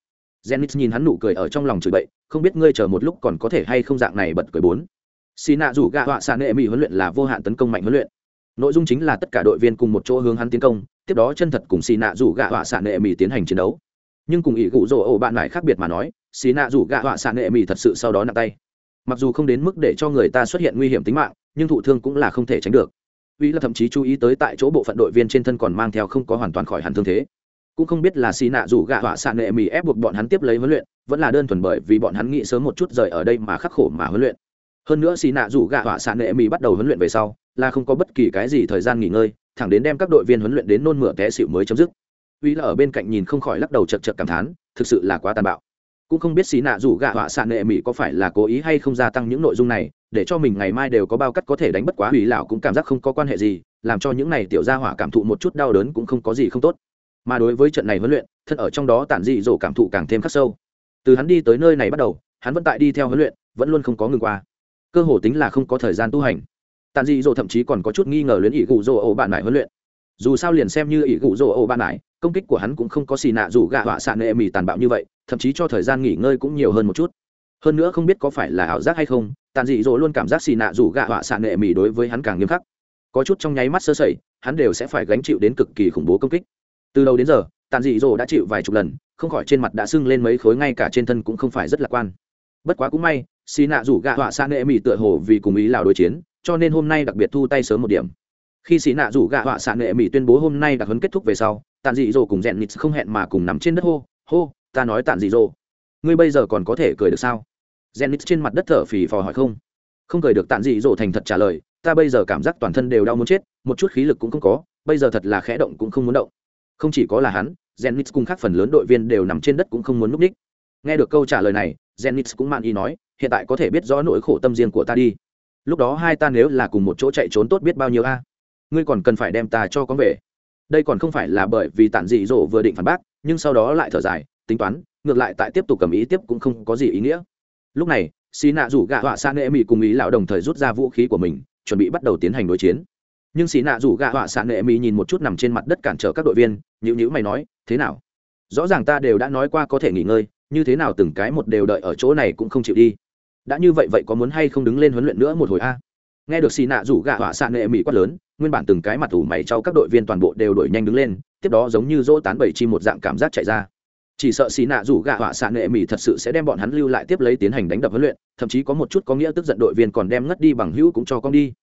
Zenith nhìn hắn nụ cười ở trong lòng chửi bậy, không biết ngươi chờ một lúc còn có thể hay không dạng này bật cười bốn. Xì nạ rủ gạ họa xạ nệ mỹ huấn luyện là vô hạn tấn công mạnh huấn luyện. Nội dung chính là tất cả đội viên cùng một chỗ hướng hắn tiến công, tiếp đó chân thật cùng xì nạ rủ gạ họa xạ nệ mỹ tiến hành chiến đấu. Nhưng cùng ý gụ rỗ ổ bạn lại khác biệt mà nói, xì nạ rủ gạ họa xạ nghệ mỹ thật sự sau đó nặng tay. Mặc dù không đến mức để cho người ta xuất hiện nguy hiểm tính mạng, nhưng thụ thương cũng là không thể tránh được. Vì là thậm chí chú ý tới tại chỗ bộ phận đội viên trên thân còn mang theo không có hoàn toàn khỏi hẳn thương thế cũng không biết là xì nạ rủ gạ họa xạ nghệ mì ép buộc bọn hắn tiếp lấy huấn luyện vẫn là đơn thuần bởi vì bọn hắn nghĩ sớm một chút rời ở đây mà khắc khổ mà huấn luyện hơn nữa xì nạ rủ gạ họa xạ nghệ mì bắt đầu huấn luyện về sau là không có bất kỳ cái gì thời gian nghỉ ngơi thẳng đến đem các đội viên huấn luyện đến nôn mửa té xịu mới chấm dứt uy là ở bên cạnh nhìn không khỏi lắc đầu chật chật cảm thán, thực sự là quá tàn bạo. Cũng không biết xí nạ rủ gạ họa xạ nệ mỹ có phải là cố ý hay không gia tăng những nội dung này, để cho mình ngày mai đều có bao cắt có thể đánh bất quá hủy lão cũng cảm giác không có quan hệ gì, làm cho những này tiểu gia hỏa cảm thụ một chút đau đớn cũng không có gì không tốt. Mà đối với trận này huấn luyện, thân ở trong đó tản dị dỗ cảm thụ càng thêm khắc sâu. Từ hắn đi tới nơi này bắt đầu, hắn vẫn tại đi theo huấn luyện, vẫn luôn không có ngừng qua. Cơ hồ tính là không có thời gian tu hành. Tản dị dỗ thậm chí còn có chút nghi ngờ luyến ỷ cụ dỗ ổ bạn mải huấn luyện. Dù sao liền xem như ỷ cụ dỗ ổ bạn mải công kích của hắn cũng không có xì nạ dù gạ họa xạ nệ mì tàn bạo như vậy, thậm chí cho thời gian nghỉ ngơi cũng nhiều hơn một chút. Hơn nữa không biết có phải là ảo giác hay không, tàn dị dỗ luôn cảm giác xì nạ dù gạ họa xạ nệ mì đối với hắn càng nghiêm khắc. Có chút trong nháy mắt sơ sẩy, hắn đều sẽ phải gánh chịu đến cực kỳ khủng bố công kích. Từ đầu đến giờ, tàn dị dỗ đã chịu vài chục lần, không khỏi trên mặt đã sưng lên mấy khối, ngay cả trên thân cũng không phải rất lạc quan. Bất quá cũng may, xì nạ rủ gạ họa xa nệ mỹ tựa hồ vì cùng ý lào đối chiến, cho nên hôm nay đặc biệt thu tay sớm một điểm. Khi xì nạ rủ gạ họa xạ nệ mỹ tuyên bố hôm nay đặc huấn kết thúc về sau tàn dị dỗ cùng rèn nịt không hẹn mà cùng nằm trên đất hô hô ta nói tàn dị dỗ ngươi bây giờ còn có thể cười được sao rèn nịt trên mặt đất thở phì phò hỏi không không cười được tàn dị dỗ thành thật trả lời ta bây giờ cảm giác toàn thân đều đau muốn chết một chút khí lực cũng không có bây giờ thật là khẽ động cũng không muốn động không chỉ có là hắn Zenit cùng khác phần lớn đội viên đều nằm trên đất cũng không muốn núp ních. Nghe được câu trả lời này, Zenit cũng mạn ý nói, hiện tại có thể biết rõ nỗi khổ tâm riêng của ta đi. Lúc đó hai ta nếu là cùng một chỗ chạy trốn tốt biết bao nhiêu a. Ngươi còn cần phải đem ta cho con về. Đây còn không phải là bởi vì tản dị dỗ vừa định phản bác, nhưng sau đó lại thở dài, tính toán, ngược lại tại tiếp tục cầm ý tiếp cũng không có gì ý nghĩa. Lúc này, xì nạ rủ gạ họa xa nệ mỹ cùng ý lão đồng thời rút ra vũ khí của mình, chuẩn bị bắt đầu tiến hành đối chiến. Nhưng xì nạ rủ gạ họa xa nệ mỹ nhìn một chút nằm trên mặt đất cản trở các đội viên nhữ nhữ mày nói thế nào? Rõ ràng ta đều đã nói qua có thể nghỉ ngơi như thế nào từng cái một đều đợi ở chỗ này cũng không chịu đi. Đã như vậy vậy có muốn hay không đứng lên huấn luyện nữa một hồi a? Nghe được xì nạ rủ gạ họa xa nệ mỹ quát lớn nguyên bản từng cái mặt ủ mày cho các đội viên toàn bộ đều đổi nhanh đứng lên, tiếp đó giống như dỗ tán bảy chi một dạng cảm giác chạy ra. Chỉ sợ xì nạ rủ gạ họa xạ nệ mỹ thật sự sẽ đem bọn hắn lưu lại tiếp lấy tiến hành đánh đập huấn luyện, thậm chí có một chút có nghĩa tức giận đội viên còn đem ngất đi bằng hữu cũng cho con đi.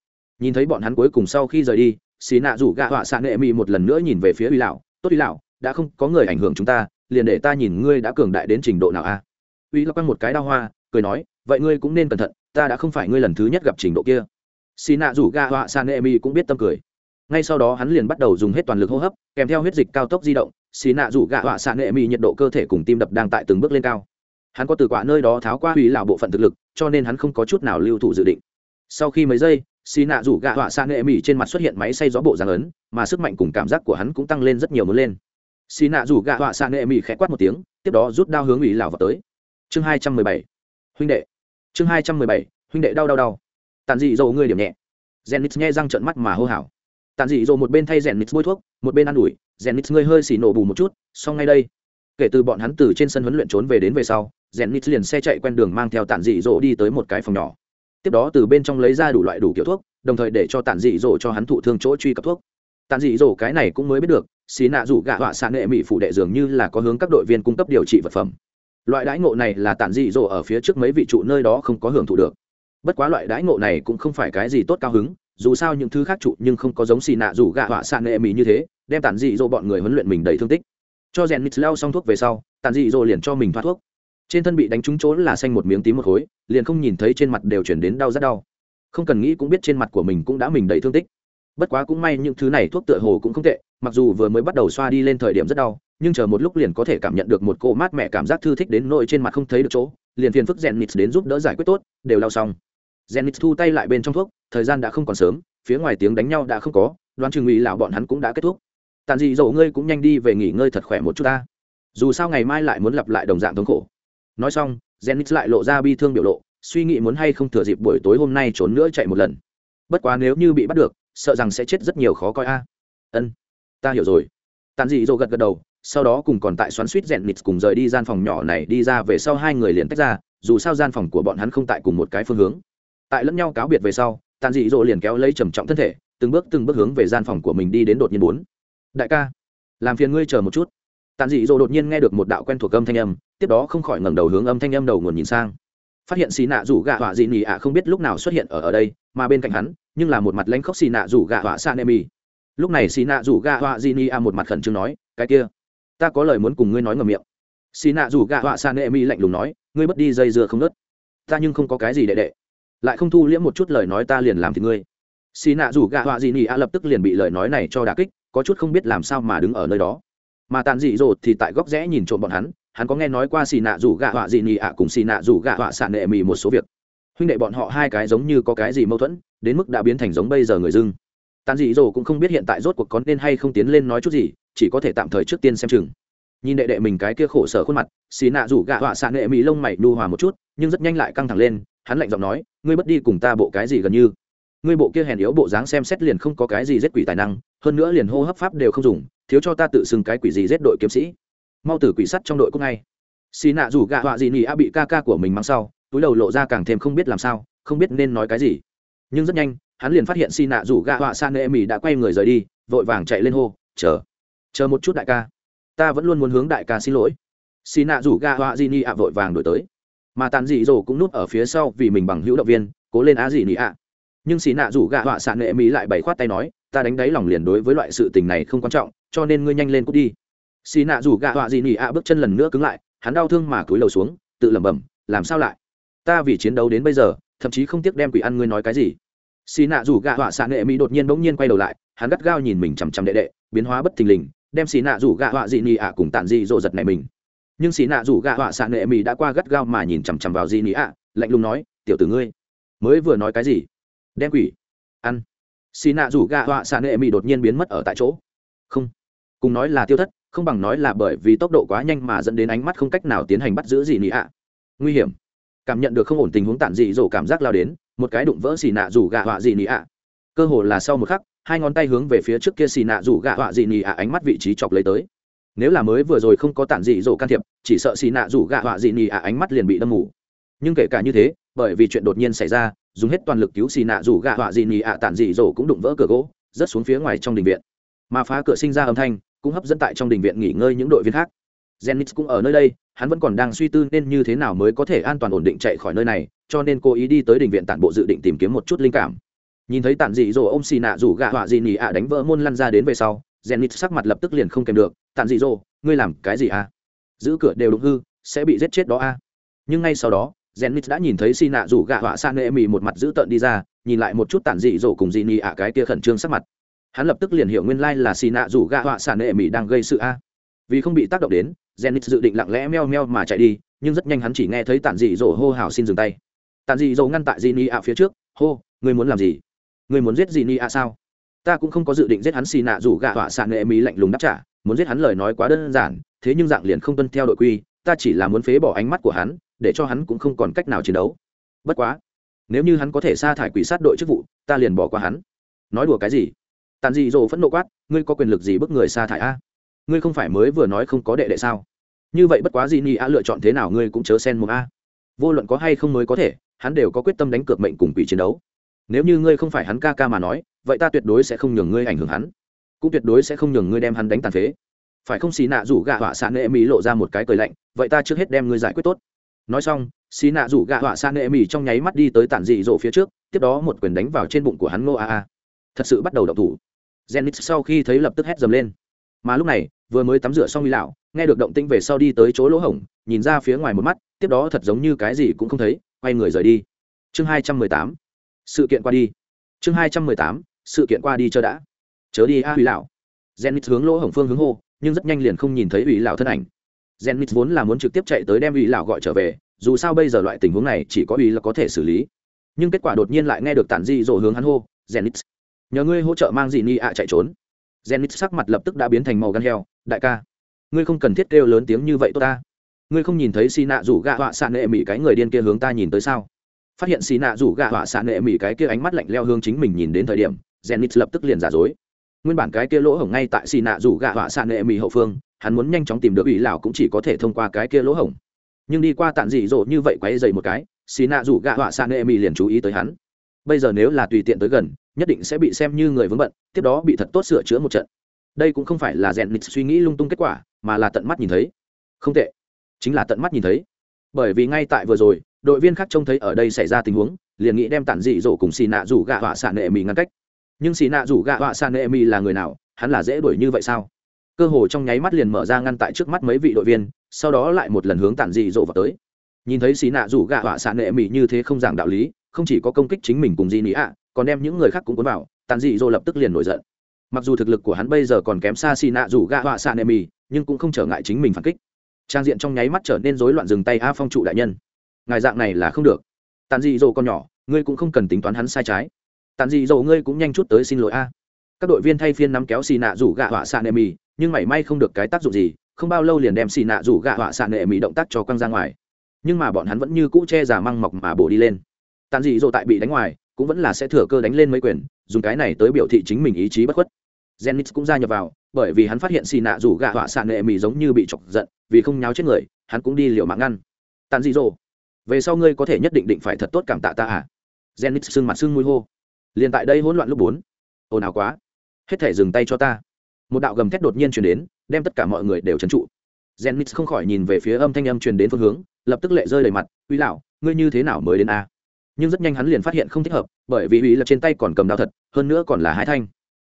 Nhìn thấy bọn hắn cuối cùng sau khi rời đi, xì nạ rủ gạ họa xạ nệ mỹ một lần nữa nhìn về phía uy lão, tốt uy lão, đã không có người ảnh hưởng chúng ta, liền để ta nhìn ngươi đã cường đại đến trình độ nào a? Uy lão quăng một cái đao hoa, cười nói, vậy ngươi cũng nên cẩn thận, ta đã không phải ngươi lần thứ nhất gặp trình độ kia xì nạ rủ gạ họa san nệ cũng biết tâm cười. Ngay sau đó hắn liền bắt đầu dùng hết toàn lực hô hấp, kèm theo huyết dịch cao tốc di động, xì nạ rủ gạ họa xạ nệ mỹ nhiệt độ cơ thể cùng tim đập đang tại từng bước lên cao. Hắn có từ quả nơi đó tháo qua hủy lão bộ phận thực lực, cho nên hắn không có chút nào lưu thủ dự định. Sau khi mấy giây, xì nạ rủ gạ họa xạ Nệ mỹ trên mặt xuất hiện máy xay gió bộ giáng ấn, mà sức mạnh cùng cảm giác của hắn cũng tăng lên rất nhiều muốn lên. Xì nạ rủ gạ họa xạ Nệ mỹ khẽ quát một tiếng, tiếp đó rút đao hướng ủy lào vào tới. Chương hai trăm mười bảy. Huynh đệ. Chương hai trăm mười bảy. Huynh đệ đau đau đau tàn dị dầu ngươi điểm nhẹ. Rèn nít nghe răng trợn mắt mà hô hào. Tàn dị dầu một bên thay rèn nít bôi thuốc, một bên ă n ủi. Rèn nít ngươi hơi xì nổ bù một chút, xong ngay đây. Kể từ bọn hắn từ trên sân huấn luyện trốn về đến về sau rèn nít liền xe chạy quen đường mang theo Tàn dị dỗ đi tới một cái phòng nhỏ. Tiếp đó từ bên trong lấy ra đủ loại đủ kiểu thuốc, đồng thời để cho Tàn dị dỗ cho hắn thụ thương chỗ truy cập thuốc. Tàn dị dỗ cái này cũng mới biết được, xí nạ rủ gạ họa xạ nghệ mỹ phụ đệ dường như là có hướng các đội viên cung cấp điều trị vật phẩm. Loại đãi ngộ này là Tàn dị dỗ ở phía trước mấy vị trụ nơi đó không có hưởng thụ được bất quá loại đãi ngộ này cũng không phải cái gì tốt cao hứng, dù sao những thứ khác trụ nhưng không có giống xì nạ rủ gạ họa xạ nghệ mỹ như thế, đem tản dị dỗ bọn người huấn luyện mình đầy thương tích. Cho rèn mít leo xong thuốc về sau, tản dị dỗ liền cho mình thoát thuốc. Trên thân bị đánh trúng chỗ là xanh một miếng tím một khối, liền không nhìn thấy trên mặt đều chuyển đến đau rất đau. Không cần nghĩ cũng biết trên mặt của mình cũng đã mình đầy thương tích. Bất quá cũng may những thứ này thuốc tựa hồ cũng không tệ, mặc dù vừa mới bắt đầu xoa đi lên thời điểm rất đau, nhưng chờ một lúc liền có thể cảm nhận được một cô mát mẹ cảm giác thư thích đến nỗi trên mặt không thấy được chỗ, liền phiền phức rèn nít đến giúp đỡ giải quyết tốt, đều lao xong. Zenith thu tay lại bên trong thuốc, thời gian đã không còn sớm, phía ngoài tiếng đánh nhau đã không có, đoán chừng ủy lão bọn hắn cũng đã kết thúc. Tàn dị dỗ ngươi cũng nhanh đi về nghỉ ngơi thật khỏe một chút ta. Dù sao ngày mai lại muốn lặp lại đồng dạng thống khổ. Nói xong, Zenith lại lộ ra bi thương biểu lộ, suy nghĩ muốn hay không thừa dịp buổi tối hôm nay trốn nữa chạy một lần. Bất quá nếu như bị bắt được, sợ rằng sẽ chết rất nhiều khó coi a. Ân, ta hiểu rồi. Tàn dị dỗ gật gật đầu, sau đó cùng còn tại xoắn suýt Zenith cùng rời đi gian phòng nhỏ này đi ra về sau hai người liền tách ra, dù sao gian phòng của bọn hắn không tại cùng một cái phương hướng tại lẫn nhau cáo biệt về sau, tàn dị dỗ liền kéo lấy trầm trọng thân thể, từng bước từng bước hướng về gian phòng của mình đi đến đột nhiên bốn. Đại ca, làm phiền ngươi chờ một chút. Tàn dị dỗ đột nhiên nghe được một đạo quen thuộc âm thanh âm, tiếp đó không khỏi ngẩng đầu hướng âm thanh âm đầu nguồn nhìn sang. Phát hiện xì nạ rủ gạ họa dị nỉ ạ không biết lúc nào xuất hiện ở ở đây, mà bên cạnh hắn, nhưng là một mặt lãnh khóc xì nạ rủ gạ họa san emi. lúc này xì nạ rủ gạ họa dị nỉ ạ một mặt khẩn trương nói, cái kia, ta có lời muốn cùng ngươi nói ngầm miệng. Xì nạ rủ gạ họa san emi lạnh lùng nói, ngươi mất đi dây dưa không nớt ta nhưng không có cái gì đệ đệ lại không thu liễm một chút lời nói ta liền làm thì ngươi. Xì nạ rủ gạ họa dị nị a lập tức liền bị lời nói này cho đà kích, có chút không biết làm sao mà đứng ở nơi đó. Mà tàn dị dột thì tại góc rẽ nhìn trộm bọn hắn hắn có nghe nói qua xì nạ rủ gạ họa dị nị ạ cùng xì nạ rủ gạ họa xạ nệ mì một số việc. Huynh đệ bọn họ hai cái giống như có cái gì mâu thuẫn, đến mức đã biến thành giống bây giờ người dưng. Tàn dị dỗ cũng không biết hiện tại rốt cuộc có nên hay không tiến lên nói chút gì, chỉ có thể tạm thời trước tiên xem chừng. Nhìn đệ đệ mình cái kia khổ sở khuôn mặt, xì nạ rủ gạ họa xạ nệ mì lông mày đu hòa một chút, nhưng rất nhanh lại căng thẳng lên hắn lạnh giọng nói, ngươi bất đi cùng ta bộ cái gì gần như? Ngươi bộ kia hèn yếu bộ dáng xem xét liền không có cái gì giết quỷ tài năng, hơn nữa liền hô hấp pháp đều không dùng, thiếu cho ta tự xưng cái quỷ gì giết đội kiếm sĩ. Mau tử quỷ sắt trong đội cũng ngay. Xì nạ rủ gạ họa gì nhỉ a bị ca ca của mình mang sau, túi đầu lộ ra càng thêm không biết làm sao, không biết nên nói cái gì. Nhưng rất nhanh, hắn liền phát hiện xì nạ rủ gạ họa san nệ mỹ đã quay người rời đi, vội vàng chạy lên hô, chờ chờ một chút đại ca, ta vẫn luôn muốn hướng đại ca xin lỗi. Xì nạ rủ gạ họa gì nhỉ a vội vàng đổi tới mà tàn dị dỗ cũng núp ở phía sau vì mình bằng hữu động viên, cố lên á gì nhỉ ạ. Nhưng xì nạ rủ gạ họa xạ nệ mỹ lại bày khoát tay nói, ta đánh đáy lòng liền đối với loại sự tình này không quan trọng, cho nên ngươi nhanh lên cút đi. Xì nạ rủ gạ họa gì nị ạ bước chân lần nữa cứng lại, hắn đau thương mà cúi đầu xuống, tự lẩm bẩm, làm sao lại? Ta vì chiến đấu đến bây giờ, thậm chí không tiếc đem quỷ ăn ngươi nói cái gì. Xì nạ rủ gạ họa xạ nệ mỹ đột nhiên bỗng nhiên quay đầu lại, hắn gắt gao nhìn mình chằm chằm đệ đệ, biến hóa bất thình lình, đem xì nạ rủ gạ họa dị nị ạ cùng tản dị dỗ giật này mình nhưng xì nạ rủ gạ họa xạ nệ mỹ đã qua gắt gao mà nhìn chằm chằm vào di nị ạ, lạnh lùng nói, tiểu tử ngươi, mới vừa nói cái gì? Đem quỷ ăn. Xì nạ rủ gạ họa xạ nệ mỹ đột nhiên biến mất ở tại chỗ. Không, cùng nói là tiêu thất, không bằng nói là bởi vì tốc độ quá nhanh mà dẫn đến ánh mắt không cách nào tiến hành bắt giữ gì nị ạ. Nguy hiểm. Cảm nhận được không ổn tình huống tản dị dỗ cảm giác lao đến, một cái đụng vỡ xì nạ rủ gạ họa dị nị ạ. Cơ hồ là sau một khắc, hai ngón tay hướng về phía trước kia xì nạ rủ gạ họa dị nị ạ ánh mắt vị trí chọc lấy tới nếu là mới vừa rồi không có tản dị dỗ can thiệp chỉ sợ xì nạ rủ gạ họa dị nị ạ ánh mắt liền bị đâm mù. Nhưng kể cả như thế bởi vì chuyện đột nhiên xảy ra dùng hết toàn lực cứu xì nạ rủ gạ họa dị nị ạ tản dị dỗ cũng đụng vỡ cửa gỗ rớt xuống phía ngoài trong đình viện. Mà phá cửa sinh ra âm thanh cũng hấp dẫn tại trong đình viện nghỉ ngơi những đội viên khác. Zenit cũng ở nơi đây, hắn vẫn còn đang suy tư nên như thế nào mới có thể an toàn ổn định chạy khỏi nơi này, cho nên cô ý đi tới đình viện tản bộ dự định tìm kiếm một chút linh cảm. Nhìn thấy tản dị rồi ôm xì nạ rủ gạ họa dị nhỉ ạ đánh vỡ môn lăn ra đến về sau, Zenit sắc mặt lập tức liền không kèm được, "Tản dị rồi, ngươi làm cái gì à? Giữ cửa đều đụng hư, sẽ bị giết chết đó à?" Nhưng ngay sau đó, Zenit đã nhìn thấy xi nạ rủ gạ họa san nệ mì một mặt dữ tợn đi ra, nhìn lại một chút tản dị dỗ cùng dị nị ạ cái kia khẩn trương sắc mặt. Hắn lập tức liền hiểu nguyên lai là xì nạ rủ gạ họa sản nệ mỹ đang gây sự a. Vì không bị tác động đến zenit dự định lặng lẽ meo meo mà chạy đi nhưng rất nhanh hắn chỉ nghe thấy tản dị dỗ hô hào xin dừng tay. Tản dị dỗ ngăn tại dị ni a phía trước hô ngươi muốn làm gì? Ngươi muốn giết dị ni a sao? Ta cũng không có dự định giết hắn xì nạ rủ gạ họa sản nghệ mỹ lạnh lùng đáp trả, muốn giết hắn lời nói quá đơn giản, thế nhưng dạng liền không tuân theo đội quy, ta chỉ là muốn phế bỏ ánh mắt của hắn, để cho hắn cũng không còn cách nào chiến đấu. Bất quá, nếu như hắn có thể sa thải quỷ sát đội chức vụ, ta liền bỏ qua hắn. Nói đùa cái gì? Tàn dị dỗ phẫn nộ quát, ngươi có quyền lực gì bức người sa thải a? Ngươi không phải mới vừa nói không có đệ đệ sao? Như vậy bất quá gì ni a lựa chọn thế nào ngươi cũng chớ xen một a. Vô luận có hay không mới có thể, hắn đều có quyết tâm đánh cược mệnh cùng quỷ chiến đấu. Nếu như ngươi không phải hắn ca ca mà nói vậy ta tuyệt đối sẽ không nhường ngươi ảnh hưởng hắn, cũng tuyệt đối sẽ không nhường ngươi đem hắn đánh tàn phế. Phải không xì nạ rủ gạ họa xạ nệ mỹ lộ ra một cái cười lạnh, vậy ta trước hết đem ngươi giải quyết tốt. Nói xong xì nạ rủ gạ họa xạ nệ mỹ trong nháy mắt đi tới tản dị dỗ phía trước, tiếp đó một quyền đánh vào trên bụng của hắn ngô a a. Thật sự bắt đầu đậu thủ. Zenith sau khi thấy lập tức hét dầm lên. Mà lúc này, vừa mới tắm rửa xong uy lão, nghe được động tĩnh về sau đi tới chỗ lỗ hổng, nhìn ra phía ngoài một mắt, tiếp đó thật giống như cái gì cũng không thấy, quay người rời đi. Chương hai trăm mười tám. Sự kiện qua đi. Chương hai trăm mười tám sự kiện qua đi chờ đã. Chớ đi a ủy lão Zenit hướng lỗ hổng phương hướng hô nhưng rất nhanh liền không nhìn thấy ủy lão thân ảnh. Zenit vốn là muốn trực tiếp chạy tới đem ủy lão gọi trở về dù sao bây giờ loại tình huống này chỉ có ủy là có thể xử lý. Nhưng kết quả đột nhiên lại nghe được tản di rộ hướng hắn hô Zenit, nhờ ngươi hỗ trợ mang dị ni ạ chạy trốn. Zenit sắc mặt lập tức đã biến thành màu gan heo đại ca ngươi không cần thiết kêu lớn tiếng như vậy tốt ta. Ngươi không nhìn thấy xì nạ rủ gạ họa xạ nệ mỹ cái người điên kia hướng ta nhìn tới sao? Phát hiện xì nạ rủ gạ họa xạ nệ mỹ cái kia ánh mắt lạnh leo hướng chính mình nhìn đến thời điểm Zenith lập tức liền giả dối. Nguyên bản cái kia lỗ hổng ngay tại xì nạ rủ gạ họa sạn nệ mì hậu phương, hắn muốn nhanh chóng tìm được ủy lão cũng chỉ có thể thông qua cái kia lỗ hổng. Nhưng đi qua tản dị dỗ như vậy quấy dày một cái xì nạ rủ gạ họa sạn nệ mì liền chú ý tới hắn. Bây giờ nếu là tùy tiện tới gần, nhất định sẽ bị xem như người vướng bận, tiếp đó bị thật tốt sửa chữa một trận. Đây cũng không phải là rèn nịch suy nghĩ lung tung kết quả, mà là tận mắt nhìn thấy. Không tệ. Chính là tận mắt nhìn thấy. Bởi vì ngay tại vừa rồi, đội viên khác trông thấy ở đây xảy ra tình huống, liền nghĩ đem tản dị dỗ cùng xì nạ rủ gạ họa sạn nệ mì ngăn cách nhưng xì nạ rủ gạ họa san nệ mi là người nào? Hắn là dễ đuổi như vậy sao? Cơ hồ trong nháy mắt liền mở ra ngăn tại trước mắt mấy vị đội viên, sau đó lại một lần hướng tản dị dỗ vào tới. Nhìn thấy xì nạ rủ gạ họa san nệ mi như thế không giảng đạo lý, không chỉ có công kích chính mình cùng di nị ạ còn đem những người khác cũng cuốn vào, tản dị dỗ lập tức liền nổi giận. Mặc dù thực lực của hắn bây giờ còn kém xa xì nạ rủ gạ họa san nệ mi nhưng cũng không trở ngại chính mình phản kích. Trang diện trong nháy mắt trở nên rối loạn dừng tay a phong trụ đại nhân. Ngài dạng này là không được. Tản dị dỗ con nhỏ, ngươi cũng không cần tính toán hắn sai trái tàn dị dầu ngươi cũng nhanh chút tới xin lỗi a. Các đội viên thay phiên nắm kéo xì nạ rủ gạ họa xạ nệ mì, nhưng mảy may không được cái tác dụng gì, không bao lâu liền đem xì nạ rủ gạ họa xạ nệ mì động tác cho quăng ra ngoài. Nhưng mà bọn hắn vẫn như cũ che giả măng mọc mà bổ đi lên. Tàn dị dỗ tại bị đánh ngoài, cũng vẫn là sẽ thừa cơ đánh lên mấy quyền, dùng cái này tới biểu thị chính mình ý chí bất khuất. Zenith cũng gia nhập vào, bởi vì hắn phát hiện xì nạ rủ gạ họa xạ nệ mì giống như bị chọc giận, vì không nháo chết người, hắn cũng đi liều mạng ngăn. Tàn dị dỗ về sau ngươi có thể nhất định định phải thật tốt cảm tạ ta à? Zenith sưng mặt sưng mũi hô liền tại đây hỗn loạn lúc bốn. Ồn ào quá. Hết thể dừng tay cho ta. Một đạo gầm thét đột nhiên truyền đến, đem tất cả mọi người đều trấn trụ. Zenith không khỏi nhìn về phía âm thanh âm truyền đến phương hướng, lập tức lệ rơi đầy mặt uy lão, ngươi như thế nào mới đến a? Nhưng rất nhanh hắn liền phát hiện không thích hợp, bởi vì uy lập trên tay còn cầm đao thật, hơn nữa còn là hai thanh.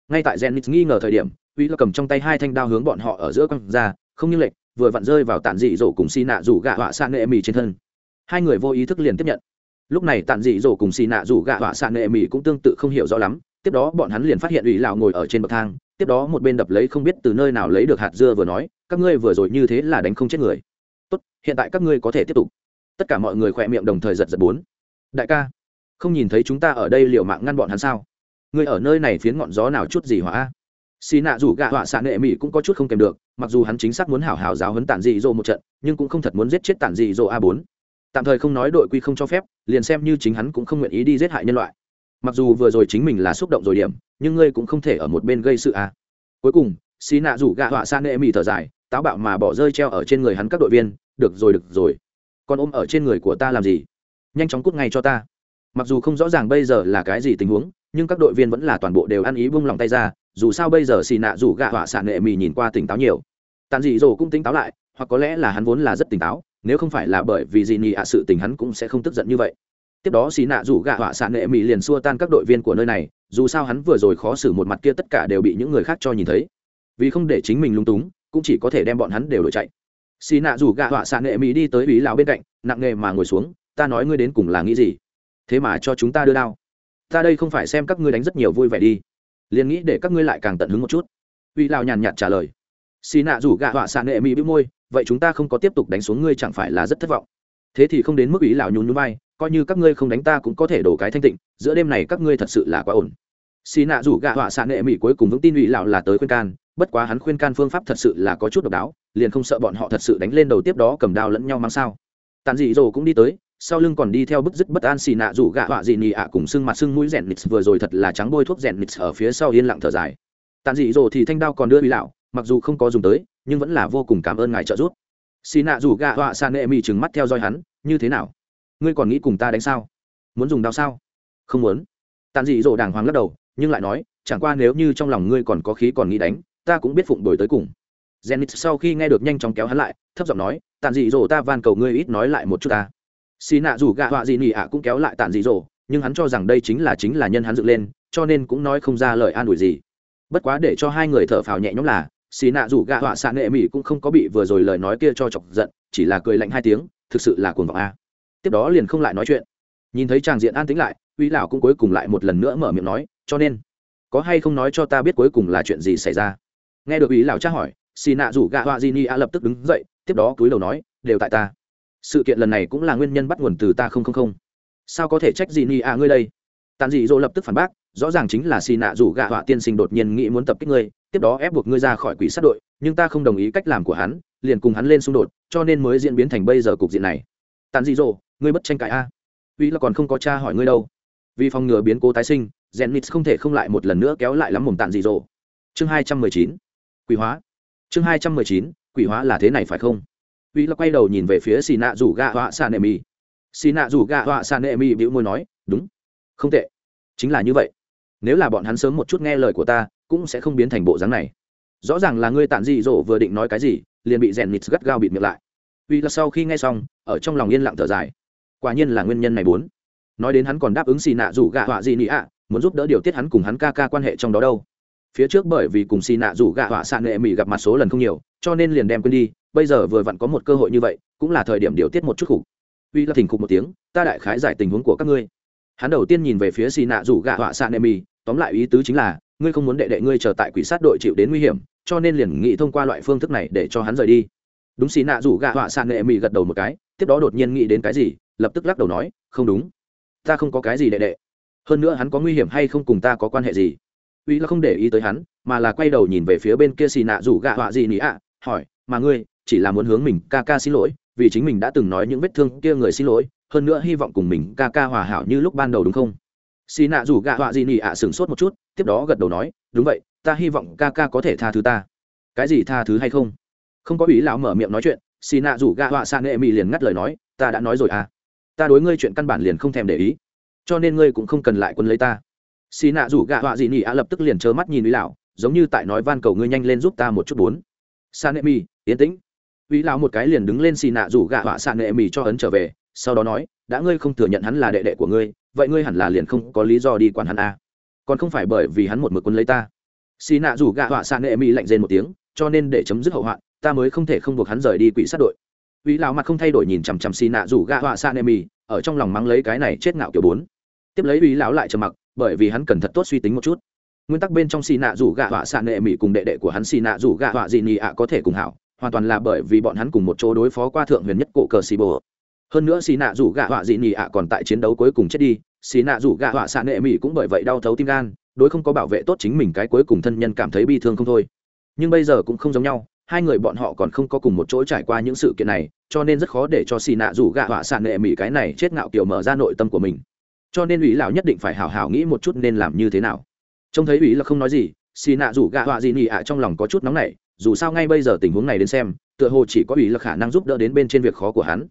Ngay tại Zenith nghi ngờ thời điểm uy lập cầm trong tay hai thanh đao hướng bọn họ ở giữa quăng ra, không như lệch, vừa vặn rơi vào tản dị dỗ cùng xi nạ rủ gạ họa sang nghệ mì trên thân. Hai người vô ý thức liền tiếp nhận lúc này tản dị dỗ cùng xì nạ rủ gạ họa xạ nệ mỹ cũng tương tự không hiểu rõ lắm. Tiếp đó bọn hắn liền phát hiện ủy lão ngồi ở trên bậc thang, tiếp đó một bên đập lấy không biết từ nơi nào lấy được hạt dưa vừa nói, các ngươi vừa rồi như thế là đánh không chết người. Tốt, hiện tại các ngươi có thể tiếp tục. Tất cả mọi người khỏe miệng đồng thời giật giật bốn. Đại ca, không nhìn thấy chúng ta ở đây liệu mạng ngăn bọn hắn sao? Ngươi ở nơi này phiến ngọn gió nào chút gì hỏa? Xì nạ rủ gạ họa xạ nệ mỹ cũng có chút không kèm được, mặc dù hắn chính xác muốn hảo hảo giáo hấn tản dị dỗ một trận, nhưng cũng không thật muốn giết chết tản dị dỗ a bốn tạm thời không nói đội quy không cho phép, liền xem như chính hắn cũng không nguyện ý đi giết hại nhân loại. Mặc dù vừa rồi chính mình là xúc động rồi điểm, nhưng ngươi cũng không thể ở một bên gây sự à? cuối cùng xì nạ rủ gạ họa xạ nệ mỹ thở dài, táo bạo mà bỏ rơi treo ở trên người hắn các đội viên, được rồi được rồi. Còn ôm ở trên người của ta làm gì? Nhanh chóng cút ngay cho ta. Mặc dù không rõ ràng bây giờ là cái gì tình huống, nhưng các đội viên vẫn là toàn bộ đều ăn ý bung lòng tay ra, dù sao bây giờ xì nạ rủ gạ họa xạ nệ mì nhìn qua tỉnh táo nhiều. Tàn dị dỗ cũng tỉnh táo lại, hoặc có lẽ là hắn vốn là rất tỉnh táo nếu không phải là bởi vì dị nhị ạ, sự tình hắn cũng sẽ không tức giận như vậy. Tiếp đó xì nạ rủ gạ họa xạ nệ mỹ liền xua tan các đội viên của nơi này, dù sao hắn vừa rồi khó xử một mặt kia tất cả đều bị những người khác cho nhìn thấy. Vì không để chính mình lung túng, cũng chỉ có thể đem bọn hắn đều đổi chạy. Xì nạ rủ gạ họa xạ nệ mỹ đi tới ý lão bên cạnh, nặng nghề mà ngồi xuống, ta nói ngươi đến cùng là nghĩ gì? Thế mà cho chúng ta đưa đao. Ta đây không phải xem các ngươi đánh rất nhiều vui vẻ đi. Liền nghĩ để các ngươi lại càng tận hứng một chút. Uy lao nhàn nhạt trả lời. Xì nạ rủ gạ họa xạ nệ mỹ bĩu môi vậy chúng ta không có tiếp tục đánh xuống ngươi chẳng phải là rất thất vọng? Thế thì không đến mức ý lão nhún nhún vai, coi như các ngươi không đánh ta cũng có thể đổ cái thanh tịnh, giữa đêm này các ngươi thật sự là quá ổn. Xì nạ rủ gạ họa xạ nệ mỹ cuối cùng vững tin ủy lão là tới khuyên can, bất quá hắn khuyên can phương pháp thật sự là có chút độc đáo, liền không sợ bọn họ thật sự đánh lên đầu tiếp đó cầm đao lẫn nhau mang sao. Tàn dị dỗ cũng đi tới, sau lưng còn đi theo bức dứt bất an xì nạ rủ gạ họa dị nị ạ cùng sưng mặt sưng mũi rèn nịt vừa rồi thật là trắng bôi thuốc rèn nịt ở phía sau yên lặng thở dài. Tàn dị dỗ thì thanh đao còn đưa bị lão, mặc dù không có dùng tới nhưng vẫn là vô cùng cảm ơn ngài trợ giúp. Xì nạ rủ gạ họa san nệ mỹ trừng mắt theo dõi hắn như thế nào? Ngươi còn nghĩ cùng ta đánh sao? Muốn dùng đao sao? Không muốn. Tàn dị dỗ đàng hoàng lắc đầu nhưng lại nói chẳng qua nếu như trong lòng ngươi còn có khí còn nghĩ đánh ta cũng biết phụng đổi tới cùng. Zenith sau khi nghe được nhanh chóng kéo hắn lại, thấp giọng nói, "Tản dị dỗ ta van cầu ngươi ít nói lại một chút ta." Xí nạ rủ gạ họa gì nhỉ ạ cũng kéo lại Tản dị dỗ, nhưng hắn cho rằng đây chính là chính là nhân hắn dựng lên, cho nên cũng nói không ra lời an ủi gì. Bất quá để cho hai người thở phào nhẹ nhõm là, xì nạ rủ gạ họa xạ nghệ mỹ cũng không có bị vừa rồi lời nói kia cho chọc giận, chỉ là cười lạnh hai tiếng, thực sự là cuồng vọng a. Tiếp đó liền không lại nói chuyện. Nhìn thấy tràng diện an tĩnh lại, uy lão cũng cuối cùng lại một lần nữa mở miệng nói, cho nên, có hay không nói cho ta biết cuối cùng là chuyện gì xảy ra? Nghe được uy lão tra hỏi, xì nạ rủ gạ họa di ni a lập tức đứng dậy, tiếp đó cúi đầu nói, đều tại ta. Sự kiện lần này cũng là nguyên nhân bắt nguồn từ ta không không không. Sao có thể trách gì ni a ngươi đây? Tàn dị dỗ lập tức phản bác rõ ràng chính là xì nạ rủ gạ họa tiên sinh đột nhiên nghĩ muốn tập kích ngươi, tiếp đó ép buộc ngươi ra khỏi quỷ sát đội, nhưng ta không đồng ý cách làm của hắn, liền cùng hắn lên xung đột, cho nên mới diễn biến thành bây giờ cục diện này. Tàn dị dỗ, ngươi bất tranh cãi a. Uy là còn không có cha hỏi ngươi đâu. Vì phòng ngừa biến cố tái sinh rèn nít không thể không lại một lần nữa kéo lại lắm mồm tàn dị dỗ. Chương hai trăm mười chín. Quỷ hóa. Chương hai trăm mười chín, quỷ hóa là thế này phải không? Uy là quay đầu nhìn về phía xì nạ rủ gạ họa sa nệ mi xì nạ rủ gạ họa sa nệ mi bĩu môi nói, đúng. Không tệ. Chính là như vậy nếu là bọn hắn sớm một chút nghe lời của ta, cũng sẽ không biến thành bộ dáng này. Rõ ràng là ngươi tản dị dỗ vừa định nói cái gì, liền bị rèn nịt gắt gao bịt miệng lại. Vì là sau khi nghe xong, ở trong lòng yên lặng thở dài. Quả nhiên là nguyên nhân này bốn. Nói đến hắn còn đáp ứng xì nạ rủ gạ họa gì nị ạ, muốn giúp đỡ điều tiết hắn cùng hắn ca ca quan hệ trong đó đâu. Phía trước bởi vì cùng xì nạ rủ gạ họa xạ nghệ mỹ gặp mặt số lần không nhiều, cho nên liền đem quên đi, bây giờ vừa vặn có một cơ hội như vậy, cũng là thời điểm điều tiết một chút khủng. Uy là thỉnh khục một tiếng, ta đại khái giải tình huống của các ngươi. Hắn đầu tiên nhìn về phía xì nạ rủ gạ họa xạ nghệ mỹ tóm lại ý tứ chính là, ngươi không muốn đệ đệ ngươi chờ tại quỷ sát đội chịu đến nguy hiểm, cho nên liền nghĩ thông qua loại phương thức này để cho hắn rời đi. Đúng xì nạ rủ gạ họa sàn nghệ mỹ gật đầu một cái, tiếp đó đột nhiên nghĩ đến cái gì, lập tức lắc đầu nói, không đúng. Ta không có cái gì đệ đệ. Hơn nữa hắn có nguy hiểm hay không cùng ta có quan hệ gì? Uy là không để ý tới hắn, mà là quay đầu nhìn về phía bên kia xì nạ rủ gạ họa gì nỉ ạ, hỏi, mà ngươi, chỉ là muốn hướng mình ca ca xin lỗi, vì chính mình đã từng nói những vết thương kia người xin lỗi, hơn nữa hy vọng cùng mình ca ca hòa hảo như lúc ban đầu đúng không? Xì nạ rủ gạ họa gì nỉ ạ sửng sốt một chút, tiếp đó gật đầu nói, đúng vậy, ta hy vọng ca ca có thể tha thứ ta. Cái gì tha thứ hay không? Không có ý lão mở miệng nói chuyện, xì nạ rủ gạ họa san nghệ mỹ liền ngắt lời nói, ta đã nói rồi à. Ta đối ngươi chuyện căn bản liền không thèm để ý, cho nên ngươi cũng không cần lại quân lấy ta. Xì nạ rủ gạ họa gì nỉ ạ lập tức liền trơ mắt nhìn ý lão, giống như tại nói van cầu ngươi nhanh lên giúp ta một chút bốn. San nghệ mỹ yên tĩnh. Ý lão một cái liền đứng lên xì nạ rủ gạ họa san nghệ mỹ cho ấn trở về, sau đó nói, đã ngươi không thừa nhận hắn là đệ đệ của ngươi vậy ngươi hẳn là liền không có lý do đi quản hắn à. Còn không phải bởi vì hắn một mực quân lấy ta. Xì nạ rủ gạ họa xạ nghệ mỹ lạnh rên một tiếng, cho nên để chấm dứt hậu hoạn, ta mới không thể không buộc hắn rời đi quỷ sát đội. Uy lão mặt không thay đổi nhìn chằm chằm xì nạ rủ gạ họa xạ nghệ mỹ ở trong lòng mắng lấy cái này chết ngạo kiểu bốn. Tiếp lấy uy lão lại trầm mặc, bởi vì hắn cần thật tốt suy tính một chút. Nguyên tắc bên trong xì nạ rủ gạ họa xạ nghệ mỹ cùng đệ đệ của hắn xì nạ rủ gạ họa dị nhị ạ có thể cùng hảo, hoàn toàn là bởi vì bọn hắn cùng một chỗ đối phó qua thượng huyền nhất cổ cờ xì bồ hơn nữa xì nạ rủ gạ họa dị nhị ạ còn tại chiến đấu cuối cùng chết đi, xì nạ rủ gạ họa xạ nệ mỹ cũng bởi vậy đau thấu tim gan, đối không có bảo vệ tốt chính mình cái cuối cùng thân nhân cảm thấy bi thương không thôi. Nhưng bây giờ cũng không giống nhau, hai người bọn họ còn không có cùng một chỗ trải qua những sự kiện này, cho nên rất khó để cho xì nạ rủ gạ họa xạ nệ mỹ cái này chết ngạo kiểu mở ra nội tâm của mình. Cho nên ủy lão nhất định phải hào hào nghĩ một chút nên làm như thế nào. Trông thấy ủy là không nói gì, xì nạ rủ gạ họa gì nhị ạ trong lòng có chút nóng nảy, dù sao ngay bây giờ tình huống này đến xem, tựa hồ chỉ có ủy là khả năng giúp đỡ đến bên trên việc khó của hắn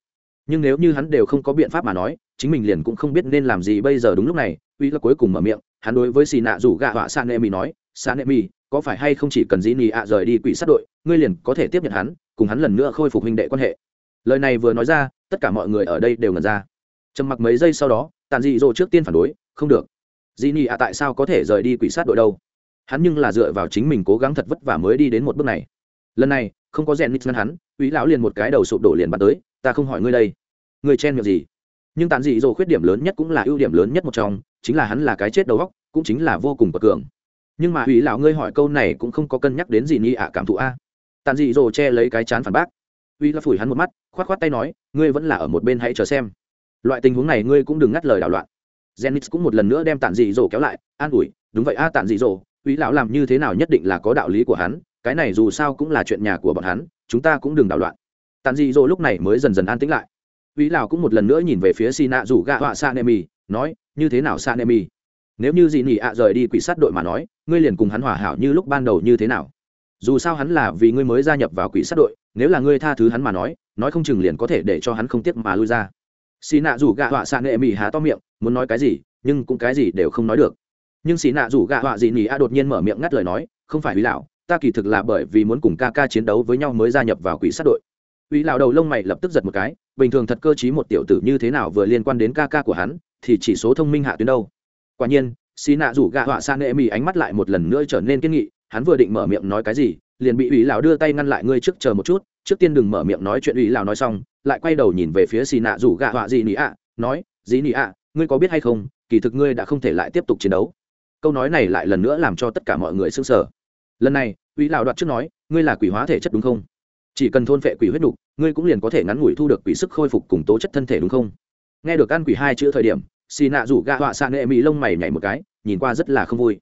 nhưng nếu như hắn đều không có biện pháp mà nói, chính mình liền cũng không biết nên làm gì bây giờ đúng lúc này, uy là cuối cùng mở miệng, hắn đối với xì nạ rủ gạ họa san emi nói, san emi có phải hay không chỉ cần dĩ nị ạ rời đi quỷ sát đội, ngươi liền có thể tiếp nhận hắn, cùng hắn lần nữa khôi phục huynh đệ quan hệ? Lời này vừa nói ra, tất cả mọi người ở đây đều ngần ra. Trầm mặc mấy giây sau đó, tàn dị dỗ trước tiên phản đối, không được. Dĩ nị ạ tại sao có thể rời đi quỷ sát đội đâu? Hắn nhưng là dựa vào chính mình cố gắng thật vất vả mới đi đến một bước này. Lần này, không có rèn nít ngăn hắn, Uy lão liền một cái đầu sụp đổ liền bắn tới, ta không hỏi ngươi đây ngươi chen miệng gì? Nhưng tàn dị dỗ khuyết điểm lớn nhất cũng là ưu điểm lớn nhất một trong chính là hắn là cái chết đầu góc cũng chính là vô cùng bậc cường. Nhưng mà ủy lão ngươi hỏi câu này cũng không có cân nhắc đến gì ni ạ cảm thụ a. Tàn dị dỗ che lấy cái chán phản bác. Uy là phủi hắn một mắt khoát khoát tay nói ngươi vẫn là ở một bên hãy chờ xem. Loại tình huống này ngươi cũng đừng ngắt lời đảo loạn. Zenith cũng một lần nữa đem tản dị dỗ kéo lại an ủi đúng vậy a à, tản dị dỗ uy lão làm như thế nào nhất định là có đạo lý của hắn cái này dù sao cũng là chuyện nhà của bọn hắn chúng ta cũng đừng đảo loạn. Tản dị dỗ lúc này mới dần dần an tĩnh lại. Vĩ Lão cũng một lần nữa nhìn về phía Sina rủ gạ họa Sanemi, nói, như thế nào Sanemi? Nếu như gì nhỉ ạ rời đi quỷ sát đội mà nói, ngươi liền cùng hắn hòa hảo như lúc ban đầu như thế nào? Dù sao hắn là vì ngươi mới gia nhập vào quỷ sát đội, nếu là ngươi tha thứ hắn mà nói nói không chừng liền có thể để cho hắn không tiếc mà lui ra xì nạ rủ gạ họa Sanemi há to miệng muốn nói cái gì nhưng cũng cái gì đều không nói được nhưng xì nạ rủ gạ họa gì nỉ Ạ đột nhiên mở miệng ngắt lời nói không phải Vĩ lão ta kỳ thực là bởi vì muốn cùng ca ca chiến đấu với nhau mới gia nhập vào quỷ sát đội Uy lão đầu lông mày lập tức giật một cái, bình thường thật cơ trí một tiểu tử như thế nào vừa liên quan đến ca ca của hắn, thì chỉ số thông minh hạ tuyến đâu. Quả nhiên, xí nạ rủ gạ họa san nệ mỉ ánh mắt lại một lần nữa trở nên kiên nghị, hắn vừa định mở miệng nói cái gì, liền bị Uy lão đưa tay ngăn lại ngươi trước chờ một chút, trước tiên đừng mở miệng nói chuyện Uy lão nói xong, lại quay đầu nhìn về phía xí nạ rủ gạ họa gì nỉ ạ, nói, "Dĩ nỉ ạ, ngươi có biết hay không, kỳ thực ngươi đã không thể lại tiếp tục chiến đấu." Câu nói này lại lần nữa làm cho tất cả mọi người sững sờ Lần này, Uy lão đoạt trước nói, "Ngươi là quỷ hóa thể chất đúng không?" Chỉ cần thôn phệ quỷ huyết đục ngươi cũng liền có thể ngắn ngủi thu được quỷ sức khôi phục cùng tố chất thân thể đúng không? Nghe được ăn quỷ hai chữ thời điểm, xì nạ rủ gạ họa xạ nệ mỹ lông mày nhảy một cái, nhìn qua rất là không vui.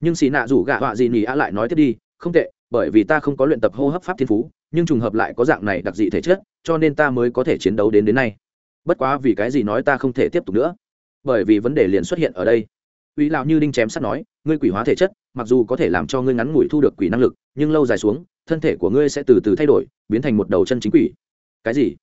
Nhưng xì nạ rủ gạ họa gì nhì ạ lại nói tiếp đi, không tệ, bởi vì ta không có luyện tập hô hấp pháp thiên phú, nhưng trùng hợp lại có dạng này đặc dị thể chất, cho nên ta mới có thể chiến đấu đến đến nay. Bất quá vì cái gì nói ta không thể tiếp tục nữa? Bởi vì vấn đề liền xuất hiện ở đây. Uy lão như đinh chém sắt nói ngươi quỷ hóa thể chất, mặc dù có thể làm cho ngươi ngắn ngủi thu được quỷ năng lực, nhưng lâu dài xuống, thân thể của ngươi sẽ từ từ thay đổi, biến thành một đầu chân chính quỷ. Cái gì?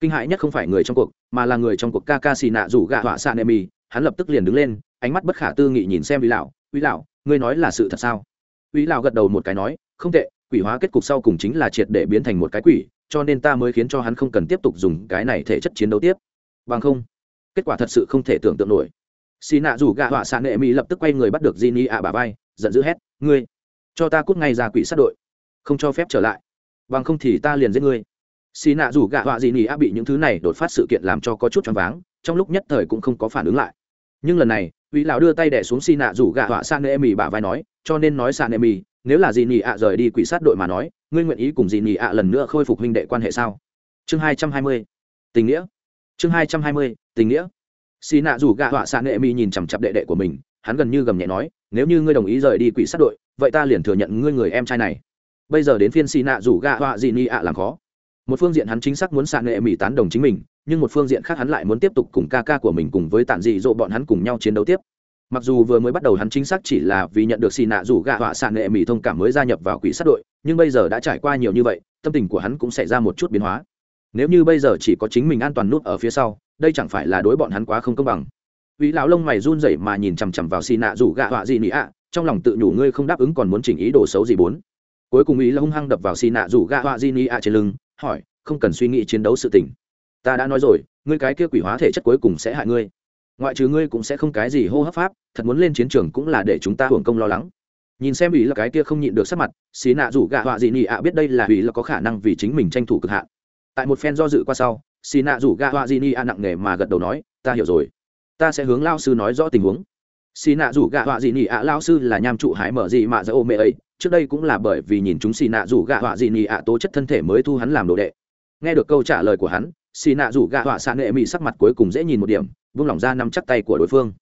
Kinh hãi nhất không phải người trong cuộc, mà là người trong cuộc ca ca xì nạ rủ gạ họa xạ nệ mì. Hắn lập tức liền đứng lên, ánh mắt bất khả tư nghị nhìn xem uy lão. Uy lão, ngươi nói là sự thật sao? Uy lão gật đầu một cái nói, không tệ, quỷ hóa kết cục sau cùng chính là triệt để biến thành một cái quỷ, cho nên ta mới khiến cho hắn không cần tiếp tục dùng cái này thể chất chiến đấu tiếp. Bằng không, kết quả thật sự không thể tưởng tượng nổi xì nạ rủ gạ họa xạ nệ mỹ lập tức quay người bắt được di ni ạ bà vai, giận dữ hét, ngươi, cho ta cút ngay ra quỷ sát đội, không cho phép trở lại. Bằng không thì ta liền giết ngươi. Xì nạ rủ gạ họa di ni ạ bị những thứ này đột phát sự kiện làm cho có chút choáng váng, trong lúc nhất thời cũng không có phản ứng lại. Nhưng lần này uy lão đưa tay đẻ xuống xì nạ rủ gạ họa xạ nệ mỹ bà vai nói, cho nên nói xạ nệ mỹ nếu là di ni ạ rời đi quỷ sát đội mà nói, ngươi nguyện ý cùng di ni ạ lần nữa khôi phục huynh đệ quan hệ sao? Chương hai trăm hai mươi, tình nghĩa. Chương hai trăm hai mươi, tình nghĩa xì nạ rủ gạ họa xạ nghệ mi nhìn chằm chặp đệ đệ của mình, hắn gần như gầm nhẹ nói, nếu như ngươi đồng ý rời đi quỷ sát đội, vậy ta liền thừa nhận ngươi người em trai này. Bây giờ đến phiên xì nạ rủ gạ họa gì ni ạ làm khó. Một phương diện hắn chính xác muốn xạ nghệ mỹ tán đồng chính mình, nhưng một phương diện khác hắn lại muốn tiếp tục cùng ca ca của mình cùng với tản dị dỗ bọn hắn cùng nhau chiến đấu tiếp. Mặc dù vừa mới bắt đầu hắn chính xác chỉ là vì nhận được xì nạ rủ gạ họa xạ nghệ mỹ thông cảm mới gia nhập vào quỷ sát đội, nhưng bây giờ đã trải qua nhiều như vậy, tâm tình của hắn cũng xảy ra một chút biến hóa nếu như bây giờ chỉ có chính mình an toàn nút ở phía sau, đây chẳng phải là đối bọn hắn quá không công bằng. Vĩ lão lông mày run rẩy mà nhìn chằm chằm vào xì nạ rủ gạ họa gì nị ạ, trong lòng tự nhủ ngươi không đáp ứng còn muốn chỉnh ý đồ xấu gì bốn. Cuối cùng ý là hung hăng đập vào xì nạ rủ gạ họa gì nị ạ trên lưng, hỏi, không cần suy nghĩ chiến đấu sự tình. Ta đã nói rồi, ngươi cái kia quỷ hóa thể chất cuối cùng sẽ hại ngươi. Ngoại trừ ngươi cũng sẽ không cái gì hô hấp pháp, thật muốn lên chiến trường cũng là để chúng ta hưởng công lo lắng. Nhìn xem ý là cái kia không nhịn được sắc mặt xì nạ rủ gạ họa gì nị ạ biết đây là ý là có khả năng vì chính mình tranh thủ cực hạn tại một phen do dự qua sau, xì nạ rủ ga hoa di ni a nặng nề mà gật đầu nói, ta hiểu rồi. Ta sẽ hướng lao sư nói rõ tình huống. Xì nạ rủ gạ họa dị nị ạ lao sư là nham trụ hải mở dị mạ dỡ ô mê ấy, trước đây cũng là bởi vì nhìn chúng xì nạ rủ gạ họa dị nị ạ tố chất thân thể mới thu hắn làm đồ đệ. Nghe được câu trả lời của hắn, xì nạ rủ gạ họa xạ nghệ mỹ sắc mặt cuối cùng dễ nhìn một điểm, vung lòng ra nắm chắc tay của đối phương.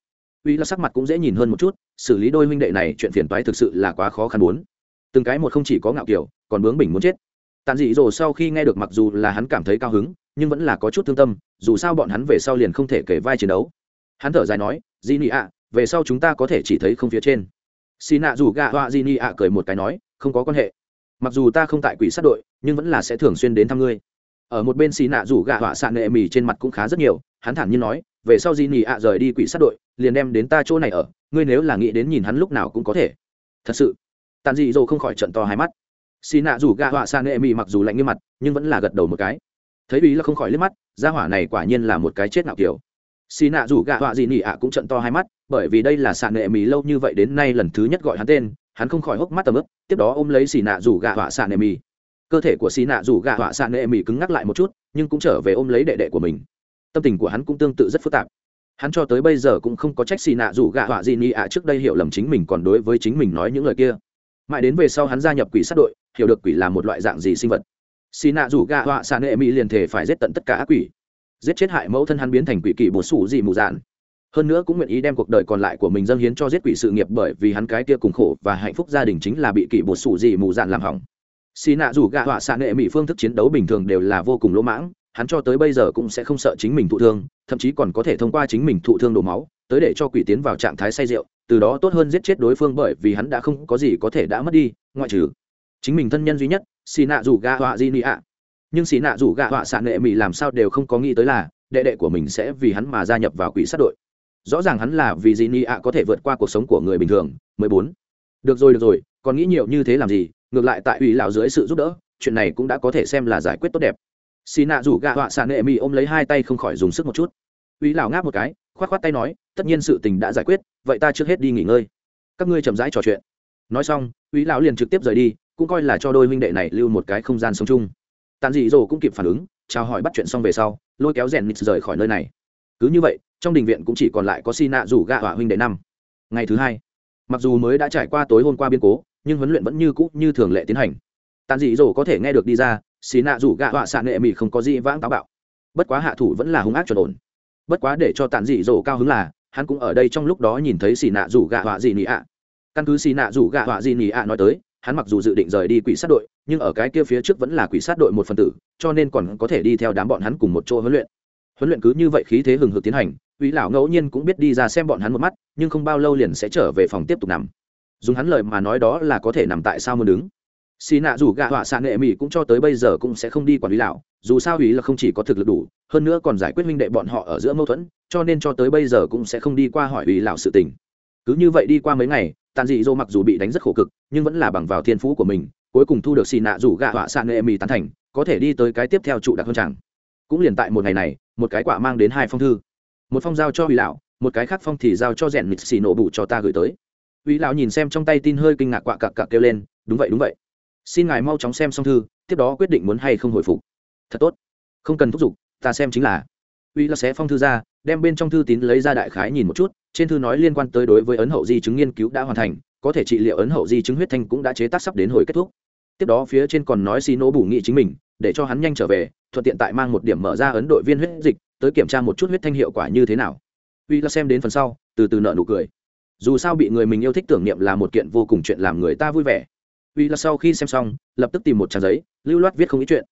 Uy là sắc mặt cũng dễ nhìn hơn một chút, xử lý đôi huynh đệ này chuyện phiền toái thực sự là quá khó khăn muốn. Từng cái một không chỉ có ngạo kiểu, còn bướng bỉnh muốn chết tàn dị dỗ sau khi nghe được mặc dù là hắn cảm thấy cao hứng, nhưng vẫn là có chút thương tâm, dù sao bọn hắn về sau liền không thể kể vai chiến đấu. Hắn thở dài nói di nị ạ, về sau chúng ta có thể chỉ thấy không phía trên. Xì nạ dù gạ họa di nị ạ cười một cái nói, không có quan hệ. Mặc dù ta không tại quỷ sát đội, nhưng vẫn là sẽ thường xuyên đến thăm ngươi. Ở một bên xì nạ rủ gạ họa xạ nệ mì trên mặt cũng khá rất nhiều, hắn thản nhiên nói, về sau di nị ạ rời đi quỷ sát đội, liền đem đến ta chỗ này ở, ngươi nếu là nghĩ đến nhìn hắn lúc nào cũng có thể. Thật sự tàn dị dỗ không khỏi trận to hai mắt xì nạ rủ gạ họa san nệ mì mặc dù lạnh như mặt, nhưng vẫn là gật đầu một cái. Thấy ý là không khỏi liếc mắt, gia hỏa này quả nhiên là một cái chết nạo kiểu. Xì nạ rủ gạ họa gì nỉ ạ cũng trận to hai mắt, bởi vì đây là sạn nệ mì lâu như vậy đến nay lần thứ nhất gọi hắn tên, hắn không khỏi hốc mắt tầm ướp, tiếp đó ôm lấy xì nạ rủ gạ họa sạn nệ mì. Cơ thể của xì nạ rủ gạ họa sạn nệ mì cứng ngắc lại một chút, nhưng cũng trở về ôm lấy đệ đệ của mình. Tâm tình của hắn cũng tương tự rất phức tạp. Hắn cho tới bây giờ cũng không có trách xì nạ rủ gạ họa gì nỉ ạ trước đây hiểu lầm chính mình còn đối với chính mình nói những lời kia. Mãi đến về sau hắn gia nhập quỷ sát đội hiểu được quỷ là một loại dạng gì sinh vật. Xì nạ rủ gạ họa xạ nệ mỹ liền thể phải giết tận tất cả ác quỷ. Giết chết hại mẫu thân hắn biến thành quỷ kỷ bột sủ gì mù dạn. Hơn nữa cũng nguyện ý đem cuộc đời còn lại của mình dâng hiến cho giết quỷ sự nghiệp bởi vì hắn cái kia cùng khổ và hạnh phúc gia đình chính là bị kỷ bột sủ gì mù dạn làm hỏng. Xì nạ rủ gạ họa xạ nệ mỹ phương thức chiến đấu bình thường đều là vô cùng lỗ mãng, hắn cho tới bây giờ cũng sẽ không sợ chính mình thụ thương, thậm chí còn có thể thông qua chính mình thụ thương đổ máu, tới để cho quỷ tiến vào trạng thái say rượu, từ đó tốt hơn giết chết đối phương bởi vì hắn đã không có gì có thể đã mất đi, ngoại trừ chính mình thân nhân duy nhất, xì nạ rủ gạ họa di nị ạ. Nhưng xì nạ rủ gạ họa xạ nệ mỹ làm sao đều không có nghĩ tới là, đệ đệ của mình sẽ vì hắn mà gia nhập vào quỷ sát đội. Rõ ràng hắn là vì di ni ạ có thể vượt qua cuộc sống của người bình thường mười bốn. Được rồi được rồi, còn nghĩ nhiều như thế làm gì, ngược lại tại ủy lão dưới sự giúp đỡ, chuyện này cũng đã có thể xem là giải quyết tốt đẹp. Xì nạ rủ gạ họa xạ nệ mỹ ôm lấy hai tay không khỏi dùng sức một chút. Ủy lão ngáp một cái, khoát khoát tay nói, tất nhiên sự tình đã giải quyết, vậy ta trước hết đi nghỉ ngơi. Các ngươi chậm rãi trò chuyện. Nói xong, ủy lão liền trực tiếp rời đi cũng coi là cho đôi huynh đệ này lưu một cái không gian sống chung. Tàn dị dỗ cũng kịp phản ứng, chào hỏi bắt chuyện xong về sau, lôi kéo rèn nít rời khỏi nơi này. Cứ như vậy, trong đình viện cũng chỉ còn lại có xi nạ rủ gạ hỏa huynh đệ năm. Ngày thứ hai, mặc dù mới đã trải qua tối hôm qua biên cố, nhưng huấn luyện vẫn như cũ như thường lệ tiến hành. Tàn dị dỗ có thể nghe được đi ra xì nạ rủ gạ họa xạ nghệ mỹ không có gì vãng táo bạo. Bất quá hạ thủ vẫn là hung ác chuẩn ổn. Bất quá để cho tàn dị dỗ cao hứng là, hắn cũng ở đây trong lúc đó nhìn thấy xì nạ rủ gạ họa gì nị ạ. Căn cứ xì nạ rủ gạ họa gì nị ạ nói tới hắn mặc dù dự định rời đi quỷ sát đội, nhưng ở cái kia phía trước vẫn là quỷ sát đội một phần tử, cho nên còn có thể đi theo đám bọn hắn cùng một chỗ huấn luyện. Huấn luyện cứ như vậy khí thế hừng hực tiến hành uy lão ngẫu nhiên cũng biết đi ra xem bọn hắn một mắt, nhưng không bao lâu liền sẽ trở về phòng tiếp tục nằm. Dùng hắn lời mà nói đó là có thể nằm tại sao muốn đứng. Xì nạ dù gạ họa xạ nghệ mỹ cũng cho tới bây giờ cũng sẽ không đi quản lý lão, dù sao ý là không chỉ có thực lực đủ, hơn nữa còn giải quyết minh đệ bọn họ ở giữa mâu thuẫn, cho nên cho tới bây giờ cũng sẽ không đi qua hỏi ý lão sự tình. Cứ như vậy đi qua mấy ngày tàn dị dô mặc dù bị đánh rất khổ cực, nhưng vẫn là bằng vào thiên phú của mình, cuối cùng thu được xì nạ rủ gạ họa xạ nghệ mì tán thành, có thể đi tới cái tiếp theo trụ đặc hơn chẳng. Cũng liền tại một ngày này, một cái quả mang đến hai phong thư. Một phong giao cho huy lão, một cái khác phong thì giao cho rèn mịt xì nổ bụ cho ta gửi tới. Huy lão nhìn xem trong tay tin hơi kinh ngạc quạ cặc cặc kêu lên, đúng vậy đúng vậy. Xin ngài mau chóng xem xong thư, tiếp đó quyết định muốn hay không hồi phục. Thật tốt. Không cần thúc giục, ta xem chính là. Uy là xé phong thư ra, đem bên trong thư tín lấy ra đại khái nhìn một chút trên thư nói liên quan tới đối với ấn hậu di chứng nghiên cứu đã hoàn thành, có thể trị liệu ấn hậu di chứng huyết thanh cũng đã chế tác sắp đến hồi kết thúc. Tiếp đó phía trên còn nói xin nỗ bù nghị chính mình, để cho hắn nhanh trở về, thuận tiện tại mang một điểm mở ra ấn đội viên huyết dịch, tới kiểm tra một chút huyết thanh hiệu quả như thế nào. Uy là xem đến phần sau, từ từ nợ nụ cười. Dù sao bị người mình yêu thích tưởng niệm là một kiện vô cùng chuyện làm người ta vui vẻ. Uy là sau khi xem xong, lập tức tìm một trang giấy, lưu loát viết không ít chuyện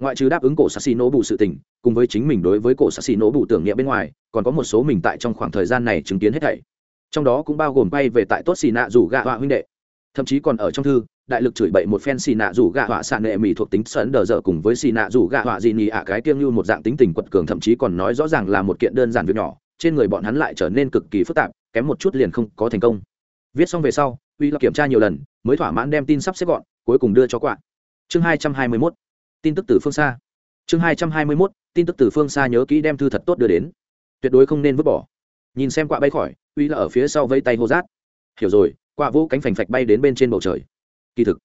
ngoại trừ đáp ứng cổ sassi nổ bù sự tình, cùng với chính mình đối với cổ sassi nổ bù tưởng niệm bên ngoài, còn có một số mình tại trong khoảng thời gian này chứng kiến hết thảy. Trong đó cũng bao gồm bay về tại tốt xì nạ rủ gạ họa huynh đệ. Thậm chí còn ở trong thư, đại lực chửi bậy một phen xì nạ rủ gạ họa xạ nệ mỹ thuộc tính sấn đờ dở cùng với xì nạ rủ gạ họa gì nhì ạ cái tiêng như một dạng tính tình quật cường thậm chí còn nói rõ ràng là một kiện đơn giản việc nhỏ, trên người bọn hắn lại trở nên cực kỳ phức tạp, kém một chút liền không có thành công. Viết xong về sau, uy là kiểm tra nhiều lần, mới thỏa mãn đem tin sắp xếp gọn, cuối cùng đưa cho quạ. Chương hai trăm hai mươi mốt tin tức từ phương xa. Chương hai trăm hai mươi mốt, tin tức từ phương xa nhớ kỹ đem thư thật tốt đưa đến. Tuyệt đối không nên vứt bỏ. Nhìn xem quạ bay khỏi, uy là ở phía sau vây tay hô rát. Hiểu rồi, quạ vũ cánh phành phạch bay đến bên trên bầu trời. Kỳ thực,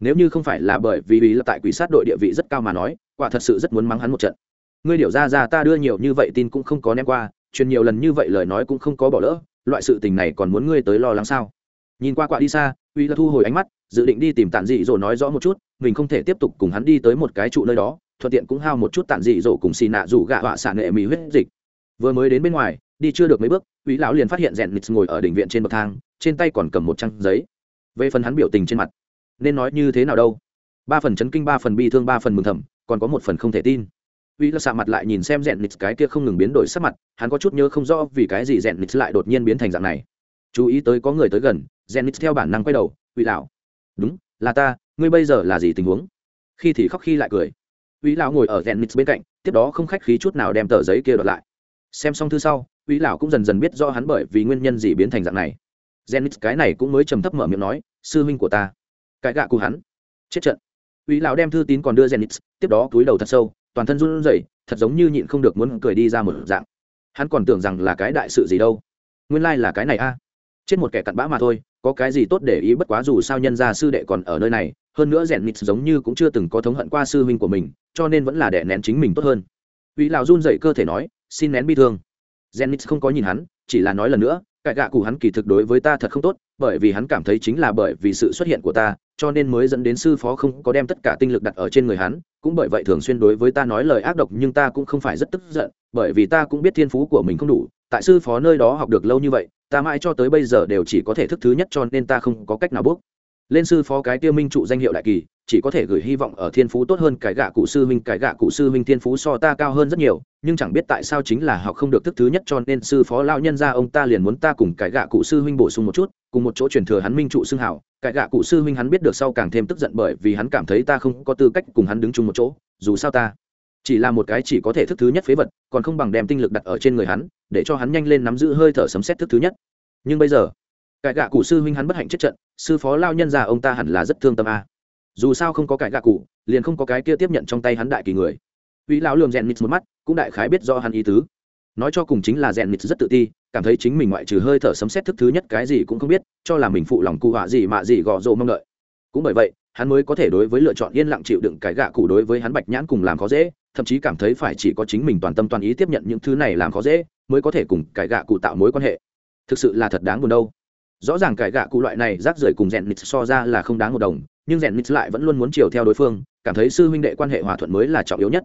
nếu như không phải là bởi vì uy là tại quỷ sát đội địa vị rất cao mà nói quạ thật sự rất muốn mắng hắn một trận. Ngươi điều ra ra ta đưa nhiều như vậy tin cũng không có ném qua, truyền nhiều lần như vậy lời nói cũng không có bỏ lỡ, loại sự tình này còn muốn ngươi tới lo lắng sao? Nhìn qua quạ đi xa uy là thu hồi ánh mắt, dự định đi tìm tản dị rồi nói rõ một chút, mình không thể tiếp tục cùng hắn đi tới một cái trụ nơi đó, thuận tiện cũng hao một chút tản dị dỗ cùng xì nạ rủ gạ họa xạ nghệ mì huyết dịch. Vừa mới đến bên ngoài, đi chưa được mấy bước, uy lão liền phát hiện rèn nịt ngồi ở đỉnh viện trên bậc thang, trên tay còn cầm một trang giấy. Về phần hắn biểu tình trên mặt, nên nói như thế nào đâu? Ba phần chấn kinh, ba phần bi thương, ba phần mừng thầm, còn có một phần không thể tin. Uy là xạ mặt lại nhìn xem rèn nịt cái kia không ngừng biến đổi sắc mặt, hắn có chút nhớ không rõ vì cái gì rèn nịt lại đột nhiên biến thành dạng này. Chú ý tới có người tới gần Zenith theo bản năng quay đầu uy lão. Đúng là ta ngươi bây giờ là gì tình huống? Khi thì khóc khi lại cười. Uy lão ngồi ở Zenith bên cạnh tiếp đó không khách khí chút nào đem tờ giấy kia đoạt lại. Xem xong thư sau uy lão cũng dần dần biết rõ hắn bởi vì nguyên nhân gì biến thành dạng này. Zenith cái này cũng mới trầm thấp mở miệng nói sư huynh của ta. Cái gạ của hắn. Chết trận. Uy lão đem thư tín còn đưa Zenith, tiếp đó cúi đầu thật sâu toàn thân run rẩy thật giống như nhịn không được muốn cười đi ra một dạng. Hắn còn tưởng rằng là cái đại sự gì đâu. Nguyên lai là cái này a. Chết một kẻ cặn bã mà thôi có cái gì tốt để ý bất quá dù sao nhân gia sư đệ còn ở nơi này, hơn nữa rèn nít giống như cũng chưa từng có thống hận qua sư huynh của mình, cho nên vẫn là đẻ nén chính mình tốt hơn. Uy lão run dậy cơ thể nói, xin nén bi thương. Rèn nít không có nhìn hắn, chỉ là nói lần nữa cãi gạ cụ hắn kỳ thực đối với ta thật không tốt, bởi vì hắn cảm thấy chính là bởi vì sự xuất hiện của ta, cho nên mới dẫn đến sư phó không có đem tất cả tinh lực đặt ở trên người hắn, cũng bởi vậy thường xuyên đối với ta nói lời ác độc nhưng ta cũng không phải rất tức giận, bởi vì ta cũng biết thiên phú của mình không đủ, tại sư phó nơi đó học được lâu như vậy ta mãi cho tới bây giờ đều chỉ có thể thức thứ nhất cho nên ta không có cách nào bước. Lên sư phó cái tiêu minh trụ danh hiệu đại kỳ, chỉ có thể gửi hy vọng ở thiên phú tốt hơn, cái gạ cụ sư minh cái gạ cụ sư minh thiên phú so ta cao hơn rất nhiều, nhưng chẳng biết tại sao chính là học không được thức thứ nhất cho nên sư phó lao nhân ra ông ta liền muốn ta cùng cái gạ cụ sư minh bổ sung một chút, cùng một chỗ truyền thừa hắn minh trụ xưng hảo. Cái gạ cụ sư minh hắn biết được sau càng thêm tức giận bởi vì hắn cảm thấy ta không có tư cách cùng hắn đứng chung một chỗ, dù sao ta chỉ là một cái chỉ có thể thức thứ nhất phế vật, còn không bằng đem tinh lực đặt ở trên người hắn, để cho hắn nhanh lên nắm giữ hơi thở sấm xét thức thứ nhất. Nhưng bây giờ, cải gạ cụ sư huynh hắn bất hạnh chết trận, sư phó lao nhân già ông ta hẳn là rất thương tâm a. Dù sao không có cải gạ cụ, liền không có cái kia tiếp nhận trong tay hắn đại kỳ người. Uy lão lườm rèn nít một mắt, cũng đại khái biết do hắn ý tứ. Nói cho cùng chính là rèn nít rất tự ti, cảm thấy chính mình ngoại trừ hơi thở sấm xét thức thứ nhất cái gì cũng không biết, cho là mình phụ lòng cụ họa gì mà gì gò rộ mong đợi. Cũng bởi vậy hắn mới có thể đối với lựa chọn yên lặng chịu đựng cái gạ cụ đối với hắn bạch nhãn cùng làm khó dễ, thậm chí cảm thấy phải chỉ có chính mình toàn tâm toàn ý tiếp nhận những thứ này làm khó dễ mới có thể cùng cái gạ cụ tạo mối quan hệ. Thực sự là thật đáng buồn đâu. Rõ ràng cái gạ cụ loại này rác rưởi cùng rèn nít so ra là không đáng một đồng, nhưng rèn nít lại vẫn luôn muốn chiều theo đối phương, cảm thấy sư huynh đệ quan hệ hòa thuận mới là trọng yếu nhất.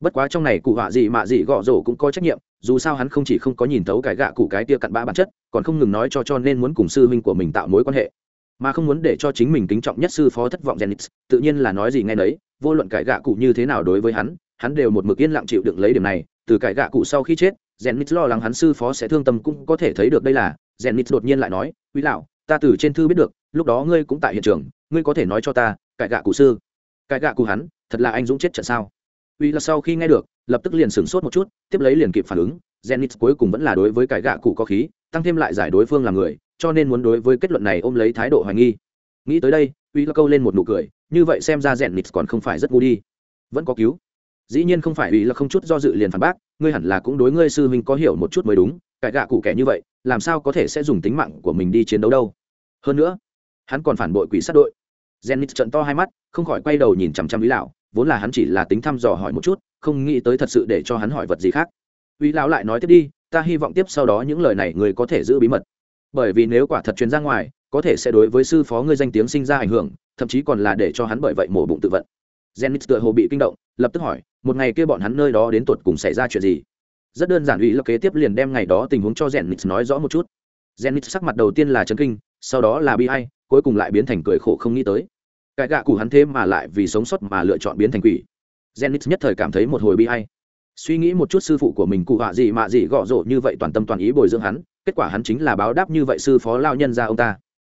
Bất quá trong này cụ họa gì mà gì gõ rổ cũng có trách nhiệm, dù sao hắn không chỉ không có nhìn thấu cái gạ cụ cái tia cặn bã bản chất, còn không ngừng nói cho cho nên muốn cùng sư huynh của mình tạo mối quan hệ mà không muốn để cho chính mình kính trọng nhất sư phó thất vọng genix tự nhiên là nói gì ngay nấy, vô luận cải gạ cụ như thế nào đối với hắn, hắn đều một mực yên lặng chịu đựng lấy điểm này, từ cải gạ cụ sau khi chết, genix lo lắng hắn sư phó sẽ thương tâm cũng có thể thấy được đây là, genix đột nhiên lại nói, "Quý lão, ta từ trên thư biết được, lúc đó ngươi cũng tại hiện trường, ngươi có thể nói cho ta, cải gạ cụ sư, cải gạ cụ hắn, thật là anh dũng chết trận sao?" Uy là sau khi nghe được, lập tức liền sửng sốt một chút, tiếp lấy liền kịp phản ứng, genix cuối cùng vẫn là đối với cải gạ cụ có khí, tăng thêm lại giải đối phương là người, cho nên muốn đối với kết luận này ôm lấy thái độ hoài nghi. Nghĩ tới đây, uy là câu lên một nụ cười, như vậy xem ra rèn nịt còn không phải rất ngu đi. Vẫn có cứu. Dĩ nhiên không phải uy là không chút do dự liền phản bác, ngươi hẳn là cũng đối ngươi sư huynh có hiểu một chút mới đúng, cải gạ cụ kẻ như vậy, làm sao có thể sẽ dùng tính mạng của mình đi chiến đấu đâu. Hơn nữa, hắn còn phản bội quỷ sát đội. Rèn nịt trận to hai mắt, không khỏi quay đầu nhìn chằm chằm uy lão, vốn là hắn chỉ là tính thăm dò hỏi một chút, không nghĩ tới thật sự để cho hắn hỏi vật gì khác. Uy lão lại nói tiếp đi, ta hy vọng tiếp sau đó những lời này người có thể giữ bí mật bởi vì nếu quả thật truyền ra ngoài, có thể sẽ đối với sư phó ngươi danh tiếng sinh ra ảnh hưởng, thậm chí còn là để cho hắn bởi vậy mổ bụng tự vận. Jennix tựa hồ bị kinh động, lập tức hỏi, một ngày kia bọn hắn nơi đó đến tuột cùng xảy ra chuyện gì? Rất đơn giản ủy lập kế tiếp liền đem ngày đó tình huống cho jennix nói rõ một chút. Jennix sắc mặt đầu tiên là chấn kinh, sau đó là bi hay cuối cùng lại biến thành cười khổ không nghĩ tới. Cái gạ cụ hắn thế mà lại vì sống sót mà lựa chọn biến thành quỷ. Jennix nhất thời cảm thấy một hồi bi hay suy nghĩ một chút sư phụ của mình cụ họa gì mà gì gọ rộ như vậy toàn tâm toàn ý bồi dưỡng hắn kết quả hắn chính là báo đáp như vậy sư phó lao nhân ra ông ta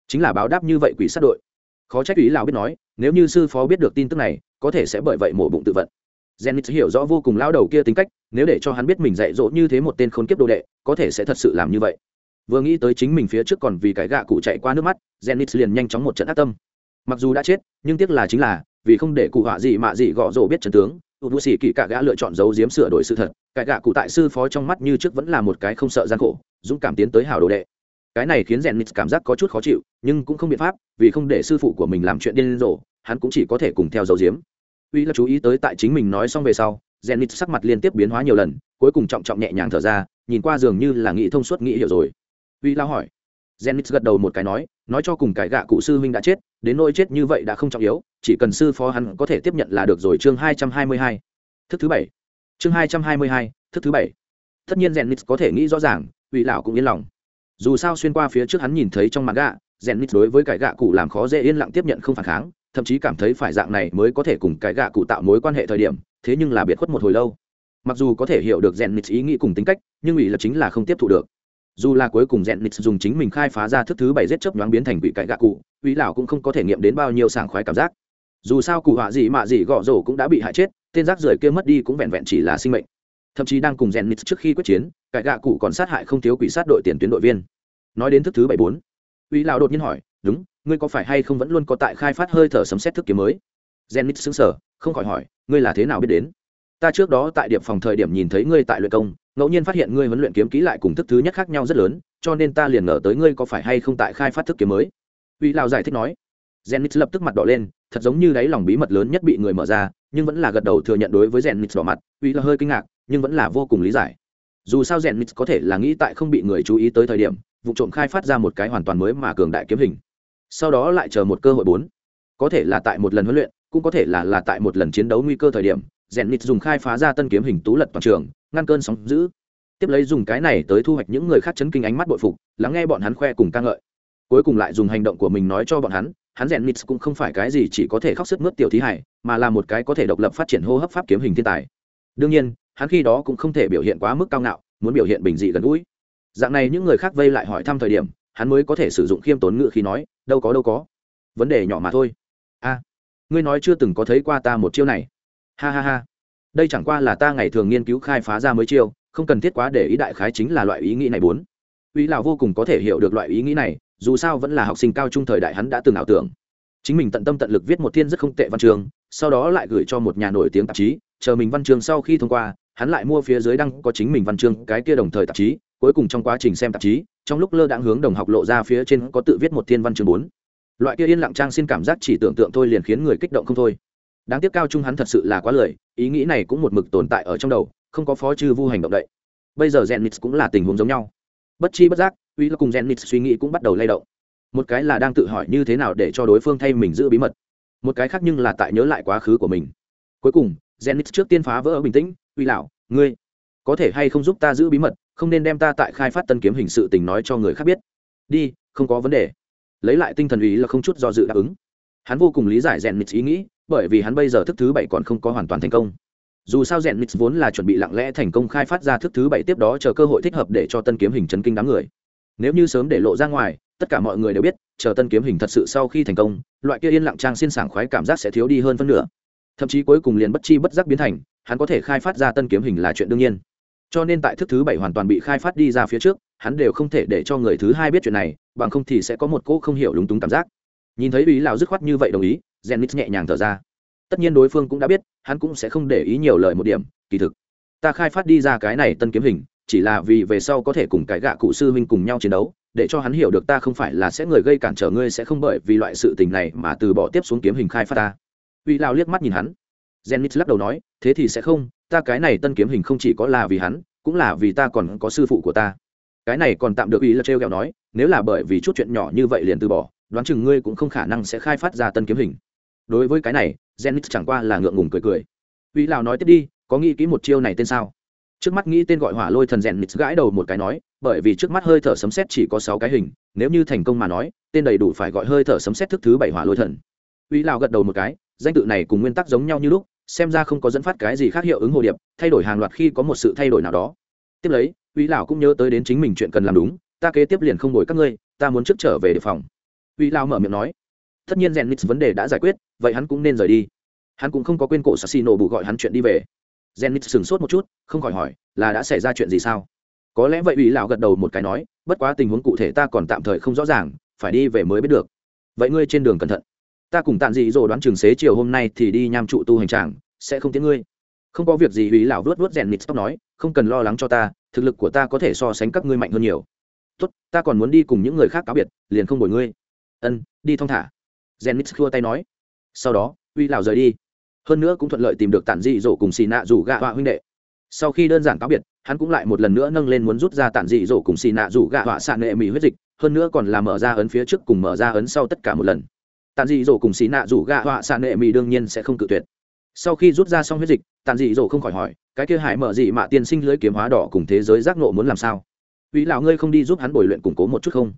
chính là báo đáp như vậy quỷ sát đội khó trách ý lão biết nói nếu như sư phó biết được tin tức này có thể sẽ bởi vậy mổ bụng tự vận Zenith hiểu rõ vô cùng lão đầu kia tính cách, nếu để cho hắn biết mình dạy dỗ như thế một tên khốn kiếp đồ đệ, có thể sẽ thật sự làm như vậy. Vừa nghĩ tới chính mình phía trước còn vì cái gạ cụ chạy qua nước mắt, Zenith liền nhanh chóng một trận ác tâm. Mặc dù đã chết, nhưng tiếc là chính là, vì không để cụ họa gì mà gì gõ rồ biết trận tướng, Ubu sĩ kỳ cả gã lựa chọn giấu giếm sửa đổi sự thật, cái gạ cụ tại sư phó trong mắt như trước vẫn là một cái không sợ gian khổ, dũng cảm tiến tới hảo đồ đệ. Cái này khiến rèn nít cảm giác có chút khó chịu nhưng cũng không biện pháp vì không để sư phụ của mình làm chuyện điên rồ hắn cũng chỉ có thể cùng theo dấu diếm uy là chú ý tới tại chính mình nói xong về sau rèn nít sắc mặt liên tiếp biến hóa nhiều lần cuối cùng trọng trọng nhẹ nhàng thở ra nhìn qua dường như là nghĩ thông suốt nghĩ hiểu rồi. Uy lao hỏi. Rèn nít gật đầu một cái nói nói cho cùng cái gạ cụ sư huynh đã chết, đến nỗi chết như vậy đã không trọng yếu, chỉ cần sư phó hắn có thể tiếp nhận là được rồi. Chương hai trăm hai mươi hai, thức thứ bảy. Chương hai trăm hai mươi hai, thức thứ bảy. Tất nhiên rèn nít có thể nghĩ rõ ràng ủy lão cũng yên lòng. Dù sao xuyên qua phía trước hắn nhìn thấy trong mặt gạ rèn nít đối với cái gạ cụ làm khó dễ yên lặng tiếp nhận không phản kháng, thậm chí cảm thấy phải dạng này mới có thể cùng cái gạ cụ tạo mối quan hệ thời điểm, thế nhưng là biệt khuất một hồi lâu. Mặc dù có thể hiểu được rèn nít ý nghĩ cùng tính cách, nhưng ủy lập chính là không tiếp thu được dù là cuối cùng rèn nít dùng chính mình khai phá ra thức thứ bảy giết chớp nhoáng biến thành quỷ cãi gạ cụ uy lão cũng không có thể nghiệm đến bao nhiêu sảng khoái cảm giác. Dù sao cụ họa gì mà gì gõ rổ cũng đã bị hại chết, tên rác rưởi kia mất đi cũng vẹn vẹn chỉ là sinh mệnh. Thậm chí đang cùng rèn nít trước khi quyết chiến cãi gạ cụ còn sát hại không thiếu quỷ sát đội tiền tuyến đội viên. Nói đến thức thứ bảy bốn uy lão đột nhiên hỏi, đúng, ngươi có phải hay không vẫn luôn có tại khai phát hơi thở sấm xét thức kiếm mới? Rèn nít xứng sở không khỏi hỏi, ngươi là thế nào biết đến? Ta trước đó tại điểm phòng thời điểm nhìn thấy ngươi tại luyện công, ngẫu nhiên phát hiện ngươi huấn luyện kiếm kỹ lại cùng thức thứ nhất khác nhau rất lớn, cho nên ta liền ngờ tới ngươi có phải hay không tại khai phát thức kiếm mới. Uy lão giải thích nói. Gen lập tức mặt đỏ lên, thật giống như đáy lòng bí mật lớn nhất bị người mở ra, nhưng vẫn là gật đầu thừa nhận đối với gen nít đỏ mặt uy là hơi kinh ngạc, nhưng vẫn là vô cùng lý giải. Dù sao rèn có thể là nghĩ tại không bị người chú ý tới thời điểm, vụ trộm khai phát ra một cái hoàn toàn mới mà cường đại kiếm hình. Sau đó lại chờ một cơ hội bốn. Có thể là tại một lần huấn luyện, cũng có thể là là tại một lần chiến đấu nguy cơ thời điểm rèn nịt dùng khai phá ra tân kiếm hình tú lật toàn trường, ngăn cơn sóng giữ tiếp lấy dùng cái này tới thu hoạch những người khác chấn kinh ánh mắt bội phục, lắng nghe bọn hắn khoe cùng ca ngợi. Cuối cùng lại dùng hành động của mình nói cho bọn hắn hắn rèn nịt cũng không phải cái gì chỉ có thể khóc sức mướt tiểu thí hải, mà là một cái có thể độc lập phát triển hô hấp pháp kiếm hình thiên tài. Đương nhiên, hắn khi đó cũng không thể biểu hiện quá mức cao ngạo, muốn biểu hiện bình dị gần gũi. Dạng này những người khác vây lại hỏi thăm thời điểm, hắn mới có thể sử dụng khiêm tốn ngự khi nói, đâu có đâu có. Vấn đề nhỏ mà thôi. A, ngươi nói chưa từng có thấy qua ta một chiêu này ha ha ha. Đây chẳng qua là ta ngày thường nghiên cứu khai phá ra mới chiêu, không cần thiết quá để ý đại khái chính là loại ý nghĩ này bốn. Uy lào vô cùng có thể hiểu được loại ý nghĩ này, dù sao vẫn là học sinh cao trung thời đại hắn đã từng ảo tưởng. Chính mình tận tâm tận lực viết một thiên rất không tệ văn chương, sau đó lại gửi cho một nhà nổi tiếng tạp chí, chờ mình văn chương sau khi thông qua, hắn lại mua phía dưới đăng có chính mình văn chương, cái kia đồng thời tạp chí, cuối cùng trong quá trình xem tạp chí, trong lúc lơ đãng hướng đồng học lộ ra phía trên có tự viết một thiên văn chương bốn. Loại kia yên lặng trang xin cảm giác chỉ tưởng tượng thôi liền khiến người kích động không thôi đáng tiếc cao trung hắn thật sự là quá lười, ý nghĩ này cũng một mực tồn tại ở trong đầu, không có phó chư vu hành động đậy. Bây giờ Zenith cũng là tình huống giống nhau. Bất chi bất giác, uy là cùng Zenith suy nghĩ cũng bắt đầu lay động. Một cái là đang tự hỏi như thế nào để cho đối phương thay mình giữ bí mật, một cái khác nhưng là tại nhớ lại quá khứ của mình. Cuối cùng, Zenith trước tiên phá vỡ bình tĩnh, uy lão, ngươi có thể hay không giúp ta giữ bí mật, không nên đem ta tại khai phát tân kiếm hình sự tình nói cho người khác biết. Đi, không có vấn đề. Lấy lại tinh thần ý là không chút do dự đáp ứng. Hắn vô cùng lý giải rèn mít ý nghĩ bởi vì hắn bây giờ thức thứ bảy còn không có hoàn toàn thành công. Dù sao rèn mít vốn là chuẩn bị lặng lẽ thành công khai phát ra thức thứ bảy tiếp đó chờ cơ hội thích hợp để cho tân kiếm hình chấn kinh đám người. Nếu như sớm để lộ ra ngoài, tất cả mọi người đều biết, chờ tân kiếm hình thật sự sau khi thành công, loại kia yên lặng trang xin sảng khoái cảm giác sẽ thiếu đi hơn phân nửa. Thậm chí cuối cùng liền bất chi bất giác biến thành, hắn có thể khai phát ra tân kiếm hình là chuyện đương nhiên. Cho nên tại thức thứ bảy hoàn toàn bị khai phát đi ra phía trước, hắn đều không thể để cho người thứ hai biết chuyện này, bằng không thì sẽ có một cô không hiểu lúng túng cảm giác. Nhìn thấy ý lào dứt khoát như vậy đồng ý Zenith nhẹ nhàng thở ra. Tất nhiên đối phương cũng đã biết, hắn cũng sẽ không để ý nhiều lời một điểm, kỳ thực. Ta khai phát đi ra cái này tân kiếm hình, chỉ là vì về sau có thể cùng cái gạ cụ sư huynh cùng nhau chiến đấu, để cho hắn hiểu được ta không phải là sẽ người gây cản trở ngươi sẽ không bởi vì loại sự tình này mà từ bỏ tiếp xuống kiếm hình khai phát ta. Uy lao liếc mắt nhìn hắn. Zenith lắc đầu nói, thế thì sẽ không, ta cái này tân kiếm hình không chỉ có là vì hắn, cũng là vì ta còn có sư phụ của ta. Cái này còn tạm được ý là trêu kẹo nói, nếu là bởi vì chút chuyện nhỏ như vậy liền từ bỏ, đoán chừng ngươi cũng không khả năng sẽ khai phát ra tân kiếm hình đối với cái này genix chẳng qua là ngượng ngùng cười cười. Uy lào nói tiếp đi, có nghĩ kỹ một chiêu này tên sao? Trước mắt nghĩ tên gọi hỏa lôi thần rèn gãi đầu một cái nói, bởi vì trước mắt hơi thở sấm xét chỉ có sáu cái hình, nếu như thành công mà nói, tên đầy đủ phải gọi hơi thở sấm xét thức thứ bảy hỏa lôi thần. Uy lào gật đầu một cái, danh tự này cùng nguyên tắc giống nhau như lúc, xem ra không có dẫn phát cái gì khác hiệu ứng hồ điệp, thay đổi hàng loạt khi có một sự thay đổi nào đó. Tiếp lấy uy lão cũng nhớ tới đến chính mình chuyện cần làm đúng, ta kế tiếp liền không đổi các ngươi, ta muốn trước trở về đề phòng. Uy lão mở miệng nói tất nhiên rèn vấn đề đã giải quyết, vậy hắn cũng nên rời đi. Hắn cũng không có quên cổ sassino bù gọi hắn chuyện đi về. Rèn sừng sửng sốt một chút, không khỏi hỏi, là đã xảy ra chuyện gì sao? Có lẽ vậy ủy lão gật đầu một cái nói, bất quá tình huống cụ thể ta còn tạm thời không rõ ràng, phải đi về mới biết được. Vậy ngươi trên đường cẩn thận. Ta cùng tạm dị rồi đoán trường xế chiều hôm nay thì đi nham trụ tu hành tràng, sẽ không tiếng ngươi. Không có việc gì, ủy lão vuốt vuốt rèn tóc nói, không cần lo lắng cho ta, thực lực của ta có thể so sánh các ngươi mạnh hơn nhiều. Tốt, ta còn muốn đi cùng những người khác cáo biệt, liền không bồi ngươi. Ân, đi thong thả. Zenix khua tay nói. Sau đó, uy lão rời đi. Hơn nữa cũng thuận lợi tìm được tản dị dỗ cùng xì nạ rủ gạ họa huynh đệ. Sau khi đơn giản cáo biệt, hắn cũng lại một lần nữa nâng lên muốn rút ra tản dị dỗ cùng xì nạ rủ gạ họa xạ nệ mì huyết dịch, hơn nữa còn là mở ra ấn phía trước cùng mở ra ấn sau tất cả một lần. Tản dị dỗ cùng xì nạ rủ gạ họa xạ nệ mì đương nhiên sẽ không cự tuyệt. Sau khi rút ra xong huyết dịch, Tản dị dỗ không khỏi hỏi, cái kia hải mở dị mạ tiên sinh lưới kiếm hóa đỏ cùng thế giới giác nộ muốn làm sao? Uy lão ngươi không đi giúp hắn bồi luyện củng cố một chút không?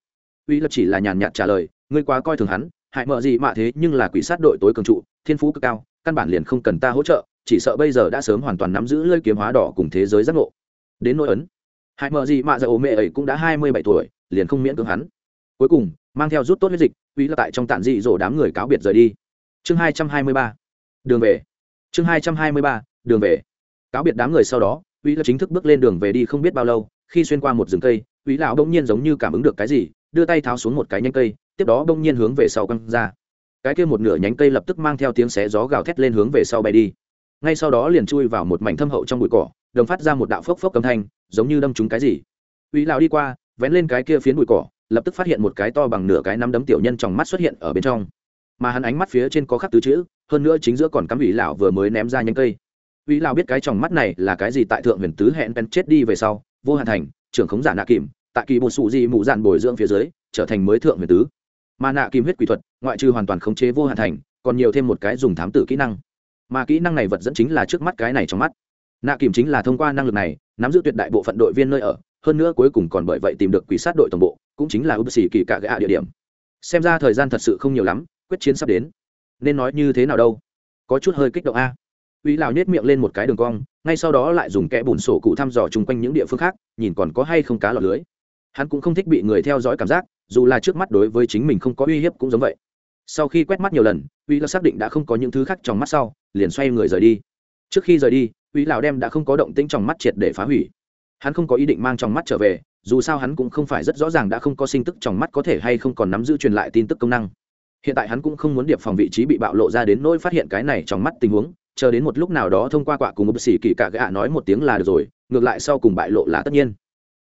Uy lập chỉ là nhàn nhạt trả lời, ngươi quá coi thường hắn hải mở dị mạ thế nhưng là quỷ sát đội tối cường trụ, thiên phú cực cao, căn bản liền không cần ta hỗ trợ, chỉ sợ bây giờ đã sớm hoàn toàn nắm giữ lơi kiếm hóa đỏ cùng thế giới giác ngộ. đến nỗi ấn hải mở dị mạ giờ ố mẹ ấy cũng đã hai mươi bảy tuổi, liền không miễn cưỡng hắn. Cuối cùng, mang theo rút tốt huyết dịch uy là tại trong tản dị dỗ đám người cáo biệt rời đi. Chương hai trăm hai mươi ba, đường về. Chương hai trăm hai mươi ba, đường về. Cáo biệt đám người sau đó uy là chính thức bước lên đường về đi không biết bao lâu, khi xuyên qua một rừng cây uy lão đông nhiên giống như cảm ứng được cái gì, đưa tay tháo xuống một cái nhánh cây tiếp đó đông nhiên hướng về sau quăng ra. Cái kia một nửa nhánh cây lập tức mang theo tiếng xé gió gào thét lên hướng về sau bay đi. Ngay sau đó liền chui vào một mảnh thâm hậu trong bụi cỏ, đồng phát ra một đạo phốc phốc âm thanh, giống như đâm trúng cái gì. Uy lão đi qua, vén lên cái kia phiến bụi cỏ, lập tức phát hiện một cái to bằng nửa cái nắm đấm tiểu nhân trong mắt xuất hiện ở bên trong. Mà hắn ánh mắt phía trên có khắc tứ chữ, hơn nữa chính giữa còn cắm ủy lão vừa mới ném ra nhánh cây. Ủy lão biết cái trong mắt này là cái gì tại thượng huyền tứ hẹn pen chết đi về sau, vô hạn thành, trưởng khống giả nạ kìm, tại kỳ một sụ gì mụ dạn bồi dưỡng phía dưới, trở thành mới thượng huyền tứ mà nạ kim huyết quỷ thuật, ngoại trừ hoàn toàn khống chế vô hạn thành, còn nhiều thêm một cái dùng thám tử kỹ năng. Mà kỹ năng này vật dẫn chính là trước mắt cái này trong mắt. Nạ kìm chính là thông qua năng lực này, nắm giữ tuyệt đại bộ phận đội viên nơi ở, hơn nữa cuối cùng còn bởi vậy tìm được quỷ sát đội tổng bộ, cũng chính là ưu sĩ kỳ cả gạ địa điểm. Xem ra thời gian thật sự không nhiều lắm, quyết chiến sắp đến. Nên nói như thế nào đâu? Có chút hơi kích động a. Uy lào nhét miệng lên một cái đường cong, ngay sau đó lại dùng kẽ bùn sổ cụ thăm dò chung quanh những địa phương khác, nhìn còn có hay không cá lọt lưới. Hắn cũng không thích bị người theo dõi cảm giác dù là trước mắt đối với chính mình không có uy hiếp cũng giống vậy. Sau khi quét mắt nhiều lần, uy là xác định đã không có những thứ khác trong mắt sau, liền xoay người rời đi. Trước khi rời đi, uy lão đem đã không có động tĩnh trong mắt triệt để phá hủy. Hắn không có ý định mang trong mắt trở về, dù sao hắn cũng không phải rất rõ ràng đã không có sinh tức trong mắt có thể hay không còn nắm giữ truyền lại tin tức công năng. Hiện tại hắn cũng không muốn điệp phòng vị trí bị bạo lộ ra đến nỗi phát hiện cái này trong mắt tình huống, chờ đến một lúc nào đó thông qua quạ cùng một xỉ kỳ cả gạ nói một tiếng là được rồi, ngược lại sau cùng bại lộ là tất nhiên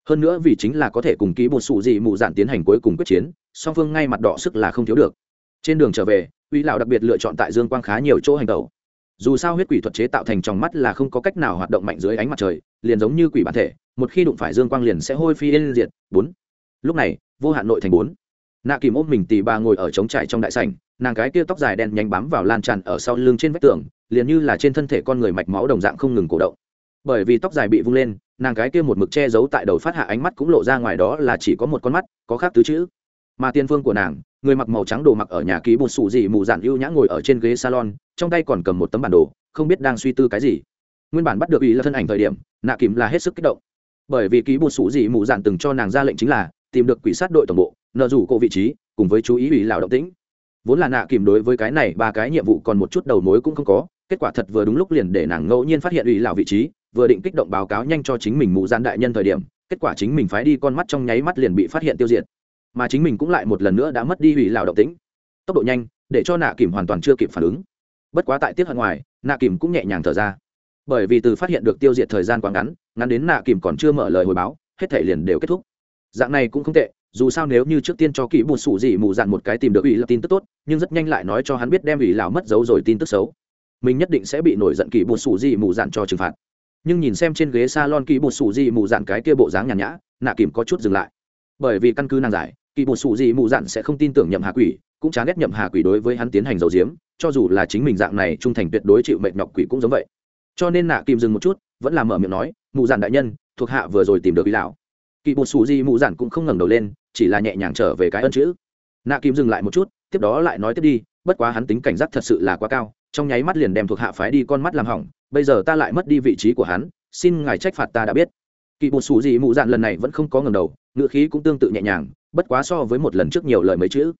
hơn nữa vì chính là có thể cùng ký một sụ gì mụ dạn tiến hành cuối cùng quyết chiến, song phương ngay mặt đỏ sức là không thiếu được. Trên đường trở về, uy lão đặc biệt lựa chọn tại dương quang khá nhiều chỗ hành tẩu. Dù sao huyết quỷ thuật chế tạo thành trong mắt là không có cách nào hoạt động mạnh dưới ánh mặt trời, liền giống như quỷ bản thể, một khi đụng phải dương quang liền sẽ hôi phi lên diệt. Bốn. Lúc này, vô hạn nội thành bốn. Nạ kìm ôm mình tì bà ngồi ở trống trải trong đại sảnh, nàng cái kia tóc dài đen nhanh bám vào lan tràn ở sau lưng trên vách tường, liền như là trên thân thể con người mạch máu đồng dạng không ngừng cổ động bởi vì tóc dài bị vung lên, nàng cái kia một mực che giấu tại đầu phát hạ ánh mắt cũng lộ ra ngoài đó là chỉ có một con mắt, có khác tứ chữ. Mà tiên phương của nàng, người mặc màu trắng đồ mặc ở nhà ký bột sụ dị mù dạn ưu nhã ngồi ở trên ghế salon, trong tay còn cầm một tấm bản đồ, không biết đang suy tư cái gì. Nguyên bản bắt được ý là thân ảnh thời điểm, nạ kìm là hết sức kích động. Bởi vì ký bột sụ dị mù dạn từng cho nàng ra lệnh chính là tìm được quỷ sát đội tổng bộ, nợ rủ cô vị trí, cùng với chú ý ủy lào động tĩnh. Vốn là nạ kìm đối với cái này ba cái nhiệm vụ còn một chút đầu mối cũng không có, kết quả thật vừa đúng lúc liền để nàng ngẫu nhiên phát hiện ủy lào vị trí vừa định kích động báo cáo nhanh cho chính mình mù gian đại nhân thời điểm, kết quả chính mình phái đi con mắt trong nháy mắt liền bị phát hiện tiêu diệt. Mà chính mình cũng lại một lần nữa đã mất đi hủy lào động tĩnh. Tốc độ nhanh, để cho nạ kìm hoàn toàn chưa kịp phản ứng. Bất quá tại tiết hận ngoài, nạ kìm cũng nhẹ nhàng thở ra. Bởi vì từ phát hiện được tiêu diệt thời gian quá ngắn ngắn đến nạ kìm còn chưa mở lời hồi báo, hết thể liền đều kết thúc. Dạng này cũng không tệ, dù sao nếu như trước tiên cho kỹ bùn sủ gì mù dạn một cái tìm được ủy là tin tức tốt, nhưng rất nhanh lại nói cho hắn biết đem ủy lão mất dấu rồi tin tức xấu. Mình nhất định sẽ bị nổi giận kỹ bùn sủ gì mù dạn cho trừng phạt nhưng nhìn xem trên ghế salon kỳ bột sủ dị mù dạn cái kia bộ dáng nhàn nhã, nạ kìm có chút dừng lại. Bởi vì căn cứ nàng giải kỳ bột sủ dị mù dạn sẽ không tin tưởng nhậm hà quỷ, cũng chán ghét nhậm hà quỷ đối với hắn tiến hành dầu diếm, cho dù là chính mình dạng này trung thành tuyệt đối chịu mệnh nhọc quỷ cũng giống vậy. Cho nên nạ kìm dừng một chút, vẫn là mở miệng nói, mù dạn đại nhân, thuộc hạ vừa rồi tìm được ý lão. Kỳ bột sủ dị mù dạn cũng không ngẩng đầu lên, chỉ là nhẹ nhàng trở về cái ân chữ. Nạ kìm dừng lại một chút, tiếp đó lại nói tiếp đi, bất quá hắn tính cảnh giác thật sự là quá cao, trong nháy mắt liền đem thuộc hạ phái đi con mắt làm hỏng bây giờ ta lại mất đi vị trí của hắn, xin ngài trách phạt ta đã biết. Kỳ bột xù gì mụ dạn lần này vẫn không có ngầm đầu ngựa khí cũng tương tự nhẹ nhàng, bất quá so với một lần trước nhiều lời mấy chữ.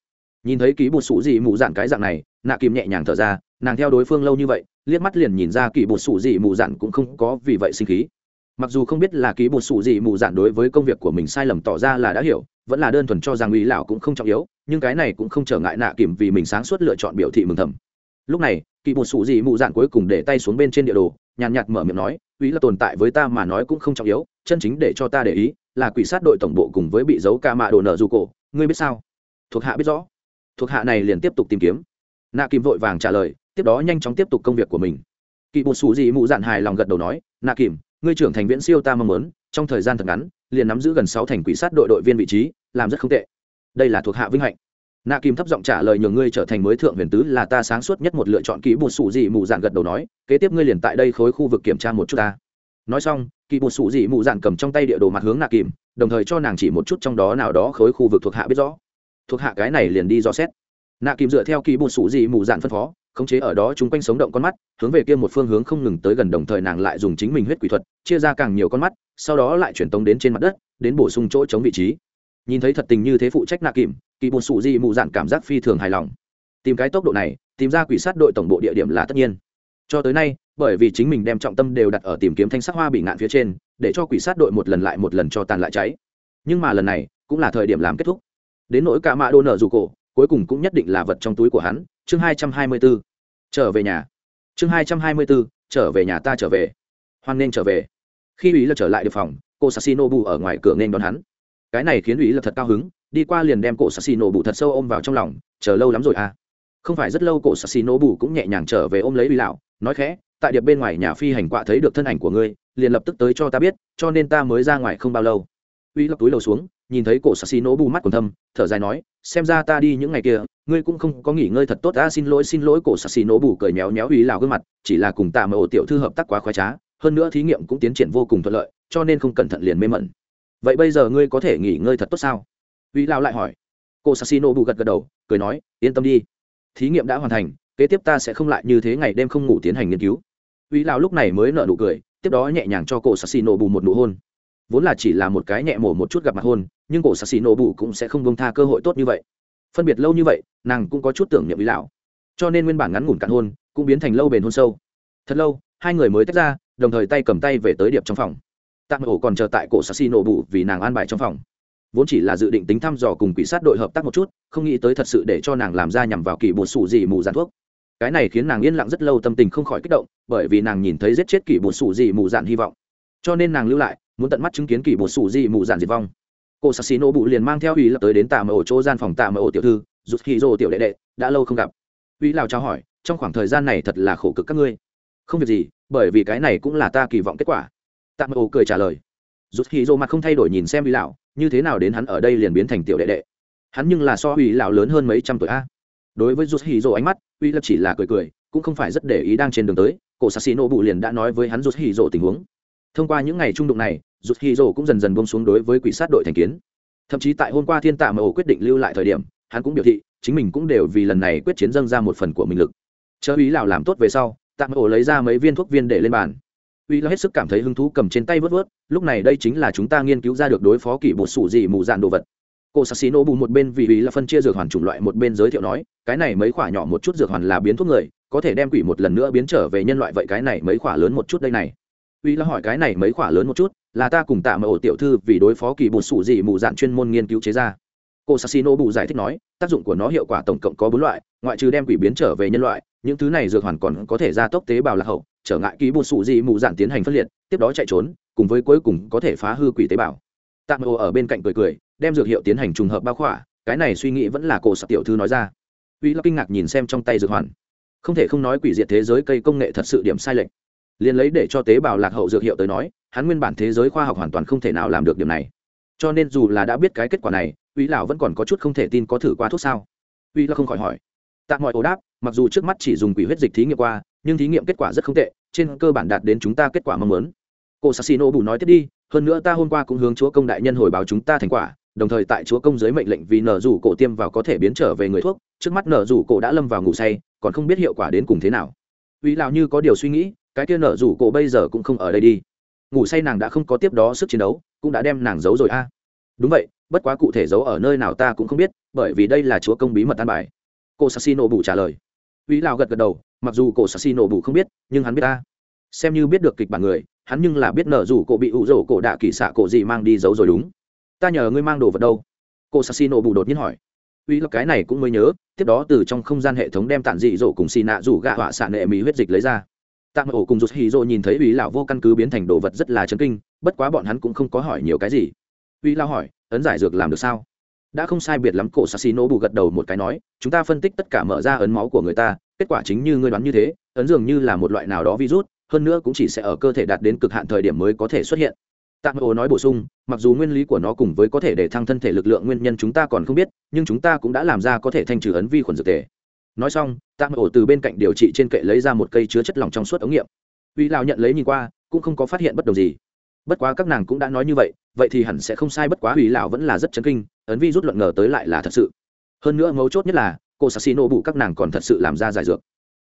Nhìn thấy kỳ bột xù gì mụ dạn cái dạng này, nạ kìm nhẹ nhàng thở ra, nàng theo đối phương lâu như vậy, liếc mắt liền nhìn ra kỳ bột xù gì mụ dạn cũng không có vì vậy sinh khí. Mặc dù không biết là kỳ bột xù gì mù dạn đối với công việc của mình sai lầm tỏ ra là đã hiểu, vẫn là đơn thuần cho rằng ý lão cũng không trọng yếu, nhưng cái này cũng không trở ngại nạ kìm vì mình sáng suốt lựa chọn biểu thị mừng thầm lúc này, kỳ một sụ gì mụ dạn cuối cùng để tay xuống bên trên địa đồ, nhàn nhạt mở miệng nói ý là tồn tại với ta mà nói cũng không trọng yếu, chân chính để cho ta để ý là quỷ sát đội tổng bộ cùng với bị dấu ca mạ đồ nợ dù cổ. Ngươi biết sao? Thuộc hạ biết rõ. Thuộc hạ này liền tiếp tục tìm kiếm. Nạ kìm vội vàng trả lời, tiếp đó nhanh chóng tiếp tục công việc của mình. Kỳ một sụ gì mụ dạn hài lòng gật đầu nói, nạ kìm, ngươi trưởng thành viễn siêu ta mong muốn, trong thời gian thật ngắn, liền nắm giữ gần sáu thành quỷ sát đội đội viên vị trí, làm rất không tệ. Đây là thuộc hạ vinh hạnh nạ kim thấp giọng trả lời nhường ngươi trở thành mới thượng huyền tứ là ta sáng suốt nhất một lựa chọn kỹ bột sủ dị mù dạn gật đầu nói, kế tiếp ngươi liền tại đây khối khu vực kiểm tra một chút ta. Nói xong kỳ bột sủ dị mù dạn cầm trong tay địa đồ mặt hướng nạ kim, đồng thời cho nàng chỉ một chút trong đó nào đó khối khu vực thuộc hạ biết rõ. Thuộc hạ cái này liền đi do xét. Nạ kim dựa theo kỳ bột sủ dị mù dạn phân phó, khống chế ở đó chúng quanh sống động con mắt, hướng về kia một phương hướng không ngừng tới gần đồng thời nàng lại dùng chính mình huyết quỷ thuật, chia ra càng nhiều con mắt, sau đó lại chuyển tống đến trên mặt đất, đến bổ sung chỗ chống vị trí nhìn thấy thật tình như thế phụ trách nạ kìm, kỳ bột sụ di mụ dạn cảm giác phi thường hài lòng. Tìm cái tốc độ này, tìm ra quỷ sát đội tổng bộ địa điểm là tất nhiên. Cho tới nay, bởi vì chính mình đem trọng tâm đều đặt ở tìm kiếm thanh sắc hoa bị ngạn phía trên, để cho quỷ sát đội một lần lại một lần cho tàn lại cháy. Nhưng mà lần này, cũng là thời điểm làm kết thúc. Đến nỗi cả mạ đô nợ dù cổ, cuối cùng cũng nhất định là vật trong túi của hắn. Chương hai trăm hai mươi b ố trở về nhà. Chương hai trăm hai mươi bốn trở về nhà ta trở về. Hoan nên trở về. Khi ủy là trở lại được phòng, cô sassino bù ở ngoài cửa nên đón hắn cái này khiến ủy lập thật cao hứng, đi qua liền đem cổ sassino bù thật sâu ôm vào trong lòng, chờ lâu lắm rồi à. Không phải rất lâu cổ sassino bù cũng nhẹ nhàng trở về ôm lấy ủy lão nói khẽ, tại điệp bên ngoài nhà phi hành quạ thấy được thân ảnh của ngươi, liền lập tức tới cho ta biết, cho nên ta mới ra ngoài không bao lâu. Uy lập túi lầu xuống, nhìn thấy cổ sassi bù mắt còn thâm, thở dài nói, xem ra ta đi những ngày kia, ngươi cũng không có nghỉ ngơi thật tốt ta xin lỗi xin lỗi cổ sassi bù cười méo méo uy lão gương mặt, chỉ là cùng tạ mà ổ tiểu thư hợp tác quá khoái trá, hơn nữa thí nghiệm cũng tiến triển vô cùng thuận lợi, cho nên không cẩn thận liền mê mẩn vậy bây giờ ngươi có thể nghỉ ngơi thật tốt sao? Uy lao lại hỏi. Cổ sassi bù gật gật đầu, cười nói, yên tâm đi. Thí nghiệm đã hoàn thành, kế tiếp ta sẽ không lại như thế ngày đêm không ngủ tiến hành nghiên cứu. Uy lao lúc này mới nở nụ cười, tiếp đó nhẹ nhàng cho cổ sassi bù một nụ hôn. Vốn là chỉ là một cái nhẹ mổ một chút gặp mặt hôn, nhưng cổ sassi nổ bù cũng sẽ không bông tha cơ hội tốt như vậy. Phân biệt lâu như vậy, nàng cũng có chút tưởng niệm ý lão cho nên nguyên bản ngắn ngủn cạn hôn, cũng biến thành lâu bền hôn sâu. Thật lâu, hai người mới tách ra, đồng thời tay cầm tay về tới điệp trong phòng tạm ổ còn chờ tại cổ sassi nổ bụ vì nàng an bài trong phòng. Vốn chỉ là dự định tính thăm dò cùng quỷ sát đội hợp tác một chút, không nghĩ tới thật sự để cho nàng làm ra nhằm vào kỳ bột sủ dị mù dạn thuốc. Cái này khiến nàng yên lặng rất lâu tâm tình không khỏi kích động, bởi vì nàng nhìn thấy giết chết kỳ bột sủ dị mù dạn hy vọng. Cho nên nàng lưu lại, muốn tận mắt chứng kiến kỳ bột sủ dị mù dạn diệt vong. Cô sassi nổ bụ liền mang theo ủy lập tới đến tạm ổ chỗ gian phòng tạm ổ tiểu thư rút khi rô tiểu đệ đệ, đã lâu không gặp. Ủy lào trao hỏi, trong khoảng thời gian này thật là khổ cực các ngươi. Không việc gì, bởi vì cái này cũng là ta kỳ vọng kết quả tạm ổ cười trả lời. Rút khi rô mặt không thay đổi nhìn xem uy lão, như thế nào đến hắn ở đây liền biến thành tiểu đệ đệ. Hắn nhưng là so uy lão lớn hơn mấy trăm tuổi a. Đối với rút khi rô ánh mắt, uy lập chỉ là cười cười, cũng không phải rất để ý đang trên đường tới, cổ sassi nô bụ liền đã nói với hắn rút khi rô tình huống. Thông qua những ngày trung đụng này rút khi rô cũng dần dần bông xuống đối với quỷ sát đội thành kiến. Thậm chí tại hôm qua thiên tạ mà ổ quyết định lưu lại thời điểm, hắn cũng biểu thị, chính mình cũng đều vì lần này quyết chiến dâng ra một phần của mình lực. Chờ ý lào làm tốt về sau, tạ mà ổ lấy ra mấy viên thuốc viên để lên bàn uy là hết sức cảm thấy hứng thú cầm trên tay vớt vớt, lúc này đây chính là chúng ta nghiên cứu ra được đối phó kỷ bột sủ gì mù dạn đồ vật. Cô sassino bù một bên vì uy là phân chia dược hoàn chủng loại một bên giới thiệu nói, cái này mấy khoả nhỏ một chút dược hoàn là biến thuốc người, có thể đem quỷ một lần nữa biến trở về nhân loại vậy cái này mấy khoả lớn một chút đây này. Uy là hỏi cái này mấy khoả lớn một chút, là ta cùng tạ mà ổ tiểu thư vì đối phó kỳ bột sủ gì mù dạn chuyên môn nghiên cứu chế ra. Cô sassino bù giải thích nói, tác dụng của nó hiệu quả tổng cộng có bốn loại, ngoại trừ đem quỷ biến trở về nhân loại, những thứ này dược hoàn còn có thể gia tốc tế bào lạc hậu trở ngại ký bột sụ gì mù dạn tiến hành phân liệt, tiếp đó chạy trốn, cùng với cuối cùng có thể phá hư quỷ tế bào. Tạm ô ở bên cạnh cười cười, đem dược hiệu tiến hành trùng hợp bao khỏa, cái này suy nghĩ vẫn là cổ sắp tiểu thư nói ra. Uy là kinh ngạc nhìn xem trong tay dược hoàn. Không thể không nói quỷ diệt thế giới cây công nghệ thật sự điểm sai lệch. Liền lấy để cho tế bào lạc hậu dược hiệu tới nói, hắn nguyên bản thế giới khoa học hoàn toàn không thể nào làm được điểm này. Cho nên dù là đã biết cái kết quả này, uy lão vẫn còn có chút không thể tin có thử qua thuốc sao? Uy là không khỏi hỏi. Tạm mọi ổ đáp, mặc dù trước mắt chỉ dùng quỷ huyết dịch thí nghiệm qua nhưng thí nghiệm kết quả rất không tệ, trên cơ bản đạt đến chúng ta kết quả mong muốn. Cô sassino bù nói tiếp đi, hơn nữa ta hôm qua cũng hướng chúa công đại nhân hồi báo chúng ta thành quả, đồng thời tại chúa công giới mệnh lệnh vì nở rủ cổ tiêm vào có thể biến trở về người thuốc, trước mắt nở rủ cổ đã lâm vào ngủ say, còn không biết hiệu quả đến cùng thế nào. Uy lão như có điều suy nghĩ, cái kia nở rủ cổ bây giờ cũng không ở đây đi. Ngủ say nàng đã không có tiếp đó sức chiến đấu, cũng đã đem nàng giấu rồi a. Đúng vậy, bất quá cụ thể giấu ở nơi nào ta cũng không biết, bởi vì đây là chúa công bí mật an bài. Cô sassino bù trả lời. Úy lão gật gật đầu, mặc dù cổ sassino bù không biết, nhưng hắn biết ta. Xem như biết được kịch bản người, hắn nhưng là biết nở rủ cổ bị ủ rổ cổ đạ kỳ xạ cổ gì mang đi giấu rồi đúng. Ta nhờ ngươi mang đồ vật đâu? Cổ sassino bù đột nhiên hỏi. Úy lão cái này cũng mới nhớ, tiếp đó từ trong không gian hệ thống đem tản dị dỗ cùng xì nạ rủ gạ họa xạ nệ mỹ huyết dịch lấy ra. Tạm ổ cùng rụt hì dô nhìn thấy Úy lão vô căn cứ biến thành đồ vật rất là chấn kinh, bất quá bọn hắn cũng không có hỏi nhiều cái gì. Úy lão hỏi, ấn giải dược làm được sao? Đã không sai biệt lắm, cổ sassino bù gật đầu một cái nói, chúng ta phân tích tất cả mở ra ấn máu của người ta, kết quả chính như ngươi đoán như thế, ấn dường như là một loại nào đó virus, hơn nữa cũng chỉ sẽ ở cơ thể đạt đến cực hạn thời điểm mới có thể xuất hiện. Tạm ổ nói bổ sung, mặc dù nguyên lý của nó cùng với có thể để thăng thân thể lực lượng nguyên nhân chúng ta còn không biết, nhưng chúng ta cũng đã làm ra có thể thanh trừ ấn vi khuẩn dược thể nói xong, tạm ổ từ bên cạnh điều trị trên kệ lấy ra một cây chứa chất lỏng trong suốt ống nghiệm. Uy lao nhận lấy nhìn qua, cũng không có phát hiện bất đồng gì. Bất quá các nàng cũng đã nói như vậy vậy thì hẳn sẽ không sai, bất quá ủy lão vẫn là rất chấn kinh, ấn vi rút luận ngờ tới lại là thật sự. Hơn nữa mấu chốt nhất là, cô sassino bù các nàng còn thật sự làm ra giải dược.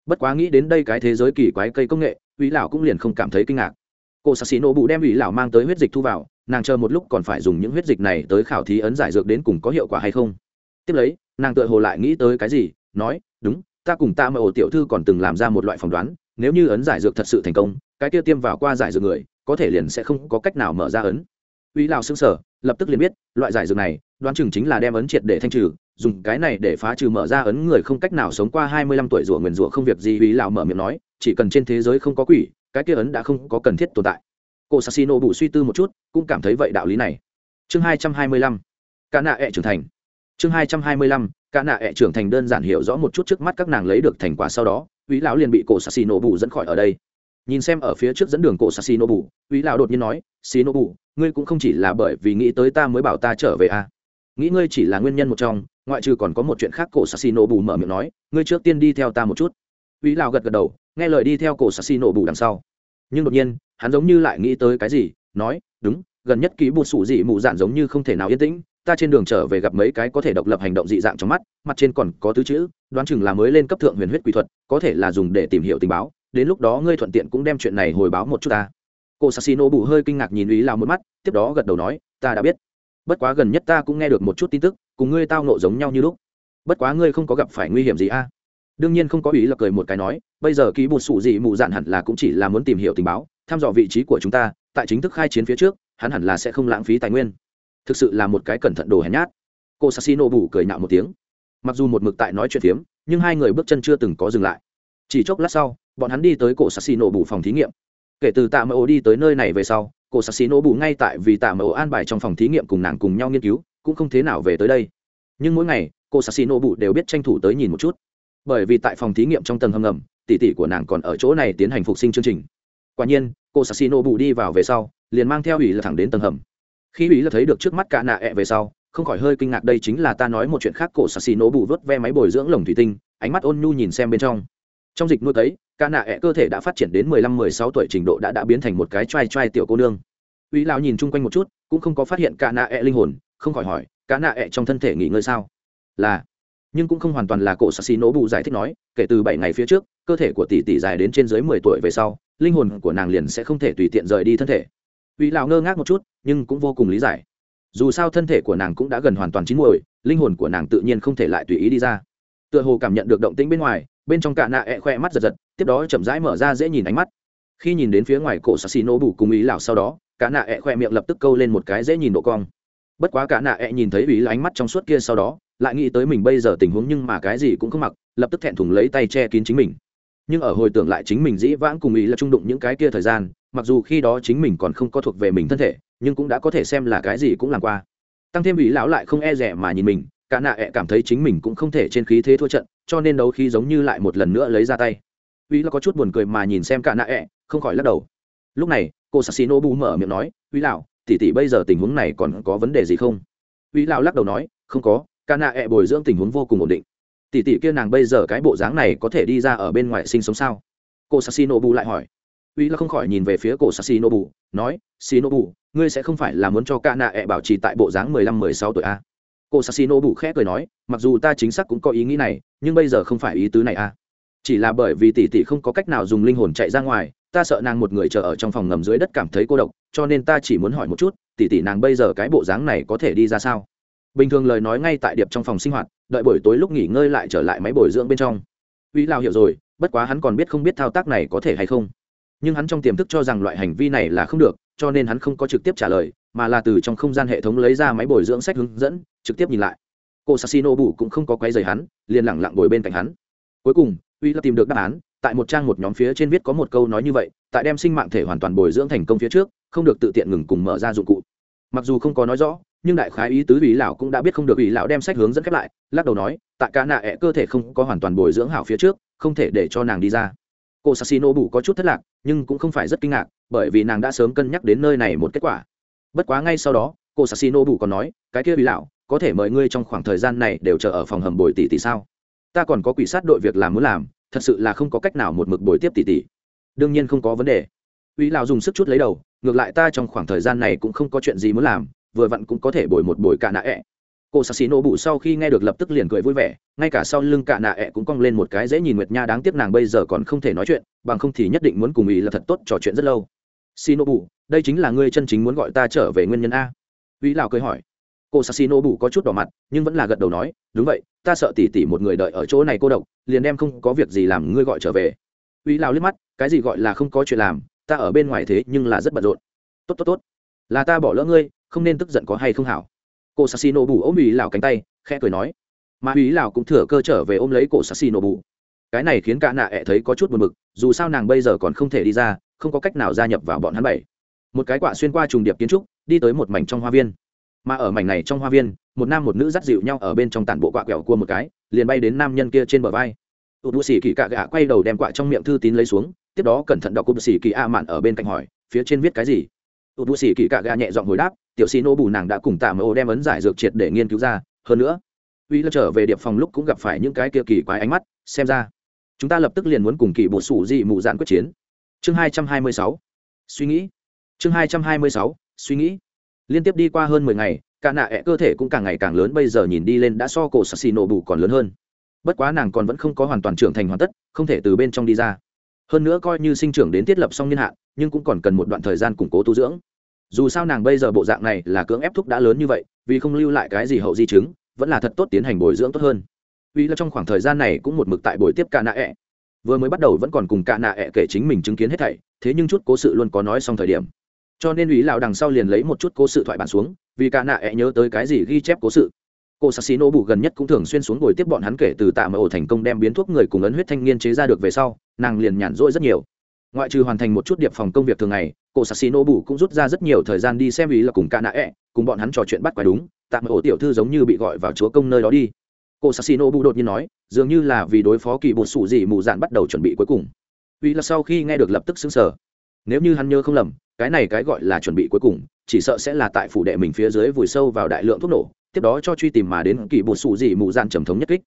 Bất quá nghĩ đến đây cái thế giới kỳ quái cây công nghệ ủy lão cũng liền không cảm thấy kinh ngạc. Cô sassino bù đem ủy lão mang tới huyết dịch thu vào, nàng chờ một lúc còn phải dùng những huyết dịch này tới khảo thí ấn giải dược đến cùng có hiệu quả hay không. Tiếp lấy, nàng tựa hồ lại nghĩ tới cái gì, nói, đúng, ta cùng ta mà ổ tiểu thư còn từng làm ra một loại phỏng đoán, nếu như ấn giải dược thật sự thành công, cái kia tiêm vào qua giải dược người, có thể liền sẽ không có cách nào mở ra ấn uy lào xương sở lập tức liền biết, loại giải dược này, đoán chừng chính là đem ấn triệt để thanh trừ, dùng cái này để phá trừ mở ra ấn người không cách nào sống qua hai mươi lăm tuổi rủa nguyền rủa không việc gì, uy lào mở miệng nói, chỉ cần trên thế giới không có quỷ, cái kia ấn đã không có cần thiết tồn tại. Cô sassino bù suy tư một chút, cũng cảm thấy vậy đạo lý này. Chương hai trăm hai mươi lăm ca nạ ẹ trưởng thành. Chương hai trăm hai mươi lăm, cả nạ ẹ trưởng thành đơn giản hiểu rõ một chút trước mắt các nàng lấy được thành quả sau đó, uy lão liền bị cổ xà xì nổ bù dẫn khỏi ở đây. Nhìn xem ở phía trước dẫn đường cổ xà xì nổ bù, uy lão đột nhiên nói xì nổ bù ngươi cũng không chỉ là bởi vì nghĩ tới ta mới bảo ta trở về à. nghĩ ngươi chỉ là nguyên nhân một trong, ngoại trừ còn có một chuyện khác cổ xà xì nổ bù mở miệng nói, ngươi trước tiên đi theo ta một chút. Uy Lào gật gật đầu, nghe lời đi theo cổ xà xì nổ bù đằng sau. Nhưng đột nhiên, hắn giống như lại nghĩ tới cái gì, nói, đúng, gần nhất ký bột sủ dị mù dạn giống như không thể nào yên tĩnh, ta trên đường trở về gặp mấy cái có thể độc lập hành động dị dạng trong mắt, mặt trên còn có tứ chữ, đoán chừng là mới lên cấp thượng huyền huyết quỷ thuật, có thể là dùng để tìm hiểu tình báo, đến lúc đó ngươi thuận tiện cũng đem chuyện này hồi báo một chút ta cô sassino bù hơi kinh ngạc nhìn ý lao một mắt, tiếp đó gật đầu nói, ta đã biết. Bất quá gần nhất ta cũng nghe được một chút tin tức, cùng ngươi tao nộ giống nhau như lúc. Bất quá ngươi không có gặp phải nguy hiểm gì a? Đương nhiên không có ý là cười một cái nói, bây giờ ký bột sủ gì mù dạn hẳn là cũng chỉ là muốn tìm hiểu tình báo thăm dò vị trí của chúng ta, tại chính thức khai chiến phía trước, hắn hẳn là sẽ không lãng phí tài nguyên. Thực sự là một cái cẩn thận đồ hèn nhát. Cô sassino bù cười nạo một tiếng. Mặc dù một mực tại nói chuyện phiếm, nhưng hai người bước chân chưa từng có dừng lại. Chỉ chốc lát sau, bọn hắn đi tới cổ sassino bù phòng thí nghiệm kể từ tạ mẫu đi tới nơi này về sau cổ sassino bù ngay tại vì tạ mẫu an bài trong phòng thí nghiệm cùng nàng cùng nhau nghiên cứu, cũng không thế nào về tới đây. Nhưng mỗi ngày, cô Nỗ bù đều biết tranh thủ tới nhìn một chút. Bởi vì tại phòng thí nghiệm trong tầng hầm ngầm, tỷ tỷ của nàng còn ở chỗ này tiến hành phục sinh chương trình. Quả nhiên, cô Nỗ bù đi vào về sau, liền mang theo ủy là thẳng đến tầng hầm. Khi ủy là thấy được trước mắt cả nạ ẹ về sau, không khỏi hơi kinh ngạc đây chính là ta nói một chuyện khác cổ sassino bù vớt ve máy bồi dưỡng lồng thủy tinh, ánh mắt ôn nhu nhìn xem bên trong trong dịch nuôi cấy, cả nạ ẹ cơ thể đã phát triển đến mười lăm, mười sáu tuổi trình độ đã đã biến thành một cái trai trai tiểu cô nương. Uy lão nhìn chung quanh một chút, cũng không có phát hiện cả nạ ẹ linh hồn, không khỏi hỏi, cả nạ ẹ trong thân thể nghỉ ngơi sao? Là. Nhưng cũng không hoàn toàn là cổ sassi nổ bù giải thích nói, kể từ bảy ngày phía trước, cơ thể của tỷ tỷ dài đến trên dưới mười tuổi về sau, linh hồn của nàng liền sẽ không thể tùy tiện rời đi thân thể. Uy lão ngơ ngác một chút, nhưng cũng vô cùng lý giải. Dù sao thân thể của nàng cũng đã gần hoàn toàn chín muồi, linh hồn của nàng tự nhiên không thể lại tùy ý đi ra. Tựa hồ cảm nhận được động tĩnh bên ngoài bên trong cả nạ ẹ khoe mắt giật giật, tiếp đó chậm rãi mở ra dễ nhìn ánh mắt. Khi nhìn đến phía ngoài cổ sassi nổ bù cùng ý lão sau đó, cả nạ ẹ khoe miệng lập tức câu lên một cái dễ nhìn độ cong. Bất quá cả nạ ẹ nhìn thấy ý là ánh mắt trong suốt kia sau đó, lại nghĩ tới mình bây giờ tình huống nhưng mà cái gì cũng không mặc, lập tức thẹn thùng lấy tay che kín chính mình. Nhưng ở hồi tưởng lại chính mình dĩ vãng cùng ý là trung đụng những cái kia thời gian, mặc dù khi đó chính mình còn không có thuộc về mình thân thể, nhưng cũng đã có thể xem là cái gì cũng làm qua. Tăng thêm ý lão lại không e rẻ mà nhìn mình cả nạ ẹ cảm thấy chính mình cũng không thể trên khí thế thua trận, cho nên đấu khí giống như lại một lần nữa lấy ra tay. Ý là có chút buồn cười mà nhìn xem cả nạ ẹ, không khỏi lắc đầu. Lúc này, cô sassino bu mở miệng nói ý lão, tỷ tỷ bây giờ tình huống này còn có vấn đề gì không? Ý lão lắc đầu nói, không có, Cả nạ ẹ bồi dưỡng tình huống vô cùng ổn định. Tỷ tỷ kia nàng bây giờ cái bộ dáng này có thể đi ra ở bên ngoài sinh sống sao? Cô sassinobu lại hỏi. Uy là không khỏi nhìn về phía cổ sassinobu nói shinobu ngươi sẽ không phải là muốn cho cả nạ ẹ bảo trì tại bộ dáng mười lăm, mười sáu tuổi a Cô cô sassinobu khẽ cười nói, mặc dù ta chính xác cũng có ý nghĩ này, nhưng bây giờ không phải ý tứ này à? chỉ là bởi vì tỷ tỷ không có cách nào dùng linh hồn chạy ra ngoài, ta sợ nàng một người chờ ở trong phòng ngầm dưới đất cảm thấy cô độc, cho nên ta chỉ muốn hỏi một chút, tỷ tỷ nàng bây giờ cái bộ dáng này có thể đi ra sao? Bình thường lời nói ngay tại điệp trong phòng sinh hoạt, đợi buổi tối lúc nghỉ ngơi lại trở lại máy bồi dưỡng bên trong. Uy lao hiểu rồi, bất quá hắn còn biết không biết thao tác này có thể hay không. Nhưng hắn trong tiềm thức cho rằng loại hành vi này là không được, cho nên hắn không có trực tiếp trả lời mà là từ trong không gian hệ thống lấy ra máy bồi dưỡng sách hướng dẫn, trực tiếp nhìn lại. Cô sassino bù cũng không có quay dày hắn, liền lẳng lặng ngồi bên cạnh hắn. Cuối cùng, uy là tìm được đáp án, tại một trang một nhóm phía trên viết có một câu nói như vậy, tại đem sinh mạng thể hoàn toàn bồi dưỡng thành công phía trước, không được tự tiện ngừng cùng mở ra dụng cụ. Mặc dù không có nói rõ, nhưng đại khái ý tứ ủy lão cũng đã biết không được ủy lão đem sách hướng dẫn khép lại, lắc đầu nói tại ca nạ ẹ, cơ thể không có hoàn toàn bồi dưỡng hảo phía trước, không thể để cho nàng đi ra. Cô sassino bù có chút thất lạc, nhưng cũng không phải rất kinh ngạc, bởi vì nàng đã sớm cân nhắc đến nơi này một kết quả bất quá ngay sau đó, cô sassino bù còn nói, cái kia bị lão, có thể mời ngươi trong khoảng thời gian này đều chờ ở phòng hầm bồi tỷ tỷ sao? Ta còn có quỷ sát đội việc làm muốn làm, thật sự là không có cách nào một mực bồi tiếp tỷ tỷ. Đương nhiên không có vấn đề. Uy lão dùng sức chút lấy đầu, ngược lại ta trong khoảng thời gian này cũng không có chuyện gì muốn làm, vừa vặn cũng có thể bồi một bồi cả nạ ẹ. Cô sassi xì nổ bụ sau khi nghe được lập tức liền cười vui vẻ, ngay cả sau lưng cả nạ ẹ cũng cong lên một cái dễ nhìn nguyệt nha, đáng tiếc nàng bây giờ còn không thể nói chuyện, bằng không thì nhất định muốn cùng ý là thật tốt trò chuyện rất lâu xì nổ đây chính là ngươi chân chính muốn gọi ta trở về nguyên nhân a. Uy lào cười hỏi. Cô sassi xì nổ có chút đỏ mặt, nhưng vẫn là gật đầu nói, đúng vậy, ta sợ tỉ tỉ một người đợi ở chỗ này cô độc, liền đem không có việc gì làm ngươi gọi trở về. Uy lào liếc mắt, cái gì gọi là không có chuyện làm, ta ở bên ngoài thế nhưng là rất bận rộn. Tốt tốt tốt. Là ta bỏ lỡ ngươi, không nên tức giận có hay không hảo? Cô sassino bù ôm uy lào cánh tay, khẽ cười nói. Mà uy lào cũng thừa cơ trở về ôm lấy cổ sassino bù cái này khiến cả nạ ẹ thấy có chút buồn bực, dù sao nàng bây giờ còn không thể đi ra không có cách nào gia nhập vào bọn hắn bảy. Một cái quạ xuyên qua trùng điệp kiến trúc, đi tới một mảnh trong hoa viên. Mà ở mảnh này trong hoa viên, một nam một nữ dắt dịu nhau ở bên trong tản bộ quạ quẹo cua một cái, liền bay đến nam nhân kia trên bờ vai. Tụt bù xỉ kỳ cạ gạ quay đầu đem quạ trong miệng thư tín lấy xuống, tiếp đó cẩn thận đọc cụt xỉ kỳ a mạn ở bên cạnh hỏi, phía trên viết cái gì? Tụt bù xỉ kỳ cạ gạ nhẹ giọng hồi đáp, tiểu xì nô bù nàng đã cùng tạ mơ ô đem ấn giải dược triệt để nghiên cứu ra, hơn nữa, uy lơ trở về điệp phòng lúc cũng gặp phải những cái kia kỳ quái ánh mắt, xem ra, chúng ta lập tức liền muốn cùng kỳ bột sủ dị mù dạn quyết chiến chương hai trăm hai mươi sáu. Suy nghĩ. Chương hai trăm hai mươi sáu, suy nghĩ. Liên tiếp đi qua hơn mười ngày, cả nạ ẹ cơ thể cũng càng ngày càng lớn, bây giờ nhìn đi lên đã so cổ sassi nổ bù còn lớn hơn. Bất quá nàng còn vẫn không có hoàn toàn trưởng thành hoàn tất, không thể từ bên trong đi ra. Hơn nữa coi như sinh trưởng đến thiết lập xong niên hạn, nhưng cũng còn cần một đoạn thời gian củng cố tu dưỡng. Dù sao nàng bây giờ bộ dạng này là cưỡng ép thúc đã lớn như vậy, vì không lưu lại cái gì hậu di chứng, vẫn là thật tốt tiến hành bồi dưỡng tốt hơn. Uy là trong khoảng thời gian này cũng một mực tại buổi tiếp cả nạ ẹ vừa mới bắt đầu vẫn còn cùng cả nạ ẹ kể chính mình chứng kiến hết thảy, thế nhưng chút cố sự luôn có nói xong thời điểm. Cho nên ủy lão đằng sau liền lấy một chút cố sự thoại bản xuống, vì cả nạ ẹ nhớ tới cái gì ghi chép cố sự. Cô sassino bù gần nhất cũng thường xuyên xuống ngồi tiếp bọn hắn kể từ tạ mà ổ thành công đem biến thuốc người cùng ấn huyết thanh niên chế ra được về sau, nàng liền nhàn rỗi rất nhiều. Ngoại trừ hoàn thành một chút điệp phòng công việc thường ngày, cô sassino bù cũng rút ra rất nhiều thời gian đi xem ý là cùng cạ nạ ẹ, cùng bọn hắn trò chuyện bắt quái đúng, tạ mà ổ tiểu thư giống như bị gọi vào chúa công nơi đó đi cô sassino bu đột nhiên nói, dường như là vì đối phó kỳ bột sủ Dị mù dạn bắt đầu chuẩn bị cuối cùng. Vì là sau khi nghe được lập tức xứng sở nếu như hắn nhớ không lầm, cái này cái gọi là chuẩn bị cuối cùng, chỉ sợ sẽ là tại phủ đệ mình phía dưới vùi sâu vào đại lượng thuốc nổ, tiếp đó cho truy tìm mà đến kỳ bột sủ Dị mù dạn trầm thống nhất kích.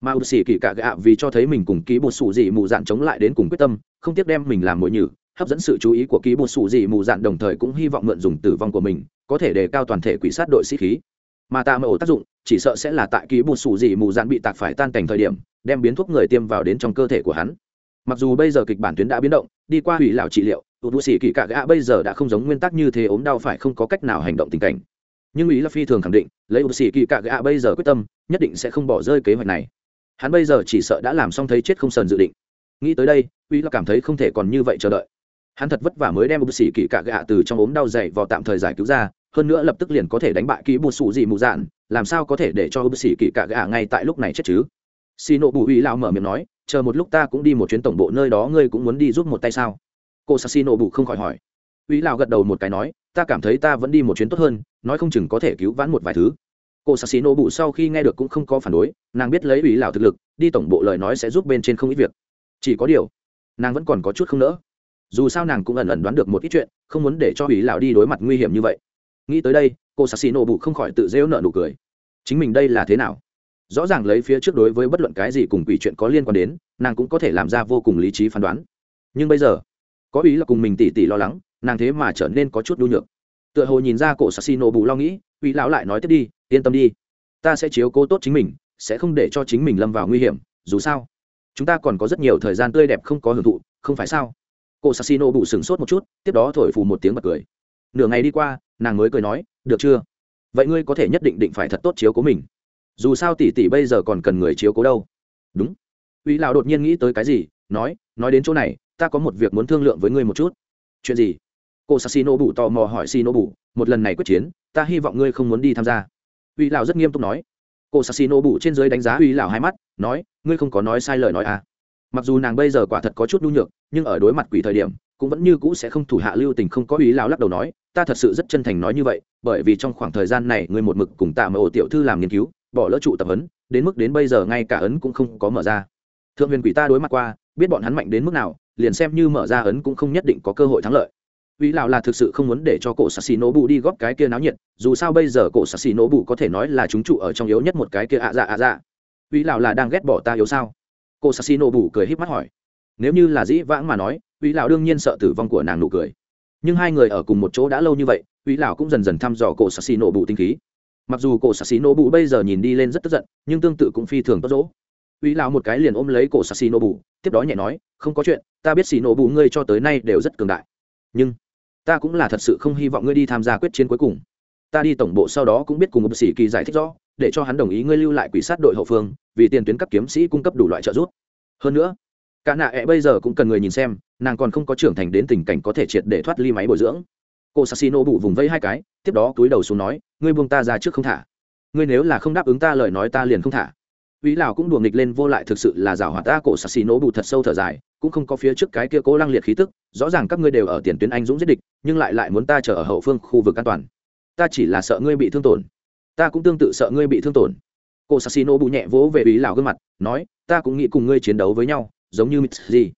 Mà ưu sĩ kỳ cả gạ vì cho thấy mình cùng ký bột sủ Dị mù dạn chống lại đến cùng quyết tâm, không tiếc đem mình làm mồi nhử, hấp dẫn sự chú ý của ký bột sủ Dị mù dạn đồng thời cũng hy vọng mượn dùng tử vong của mình, có thể đề cao toàn thể quỷ sát đội sĩ khí mà tạ mỡ tác dụng, chỉ sợ sẽ là tại ký bùn sủ gì mù dạn bị tạc phải tan cảnh thời điểm, đem biến thuốc người tiêm vào đến trong cơ thể của hắn. Mặc dù bây giờ kịch bản tuyến đã biến động, đi qua hủy lão trị liệu, tụt bù xỉ kỳ cạ gã bây giờ đã không giống nguyên tắc như thế ốm đau phải không có cách nào hành động tình cảnh. Nhưng ý là phi thường khẳng định, lấy bù xỉ kỳ cạ gã bây giờ quyết tâm, nhất định sẽ không bỏ rơi kế hoạch này. Hắn bây giờ chỉ sợ đã làm xong thấy chết không sờn dự định. Nghĩ tới đây uy là cảm thấy không thể còn như vậy chờ đợi. Hắn thật vất vả mới đem bù xỉ kỳ cạ gã từ trong ốm đau dậy vào tạm thời giải cứu ra hơn nữa lập tức liền có thể đánh bại kỹ bù sụ gì mù dạn, làm sao có thể để cho ưu sĩ kỳ cả gà ngay tại lúc này chết chứ? Xì nộ bù uy lão mở miệng nói, chờ một lúc ta cũng đi một chuyến tổng bộ nơi đó, ngươi cũng muốn đi giúp một tay sao? Cô sassino bù không khỏi hỏi. Uy lão gật đầu một cái nói, ta cảm thấy ta vẫn đi một chuyến tốt hơn, nói không chừng có thể cứu vãn một vài thứ. Cô sassino bù sau khi nghe được cũng không có phản đối, nàng biết lấy uy lão thực lực, đi tổng bộ lời nói sẽ giúp bên trên không ít việc. Chỉ có điều, nàng vẫn còn có chút không nỡ. Dù sao nàng cũng ẩn ẩn đoán được một ít chuyện, không muốn để cho uy lão đi đối mặt nguy hiểm như vậy nghĩ tới đây, cô sassino Bụ không khỏi tự rêu nợ nụ cười. Chính mình đây là thế nào? Rõ ràng lấy phía trước đối với bất luận cái gì cùng quỷ chuyện có liên quan đến, nàng cũng có thể làm ra vô cùng lý trí phán đoán. Nhưng bây giờ, có ý là cùng mình tỉ tỉ lo lắng, nàng thế mà trở nên có chút đu nhược. Tựa hồ nhìn ra cổ sassino bù lo nghĩ uy lão lại nói tiếp đi, yên tâm đi. Ta sẽ chiếu cố tốt chính mình, sẽ không để cho chính mình lâm vào nguy hiểm, dù sao, chúng ta còn có rất nhiều thời gian tươi đẹp không có hưởng thụ, không phải sao? Cổ sassino bù sừng sốt một chút, tiếp đó thổi phù một tiếng bật cười. Nửa ngày đi qua nàng mới cười nói, được chưa? Vậy ngươi có thể nhất định định phải thật tốt chiếu cố mình. Dù sao tỷ tỷ bây giờ còn cần người chiếu cố đâu. Đúng. Uy lão đột nhiên nghĩ tới cái gì, nói nói đến chỗ này, ta có một việc muốn thương lượng với ngươi một chút. Chuyện gì? Cô sassino bù tò mò hỏi sino bù một lần này quyết chiến, ta hy vọng ngươi không muốn đi tham gia. Uy lão rất nghiêm túc nói. Cô sassino bù trên dưới đánh giá uy lão hai mắt, nói, ngươi không có nói sai lời nói à. Mặc dù nàng bây giờ quả thật có chút nhu nhược, nhưng ở đối mặt quỷ thời điểm cũng vẫn như cũ sẽ không thủ hạ lưu tình không có ý lão lắc đầu nói ta thật sự rất chân thành nói như vậy bởi vì trong khoảng thời gian này ngươi một mực cùng tạ mà ổ tiểu thư làm nghiên cứu bỏ lỡ trụ tập ấn đến mức đến bây giờ ngay cả ấn cũng không có mở ra thượng huyền quỷ ta đối mặt qua biết bọn hắn mạnh đến mức nào liền xem như mở ra ấn cũng không nhất định có cơ hội thắng lợi Vĩ lão là thực sự không muốn để cho cổ Sassi Bù đi góp cái kia náo nhiệt, dù sao bây giờ cổ Sassi Bù có thể nói là chúng trụ ở trong yếu nhất một cái kia ạ dạ ạ dạ. Vĩ lão là đang ghét bỏ ta yếu sao? Cổ Sassi Bù cười híp mắt hỏi. Nếu như là dĩ vãng mà nói, Uy lão đương nhiên sợ tử vong của nàng nụ cười. Nhưng hai người ở cùng một chỗ đã lâu như vậy, Uy lão cũng dần dần thăm dò cổ Sassi Bụ tinh khí. Mặc dù cổ sassi nổ bụ bây giờ nhìn đi lên rất tức giận nhưng tương tự cũng phi thường tốt dỗ. Uy lão một cái liền ôm lấy cổ sassi nổ bụ tiếp đó nhẹ nói không có chuyện ta biết xì nổ bụ ngươi cho tới nay đều rất cường đại. Nhưng ta cũng là thật sự không hy vọng ngươi đi tham gia quyết chiến cuối cùng. Ta đi tổng bộ sau đó cũng biết cùng một sĩ kỳ giải thích rõ để cho hắn đồng ý ngươi lưu lại quỷ sát đội hậu phương vì tiền tuyến cấp kiếm sĩ cung cấp đủ loại trợ giúp. Hơn nữa cả nạ ẹ bây giờ cũng cần người nhìn xem nàng còn không có trưởng thành đến tình cảnh có thể triệt để thoát ly máy bồi dưỡng cô sassino bụ vùng vây hai cái tiếp đó túi đầu xuống nói ngươi buông ta ra trước không thả ngươi nếu là không đáp ứng ta lời nói ta liền không thả Vĩ Lão cũng đùa nghịch lên vô lại thực sự là giảo hoạt ta cổ Sasino bụ thật sâu thở dài, cũng không có phía trước cái kia cố lăng liệt khí tức, rõ ràng các ngươi đều ở tiền tuyến anh dũng giết địch, nhưng lại lại muốn ta chờ ở hậu phương khu vực an toàn. Ta chỉ là sợ ngươi bị thương tổn. Ta cũng tương tự sợ ngươi bị thương tổn. Cổ Sasino bụ nhẹ vỗ về ý Lão gương mặt, nói, ta cũng nghĩ cùng ngươi chiến đấu với nhau, giống như gì?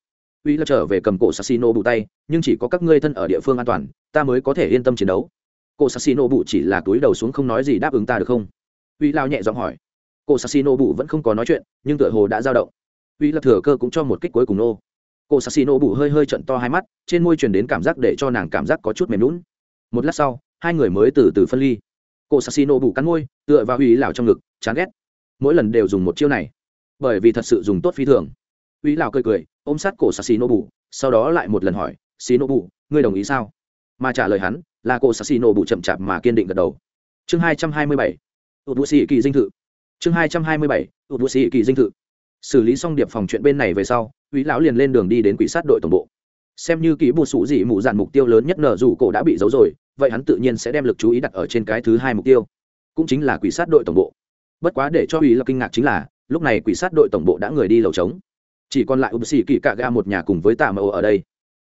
Uy Lão trở về cầm cổ sassino bù tay, nhưng chỉ có các ngươi thân ở địa phương an toàn, ta mới có thể yên tâm chiến đấu. Cổ sassino bù chỉ là túi đầu xuống không nói gì đáp ứng ta được không? Uy lao nhẹ giọng hỏi. Cổ sassino bù vẫn không có nói chuyện nhưng tựa hồ đã dao động. Uy là thừa cơ cũng cho một kích cuối cùng nô. Cô sassino bù hơi hơi trận to hai mắt trên môi truyền đến cảm giác để cho nàng cảm giác có chút mềm lún một lát sau hai người mới từ từ phân ly. Cô sassino bù cắn môi tựa vào uy lào trong ngực chán ghét. Mỗi lần đều dùng một chiêu này bởi vì thật sự dùng tốt phi thường uy lào cười cười, ôm sát cổ sassino bụ sau đó lại một lần hỏi xino bụ ngươi đồng ý sao? Mà trả lời hắn, là cô Nô bụ chậm chạp mà kiên định gật đầu. Chương hai trăm hai mươi bảy bụi xì kỳ dinh thự. Chương hai trăm hai mươi bảy, ụt bụi kỳ dinh thự. Xử lý xong điệp phòng chuyện bên này về sau ủy lão liền lên đường đi đến quỷ sát đội tổng bộ. Xem như kỹ bù sụ dị mù dạn mục tiêu lớn nhất nở dù cổ đã bị giấu rồi, vậy hắn tự nhiên sẽ đem lực chú ý đặt ở trên cái thứ hai mục tiêu, cũng chính là quỷ sát đội tổng bộ. Bất quá để cho ủy là kinh ngạc chính là, lúc này quỷ sát đội tổng bộ đã người đi lầu trống chỉ còn lại ụt xì kỳ cạ gà một nhà cùng với tà mẫu ở đây.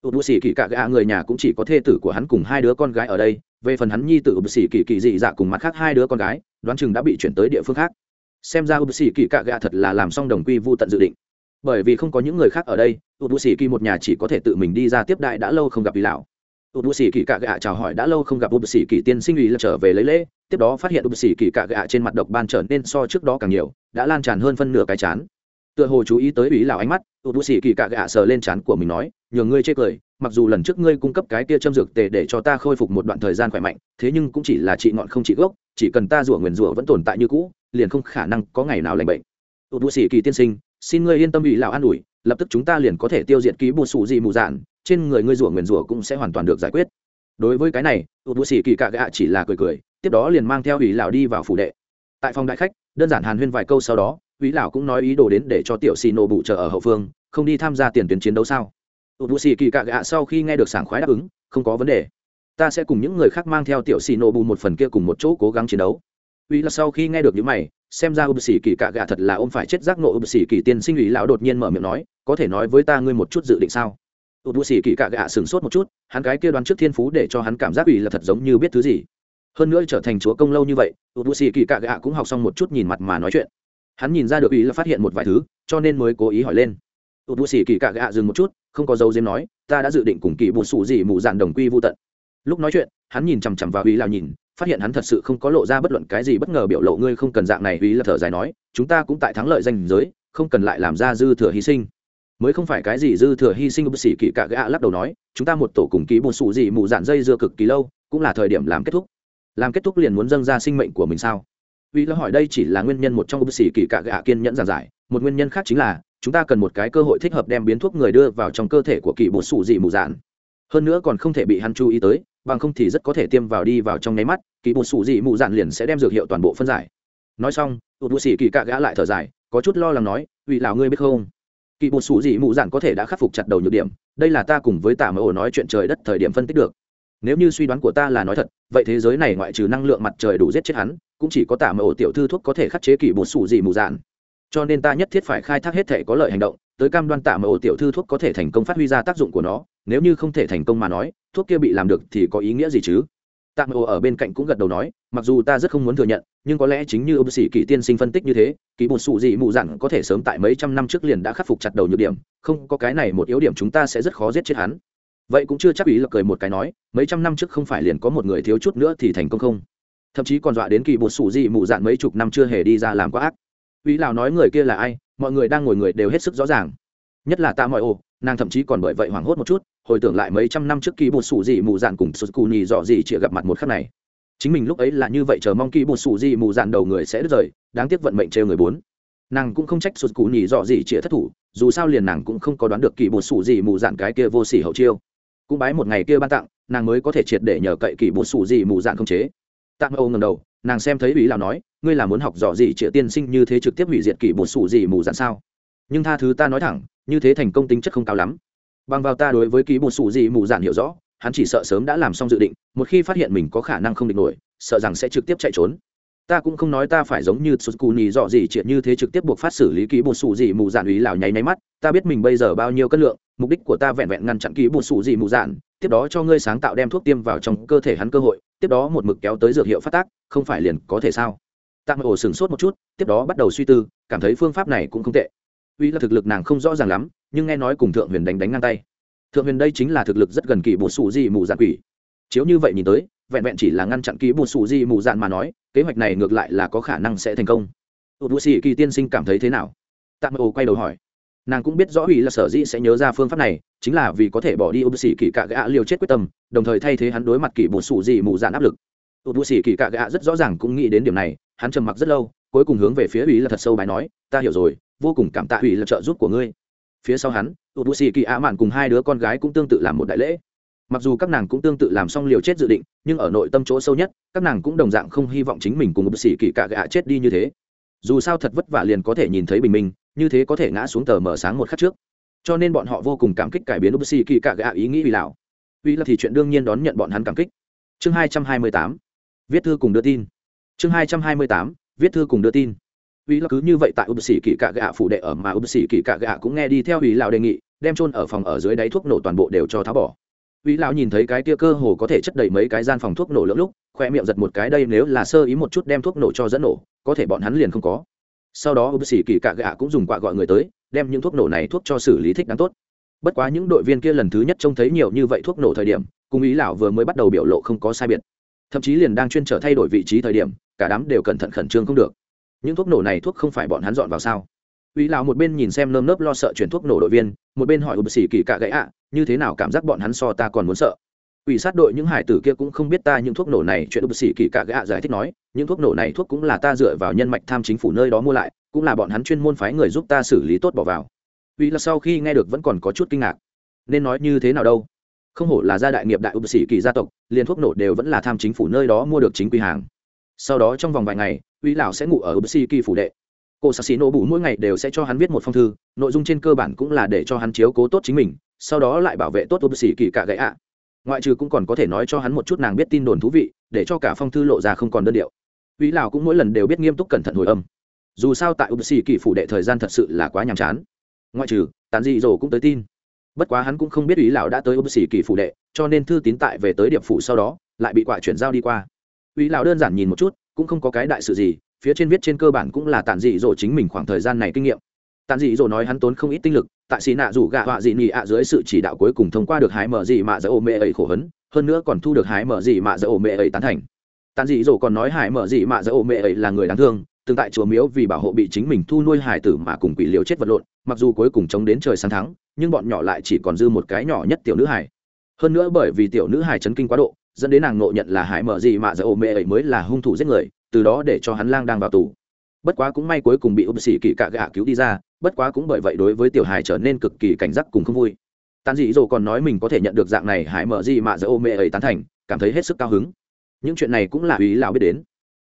Ụt xì kỳ cạ gà người nhà cũng chỉ có thê tử của hắn cùng hai đứa con gái ở đây. Về phần hắn nhi tử ụt xì kỳ kỳ dị dạ cùng mặt khác hai đứa con gái, đoán chừng đã bị chuyển tới địa phương khác. Xem ra ụt xì kỳ cạ gà thật là làm xong đồng quy vô tận dự định. Bởi vì không có những người khác ở đây ụt xì kỳ một nhà chỉ có thể tự mình đi ra tiếp đại đã lâu không gặp ý lão. Ụt xì kỳ cạ gà chào hỏi đã lâu không gặp ụt xì kỳ tiên sinh ủy là trở về lấy lễ, tiếp đó phát hiện ụt xì kỳ cạ gà trên mặt độc ban trở nên so trước đó càng nhiều, đã lan tràn hơn phân nửa cái chán tựa hồ chú ý tới ủy lão ánh mắt tụt bù xì kỳ cạ gạ sờ lên trán của mình nói nhường ngươi chê cười, mặc dù lần trước ngươi cung cấp cái kia châm dược tề để cho ta khôi phục một đoạn thời gian khỏe mạnh, thế nhưng cũng chỉ là trị ngọn không trị gốc, chỉ cần ta rủa nguyền rủa vẫn tồn tại như cũ, liền không khả năng có ngày nào lành bệnh. Tụt bù xì kỳ tiên sinh, xin ngươi yên tâm ủy lão an ủi, lập tức chúng ta liền có thể tiêu diệt ký bù sụ gì mù dạn, trên người ngươi rủa nguyền rủa cũng sẽ hoàn toàn được giải quyết. Đối với cái này tụt bù xì kỳ cạ gạ chỉ là cười cười, tiếp đó liền mang theo ủy lão đi vào phủ đệ. Tại phòng đại khách, đơn giản hàn huyên vài câu sau đó Vĩ lão cũng nói ý đồ đến để cho tiểu xì nổ bụ chờ ở hậu phương, không đi tham gia tiền tuyến chiến đấu sao? Ubushi Sĩ Kỳ Cạ Gạ sau khi nghe được sảng khoái đáp ứng, không có vấn đề. Ta sẽ cùng những người khác mang theo tiểu xì nổ bụ một phần kia cùng một chỗ cố gắng chiến đấu. Vĩ là sau khi nghe được những mày, xem ra Ubushi Sĩ Kỳ Cạ Gạ thật là ôm phải chết giác nộ Ubushi Sĩ Kỳ tiên sinh ủy lão đột nhiên mở miệng nói, có thể nói với ta ngươi một chút dự định sao? Ubushi Sĩ Kỳ Cạ Gạ sửng sốt một chút, hắn cái kia đoán trước thiên phú để cho hắn cảm giác ủy là thật giống như biết thứ gì. Hơn nữa trở thành chúa công lâu như vậy, Tụt Vũ Sĩ Kỳ Cạ Gạ cũng học xong một chút nhìn mặt mà nói chuyện hắn nhìn ra được ý là phát hiện một vài thứ, cho nên mới cố ý hỏi lên. Tụt bù Sĩ kỳ cạ gạ dừng một chút, không có dấu diếm nói, ta đã dự định cùng kỳ bù sụ gì mù dạn đồng quy vô tận. Lúc nói chuyện, hắn nhìn chằm chằm vào ý lào nhìn, phát hiện hắn thật sự không có lộ ra bất luận cái gì bất ngờ biểu lộ, ngươi không cần dạng này, ý là thở dài nói, chúng ta cũng tại thắng lợi danh giới, không cần lại làm ra dư thừa hy sinh. Mới không phải cái gì dư thừa hy sinh bác sĩ kỳ cạ gạ lắc đầu nói, chúng ta một tổ cùng ký bù sụ gì mù dạn dây dưa cực kỳ lâu, cũng là thời điểm làm kết thúc. Làm kết thúc liền muốn dâng ra sinh mệnh của mình sao? Vì là hỏi đây chỉ là nguyên nhân một trong bác sĩ kỳ cạ gạ kiên nhẫn giảng giải. Một nguyên nhân khác chính là, chúng ta cần một cái cơ hội thích hợp đem biến thuốc người đưa vào trong cơ thể của kỳ bột sủ dị mù dạn hơn nữa còn không thể bị hắn chú ý tới, bằng không thì rất có thể tiêm vào đi vào trong nháy mắt, kỳ bột sủ dị mù dạn liền sẽ đem dược hiệu toàn bộ phân giải. Nói xong tụt bác sĩ kỳ cạ gã lại thở dài, có chút lo lắng nói, vị lào ngươi biết không? Kỳ bột sủ dị mù dạn có thể đã khắc phục chặt đầu nhược điểm, đây là ta cùng với tả mẫu nói chuyện trời đất thời điểm phân tích được. Nếu như suy đoán của ta là nói thật, vậy thế giới này ngoại trừ năng lượng mặt trời đủ giết chết hắn cũng chỉ có tả mờ ổ tiểu thư thuốc có thể khắc chế kỷ bột sủ gì mù dạn. Cho nên ta nhất thiết phải khai thác hết thể có lợi hành động, tới cam đoan tả mờ ổ tiểu thư thuốc có thể thành công phát huy ra tác dụng của nó, nếu như không thể thành công mà nói, thuốc kia bị làm được thì có ý nghĩa gì chứ? Tạ mờ ở bên cạnh cũng gật đầu nói, mặc dù ta rất không muốn thừa nhận, nhưng có lẽ chính như ông sĩ kỷ tiên sinh phân tích như thế, kỷ bột sụ dị mù dạn có thể sớm tại mấy trăm năm trước liền đã khắc phục chặt đầu nhược điểm, không có cái này một yếu điểm chúng ta sẽ rất khó giết chết hắn. Vậy cũng chưa chắc ý là cười một cái nói, mấy trăm năm trước không phải liền có một người thiếu chút nữa thì thành công không? Thậm chí còn dọa đến kỳ bột sủ dị mụ dạn mấy chục năm chưa hề đi ra làm quá ác. Ý lào nói người kia là ai, mọi người đang ngồi người đều hết sức rõ ràng. Nhất là ta mọi ồ, nàng thậm chí còn bởi vậy hoảng hốt một chút, hồi tưởng lại mấy trăm năm trước kỳ bột sủ dị mù dạn cùng sụt cù nhì dọ dị chịa gặp mặt một khắc này. Chính mình lúc ấy là như vậy chờ mong kỳ bột sủ dị mù dạn đầu người sẽ đứt rời, đáng tiếc vận mệnh trêu người bốn. Nàng cũng không trách sụt cù nhì dọ dị chịa thất thủ, dù sao liền nàng cũng không có đoán được kỳ bột sủ dị mù dạn cái kia vô sỉ hậu chiêu. Cũng bái một ngày kia ban tặng, nàng mới có thể triệt để nhờ cậy kỳ bột sủ dị mù dạn không chế tạm âu ngầm đầu, nàng xem thấy ủy lào nói, ngươi là muốn học dò gì triệu tiên sinh như thế trực tiếp hủy diệt kỷ bột sủ gì mù dạn sao? Nhưng tha thứ ta nói thẳng, như thế thành công tính chất không cao lắm. Bằng vào ta đối với ký bột sủ gì mù dạn hiểu rõ, hắn chỉ sợ sớm đã làm xong dự định, một khi phát hiện mình có khả năng không địch nổi, sợ rằng sẽ trực tiếp chạy trốn. Ta cũng không nói ta phải giống như sụt nhì dọ gì triệt như thế trực tiếp buộc phát xử lý ký bột sủ gì mù dạn ý lào nháy nháy mắt, ta biết mình bây giờ bao nhiêu cân lượng, mục đích của ta vẹn vẹn ngăn chặn ký bột sủ gì mù dạn tiếp đó cho ngươi sáng tạo đem thuốc tiêm vào trong cơ thể hắn cơ hội, tiếp đó một mực kéo tới dược hiệu phát tác, không phải liền có thể sao? Tạm ổ sửng sốt một chút, tiếp đó bắt đầu suy tư, cảm thấy phương pháp này cũng không tệ. Uy là thực lực nàng không rõ ràng lắm, nhưng nghe nói cùng thượng huyền đánh đánh ngang tay. Thượng huyền đây chính là thực lực rất gần kỳ bột sủ di mù dạn quỷ. Chiếu như vậy nhìn tới, vẹn vẹn chỉ là ngăn chặn ký bột sủ di mù dạn mà nói, kế hoạch này ngược lại là có khả năng sẽ thành công. Tụt bụi xì kỳ tiên sinh cảm thấy thế nào? Tạm ổ quay đầu hỏi nàng cũng biết rõ ủy là sở dĩ sẽ nhớ ra phương pháp này, chính là vì có thể bỏ đi ưu sĩ kỳ cạ gạ liều chết quyết tâm, đồng thời thay thế hắn đối mặt kỳ bột sủ gì mù dạn áp lực. Ưu sĩ kỳ cạ gạ rất rõ ràng cũng nghĩ đến điểm này, hắn trầm mặc rất lâu, cuối cùng hướng về phía ủy là thật sâu bài nói, ta hiểu rồi, vô cùng cảm tạ ủy là trợ giúp của ngươi. Phía sau hắn ưu sĩ kỳ ạ mạn cùng hai đứa con gái cũng tương tự làm một đại lễ. Mặc dù các nàng cũng tương tự làm xong liều chết dự định, nhưng ở nội tâm chỗ sâu nhất, các nàng cũng đồng dạng không hy vọng chính mình cùng ưu sĩ kỳ cạ gạ chết đi như thế. Dù sao thật vất vả liền có thể nhìn thấy bình minh như thế có thể ngã xuống tờ mở sáng một khắc trước. Cho nên bọn họ vô cùng cảm kích cải biến Ubsi kỳ cả gạ ý nghĩ vì lão vì là thì chuyện đương nhiên đón nhận bọn hắn cảm kích. Chương hai trăm hai mươi tám. Viết thư cùng đưa tin. Chương hai trăm hai mươi tám. Viết thư cùng đưa tin. Vì là cứ như vậy tại Ubsi kỳ cả gạ phụ đệ ở mà Ubsi kỳ cả gạ cũng nghe đi theo ý lão đề nghị đem chôn ở phòng ở dưới đáy thuốc nổ toàn bộ đều cho tháo bỏ. Vĩ lão nhìn thấy cái kia cơ hồ có thể chất đầy mấy cái gian phòng thuốc nổ lưỡng lúc, khoe miệng giật một cái đây nếu là sơ ý một chút đem thuốc nổ cho dẫn nổ, có thể bọn hắn liền không có. Sau đó Ub sĩ kỳ cạ gạ cũng dùng quạ gọi người tới, đem những thuốc nổ này thuốc cho xử lý thích đáng tốt. Bất quá những đội viên kia lần thứ nhất trông thấy nhiều như vậy thuốc nổ thời điểm, cùng ý lão vừa mới bắt đầu biểu lộ không có sai biệt. Thậm chí liền đang chuyên trở thay đổi vị trí thời điểm, cả đám đều cẩn thận khẩn trương không được. Những thuốc nổ này thuốc không phải bọn hắn dọn vào sao? Ý lão một bên nhìn xem nơm nớp lo sợ chuyển thuốc nổ đội viên, một bên hỏi Ub sĩ kỳ cạ gạ như thế nào cảm giác bọn hắn so ta còn muốn sợ ủy sát đội những hải tử kia cũng không biết ta những thuốc nổ này, chuyện bác sĩ kỳ cả gạ giải thích nói, những thuốc nổ này thuốc cũng là ta dựa vào nhân mạch tham chính phủ nơi đó mua lại, cũng là bọn hắn chuyên môn phái người giúp ta xử lý tốt bỏ vào. Vì là sau khi nghe được vẫn còn có chút kinh ngạc. Nên nói như thế nào đâu? Không hổ là gia đại nghiệp đại bác sĩ kỳ gia tộc, liền thuốc nổ đều vẫn là tham chính phủ nơi đó mua được chính quy hàng. Sau đó trong vòng vài ngày, uy lão sẽ ngủ ở bác sĩ kỳ phủ đệ. Cô sắc xì nổ bù mỗi ngày đều sẽ cho hắn viết một phong thư, nội dung trên cơ bản cũng là để cho hắn chiếu cố tốt chính mình, sau đó lại bảo vệ tốt bác sĩ kỳ cả gãy ạ ngoại trừ cũng còn có thể nói cho hắn một chút nàng biết tin đồn thú vị, để cho cả phong thư lộ ra không còn đơn điệu. Vĩ lào cũng mỗi lần đều biết nghiêm túc cẩn thận hồi âm. Dù sao tại ưu sĩ kỳ phủ đệ thời gian thật sự là quá nhàm chán. Ngoại trừ tàn dị dỗ cũng tới tin. Bất quá hắn cũng không biết ý lão đã tới ưu sĩ kỳ phủ đệ, cho nên thư tín tại về tới điệp phủ sau đó, lại bị quả chuyển giao đi qua. Ý lão đơn giản nhìn một chút, cũng không có cái đại sự gì, phía trên viết trên cơ bản cũng là tàn dị dỗ chính mình khoảng thời gian này kinh nghiệm. Tàn dị dỗ nói hắn tốn không ít tinh lực tại xì nạ rủ gạ họa dị nị ạ dưới sự chỉ đạo cuối cùng thông qua được hái mở dị mạ dỡ ô mê ấy khổ hấn, hơn nữa còn thu được hái mở dị mạ dỡ ô mê ấy tán thành. Tàn dị dỗ còn nói hải mở dị mạ dỡ ô mê ấy là người đáng thương, tương tại chùa miếu vì bảo hộ bị chính mình thu nuôi hải tử mà cùng quỷ liều chết vật lộn, mặc dù cuối cùng chống đến trời sáng thắng, nhưng bọn nhỏ lại chỉ còn dư một cái nhỏ nhất tiểu nữ hải hơn nữa bởi vì tiểu nữ hải chấn kinh quá độ, dẫn đến nàng nộ nhận là hải mở dị mạ dỡ ô mê ấy mới là hung thủ giết người, từ đó để cho hắn lang đang vào tù. Bất quá cũng may cuối cùng bị ưu sĩ kỳ cạ gạ cứu đi ra bất quá cũng bởi vậy đối với tiểu hài trở nên cực kỳ cảnh giác cùng không vui. Tàn dị dỗ còn nói mình có thể nhận được dạng này hải mở gì mà giữa ô mê ấy tán thành, cảm thấy hết sức cao hứng. Những chuyện này cũng là ý lão biết đến.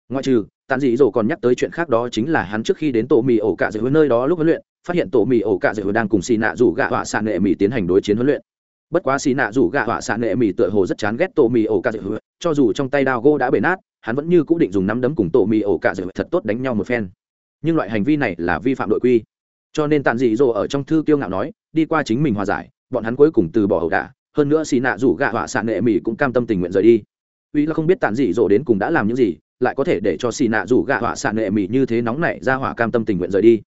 Ngoại trừ tàn dị dỗ còn nhắc tới chuyện khác đó chính là hắn trước khi đến tổ mì ổ cạ dạy nơi đó lúc huấn luyện, phát hiện tổ mì ổ cạ dạy đang cùng xì nạ rủ gạ họa xạ nệ mì tiến hành đối chiến huấn luyện. Bất quá xì nạ rủ gạ họa xạ nệ mì tựa hồ rất chán ghét tổ mì ổ cạ dạy cho dù trong tay đao gô đã bể nát, hắn vẫn như cũ định dùng nắm đấm cùng tổ mì ổ cạ dạy thật tốt đánh nhau một phen. Nhưng loại hành vi này là vi phạm đội quy cho nên tàn dị dỗ ở trong thư kiêu ngạo nói, đi qua chính mình hòa giải, bọn hắn cuối cùng từ bỏ ẩu đả, hơn nữa xì nạ rủ gạ họa xạ nệ mỹ cũng cam tâm tình nguyện rời đi. Uy là không biết tàn dị dỗ đến cùng đã làm những gì, lại có thể để cho xì nạ rủ gạ họa xạ nệ mỹ như thế nóng nảy ra hỏa cam tâm tình nguyện rời đi.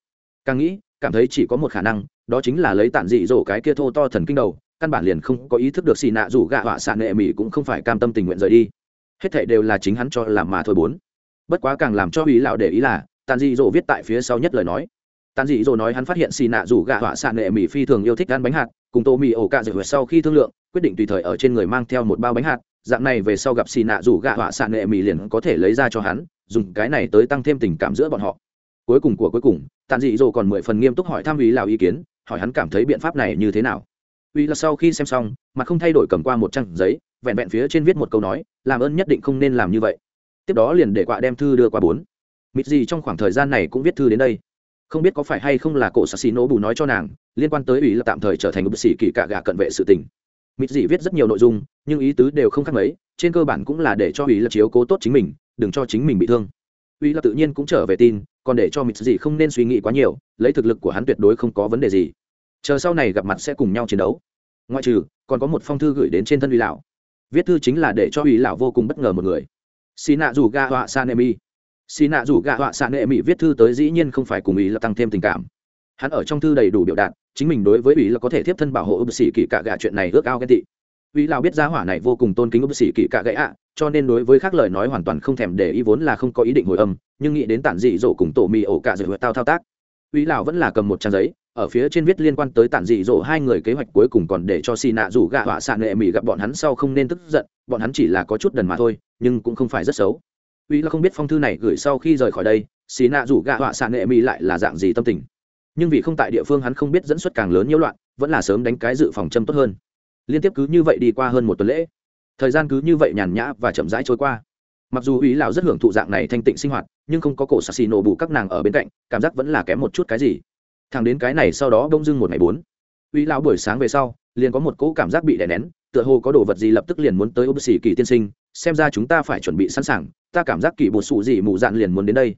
Càng nghĩ, cảm thấy chỉ có một khả năng, đó chính là lấy tàn dị dỗ cái kia thô to thần kinh đầu, căn bản liền không có ý thức được xì nạ rủ gạ họa xạ nệ mỹ cũng không phải cam tâm tình nguyện rời đi. Hết thảy đều là chính hắn cho làm mà thôi bốn. Bất quá càng làm cho uy lão để ý là tàn dị dỗ viết tại phía sau nhất lời nói tàn dị rồi nói hắn phát hiện xì nạ rủ gạ họa xạ nệ mỹ phi thường yêu thích ăn bánh hạt, cùng tô mì ổ cạ dạy sau khi thương lượng, quyết định tùy thời ở trên người mang theo một bao bánh hạt. Dạng này về sau gặp xì nạ rủ gạ họa xạ nệ mỹ liền có thể lấy ra cho hắn, dùng cái này tới tăng thêm tình cảm giữa bọn họ. Cuối cùng của cuối cùng tàn dị rồi còn mười phần nghiêm túc hỏi tham ý lào ý kiến, hỏi hắn cảm thấy biện pháp này như thế nào. Uy là sau khi xem xong, mà không thay đổi cầm qua một trang giấy, vẹn vẹn phía trên viết một câu nói, làm ơn nhất định không nên làm như vậy. Tiếp đó liền để quạ đem thư đưa qua bốn. Mịt gì trong khoảng thời gian này cũng viết thư đến đây không biết có phải hay không là cổ xì nổ bù nói cho nàng, liên quan tới ủy là tạm thời trở thành bác sĩ kỳ cả gà cận vệ sự tình. Mịt dị viết rất nhiều nội dung, nhưng ý tứ đều không khác mấy, trên cơ bản cũng là để cho ủy là chiếu cố tốt chính mình, đừng cho chính mình bị thương. Ủy là tự nhiên cũng trở về tin, còn để cho mịt dị không nên suy nghĩ quá nhiều, lấy thực lực của hắn tuyệt đối không có vấn đề gì. Chờ sau này gặp mặt sẽ cùng nhau chiến đấu. Ngoại trừ, còn có một phong thư gửi đến trên thân ủy lão. Viết thư chính là để cho ủy lão vô cùng bất ngờ một người. Xì nạ dù ga họa Sanemi xì nạ rủ gạ họa xạ nghệ mỹ viết thư tới dĩ nhiên không phải cùng ý là tăng thêm tình cảm. Hắn ở trong thư đầy đủ biểu đạt, chính mình đối với ý là có thể tiếp thân bảo hộ ưu sĩ kỳ cạ gạ chuyện này ước ao ghen tị. Ý lào biết giá hỏa này vô cùng tôn kính ưu sĩ kỳ cạ gãy ạ, cho nên đối với khác lời nói hoàn toàn không thèm để ý vốn là không có ý định hồi âm, nhưng nghĩ đến tản dị dỗ cùng tổ mì ổ cạ dạy tao thao tác. Ý lào vẫn là cầm một trang giấy, ở phía trên viết liên quan tới tản dị dỗ hai người kế hoạch cuối cùng còn để cho xì nạ rủ gạ họa xạ nghệ mỹ gặp bọn hắn sau không nên tức giận, bọn hắn chỉ là có chút đần mà thôi, nhưng cũng không phải rất xấu uy là không biết phong thư này gửi sau khi rời khỏi đây, xì nạ rủ gạ họa xạ nghệ mỹ lại là dạng gì tâm tình. Nhưng vì không tại địa phương hắn không biết dẫn xuất càng lớn nhiễu loạn, vẫn là sớm đánh cái dự phòng châm tốt hơn. Liên tiếp cứ như vậy đi qua hơn một tuần lễ. Thời gian cứ như vậy nhàn nhã và chậm rãi trôi qua. Mặc dù ý lão rất hưởng thụ dạng này thanh tịnh sinh hoạt, nhưng không có cổ xà xì nổ bù các nàng ở bên cạnh, cảm giác vẫn là kém một chút cái gì. Thằng đến cái này sau đó đông dưng một ngày bốn ý lão buổi sáng về sau, liền có một cỗ cảm giác bị đè nén, tựa hồ có đồ vật gì lập tức liền muốn tới ô bác sĩ kỳ tiên sinh xem ra chúng ta phải chuẩn bị sẵn sàng, ta cảm giác kỳ bột sụ gì mù dạn liền muốn đến đây.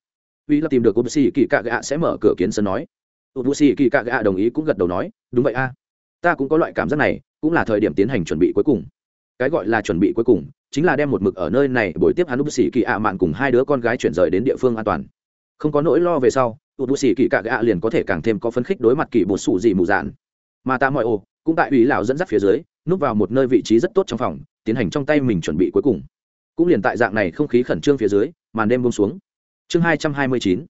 Uy là tìm được ốp xì kỳ cạ gạ sẽ mở cửa kiến sân nói. Ốp xì kỳ cạ gạ đồng ý cũng gật đầu nói, đúng vậy a. Ta cũng có loại cảm giác này, cũng là thời điểm tiến hành chuẩn bị cuối cùng. Cái gọi là chuẩn bị cuối cùng, chính là đem một mực ở nơi này buổi tiếp hắn úp xì kỳ ạ mạn cùng hai đứa con gái chuyển rời đến địa phương an toàn. Không có nỗi lo về sau úp xì kỳ cạ gạ liền có thể càng thêm có phấn khích đối mặt kỳ bột sụ gì mù dạn. Mà ta mọi ô, cũng tại ủy lão dẫn dắt phía dưới, núp vào một nơi vị trí rất tốt trong phòng tiến hành trong tay mình chuẩn bị cuối cùng. Cũng liền tại dạng này không khí khẩn trương phía dưới, màn đêm bông xuống. Chương hai trăm hai mươi chín,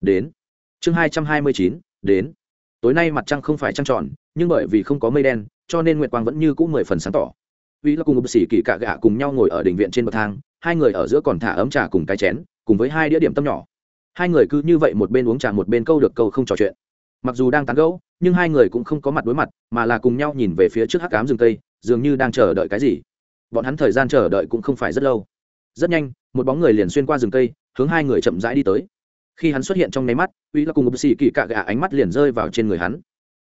đến. Chương hai trăm hai mươi chín, đến. Tối nay mặt trăng không phải trăng tròn, nhưng bởi vì không có mây đen, cho nên nguyệt quang vẫn như cũ mười phần sáng tỏ. Uy là cùng một sĩ kỳ cạ gạ cùng nhau ngồi ở đình viện trên bậc thang, hai người ở giữa còn thả ấm trà cùng cái chén, cùng với hai đĩa điểm tâm nhỏ. Hai người cứ như vậy một bên uống trà một bên câu được câu không trò chuyện. Mặc dù đang tán gẫu, nhưng hai người cũng không có mặt đối mặt, mà là cùng nhau nhìn về phía trước hắc cám rừng tây dường như đang chờ đợi cái gì bọn hắn thời gian chờ đợi cũng không phải rất lâu. Rất nhanh, một bóng người liền xuyên qua rừng cây, hướng hai người chậm rãi đi tới. Khi hắn xuất hiện trong nháy mắt, uy là cùng một sĩ kỳ cạ gạ ánh mắt liền rơi vào trên người hắn.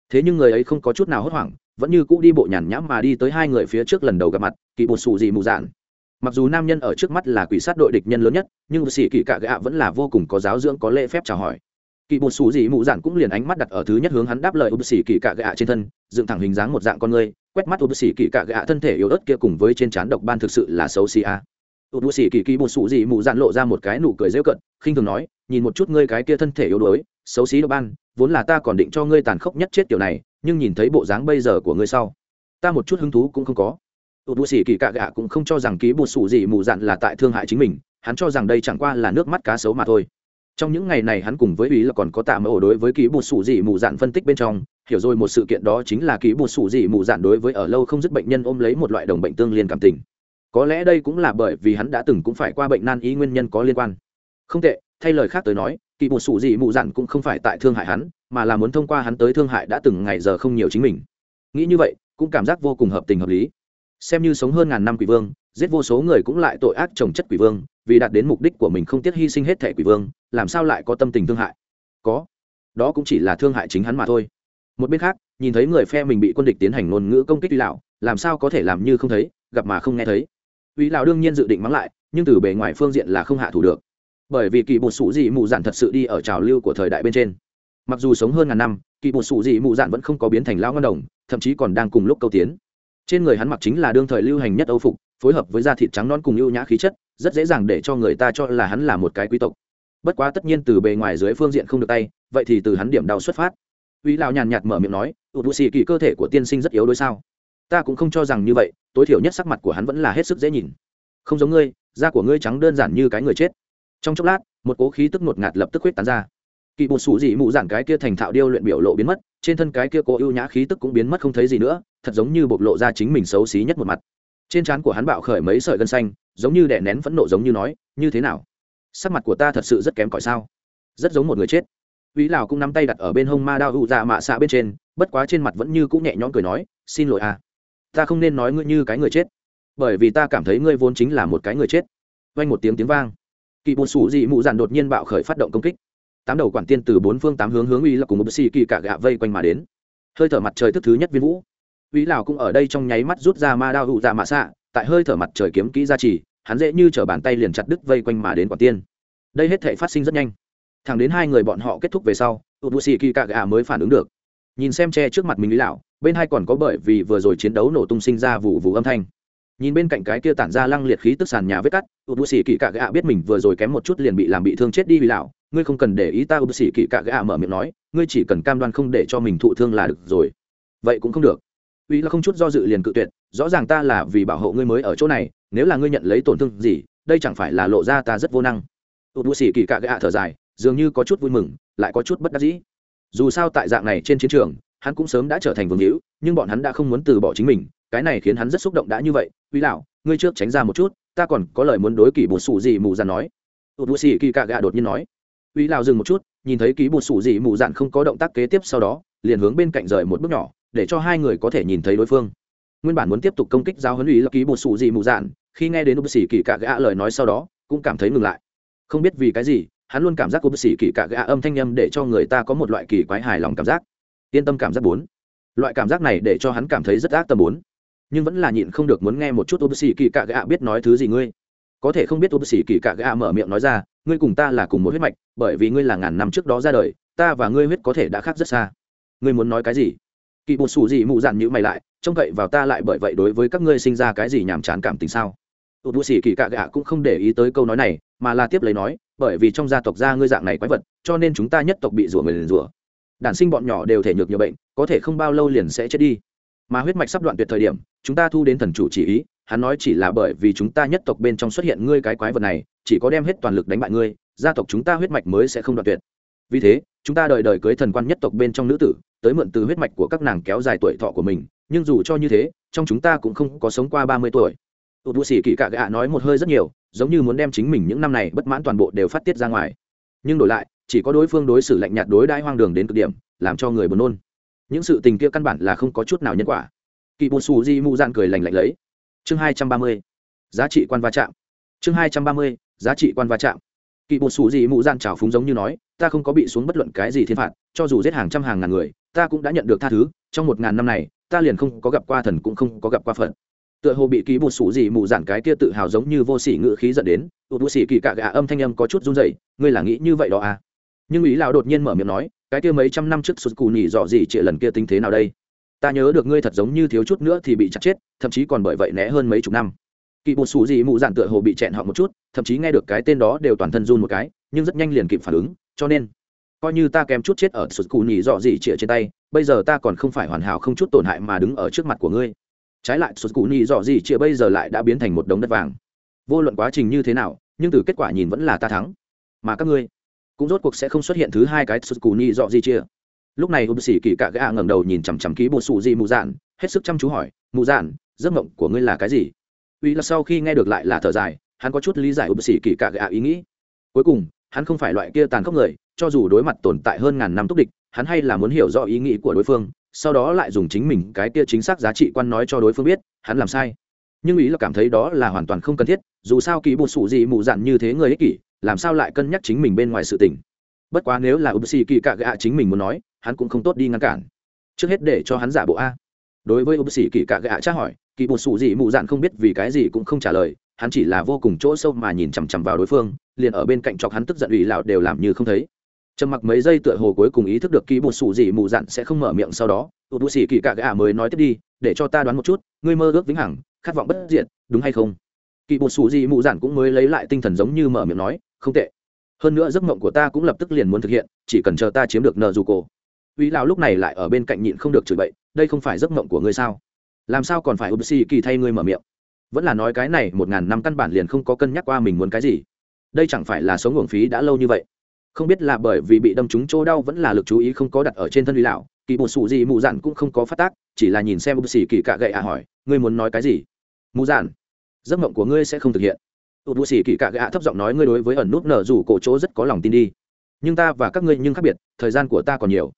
Thế nhưng người ấy không có chút nào hốt hoảng, vẫn như cũ đi bộ nhàn nhãm mà đi tới hai người phía trước lần đầu gặp mặt, kỳ bột xù gì mù dạn. Mặc dù nam nhân ở trước mắt là quỷ sát đội địch nhân lớn nhất, nhưng sĩ kỳ cạ gạ vẫn là vô cùng có giáo dưỡng, có lễ phép chào hỏi kỳ bột xù gì mù dạn cũng liền ánh mắt đặt ở thứ nhất hướng hắn đáp lời ưu sĩ kỳ cạ gạ trên thân, dựng thẳng hình dáng một dạng con người, quét mắt ưu sĩ kỳ cạ gạ thân thể yếu ớt kia cùng với trên trán độc ban thực sự là xấu xì a. Ưu sĩ kỳ kỳ bột xù gì mù dạn lộ ra một cái nụ cười rêu cận khinh thường nói, nhìn một chút ngươi cái kia thân thể yếu đuối, xấu xí độc ban, vốn là ta còn định cho ngươi tàn khốc nhất chết kiểu này, nhưng nhìn thấy bộ dáng bây giờ của ngươi sau, ta một chút hứng thú cũng không có. Tụt bù xỉ kỳ cạ gạ cũng không cho rằng ký bột sủ gì mù dạn là tại thương hại chính mình, hắn cho rằng đây chẳng qua là nước mắt cá sấu mà thôi trong những ngày này hắn cùng với ý là còn có tạ mẫu đối với ký bột sủ dị mù dạn phân tích bên trong, hiểu rồi một sự kiện đó chính là ký bột sủ dị mù dạn đối với ở lâu không dứt bệnh nhân ôm lấy một loại đồng bệnh tương liên cảm tình. Có lẽ đây cũng là bởi vì hắn đã từng cũng phải qua bệnh nan y nguyên nhân có liên quan. Không tệ, thay lời khác tới nói kỳ bột sủ dị mù dạn cũng không phải tại thương hại hắn, mà là muốn thông qua hắn tới thương hại đã từng ngày giờ không nhiều chính mình. Nghĩ như vậy, cũng cảm giác vô cùng hợp tình hợp lý. Xem như sống hơn ngàn năm quỷ vương, giết vô số người cũng lại tội ác trồng chất quỷ vương vì đạt đến mục đích của mình không tiếc hy sinh hết thẻ quỷ vương, làm sao lại có tâm tình thương hại? Có. Đó cũng chỉ là thương hại chính hắn mà thôi. Một bên khác, nhìn thấy người phe mình bị quân địch tiến hành ngôn ngữ công kích uy lão, làm sao có thể làm như không thấy, gặp mà không nghe thấy. Uy lão đương nhiên dự định mắng lại, nhưng từ bề ngoài phương diện là không hạ thủ được. Bởi vì kỳ bột sủ dị mù dạn thật sự đi ở trào lưu của thời đại bên trên. Mặc dù sống hơn ngàn năm kỳ bột sủ dị mù dạn vẫn không có biến thành lão ngân đồng, thậm chí còn đang cùng lúc câu tiến. Trên người hắn mặc chính là đương thời lưu hành nhất âu phục, phối hợp với da thịt trắng non cùng ưu nhã khí chất rất dễ dàng để cho người ta cho là hắn là một cái quý tộc. Bất quá tất nhiên từ bề ngoài dưới phương diện không được tay, vậy thì từ hắn điểm đau xuất phát. Uy lão nhàn nhạt mở miệng nói ụt bụi xì kỳ cơ thể của tiên sinh rất yếu đối sao? Ta cũng không cho rằng như vậy, tối thiểu nhất sắc mặt của hắn vẫn là hết sức dễ nhìn. Không giống ngươi, da của ngươi trắng đơn giản như cái người chết. Trong chốc lát, một cố khí tức ngột ngạt lập tức huyết tán ra. Kỳ bột sủ dị mụ giản cái kia thành thạo điêu luyện biểu lộ biến mất, trên thân cái kia cố ưu nhã khí tức cũng biến mất không thấy gì nữa, thật giống như bộc lộ ra chính mình xấu xí nhất một mặt. Trên trán của hắn bạo khởi mấy sợi gân xanh giống như đè nén phẫn nộ giống như nói như thế nào? Sắc mặt của ta thật sự rất kém cỏi sao? Rất giống một người chết. Vĩ Lão cũng nắm tay đặt ở bên hông ma đao hụ dạ mạ xạ bên trên, bất quá trên mặt vẫn như cũng nhẹ nhõm cười nói, "Xin lỗi à, ta không nên nói ngươi như cái người chết, bởi vì ta cảm thấy ngươi vốn chính là một cái người chết." Vang một tiếng tiếng vang, kỳ bột sủ dị mụ dạn đột nhiên bạo khởi phát động công kích. Tám đầu quản tiên từ bốn phương tám hướng hướng uy là cùng một xì kỳ cả gạ vây quanh mà đến. Hơi thở mặt trời thức thứ nhất viên vũ. Vĩ lào cũng ở đây trong nháy mắt rút ra ma đao hụ dạ mạ xạ tại hơi thở mặt trời kiếm kỹ ra chỉ, hắn dễ như chở bàn tay liền chặt đứt vây quanh mà đến quả tiên. Đây hết thể phát sinh rất nhanh. Thẳng đến hai người bọn họ kết thúc về sau tụt bù xì kỳ cả mới phản ứng được. Nhìn xem che trước mặt mình lý lão, bên hai còn có bởi vì vừa rồi chiến đấu nổ tung sinh ra vụ vụ âm thanh. Nhìn bên cạnh cái kia tản ra lăng liệt khí tức sàn nhà vết cắt u bù xì kỳ cạ biết mình vừa rồi kém một chút liền bị làm bị thương chết đi vì lão. Ngươi không cần để ý ta u bù xì kỳ cạ mở miệng nói, ngươi chỉ cần cam đoan không để cho mình thụ thương là được rồi. Vậy cũng không được. Uy là không chút do dự liền cự tuyệt rõ ràng ta là vì bảo hộ ngươi mới ở chỗ này, nếu là ngươi nhận lấy tổn thương gì, đây chẳng phải là lộ ra ta rất vô năng. U bù xỉ kỳ cạ gạ thở dài, dường như có chút vui mừng, lại có chút bất đắc dĩ. Dù sao tại dạng này trên chiến trường, hắn cũng sớm đã trở thành vương hữu, nhưng bọn hắn đã không muốn từ bỏ chính mình, cái này khiến hắn rất xúc động đã như vậy. Uy lão, ngươi trước tránh ra một chút, ta còn có lời muốn đối kỳ bột sủ gì mù dạn nói. Tụt bù xỉ kỳ cạ gạ đột nhiên nói. Uy lão dừng một chút, nhìn thấy ký bột sủ gì mù dạn không có động tác kế tiếp sau đó, liền hướng bên cạnh rời một bước nhỏ, để cho hai người có thể nhìn thấy đối phương nguyên bản muốn tiếp tục công kích giao huấn ủy là ký bột sủ gì mù dạn, khi nghe đến bột xì kỳ cạ gạ lời nói sau đó, cũng cảm thấy ngừng lại. Không biết vì cái gì, hắn luôn cảm giác của bác sĩ kỳ cạ gạ âm thanh nhâm để cho người ta có một loại kỳ quái hài lòng cảm giác. Yên tâm cảm giác bốn. Loại cảm giác này để cho hắn cảm thấy rất ác tâm bốn. Nhưng vẫn là nhịn không được muốn nghe một chút ô bác sĩ kỳ cạ gạ biết nói thứ gì ngươi. Có thể không biết ô bác sĩ kỳ cạ gạ mở miệng nói ra, ngươi cùng ta là cùng một huyết mạch, bởi vì ngươi là ngàn năm trước đó ra đời, ta và ngươi huyết có thể đã khác rất xa. Ngươi muốn nói cái gì? Kỳ bột xù gì mụ dặn nhữ mày lại, trông cậy vào ta lại bởi vậy đối với các ngươi sinh ra cái gì nhàm chán cảm tình sao? Tụt bụi xì kỳ cạ gạ cũng không để ý tới câu nói này, mà là tiếp lấy nói, bởi vì trong gia tộc gia ngươi dạng này quái vật, cho nên chúng ta nhất tộc bị rủa người liền rủa. Đản sinh bọn nhỏ đều thể nhược nhiều bệnh, có thể không bao lâu liền sẽ chết đi. Mà huyết mạch sắp đoạn tuyệt thời điểm, chúng ta thu đến thần chủ chỉ ý, hắn nói chỉ là bởi vì chúng ta nhất tộc bên trong xuất hiện ngươi cái quái vật này, chỉ có đem hết toàn lực đánh bại ngươi, gia tộc chúng ta huyết mạch mới sẽ không đoạn tuyệt. Vì thế chúng ta đợi đời cưới thần quan nhất tộc bên trong nữ tử, tới mượn từ huyết mạch của các nàng kéo dài tuổi thọ của mình, nhưng dù cho như thế, trong chúng ta cũng không có sống qua ba mươi tuổi. Tụt bụi xỉ kỳ cạ gạ nói một hơi rất nhiều, giống như muốn đem chính mình những năm này bất mãn toàn bộ đều phát tiết ra ngoài. Nhưng đổi lại, chỉ có đối phương đối xử lạnh nhạt đối đãi hoang đường đến cực điểm, làm cho người buồn nôn. Những sự tình kia căn bản là không có chút nào nhân quả. Kỳ bù xù di mù dạn cười lành lạnh lấy. Chương hai trăm ba mươi, giá trị quan va chạm. Chương hai trăm ba mươi, giá trị quan va chạm kỳ một xù gì mụ dạn trào phúng giống như nói, ta không có bị xuống bất luận cái gì thiên phạt, cho dù giết hàng trăm hàng ngàn người, ta cũng đã nhận được tha thứ, trong một ngàn năm này, ta liền không có gặp qua thần cũng không có gặp qua phật. Tựa hồ bị ký bột xù gì mù dạn cái kia tự hào giống như vô sỉ ngự khí dẫn đến tụt vô sỉ kỳ cạ gà âm thanh âm có chút run rẩy, ngươi là nghĩ như vậy đó à? Nhưng ý lão đột nhiên mở miệng nói, cái kia mấy trăm năm trước sụt cù nhỉ dọ gì trịa lần kia tính thế nào đây? Ta nhớ được ngươi thật giống như thiếu chút nữa thì bị chặt chết, thậm chí còn bởi vậy né hơn mấy chục năm kỳ bột xù gì mù dạn tựa hồ bị chẹn họ một chút, thậm chí nghe được cái tên đó đều toàn thân run một cái, nhưng rất nhanh liền kịp phản ứng, cho nên, coi như ta kém chút chết ở sụt cù nhì dọ gì chĩa trên tay, bây giờ ta còn không phải hoàn hảo không chút tổn hại mà đứng ở trước mặt của ngươi. Trái lại, sụt cù nhị dọ gì chia bây giờ lại đã biến thành một đống đất vàng. Vô luận quá trình như thế nào, nhưng từ kết quả nhìn vẫn là ta thắng. Mà các ngươi, cũng rốt cuộc sẽ không xuất hiện thứ hai cái sụt cù nhị dọ gì chia lúc này hụt xỉ kỳ cạ gã ngẩng đầu nhìn chằm chằm ký bột sụ gì mù dạn, hết sức chăm chú hỏi mù dạn, giấc mộng của ngươi là cái gì? Uy là sau khi nghe được lại là thở dài, hắn có chút lý giải hụt xỉ kỳ cạ gã ý nghĩ. Cuối cùng, hắn không phải loại kia tàn khốc người, cho dù đối mặt tồn tại hơn ngàn năm túc địch, hắn hay là muốn hiểu rõ ý nghĩ của đối phương, sau đó lại dùng chính mình cái kia chính xác giá trị quan nói cho đối phương biết, hắn làm sai. Nhưng ý là cảm thấy đó là hoàn toàn không cần thiết, dù sao kỳ bột sụ gì mụ dặn như thế người ích kỷ, làm sao lại cân nhắc chính mình bên ngoài sự tình. Bất quá nếu là upsi kỳ cạ gạ chính mình muốn nói, hắn cũng không tốt đi ngăn cản. Trước hết để cho hắn giả bộ a. Đối với upsi kỳ cạ gạ tra hỏi kỳ bột sụ gì mụ dạn không biết vì cái gì cũng không trả lời, hắn chỉ là vô cùng chỗ sâu mà nhìn chằm chằm vào đối phương, liền ở bên cạnh chọc hắn tức giận ủy lạo đều làm như không thấy. Trầm mặc mấy giây tựa hồ cuối cùng ý thức được kỳ bột sủ gì mù dạn sẽ không mở miệng sau đó, tụt bù xỉ kỳ cạ gà mới nói tiếp đi, để cho ta đoán một chút, ngươi mơ ước vĩnh hằng, khát vọng bất diệt, đúng hay không? Kỳ bột sủ gì mù dạn cũng mới lấy lại tinh thần giống như mở miệng nói, không tệ. Hơn nữa giấc mộng của ta cũng lập tức liền muốn thực hiện, chỉ cần chờ ta chiếm được nợ dù cổ. Uy lão lúc này lại ở bên cạnh nhịn không được chửi bậy, đây không phải giấc mộng của ngươi sao? Làm sao còn phải ưu sĩ kỳ thay ngươi mở miệng? Vẫn là nói cái này, một ngàn năm căn bản liền không có cân nhắc qua mình muốn cái gì. Đây chẳng phải là sống uổng phí đã lâu như vậy. Không biết là bởi vì bị đâm trúng chỗ đau vẫn là lực chú ý không có đặt ở trên thân uy lão, kỳ bột sụ gì mù dạn cũng không có phát tác, chỉ là nhìn xem ưu sĩ kỳ cạ gậy à hỏi, ngươi muốn nói cái gì? Mù dạn, giấc mộng của ngươi sẽ không thực hiện. Tụt bác sĩ kỳ cạ gạ thấp giọng nói, ngươi đối với ẩn nút nở rủ cổ chỗ rất có lòng tin đi. Nhưng ta và các ngươi nhưng khác biệt, thời gian của ta còn nhiều.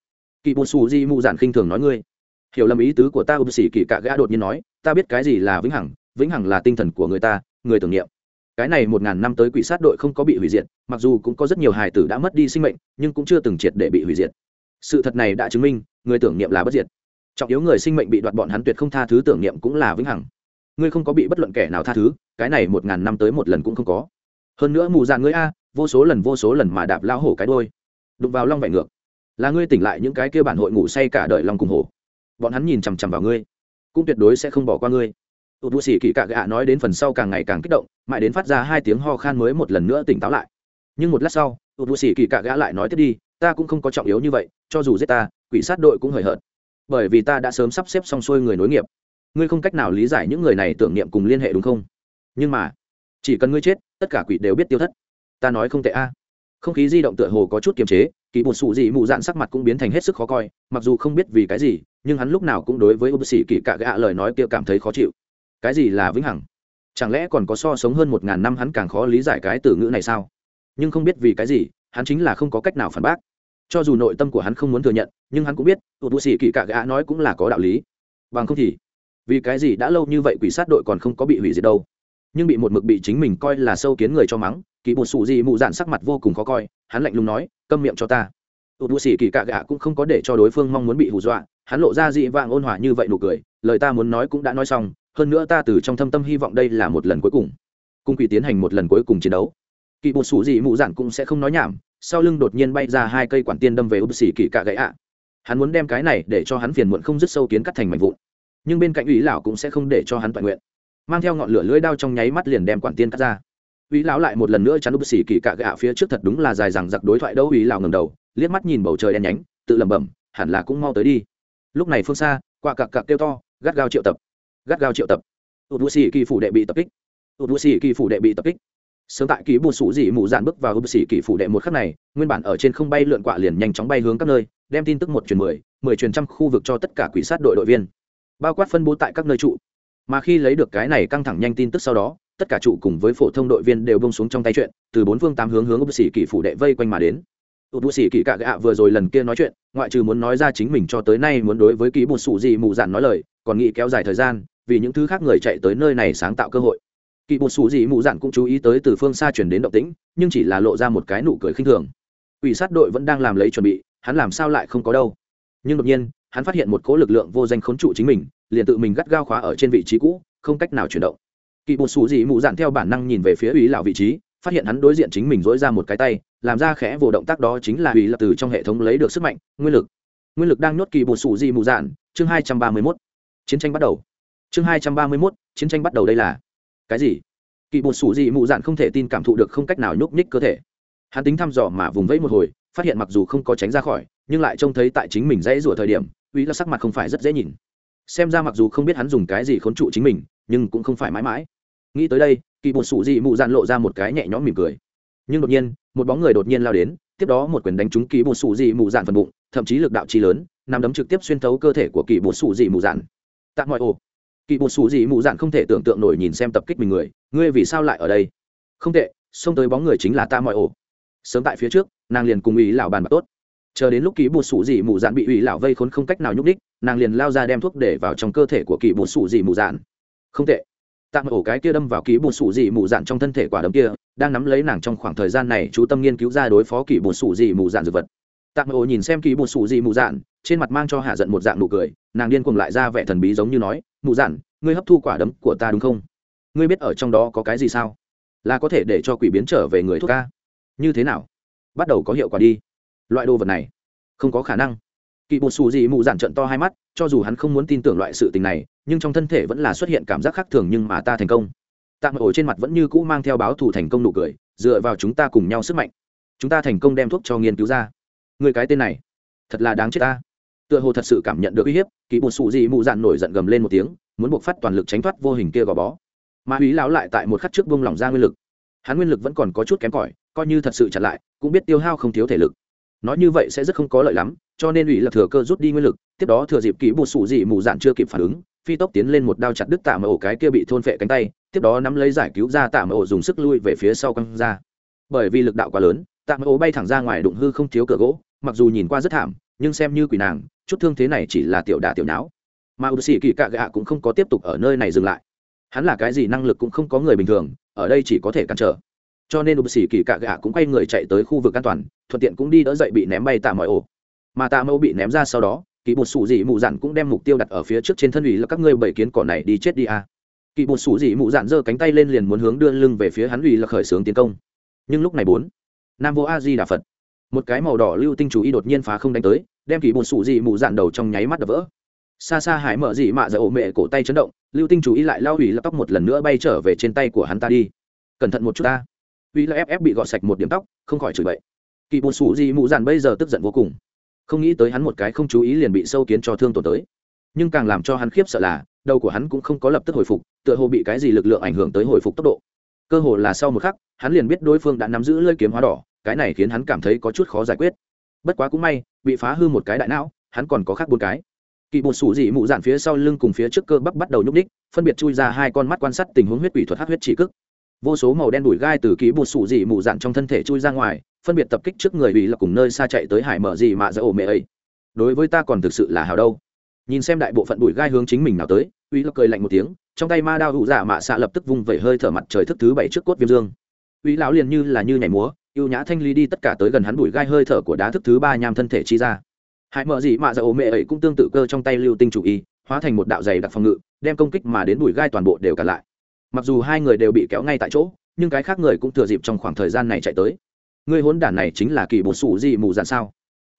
Kỳ bột sủ gì mù dạn khinh thường nói, ngươi hiểu lầm ý tứ của ta ưu sĩ kỳ cạ gã đột nhiên nói, ta biết cái gì là vĩnh hằng vĩnh hằng là tinh thần của người ta, người tưởng niệm. Cái này một ngàn năm tới quỷ sát đội không có bị hủy diệt, mặc dù cũng có rất nhiều hài tử đã mất đi sinh mệnh, nhưng cũng chưa từng triệt để bị hủy diệt. Sự thật này đã chứng minh, người tưởng niệm là bất diệt. Trọng yếu người sinh mệnh bị đoạt bọn hắn tuyệt không tha thứ tưởng niệm cũng là vĩnh hằng. Ngươi không có bị bất luận kẻ nào tha thứ, cái này một ngàn năm tới một lần cũng không có. Hơn nữa mù dạn ngươi a, vô số lần vô số lần mà đạp lao hổ cái đôi đụng vào long vải ngược. Là ngươi tỉnh lại những cái kia bản hội ngủ say cả đời long cùng hổ bọn hắn nhìn chằm chằm vào ngươi, cũng tuyệt đối sẽ không bỏ qua ngươi. Tụt bù xỉ kỳ cạ gạ nói đến phần sau càng ngày càng kích động, mãi đến phát ra hai tiếng ho khan mới một lần nữa tỉnh táo lại. Nhưng một lát sau, tụt bù xỉ kỳ cạ gạ lại nói tiếp đi, ta cũng không có trọng yếu như vậy, cho dù giết ta, quỷ sát đội cũng hời hợt. Bởi vì ta đã sớm sắp xếp xong xuôi người nối nghiệp. Ngươi không cách nào lý giải những người này tưởng niệm cùng liên hệ đúng không? Nhưng mà, chỉ cần ngươi chết, tất cả quỷ đều biết tiêu thất. Ta nói không tệ a không khí di động tựa hồ có chút kiềm chế kỳ một sụ dị mụ dạn sắc mặt cũng biến thành hết sức khó coi, mặc dù không biết vì cái gì, nhưng hắn lúc nào cũng đối với ưu sĩ kỳ cạ gạ lời nói kia cảm thấy khó chịu. Cái gì là vĩnh hằng? Chẳng lẽ còn có so sống hơn một ngàn năm hắn càng khó lý giải cái từ ngữ này sao? Nhưng không biết vì cái gì, hắn chính là không có cách nào phản bác. Cho dù nội tâm của hắn không muốn thừa nhận, nhưng hắn cũng biết ưu sĩ kỳ cạ gạ nói cũng là có đạo lý. Bằng không thì, vì cái gì đã lâu như vậy quỷ sát đội còn không có bị hủy diệt đâu? Nhưng bị một mực bị chính mình coi là sâu kiến người cho mắng, kỳ bột xù gì mụ dạn sắc mặt vô cùng khó coi, hắn lạnh lùng nói, câm miệng cho ta. Tụt bù xỉ kỳ cạ gạ cũng không có để cho đối phương mong muốn bị hù dọa, hắn lộ ra dị vạng ôn hòa như vậy nụ cười, lời ta muốn nói cũng đã nói xong, hơn nữa ta từ trong thâm tâm hy vọng đây là một lần cuối cùng. Cung quỷ tiến hành một lần cuối cùng chiến đấu. Kỳ bột sủ gì mụ dạn cũng sẽ không nói nhảm, sau lưng đột nhiên bay ra hai cây quản tiên đâm về ưu xỉ kỳ cạ gãy ạ. Hắn muốn đem cái này để cho hắn phiền muộn không dứt sâu kiến cắt thành mảnh vụn, nhưng bên cạnh ủy lão cũng sẽ không để cho hắn toàn nguyện mang theo ngọn lửa lưỡi đao trong nháy mắt liền đem quản tiên cắt ra. Ủy lão lại một lần nữa chắn ưu xỉ kỳ cạ gạ phía trước thật đúng là dài rằng giặc đối thoại đâu ủy lão ngầm đầu, liếc mắt nhìn bầu trời đen nhánh, tự lẩm bẩm, hẳn là cũng mau tới đi. Lúc này phương xa quả cặc cặc kêu to, gắt gao triệu tập, gắt gao triệu tập. Tụt xỉ kỳ phủ đệ bị tập kích. Tụt xỉ kỳ phủ đệ bị tập kích. Sớm tại kỳ buồn sủ dị mù dạn bước vào bù xỉ kỳ phủ đệ một khắc này, nguyên bản ở trên không bay lượn quạ liền nhanh chóng bay hướng các nơi, đem tin tức một truyền mười mười truyền trăm khu vực cho tất cả quỷ sát đội đội viên. Bao quát phân bố tại các nơi trụ mà khi lấy được cái này căng thẳng nhanh tin tức sau đó, tất cả trụ cùng với phổ thông đội viên đều bông xuống trong tay chuyện, từ bốn phương tám hướng hướng bù sĩ kỷ phủ đệ vây quanh mà đến. Tụt bù sĩ kỳ cạ gạ vừa rồi lần kia nói chuyện, ngoại trừ muốn nói ra chính mình cho tới nay muốn đối với kỳ một sụ gì mù dạn nói lời, còn nghĩ kéo dài thời gian, vì những thứ khác người chạy tới nơi này sáng tạo cơ hội. Kỳ một xù dị mụ dạn cũng chú ý tới từ phương xa chuyển đến động tĩnh, nhưng chỉ là lộ ra một cái nụ cười khinh thường. Ủy sát đội vẫn đang làm lấy chuẩn bị, hắn làm sao lại không có đâu. Nhưng đột nhiên, hắn phát hiện một cỗ lực lượng vô danh khốn trụ chính mình liền tự mình gắt gao khóa ở trên vị trí cũ, không cách nào chuyển động. Kỳ bột xù dị mụ dạn theo bản năng nhìn về phía ủy lão vị trí, phát hiện hắn đối diện chính mình dỗi ra một cái tay, làm ra khẽ vô động tác đó chính là ủy lập từ trong hệ thống lấy được sức mạnh, nguyên lực. Nguyên lực đang nhốt kỳ bột xù dị mụ dạn, chương hai trăm ba mươi mốt. Chiến tranh bắt đầu. Chương hai trăm ba mươi mốt, chiến tranh bắt đầu đây là. Cái gì? Kỳ bột xù dị mụ dạn không thể tin cảm thụ được không cách nào nhúc nhích cơ thể. Hắn tính thăm dò mà vùng vẫy một hồi, phát hiện mặc dù không có tránh ra khỏi, nhưng lại trông thấy tại chính mình dãy rủa thời điểm, uy là sắc mặt không phải rất dễ nhìn xem ra mặc dù không biết hắn dùng cái gì khốn trụ chính mình, nhưng cũng không phải mãi mãi. Nghĩ tới đây, kỳ bột sủ dị mụ dạn lộ ra một cái nhẹ nhõm mỉm cười. Nhưng đột nhiên, một bóng người đột nhiên lao đến, tiếp đó một quyền đánh trúng kỳ bột sủ dị mụ dạn phần bụng, thậm chí lực đạo chi lớn, nằm đấm trực tiếp xuyên thấu cơ thể của kỳ bột sủ dị mụ dạn. Tạm mọi ô. Kỳ bột xù gì mụ dạn không thể tưởng tượng nổi nhìn xem tập kích mình người, ngươi vì sao lại ở đây? Không tệ, xông tới bóng người chính là ta mọi ổ sớm tại phía trước, nàng liền cùng ý lão bàn bạc tốt chờ đến lúc kỳ bột sủ dị mù dạn bị ủy lão vây khốn không cách nào nhúc đích nàng liền lao ra đem thuốc để vào trong cơ thể của kỳ bột sủ dị mù dạn. Không tệ. Tạm ổ cái kia đâm vào kỳ bột sủ dị mù dạn trong thân thể quả đấm kia, đang nắm lấy nàng trong khoảng thời gian này chú tâm nghiên cứu ra đối phó kỳ bột sủ dị mù dạn dược vật. Tạm ổ nhìn xem kỳ bột sủ dị mù dạn, trên mặt mang cho hạ giận một dạng nụ cười, nàng điên cuồng lại ra vẻ thần bí giống như nói, mù dạn, ngươi hấp thu quả đấm của ta đúng không? Ngươi biết ở trong đó có cái gì sao? Là có thể để cho quỷ biến trở về người thuốc ca như thế nào? Bắt đầu có hiệu quả đi loại đồ vật này không có khả năng kỳ bột xù gì mụ dạn trận to hai mắt cho dù hắn không muốn tin tưởng loại sự tình này nhưng trong thân thể vẫn là xuất hiện cảm giác khác thường nhưng mà ta thành công tạm ổi trên mặt vẫn như cũ mang theo báo thù thành công nụ cười dựa vào chúng ta cùng nhau sức mạnh chúng ta thành công đem thuốc cho nghiên cứu ra người cái tên này thật là đáng chết ta tựa hồ thật sự cảm nhận được uy hiếp kỳ bột xù gì mụ dạn nổi giận gầm lên một tiếng muốn buộc phát toàn lực tránh thoát vô hình kia gò bó mà húy lão lại tại một khắc trước bông lỏng ra nguyên lực hắn nguyên lực vẫn còn có chút kém cỏi, coi như thật sự chặn lại, cũng biết tiêu hao không thiếu thể lực nói như vậy sẽ rất không có lợi lắm, cho nên ủy là thừa cơ rút đi nguyên lực, tiếp đó thừa dịp kỹ bột sụ dị mù dạn chưa kịp phản ứng, phi tốc tiến lên một đao chặt đứt tạ mà ổ cái kia bị thôn phệ cánh tay, tiếp đó nắm lấy giải cứu ra tạ mà ổ dùng sức lui về phía sau căng ra. Bởi vì lực đạo quá lớn, tạ mà ổ bay thẳng ra ngoài đụng hư không thiếu cửa gỗ, mặc dù nhìn qua rất thảm, nhưng xem như quỷ nàng, chút thương thế này chỉ là tiểu đả tiểu não mà ưu sĩ kỳ cạ gạ cũng không có tiếp tục ở nơi này dừng lại. Hắn là cái gì năng lực cũng không có người bình thường, ở đây chỉ có thể cản trở cho nên u sĩ kỳ cạ gạ cũng quay người chạy tới khu vực an toàn, thuận tiện cũng đi đỡ dậy bị ném bay tạ mọi ổ. Mà tạ mẫu bị ném ra sau đó, kỳ bột sủ dị mụ dặn cũng đem mục tiêu đặt ở phía trước trên thân ủy là các ngươi bảy kiến cỏ này đi chết đi à. kỳ bột sủ dị mụ dặn giơ cánh tay lên liền muốn hướng đưa lưng về phía hắn ủy là khởi xướng tiến công. Nhưng lúc này bốn, nam vô a di đà phật. Một cái màu đỏ lưu tinh chú ý đột nhiên phá không đánh tới, đem kỳ bột sủ dị mụ dặn đầu trong nháy mắt đập vỡ. Xa xa hải mở dị mạ dở ổ mẹ cổ tay chấn động, lưu tinh chú ý lại lao ủy lập tóc một lần nữa bay trở về trên tay của hắn ta đi. Cẩn thận một chút ta vì là FF bị gọt sạch một điểm tóc, không khỏi chửi bậy. Kỳ bột sủ dị mụ dàn bây giờ tức giận vô cùng. Không nghĩ tới hắn một cái không chú ý liền bị sâu kiến cho thương tổn tới. Nhưng càng làm cho hắn khiếp sợ là, đầu của hắn cũng không có lập tức hồi phục, tựa hồ bị cái gì lực lượng ảnh hưởng tới hồi phục tốc độ. Cơ hồ là sau một khắc, hắn liền biết đối phương đã nắm giữ lơi kiếm hóa đỏ, cái này khiến hắn cảm thấy có chút khó giải quyết. Bất quá cũng may, bị phá hư một cái đại não, hắn còn có khác bốn cái. Kỳ bột sủ dị mụ dạn phía sau lưng cùng phía trước cơ bắp bắt đầu nhúc ních phân biệt chui ra hai con mắt quan sát tình huống huyết quỷ thuật hát huyết chỉ cức vô số màu đen đùi gai từ ký bột sủ dị mụ dạn trong thân thể chui ra ngoài, phân biệt tập kích trước người bị là cùng nơi xa chạy tới hải mở gì mà giữa ổ mẹ ấy. Đối với ta còn thực sự là hào đâu. Nhìn xem đại bộ phận bụi gai hướng chính mình nào tới, uy là cười lạnh một tiếng, trong tay ma đao hụ dạ mạ xạ lập tức vung vẩy hơi thở mặt trời thức thứ bảy trước cốt viêm dương. Uy lão liền như là như nhảy múa ưu nhã thanh ly đi tất cả tới gần hắn bụi gai hơi thở của đá thức thứ ba nham thân thể chi ra. Hải mở gì mạ dạ ổ mẹ ấy cũng tương tự cơ trong tay lưu tinh chủ y, hóa thành một đạo dày đặc phòng ngự, đem công kích mà đến bụi gai toàn bộ đều cả lại mặc dù hai người đều bị kéo ngay tại chỗ, nhưng cái khác người cũng thừa dịp trong khoảng thời gian này chạy tới. Người hỗn đản này chính là kỳ bột sủ gì mù dạn sao?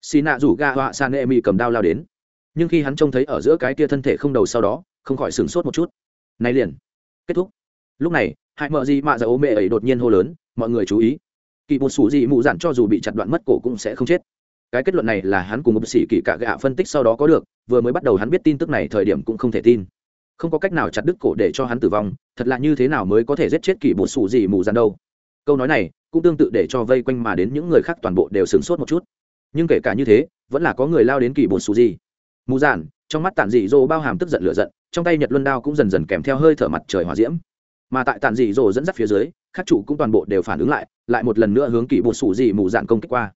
Xì nạ rủ ga họa san e mi cầm đao lao đến. Nhưng khi hắn trông thấy ở giữa cái kia thân thể không đầu sau đó, không khỏi sửng sốt một chút. Này liền, kết thúc. Lúc này hại mợ gì mạ dạ ố mẹ ấy đột nhiên hô lớn, mọi người chú ý, kỳ bột sủ gì mù dạn cho dù bị chặt đoạn mất cổ cũng sẽ không chết. Cái kết luận này là hắn cùng một sĩ kỳ cả gạ phân tích sau đó có được, vừa mới bắt đầu hắn biết tin tức này thời điểm cũng không thể tin. Không có cách nào chặt đứt cổ để cho hắn tử vong thật là như thế nào mới có thể giết chết kỳ bột sủ gì mù dạn đâu? Câu nói này cũng tương tự để cho vây quanh mà đến những người khác toàn bộ đều sửng sốt một chút. Nhưng kể cả như thế, vẫn là có người lao đến kỳ bột sủ gì mù dạn trong mắt tản dị dỗ bao hàm tức giận lửa giận, trong tay nhật luân đao cũng dần dần kèm theo hơi thở mặt trời hòa diễm. Mà tại tản dị dỗ dẫn dắt phía dưới, các chủ cũng toàn bộ đều phản ứng lại lại một lần nữa hướng kỳ bột sủ gì mù dạn công kích qua.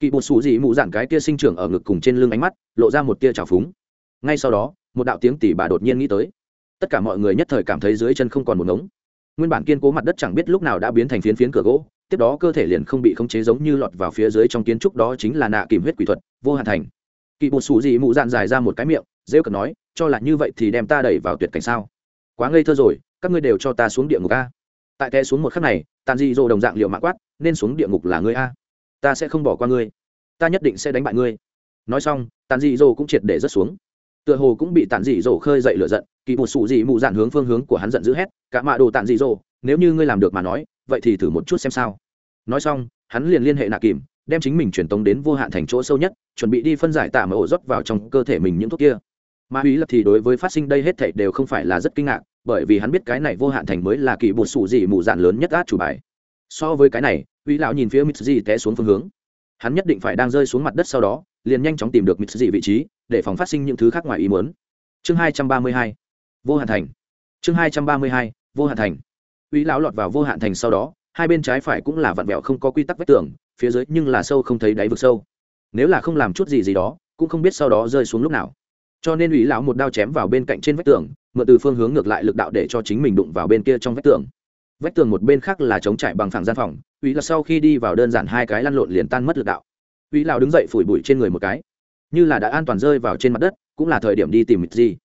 Kỳ bột sủ gì mù dạn cái tia sinh trưởng ở ngực cùng trên lưng ánh mắt, lộ ra một tia trào phúng. Ngay sau đó, một đạo tiếng tỉ bà đột nhiên nghĩ tới tất cả mọi người nhất thời cảm thấy dưới chân không còn một ngống. Nguyên bản kiên cố mặt đất chẳng biết lúc nào đã biến thành phiến phiến cửa gỗ, tiếp đó cơ thể liền không bị khống chế giống như lọt vào phía dưới trong kiến trúc đó chính là nạ kìm huyết quỷ thuật, vô hạn thành. Kỵ bột sủ gì mụ dạn dài ra một cái miệng, rêu cần nói, cho là như vậy thì đem ta đẩy vào tuyệt cảnh sao? Quá ngây thơ rồi, các ngươi đều cho ta xuống địa ngục a. Tại té xuống một khắc này, tàn dị dỗ đồng dạng liệu mã quát, nên xuống địa ngục là ngươi a. Ta sẽ không bỏ qua ngươi. Ta nhất định sẽ đánh bại ngươi. Nói xong, tàn dị dỗ cũng triệt để rớt xuống tựa hồ cũng bị tản dị dỗ khơi dậy lửa giận, kỳ một sụ dị mụ dạn hướng phương hướng của hắn giận dữ hét, cả mạ đồ tản dị dỗ, nếu như ngươi làm được mà nói, vậy thì thử một chút xem sao. Nói xong, hắn liền liên hệ nạ kìm, đem chính mình truyền tống đến vô hạn thành chỗ sâu nhất, chuẩn bị đi phân giải tạm ổ rót vào trong cơ thể mình những thuốc kia. Ma uy lập thì đối với phát sinh đây hết thảy đều không phải là rất kinh ngạc, bởi vì hắn biết cái này vô hạn thành mới là kỳ bột sủ dị mù dạn lớn nhất át chủ bài. So với cái này uy lão nhìn phía mitsuji té xuống phương hướng. Hắn nhất định phải đang rơi xuống mặt đất sau đó, liền nhanh chóng tìm được mitsuji vị trí để phòng phát sinh những thứ khác ngoài ý muốn. Chương hai trăm ba mươi hai, vô hạn thành. Chương hai trăm ba mươi hai, vô hạn thành. Uy lão lọt vào vô hạn thành sau đó, hai bên trái phải cũng là vặn vẹo không có quy tắc vách tường, phía dưới nhưng là sâu không thấy đáy vực sâu. Nếu là không làm chút gì gì đó, cũng không biết sau đó rơi xuống lúc nào. Cho nên ủy lão một đao chém vào bên cạnh trên vách tường, mượn từ phương hướng ngược lại lực đạo để cho chính mình đụng vào bên kia trong vách tường. Vách tường một bên khác là chống trải bằng phẳng gian phòng ủy là sau khi đi vào đơn giản hai cái lăn lộn liền tan mất lực đạo. Ủy lão đứng dậy phủi bụi trên người một cái như là đã an toàn rơi vào trên mặt đất, cũng là thời điểm đi tìm mịt gì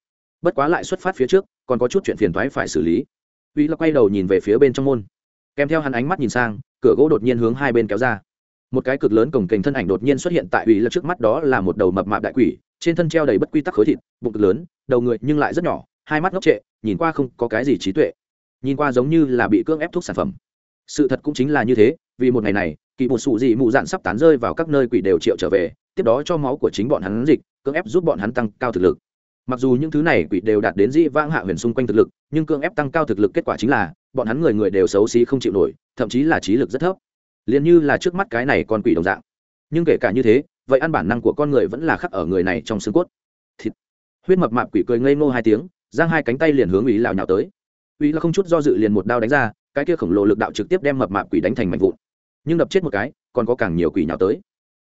bất quá lại xuất phát phía trước, còn có chút chuyện phiền toái phải xử lý. Uy là quay đầu nhìn về phía bên trong môn. Kèm theo hắn ánh mắt nhìn sang, cửa gỗ đột nhiên hướng hai bên kéo ra. Một cái cực lớn cổng kềnh thân ảnh đột nhiên xuất hiện tại uy là trước mắt đó là một đầu mập mạp đại quỷ, trên thân treo đầy bất quy tắc khối thịt, bụng cực lớn, đầu người nhưng lại rất nhỏ, hai mắt ngốc trệ, nhìn qua không có cái gì trí tuệ. Nhìn qua giống như là bị cưỡng ép thuốc sản phẩm. Sự thật cũng chính là như thế, vì một ngày này, kỳ một sụ dị mụ dạn sắp tán rơi vào các nơi quỷ đều triệu trở về tiếp đó cho máu của chính bọn hắn dịch, cưỡng ép giúp bọn hắn tăng cao thực lực. Mặc dù những thứ này quỷ đều đạt đến dĩ vãng hạ huyền xung quanh thực lực, nhưng cưỡng ép tăng cao thực lực kết quả chính là, bọn hắn người người đều xấu xí không chịu nổi, thậm chí là trí lực rất thấp. Liền như là trước mắt cái này còn quỷ đồng dạng. Nhưng kể cả như thế, vậy ăn bản năng của con người vẫn là khắc ở người này trong xương cốt. Thịt. Huyết mập mạp quỷ cười ngây ngô hai tiếng, giang hai cánh tay liền hướng ý lào nhào tới. Ý là không chút do dự liền một đao đánh ra, cái kia khổng lồ lực đạo trực tiếp đem mập mạp quỷ đánh thành mạnh vụn. Nhưng đập chết một cái, còn có càng nhiều quỷ nhào tới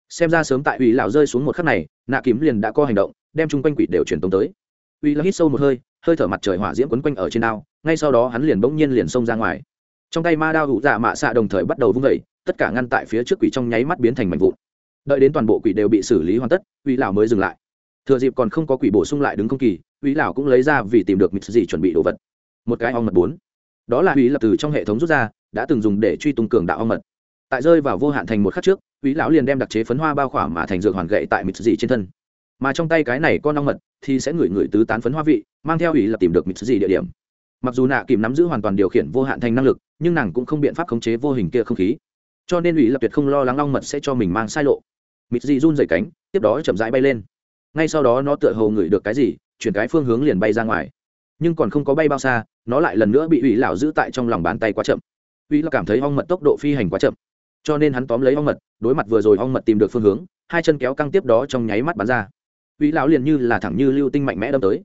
xem ra sớm tại ủy lão rơi xuống một khắc này, nạ kiếm liền đã có hành động, đem chung quanh quỷ đều truyền tống tới. Ủy lão hít sâu một hơi hơi thở mặt trời hỏa diễm quấn quanh ở trên đao, ngay sau đó hắn liền bỗng nhiên liền xông ra ngoài. Trong tay ma đao hụ dạ mạ xạ đồng thời bắt đầu vung vẩy tất cả ngăn tại phía trước quỷ trong nháy mắt biến thành mảnh vụn. Đợi đến toàn bộ quỷ đều bị xử lý hoàn tất ủy lão mới dừng lại. Thừa dịp còn không có quỷ bổ sung lại đứng không kỳ ủy lão cũng lấy ra vì tìm được mịt gì chuẩn bị đồ vật. Một cái ong mật bốn. Đó là ủy lập từ trong hệ thống rút ra, đã từng dùng để truy tung cường đạo ong mật tại rơi vào vô hạn thành một khắc trước, quý lão liền đem đặc chế phấn hoa bao khỏa mà thành dược hoàn gậy tại mịt dị trên thân. Mà trong tay cái này con ong mật thì sẽ ngửi ngửi tứ tán phấn hoa vị, mang theo ý lập tìm được mịt dị địa điểm. Mặc dù nạ kìm nắm giữ hoàn toàn điều khiển vô hạn thành năng lực, nhưng nàng cũng không biện pháp khống chế vô hình kia không khí. Cho nên ủy lập tuyệt không lo lắng ong mật sẽ cho mình mang sai lộ. Mịt dị run dày cánh, tiếp đó chậm rãi bay lên. Ngay sau đó nó tựa hồ ngửi được cái gì, chuyển cái phương hướng liền bay ra ngoài. Nhưng còn không có bay bao xa, nó lại lần nữa bị ủy lão giữ tại trong lòng bàn tay quá chậm. Ủy là cảm thấy ong mật tốc độ phi hành quá chậm cho nên hắn tóm lấy ong mật, đối mặt vừa rồi ong mật tìm được phương hướng, hai chân kéo căng tiếp đó trong nháy mắt bắn ra. Uy lão liền như là thẳng như lưu tinh mạnh mẽ đâm tới.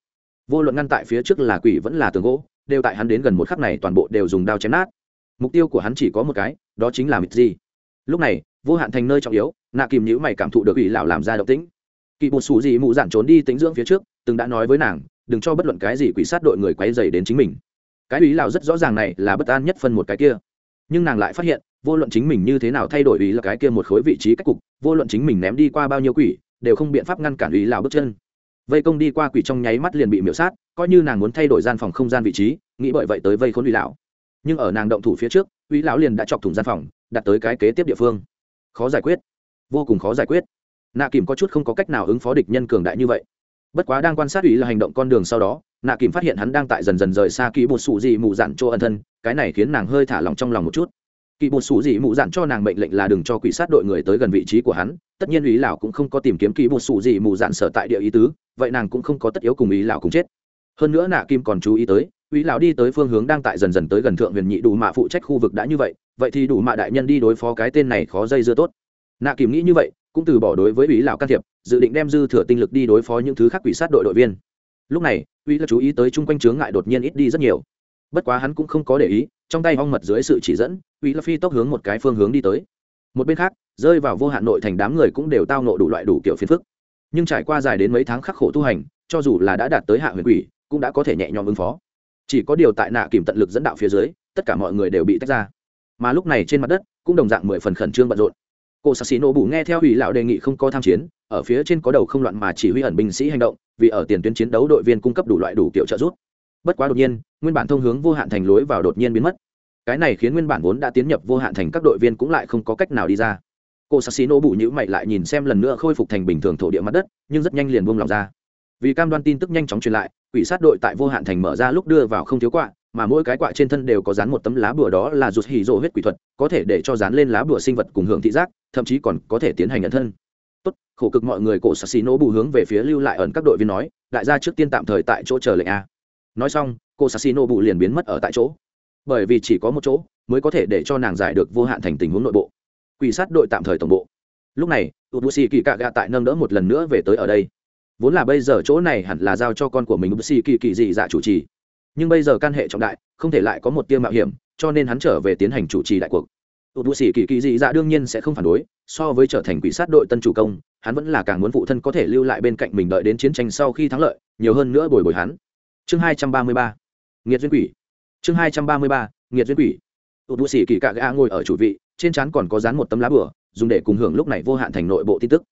Vô luận ngăn tại phía trước là quỷ vẫn là tường gỗ, đều tại hắn đến gần một khắc này toàn bộ đều dùng đao chém nát. Mục tiêu của hắn chỉ có một cái, đó chính là mịt gì. Lúc này, vô hạn thành nơi trọng yếu, nạ kìm nhữ mày cảm thụ được ủy lão làm ra động tĩnh. Kỳ một xù gì mụ dạn trốn đi tính dưỡng phía trước, từng đã nói với nàng, đừng cho bất luận cái gì quỷ sát đội người quấy dày đến chính mình. Cái ủy lão rất rõ ràng này là bất an nhất phân một cái kia nhưng nàng lại phát hiện, vô luận chính mình như thế nào thay đổi ý là cái kia một khối vị trí cách cục, vô luận chính mình ném đi qua bao nhiêu quỷ, đều không biện pháp ngăn cản ý lào bước chân. Vây công đi qua quỷ trong nháy mắt liền bị miễu sát, coi như nàng muốn thay đổi gian phòng không gian vị trí, nghĩ bởi vậy tới vây khốn ý lão nhưng ở nàng động thủ phía trước, ý lão liền đã chọc thủng gian phòng, đặt tới cái kế tiếp địa phương. Khó giải quyết. Vô cùng khó giải quyết. Nạ kìm có chút không có cách nào ứng phó địch nhân cường đại như vậy. Bất quá đang quan sát ủy là hành động con đường sau đó nạ kìm phát hiện hắn đang tại dần dần rời xa kỹ bột sủ dị mù dặn cho ân thân, cái này khiến nàng hơi thả lòng trong lòng một chút. Kỹ bột sủ dị mù dặn cho nàng mệnh lệnh là đừng cho quỷ sát đội người tới gần vị trí của hắn, tất nhiên ý lão cũng không có tìm kiếm kỹ bột sủ dị mù dặn sở tại địa ý tứ, vậy nàng cũng không có tất yếu cùng ý lão cùng chết. Hơn nữa nạ kim còn chú ý tới, ý lão đi tới phương hướng đang tại dần dần tới gần thượng huyền nhị đủ mạ phụ trách khu vực đã như vậy vậy thì đủ mạ đại nhân đi đối phó cái tên này khó dây dưa tốt. Nạ kim nghĩ như vậy, cũng từ bỏ đối với ý lão can thiệp, dự định đem dư thừa tinh lực đi đối phó những thứ khác quỷ sát đội đội viên lúc này, uy là chú ý tới chung quanh chướng ngại đột nhiên ít đi rất nhiều. Bất quá hắn cũng không có để ý, trong tay hong mật dưới sự chỉ dẫn, uy là phi tốc hướng một cái phương hướng đi tới. Một bên khác, rơi vào vô hạn nội thành đám người cũng đều tao nộ đủ loại đủ kiểu phiền phức. Nhưng trải qua dài đến mấy tháng khắc khổ tu hành, cho dù là đã đạt tới hạ huyền quỷ, cũng đã có thể nhẹ nhõm ứng phó. Chỉ có điều tại nạ kìm tận lực dẫn đạo phía dưới, tất cả mọi người đều bị tách ra. Mà lúc này trên mặt đất, cũng đồng dạng mười phần khẩn trương bận rộn cô sassi nổ bù nghe theo ủy lão đề nghị không có tham chiến, ở phía trên có đầu không loạn mà chỉ huy ẩn binh sĩ hành động, vì ở tiền tuyến chiến đấu đội viên cung cấp đủ loại đủ kiểu trợ giúp. Bất quá đột nhiên, nguyên bản thông hướng vô hạn thành lối vào đột nhiên biến mất. Cái này khiến nguyên bản vốn đã tiến nhập vô hạn thành các đội viên cũng lại không có cách nào đi ra. Cô sassi nổ bù nhữ mày lại nhìn xem lần nữa khôi phục thành bình thường thổ địa mặt đất, nhưng rất nhanh liền buông lòng ra. Vì cam đoan tin tức nhanh chóng truyền lại, quỷ sát đội tại vô hạn thành mở ra lúc đưa vào không thiếu quạ mà mỗi cái quạ trên thân đều có dán một tấm lá bùa đó là rụt hỉ rộ huyết quỷ thuật, có thể để cho dán lên lá bùa sinh vật cùng hưởng thị giác, thậm chí còn có thể tiến hành nhận thân. Tốt, khổ cực mọi người cổ sassi xì nỗ bù hướng về phía lưu lại ẩn các đội viên nói, đại gia trước tiên tạm thời tại chỗ chờ lệnh a. Nói xong cô sassi xì nỗ bù liền biến mất ở tại chỗ. Bởi vì chỉ có một chỗ mới có thể để cho nàng giải được vô hạn thành tình huống nội bộ. Quỷ sát đội tạm thời tổng bộ. Lúc này ubusi kỳ cạ gạ tại nâng đỡ một lần nữa về tới ở đây. Vốn là bây giờ chỗ này hẳn là giao cho con của mình ubusi kỳ kỳ dị dạ chủ trì nhưng bây giờ can hệ trọng đại, không thể lại có một tia mạo hiểm, cho nên hắn trở về tiến hành chủ trì đại cuộc. Ubusi kỳ kỳ dị dạ đương nhiên sẽ không phản đối, so với trở thành quỷ sát đội tân chủ công, hắn vẫn là càng muốn phụ thân có thể lưu lại bên cạnh mình đợi đến chiến tranh sau khi thắng lợi, nhiều hơn nữa bồi bồi hắn. Chương hai trăm ba mươi ba, nghiệt duyên quỷ. Chương hai trăm ba mươi ba, nghiệt duyên quỷ. Tụt bụi sĩ kỳ cạ gã ngồi ở chủ vị, trên trán còn có dán một tấm lá bửa dùng để cùng hưởng lúc này vô hạn thành nội bộ tin tức.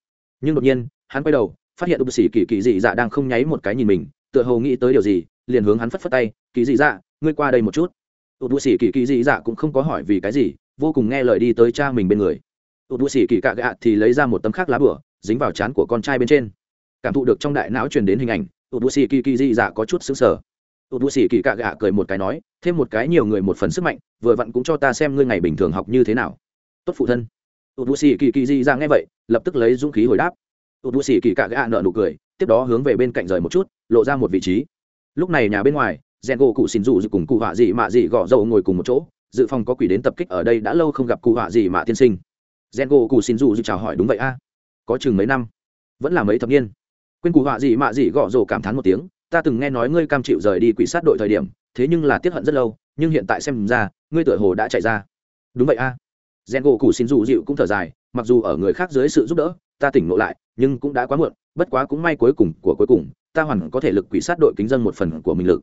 Nhưng đột nhiên, hắn quay đầu, phát hiện tụt bụi sĩ kỳ kỳ dị dạ đang không nháy một cái nhìn mình, tựa hồ nghĩ tới điều gì liền hướng hắn phất phất tay, kỳ dị dạ ngươi qua đây một chút. Tụt bù xỉ kỳ kỳ dị dạ cũng không có hỏi vì cái gì, vô cùng nghe lời đi tới cha mình bên người. Tụt bù xỉ kỳ cạ gạ thì lấy ra một tấm khác lá bửa, dính vào trán của con trai bên trên. Cảm thụ được trong đại não truyền đến hình ảnh, tụt bù xỉ kỳ kỳ dị dạ có chút xứng sở tụt bù xỉ kỳ cạ gạ cười một cái nói, thêm một cái nhiều người một phần sức mạnh, vừa vặn cũng cho ta xem ngươi ngày bình thường học như thế nào. Tốt phụ thân. Tụt bù xỉ kỳ kỳ dị dạ nghe vậy, lập tức lấy dũng khí hồi đáp. Tụt bù xỉ kỳ cạ gạ nợ nụ cười, tiếp đó hướng về bên cạnh rời một chút, lộ ra một vị trí lúc này nhà bên ngoài rèn gỗ cụ xin dù cùng cụ họa dị mạ dị gõ dầu ngồi cùng một chỗ, dự phòng có quỷ đến tập kích ở đây đã lâu không gặp cụ họa dị mạ tiên sinh. Rèn gỗ cụ xin dù chào hỏi, đúng vậy a, có chừng mấy năm, vẫn là mấy thập niên. Quên cụ họa dị mạ dị gõ dầu cảm thán một tiếng, ta từng nghe nói ngươi cam chịu rời đi quỷ sát đội thời điểm, thế nhưng là tiếc hận rất lâu, nhưng hiện tại xem ra, ngươi tựa hồ đã chạy ra. Đúng vậy a. À. gỗ cụ xin dù dịu cũng thở dài, mặc dù ở người khác dưới sự giúp đỡ, ta tỉnh ngộ lại, nhưng cũng đã quá muộn, bất quá cũng may cuối cùng của cuối cùng ta hoàn có thể lực quỷ sát đội kính dân một phần của mình lực.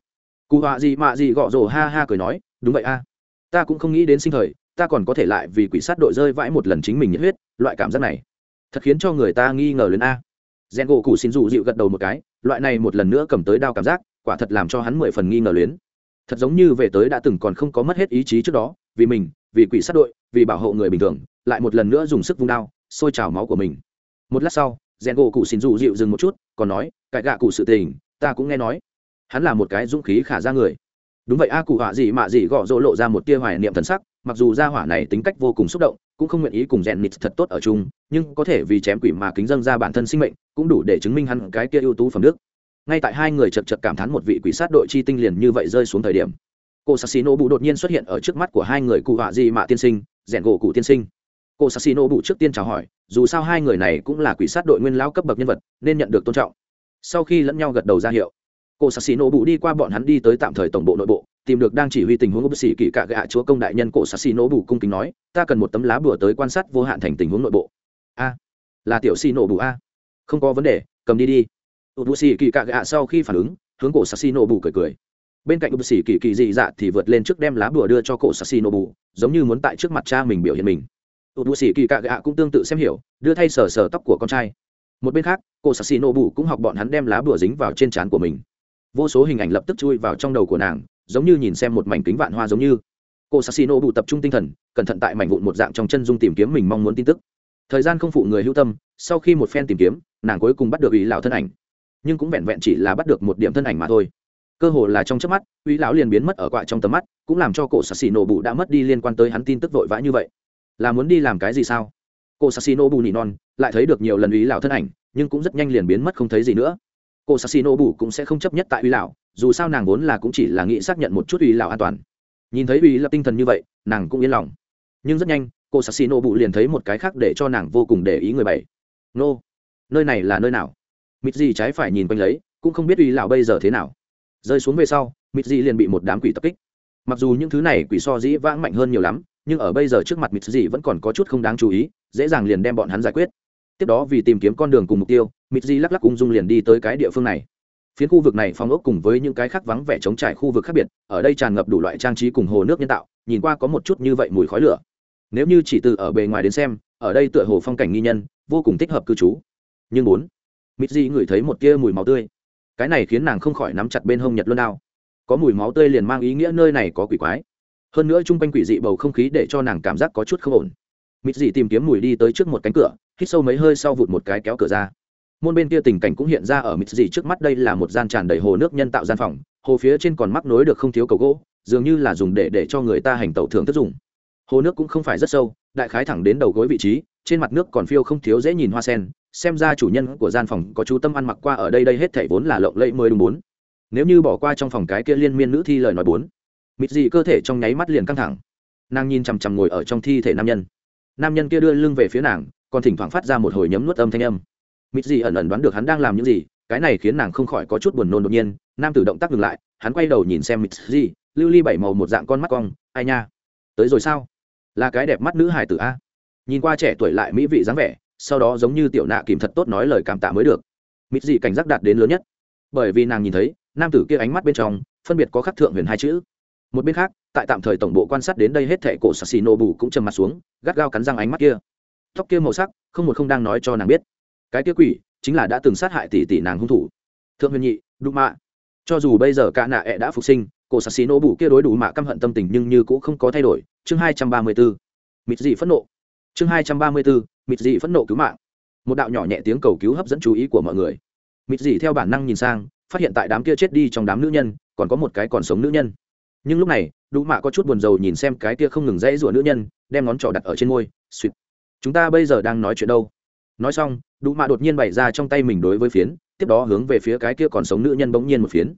Cụ họa gì mạ gì gọ rồ ha ha cười nói, đúng vậy a. Ta cũng không nghĩ đến sinh thời, ta còn có thể lại vì quỷ sát đội rơi vãi một lần chính mình nhiệt huyết, loại cảm giác này. Thật khiến cho người ta nghi ngờ lớn a. Gen gỗ cụ xin dụ dịu gật đầu một cái, loại này một lần nữa cầm tới đao cảm giác, quả thật làm cho hắn mười phần nghi ngờ luyến. Thật giống như về tới đã từng còn không có mất hết ý chí trước đó, vì mình, vì quỷ sát đội, vì bảo hộ người bình thường, lại một lần nữa dùng sức vung đao sôi trào máu của mình. Một lát sau rèn gỗ cụ xin dù dịu dừng một chút, còn nói cãi gạ cụ sự tình, ta cũng nghe nói. Hắn là một cái dũng khí khả ra người. Đúng vậy, a cụ họa gì mạ gì gõ rỗ lộ ra một tia hoài niệm thần sắc, mặc dù gia hỏa này tính cách vô cùng xúc động, cũng không nguyện ý cùng rèn nịt thật tốt ở chung, nhưng có thể vì chém quỷ mà kính dâng ra bản thân sinh mệnh, cũng đủ để chứng minh hắn cái kia ưu tú phẩm đức. Ngay tại hai người chật chật cảm thán một vị quỷ sát đội chi tinh liền như vậy rơi xuống thời điểm, cô sassino bụ đột nhiên xuất hiện ở trước mắt của hai người cụ họa di mạ tiên sinh rèn gỗ cụ tiên sinh cô sassino bụ trước tiên chào hỏi, dù sao hai người này cũng là quỷ sát đội nguyên lao cấp bậc nhân vật, nên nhận được tôn trọng. Sau khi lẫn nhau gật đầu ra hiệu, cô sassino bụ đi qua bọn hắn đi tới tạm thời tổng bộ nội bộ, tìm được đang chỉ huy tình huống của bác sĩ kỳ cạ gạ chúa công đại nhân. Cổ sassino bụ cung kính nói, ta cần một tấm lá bùa tới quan sát vô hạn thành tình huống nội bộ. A, là tiểu xì nổ bụ a. Không có vấn đề, cầm đi đi. Ụt bù xì kỳ cạ gạ sau khi phản ứng, hướng cổ sassino bụ cười cười. Bên cạnh bù xì kỳ kỳ dị dạ thì vượt lên trước đem lá bùa đưa cho cổ sassino bụ giống như muốn tại trước mặt cha mình biểu hiện mình tụt bù xì kỳ cạ gạ cũng tương tự xem hiểu, đưa thay sờ sờ tóc của con trai. Một bên khác, cô sassi nổ bù cũng học bọn hắn đem lá bùa dính vào trên trán của mình. Vô số hình ảnh lập tức chui vào trong đầu của nàng, giống như nhìn xem một mảnh kính vạn hoa giống như. Cô sassino bù tập trung tinh thần, cẩn thận tại mảnh vụn một dạng trong chân dung tìm kiếm mình mong muốn tin tức. Thời gian không phụ người hữu tâm, sau khi một phen tìm kiếm, nàng cuối cùng bắt được ý lão thân ảnh. Nhưng cũng vẹn vẹn chỉ là bắt được một điểm thân ảnh mà thôi. Cơ hồ là trong chớp mắt, uy lão liền biến mất ở quạ trong tầm mắt, cũng làm cho cổ sassino bù đã mất đi liên quan tới hắn tin tức vội vã như vậy là muốn đi làm cái gì sao? Cô sassino bù nỉ non, lại thấy được nhiều lần ý lão thân ảnh, nhưng cũng rất nhanh liền biến mất không thấy gì nữa. Cô sassino bù cũng sẽ không chấp nhất tại uy lão, dù sao nàng vốn là cũng chỉ là nghĩ xác nhận một chút uy lão an toàn. Nhìn thấy uy là tinh thần như vậy, nàng cũng yên lòng. Nhưng rất nhanh, cô sassino bù liền thấy một cái khác để cho nàng vô cùng để ý người bảy nô, nơi này là nơi nào? Mịt gì trái phải nhìn quanh lấy, cũng không biết uy lão bây giờ thế nào. Rơi xuống về sau mịt gì liền bị một đám quỷ tập kích. Mặc dù những thứ này quỷ so dĩ vãng mạnh hơn nhiều lắm nhưng ở bây giờ trước mặt mịt gì vẫn còn có chút không đáng chú ý, dễ dàng liền đem bọn hắn giải quyết. Tiếp đó vì tìm kiếm con đường cùng mục tiêu mịt di lắc lắc ung dung liền đi tới cái địa phương này. Phiến khu vực này phong ốc cùng với những cái khác vắng vẻ chống trải khu vực khác biệt, ở đây tràn ngập đủ loại trang trí cùng hồ nước nhân tạo, nhìn qua có một chút như vậy mùi khói lửa. Nếu như chỉ từ ở bề ngoài đến xem, ở đây tựa hồ phong cảnh nghi nhân, vô cùng thích hợp cư trú. Nhưng bốn mịt di ngửi thấy một tia mùi máu tươi. Cái này khiến nàng không khỏi nắm chặt bên hông nhật luôn đao. Có mùi máu tươi liền mang ý nghĩa nơi này có quỷ quái hơn nữa chung quanh quỷ dị bầu không khí để cho nàng cảm giác có chút không ổn. Mịt dị tìm kiếm mùi đi tới trước một cánh cửa, hít sâu mấy hơi sau vụt một cái kéo cửa ra. Môn bên kia tình cảnh cũng hiện ra ở mịt dị trước mắt, đây là một gian tràn đầy hồ nước nhân tạo gian phòng, hồ phía trên còn mắc nối được không thiếu cầu gỗ, dường như là dùng để để cho người ta hành tẩu thường thức dùng. Hồ nước cũng không phải rất sâu, đại khái thẳng đến đầu gối vị trí, trên mặt nước còn phiêu không thiếu dễ nhìn hoa sen, xem ra chủ nhân của gian phòng có chú tâm ăn mặc qua ở đây đây hết thảy vốn là lộng lẫy mới đúng bốn. Nếu như bỏ qua trong phòng cái kia liên miên nữ thi lời nói bốn mịt dị cơ thể trong nháy mắt liền căng thẳng. Nàng nhìn chằm chằm ngồi ở trong thi thể nam nhân. Nam nhân kia đưa lưng về phía nàng còn thỉnh thoảng phát ra một hồi nhấm nuốt âm thanh âm. Mịt dị ẩn ẩn đoán được hắn đang làm những gì cái này khiến nàng không khỏi có chút buồn nôn đột nhiên. Nam tử động tác ngừng lại hắn quay đầu nhìn xem mịt dị, lưu ly bảy màu một dạng con mắt cong ai nha? Tới rồi sao? Là cái đẹp mắt nữ hải tử a. Nhìn qua trẻ tuổi lại mỹ vị dáng vẻ sau đó giống như tiểu nạ kìm thật tốt nói lời cảm tạ mới được. Mịt dị cảnh giác đạt đến lớn nhất. Bởi vì nàng nhìn thấy nam tử kia ánh mắt bên trong phân biệt có khắc thượng huyền hai chữ một bên khác, tại tạm thời tổng bộ quan sát đến đây hết thệ cổ sassi xì nổ bù cũng trầm mặt xuống, gắt gao cắn răng ánh mắt kia. Tóc kia màu sắc, không một không đang nói cho nàng biết. Cái kia quỷ, chính là đã từng sát hại tỷ tỷ nàng hung thủ. Thượng huyền nhị, đụ mạ. Cho dù bây giờ cả nạ ẹ đã phục sinh, cổ sassi xì nổ bù kia đối đủ mạ căm hận tâm tình nhưng như cũng không có thay đổi. Chương hai trăm ba mươi bốn. Mịt dị phẫn nộ. Chương hai trăm ba mươi bốn. Mịt dị phẫn nộ cứu mạng. Một đạo nhỏ nhẹ tiếng cầu cứu hấp dẫn chú ý của mọi người. Mịt dị theo bản năng nhìn sang, phát hiện tại đám kia chết đi trong đám nữ nhân, còn có một cái còn sống nữ nhân nhưng lúc này đủ mạ có chút buồn rầu nhìn xem cái kia không ngừng dãy rủa nữ nhân, đem ngón trỏ đặt ở trên môi suýt chúng ta bây giờ đang nói chuyện đâu? Nói xong đủ mạ đột nhiên bày ra trong tay mình đối với phiến, tiếp đó hướng về phía cái kia còn sống nữ nhân bỗng nhiên một phiến.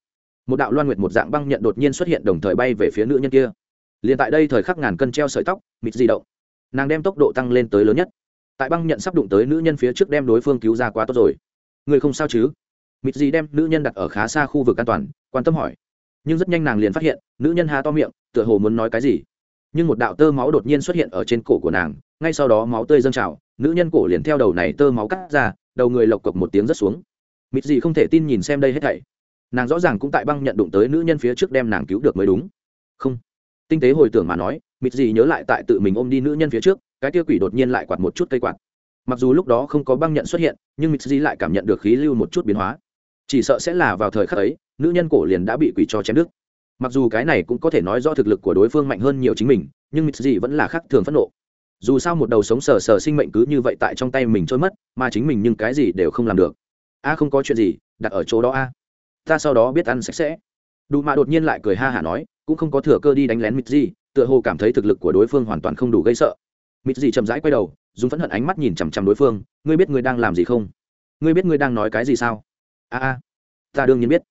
Một đạo loan nguyệt một dạng băng nhận đột nhiên xuất hiện đồng thời bay về phía nữ nhân kia. Liền tại đây thời khắc ngàn cân treo sợi tóc, mịt di động. Nàng đem tốc độ tăng lên tới lớn nhất. Tại băng nhận sắp đụng tới nữ nhân phía trước đem đối phương cứu ra quá tốt rồi. Người không sao chứ? Mịt di đem nữ nhân đặt ở khá xa khu vực an toàn, quan tâm hỏi nhưng rất nhanh nàng liền phát hiện, nữ nhân há to miệng, tựa hồ muốn nói cái gì. Nhưng một đạo tơ máu đột nhiên xuất hiện ở trên cổ của nàng, ngay sau đó máu tươi dâng trào, nữ nhân cổ liền theo đầu này tơ máu cắt ra, đầu người lộc cộc một tiếng rất xuống. Mịt gì không thể tin nhìn xem đây hết thảy. Nàng rõ ràng cũng tại băng nhận đụng tới nữ nhân phía trước đem nàng cứu được mới đúng. Không. Tinh tế hồi tưởng mà nói, mịt gì nhớ lại tại tự mình ôm đi nữ nhân phía trước, cái kia quỷ đột nhiên lại quạt một chút cây quạt. Mặc dù lúc đó không có băng nhận xuất hiện, nhưng mịt gì lại cảm nhận được khí lưu một chút biến hóa chỉ sợ sẽ là vào thời khắc ấy, nữ nhân cổ liền đã bị quỷ cho chém đứt. Mặc dù cái này cũng có thể nói do thực lực của đối phương mạnh hơn nhiều chính mình, nhưng mít gì vẫn là khác thường phẫn nộ. Dù sao một đầu sống sờ sờ sinh mệnh cứ như vậy tại trong tay mình trôi mất, mà chính mình nhưng cái gì đều không làm được. A, không có chuyện gì, đặt ở chỗ đó a. Ta sau đó biết ăn sạch sẽ. Đủ mạ đột nhiên lại cười ha hả nói, cũng không có thừa cơ đi đánh lén mít gì tựa hồ cảm thấy thực lực của đối phương hoàn toàn không đủ gây sợ. Mít gì chậm rãi quay đầu, dùng phẫn hận ánh mắt nhìn chằm chằm đối phương, ngươi biết ngươi đang làm gì không? Ngươi biết ngươi đang nói cái gì sao? A a, ta đương nhiên biết.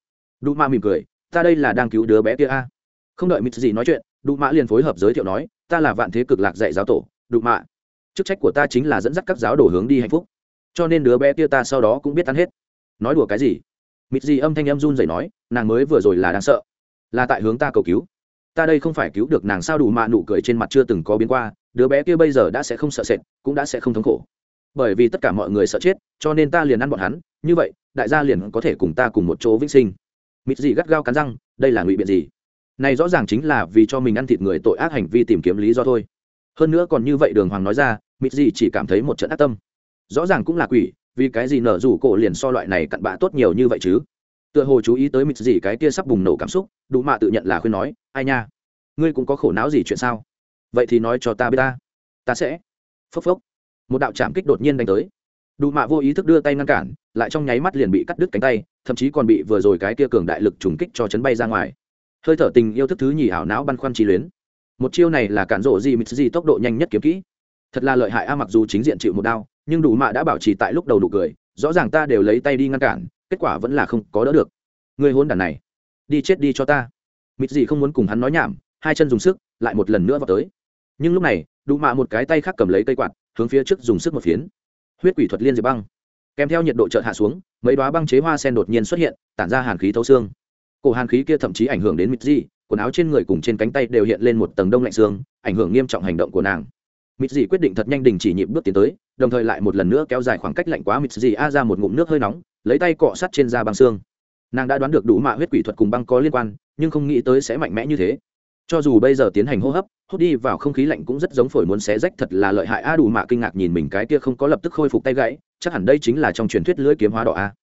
Đủ mạ mỉm cười, ta đây là đang cứu đứa bé kia a. Không đợi mít gì nói chuyện đủ mạ liền phối hợp giới thiệu nói, ta là vạn thế cực lạc dạy giáo tổ đủ mạ chức trách của ta chính là dẫn dắt các giáo đồ hướng đi hạnh phúc. Cho nên đứa bé kia ta sau đó cũng biết tan hết. Nói đùa cái gì? Mịt gì âm thanh em run rẩy nói, nàng mới vừa rồi là đáng sợ. Là tại hướng ta cầu cứu. Ta đây không phải cứu được nàng sao? Đủ mạ nụ cười trên mặt chưa từng có biến qua, đứa bé kia bây giờ đã sẽ không sợ sệt, cũng đã sẽ không thống khổ. Bởi vì tất cả mọi người sợ chết, cho nên ta liền ăn bọn hắn. Như vậy đại gia liền có thể cùng ta cùng một chỗ vĩnh sinh. Mịt gì gắt gao cắn răng, đây là ngụy biện gì? Này rõ ràng chính là vì cho mình ăn thịt người tội ác hành vi tìm kiếm lý do thôi. Hơn nữa còn như vậy đường hoàng nói ra, mịt gì chỉ cảm thấy một trận ác tâm. Rõ ràng cũng là quỷ, vì cái gì nở rủ cổ liền so loại này cặn bã tốt nhiều như vậy chứ? Tựa hồ chú ý tới mịt gì cái kia sắp bùng nổ cảm xúc đủ mạ tự nhận là khuyên nói, ai nha, ngươi cũng có khổ não gì chuyện sao? Vậy thì nói cho ta biết ta. Ta sẽ. Phốc phốc. Một đạo chạm kích đột nhiên đánh tới đủ mạ vô ý thức đưa tay ngăn cản, lại trong nháy mắt liền bị cắt đứt cánh tay, thậm chí còn bị vừa rồi cái kia cường đại lực trùng kích cho chấn bay ra ngoài. Hơi thở tình yêu thức thứ nhì ảo não băn khoăn trí luyến. Một chiêu này là cản rộ gì mịt gì tốc độ nhanh nhất kiếm kỹ. Thật là lợi hại a, mặc dù chính diện chịu một đao nhưng đủ mạ đã bảo trì tại lúc đầu đủ cười, rõ ràng ta đều lấy tay đi ngăn cản, kết quả vẫn là không có đỡ được. Người hôn đàn này, đi chết đi cho ta. Mịt gì không muốn cùng hắn nói nhảm, hai chân dùng sức, lại một lần nữa vào tới. Nhưng lúc này đủ mạ một cái tay khác cầm lấy cây quạt, hướng phía trước dùng sức một phiến huyết quỷ thuật liên diệp băng. Kèm theo nhiệt độ chợt hạ xuống mấy đoá băng chế hoa sen đột nhiên xuất hiện tản ra hàn khí thấu xương. Cổ hàn khí kia thậm chí ảnh hưởng đến mịt Dị, quần áo trên người cùng trên cánh tay đều hiện lên một tầng đông lạnh xương ảnh hưởng nghiêm trọng hành động của nàng. Mịt Dị quyết định thật nhanh đình chỉ nhịp bước tiến tới đồng thời lại một lần nữa kéo dài khoảng cách lạnh quá mịt Dị a ra một ngụm nước hơi nóng lấy tay cọ sắt trên da băng xương. Nàng đã đoán được đủ mạ huyết quỷ thuật cùng băng có liên quan nhưng không nghĩ tới sẽ mạnh mẽ như thế. Cho dù bây giờ tiến hành hô hấp hút đi vào không khí lạnh cũng rất giống phổi muốn xé rách, thật là lợi hại. A đủ mạ kinh ngạc nhìn mình, cái kia không có lập tức khôi phục tay gãy, chắc hẳn đây chính là trong truyền thuyết lưỡi kiếm hóa đỏ a.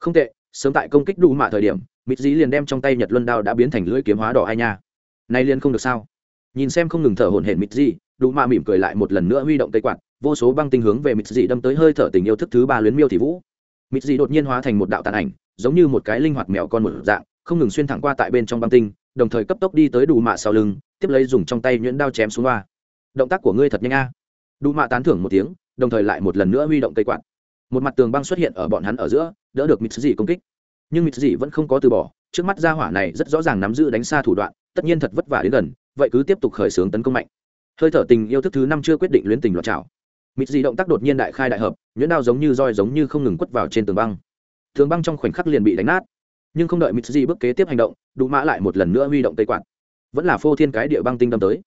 Không tệ, sớm tại công kích đủ mạ thời điểm, mịt dí liền đem trong tay nhật luân đao đã biến thành lưỡi kiếm hóa đỏ ai nha. Nay liền không được sao? Nhìn xem không ngừng thở hổn hển mịt dí đủ mạ mỉm cười lại một lần nữa huy động tay quạt, vô số băng tinh hướng về mịt dí đâm tới hơi thở tình yêu thức thứ ba luyến miêu thị vũ. Mịt dí đột nhiên hóa thành một đạo tàn ảnh, giống như một cái linh hoạt mèo con một dạng, không ngừng xuyên thẳng qua tại bên trong băng tinh đồng thời cấp tốc đi tới đủ mạ sau lưng, tiếp lấy dùng trong tay nhuyễn đao chém xuống loa. Động tác của ngươi thật nhanh a. Đủ mạ tán thưởng một tiếng, đồng thời lại một lần nữa huy động cây quạt. Một mặt tường băng xuất hiện ở bọn hắn ở giữa, đỡ được mịt dị công kích. Nhưng mịt dị vẫn không có từ bỏ, trước mắt gia hỏa này rất rõ ràng nắm giữ đánh xa thủ đoạn, tất nhiên thật vất vả đến gần, vậy cứ tiếp tục khởi xướng tấn công mạnh. Hơi thở tình yêu thức thứ năm chưa quyết định luyến tình loạt trào mịt dị động tác đột nhiên đại khai đại hợp, nhuyễn đao giống như roi giống như không ngừng quất vào trên tường băng. Tường băng trong khoảnh khắc liền bị đánh nát nhưng không đợi mịt bước kế tiếp hành động đủ mã lại một lần nữa huy động tây quạt. Vẫn là phô thiên cái địa băng tinh đâm tới.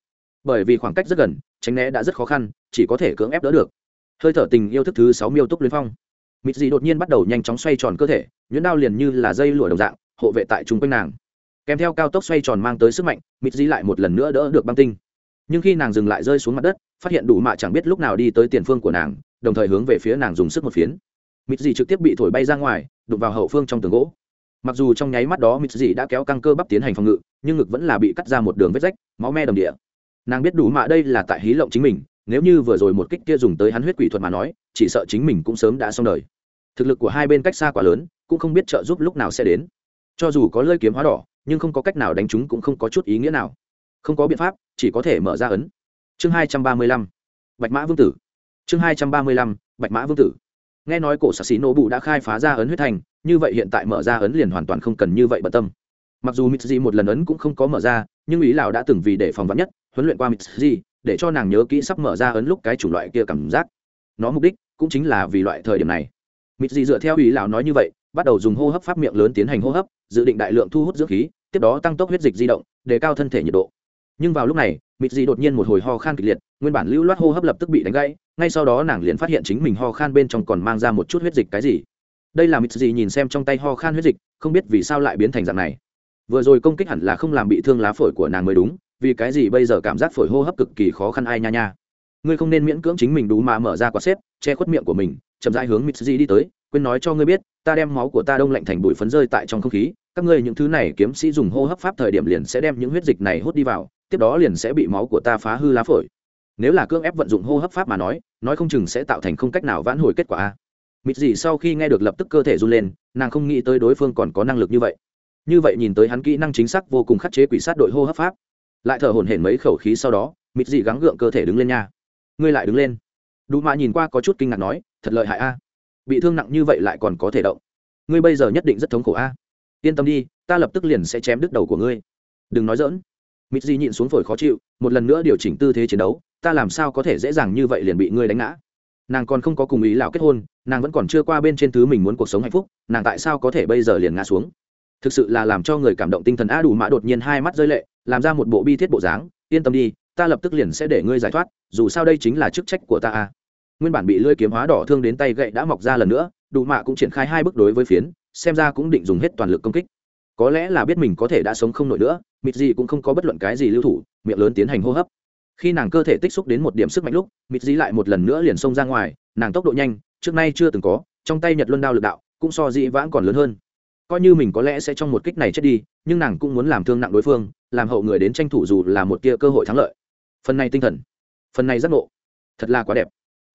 Bởi vì khoảng cách rất gần, tránh né đã rất khó khăn, chỉ có thể cưỡng ép đỡ được. Hơi thở tình yêu thức thứ sáu miêu túc luyến phong. Mịt đột nhiên bắt đầu nhanh chóng xoay tròn cơ thể, nhuyễn đao liền như là dây lụa đồng dạng, hộ vệ tại chung quanh nàng. Kèm theo cao tốc xoay tròn mang tới sức mạnh mịt lại một lần nữa đỡ được băng tinh. Nhưng khi nàng dừng lại rơi xuống mặt đất, phát hiện đủ mạ chẳng biết lúc nào đi tới tiền phương của nàng, đồng thời hướng về phía nàng dùng sức một phiến. Mịt dị trực tiếp bị thổi bay ra ngoài, đụng vào hậu phương trong tường gỗ mặc dù trong nháy mắt đó mịt dị đã kéo căng cơ bắp tiến hành phòng ngự, nhưng ngực vẫn là bị cắt ra một đường vết rách, máu me đầm địa. Nàng biết đủ mạ đây là tại hí lộng chính mình, nếu như vừa rồi một kích kia dùng tới hắn huyết quỷ thuật mà nói, chỉ sợ chính mình cũng sớm đã xong đời. Thực lực của hai bên cách xa quá lớn, cũng không biết trợ giúp lúc nào sẽ đến. Cho dù có lơi kiếm hóa đỏ, nhưng không có cách nào đánh chúng cũng không có chút ý nghĩa nào. Không có biện pháp, chỉ có thể mở ra ấn. Chương hai trăm ba mươi lăm, bạch mã vương tử. Chương hai trăm ba mươi lăm, bạch mã vương tử nghe nói cổ xạ xí nổ bụ đã khai phá ra ấn huyết thành, như vậy hiện tại mở ra ấn liền hoàn toàn không cần như vậy bận tâm. Mặc dù mitsuji một lần ấn cũng không có mở ra, nhưng ý lão đã từng vì để phòng vắn nhất, huấn luyện qua mitsuji, để cho nàng nhớ kỹ sắp mở ra ấn lúc cái chủng loại kia cảm giác. Nó mục đích cũng chính là vì loại thời điểm này. Mitsuji dựa theo ý lão nói như vậy, bắt đầu dùng hô hấp pháp miệng lớn tiến hành hô hấp, dự định đại lượng thu hút dưỡng khí, tiếp đó tăng tốc huyết dịch di động đề cao thân thể nhiệt độ. Nhưng vào lúc này mịt dị đột nhiên một hồi ho khan kịch liệt, nguyên bản lưu loát hô hấp lập tức bị đánh gãy, ngay sau đó nàng liền phát hiện chính mình ho khan bên trong còn mang ra một chút huyết dịch cái gì. Đây là mịt dị nhìn xem trong tay ho khan huyết dịch, không biết vì sao lại biến thành dạng này. Vừa rồi công kích hẳn là không làm bị thương lá phổi của nàng mới đúng, vì cái gì bây giờ cảm giác phổi hô hấp cực kỳ khó khăn ai nha nha. Ngươi không nên miễn cưỡng chính mình đủ mà mở ra quạt xếp, che khuất miệng của mình, chậm rãi hướng mịt dị đi tới, quên nói cho ngươi biết, ta đem máu của ta đông lạnh thành bụi phấn rơi tại trong không khí, các ngươi những thứ này kiếm sĩ dùng hô hấp pháp thời điểm liền sẽ đem những huyết dịch này hút đi vào tiếp đó liền sẽ bị máu của ta phá hư lá phổi. Nếu là cưỡng ép vận dụng hô hấp pháp mà nói nói không chừng sẽ tạo thành không cách nào vãn hồi kết quả mịt dị sau khi nghe được lập tức cơ thể run lên, nàng không nghĩ tới đối phương còn có năng lực như vậy. Như vậy nhìn tới hắn kỹ năng chính xác vô cùng khắc chế quỷ sát đội hô hấp pháp. Lại thở hổn hển mấy khẩu khí sau đó, mịt dị gắng gượng cơ thể đứng lên nha. Ngươi lại đứng lên. Đủ mạ nhìn qua có chút kinh ngạc nói, thật lợi hại a. Bị thương nặng như vậy lại còn có thể động. Ngươi bây giờ nhất định rất thống khổ a. Yên tâm đi, ta lập tức liền sẽ chém đứt đầu của ngươi. Đừng nói dỡn mịt Di nhịn xuống phổi khó chịu, một lần nữa điều chỉnh tư thế chiến đấu, ta làm sao có thể dễ dàng như vậy liền bị ngươi đánh ngã. Nàng còn không có cùng ý lão kết hôn, nàng vẫn còn chưa qua bên trên thứ mình muốn cuộc sống hạnh phúc, nàng tại sao có thể bây giờ liền ngã xuống? Thực sự là làm cho người cảm động tinh thần a đủ mã đột nhiên hai mắt rơi lệ, làm ra một bộ bi thiết bộ dáng, yên tâm đi, ta lập tức liền sẽ để ngươi giải thoát, dù sao đây chính là chức trách của ta a. Nguyên bản bị lưỡi kiếm hóa đỏ thương đến tay gậy đã mọc ra lần nữa đủ mạ cũng triển khai hai bước đối với phiến, xem ra cũng định dùng hết toàn lực công kích có lẽ là biết mình có thể đã sống không nổi nữa, mịt gì cũng không có bất luận cái gì lưu thủ, miệng lớn tiến hành hô hấp. Khi nàng cơ thể tích xúc đến một điểm sức mạnh lúc, mịt dí lại một lần nữa liền xông ra ngoài, nàng tốc độ nhanh, trước nay chưa từng có, trong tay nhật luân đao lực đạo, cũng so dĩ vãng còn lớn hơn. Coi như mình có lẽ sẽ trong một kích này chết đi, nhưng nàng cũng muốn làm thương nặng đối phương, làm hậu người đến tranh thủ dù là một tia cơ hội thắng lợi. Phần này tinh thần, phần này giác ngộ, thật là quá đẹp.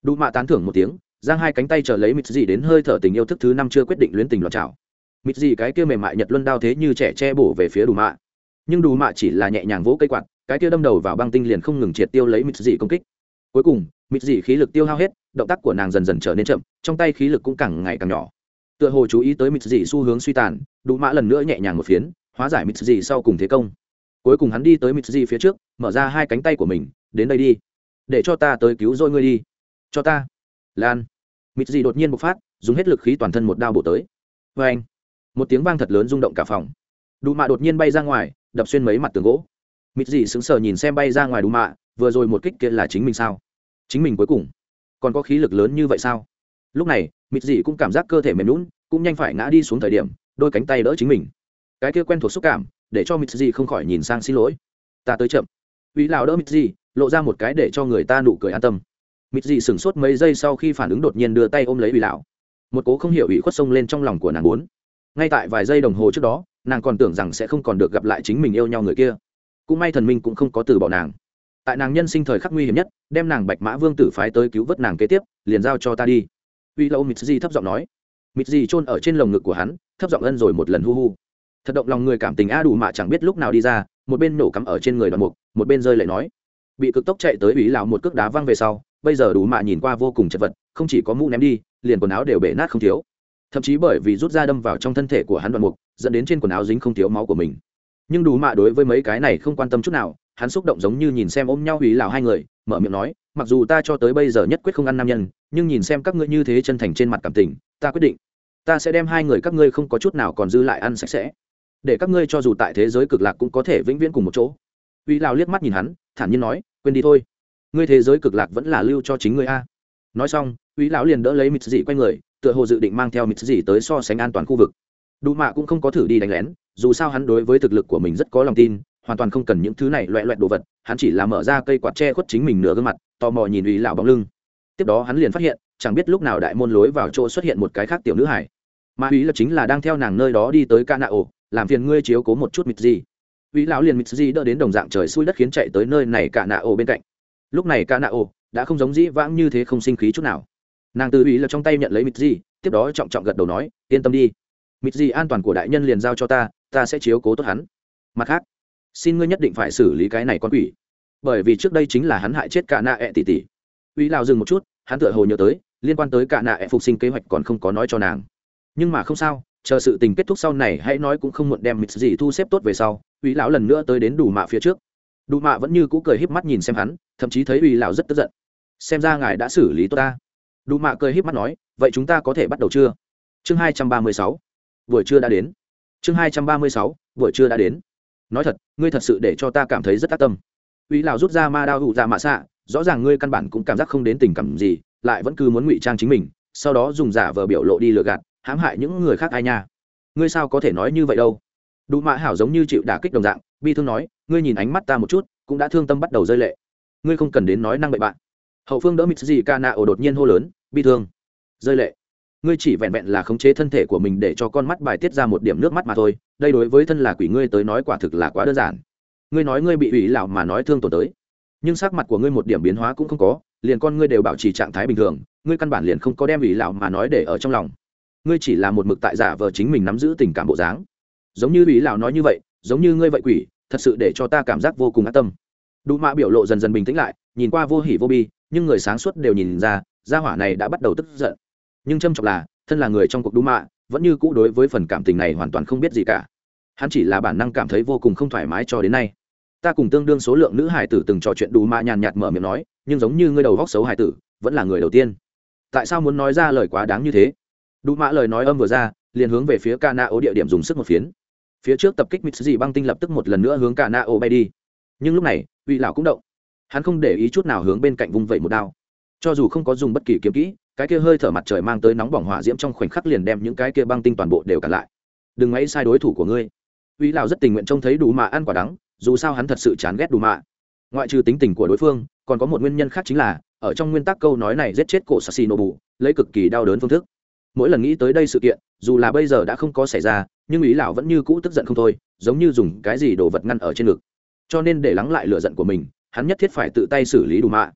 Đủ mạ tán thưởng một tiếng, giang hai cánh tay chờ lấy mịt gì đến hơi thở tình yêu thức thứ năm chưa quyết định luyến tình loạt trào mịt gì cái kia mềm mại nhật luân đao thế như trẻ che bổ về phía đủ mạ. Nhưng đủ mạ chỉ là nhẹ nhàng vỗ cây quạt, cái kia đâm đầu vào băng tinh liền không ngừng triệt tiêu lấy mịt gì công kích. Cuối cùng mịt gì khí lực tiêu hao hết, động tác của nàng dần dần trở nên chậm, trong tay khí lực cũng càng ngày càng nhỏ. Tựa hồ chú ý tới mịt gì xu hướng suy tàn đủ mạ lần nữa nhẹ nhàng một phiến, hóa giải mịt gì sau cùng thế công. Cuối cùng hắn đi tới mịt gì phía trước, mở ra hai cánh tay của mình, đến đây đi, để cho ta tới cứu rồi ngươi đi. Cho ta. Lan. Mịt gì đột nhiên bộc phát, dùng hết lực khí toàn thân một đao bổ tới. Vê anh một tiếng vang thật lớn rung động cả phòng. Đủ mạ đột nhiên bay ra ngoài đập xuyên mấy mặt tường gỗ. Mịt dị sững sờ nhìn xem bay ra ngoài đủ mạ vừa rồi một kích kia là chính mình sao? Chính mình cuối cùng. Còn có khí lực lớn như vậy sao? Lúc này mịt dị cũng cảm giác cơ thể mềm lún cũng nhanh phải ngã đi xuống thời điểm đôi cánh tay đỡ chính mình. Cái kia quen thuộc xúc cảm để cho mịt dị không khỏi nhìn sang xin lỗi. Ta tới chậm. Uy lào đỡ mịt dị, lộ ra một cái để cho người ta nụ cười an tâm. Mịt dị sửng sốt mấy giây sau khi phản ứng đột nhiên đưa tay ôm lấy uy lão. Một cố không hiểu ủy khuất sông lên trong lòng của nàng bốn ngay tại vài giây đồng hồ trước đó, nàng còn tưởng rằng sẽ không còn được gặp lại chính mình yêu nhau người kia. Cũng may thần minh cũng không có từ bỏ nàng. Tại nàng nhân sinh thời khắc nguy hiểm nhất, đem nàng bạch mã vương tử phái tới cứu vớt nàng kế tiếp, liền giao cho ta đi. Uy lâu mịt di thấp giọng nói. Mịt di chôn ở trên lồng ngực của hắn, thấp giọng ân rồi một lần hu hu. Thật động lòng người cảm tình a đủ mạ chẳng biết lúc nào đi ra, một bên nổ cắm ở trên người đoàn mục, một bên rơi lại nói. Bị cực tốc chạy tới ủy lão một cước đá văng về sau, bây giờ đủ mạ nhìn qua vô cùng chật vật, không chỉ có mũ ném đi, liền quần áo đều bể nát không thiếu thậm chí bởi vì rút ra đâm vào trong thân thể của hắn đoạn mục, dẫn đến trên quần áo dính không thiếu máu của mình. Nhưng đủ mạ đối với mấy cái này không quan tâm chút nào, hắn xúc động giống như nhìn xem ôm nhau hủy lào hai người, mở miệng nói, mặc dù ta cho tới bây giờ nhất quyết không ăn nam nhân, nhưng nhìn xem các ngươi như thế chân thành trên mặt cảm tình, ta quyết định, ta sẽ đem hai người các ngươi không có chút nào còn dư lại ăn sạch sẽ. Để các ngươi cho dù tại thế giới cực lạc cũng có thể vĩnh viễn cùng một chỗ. Uy lào liếc mắt nhìn hắn, thản nhiên nói, quên đi thôi. Ngươi thế giới cực lạc vẫn là lưu cho chính ngươi a. Nói xong uy lão liền đỡ lấy mịt dị quay người tựa hồ dự định mang theo mịt gì tới so sánh an toàn khu vực. Đủ mạ cũng không có thử đi đánh lén, dù sao hắn đối với thực lực của mình rất có lòng tin, hoàn toàn không cần những thứ này loẹ loẹt đồ vật, hắn chỉ là mở ra cây quạt tre khuất chính mình nửa gương mặt, tò mò nhìn uy lão bóng lưng. Tiếp đó hắn liền phát hiện, chẳng biết lúc nào đại môn lối vào chỗ xuất hiện một cái khác tiểu nữ hải mà uy là chính là đang theo nàng nơi đó đi tới ca nạ ổ làm phiền ngươi chiếu cố một chút mịt gì. Uy lão liền mịt gì đỡ đến đồng dạng trời xui đất khiến chạy tới nơi này ca nạ ổ bên cạnh. Lúc này ca nạ ổ đã không giống dĩ vãng như thế không sinh khí chút nào nàng từ ý là trong tay nhận lấy mịt gì, tiếp đó trọng trọng gật đầu nói, yên tâm đi. Mịt gì an toàn của đại nhân liền giao cho ta ta sẽ chiếu cố tốt hắn. Mặt khác, xin ngươi nhất định phải xử lý cái này con quỷ. Bởi vì trước đây chính là hắn hại chết cả nạ ẹ e tỷ tỷ. Uy lào dừng một chút, hắn tựa hồ nhớ tới, liên quan tới cả nạ ẹ e phục sinh kế hoạch còn không có nói cho nàng. Nhưng mà không sao, chờ sự tình kết thúc sau này hãy nói cũng không muộn đem mịt gì thu xếp tốt về sau uy lão lần nữa tới đến đủ mạ phía trước. Đủ mạ vẫn như cũ cười híp mắt nhìn xem hắn, thậm chí thấy uy lão rất tức giận. Xem ra ngài đã xử lý tốt ta đủ mạ cười híp mắt nói, vậy chúng ta có thể bắt đầu chưa? Chương hai trăm ba mươi sáu. Buổi trưa đã đến. Chương hai trăm ba mươi sáu, buổi trưa đã đến. Nói thật, ngươi thật sự để cho ta cảm thấy rất tác tâm. Uy lão rút ra ma đao hụ ra dạ mạ xạ, rõ ràng ngươi căn bản cũng cảm giác không đến tình cảm gì, lại vẫn cứ muốn ngụy trang chính mình, sau đó dùng giả vờ biểu lộ đi lừa gạt, hãm hại những người khác ai nha. Ngươi sao có thể nói như vậy đâu? Đủ mạ hảo giống như chịu đả kích đồng dạng, bi thương nói, ngươi nhìn ánh mắt ta một chút, cũng đã thương tâm bắt đầu rơi lệ. Ngươi không cần đến nói năng bậy bạn hậu phương đỡ mịt gì ca nạ ổ đột nhiên hô lớn, bi thương, rơi lệ. Ngươi chỉ vẹn vẹn là khống chế thân thể của mình để cho con mắt bài tiết ra một điểm nước mắt mà thôi, đây đối với thân là quỷ ngươi tới nói quả thực là quá đơn giản. Ngươi nói ngươi bị ủy lão mà nói thương tổn tới, nhưng sắc mặt của ngươi một điểm biến hóa cũng không có, liền con ngươi đều bảo trì trạng thái bình thường, ngươi căn bản liền không có đem ủy lão mà nói để ở trong lòng. Ngươi chỉ là một mực tại giả vờ chính mình nắm giữ tình cảm bộ dáng. Giống như ủy lão nói như vậy, giống như ngươi vậy quỷ, thật sự để cho ta cảm giác vô cùng ác tâm. Đủ mạ biểu lộ dần dần bình tĩnh lại, nhìn qua vô hỉ vô bi nhưng người sáng suốt đều nhìn ra, gia hỏa này đã bắt đầu tức giận. Nhưng trâm trọng là, thân là người trong cuộc đủ mạ, vẫn như cũ đối với phần cảm tình này hoàn toàn không biết gì cả. Hắn chỉ là bản năng cảm thấy vô cùng không thoải mái cho đến nay. Ta cùng tương đương số lượng nữ hải tử từng trò chuyện đủ mạ nhàn nhạt mở miệng nói, nhưng giống như ngươi đầu góc xấu hải tử, vẫn là người đầu tiên. Tại sao muốn nói ra lời quá đáng như thế? Đủ mạ lời nói âm vừa ra, liền hướng về phía ca na ố địa điểm dùng sức một phiến. Phía trước tập kích mít gì băng tinh lập tức một lần nữa hướng ca na ô bay đi. Nhưng lúc này, uy lão cũng động hắn không để ý chút nào hướng bên cạnh vung vẩy một đao. Cho dù không có dùng bất kỳ kiếm kỹ, cái kia hơi thở mặt trời mang tới nóng bỏng hỏa diễm trong khoảnh khắc liền đem những cái kia băng tinh toàn bộ đều cản lại. Đừng mấy sai đối thủ của ngươi. Uy lão rất tình nguyện trông thấy đủ mạ ăn quả đắng, dù sao hắn thật sự chán ghét đủ mạ. Ngoại trừ tính tình của đối phương, còn có một nguyên nhân khác chính là, ở trong nguyên tắc câu nói này giết chết cổ sassi lấy cực kỳ đau đớn phương thức. Mỗi lần nghĩ tới đây sự kiện, dù là bây giờ đã không có xảy ra, nhưng ý lão vẫn như cũ tức giận không thôi, giống như dùng cái gì đồ vật ngăn ở trên ngực. Cho nên để lắng lại lửa giận của mình hắn nhất thiết phải tự tay xử lý đủ mạ.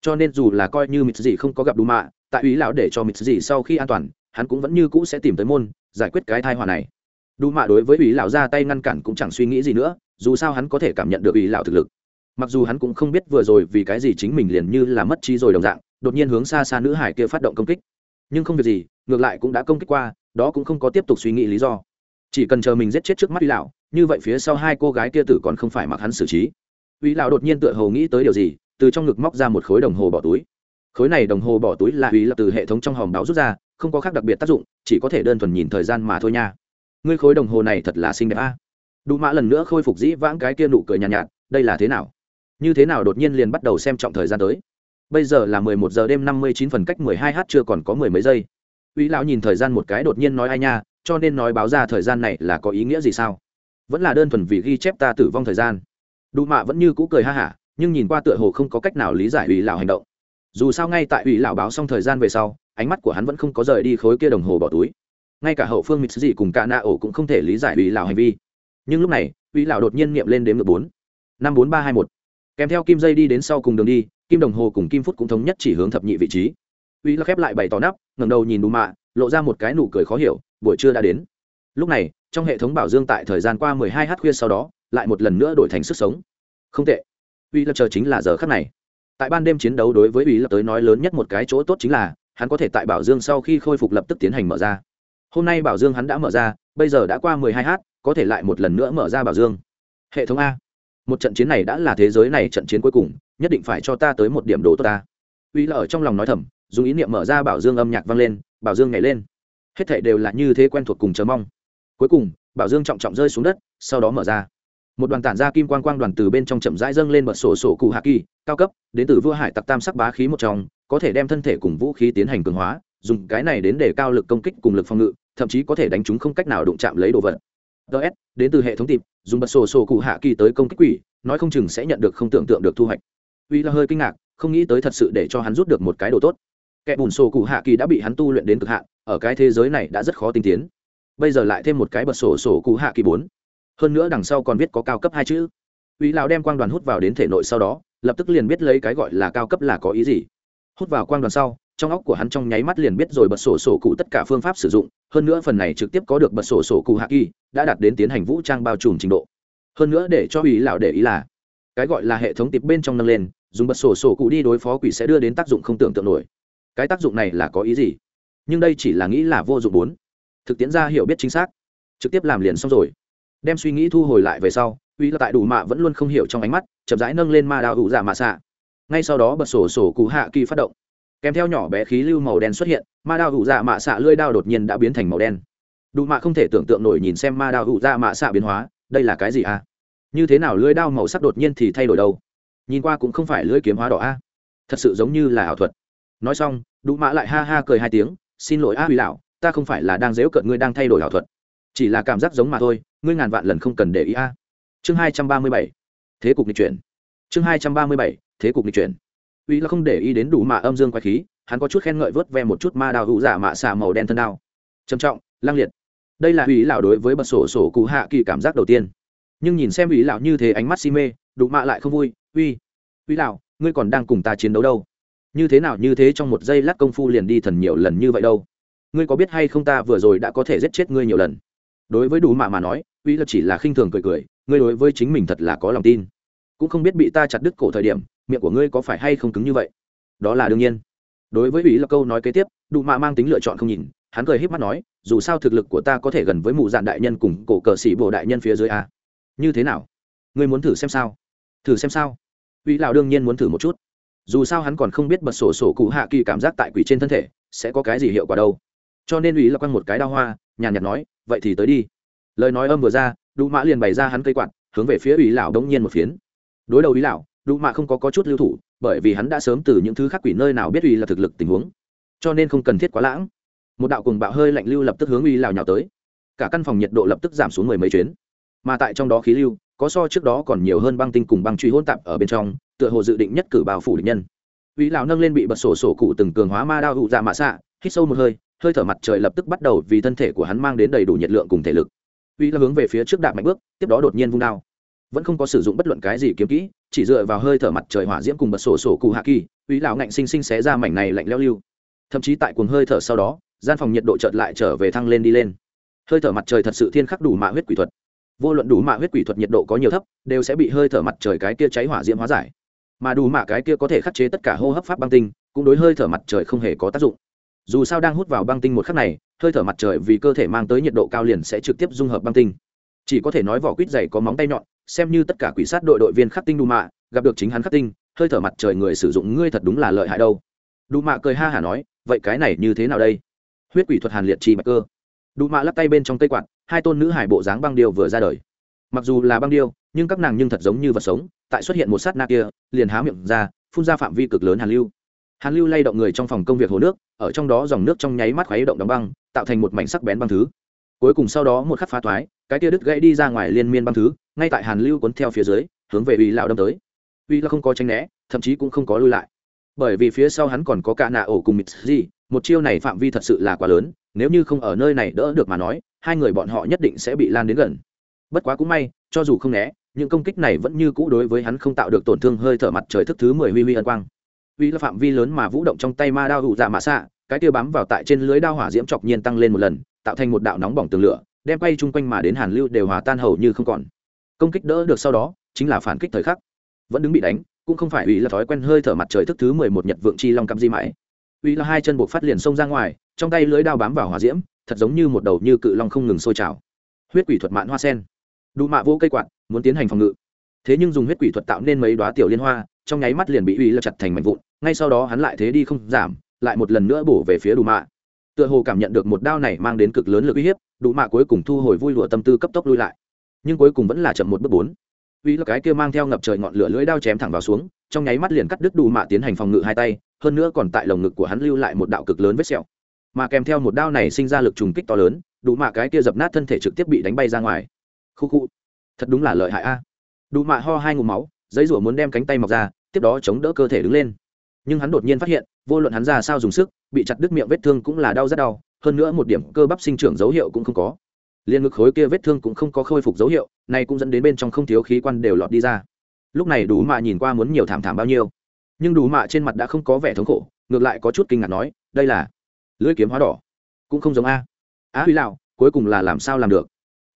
Cho nên dù là coi như mịt gì không có gặp đủ mạ, tại ý lão để cho mịt gì sau khi an toàn, hắn cũng vẫn như cũ sẽ tìm tới môn, giải quyết cái thai hòa này. Đủ mạ đối với ý lão ra tay ngăn cản cũng chẳng suy nghĩ gì nữa, dù sao hắn có thể cảm nhận được ý lão thực lực. Mặc dù hắn cũng không biết vừa rồi vì cái gì chính mình liền như là mất trí rồi đồng dạng, đột nhiên hướng xa xa nữ hải kia phát động công kích. Nhưng không việc gì, ngược lại cũng đã công kích qua, đó cũng không có tiếp tục suy nghĩ lý do. Chỉ cần chờ mình giết chết trước mắt uy lão, như vậy phía sau hai cô gái kia tử còn không phải mặc hắn xử trí uy lão đột nhiên tựa hồ nghĩ tới điều gì từ trong ngực móc ra một khối đồng hồ bỏ túi. Khối này đồng hồ bỏ túi là uy là từ hệ thống trong hòm báo rút ra không có khác đặc biệt tác dụng chỉ có thể đơn thuần nhìn thời gian mà thôi nha. Ngươi khối đồng hồ này thật là xinh đẹp a. Đủ mã lần nữa khôi phục dĩ vãng cái kia nụ cười nhàn nhạt, nhạt đây là thế nào? Như thế nào đột nhiên liền bắt đầu xem trọng thời gian tới? Bây giờ là mười một giờ đêm năm mươi chín phần cách mười hai h chưa còn có mười mấy giây. Uy lão nhìn thời gian một cái đột nhiên nói ai nha cho nên nói báo ra thời gian này là có ý nghĩa gì sao? Vẫn là đơn thuần vì ghi chép ta tử vong thời gian đủ mạ vẫn như cũ cười ha hả, nhưng nhìn qua tựa hồ không có cách nào lý giải ủy lão hành động. Dù sao ngay tại ủy lão báo xong thời gian về sau, ánh mắt của hắn vẫn không có rời đi khối kia đồng hồ bỏ túi. Ngay cả hậu phương mịt dị cùng cả na ổ cũng không thể lý giải ủy lão hành vi. Nhưng lúc này ủy lão đột nhiên nghiệm lên đếm ngược bốn. Năm bốn ba hai một. Kèm theo kim dây đi đến sau cùng đường đi, kim đồng hồ cùng kim phút cũng thống nhất chỉ hướng thập nhị vị trí. Uy là khép lại bảy tỏ nắp, ngẩng đầu nhìn đủ mạ, lộ ra một cái nụ cười khó hiểu, buổi trưa đã đến. Lúc này, trong hệ thống bảo dương tại thời gian qua 12 h khuya sau đó lại một lần nữa đổi thành sức sống. Không tệ. Uy lập chờ chính là giờ khắc này. Tại ban đêm chiến đấu đối với uy lập tới nói lớn nhất một cái chỗ tốt chính là, hắn có thể tại bảo dương sau khi khôi phục lập tức tiến hành mở ra. Hôm nay bảo dương hắn đã mở ra, bây giờ đã qua 12 h có thể lại một lần nữa mở ra bảo dương. Hệ thống a. Một trận chiến này đã là thế giới này trận chiến cuối cùng, nhất định phải cho ta tới một điểm đồ tốt ta. Uy là ở trong lòng nói thầm, dùng ý niệm mở ra bảo dương âm nhạc vang lên, bảo dương nhảy lên. Hết thảy đều là như thế quen thuộc cùng chờ mong. Cuối cùng, bảo dương trọng trọng rơi xuống đất, sau đó mở ra một đoàn tản ra kim quang quang đoàn từ bên trong chậm rãi dâng lên bật sổ sổ cụ hạ kỳ, cao cấp, đến từ vua hải tặc tam sắc bá khí một trong, có thể đem thân thể cùng vũ khí tiến hành cường hóa, dùng cái này đến để cao lực công kích cùng lực phòng ngự, thậm chí có thể đánh chúng không cách nào đụng chạm lấy đồ vật. Ts đến từ hệ thống tìm, dùng bật sổ sổ cụ hạ kỳ tới công kích quỷ, nói không chừng sẽ nhận được không tưởng tượng được thu hoạch. Uy là hơi kinh ngạc, không nghĩ tới thật sự để cho hắn rút được một cái đồ tốt. Kẻ bùn sổ cụ hạ kỳ đã bị hắn tu luyện đến cực hạn, ở cái thế giới này đã rất khó tinh tiến. Bây giờ lại thêm một cái bật sổ sổ cụ hạ kỳ bốn hơn nữa đằng sau còn viết có cao cấp hai chữ. Uy lão đem quang đoàn hút vào đến thể nội sau đó, lập tức liền biết lấy cái gọi là cao cấp là có ý gì. Hút vào quang đoàn sau, trong óc của hắn trong nháy mắt liền biết rồi bật sổ sổ cụ tất cả phương pháp sử dụng, hơn nữa phần này trực tiếp có được bật sổ sổ cụ hạ kỳ đã đạt đến tiến hành vũ trang bao trùm trình độ. Hơn nữa để cho ủy lão để ý là, cái gọi là hệ thống tiệp bên trong nâng lên, dùng bật sổ sổ cụ đi đối phó quỷ sẽ đưa đến tác dụng không tưởng tượng nổi. Cái tác dụng này là có ý gì? Nhưng đây chỉ là nghĩ là vô dụng bốn. Thực tiễn ra hiểu biết chính xác. Trực tiếp làm liền xong rồi đem suy nghĩ thu hồi lại về sau, uy là tại đủ mạ vẫn luôn không hiểu trong ánh mắt, chậm rãi nâng lên ma đao hữu giả mạ xạ ngay sau đó bật sổ sổ cụ hạ kỳ phát động. Kèm theo nhỏ bé khí lưu màu đen xuất hiện, ma đao hữu dạ mạ xạ lưỡi đao đột nhiên đã biến thành màu đen. Đủ mạ không thể tưởng tượng nổi nhìn xem ma đao hữu dạ mạ xạ biến hóa, đây là cái gì à? như thế nào lưỡi đao màu sắc đột nhiên thì thay đổi đâu? Nhìn qua cũng không phải lưỡi kiếm hóa đỏ a. Thật sự giống như là ảo thuật. Nói xong, đủ mạ lại ha ha cười hai tiếng, xin lỗi a huy lão, ta không phải là đang dễu cợt ngươi đang thay đổi ảo thuật. Chỉ là cảm giác giống mà thôi ngươi ngàn vạn lần không cần để ý a. Chương hai trăm ba mươi bảy. Thế cục lịch chuyển. Chương hai trăm ba mươi bảy. Thế cục lịch chuyển. Uy là không để ý đến đủ mạ âm dương quái khí, hắn có chút khen ngợi vớt ve một chút ma đào hữu giả mạ xà màu đen thân đao. Trầm trọng, lang liệt. Đây là uy lão đối với bật sổ sổ cụ hạ kỳ cảm giác đầu tiên. Nhưng nhìn xem uy lão như thế ánh mắt si mê, đủ mạ lại không vui. Uy uy lão, ngươi còn đang cùng ta chiến đấu đâu? Như thế nào như thế trong một giây lát công phu liền đi thần nhiều lần như vậy đâu? Ngươi có biết hay không ta vừa rồi đã có thể giết chết ngươi nhiều lần? Đối với đủ mạ mà nói uy là chỉ là khinh thường cười cười, ngươi đối với chính mình thật là có lòng tin. Cũng không biết bị ta chặt đứt cổ thời điểm, miệng của ngươi có phải hay không cứng như vậy? Đó là đương nhiên. Đối với uy là câu nói kế tiếp đủ mạ mang tính lựa chọn không nhìn, hắn cười h í p mắt nói, dù sao thực lực của ta có thể gần với mụ dạn đại nhân cùng cổ cờ sĩ bộ đại nhân phía dưới a. Như thế nào? Ngươi muốn thử xem sao? Thử xem sao? Uy lào đương nhiên muốn thử một chút. Dù sao hắn còn không biết bật sổ sổ cụ hạ kỳ cảm giác tại quỷ trên thân thể sẽ có cái gì hiệu quả đâu. Cho nên uy là quăng một cái đa hoa, nhàn nhạt nói, vậy thì tới đi lời nói âm vừa ra đủ mã liền bày ra hắn cây quạt hướng về phía ủy lão đông nhiên một phiến. Đối đầu ủy lão đủ mạ không có, có chút lưu thủ bởi vì hắn đã sớm từ những thứ khác quỷ nơi nào biết ủy là thực lực tình huống. Cho nên không cần thiết quá lãng. Một đạo cùng bạo hơi lạnh lưu lập tức hướng ủy lão nhào tới. Cả căn phòng nhiệt độ lập tức giảm xuống mười mấy chuyến. Mà tại trong đó khí lưu có so trước đó còn nhiều hơn băng tinh cùng băng truy hôn tạp ở bên trong tựa hồ dự định nhất cử bào phủ địch nhân. Ủy lão nâng lên bị bật sổ sổ cụ từng cường hóa ma đao hụ ra mạ xạ hít sâu một hơi hơi thở mặt trời lập tức bắt đầu vì thân thể của hắn mang đến đầy đủ nhiệt lượng cùng thể lực uy là hướng về phía trước đạp mạnh bước, tiếp đó đột nhiên vung đao. Vẫn không có sử dụng bất luận cái gì kiếm kỹ, chỉ dựa vào hơi thở mặt trời hỏa diễm cùng bật sổ sổ cụ hạ kỳ, uy lão ngạnh sinh sinh xé ra mảnh này lạnh leo lưu. Thậm chí tại cuồng hơi thở sau đó, gian phòng nhiệt độ chợt lại trở về thăng lên đi lên. Hơi thở mặt trời thật sự thiên khắc đủ mạ huyết quỷ thuật. Vô luận đủ mạ huyết quỷ thuật nhiệt độ có nhiều thấp, đều sẽ bị hơi thở mặt trời cái kia cháy hỏa diễm hóa giải. Mà đủ mạ cái kia có thể khắc chế tất cả hô hấp pháp băng tinh, cũng đối hơi thở mặt trời không hề có tác dụng dù sao đang hút vào băng tinh một khắc này, hơi thở mặt trời vì cơ thể mang tới nhiệt độ cao liền sẽ trực tiếp dung hợp băng tinh. Chỉ có thể nói vỏ quýt dày có móng tay nhọn, xem như tất cả quỷ sát đội đội viên khắc tinh đu mạ, gặp được chính hắn khắc tinh, hơi thở mặt trời người sử dụng ngươi thật đúng là lợi hại đâu. Đu mạ cười ha hả nói, vậy cái này như thế nào đây? Huyết quỷ thuật hàn liệt trì bạch cơ. Đu mạ lắp tay bên trong cây quạt, hai tôn nữ hải bộ dáng băng điêu vừa ra đời. Mặc dù là băng điêu, nhưng các nàng nhưng thật giống như vật sống, tại xuất hiện một sát na kia, liền há miệng ra, phun ra phạm vi cực lớn hàn lưu hàn lưu lay động người trong phòng công việc hồ nước, ở trong đó dòng nước trong nháy mắt khuấy động đóng băng, tạo thành một mảnh sắc bén băng thứ. Cuối cùng sau đó một khắc phá thoái, cái tia đứt gãy đi ra ngoài liên miên băng thứ, ngay tại hàn lưu cuốn theo phía dưới, hướng về uy lão đâm tới. Uy là không có tranh né, thậm chí cũng không có lui lại. Bởi vì phía sau hắn còn có cả nạ ổ cùng mịt gì một chiêu này phạm vi thật sự là quá lớn, nếu như không ở nơi này đỡ được mà nói, hai người bọn họ nhất định sẽ bị lan đến gần. Bất quá cũng may, cho dù không né, những công kích này vẫn như cũ đối với hắn không tạo được tổn thương, hơi thở mặt trời thức thứ mười huy huy ân quang uy là phạm vi lớn mà vũ động trong tay ma đao hụ dạ mạ xạ, cái tia bám vào tại trên lưới đao hỏa diễm chọc nhiên tăng lên một lần, tạo thành một đạo nóng bỏng tường lửa, đem quay chung quanh mà đến hàn lưu đều hòa tan hầu như không còn. Công kích đỡ được sau đó, chính là phản kích thời khắc. Vẫn đứng bị đánh, cũng không phải ủy là thói quen hơi thở mặt trời thức thứ mười một nhật vượng chi long cắm di mãi. Ủy là hai chân buộc phát liền xông ra ngoài, trong tay lưới đao bám vào hỏa diễm, thật giống như một đầu như cự long không ngừng sôi trào. Huyết quỷ thuật mạn hoa sen. Đủ mạ vô cây quạt, muốn tiến hành phòng ngự. Thế nhưng dùng huyết quỷ thuật tạo nên mấy đoá tiểu liên hoa trong nháy mắt liền bị uy lực chặt thành mảnh vụn, ngay sau đó hắn lại thế đi không giảm, lại một lần nữa bổ về phía đủ mạ. Tựa hồ cảm nhận được một đao này mang đến cực lớn lực uy hiếp đủ mạ cuối cùng thu hồi vui lụa tâm tư cấp tốc lui lại. Nhưng cuối cùng vẫn là chậm một bước bốn. Uy là cái kia mang theo ngập trời ngọn lửa lưỡi đao chém thẳng vào xuống, trong nháy mắt liền cắt đứt đủ mạ tiến hành phòng ngự hai tay, hơn nữa còn tại lồng ngực của hắn lưu lại một đạo cực lớn vết sẹo. Mà kèm theo một đao này sinh ra lực trùng kích to lớn đủ mạ cái kia dập nát thân thể trực tiếp bị đánh bay ra ngoài. Khu khu. Thật đúng là lợi hại a. Đủ mạ ho hai ngụm máu giấy rủa muốn đem cánh tay mọc ra, tiếp đó chống đỡ cơ thể đứng lên. Nhưng hắn đột nhiên phát hiện, vô luận hắn ra sao dùng sức, bị chặt đứt miệng vết thương cũng là đau rất đau, hơn nữa một điểm cơ bắp sinh trưởng dấu hiệu cũng không có. Liền ngực khối kia vết thương cũng không có khôi phục dấu hiệu, này cũng dẫn đến bên trong không thiếu khí quan đều lọt đi ra. Lúc này đủ mạ nhìn qua muốn nhiều thảm thảm bao nhiêu. Nhưng đủ mạ trên mặt đã không có vẻ thống khổ, ngược lại có chút kinh ngạc nói, đây là lưỡi kiếm hóa đỏ, cũng không giống a. Á huy lạo cuối cùng là làm sao làm được?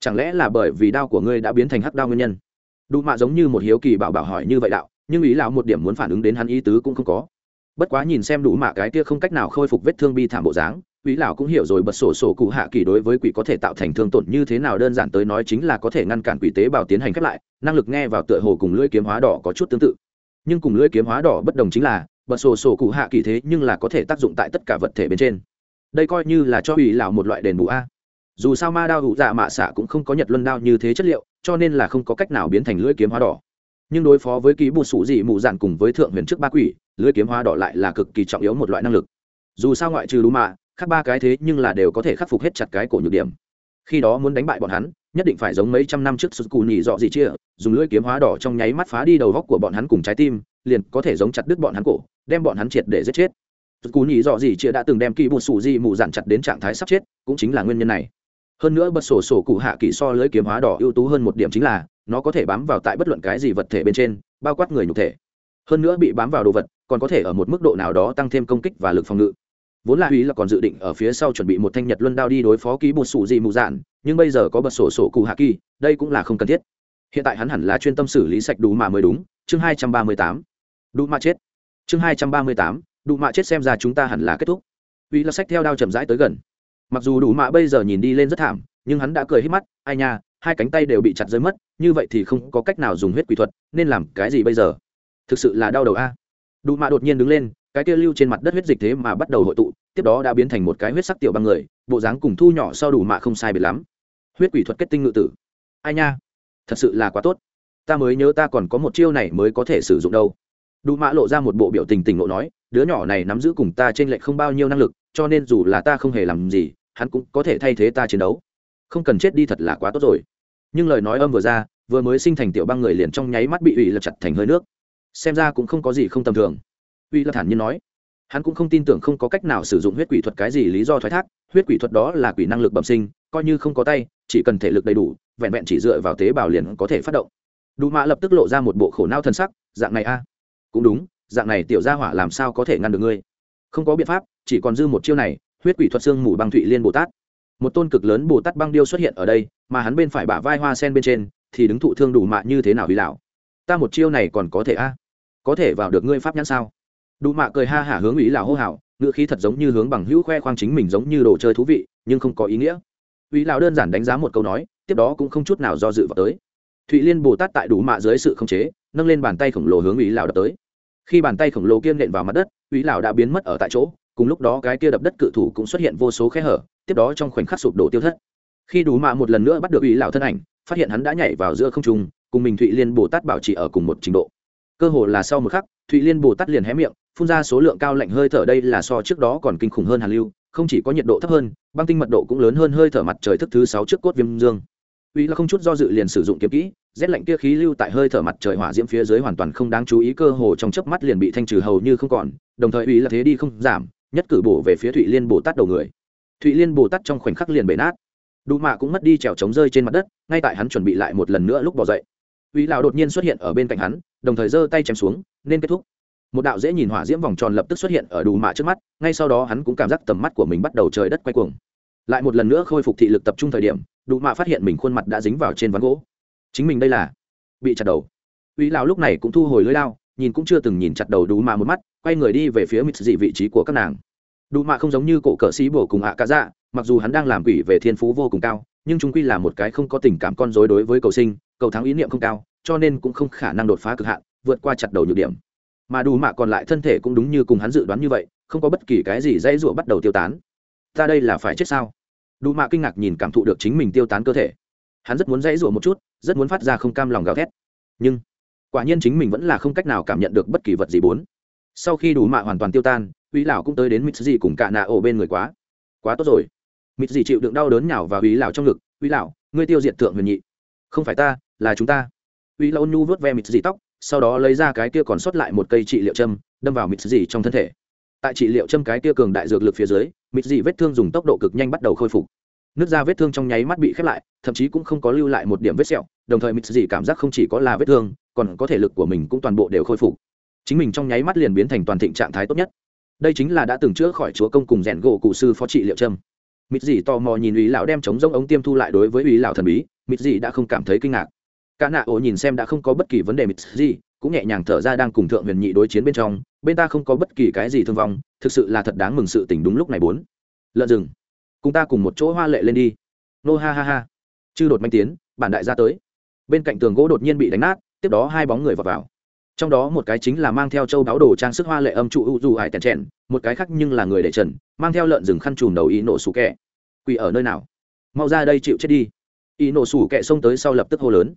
Chẳng lẽ là bởi vì đao của ngươi đã biến thành hắc đao nguyên nhân? Đủ mạ giống như một hiếu kỳ bảo bảo hỏi như vậy đạo, nhưng ý lão một điểm muốn phản ứng đến hắn ý tứ cũng không có. Bất quá nhìn xem đủ mạ cái kia không cách nào khôi phục vết thương bi thảm bộ dáng, ý lão cũng hiểu rồi bật sổ sổ cụ hạ kỳ đối với quỷ có thể tạo thành thương tổn như thế nào đơn giản tới nói chính là có thể ngăn cản quỷ tế bào tiến hành khép lại, năng lực nghe vào tựa hồ cùng lưỡi kiếm hóa đỏ có chút tương tự. Nhưng cùng lưỡi kiếm hóa đỏ bất đồng chính là, bật sổ sổ cụ hạ kỳ thế nhưng là có thể tác dụng tại tất cả vật thể bên trên. Đây coi như là cho ủy lão một loại đền bù a dù sao ma đao hụ dạ mạ xạ cũng không có nhật luân đao như thế chất liệu, cho nên là không có cách nào biến thành lưỡi kiếm hóa đỏ. Nhưng đối phó với ký bù sủ dị mù dạn cùng với thượng huyền trước ba quỷ, lưỡi kiếm hóa đỏ lại là cực kỳ trọng yếu một loại năng lực. Dù sao ngoại trừ lũ mạ, khác ba cái thế nhưng là đều có thể khắc phục hết chặt cái cổ nhược điểm. Khi đó muốn đánh bại bọn hắn, nhất định phải giống mấy trăm năm trước sụt cù nhị dọ gì chia, dùng lưỡi kiếm hóa đỏ trong nháy mắt phá đi đầu góc của bọn hắn cùng trái tim, liền có thể giống chặt đứt bọn hắn cổ, đem bọn hắn triệt để giết chết. Sụt cù nhị dọ gì chia đã từng đem kỳ bù sủ dị mù dạn chặt đến trạng thái sắp chết, cũng chính là nguyên nhân này hơn nữa bật sổ sổ cụ hạ kỳ so lưới kiếm hóa đỏ ưu tú hơn một điểm chính là, nó có thể bám vào tại bất luận cái gì vật thể bên trên, bao quát người nhục thể. Hơn nữa bị bám vào đồ vật, còn có thể ở một mức độ nào đó tăng thêm công kích và lực phòng ngự. Vốn là uy là còn dự định ở phía sau chuẩn bị một thanh nhật luân đao đi đối phó ký bột sủ gì mù dạn, nhưng bây giờ có bật sổ sổ cụ hạ kỳ đây cũng là không cần thiết. Hiện tại hắn hẳn là chuyên tâm xử lý sạch đủ mà mới đúng, chương hai trăm ba mươi tám. Đủ mà chết. Chương hai trăm ba mươi tám đủ mà chết xem ra chúng ta hẳn là kết thúc. Uy là sách theo đao chậm rãi tới gần mặc dù đủ mạ bây giờ nhìn đi lên rất thảm, nhưng hắn đã cười hết mắt, ai nha, hai cánh tay đều bị chặt rơi mất, như vậy thì không có cách nào dùng huyết quỷ thuật, nên làm cái gì bây giờ? Thực sự là đau đầu a. Đủ mạ đột nhiên đứng lên, cái kia lưu trên mặt đất huyết dịch thế mà bắt đầu hội tụ, tiếp đó đã biến thành một cái huyết sắc tiểu băng người, bộ dáng cùng thu nhỏ sau đủ mạ không sai biệt lắm. Huyết quỷ thuật kết tinh ngự tử. Ai nha, thật sự là quá tốt. Ta mới nhớ ta còn có một chiêu này mới có thể sử dụng đâu. Đủ mạ lộ ra một bộ biểu tình tỉnh lộ nói đứa nhỏ này nắm giữ cùng ta trên lệch không bao nhiêu năng lực, cho nên dù là ta không hề làm gì, hắn cũng có thể thay thế ta chiến đấu. Không cần chết đi thật là quá tốt rồi. Nhưng lời nói âm vừa ra, vừa mới sinh thành tiểu băng người liền trong nháy mắt bị ủy lật chặt thành hơi nước. Xem ra cũng không có gì không tầm thường. Uy lật thản nhiên nói. Hắn cũng không tin tưởng không có cách nào sử dụng huyết quỷ thuật cái gì lý do thoái thác, huyết quỷ thuật đó là quỷ năng lực bẩm sinh, coi như không có tay, chỉ cần thể lực đầy đủ, vẹn vẹn chỉ dựa vào tế bào liền có thể phát động. Đủ mạ lập tức lộ ra một bộ khổ não thân sắc, dạng này a. Cũng đúng dạng này tiểu gia hỏa làm sao có thể ngăn được ngươi? Không có biện pháp, chỉ còn dư một chiêu này, huyết quỷ thuật xương mù băng thụy liên bồ tát. Một tôn cực lớn bồ tát băng điêu xuất hiện ở đây, mà hắn bên phải bả vai hoa sen bên trên, thì đứng thụ thương đủ mạ như thế nào hủy lão? Ta một chiêu này còn có thể a? Có thể vào được ngươi pháp nhãn sao? Đủ mạ cười ha hả hướng ủy lão hô hào, ngựa khí thật giống như hướng bằng hữu khoe khoang chính mình giống như đồ chơi thú vị, nhưng không có ý nghĩa. Ủy lão đơn giản đánh giá một câu nói, tiếp đó cũng không chút nào do dự vào tới. Thụy liên bồ tát tại đủ mạ dưới sự khống chế, nâng lên bàn tay khổng lồ hướng ủy lão đập tới khi bàn tay khổng lồ kia nện vào mặt đất ủy lão đã biến mất ở tại chỗ, cùng lúc đó cái kia đập đất cự thủ cũng xuất hiện vô số khe hở, tiếp đó trong khoảnh khắc sụp đổ tiêu thất. Khi đủ mạ một lần nữa bắt được ủy lão thân ảnh, phát hiện hắn đã nhảy vào giữa không trung, cùng mình thụy liên bồ tát bảo trì ở cùng một trình độ. Cơ hồ là sau một khắc, thụy liên bồ tát liền hé miệng, phun ra số lượng cao lạnh hơi thở đây là so trước đó còn kinh khủng hơn hàn lưu, không chỉ có nhiệt độ thấp hơn, băng tinh mật độ cũng lớn hơn hơi thở mặt trời thức thứ sáu trước cốt viêm dương. Uy là không chút do dự liền sử dụng kiếm kỹ rét lạnh kia khí lưu tại hơi thở mặt trời hỏa diễm phía dưới hoàn toàn không đáng chú ý, cơ hồ trong chớp mắt liền bị thanh trừ hầu như không còn, đồng thời uy là thế đi không giảm, nhất cử bổ về phía thụy liên bồ tát đầu người. Thụy liên bồ tát trong khoảnh khắc liền bể nát. Đủ mạ cũng mất đi trèo trống rơi trên mặt đất, ngay tại hắn chuẩn bị lại một lần nữa lúc bỏ dậy. Uy lão đột nhiên xuất hiện ở bên cạnh hắn, đồng thời giơ tay chém xuống, nên kết thúc. Một đạo dễ nhìn hỏa diễm vòng tròn lập tức xuất hiện ở đủ mạ trước mắt, ngay sau đó hắn cũng cảm giác tầm mắt của mình bắt đầu trời đất quay cuồng. Lại một lần nữa khôi phục thị lực tập trung thời điểm đủ mạ phát hiện mình khuôn mặt đã dính vào trên ván gỗ chính mình đây là bị chặt đầu. Uy lão lúc này cũng thu hồi lưới lao, nhìn cũng chưa từng nhìn chặt đầu đủ mà một mắt, quay người đi về phía mịt dị vị trí của các nàng. Đủ mạ không giống như cổ cỡ sĩ bổ cùng ạ cả dạ mặc dù hắn đang làm quỷ về thiên phú vô cùng cao, nhưng chúng quy là một cái không có tình cảm con dối đối với cầu sinh, cầu thắng ý niệm không cao, cho nên cũng không khả năng đột phá cực hạn, vượt qua chặt đầu nhược điểm. Mà đủ mạ còn lại thân thể cũng đúng như cùng hắn dự đoán như vậy, không có bất kỳ cái gì dãy rụa bắt đầu tiêu tán. Ta đây là phải chết sao? Đủ mạ kinh ngạc nhìn cảm thụ được chính mình tiêu tán cơ thể hắn rất muốn dãy rủa một chút, rất muốn phát ra không cam lòng gào thét. Nhưng, quả nhiên chính mình vẫn là không cách nào cảm nhận được bất kỳ vật gì bốn. Sau khi đủ mạ hoàn toàn tiêu tan, uy lão cũng tới đến mít gì cùng cả nạ ổ bên người quá. Quá tốt rồi. Mít gì chịu đựng đau đớn nhào và uy lão trong ngực. Uy lão, ngươi tiêu diệt thượng huyền nhị. Không phải ta, là chúng ta. Uy lão nhu vớt ve mít gì tóc, sau đó lấy ra cái kia còn sót lại một cây trị liệu châm, đâm vào mít gì trong thân thể. Tại trị liệu châm cái kia cường đại dược lực phía dưới mít dị vết thương dùng tốc độ cực nhanh bắt đầu khôi phục nước da vết thương trong nháy mắt bị khép lại, thậm chí cũng không có lưu lại một điểm vết sẹo, đồng thời Mịt Dị cảm giác không chỉ có là vết thương, còn có thể lực của mình cũng toàn bộ đều khôi phục. Chính mình trong nháy mắt liền biến thành toàn thịnh trạng thái tốt nhất. Đây chính là đã từng chữa khỏi chúa công cùng rèn gỗ cụ sư phó trị liệu trâm Mịt Dị tò mò nhìn ý lão đem chống rông ống tiêm thu lại đối với ý lão thần bí, Mịt Dị đã không cảm thấy kinh ngạc. Cả nạ ổ nhìn xem đã không có bất kỳ vấn đề Mịt Dị cũng nhẹ nhàng thở ra đang cùng thượng huyền nhị đối chiến bên trong, bên ta không có bất kỳ cái gì thương vong, thực sự là thật đáng mừng sự tình đúng lúc này bốn. Lợn rừng cùng ta cùng một chỗ hoa lệ lên đi. Nô ha ha ha. Chư đột manh tiến, bản đại gia tới. Bên cạnh tường gỗ đột nhiên bị đánh nát, tiếp đó hai bóng người vào vào. Trong đó một cái chính là mang theo châu đáo đồ trang sức hoa lệ âm trụ u du hải tèn trèn, một cái khác nhưng là người để trần, mang theo lợn rừng khăn trùm đầu ý nổ sủ kẹ. Quỳ ở nơi nào? Mau ra đây chịu chết đi. Ý nổ sủ kẹ xông tới sau lập tức hô lớn.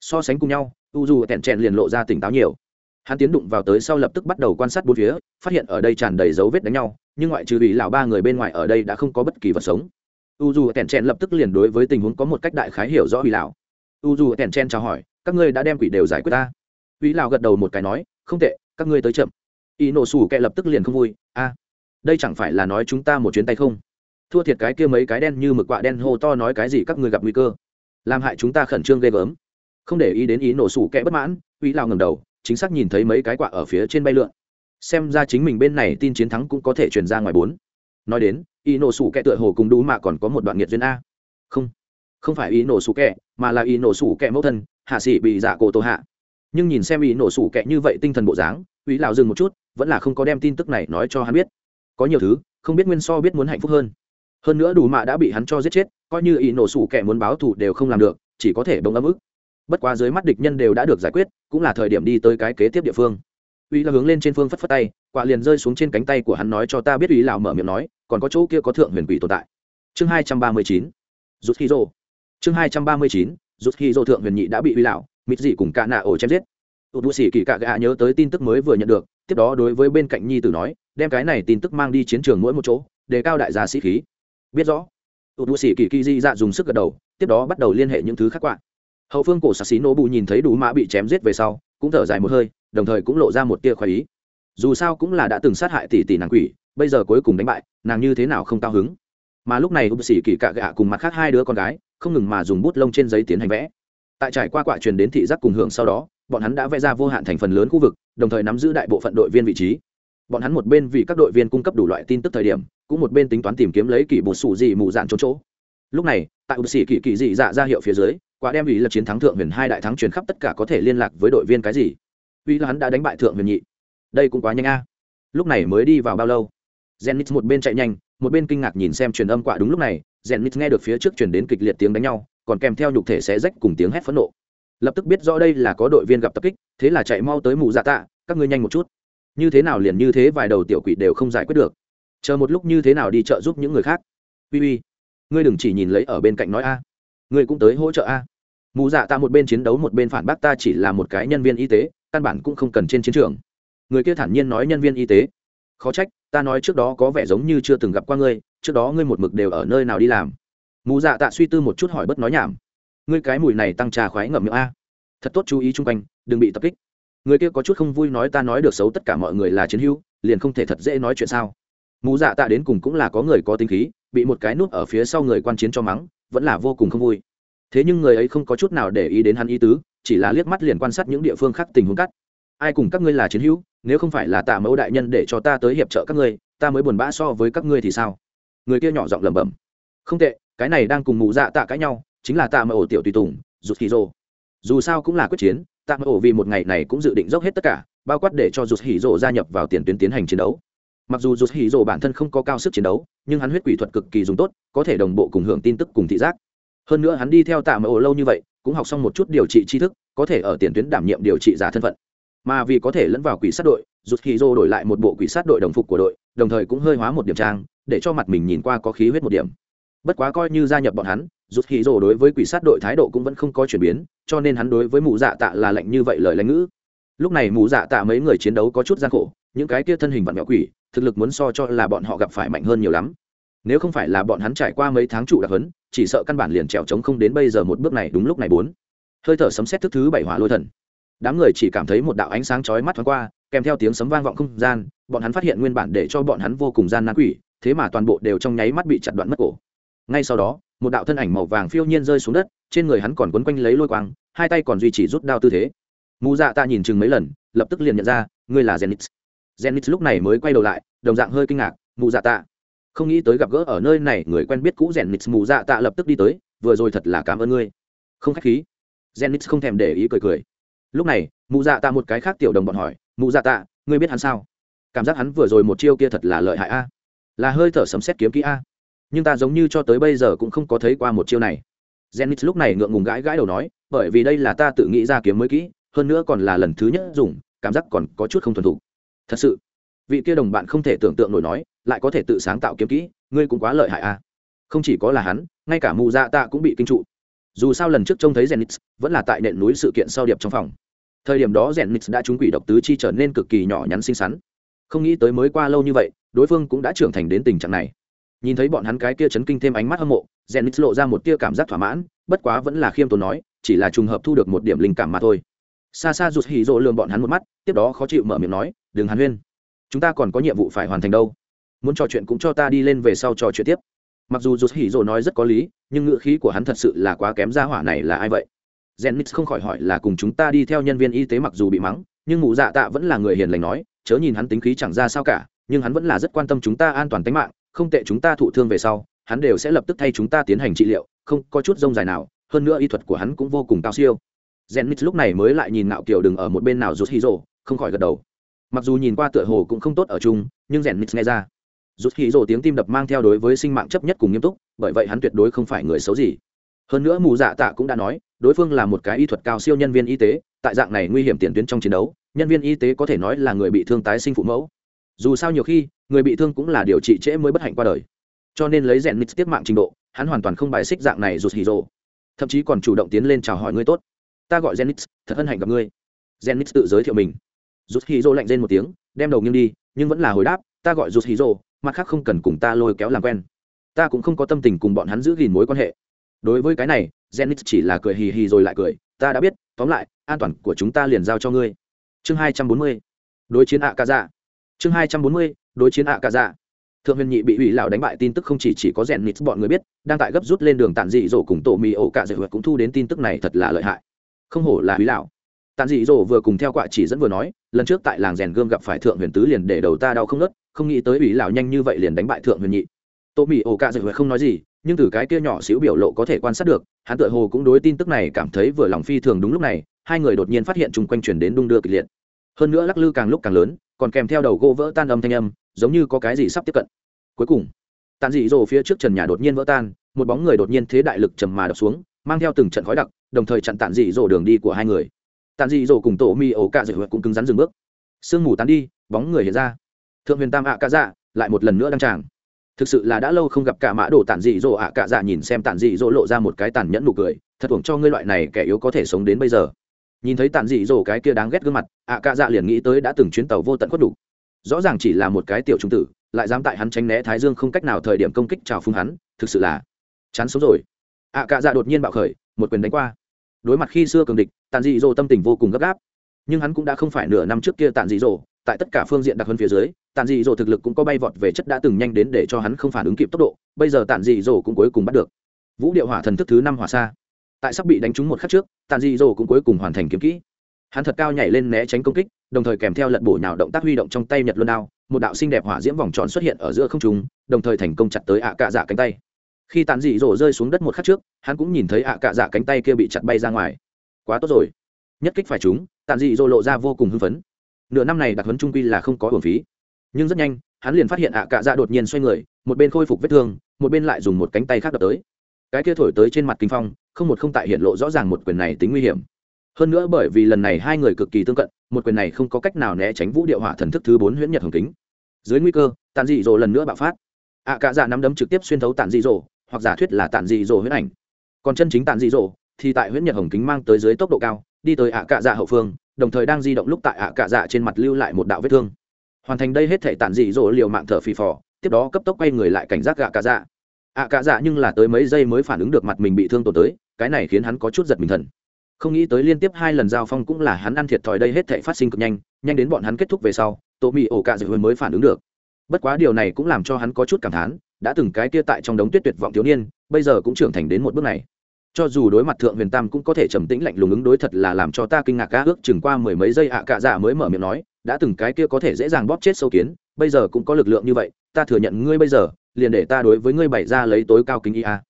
So sánh cùng nhau u du tèn trèn liền lộ ra tỉnh táo nhiều. Hắn tiến đụng vào tới sau lập tức bắt đầu quan sát bốn phía, phát hiện ở đây tràn đầy dấu vết đánh nhau nhưng ngoại trừ ủy lão ba người bên ngoài ở đây đã không có bất kỳ vật sống u du tèn Chen lập tức liền đối với tình huống có một cách đại khái hiểu rõ ủy lão u du tèn Chen chào hỏi các ngươi đã đem quỷ đều giải quyết ta Vĩ Lão gật đầu một cái nói, không tệ, các ngươi tới chậm. Y nổ sủ kệ lập tức liền không vui, a, đây chẳng phải là nói chúng ta một chuyến tay không? Thua thiệt cái kia mấy cái đen như mực quạ đen hô to nói cái gì các ngươi gặp nguy cơ, làm hại chúng ta khẩn trương ghê gớm. Không để ý đến ý nổ sủ kẽ bất mãn, Vĩ Lão ngẩng đầu, chính xác nhìn thấy mấy cái quạ ở phía trên bay lượn. Xem ra chính mình bên này tin chiến thắng cũng có thể truyền ra ngoài bốn. Nói đến, y nổ sủ kẹ tựa hồ cùng đú mạ còn có một đoạn nghiệt duyên a. Không, không phải y nổ sủ kẹ, mà là y nổ sủ kẹ mẫu thân, hạ sĩ bị dạ cổ tổ hạ. Nhưng nhìn xem y nổ sủ kẹ như vậy tinh thần bộ dáng ý lão dừng một chút vẫn là không có đem tin tức này nói cho hắn biết. Có nhiều thứ không biết nguyên so biết muốn hạnh phúc hơn. Hơn nữa đủ mạ đã bị hắn cho giết chết coi như ý nổ sủ kệ muốn báo thù đều không làm được chỉ có thể bông ấm ức. Bất quá dưới mắt địch nhân đều đã được giải quyết cũng là thời điểm đi tới cái kế tiếp địa phương uy là hướng lên trên phương phất phất tay quạ liền rơi xuống trên cánh tay của hắn nói cho ta biết uy lào mở miệng nói, còn có chỗ kia có thượng huyền quỷ tồn tại. Chương hai trăm ba mươi chín, rút khí rô chương hai trăm ba mươi chín, rút khí rô thượng huyền nhị đã bị uy lào mịt dị cùng cả nạ ổ chém giết. Tụt bụi xỉ kỳ cạ gạ nhớ tới tin tức mới vừa nhận được, tiếp đó đối với bên cạnh nhi tử nói, đem cái này tin tức mang đi chiến trường mỗi một chỗ đề cao đại gia sĩ khí. Biết rõ. Tụt bụi xỉ kỳ kỳ di dạ dùng sức gật đầu, tiếp đó bắt đầu liên hệ những thứ khác quạ hậu phương cổ sạc xí nô bù nhìn thấy đủ mã bị chém giết về sau, cũng thở dài một hơi đồng thời cũng lộ ra một tia khoái ý. Dù sao cũng là đã từng sát hại tỷ tỷ nàng quỷ, bây giờ cuối cùng đánh bại, nàng như thế nào không cao hứng? Mà lúc này ưu sĩ kỳ cạ gạ cùng mặt khác hai đứa con gái, không ngừng mà dùng bút lông trên giấy tiến hành vẽ. Tại trải qua quạ truyền đến thị giác cùng hưởng sau đó, bọn hắn đã vẽ ra vô hạn thành phần lớn khu vực, đồng thời nắm giữ đại bộ phận đội viên vị trí. Bọn hắn một bên vì các đội viên cung cấp đủ loại tin tức thời điểm, cũng một bên tính toán tìm kiếm lấy kỷ bột sủ gì mù dạn chỗ chỗ. Lúc này, tại ưu sĩ kỳ kỳ dị dạ ra hiệu phía dưới, quả đem vì là chiến thắng thượng huyền hai đại thắng truyền khắp tất cả có thể liên lạc với đội viên cái gì vì là hắn đã đánh bại thượng huyền nhị đây cũng quá nhanh a lúc này mới đi vào bao lâu Zenith một bên chạy nhanh, một bên kinh ngạc nhìn xem truyền âm quả đúng lúc này, Zenith nghe được phía trước truyền đến kịch liệt tiếng đánh nhau, còn kèm theo nhục thể xé rách cùng tiếng hét phẫn nộ. Lập tức biết rõ đây là có đội viên gặp tập kích, thế là chạy mau tới mù dạ tạ, các ngươi nhanh một chút. Như thế nào liền như thế vài đầu tiểu quỷ đều không giải quyết được. Chờ một lúc như thế nào đi trợ giúp những người khác. Uy uy, ngươi đừng chỉ nhìn lấy ở bên cạnh nói a. Ngươi cũng tới hỗ trợ a. mù dạ tạ một bên chiến đấu một bên phản bác ta chỉ là một cái nhân viên y tế, căn bản cũng không cần trên chiến trường. Người kia thản nhiên nói nhân viên y tế. Khó trách, ta nói trước đó có vẻ giống như chưa từng gặp qua ngươi trước đó ngươi một mực đều ở nơi nào đi làm mù dạ tạ suy tư một chút hỏi bất nói nhảm ngươi cái mùi này tăng trà khoái ngậm miệng a thật tốt chú ý chung quanh đừng bị tập kích người kia có chút không vui nói ta nói được xấu tất cả mọi người là chiến hữu liền không thể thật dễ nói chuyện sao mù dạ tạ đến cùng cũng là có người có tính khí bị một cái nút ở phía sau người quan chiến cho mắng vẫn là vô cùng không vui thế nhưng người ấy không có chút nào để ý đến hắn ý tứ chỉ là liếc mắt liền quan sát những địa phương khác tình huống cắt. Ai cùng các ngươi là chiến hữu, nếu không phải là tạ mẫu đại nhân để cho ta tới hiệp trợ các ngươi, ta mới buồn bã so với các ngươi thì sao? Người kia nhỏ giọng lẩm bẩm. Không tệ, cái này đang cùng mụ dạ tạ cãi nhau, chính là tạ mẫu tiểu tùy tùng rụt hì rô dù sao cũng là quyết chiến, tạ mẫu vì một ngày này cũng dự định dốc hết tất cả, bao quát để cho rụt hì rô gia nhập vào tiền tuyến tiến hành chiến đấu. Mặc dù rụt hì rô bản thân không có cao sức chiến đấu, nhưng hắn huyết quỷ thuật cực kỳ dùng tốt, có thể đồng bộ cùng hưởng tin tức cùng thị giác. Hơn nữa hắn đi theo tạ mẫu lâu như vậy cũng học xong một chút điều trị tri thức, có thể ở tiền tuyến đảm nhiệm điều trị giả thân phận. Mà vì có thể lẫn vào quỷ sát đội rút khi dô đổi lại một bộ quỷ sát đội đồng phục của đội, đồng thời cũng hơi hóa một điểm trang, để cho mặt mình nhìn qua có khí huyết một điểm. Bất quá coi như gia nhập bọn hắn rút khi dô đối với quỷ sát đội thái độ cũng vẫn không có chuyển biến, cho nên hắn đối với mụ dạ tạ là lệnh như vậy lời lãnh ngữ. Lúc này mụ dạ tạ mấy người chiến đấu có chút gian khổ, những cái kia thân hình vặn vẹo quỷ, thực lực muốn so cho là bọn họ gặp phải mạnh hơn nhiều lắm nếu không phải là bọn hắn trải qua mấy tháng trụ đặc hấn chỉ sợ căn bản liền trèo trống không đến bây giờ một bước này đúng lúc này bốn. Hơi thở sấm xét thức thứ bảy hỏa lôi thần. Đám người chỉ cảm thấy một đạo ánh sáng chói mắt thoáng qua, kèm theo tiếng sấm vang vọng không gian, bọn hắn phát hiện nguyên bản để cho bọn hắn vô cùng gian nan quỷ, thế mà toàn bộ đều trong nháy mắt bị chặt đoạn mất cổ. Ngay sau đó, một đạo thân ảnh màu vàng phiêu nhiên rơi xuống đất, trên người hắn còn quấn quanh lấy lôi quang, hai tay còn duy trì rút đao tư thế. Mù dạ ta nhìn chừng mấy lần, lập tức liền nhận ra, ngươi là zenith. Zenith lúc này mới quay đầu lại, đồng dạng hơi kinh ngạc, mù dạ tạ không nghĩ tới gặp gỡ ở nơi này người quen biết cũ zenith mù dạ tạ lập tức đi tới vừa rồi thật là cảm ơn ngươi. Không khách khí. Zenith không thèm để ý cười cười. Lúc này mù dạ tạ một cái khác tiểu đồng bọn hỏi mù dạ tạ ngươi biết hắn sao? Cảm giác hắn vừa rồi một chiêu kia thật là lợi hại a. Là hơi thở sấm xét kiếm kỹ a. Nhưng ta giống như cho tới bây giờ cũng không có thấy qua một chiêu này. Zenith lúc này ngượng ngùng gãi gãi đầu nói, bởi vì đây là ta tự nghĩ ra kiếm mới kỹ, hơn nữa còn là lần thứ nhất dùng, cảm giác còn có chút không thuần thục. Thật sự, vị kia đồng bạn không thể tưởng tượng nổi nói, lại có thể tự sáng tạo kiếm kỹ, ngươi cũng quá lợi hại a. Không chỉ có là hắn, ngay cả mù dạ tạ cũng bị kinh trụ. Dù sao lần trước trông thấy Zenith, vẫn là tại nện núi sự kiện sau điệp trong phòng. Thời điểm đó rèn đã trúng quỷ độc tứ chi trở nên cực kỳ nhỏ nhắn xinh xắn. Không nghĩ tới mới qua lâu như vậy đối phương cũng đã trưởng thành đến tình trạng này. Nhìn thấy bọn hắn cái kia chấn kinh thêm ánh mắt hâm mộ rèn lộ ra một tia cảm giác thỏa mãn bất quá vẫn là khiêm tốn nói chỉ là trùng hợp thu được một điểm linh cảm mà thôi. Xa xa rụt hỉ rộ lường bọn hắn một mắt tiếp đó khó chịu mở miệng nói đừng hàn huyên. Chúng ta còn có nhiệm vụ phải hoàn thành đâu muốn trò chuyện cũng cho ta đi lên về sau trò chuyện tiếp mặc dù rụt hỉ rộ nói rất có lý nhưng ngựa khí của hắn thật sự là quá kém ra hỏa này là ai vậy Zenith không khỏi hỏi là cùng chúng ta đi theo nhân viên y tế mặc dù bị mắng, nhưng mụ dạ tạ vẫn là người hiền lành nói, chớ nhìn hắn tính khí chẳng ra sao cả, nhưng hắn vẫn là rất quan tâm chúng ta an toàn tính mạng, không tệ chúng ta thụ thương về sau, hắn đều sẽ lập tức thay chúng ta tiến hành trị liệu, không có chút rông dài nào, hơn nữa y thuật của hắn cũng vô cùng cao siêu. Zenith lúc này mới lại nhìn Nạo Kiều đừng ở một bên nào rút Hiro, không khỏi gật đầu. Mặc dù nhìn qua tựa hồ cũng không tốt ở chung, nhưng Zenith nghe ra, rút Hiro tiếng tim đập mang theo đối với sinh mạng chấp nhất cùng nghiêm túc, bởi vậy hắn tuyệt đối không phải người xấu gì. Hơn nữa mù dạ tạ cũng đã nói, đối phương là một cái y thuật cao siêu nhân viên y tế tại dạng này nguy hiểm tiền tuyến trong chiến đấu nhân viên y tế có thể nói là người bị thương tái sinh phụ mẫu dù sao nhiều khi người bị thương cũng là điều trị trễ mới bất hạnh qua đời cho nên lấy rèn nít tiếp mạng trình độ hắn hoàn toàn không bài xích dạng này rụt hì rồ thậm chí còn chủ động tiến lên chào hỏi ngươi tốt ta gọi Zenith, thật hân hạnh gặp ngươi. Zenith tự giới thiệu mình. Rút hì rồ lạnh lên một tiếng, đem đầu nghiêng đi nhưng vẫn là hồi đáp ta gọi rụt khí rồ mặt khác không cần cùng ta lôi kéo làm quen. Ta cũng không có tâm tình cùng bọn hắn giữ gìn mối quan hệ. Đối với cái này genix chỉ là cười hì hì rồi lại cười. Ta đã biết, tóm lại, an toàn của chúng ta liền giao cho ngươi. Chương hai trăm bốn mươi, đối chiến ạ ca dạ chương hai trăm bốn mươi, đối chiến ạ ca dạ thượng huyền nhị bị ủy lão đánh bại, tin tức không chỉ chỉ có rèn bọn người biết, đang tại gấp rút lên đường tàn dị dỗ cùng tổ mì ổ cả dạy huệ cũng thu đến tin tức này thật là lợi hại. Không hổ là ủy lão tàn dị dỗ vừa cùng theo quạ chỉ dẫn vừa nói lần trước tại làng rèn gươm gặp phải thượng huyền tứ liền để đầu ta đau không nớt không nghĩ tới ủy lão nhanh như vậy liền đánh bại thượng huyền nhị. Tô mỹ ổ cả dạy huệ không nói gì, nhưng từ cái kia nhỏ xíu biểu lộ có thể quan sát được, hắn tựa hồ cũng đối tin tức này cảm thấy vừa lòng phi thường đúng lúc này, hai người đột nhiên phát hiện chung quanh chuyển đến đung đưa kịch liệt. Hơn nữa lắc lư càng lúc càng lớn, còn kèm theo đầu gỗ vỡ tan âm thanh âm, giống như có cái gì sắp tiếp cận. Cuối cùng tàn dị dỗ phía trước trần nhà đột nhiên vỡ tan, một bóng người đột nhiên thế đại lực trầm mà đập xuống, mang theo từng trận khói đặc, đồng thời chặn tàn dị dỗ đường đi của hai người tàn dị dỗ cùng tổ mi ổ cạ dạy cũng cứng rắn dừng bước. Sương mù tán đi, bóng người hiện ra. Thượng huyền tam ạ cạ dạ lại một lần nữa đăng tràng. Thực sự là đã lâu không gặp cả mã đồ tàn dị dỗ ạ cạ dạ nhìn xem tàn dị dỗ lộ ra một cái tàn nhẫn nụ cười, thật uổng cho ngươi loại này kẻ yếu có thể sống đến bây giờ. Nhìn thấy tàn dị dỗ cái kia đáng ghét gương mặt, ạ cạ dạ liền nghĩ tới đã từng chuyến tàu vô tận khuất đủ. Rõ ràng chỉ là một cái tiểu trung tử, lại dám tại hắn tránh né thái dương không cách nào thời điểm công kích trào phúng hắn, thực sự là chán sống rồi. Ạ cạ dạ đột nhiên bạo khởi, một quyền đánh qua đối mặt khi xưa cường địch tàn dị dỗ tâm tình vô cùng gấp gáp. Nhưng hắn cũng đã không phải nửa năm trước kia tàn dị dỗ, tại tất cả phương diện đặc hơn phía dưới tàn dị dỗ thực lực cũng có bay vọt về chất đã từng nhanh đến để cho hắn không phản ứng kịp tốc độ, bây giờ tàn dị dỗ cũng cuối cùng bắt được. Vũ điệu hỏa thần thức thứ năm hỏa xa. Tại sắp bị đánh trúng một khắc trước tàn dị dỗ cũng cuối cùng hoàn thành kiếm kỹ. Hắn thật cao nhảy lên né tránh công kích, đồng thời kèm theo lật bổ nhào động tác huy động trong tay nhật luân đao, một đạo xinh đẹp hỏa diễm vòng tròn xuất hiện ở giữa không trung, đồng thời thành công chặt tới ạ cạ dạ cánh tay khi tàn dị dỗ rơi xuống đất một khắc trước, hắn cũng nhìn thấy ạ cạ dạ cánh tay kia bị chặt bay ra ngoài. Quá tốt rồi. Nhất kích phải chúng tàn dị dỗ lộ ra vô cùng hưng phấn. Nửa năm này đặc huấn trung quy là không có hưởng phí. Nhưng rất nhanh, hắn liền phát hiện ạ cạ dạ đột nhiên xoay người, một bên khôi phục vết thương, một bên lại dùng một cánh tay khác đập tới. Cái kia thổi tới trên mặt kinh phong, không một không tại hiện lộ rõ ràng một quyền này tính nguy hiểm. Hơn nữa bởi vì lần này hai người cực kỳ tương cận, một quyền này không có cách nào né tránh vũ điệu hỏa thần thức thứ bốn huyễn nhật hồng kính. Dưới nguy cơ, tàn dị dỗ lần nữa bạo phát. Ạ cạ dạ nắm đấm trực tiếp xuyên thấu tàn dị dỗ hoặc giả thuyết là tàn dị dỗ huyễn ảnh. Còn chân chính tàn dị dỗ thì tại huyễn nhật hồng kính mang tới dưới tốc độ cao, đi tới ạ cạ dạ hậu phương, đồng thời đang di động lúc tại ạ cạ dạ trên mặt lưu lại một đạo vết thương. Hoàn thành đây hết thể tàn dị dỗ liều mạng thở phì phò, tiếp đó cấp tốc quay người lại cảnh giác ạ cạ dạ. Ạ cạ dạ nhưng là tới mấy giây mới phản ứng được mặt mình bị thương tổn tới, cái này khiến hắn có chút giật mình thần. Không nghĩ tới liên tiếp hai lần giao phong cũng là hắn ăn thiệt thòi đây hết thể phát sinh cực nhanh nhanh đến bọn hắn kết thúc về sau tổ mỹ ổ cạ dạ mới phản ứng được. Bất quá điều này cũng làm cho hắn có chút cảm thán đã từng cái kia tại trong đống tuyết tuyệt vọng thiếu niên, bây giờ cũng trưởng thành đến một bước này. Cho dù đối mặt thượng huyền tam cũng có thể trầm tĩnh lạnh lùng ứng đối thật là làm cho ta kinh ngạc ca ước chừng qua mười mấy giây ạ, cạ dạ mới mở miệng nói, đã từng cái kia có thể dễ dàng bóp chết sâu kiến, bây giờ cũng có lực lượng như vậy, ta thừa nhận ngươi bây giờ, liền để ta đối với ngươi bày ra lấy tối cao kính ý a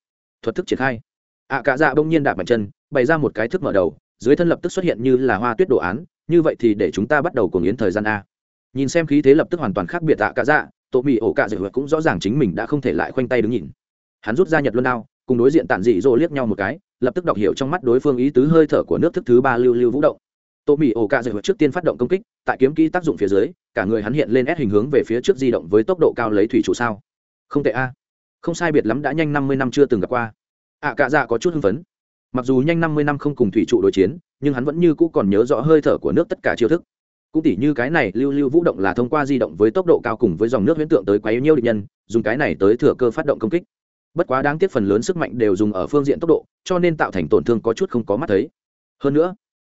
thuật thức triển khai. Ạ, cạ dạ bỗng nhiên đạp mạnh chân, bày ra một cái thức mở đầu, dưới thân lập tức xuất hiện như là hoa tuyết đồ án, như vậy thì để chúng ta bắt đầu cuồng yến thời gian a. Nhìn xem khí thế lập tức hoàn toàn khác biệt ạ, cạ dạ tổ mì ổ cạ dạy cũng rõ ràng chính mình đã không thể lại khoanh tay đứng nhìn. Hắn rút ra nhật luân đao, cùng đối diện tản dị dỗ liếc nhau một cái, lập tức đọc hiểu trong mắt đối phương ý tứ hơi thở của nước thức thứ ba lưu lưu vũ động. Tổ mỹ ổ cạ dạy trước tiên phát động công kích, tại kiếm kỹ tác dụng phía dưới, cả người hắn hiện lên ép hình hướng về phía trước di động với tốc độ cao lấy thủy chủ sao. Không tệ a. Không sai biệt lắm đã nhanh năm mươi năm chưa từng gặp qua. Ạ cạ dạ có chút hưng phấn. Mặc dù nhanh năm mươi năm không cùng thủy trụ đối chiến, nhưng hắn vẫn như cũ còn nhớ rõ hơi thở của nước tất cả chiêu thức cũng tỉ như cái này lưu lưu vũ động là thông qua di động với tốc độ cao cùng với dòng nước huyễn tượng tới quấy nhiêu địch nhân dùng cái này tới thừa cơ phát động công kích. Bất quá đáng tiếc phần lớn sức mạnh đều dùng ở phương diện tốc độ cho nên tạo thành tổn thương có chút không có mắt thấy. Hơn nữa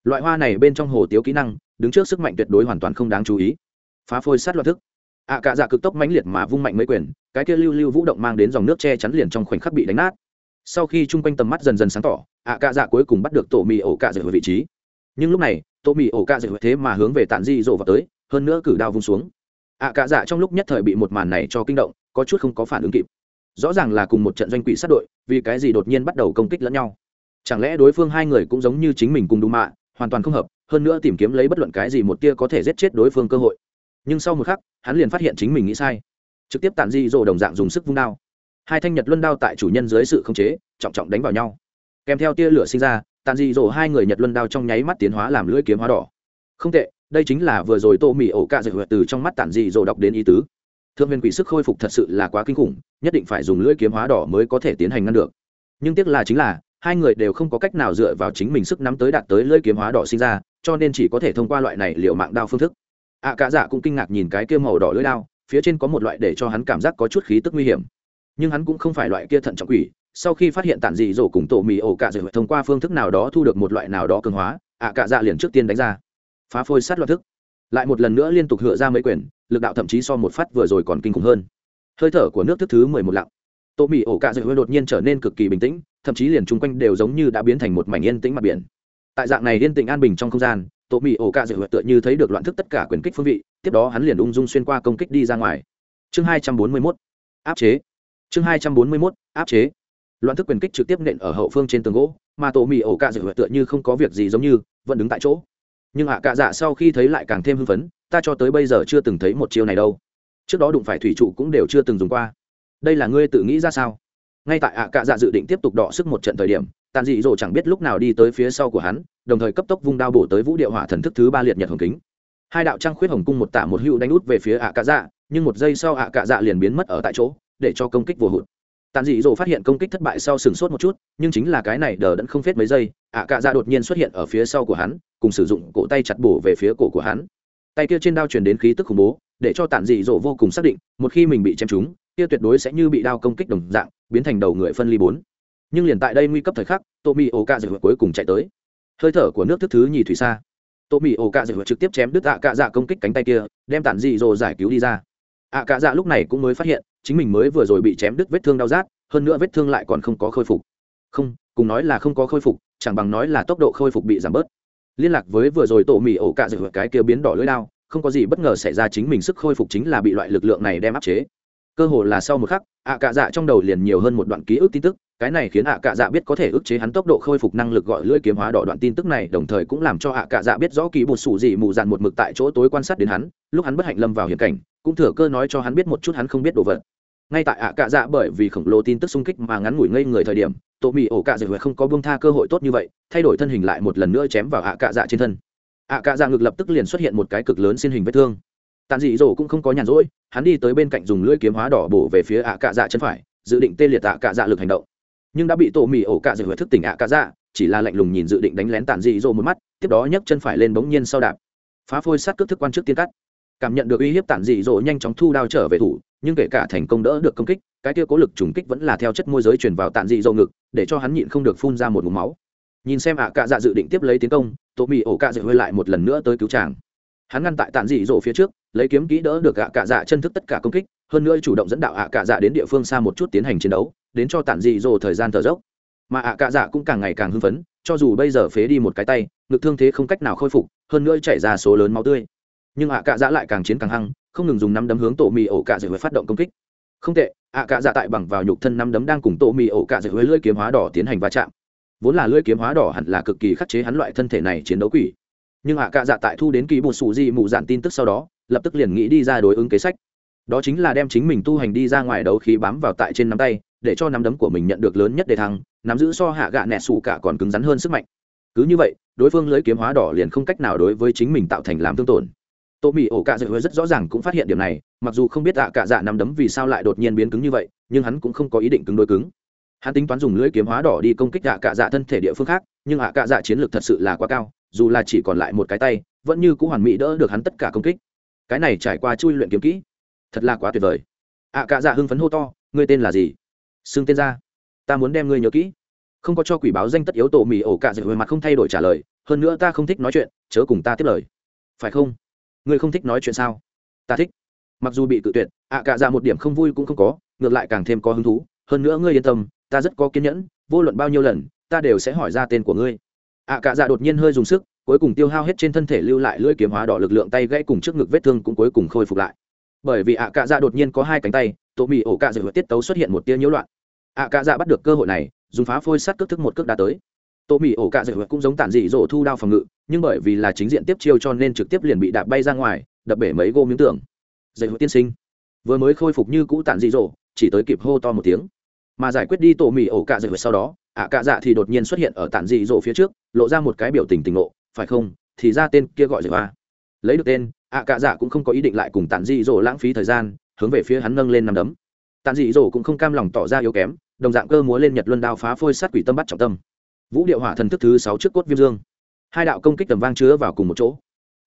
loại hoa này bên trong hồ tiếu kỹ năng đứng trước sức mạnh tuyệt đối hoàn toàn không đáng chú ý. Phá phôi sát loạn thức. Ạ à, cả dạ cực tốc mãnh liệt mà vung mạnh mấy quyền cái kia lưu lưu vũ động mang đến dòng nước che chắn liền trong khoảnh khắc bị đánh nát. Sau khi chung quanh tầm mắt dần dần sáng tỏ ạ à, cả dạ cuối cùng bắt được tổ mì ổ cạ dạ ở vị trí. Nhưng lúc này tô mì ổ cạ dậy thế mà hướng về tản di rộ vào tới hơn nữa cử đao vung xuống. Ạ à, cả dạ trong lúc nhất thời bị một màn này cho kinh động có chút không có phản ứng kịp. Rõ ràng là cùng một trận doanh quỷ sát đội vì cái gì đột nhiên bắt đầu công kích lẫn nhau. Chẳng lẽ đối phương hai người cũng giống như chính mình cùng đúng mạ hoàn toàn không hợp hơn nữa tìm kiếm lấy bất luận cái gì một tia có thể giết chết đối phương cơ hội. Nhưng sau một khắc hắn liền phát hiện chính mình nghĩ sai. Trực tiếp tản di rộ đồng dạng dùng sức vung đao. Hai thanh nhật luân đao tại chủ nhân dưới sự khống chế trọng trọng đánh vào nhau. Kèm theo tia lửa sinh ra tàn dị dỗ hai người nhật luân đao trong nháy mắt tiến hóa làm lưỡi kiếm hóa đỏ. Không tệ, đây chính là vừa rồi tô mì ổ cạ dạy từ trong mắt tản dị dỗ đọc đến ý tứ. Thượng huyền quỷ sức khôi phục thật sự là quá kinh khủng, nhất định phải dùng lưỡi kiếm hóa đỏ mới có thể tiến hành ngăn được. Nhưng tiếc là chính là, hai người đều không có cách nào dựa vào chính mình sức nắm tới đạt tới lưỡi kiếm hóa đỏ sinh ra, cho nên chỉ có thể thông qua loại này liệu mạng đao phương thức. Ạ cả dạ cũng kinh ngạc nhìn cái kia màu đỏ lưỡi đao, phía trên có một loại để cho hắn cảm giác có chút khí tức nguy hiểm. Nhưng hắn cũng không phải loại kia thận trọng quỷ sau khi phát hiện tản dị dỗ cùng tổ mì ổ cạ dạy thông qua phương thức nào đó thu được một loại nào đó cường hóa, ạ cạ dạ liền trước tiên đánh ra. Phá phôi sát loạn thức. Lại một lần nữa liên tục hựa ra mấy quyền, lực đạo thậm chí so một phát vừa rồi còn kinh khủng hơn. Hơi thở của nước thức thứ mười một lặng. Tổ mì ổ cạ dạy đột nhiên trở nên cực kỳ bình tĩnh, thậm chí liền chung quanh đều giống như đã biến thành một mảnh yên tĩnh mặt biển. Tại dạng này yên tĩnh an bình trong không gian, tổ mì ổ cạ dạy tựa như thấy được loạn thức tất cả quyền kích phương vị, tiếp đó hắn liền ung dung xuyên qua công kích đi ra ngoài. Chương hai trăm bốn mươi mốt. Áp chế. Chương hai trăm bốn mươi mốt. Áp chế loạn thức quyền kích trực tiếp nện ở hậu phương trên tường gỗ, mà tổ mì ổ cạ dạy tựa như không có việc gì giống như, vẫn đứng tại chỗ. Nhưng ạ cạ dạ sau khi thấy lại càng thêm hưng phấn, ta cho tới bây giờ chưa từng thấy một chiêu này đâu. Trước đó đụng phải thủy trụ cũng đều chưa từng dùng qua. Đây là ngươi tự nghĩ ra sao? Ngay tại ạ cạ dạ dự định tiếp tục đọ sức một trận thời điểm, tàn dị dỗ chẳng biết lúc nào đi tới phía sau của hắn, đồng thời cấp tốc vung đao bổ tới vũ điệu hỏa thần thức thứ ba liệt nhật hồng kính. Hai đạo trăng khuyết hồng cung một tả một hữu đánh út về phía ạ cạ dạ nhưng một giây sau ạ cạ dạ liền biến mất ở tại chỗ, để cho công kích vô hụt tàn dị dỗ phát hiện công kích thất bại sau sừng sốt một chút, nhưng chính là cái này đờ đẫn không phết mấy giây, ạ cạ dạ đột nhiên xuất hiện ở phía sau của hắn, cùng sử dụng cổ tay chặt bổ về phía cổ của hắn. Tay kia trên đao truyền đến khí tức khủng bố, để cho Tàn dị dỗ vô cùng xác định, một khi mình bị chém trúng, kia tuyệt đối sẽ như bị đao công kích đồng dạng, biến thành đầu người phân ly bốn. Nhưng liền tại đây nguy cấp thời khắc tô mi ổ cạ dạ cuối cùng chạy tới. Hơi thở của nước thức thứ nhì thủy xa. Tô mi ổ cạ dạ trực tiếp chém đứt ạ cạ dạ công kích cánh tay kia, đem Tàn dị dỗ giải cứu đi ra. ạ cạ dạ lúc này cũng mới phát hiện chính mình mới vừa rồi bị chém đứt vết thương đau rát, hơn nữa vết thương lại còn không có khôi phục. Không, cùng nói là không có khôi phục, chẳng bằng nói là tốc độ khôi phục bị giảm bớt. Liên lạc với vừa rồi tổ mì ổ cạ dạy cái kia biến đỏ lưỡi đao, không có gì bất ngờ xảy ra chính mình sức khôi phục chính là bị loại lực lượng này đem áp chế. Cơ hồ là sau một khắc, ạ cạ dạ trong đầu liền nhiều hơn một đoạn ký ức tin tức cái này khiến ạ cạ dạ biết có thể ức chế hắn tốc độ khôi phục năng lực gọi lưỡi kiếm hóa đỏ đoạn tin tức này, đồng thời cũng làm cho ạ cạ dạ biết rõ kỳ bột sủ dị mù dạn một mực tại chỗ tối quan sát đến hắn, lúc hắn bất hạnh lâm vào hiểm cảnh, cũng thừa cơ nói cho hắn biết một chút hắn không biết đồ vật. Ngay tại ạ cạ dạ bởi vì khổng lồ tin tức xung kích mà ngắn ngủi ngây người thời điểm tổ mỹ ổ cạ dạ không có buông tha cơ hội tốt như vậy, thay đổi thân hình lại một lần nữa chém vào ạ cạ dạ trên thân. Ạ cạ dạ ngực lập tức liền xuất hiện một cái cực lớn xin hình vết thương. Tàn dị dỗ cũng không có nhàn rỗi, hắn đi tới bên cạnh dùng lưỡi kiếm hóa đỏ bổ về phía ạ cạ dạ chân phải, dự định tê liệt ạ cạ dạ lực hành động nhưng đã bị tổ mì ổ cạ dạ thức tỉnh ạ cạ dạ chỉ là lạnh lùng nhìn dự định đánh lén tàn dị dỗ một mắt, tiếp đó nhấc chân phải lên bỗng nhiên sau đạp. Phá phôi sát cướp thức quan trước tiên cắt. Cảm nhận được uy hiếp tàn dị dỗ nhanh chóng thu đao trở về thủ, nhưng kể cả thành công đỡ được công kích, cái kia cố lực trùng kích vẫn là theo chất môi giới truyền vào tàn dị dỗ ngực, để cho hắn nhịn không được phun ra một mũ máu. Nhìn xem ạ cạ dạ dự định tiếp lấy tiến công, tổ mì ổ cạ dạ hơi lại một lần nữa tới cứu chàng. Hắn ngăn tại tàn dị dỗ phía trước, lấy kiếm kỹ đỡ được ạ cạ dạ chân thức tất cả công kích, hơn nữa chủ động dẫn đạo ạ cạ dạ đến địa phương xa một chút tiến hành chiến đấu đến cho tàn dị dỗ thời gian thở dốc. Mà ạ cạ dạ cũng càng ngày càng hưng phấn, cho dù bây giờ phế đi một cái tay, ngực thương thế không cách nào khôi phục, hơn nữa chảy ra số lớn máu tươi. Nhưng ạ cạ dạ lại càng chiến càng hăng, không ngừng dùng năm đấm hướng tổ mì ổ cạ dạ huế phát động công kích. Không tệ, ạ cạ dạ tại bằng vào nhục thân năm đấm đang cùng tổ mì ổ cạ dạ huế lưỡi kiếm hóa đỏ tiến hành va chạm. Vốn là lưỡi kiếm hóa đỏ hẳn là cực kỳ khắc chế hắn loại thân thể này chiến đấu quỷ. Nhưng ạ cạ dạ tại thu đến kỳ bột xù di mù dạn tin tức sau đó, lập tức liền nghĩ đi ra đối ứng kế sách đó chính là đem chính mình tu hành đi ra ngoài đấu khí bám vào tại trên nắm tay, để cho nắm đấm của mình nhận được lớn nhất đề thăng, nắm giữ so hạ gạ nẹt xù cả còn cứng rắn hơn sức mạnh. Cứ như vậy, đối phương lưới kiếm hóa đỏ liền không cách nào đối với chính mình tạo thành làm thương tổn. Tô mỹ ổ cạ dạ rất rõ ràng cũng phát hiện điểm này, mặc dù không biết ạ cạ dạ nắm đấm vì sao lại đột nhiên biến cứng như vậy, nhưng hắn cũng không có ý định cứng đối cứng. Hắn tính toán dùng lưỡi kiếm hóa đỏ đi công kích ạ cạ dạ thân thể địa phương khác, nhưng ạ cạ dạ chiến lược thật sự là quá cao, dù là chỉ còn lại một cái tay, vẫn như cũng hoàn mỹ đỡ được hắn tất cả công kích. Cái này trải qua chui luyện kiếm kỹ thật là quá tuyệt vời. ạ, cạ dạ hưng phấn hô to, ngươi tên là gì? Xưng tên ra. Ta muốn đem ngươi nhớ kỹ. Không có cho quỷ báo danh tất yếu tổ mì ổ cạ dạ về mặt không thay đổi trả lời, hơn nữa ta không thích nói chuyện, chớ cùng ta tiếp lời. Phải không? Ngươi không thích nói chuyện sao? Ta thích. Mặc dù bị cự tuyệt, ạ, cạ dạ một điểm không vui cũng không có, ngược lại càng thêm có hứng thú. Hơn nữa ngươi yên tâm, ta rất có kiên nhẫn, vô luận bao nhiêu lần, ta đều sẽ hỏi ra tên của ngươi. ạ, cạ dạ đột nhiên hơi dùng sức, cuối cùng tiêu hao hết trên thân thể lưu lại lưỡi kiếm hóa đỏ lực lượng tay gãy cùng trước ngực vết thương cũng cuối cùng khôi phục lại bởi vì ạ cạ dạ đột nhiên có hai cánh tay, tổ mì ổ cạ dạ tiết tấu xuất hiện một tia nhiễu loạn. ạ cạ dạ bắt được cơ hội này, dùng phá phôi sắt cước thức một cước đá tới. Tổ mì ổ cạ dạ cũng giống tản dị dỗ thu đao phòng ngự, nhưng bởi vì là chính diện tiếp chiêu cho nên trực tiếp liền bị đạp bay ra ngoài, đập bể mấy gô miếng tường. Dạy hữu tiên sinh. Vừa mới khôi phục như cũ tản dị dỗ chỉ tới kịp hô to một tiếng. Mà giải quyết đi tổ mì ổ cạ dạy sau đó, ạ cạ dạ thì đột nhiên xuất hiện ở tản dị dỗ phía trước, lộ ra một cái biểu tình tình ngộ, phải không? Thì ra tên kia gọi dạy hoa lấy được tên ạ cạ dạ cũng không có ý định lại cùng tản dị dỗ lãng phí thời gian, hướng về phía hắn nâng lên nằm đấm. Tản dị dỗ cũng không cam lòng tỏ ra yếu kém, đồng dạng cơ múa lên nhật luân đao phá phôi sát quỷ tâm bắt trọng tâm. Vũ điệu hỏa thần thức thứ sáu trước cốt viêm dương. Hai đạo công kích tầm vang chứa vào cùng một chỗ.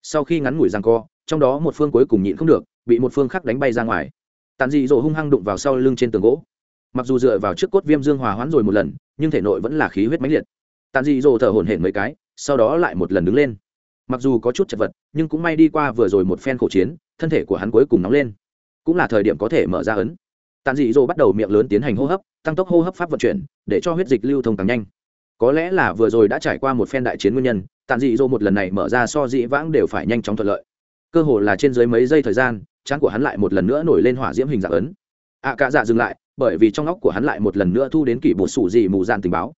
Sau khi ngắn ngủi răng co, trong đó một phương cuối cùng nhịn không được, bị một phương khác đánh bay ra ngoài. Tàn dị dỗ hung hăng đụng vào sau lưng trên tường gỗ. Mặc dù dựa vào trước cốt viêm dương hòa hoãn rồi một lần, nhưng thể nội vẫn là khí huyết mãnh liệt. Tàn dị dỗ thở hổn hển mấy cái, sau đó lại một lần đứng lên mặc dù có chút chật vật nhưng cũng may đi qua vừa rồi một phen khổ chiến thân thể của hắn cuối cùng nóng lên. Cũng là thời điểm có thể mở ra ấn. Tàn dị dỗ bắt đầu miệng lớn tiến hành hô hấp tăng tốc hô hấp pháp vận chuyển để cho huyết dịch lưu thông càng nhanh. Có lẽ là vừa rồi đã trải qua một phen đại chiến nguyên nhân tàn dị dỗ một lần này mở ra so dị vãng đều phải nhanh chóng thuận lợi. Cơ hồ là trên dưới mấy giây thời gian trán của hắn lại một lần nữa nổi lên hỏa diễm hình dạng ấn. Ạ à, cạ dạ dừng lại bởi vì trong óc của hắn lại một lần nữa thu đến kỷ bột sủ dị mù dạn tình báo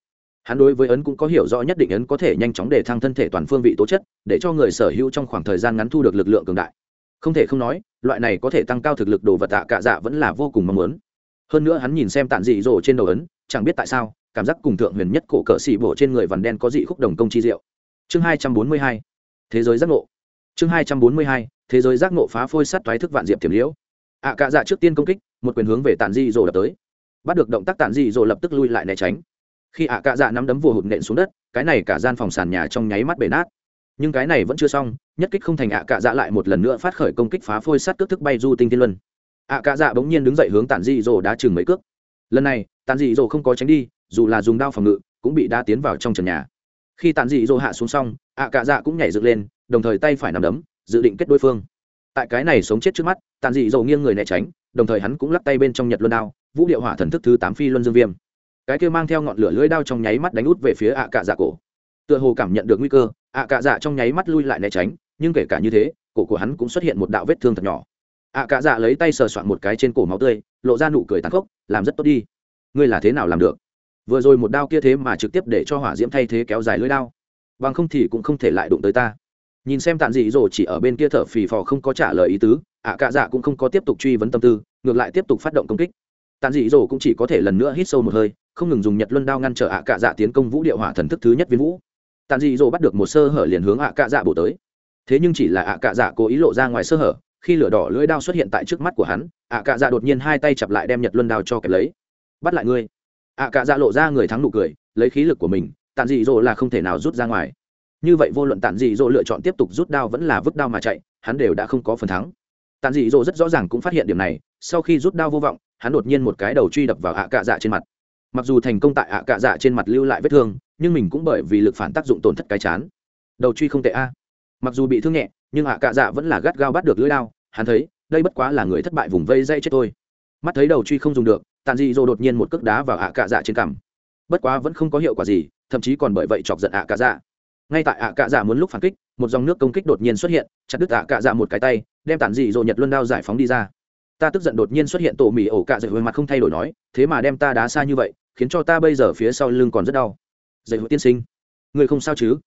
hắn đối với ấn cũng có hiểu rõ nhất định ấn có thể nhanh chóng để thăng thân thể toàn phương vị tố chất, để cho người sở hữu trong khoảng thời gian ngắn thu được lực lượng cường đại. Không thể không nói, loại này có thể tăng cao thực lực đồ vật tạ cạ dạ vẫn là vô cùng mong muốn. Hơn nữa hắn nhìn xem tản dị dỗ trên đầu ấn, chẳng biết tại sao, cảm giác cùng thượng huyền nhất cổ cỡ xỉ bổ trên người vằn đen có dị khúc đồng công chi diệu. Chương hai trăm bốn mươi hai, thế giới giác ngộ. Chương hai trăm bốn mươi hai, thế giới giác ngộ phá phôi sắt toái thức vạn diệp tiềm liễu. Ạ cạ dạ trước tiên công kích, một quyền hướng về tản dị dỗ đập tới. Bắt được động tác tản dị dỗ lập tức lui lại né tránh khi ạ cạ dạ nắm đấm vừa hụt nện xuống đất, cái này cả gian phòng sàn nhà trong nháy mắt bể nát. Nhưng cái này vẫn chưa xong, nhất kích không thành ạ cạ dạ lại một lần nữa phát khởi công kích phá phôi sắt cước thức bay du tinh thiên luân. Ạ cạ dạ bỗng nhiên đứng dậy hướng tản dị dỗ đá chừng mấy cước. Lần này, tản dị dỗ không có tránh đi, dù là dùng đao phòng ngự, cũng bị đá tiến vào trong trần nhà. Khi tản dị dỗ hạ xuống xong, ạ cạ dạ cũng nhảy dựng lên, đồng thời tay phải nằm đấm, dự định kết đối phương. Tại cái này sống chết trước mắt, Tản dị dỗ nghiêng người né tránh, đồng thời hắn cũng lắc tay bên trong nhật luân đao, vũ điệu hỏa thần thức thứ tám phi luân dương viêm cái kia mang theo ngọn lửa lưỡi đao trong nháy mắt đánh út về phía ạ cạ dạ cổ. Tựa hồ cảm nhận được nguy cơ, ạ cạ dạ trong nháy mắt lui lại né tránh, nhưng kể cả như thế, cổ của hắn cũng xuất hiện một đạo vết thương thật nhỏ. Ạ cạ dạ lấy tay sờ soạn một cái trên cổ máu tươi, lộ ra nụ cười tàn khốc, làm rất tốt đi. Ngươi là thế nào làm được? Vừa rồi một đao kia thế mà trực tiếp để cho hỏa diễm thay thế kéo dài lưỡi đao. Bằng không thì cũng không thể lại đụng tới ta. Nhìn xem tàn dị dỗ chỉ ở bên kia thở phì phò không có trả lời ý tứ, ạ cạ dạ cũng không có tiếp tục truy vấn tâm tư, ngược lại tiếp tục phát động công kích tàn dị dỗ cũng chỉ có thể lần nữa hít sâu một hơi, không ngừng dùng nhật luân đao ngăn trở ạ cạ dạ tiến công vũ điệu hỏa thần thức thứ nhất viên vũ. Tàn dị dỗ bắt được một sơ hở liền hướng ạ cạ dạ bổ tới. Thế nhưng chỉ là ạ cạ dạ cố ý lộ ra ngoài sơ hở, khi lửa đỏ lưỡi đao xuất hiện tại trước mắt của hắn, ạ cạ dạ đột nhiên hai tay chặp lại đem nhật luân đao cho kẹp lấy. Bắt lại ngươi. Ạ cạ dạ lộ ra người thắng nụ cười, lấy khí lực của mình tàn dị dỗ là không thể nào rút ra ngoài. Như vậy vô luận tàn dị dỗ lựa chọn tiếp tục rút đao vẫn là vứt đao mà chạy, hắn đều đã không có phần thắng. Tàn dị dỗ rất rõ ràng cũng phát hiện điểm này, sau khi rút đao vô vọng hắn đột nhiên một cái đầu truy đập vào ạ cạ dạ trên mặt. Mặc dù thành công tại ạ cạ dạ trên mặt lưu lại vết thương, nhưng mình cũng bởi vì lực phản tác dụng tổn thất cái chán. Đầu truy không tệ a. Mặc dù bị thương nhẹ, nhưng ạ cạ dạ vẫn là gắt gao bắt được lưỡi lao, hắn thấy, đây bất quá là người thất bại vùng vây dây chết tôi mắt thấy đầu truy không dùng được, tàn dị dỗ đột nhiên một cước đá vào ạ cạ dạ trên cằm. Bất quá vẫn không có hiệu quả gì, thậm chí còn bởi vậy chọc giận ạ cạ dạ. Ngay tại ạ cạ dạ muốn lúc phản kích, một dòng nước công kích đột nhiên xuất hiện, chặt đứt ạ cạ dạ một cái tay, đem tản dị dỗ nhật luân đao giải phóng đi ra ta tức giận đột nhiên xuất hiện tổ mì ổ cạ dậy hồi mặt không thay đổi nói, thế mà đem ta đá xa như vậy, khiến cho ta bây giờ phía sau lưng còn rất đau. Dậy hồi tiên sinh, người không sao chứ?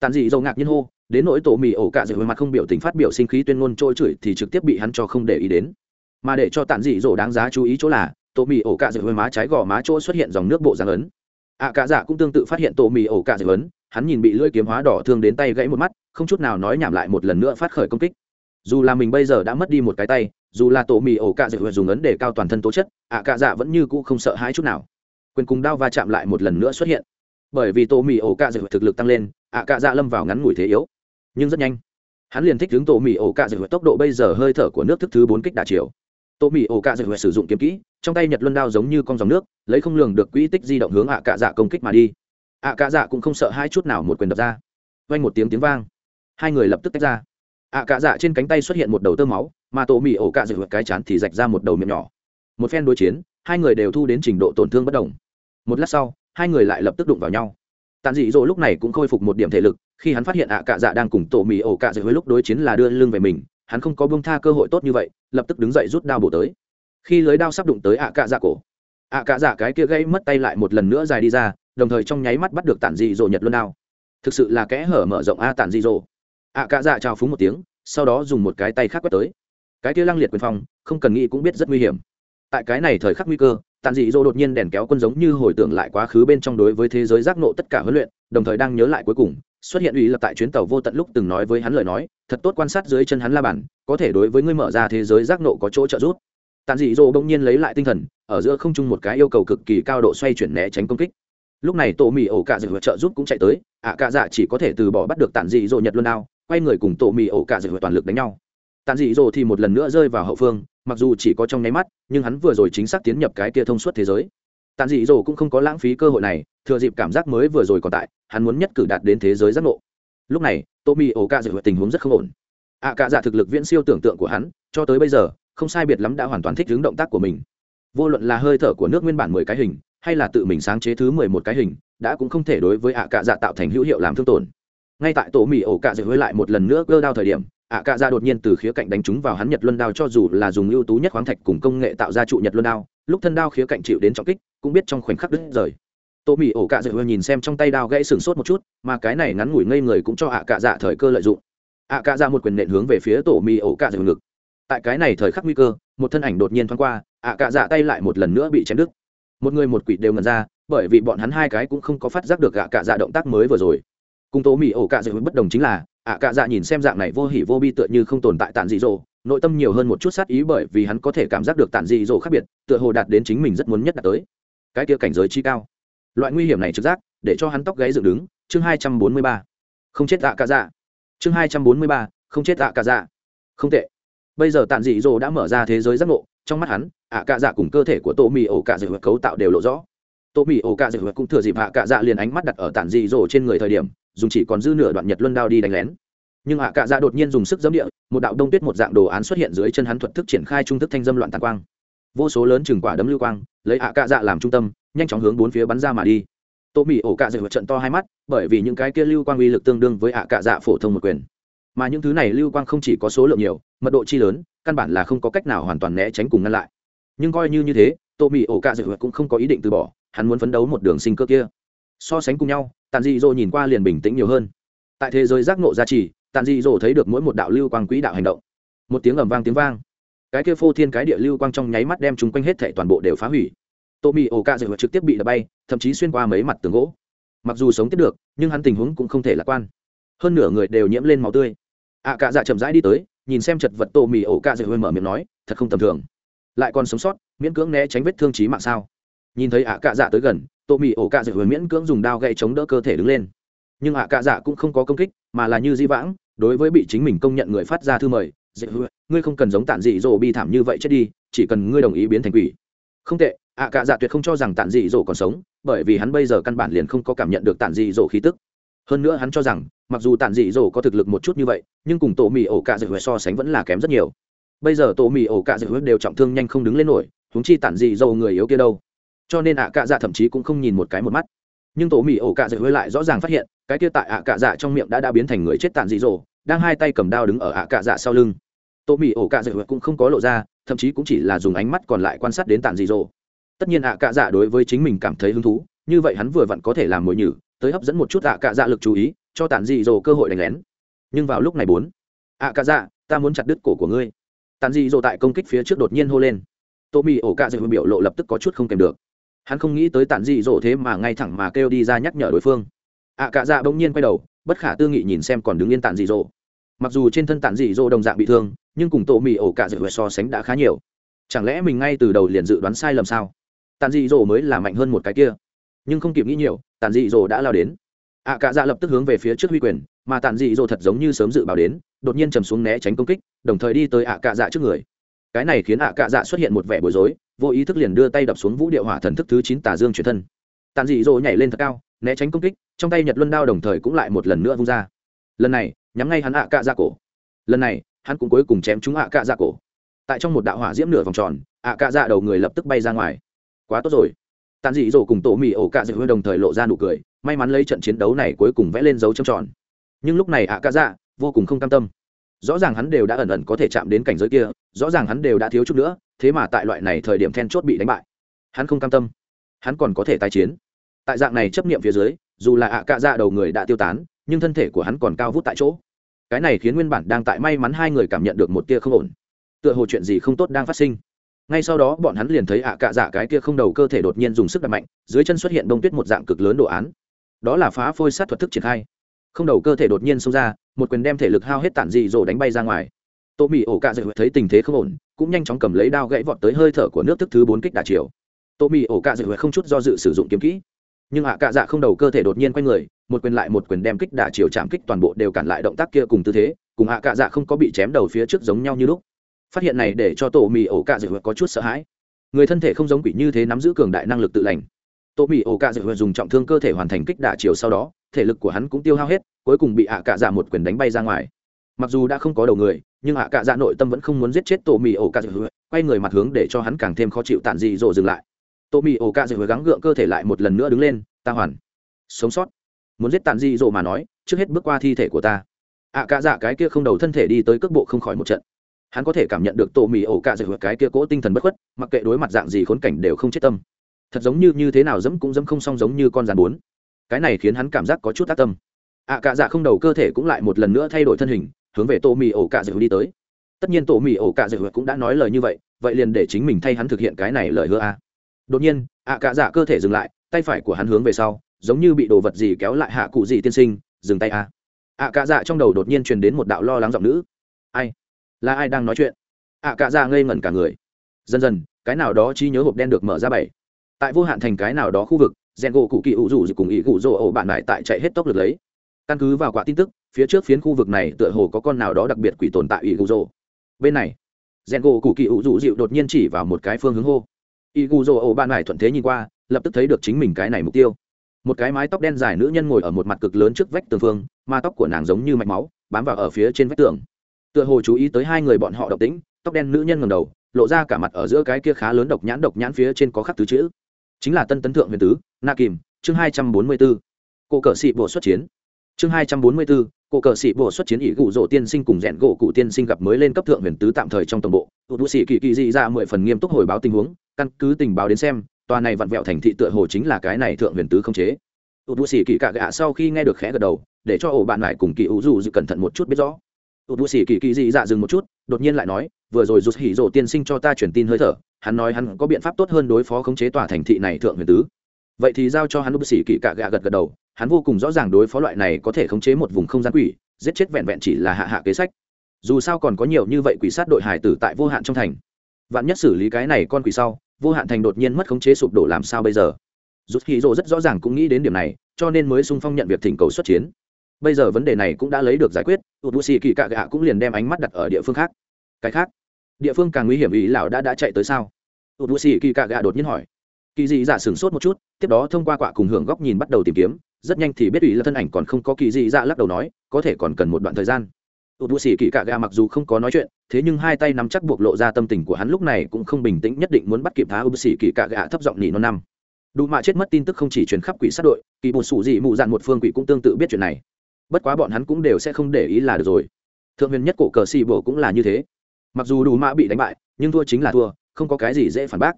Tàn dị dầu ngạc nhiên hô, đến nỗi tổ mì ổ cạ dậy hồi mặt không biểu tình phát biểu sinh khí tuyên ngôn trôi chửi thì trực tiếp bị hắn cho không để ý đến. Mà để cho tàn dị dỗ đáng giá chú ý chỗ là, tổ mì ổ cạ dậy hồi má trái gò má chỗ xuất hiện dòng nước bộ giáng ấn. À, Ạ cạ dạ cũng tương tự phát hiện tổ mì ổ cạ dậy ấn hắn nhìn bị lưỡi kiếm hóa đỏ thương đến tay gãy một mắt, không chút nào nói nhảm lại một lần nữa phát khởi công kích. Dù là mình bây giờ đã mất đi một cái tay dù là tổ mì ổ cạ dạy dùng ấn để cao toàn thân tố chất, ạ cạ dạ vẫn như cũ không sợ hãi chút nào. Quyền cùng đao va chạm lại một lần nữa xuất hiện. Bởi vì tổ mì ổ cạ dạy thực lực tăng lên, ạ cạ dạ lâm vào ngắn ngủi thế yếu. Nhưng rất nhanh, hắn liền thích hướng tổ mì ổ cạ dạy tốc độ bây giờ hơi thở của nước thức thứ bốn kích đà chiều. Tổ mì ổ cạ dạy sử dụng kiếm kỹ, trong tay nhật luân đao giống như con dòng nước, lấy không lường được quỹ tích di động hướng ạ cạ dạ công kích mà đi. Ạ cạ dạ cũng không sợ hai chút nào một quyền đập ra. Vang một tiếng tiếng vang. Hai người lập tức tách ra ạ cạ dạ trên cánh tay xuất hiện một đầu tơ máu, mà tổ mì ổ cạ dậy cái chán thì rạch ra một đầu miệng nhỏ. Một phen đối chiến, hai người đều thu đến trình độ tổn thương bất đồng. Một lát sau, hai người lại lập tức đụng vào nhau. Tàn dị dỗ lúc này cũng khôi phục một điểm thể lực, khi hắn phát hiện ạ cạ dạ đang cùng tổ mì ổ cạ dậy với lúc đối chiến là đưa lưng về mình, hắn không có bông tha cơ hội tốt như vậy, lập tức đứng dậy rút đao bổ tới. Khi lưới đao sắp đụng tới ạ cạ dạ cổ, ạ cạ dạ cái kia gây mất tay lại một lần nữa dài đi ra, đồng thời trong nháy mắt bắt được tản dị dỗ nhật luôn đao. Thực sự là kẽ hở mở rộng a tản dị dỗ ạ cạ dạ trao phúng một tiếng, sau đó dùng một cái tay khác quét tới. Cái kia lăng liệt quyền phong, không cần nghĩ cũng biết rất nguy hiểm. Tại cái này thời khắc nguy cơ tàn dị dỗ đột nhiên đèn kéo quân giống như hồi tưởng lại quá khứ bên trong đối với thế giới giác nộ tất cả huấn luyện, đồng thời đang nhớ lại cuối cùng, xuất hiện ủy lập tại chuyến tàu vô tận lúc từng nói với hắn lời nói, thật tốt quan sát dưới chân hắn la bản, có thể đối với ngươi mở ra thế giới giác nộ có chỗ trợ giúp. Tàn dị dỗ bỗng nhiên lấy lại tinh thần, ở giữa không trung một cái yêu cầu cực kỳ cao độ xoay chuyển né tránh công kích. Lúc này tổ mỹ ổ cạ dạy trợ giúp cũng chạy tới, ạ cạ dạ chỉ có thể từ bỏ bắt được tàn dị dỗ nhật luôn đao quay người cùng tổ mì ổ cạ dạy toàn lực đánh nhau. Tàn dị dỗ thì một lần nữa rơi vào hậu phương, mặc dù chỉ có trong nháy mắt, nhưng hắn vừa rồi chính xác tiến nhập cái kia thông suốt thế giới. Tàn dị dỗ cũng không có lãng phí cơ hội này, thừa dịp cảm giác mới vừa rồi còn tại, hắn muốn nhất cử đạt đến thế giới giác ngộ. Lúc này tô mì ổ cạ dự tình huống rất không ổn. À, ạ cạ dạ thực lực viễn siêu tưởng tượng của hắn, cho tới bây giờ, không sai biệt lắm đã hoàn toàn thích ứng động tác của mình. Vô luận là hơi thở của nước nguyên bản mười cái hình, hay là tự mình sáng chế thứ mười một cái hình, đã cũng không thể đối với à, ạ cạ dạ tạo thành hữu hiệu làm thương tổn ngay tại tổ mì ổ cạ dự hơi lại một lần nữa cơ đao thời điểm, ạ cạ ra đột nhiên từ khía cạnh đánh trúng vào hắn nhật luân đao cho dù là dùng ưu tú nhất khoáng thạch cùng công nghệ tạo ra trụ nhật luân đao, lúc thân đao khía cạnh chịu đến trọng kích, cũng biết trong khoảnh khắc đứt rời. Tổ mì ổ cạ dự hơi nhìn xem trong tay đao gãy sừng sốt một chút, mà cái này ngắn ngủi ngây người cũng cho ạ cạ dạ thời cơ lợi dụng. Ạ cạ ra một quyền nện hướng về phía tổ mì ổ cạ dự ngực. Tại cái này thời khắc nguy cơ, một thân ảnh đột nhiên thoáng qua, ạ cạ dạ tay lại một lần nữa bị chém đứt. Một người một quỷ đều ngần ra, bởi vì bọn hắn hai cái cũng không có phát giác được ạ cạ dạ động tác mới vừa rồi cùng tố mỹ ổ cạ dự bất đồng chính là, ạ cạ dạ nhìn xem dạng này vô hỉ vô bi tựa như không tồn tại tàn dị dỗ, nội tâm nhiều hơn một chút sát ý bởi vì hắn có thể cảm giác được tàn dị dỗ khác biệt, tựa hồ đạt đến chính mình rất muốn nhất đạt tới. Cái kia cảnh giới chi cao. Loại nguy hiểm này trực giác, để cho hắn tóc gáy dựng đứng. Chương hai trăm bốn mươi ba. Không chết ạ cạ dạ. Chương hai trăm bốn mươi ba. Không chết ạ cạ dạ. Không tệ. Bây giờ tàn dị dỗ đã mở ra thế giới giác ngộ, trong mắt hắn, ạ cạ dạ cùng cơ thể của tô mì ổ cạ dự cấu tạo đều lộ rõ. Tô mì ổ cạ dự cũng thừa dịp ạ cạ dạ liền ánh mắt đặt ở tàn dị dỗ trên người thời điểm dùng chỉ còn dư nửa đoạn nhật luân đao đi đánh lén. Nhưng hạ cạ dạ đột nhiên dùng sức giấm địa, một đạo đông tuyết một dạng đồ án xuất hiện dưới chân hắn thuật thức triển khai trung thức thanh dâm loạn tàn quang. Vô số lớn chừng quả đấm lưu quang, lấy hạ cạ dạ làm trung tâm, nhanh chóng hướng bốn phía bắn ra mà đi. Tô mỹ ổ cạ dạ trận to hai mắt, bởi vì những cái kia lưu quang uy lực tương đương với hạ cạ dạ phổ thông một quyền. Mà những thứ này lưu quang không chỉ có số lượng nhiều, mật độ chi lớn, căn bản là không có cách nào hoàn toàn né tránh cùng ngăn lại. Nhưng coi như như thế, tô mỹ ổ cạ dạ cũng không có ý định từ bỏ, hắn muốn phấn đấu một đường sinh cơ kia. So sánh cùng nhau tàn dị dỗ nhìn qua liền bình tĩnh nhiều hơn. Tại thế giới giác nộ gia trì, tàn dị dỗ thấy được mỗi một đạo lưu quang quỹ đạo hành động. Một tiếng ầm vang tiếng vang. Cái kia phô thiên cái địa lưu quang trong nháy mắt đem chúng quanh hết thảy toàn bộ đều phá hủy. Tô mì ổ cạ dựa trực tiếp bị đập bay, thậm chí xuyên qua mấy mặt tường gỗ. Mặc dù sống tiếp được, nhưng hắn tình huống cũng không thể lạc quan. Hơn nửa người đều nhiễm lên máu tươi. Ạ cạ dạ chậm rãi đi tới, nhìn xem chật vật tô mì ổ cạ dựa hơi mở miệng nói, thật không tầm thường. Lại còn sống sót, miễn cưỡng né tránh vết thương trí mạng sao? Nhìn thấy ạ cạ dạ tới gần, tô mì ổ cạ dạ vừa miễn cưỡng dùng đao gậy chống đỡ cơ thể đứng lên. Nhưng ạ cạ dạ cũng không có công kích, mà là như di vãng, đối với bị chính mình công nhận người phát ra thư mời dễ hứa, ngươi không cần giống tản dị dỗ bi thảm như vậy chết đi, chỉ cần ngươi đồng ý biến thành quỷ. Không tệ, ạ cạ dạ tuyệt không cho rằng tản dị dỗ còn sống, bởi vì hắn bây giờ căn bản liền không có cảm nhận được tản dị dỗ khí tức. Hơn nữa hắn cho rằng, mặc dù tản dị dỗ có thực lực một chút như vậy, nhưng cùng tổ mì ổ cạ dạ so sánh vẫn là kém rất nhiều. Bây giờ tổ mì ổ cạ dạ đều trọng thương nhanh không đứng lên nổi húng chi tản dị dỗ người yếu kia đâu? Cho nên ạ cạ dạ thậm chí cũng không nhìn một cái một mắt. Nhưng tổ mỹ ổ cạ dạ hơi lại rõ ràng phát hiện, cái kia tại ạ cạ dạ trong miệng đã đã biến thành người chết tàn dị dỗ đang hai tay cầm đao đứng ở ạ cạ dạ sau lưng. Tổ mỹ ổ cạ dạ cũng không có lộ ra, thậm chí cũng chỉ là dùng ánh mắt còn lại quan sát đến tàn dị dỗ tất nhiên ạ cạ dạ đối với chính mình cảm thấy hứng thú, như vậy hắn vừa vặn có thể làm mồi nhử, tới hấp dẫn một chút ạ cạ dạ lực chú ý, cho tàn dị dỗ cơ hội đánh lén. Nhưng vào lúc này bốn, ạ cạ dạ ta muốn chặt đứt cổ của ngươi. Tàn dị dỗ tại công kích phía trước đột nhiên hô lên. Tô mỹ ổ cạ dạ biểu lộ lập tức có chút không kèm được hắn không nghĩ tới tản dị dỗ thế mà ngay thẳng mà kêu đi ra nhắc nhở đối phương. Ạ à, cạ dạ bỗng nhiên quay đầu bất khả tư nghị nhìn xem còn đứng yên tản dị dỗ. Mặc dù trên thân tản dị dỗ đồng dạng bị thương nhưng cùng tổ mì ổ cạ dự so sánh đã khá nhiều. Chẳng lẽ mình ngay từ đầu liền dự đoán sai lầm sao? Tản dị dỗ mới là mạnh hơn một cái kia. Nhưng không kịp nghĩ nhiều tản dị dỗ đã lao đến. Ạ à, cạ dạ lập tức hướng về phía trước huy quyền mà tản dị dỗ thật giống như sớm dự báo đến đột nhiên trầm xuống né tránh công kích đồng thời đi tới à, ạ cạ dạ trước người. Cái này khiến à, ạ cạ dạ xuất hiện một vẻ bối rối vô ý thức liền đưa tay đập xuống vũ điệu hỏa thần thức thứ chín tà dương chuyển thân. Tàn dị dỗ nhảy lên thật cao, né tránh công kích, trong tay nhật luân đao đồng thời cũng lại một lần nữa vung ra. Lần này, nhắm ngay hắn ạ cạ ra cổ. Lần này, hắn cũng cuối cùng chém chúng ạ cạ ra cổ. Tại trong một đạo hỏa diễm nửa vòng tròn, ạ cạ ra đầu người lập tức bay ra ngoài. Quá tốt rồi. Tàn dị dỗ cùng tổ mì ổ cạ dịu đồng thời lộ ra nụ cười, may mắn lấy trận chiến đấu này cuối cùng vẽ lên dấu trầm tròn. Nhưng lúc này ạ cạ dạ vô cùng không cam tâm rõ ràng hắn đều đã ẩn ẩn có thể chạm đến cảnh giới kia, rõ ràng hắn đều đã thiếu chút nữa, thế mà tại loại này thời điểm then chốt bị đánh bại. Hắn không cam tâm. Hắn còn có thể tái chiến. Tại dạng này chấp nghiệm phía dưới, dù là ạ cạ dạ đầu người đã tiêu tán, nhưng thân thể của hắn còn cao vút tại chỗ. Cái này khiến nguyên bản đang tại may mắn hai người cảm nhận được một tia không ổn. Tựa hồ chuyện gì không tốt đang phát sinh. Ngay sau đó bọn hắn liền thấy ạ cạ dạ cái kia không đầu cơ thể đột nhiên dùng sức đập mạnh, dưới chân xuất hiện đông tuyết một dạng cực lớn đồ án. Đó là phá phôi sát thuật thức triển khai không đầu cơ thể đột nhiên xông ra, một quyền đem thể lực hao hết tản dị rồi đánh bay ra ngoài. Tô mỹ ổ cạ dậy thấy tình thế không ổn, cũng nhanh chóng cầm lấy đao gãy vọt tới hơi thở của nước thức thứ bốn kích đà chiều. Tô mỹ ổ cạ dậy không chút do dự sử dụng kiếm kỹ. Nhưng ạ cạ dạ không đầu cơ thể đột nhiên quay người, một quyền lại một quyền đem kích đà chiều chạm kích toàn bộ đều cản lại động tác kia cùng tư thế, cùng ạ cạ dạ không có bị chém đầu phía trước giống nhau như lúc. Phát hiện này để cho tổ mì ổ cạ Huệ có chút sợ hãi. Người thân thể không giống quỷ như thế nắm giữ cường đại năng lực tự lành. Tổ mì ổ cạ Huệ dùng trọng thương cơ thể hoàn thành kích đả chiều sau đó thể lực của hắn cũng tiêu hao hết, cuối cùng bị ạ cạ dạ một quyền đánh bay ra ngoài. Mặc dù đã không có đầu người, nhưng ạ cạ dạ nội tâm vẫn không muốn giết chết tổ mì ổ cạ dạ quay người mặt hướng để cho hắn càng thêm khó chịu tản dị dỗ dừng lại. Tổ mì ổ cạ dạ gắng gượng cơ thể lại một lần nữa đứng lên, ta hoàn. Sống sót. Muốn giết tản dị dỗ mà nói, trước hết bước qua thi thể của ta. Ạ cạ dạ cái kia không đầu thân thể đi tới cước bộ không khỏi một trận. Hắn có thể cảm nhận được tổ mì ổ cạ dạ cái kia cỗ tinh thần bất khuất, mặc kệ đối mặt dạng gì khốn cảnh đều không chết tâm. Thật giống như như thế nào dẫm cũng dẫm không xong giống như con rắn bốn cái này khiến hắn cảm giác có chút tác tâm. À, ạ cạ dạ không đầu cơ thể cũng lại một lần nữa thay đổi thân hình, hướng về tổ mì ổ cạ dạ đi tới. Tất nhiên tổ mì ổ cạ dạ cũng đã nói lời như vậy vậy liền để chính mình thay hắn thực hiện cái này lời hứa a. Đột nhiên à, ạ cạ dạ cơ thể dừng lại, tay phải của hắn hướng về sau, giống như bị đồ vật gì kéo lại hạ cụ gì tiên sinh, dừng tay a. À, ạ cạ dạ trong đầu đột nhiên truyền đến một đạo lo lắng giọng nữ. Ai? Là ai đang nói chuyện? Ạ cạ dạ ngây ngẩn cả người. Dần dần, cái nào đó trí nhớ hộp đen được mở ra bảy. Tại vô hạn thành cái nào đó khu vực rèn gỗ cụ kỳ ủ rủ cùng ý cụ rỗ ổ bạn lại tại chạy hết tốc lực lấy. Căn cứ vào quả tin tức, phía trước phiến khu vực này tựa hồ có con nào đó đặc biệt quỷ tồn tại ý cụ rỗ. Bên này rèn gỗ cụ kỳ ủ rủ dịu đột nhiên chỉ vào một cái phương hướng hô. Ý cụ rỗ ổ bạn lại thuận thế nhìn qua, lập tức thấy được chính mình cái này mục tiêu. Một cái mái tóc đen dài nữ nhân ngồi ở một mặt cực lớn trước vách tường phương, mà tóc của nàng giống như mạch máu, bám vào ở phía trên vách tường. Tựa hồ chú ý tới hai người bọn họ độc tính tóc đen nữ nhân ngầm đầu, lộ ra cả mặt ở giữa cái kia khá lớn độc nhãn độc nhãn phía trên có khắc tứ chữ. Chính là tân tấn thượng huyền tứ na kìm, chương hai trăm bốn mươi b ố cổ cờ sĩ bộ xuất chiến. Chương hai trăm bốn mươi b ố cổ cờ sĩ bộ xuất chiến ỷ gụ rỗ tiên sinh cùng rẽn gỗ cụ tiên sinh gặp mới lên cấp thượng huyền tứ tạm thời trong tổng bộ. Tụt bụi sĩ kỳ kỳ dị ra mười phần nghiêm túc hồi báo tình huống, căn cứ tình báo đến xem, tòa này vặn vẹo thành thị tựa hồ chính là cái này thượng huyền tứ không chế. Tụt bụi sĩ kỳ cạ gạ sau khi nghe được khẽ gật đầu, để cho ổ bạn lại cùng kỳ Hữu dù dự cẩn thận một chút biết rõ. Tụt bụi sĩ kỳ kỳ dị dạ dừng một chút, đột nhiên lại nói, vừa rồi rụt hỉ rỗ tiên sinh cho ta truyền tin hơi thở, hắn nói hắn có biện pháp tốt hơn đối phó khống chế tòa thành thị này thượng huyền tứ vậy thì giao cho hắn lúc xỉ kỳ cạ gạ gật gật đầu, hắn vô cùng rõ ràng đối phó loại này có thể khống chế một vùng không gian quỷ, giết chết vẹn vẹn chỉ là hạ hạ kế sách. Dù sao còn có nhiều như vậy quỷ sát đội hải tử tại vô hạn trong thành. Vạn nhất xử lý cái này con quỷ sau, vô hạn thành đột nhiên mất khống chế sụp đổ làm sao bây giờ? Rút khí rộ rất rõ ràng cũng nghĩ đến điểm này, cho nên mới sung phong nhận việc thỉnh cầu xuất chiến. Bây giờ vấn đề này cũng đã lấy được giải quyết tụt bù xì kỳ cạ gạ cũng liền đem ánh mắt đặt ở địa phương khác. Cái khác? Địa phương càng nguy hiểm ý lão đã đã chạy tới sao? Tụt bù xì kỳ cạ gạ đột nhiên hỏi kỳ dị dạ sửng sốt một chút, tiếp đó thông qua quạ cùng hưởng góc nhìn bắt đầu tìm kiếm, rất nhanh thì biết ủy là thân ảnh còn không có kỳ dị dạ lắc đầu nói, có thể còn cần một đoạn thời gian. Ụt bù Sĩ kỳ cạ gà mặc dù không có nói chuyện, thế nhưng hai tay nắm chắc buộc lộ ra tâm tình của hắn lúc này cũng không bình tĩnh nhất định muốn bắt kịp thá ụt bù Sĩ kỳ cạ gà thấp giọng nỉ non năm. Đủ mạ chết mất tin tức không chỉ truyền khắp quỷ sát đội, kỳ bột sủ dị mụ dạn một phương quỷ cũng tương tự biết chuyện này. Bất quá bọn hắn cũng đều sẽ không để ý là được rồi. Thượng huyền nhất cổ cờ xì bổ cũng là như thế. Mặc dù đủ mạ bị đánh bại, nhưng thua chính là thua, không có cái gì dễ phản bác.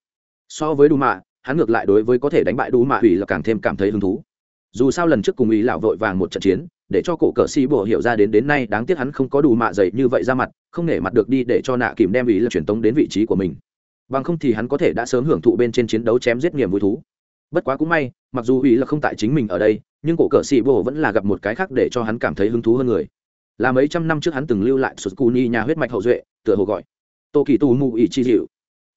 So với đủ mạ hắn ngược lại đối với có thể đánh bại đủ mạ hủy là càng thêm cảm thấy hứng thú. Dù sao lần trước cùng ý lão vội vàng một trận chiến, để cho cổ cờ xì Bồ hiểu ra đến đến nay đáng tiếc hắn không có đủ mạ dày như vậy ra mặt, không nể mặt được đi để cho nạ kìm đem ý là truyền tống đến vị trí của mình. Bằng không thì hắn có thể đã sớm hưởng thụ bên trên chiến đấu chém giết niềm vui thú. Bất quá cũng may, mặc dù ý là không tại chính mình ở đây, nhưng cổ cờ xì Bồ vẫn là gặp một cái khác để cho hắn cảm thấy hứng thú hơn người. Là mấy trăm năm trước hắn từng lưu lại sụt cù ni nhà huyết mạch hậu duệ, tựa hồ gọi. Tô kỳ Tu mù ý chi dịu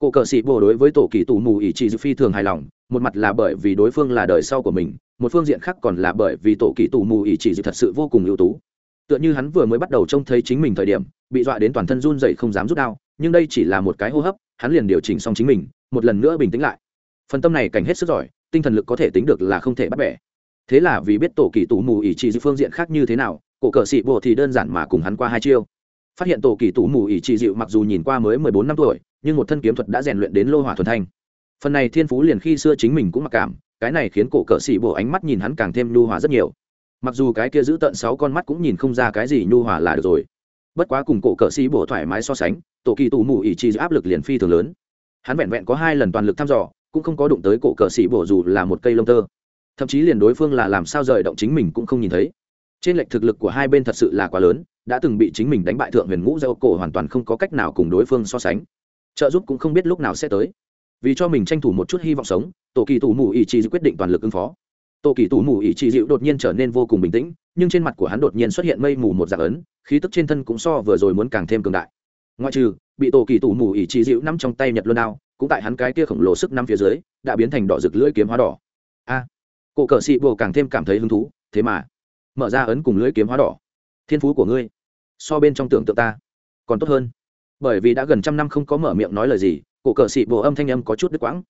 cổ cờ sĩ bồ đối với tổ kỳ tù mù ỷ trị dịu phi thường hài lòng, một mặt là bởi vì đối phương là đời sau của mình, một phương diện khác còn là bởi vì tổ kỳ tù mù ỷ trị dịu thật sự vô cùng ưu tú. Tựa như hắn vừa mới bắt đầu trông thấy chính mình thời điểm, bị dọa đến toàn thân run dậy không dám rút đao, nhưng đây chỉ là một cái hô hấp, hắn liền điều chỉnh xong chính mình, một lần nữa bình tĩnh lại. Phần tâm này cảnh hết sức giỏi, tinh thần lực có thể tính được là không thể bắt bẻ. Thế là vì biết tổ kỳ tù mù ỷ trị dịu phương diện khác như thế nào cổ cờ sĩ bồ thì đơn giản mà cùng hắn qua hai chiêu. Phát hiện tổ kỳ tủ mù ỷ trị dịu mặc dù nhìn qua mới mười bốn năm tuổi nhưng một thân kiếm thuật đã rèn luyện đến lô hỏa thuần thanh. Phần này thiên phú liền khi xưa chính mình cũng mặc cảm, cái này khiến cổ cỡ sĩ bổ ánh mắt nhìn hắn càng thêm nhu hòa rất nhiều. Mặc dù cái kia giữ tận sáu con mắt cũng nhìn không ra cái gì nhu hòa là được rồi. Bất quá cùng cổ cỡ sĩ bổ thoải mái so sánh, tổ kỳ tù mù ỉ trị áp lực liền phi thường lớn. Hắn vẹn vẹn có hai lần toàn lực thăm dò, cũng không có đụng tới cổ cờ sĩ bổ dù là một cây lông tơ. Thậm chí liền đối phương là làm sao rời động chính mình cũng không nhìn thấy. Trên lệch thực lực của hai bên thật sự là quá lớn, đã từng bị chính mình đánh bại thượng huyền ngũ dâu cổ hoàn toàn không có cách nào cùng đối phương so sánh trợ giúp cũng không biết lúc nào sẽ tới. Vì cho mình tranh thủ một chút hy vọng sống, tổ kỳ tù mù ý chí quyết định toàn lực ứng phó. Tổ kỳ tù mù ý chí dịu đột nhiên trở nên vô cùng bình tĩnh, nhưng trên mặt của hắn đột nhiên xuất hiện mây mù một dạng ấn, khí tức trên thân cũng so vừa rồi muốn càng thêm cường đại. Ngoại trừ, bị tổ kỳ tù mù ý chí dịu nắm trong tay nhật luôn đao, cũng tại hắn cái kia khổng lồ sức năm phía dưới, đã biến thành đỏ rực lưỡi kiếm hóa đỏ. A! Cổ cờ xị bồ càng thêm cảm thấy hứng thú, thế mà, mở ra ấn cùng lưỡi kiếm hóa đỏ. Thiên phú của ngươi, so bên trong tưởng tượng ta, còn tốt hơn bởi vì đã gần trăm năm không có mở miệng nói lời gì, cổ cờ xị bộ âm thanh âm có chút đứt quãng.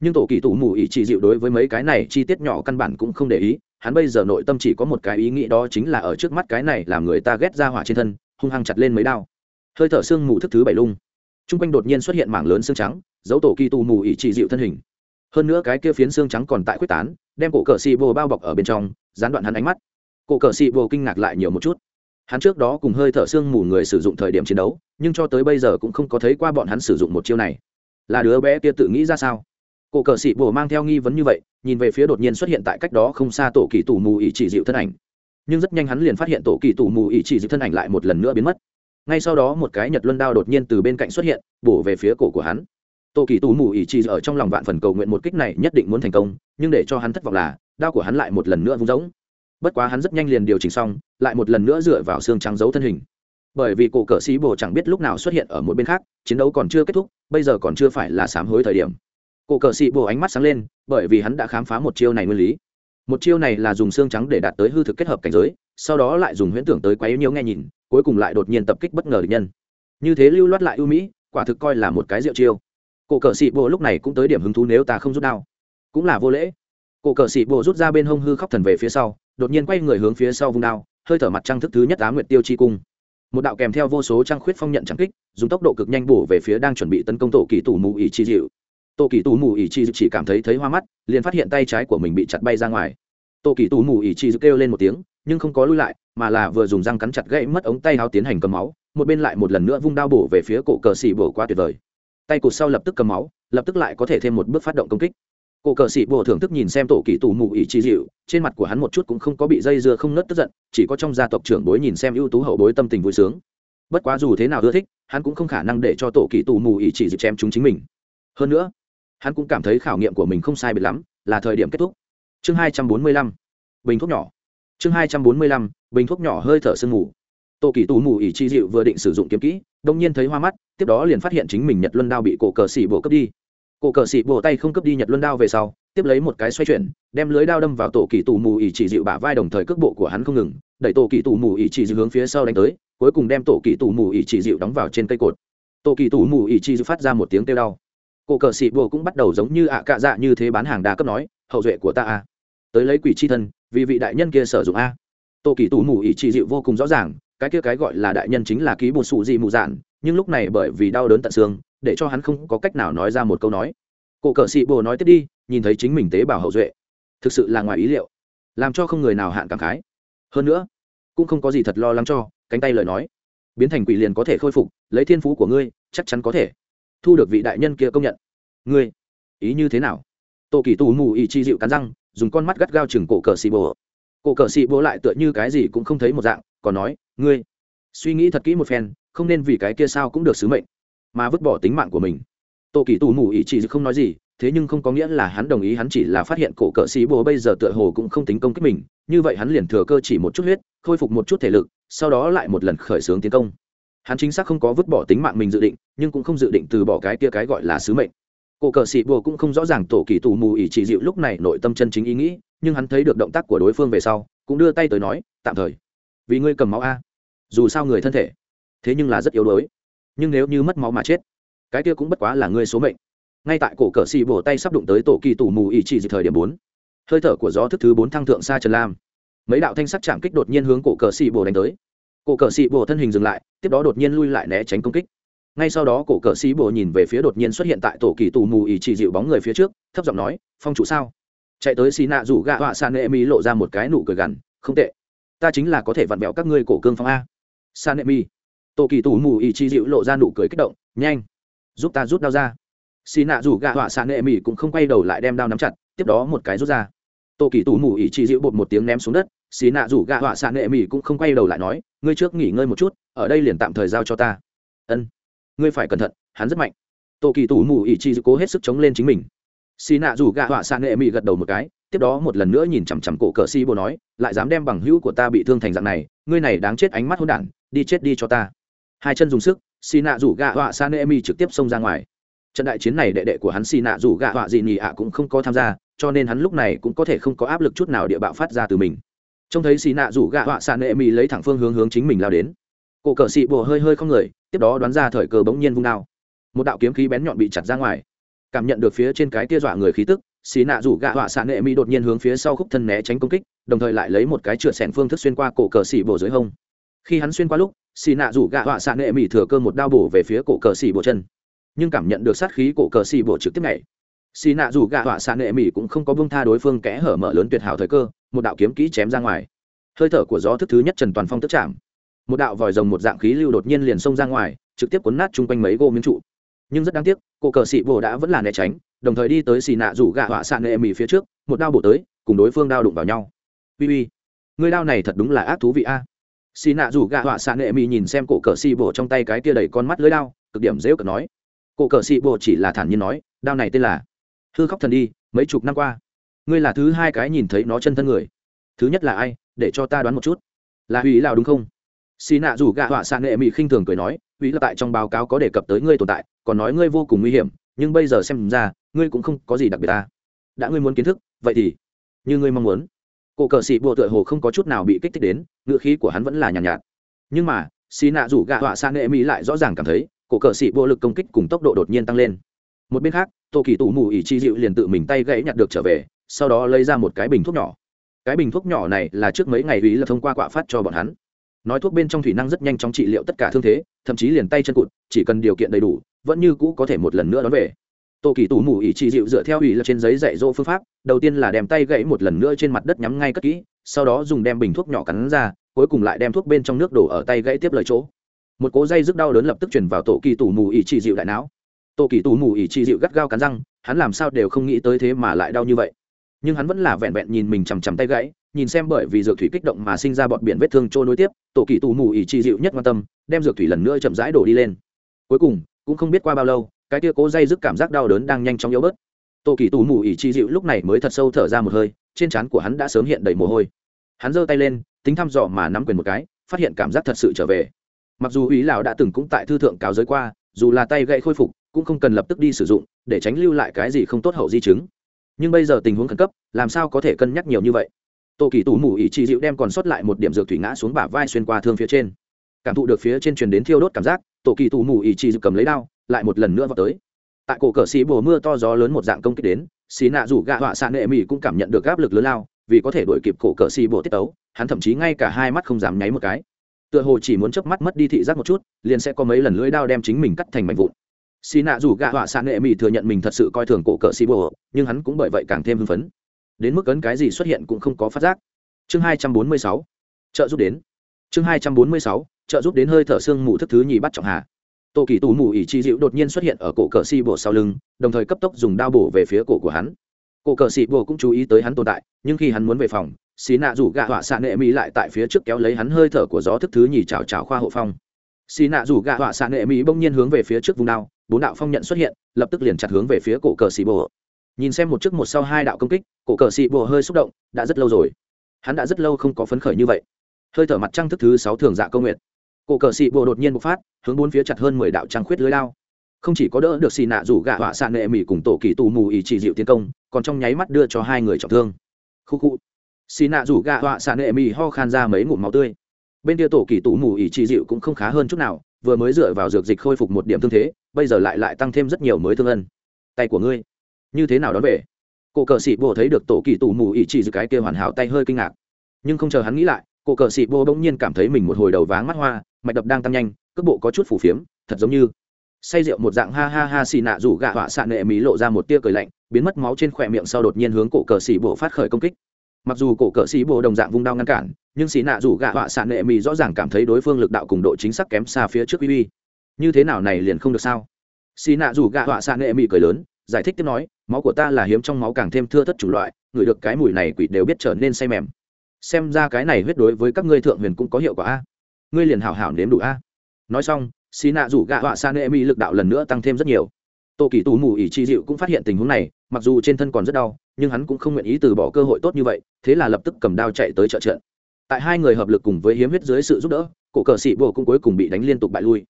Nhưng tổ kỳ tủ mù ý chỉ dịu đối với mấy cái này chi tiết nhỏ căn bản cũng không để ý, hắn bây giờ nội tâm chỉ có một cái ý nghĩ đó chính là ở trước mắt cái này làm người ta ghét ra hỏa trên thân, hung hăng chặt lên mấy đao. Hơi thở sương mù thức thứ bảy lung. T r u n g quanh đột nhiên xuất hiện mảng lớn xương trắng giấu tổ kỳ tù mù ỉ chỉ dịu thân hình. Hơn nữa cái kia phiến xương trắng còn tại quyết tán, đem cổ cờ xị bồ bao bọc ở bên trong, gián đoạn hắn ánh mắt. Cổ cờ xị bồ kinh ngạc lại nhiều một chút hắn trước đó cùng hơi thở xương mù người sử dụng thời điểm chiến đấu, nhưng cho tới bây giờ cũng không có thấy qua bọn hắn sử dụng một chiêu này. Là đứa bé kia tự nghĩ ra sao? Cổ cờ sĩ bồ mang theo nghi vấn như vậy, nhìn về phía đột nhiên xuất hiện tại cách đó không xa tổ kỳ tù mù ỉ chỉ dịu thân ảnh. Nhưng rất nhanh hắn liền phát hiện tổ kỳ tù mù ỉ chỉ dịu thân ảnh lại một lần nữa biến mất. Ngay sau đó một cái nhật luân đao đột nhiên từ bên cạnh xuất hiện, bổ về phía cổ của hắn. Tổ kỳ tù mù ỉ chỉ ở trong lòng vạn phần cầu nguyện một kích này nhất định muốn thành công, nhưng để cho hắn thất vọng là, đao của hắn lại một lần nữa vung giống bất quá hắn rất nhanh liền điều chỉnh xong, lại một lần nữa dựa vào xương trắng giấu thân hình. Bởi vì cổ cờ sĩ bồ chẳng biết lúc nào xuất hiện ở một bên khác, chiến đấu còn chưa kết thúc, bây giờ còn chưa phải là sám hối thời điểm. Cổ cờ sĩ bồ ánh mắt sáng lên, bởi vì hắn đã khám phá một chiêu này nguyên lý. Một chiêu này là dùng xương trắng để đạt tới hư thực kết hợp cảnh giới, sau đó lại dùng huyễn tưởng tới quấy nhiễu nghe nhìn, cuối cùng lại đột nhiên tập kích bất ngờ địch nhân. Như thế lưu loát lại ưu mỹ, quả thực coi là một cái rượu chiêu. Cổ cờ sĩ bồ lúc này cũng tới điểm hứng thú nếu ta không rút đao. Cũng là vô lễ. Cổ cờ sĩ bồ rút ra bên hông hư khóc thần về phía sau đột nhiên quay người hướng phía sau vung đao, hơi thở mặt trăng thức thứ nhất á nguyệt tiêu chi cung. Một đạo kèm theo vô số trang khuyết phong nhận trắng kích, dùng tốc độ cực nhanh bổ về phía đang chuẩn bị tấn công tổ kỳ tù mù ỉ chi dịu tổ kỳ tù mù ỉ chi dịu chỉ cảm thấy thấy hoa mắt, liền phát hiện tay trái của mình bị chặt bay ra ngoài. Tổ kỳ tù mù ỉ chi dịu kêu lên một tiếng, nhưng không có lui lại, mà là vừa dùng răng cắn chặt gãy mất ống tay áo tiến hành cầm máu, một bên lại một lần nữa vung đao bổ về phía cổ cờ xì bổ qua tuyệt vời. Tay cụt sau lập tức cầm máu, lập tức lại có thể thêm một bước phát động công kích cổ cờ sĩ bồ thưởng thức nhìn xem tổ kỳ tù mù ỉ chi dịu, trên mặt của hắn một chút cũng không có bị dây dưa không nớt tức giận, chỉ có trong gia tộc trưởng bối nhìn xem ưu tú hậu bối tâm tình vui sướng. Bất quá dù thế nào ưa thích, hắn cũng không khả năng để cho tổ kỳ tù mù ỉ chỉ dịu chém chúng chính mình. Hơn nữa, hắn cũng cảm thấy khảo nghiệm của mình không sai biệt lắm, là thời điểm kết thúc. Chương hai trăm bốn mươi lăm, bình thuốc nhỏ. Chương hai trăm bốn mươi lăm, bình thuốc nhỏ hơi thở sương mù. Tổ kỳ tù mù ỉ chi dịu vừa định sử dụng kiếm kỹ, đông nhiên thấy hoa mắt, tiếp đó liền phát hiện chính mình nhật luân đao bị cổ cờ xỉ bồ cướp đi cổ cờ xỉ bổ tay không cướp đi nhật luân đao về sau, tiếp lấy một cái xoay chuyển, đem lưới đao đâm vào tổ kỳ tù mù ỉ chỉ dịu bả vai đồng thời cước bộ của hắn không ngừng, đẩy tổ kỳ tù mù ỉ chỉ dịu hướng phía sau đánh tới, cuối cùng đem tổ kỳ tù mù ỉ chỉ dịu đóng vào trên cây cột. Tổ kỳ tù mù ỉ chỉ dịu phát ra một tiếng kêu đau. Cổ cờ xỉ bổ cũng bắt đầu giống như ạ cạ dạ như thế bán hàng đa cấp nói, hậu duệ của ta a. Tới lấy quỷ c h i thân, vì vị đại nhân kia sử dụng a. Tổ kỳ tù mù ỉ chỉ dịu vô cùng rõ ràng, cái kia cái gọi là đại nhân chính là ký bột sụ dị mù dạn, nhưng lúc này bởi vì đau đớn tận xương để cho hắn không có cách nào nói ra một câu nói. Cổ cờ sĩ bồ nói tiếp đi, nhìn thấy chính mình tế bào hậu duệ. Thực sự là ngoài ý liệu, làm cho không người nào hạn cảm khái. Hơn nữa, cũng không có gì thật lo lắng cho, cánh tay lời nói. Biến thành quỷ liền có thể khôi phục, lấy thiên phú của ngươi, chắc chắn có thể thu được vị đại nhân kia công nhận. Ngươi, ý như thế nào? Tổ kỳ tù mù ý chi dịu cắn răng, dùng con mắt gắt gao chừng cổ cờ xì bồ. Cổ cờ xì bồ lại tựa như cái gì cũng không thấy một dạng, còn nói, ngươi, suy nghĩ thật kỹ một phen, không nên vì cái kia sao cũng được sứ mệnh mà vứt bỏ tính mạng của mình. Tổ kỳ tù mù ý chỉ không nói gì, thế nhưng không có nghĩa là hắn đồng ý, hắn chỉ là phát hiện cổ cờ sĩ bồ bây giờ tựa hồ cũng không tính công kích mình. Như vậy hắn liền thừa cơ chỉ một chút huyết, khôi phục một chút thể lực, sau đó lại một lần khởi xướng tiến công. Hắn chính xác không có vứt bỏ tính mạng mình dự định, nhưng cũng không dự định từ bỏ cái kia cái gọi là sứ mệnh. Cổ cờ sĩ bồ cũng không rõ ràng tổ kỳ tù mù ỉ chỉ dịu lúc này nội tâm chân chính ý nghĩ, nhưng hắn thấy được động tác của đối phương về sau, cũng đưa tay tới nói, tạm thời, vì ngươi cầm máu a, dù sao người thân thể, thế nhưng là rất yếu đuối nhưng nếu như mất máu mà chết, cái kia cũng bất quá là ngươi số mệnh. Ngay tại cổ cờ xì bổ tay sắp đụng tới tổ kỳ tù mù Ý chỉ dịch thời điểm bốn, hơi thở của gió thức thứ bốn thăng thượng xa trần lam. Mấy đạo thanh sắc chạm kích đột nhiên hướng cổ cờ xì bổ đánh tới. Cổ cờ xì bổ thân hình dừng lại, tiếp đó đột nhiên lui lại né tránh công kích. Ngay sau đó cổ cờ xì bổ nhìn về phía đột nhiên xuất hiện tại tổ kỳ tù mù Ý chỉ dịu bóng người phía trước, thấp giọng nói, phong chủ sao? Chạy tới xì nạ rủ gạ họa san nệ mi lộ ra một cái nụ cười gằn, không tệ. Ta chính là có thể vặn vẹo các ngươi cổ cương phong a. San nệ mi tổ kỳ tù mù ý chí dịu lộ ra nụ cười kích động, nhanh, giúp ta rút đao ra. Xì nạ rủ gạ họa xạ nệ mỹ cũng không quay đầu lại đem đao nắm chặt, tiếp đó một cái rút ra. Tô kỳ tù mù ý chí dịu bột một tiếng ném xuống đất, xì nạ rủ gạ họa xạ nệ mỹ cũng không quay đầu lại nói, ngươi trước nghỉ ngơi một chút, ở đây liền tạm thời giao cho ta. Ân, ngươi phải cẩn thận, hắn rất mạnh. Tô kỳ tù mù ý chí dịu cố hết sức chống lên chính mình. Xì nạ rủ gạ họa xạ nệ mỹ gật đầu một cái, tiếp đó một lần nữa nhìn chằm chằm cổ cờ xì bồ nói, lại dám đem bằng hữu của ta bị thương thành dạng này, ngươi này đáng chết ánh mắt hôn đản, đi chết đi cho ta hai chân dùng sức xì nạ rủ gạ họa san emi trực tiếp xông ra ngoài. Trận đại chiến này đệ đệ của hắn xì nạ rủ gạ họa gì nhị ạ cũng không có tham gia, cho nên hắn lúc này cũng có thể không có áp lực chút nào địa bạo phát ra từ mình. Trông thấy xì nạ rủ gạ họa san emi lấy thẳng phương hướng hướng chính mình lao đến. Cổ cờ xị bồ hơi hơi không người, tiếp đó đoán ra thời cơ bỗng nhiên vung đao. Một đạo kiếm khí bén nhọn bị chặt ra ngoài. Cảm nhận được phía trên cái tia dọa người khí tức xì nạ rủ gạ họa xạ nệ mỹ đột nhiên hướng phía sau khúc thân né tránh công kích, đồng thời lại lấy một cái chửa sẻn phương thức xuyên qua cổ cờ xỉ bồ dưới hông. Khi hắn xuyên qua lúc xì nạ rủ gạ họa xạ nệ mỹ thừa cơ một đao bổ về phía cổ cờ xì bộ chân. Nhưng cảm nhận được sát khí cổ cờ xì bộ trực tiếp này, xì nạ rủ gạ họa xạ nệ mỹ cũng không có bông tha đối phương kẽ hở mở lớn tuyệt hảo thời cơ một đạo kiếm kỹ chém ra ngoài. Hơi thở của gió thức thứ nhất trần toàn phong tức chạm. Một đạo vòi rồng một dạng khí lưu đột nhiên liền xông ra ngoài trực tiếp cuốn nát chung quanh mấy gô miếng trụ. Nhưng rất đáng tiếc cổ cờ xì bộ đã vẫn là né tránh đồng thời đi tới xì nạ rủ gạ họa xạ nệ mỹ phía trước một đao bổ tới cùng đối phương đao đụng vào nhau. Uy uy người đao này thật đúng là ác thú vị a xì nạ rủ gạ họa xạ nghệ mỹ nhìn xem cổ cờ xì bổ trong tay cái kia đầy con mắt lưới đao, cực điểm dễ cờ nói. Cổ cờ xì bổ chỉ là thản nhiên nói, đao này tên là hư khóc thần đi, mấy chục năm qua, ngươi là thứ hai cái nhìn thấy nó chân thân người. Thứ nhất là ai, để cho ta đoán một chút. Là hủy lào đúng không? Xì nạ rủ gạ họa xạ nghệ mỹ khinh thường cười nói, hủy là tại trong báo cáo có đề cập tới ngươi tồn tại, còn nói ngươi vô cùng nguy hiểm, nhưng bây giờ xem ra, ngươi cũng không có gì đặc biệt ta. Đã ngươi muốn kiến thức, vậy thì như ngươi mong muốn cổ cờ sĩ bộ tựa hồ không có chút nào bị kích thích đến ngựa khí của hắn vẫn là nhàn nhạt, nhạt nhưng mà xì nạ rủ gạ họa sang nghệ mỹ lại rõ ràng cảm thấy cổ cờ sĩ bộ lực công kích cùng tốc độ đột nhiên tăng lên. Một bên khác tô kỳ tủ mù ỉ chi dịu liền tự mình tay gãy nhặt được trở về sau đó lấy ra một cái bình thuốc nhỏ. Cái bình thuốc nhỏ này là trước mấy ngày ý là thông qua quạ phát cho bọn hắn. Nói thuốc bên trong thủy năng rất nhanh chóng trị liệu tất cả thương thế thậm chí liền tay chân cụt chỉ cần điều kiện đầy đủ vẫn như cũ có thể một lần nữa đón về tô kỳ tù mù ỉ chỉ dịu dựa theo ủy là trên giấy dạy dỗ phương pháp, đầu tiên là đem tay gãy một lần nữa trên mặt đất nhắm ngay cất kỹ, sau đó dùng đem bình thuốc nhỏ cắn ra, cuối cùng lại đem thuốc bên trong nước đổ ở tay gãy tiếp lời chỗ. Một cố dây rức đau đớn lập tức chuyển vào tổ kỳ tù mù ỉ chỉ dịu đại não. Tổ kỳ tù mù ỉ chỉ dịu gắt gao cắn răng, hắn làm sao đều không nghĩ tới thế mà lại đau như vậy. Nhưng hắn vẫn là vẹn vẹn nhìn mình chằm chằm tay gãy, nhìn xem bởi vì dược thủy kích động mà sinh ra bọn biển vết thương trôi nối tiếp tổ kỳ tù mù ỉ chi dịu nhất quan tâm, đem dược thủy lần nữa chậm rãi đổ đi lên. Cuối cùng, cũng không biết qua bao lâu cái tia cố dây dứt cảm giác đau đớn đang nhanh chóng yếu bớt. Tổ kỳ tù mù ỉ chi dịu lúc này mới thật sâu thở ra một hơi, trên trán của hắn đã sớm hiện đầy mồ hôi. Hắn giơ tay lên, tính thăm dò mà nắm quyền một cái, phát hiện cảm giác thật sự trở về. Mặc dù ý lão đã từng cũng tại thư thượng cáo giới qua, dù là tay gãy khôi phục, cũng không cần lập tức đi sử dụng, để tránh lưu lại cái gì không tốt hậu di chứng. Nhưng bây giờ tình huống khẩn cấp, làm sao có thể cân nhắc nhiều như vậy? Tô kỳ tù mù ỉ chi dịu đem còn sót lại một điểm dược thủy ngã xuống bả vai xuyên qua thương phía trên. Cảm thụ được phía trên truyền đến thiêu đốt cảm giác tổ kỳ tù mù ỉ chi dịu cầm lấy đao lại một lần nữa vào tới. Tại cổ cờ xì bồ mưa to gió lớn một dạng công kích đến, xì nạ rủ gạ họa xạ nệ mỹ cũng cảm nhận được áp lực lớn lao, vì có thể đuổi kịp cổ cờ xì bồ tiết tấu, hắn thậm chí ngay cả hai mắt không dám nháy một cái. Tựa hồ chỉ muốn chớp mắt mất đi thị giác một chút, liền sẽ có mấy lần lưỡi đao đem chính mình cắt thành mảnh vụn. Xì nạ rủ gạ họa xạ nệ mỹ thừa nhận mình thật sự coi thường cổ cờ xì bồ nhưng hắn cũng bởi vậy càng thêm hưng phấn. Đến mức ấn cái gì xuất hiện cũng không có phát giác. Chương hai trăm bốn mươi sáu, trợ giúp đến. Chương hai trăm bốn mươi sáu, trợ giúp đến hơi thở xương mù thức thứ nhì bắt trọng hà tô kỳ tù mù ỉ chi dịu đột nhiên xuất hiện ở cổ cờ xì bộ sau lưng, đồng thời cấp tốc dùng đao bổ về phía cổ của hắn. Cổ cờ xì bộ cũng chú ý tới hắn tồn tại, nhưng khi hắn muốn về phòng, xì nạ rủ gạ họa xạ nệ mỹ lại tại phía trước kéo lấy hắn hơi thở của gió thức thứ nhì chào chào khoa hộ phong. Xì nạ rủ gạ họa xạ nệ mỹ bỗng nhiên hướng về phía trước vùng đao, bốn đạo phong nhận xuất hiện, lập tức liền chặt hướng về phía cổ cờ xì bộ. nhìn xem một trước một sau hai đạo công kích, cổ cờ xì bộ hơi xúc động, đã rất lâu rồi. Hắn đã rất lâu không có phấn khởi như vậy. Hơi thở mặt trăng thức thứ sáu thường dạ công nguyện cổ cờ xị bộ đột nhiên bộc phát, hướng bốn phía chặt hơn mười đạo trăng khuyết lưới lao. Không chỉ có đỡ được xì nạ rủ gạ họa xạ nệ mỹ cùng tổ kỳ tù mù ý chỉ dịu tiến công, còn trong nháy mắt đưa cho hai người trọng thương. Khu khu. Xì nạ rủ gạ họa xạ nệ mỹ ho khan ra mấy ngụm máu tươi. Bên kia tổ kỳ tù mù ý chỉ dịu cũng không khá hơn chút nào, vừa mới dựa vào dược dịch khôi phục một điểm thương thế, bây giờ lại lại tăng thêm rất nhiều mới thương ân. Tay của ngươi, như thế nào đón về? Cổ cờ xị bộ thấy được tổ kỳ tù mù ý chỉ dịu cái kia hoàn hảo tay hơi kinh ngạc. Nhưng không chờ hắn nghĩ lại cổ cờ sĩ bô bỗng nhiên cảm thấy mình một hồi đầu váng mắt hoa, mạch đập đang tăng nhanh, cước bộ có chút phủ phiếm, thật giống như say rượu một dạng, ha ha ha, xì nạ rủ gạ họa xạ nệ mỹ lộ ra một tia cười lạnh, biến mất máu trên khỏe miệng sau đột nhiên hướng cổ cờ sĩ bộ phát khởi công kích. Mặc dù cổ cờ sĩ bộ đồng dạng vung đao ngăn cản, nhưng xì nạ rủ gạ họa xạ nệ mỹ rõ ràng cảm thấy đối phương lực đạo cùng độ chính xác kém xa phía trước uy uy. Như thế nào này liền không được sao? Xì nạ rủ gạ họa xạ nệ mỹ cười lớn, giải thích tiếp nói, máu của ta là hiếm trong máu càng thêm thưa thất chủ loại, người được cái mùi này quỷ đều biết trở nên say mềm xem ra cái này huyết đối với các ngươi thượng huyền cũng có hiệu quả a. Ngươi liền hảo hảo nếm đủ a. Nói xong xì nạ rủ gạ họa san nệ mỹ lực đạo lần nữa tăng thêm rất nhiều. Tô kỳ tù mù ỉ chi dịu cũng phát hiện tình huống này, mặc dù trên thân còn rất đau, nhưng hắn cũng không nguyện ý từ bỏ cơ hội tốt như vậy, thế là lập tức cầm đao chạy tới trợ trận. Tại hai người hợp lực cùng với hiếm huyết dưới sự giúp đỡ, cổ cờ sĩ bồ cũng cuối cùng bị đánh liên tục bại lui.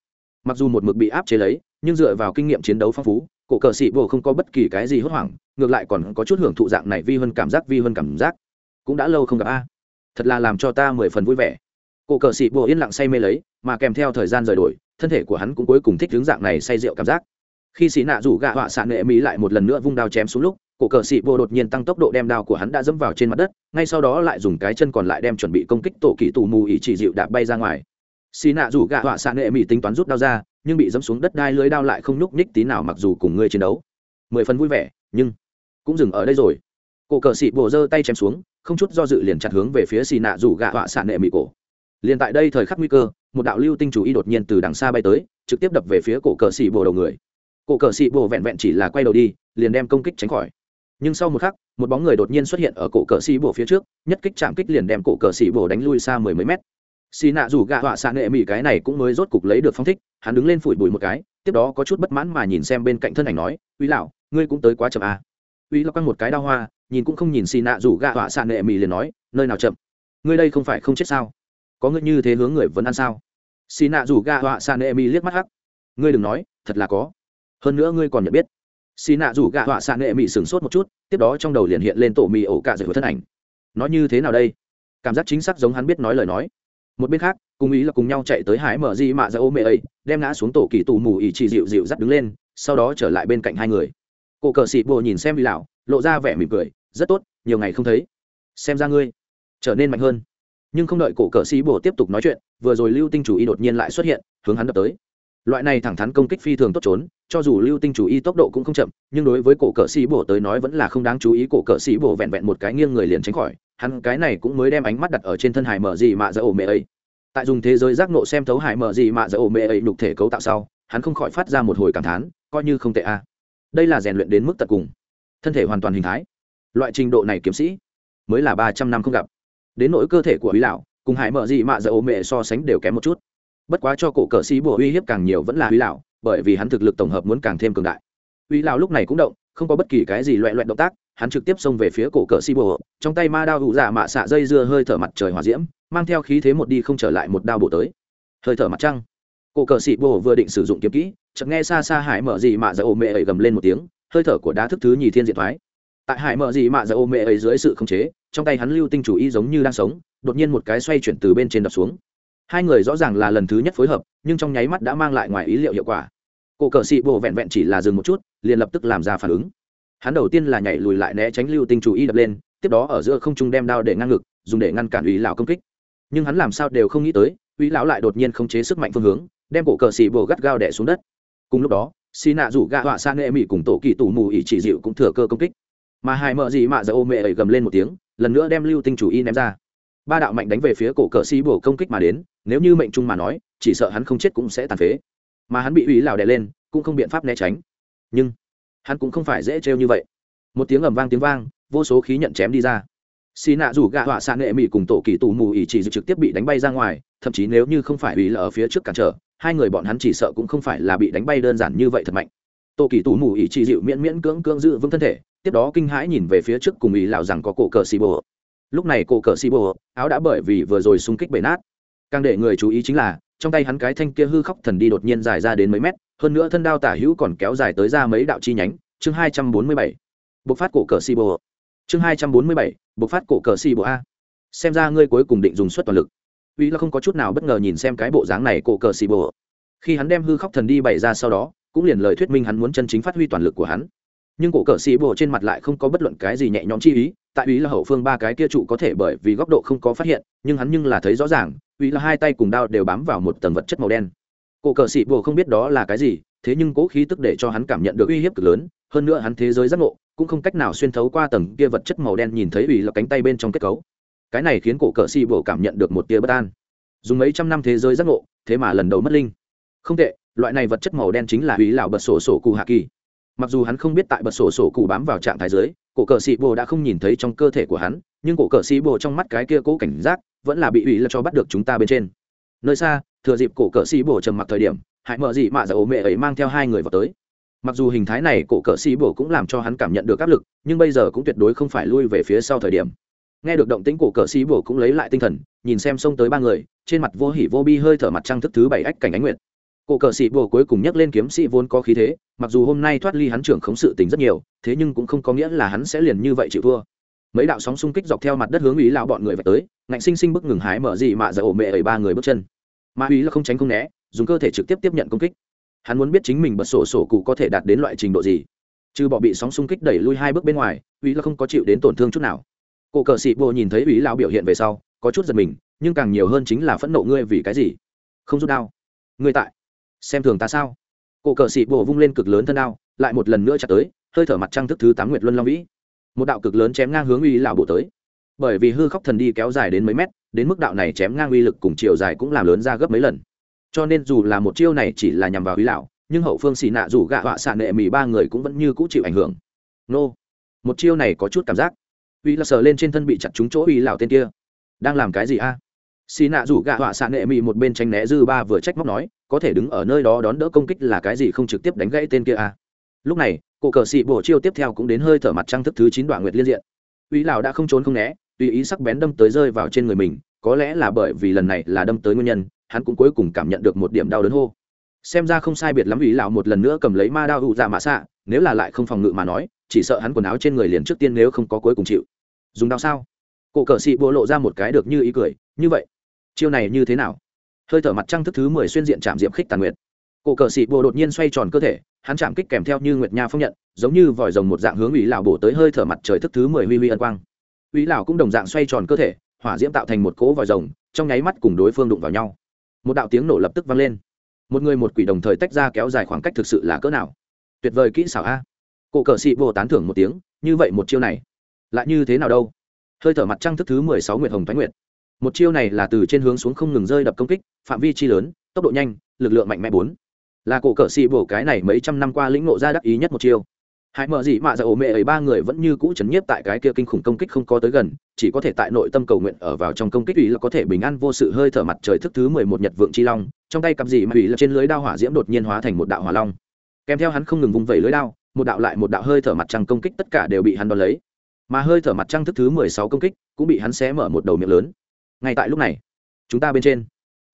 Mặc dù một mực bị áp chế lấy, nhưng dựa vào kinh nghiệm chiến đấu phong phú, cổ cờ sĩ bồ không có bất kỳ cái gì hốt hoảng, ngược lại còn có chút hưởng thụ dạng này vi hơn cảm giác, vi hơn cảm giác. Cũng đã lâu không gặp a thật là làm cho ta mười phần vui vẻ. Cổ cờ sĩ bộ yên lặng say mê lấy, mà kèm theo thời gian rời đổi, thân thể của hắn cũng cuối cùng thích hướng dạng này say rượu cảm giác. Khi xì nạ rủ gạ họa xạ nệ mỹ lại một lần nữa vung đao chém xuống lúc cổ cờ sĩ bộ đột nhiên tăng tốc độ đem đao của hắn đã dẫm vào trên mặt đất, ngay sau đó lại dùng cái chân còn lại đem chuẩn bị công kích tổ kỳ tù mù ý chỉ dịu đạp bay ra ngoài. Xì nạ rủ gạ họa xạ nệ mỹ tính toán rút đao ra, nhưng bị dẫm xuống đất đai lưới đao lại không nhúc nhích tí nào mặc dù cùng ngươi chiến đấu. Mười phần vui vẻ, nhưng cũng dừng ở đây rồi. Cổ cờ sĩ bộ giơ tay chém xuống không chút do dự liền chặt hướng về phía xì nạ rủ gạ họa xạ nệ mỹ cổ. Liền tại đây thời khắc nguy cơ, một đạo lưu tinh chủ y đột nhiên từ đằng xa bay tới, trực tiếp đập về phía cổ cờ xì bồ đầu người. Cổ cờ xì bồ vẹn vẹn chỉ là quay đầu đi, liền đem công kích tránh khỏi. Nhưng sau một khắc, một bóng người đột nhiên xuất hiện ở cổ cờ xì bồ phía trước, nhất kích chạm kích liền đem cổ cờ xì bồ đánh lui xa mười mấy mét. Xì nạ rủ gạ họa xạ nệ mỹ cái này cũng mới rốt cục lấy được phong thích, hắn đứng lên phủi bụi một cái, tiếp đó có chút bất mãn mà nhìn xem bên cạnh thân ảnh nói, uy lão, ngươi cũng tới quá chậm à uy lão căng một cái đao hoa, nhìn cũng không nhìn xì nạ rủ gạ họa xạ nệ mì liền nói, nơi nào chậm? Ngươi đây không phải không chết sao? Có ngươi như thế hướng người vẫn ăn sao? Xì nạ rủ gạ họa xạ nệ mì liếc mắt hắc, ngươi đừng nói, thật là có. Hơn nữa ngươi còn nhận biết. Xì nạ rủ gạ họa xạ nệ mì sửng sốt một chút, tiếp đó trong đầu liền hiện lên tổ mì ổ cạ dậy thân ảnh. Nói như thế nào đây? Cảm giác chính xác giống hắn biết nói lời nói. Một bên khác, cùng ý là cùng nhau chạy tới hải mở di mạ ra ô mẹ ấy đem ngã xuống tổ kỳ tù mù ỉ chỉ dịu dịu dắt đứng lên, sau đó trở lại bên cạnh hai người cổ cờ sĩ bồ nhìn xem vì lão, lộ ra vẻ mỉm cười, rất tốt, nhiều ngày không thấy. Xem ra ngươi trở nên mạnh hơn. Nhưng không đợi cổ cờ sĩ bồ tiếp tục nói chuyện, vừa rồi lưu tinh chủ y đột nhiên lại xuất hiện, hướng hắn đập tới. Loại này thẳng thắn công kích phi thường tốt trốn, cho dù lưu tinh chủ y tốc độ cũng không chậm, nhưng đối với cổ cờ sĩ bồ tới nói vẫn là không đáng chú ý. Cổ cờ sĩ bồ vẹn vẹn một cái nghiêng người liền tránh khỏi, hắn cái này cũng mới đem ánh mắt đặt ở trên thân hải mở gì mạ dỡ ổ mẹ ấy tại dùng thế giới giác nộ xem thấu hải mở gì mạ dỡ ổ mẹ ấy đục thể cấu tạo sau, hắn không khỏi phát ra một hồi cảm thán, coi như không tệ a đây là rèn luyện đến mức tận cùng. Thân thể hoàn toàn hình thái. Loại trình độ này kiếm sĩ mới là ba trăm năm không gặp. Đến nỗi cơ thể của quý lão, cùng hải mở gì mạ ra Ô mẹ so sánh đều kém một chút. Bất quá cho cổ cờ sĩ bùa uy hiếp càng nhiều vẫn là quý lão, bởi vì hắn thực lực tổng hợp muốn càng thêm cường đại. Quý lão lúc này cũng động, không có bất kỳ cái gì loẹ loẹn động tác, hắn trực tiếp xông về phía cổ cờ sĩ bùa. Trong tay ma đao hụ dạ mạ xạ dây dưa hơi thở mặt trời hòa diễm, mang theo khí thế một đi không trở lại một đao bổ tới. Hơi thở mặt trăng. Cổ cờ sĩ bùa vừa định sử dụng kiếm kỹ chợt nghe xa xa hải mở gì mạ dạ ô mẹ ấy gầm lên một tiếng, hơi thở của đá thức thứ nhì thiên diện thoái. Tại hải mở gì mạ dạ ô mẹ ấy dưới sự khống chế, trong tay hắn lưu tinh chủ y giống như đang sống, đột nhiên một cái xoay chuyển từ bên trên đập xuống. Hai người rõ ràng là lần thứ nhất phối hợp, nhưng trong nháy mắt đã mang lại ngoài ý liệu hiệu quả. Cổ cờ xị bộ vẹn vẹn chỉ là dừng một chút, liền lập tức làm ra phản ứng. Hắn đầu tiên là nhảy lùi lại né tránh lưu tinh chủ y đập lên, tiếp đó ở giữa không trung đem đao để ngăn ngực, dùng để ngăn cản ủy lão công kích. Nhưng hắn làm sao đều không nghĩ tới ủy lão lại đột nhiên khống chế sức mạnh phương hướng, đem cổ cờ xì bộ gắt gao đẻ xuống đất cùng lúc đó xì nạ rủ gạ họa sang nghệ mỹ cùng tổ kỳ tù mù ỉ chỉ dịu cũng thừa cơ công kích. Mà hai mợ gì mạ dạ ô mẹ ấy gầm lên một tiếng, lần nữa đem lưu tinh chủ y ném ra. Ba đạo mạnh đánh về phía cổ cờ xì bổ công kích mà đến, nếu như mệnh trung mà nói, chỉ sợ hắn không chết cũng sẽ tàn phế. Mà hắn bị ủy lào đè lên, cũng không biện pháp né tránh. Nhưng, hắn cũng không phải dễ trêu như vậy. Một tiếng ầm vang tiếng vang, vô số khí nhận chém đi ra. Xì nạ rủ gạ họa xạ nghệ mỹ cùng tổ kỳ tù mù ỉ chỉ trực tiếp bị đánh bay ra ngoài, thậm chí nếu như không phải ủy là ở phía trước cản trở hai người bọn hắn chỉ sợ cũng không phải là bị đánh bay đơn giản như vậy thật mạnh. Tô kỳ tù mù ý chỉ dịu miễn miễn cưỡng cưỡng giữ vững thân thể, tiếp đó kinh hãi nhìn về phía trước cùng ý lào rằng có cổ cờ xì bồ. Lúc này cổ cờ xì bồ, áo đã bởi vì vừa rồi xung kích bể nát. Càng để người chú ý chính là, trong tay hắn cái thanh kia hư khóc thần đi đột nhiên dài ra đến mấy mét, hơn nữa thân đao tả hữu còn kéo dài tới ra mấy đạo chi nhánh. Chương hai trăm bốn mươi bảy, bộc phát cổ cờ si bồ. Chương hai trăm bốn mươi bảy, bộc phát cổ cờ si bồ a. Xem ra ngươi cuối cùng định dùng suất toàn lực uy là không có chút nào bất ngờ nhìn xem cái bộ dáng này cổ cờ xì bồ. Khi hắn đem hư khóc thần đi bày ra sau đó, cũng liền lời thuyết minh hắn muốn chân chính phát huy toàn lực của hắn. Nhưng cổ cờ xì bồ trên mặt lại không có bất luận cái gì nhẹ nhõm chi ý, tại ý là hậu phương ba cái kia trụ có thể bởi vì góc độ không có phát hiện, nhưng hắn nhưng là thấy rõ ràng ý là hai tay cùng đao đều bám vào một tầng vật chất màu đen. Cổ cờ xì bồ không biết đó là cái gì, thế nhưng cố khí tức để cho hắn cảm nhận được uy hiếp cực lớn, hơn nữa hắn thế giới giác ngộ, cũng không cách nào xuyên thấu qua tầng kia vật chất màu đen nhìn thấy ủy là cánh tay bên trong kết cấu cái này khiến cổ cờ xì bổ cảm nhận được một tia bất an. Dùng mấy trăm năm thế giới giác ngộ, thế mà lần đầu mất linh. Không tệ, loại này vật chất màu đen chính là ủy lão bật sổ sổ cụ hạ kỳ. Mặc dù hắn không biết tại bật sổ sổ cụ bám vào trạng thái dưới cổ cờ xì bồ đã không nhìn thấy trong cơ thể của hắn, nhưng cổ cờ xì bồ trong mắt cái kia cố cảnh giác vẫn là bị ủy là cho bắt được chúng ta bên trên. Nơi xa, thừa dịp cổ cờ xì bồ trầm mặc thời điểm, hại mợ gì mạ giả ố mẹ ấy mang theo hai người vào tới. Mặc dù hình thái này cổ cờ xì bồ cũng làm cho hắn cảm nhận được áp lực, nhưng bây giờ cũng tuyệt đối không phải lui về phía sau thời điểm nghe được động tĩnh cổ cờ sĩ bồ cũng lấy lại tinh thần, nhìn xem xông tới ba người, trên mặt vô hỉ vô bi hơi thở mặt trăng thức thứ bảy ách cảnh ánh nguyệt. Cổ cờ sĩ bồ cuối cùng nhắc lên kiếm sĩ vốn có khí thế, mặc dù hôm nay thoát ly hắn trưởng khống sự tình rất nhiều, thế nhưng cũng không có nghĩa là hắn sẽ liền như vậy chịu thua. Mấy đạo sóng xung kích dọc theo mặt đất hướng ý lão bọn người về tới, ngạnh sinh sinh bức ngừng hái mở gì mạ giờ ổ mẹ ấy ba người bước chân. Ma ý là không tránh không né, dùng cơ thể trực tiếp tiếp nhận công kích. Hắn muốn biết chính mình bật sổ sổ cụ có thể đạt đến loại trình độ gì. Trừ bỏ bị sóng xung kích đẩy lui hai bước bên ngoài, ý là không có chịu đến tổn thương chút nào cổ cờ sĩ bộ nhìn thấy ủy lão biểu hiện về sau, có chút giật mình, nhưng càng nhiều hơn chính là phẫn nộ ngươi vì cái gì? Không rút đao. Ngươi tại. Xem thường ta sao? Cổ cờ sĩ bộ vung lên cực lớn thân đao, lại một lần nữa chặt tới, hơi thở mặt trăng thức thứ tám nguyệt luân long vĩ. Một đạo cực lớn chém ngang hướng uy lão bộ tới. Bởi vì hư khóc thần đi kéo dài đến mấy mét, đến mức đạo này chém ngang uy lực cùng chiều dài cũng làm lớn ra gấp mấy lần. Cho nên dù là một chiêu này chỉ là nhằm vào uy lão, nhưng hậu phương xì nạ dù gạ họa xạ nệ mì ba người cũng vẫn như cũ chịu ảnh hưởng. Nô. Một chiêu này có chút cảm giác uy là sờ lên trên thân bị chặt trúng chỗ uy lão tên kia. Đang làm cái gì a? Xì nạ rủ gạ họa xạ nệ mị một bên tranh né dư ba vừa trách móc nói, có thể đứng ở nơi đó đón đỡ công kích là cái gì không trực tiếp đánh gãy tên kia a? Lúc này cụ cờ xị bổ chiêu tiếp theo cũng đến hơi thở mặt trăng thức thứ chín đoạn nguyệt liên diện. Uy lão đã không trốn không né, tùy ý sắc bén đâm tới rơi vào trên người mình, có lẽ là bởi vì lần này là đâm tới nguyên nhân, hắn cũng cuối cùng cảm nhận được một điểm đau đớn hô. Xem ra không sai biệt lắm uy lão một lần nữa cầm lấy ma đao hụ dạ mạ xạ, nếu là lại không phòng ngự mà nói chỉ sợ hắn quần áo trên người liền trước tiên nếu không có cuối cùng chịu. Dùng đao sao? Cổ cờ xị bộ lộ ra một cái được như ý cười, như vậy, chiêu này như thế nào? Hơi thở mặt trăng thức thứ mười xuyên diện chạm diệm khích tàn nguyệt. Cổ cờ xị bộ đột nhiên xoay tròn cơ thể, hắn chạm kích kèm theo như nguyệt nha phong nhận, giống như vòi rồng một dạng hướng ủy lão bổ tới hơi thở mặt trời thức thứ mười huy huy ân quang. Ủy lão cũng đồng dạng xoay tròn cơ thể, hỏa diễm tạo thành một cỗ vòi rồng, trong nháy mắt cùng đối phương đụng vào nhau. Một đạo tiếng nổ lập tức vang lên. Một người một quỷ đồng thời tách ra kéo dài khoảng cách thực sự là cỡ nào? Tuyệt vời kỹ xảo a cổ cờ sĩ vô tán thưởng một tiếng, như vậy một chiêu này, lại như thế nào đâu? Hơi thở mặt trăng thức thứ mười sáu nguyệt hồng thái nguyệt. Một chiêu này là từ trên hướng xuống không ngừng rơi đập công kích, phạm vi chi lớn, tốc độ nhanh, lực lượng mạnh mẽ bốn. Là cổ cờ xì bổ cái này mấy trăm năm qua lĩnh ngộ ra đắc ý nhất một chiêu. Hãy mở gì mà dạ ổ mẹ ấy ba người vẫn như cũ chấn nhiếp tại cái kia kinh khủng công kích không có tới gần, chỉ có thể tại nội tâm cầu nguyện ở vào trong công kích ủy là có thể bình an vô sự hơi thở mặt trời thức thứ mười một nhật vượng chi long, trong tay cặp gì mà ủy là trên lưới đao hỏa diễm đột nhiên hóa thành một đạo hỏa long. Kèm theo hắn không ngừng vung vẩy lưới đao một đạo lại một đạo hơi thở mặt trăng công kích tất cả đều bị hắn đón lấy. Mà hơi thở mặt trăng thức thứ mười sáu công kích cũng bị hắn xé mở một đầu miệng lớn. Ngay tại lúc này, chúng ta bên trên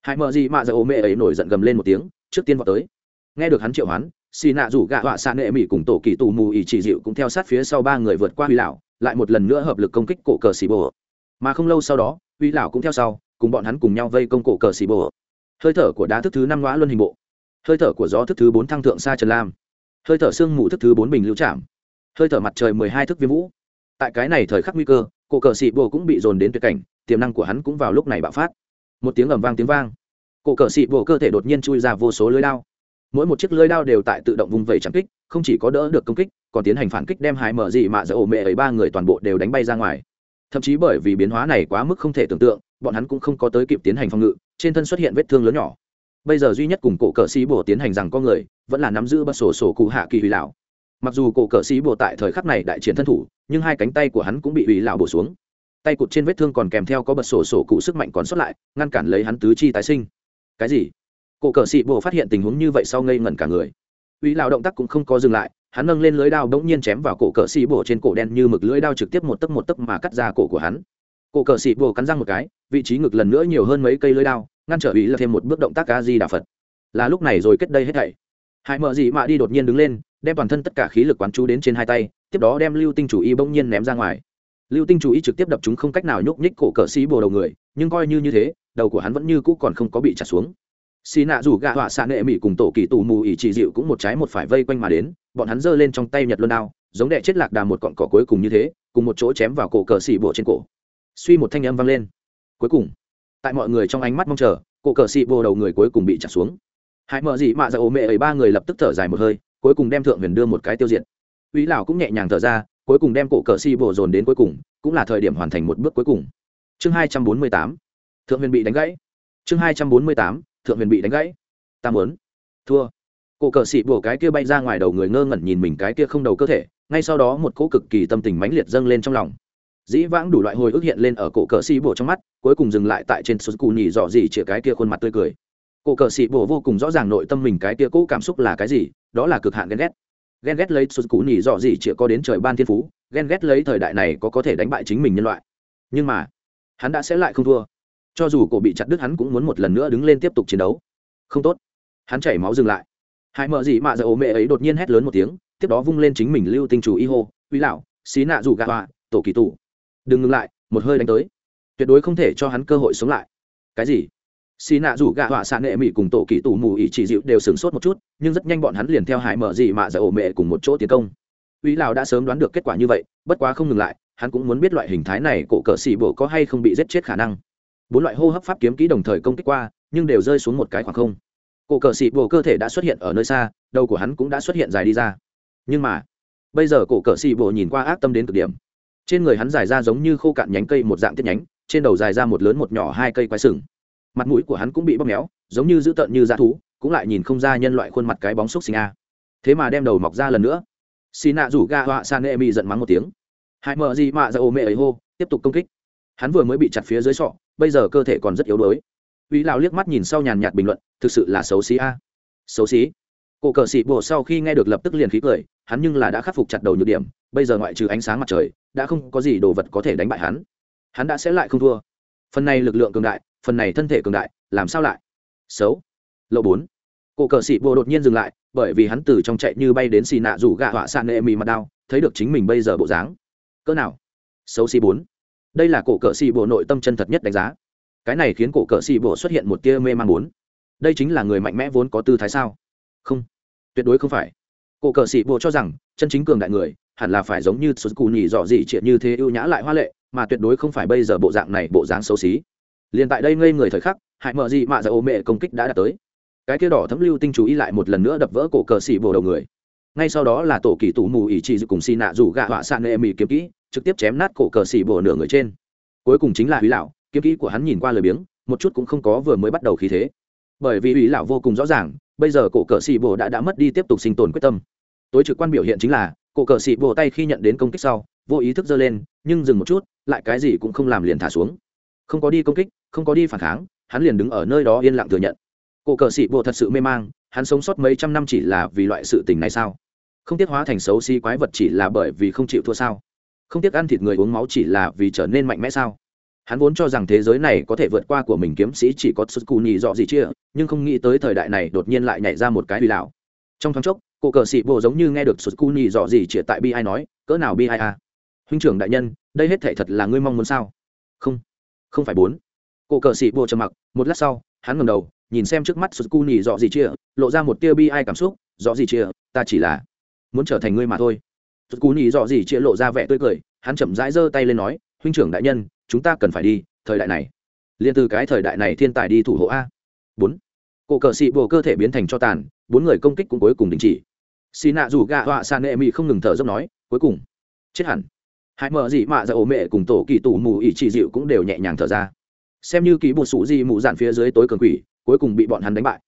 hãy mở gì mà giờ ô mẹ ấy nổi giận gầm lên một tiếng, trước tiên vào tới. Nghe được hắn triệu hoán, xì nạ rủ gạ họa xạ nệ mỹ cùng tổ kỳ tù mù ỉ chỉ dịu cũng theo sát phía sau ba người vượt qua huy lão, lại một lần nữa hợp lực công kích cổ cờ xì bồ. Mà không lâu sau đó, huy lão cũng theo sau, cùng bọn hắn cùng nhau vây công cổ cờ xì bồ. Hơi thở của đá thức thứ năm ngõ luân hình bộ. Hơi thở của gió thức thứ bốn thăng thượng xa trần lam hơi thở sương mù thức thứ bốn bình lưu chạm, hơi thở mặt trời mười hai thức viêm vũ. Tại cái này thời khắc nguy cơ cổ cờ sĩ bồ cũng bị dồn đến tuyệt cảnh tiềm năng của hắn cũng vào lúc này bạo phát. Một tiếng ầm vang tiếng vang. Cổ cờ sĩ bồ cơ thể đột nhiên chui ra vô số lưới đao. Mỗi một chiếc lưới đao đều tại tự động vùng vẩy trắng kích không chỉ có đỡ được công kích còn tiến hành phản kích đem hai mở dị mạ dỡ ổ mẹ ấy ba người toàn bộ đều đánh bay ra ngoài. Thậm chí bởi vì biến hóa này quá mức không thể tưởng tượng bọn hắn cũng không có tới kịp tiến hành phòng ngự trên thân xuất hiện vết thương lớn nhỏ bây giờ duy nhất cùng cổ cờ sĩ bồ tiến hành rằng có người, vẫn là nắm giữ bật sổ sổ cụ hạ kỳ hủy lão. Mặc dù cổ cờ sĩ bồ tại thời khắc này đại chiến thân thủ, nhưng hai cánh tay của hắn cũng bị hủy lão bổ xuống. Tay cụt trên vết thương còn kèm theo có bật sổ sổ cụ sức mạnh còn sót lại, ngăn cản lấy hắn tứ chi tái sinh. Cái gì? Cổ cờ sĩ bồ phát hiện tình huống như vậy sau ngây ngẩn cả người. Hủy lão động tác cũng không có dừng lại, hắn nâng lên lưới đao bỗng nhiên chém vào cổ cờ sĩ bồ trên cổ đen như mực lưới đao trực tiếp một tấc một tấc mà cắt ra cổ của hắn. Cổ cờ sĩ bồ cắn răng một cái, vị trí ngực lần nữa nhiều hơn mấy cây lưới đao ngăn trở ý là thêm một bước động tác ca di đà phật. Là lúc này rồi kết đây hết thảy. Hai mợ gì mạ đi đột nhiên đứng lên, đem toàn thân tất cả khí lực quán chú đến trên hai tay, tiếp đó đem lưu tinh chủ y bỗng nhiên ném ra ngoài. Lưu tinh chủ y trực tiếp đập chúng không cách nào nhúc nhích cổ cờ xí bồ đầu người, nhưng coi như như thế, đầu của hắn vẫn như cũ còn không có bị trả xuống. Xì nạ rủ gạ họa xạ nệ mỹ cùng tổ kỳ tù mù ỉ trị dịu cũng một trái một phải vây quanh mà đến, bọn hắn giơ lên trong tay nhật luân đao, giống đệ chết lạc đà một cọn cỏ cuối cùng như thế, cùng một chỗ chém vào cổ cờ xì bồ trên cổ. Suy một thanh âm vang lên. Cuối cùng tại mọi người trong ánh mắt mong chờ, cổ cờ xị vô đầu người cuối cùng bị chặt xuống. Hãy mở gì mạ dạ ra ố mẹ ấy ba người lập tức thở dài một hơi, cuối cùng đem thượng huyền đưa một cái tiêu diệt. Uy lão cũng nhẹ nhàng thở ra, cuối cùng đem cổ cờ xị vô dồn đến cuối cùng, cũng là thời điểm hoàn thành một bước cuối cùng. Chương hai trăm bốn mươi tám, thượng huyền bị đánh gãy. Chương hai trăm bốn mươi tám, thượng huyền bị đánh gãy. Ta muốn thua. Cổ cờ xị bổ cái kia bay ra ngoài đầu người ngơ ngẩn nhìn mình cái kia không đầu cơ thể, ngay sau đó một cỗ cực kỳ tâm tình mãnh liệt dâng lên trong lòng dĩ vãng đủ loại hồi ức hiện lên ở cổ cờ xì bổ trong mắt, cuối cùng dừng lại tại trên số cù nhì dọ gì chĩa cái kia khuôn mặt tươi cười. Cổ cờ xì bổ vô cùng rõ ràng nội tâm mình cái kia cũ cảm xúc là cái gì, đó là cực hạn ghen ghét. Ghen ghét lấy sụt cũ nhỉ dọ gì chỉ có đến trời ban thiên phú, ghen ghét lấy thời đại này có có thể đánh bại chính mình nhân loại. Nhưng mà, hắn đã sẽ lại không thua. Cho dù cổ bị chặt đứt hắn cũng muốn một lần nữa đứng lên tiếp tục chiến đấu. Không tốt. Hắn chảy máu dừng lại. Hai mợ gì mạ giờ ố mẹ ấy đột nhiên hét lớn một tiếng, tiếp đó vung lên chính mình lưu tinh chủ y hô, uy lão, xí nạ rủ gạ tổ kỳ tù đừng ngừng lại, một hơi đánh tới. Tuyệt đối không thể cho hắn cơ hội sống lại. Cái gì? Xì nạ rủ gạ họa xạ nghệ mỹ cùng tổ kỳ tù mù ỉ chỉ dịu đều sửng sốt một chút, nhưng rất nhanh bọn hắn liền theo hải mở gì mà giải ổ mẹ cùng một chỗ tiến công. Uy lào đã sớm đoán được kết quả như vậy, bất quá không ngừng lại, hắn cũng muốn biết loại hình thái này cổ cờ xì bộ có hay không bị giết chết khả năng. Bốn loại hô hấp pháp kiếm kỹ đồng thời công kích qua, nhưng đều rơi xuống một cái khoảng không. Cổ cờ xì bộ cơ thể đã xuất hiện ở nơi xa, đầu của hắn cũng đã xuất hiện dài đi ra. Nhưng mà, bây giờ cổ cờ xì bộ nhìn qua ác tâm đến cực điểm trên người hắn dài ra giống như khô cạn nhánh cây một dạng tiết nhánh, trên đầu dài ra một lớn một nhỏ hai cây quái sừng. Mặt mũi của hắn cũng bị bóp méo, giống như dữ tợn như dã thú, cũng lại nhìn không ra nhân loại khuôn mặt cái bóng xúc sinh a. Thế mà đem đầu mọc ra lần nữa. Xì nạ rủ ga họa san e mi giận mắng một tiếng. Hãy mở gì mạ ra ô mẹ ấy hô, tiếp tục công kích. Hắn vừa mới bị chặt phía dưới sọ, bây giờ cơ thể còn rất yếu đuối. Uy lão liếc mắt nhìn sau nhàn nhạt bình luận, thực sự là xấu xí a. Xấu xí. Cổ cờ xị bộ sau khi nghe được lập tức liền khí cười, hắn nhưng là đã khắc phục chặt đầu nhược điểm bây giờ ngoại trừ ánh sáng mặt trời, đã không có gì đồ vật có thể đánh bại hắn. Hắn đã sẽ lại không thua. Phần này lực lượng cường đại, phần này thân thể cường đại, làm sao lại? Xấu. Lộ bốn. Cổ cờ sĩ bộ đột nhiên dừng lại, bởi vì hắn từ trong chạy như bay đến xì nạ rủ gạ họa sạn nệ mì mặt đao, thấy được chính mình bây giờ bộ dáng. Cỡ nào? Xấu xì bốn. Đây là cổ cờ sĩ bộ nội tâm chân thật nhất đánh giá. Cái này khiến cổ cờ sĩ bộ xuất hiện một tia mê man bốn. Đây chính là người mạnh mẽ vốn có tư thái sao? Không. Tuyệt đối không phải. Cổ cờ sĩ bộ cho rằng, chân chính cường đại người hẳn là phải giống như sụt cù nhì dọ dị triệt như thế ưu nhã lại hoa lệ, mà tuyệt đối không phải bây giờ bộ dạng này bộ dáng xấu xí. Liền tại đây ngây người thời khắc, hại mợ gì mạ dạ ô mẹ công kích đã đạt tới. Cái kia đỏ thấm lưu tinh chú ý lại một lần nữa đập vỡ cổ cờ xỉ bồ đầu người. Ngay sau đó là tổ kỳ tủ mù ỉ trị cùng xì nạ rủ gạ họa sạn nệ mì kiếm kỹ, trực tiếp chém nát cổ cờ xỉ bồ nửa người trên. Cuối cùng chính là hủy lão, kiếm kỹ của hắn nhìn qua lời biếng, một chút cũng không có vừa mới bắt đầu khí thế. Bởi vì hủy lão vô cùng rõ ràng, bây giờ cổ cờ xỉ bồ đã đã mất đi tiếp tục sinh tồn quyết tâm. Tối trực quan biểu hiện chính là cổ cờ xì bộ tay khi nhận đến công kích sau, vô ý thức giơ lên, nhưng dừng một chút, lại cái gì cũng không làm liền thả xuống. Không có đi công kích, không có đi phản kháng, hắn liền đứng ở nơi đó yên lặng thừa nhận. Cổ cờ sĩ bộ thật sự mê mang, hắn sống sót mấy trăm năm chỉ là vì loại sự tình này sao? Không tiếc hóa thành xấu xí quái vật chỉ là bởi vì không chịu thua sao? Không tiếc ăn thịt người uống máu chỉ là vì trở nên mạnh mẽ sao? Hắn vốn cho rằng thế giới này có thể vượt qua của mình kiếm sĩ chỉ có sức cù nhì dọ gì chia nhưng không nghĩ tới thời đại này đột nhiên lại nhảy ra một cái hủy lão trong thoáng chốc cô cờ sĩ bộ giống như nghe được sụt cu nhì dọ gì chia tại bi ai nói, cỡ nào bi ai à? Huynh trưởng đại nhân, đây hết thể thật là ngươi mong muốn sao? Không không phải bốn. Cô cờ sĩ bộ trầm mặc, một lát sau, hắn ngầm đầu, nhìn xem trước mắt sụt cu nhì dọ gì chia lộ ra một tia bi ai cảm xúc dọ gì chia ta chỉ là muốn trở thành ngươi mà thôi. Sụt cu nhì dọ gì chia lộ ra vẻ tươi cười, hắn chậm rãi giơ tay lên nói, huynh trưởng đại nhân, chúng ta cần phải đi, thời đại này. Liền từ cái thời đại này thiên tài đi thủ hộ a. Bốn. Cổ cờ sĩ bộ cơ thể biến thành cho tàn bốn người công kích cũng cuối cùng đình chỉ. Xì nạ dù gạ họa san nệ mị không ngừng thở dốc nói, cuối cùng. Chết hẳn. Hãy mở dị mạ ra ổ mẹ cùng tổ kỳ tủ mù ỉ chỉ dịu cũng đều nhẹ nhàng thở ra. Xem như ký bột sụ di mù dạn phía dưới tối cường quỷ, cuối cùng bị bọn hắn đánh bại.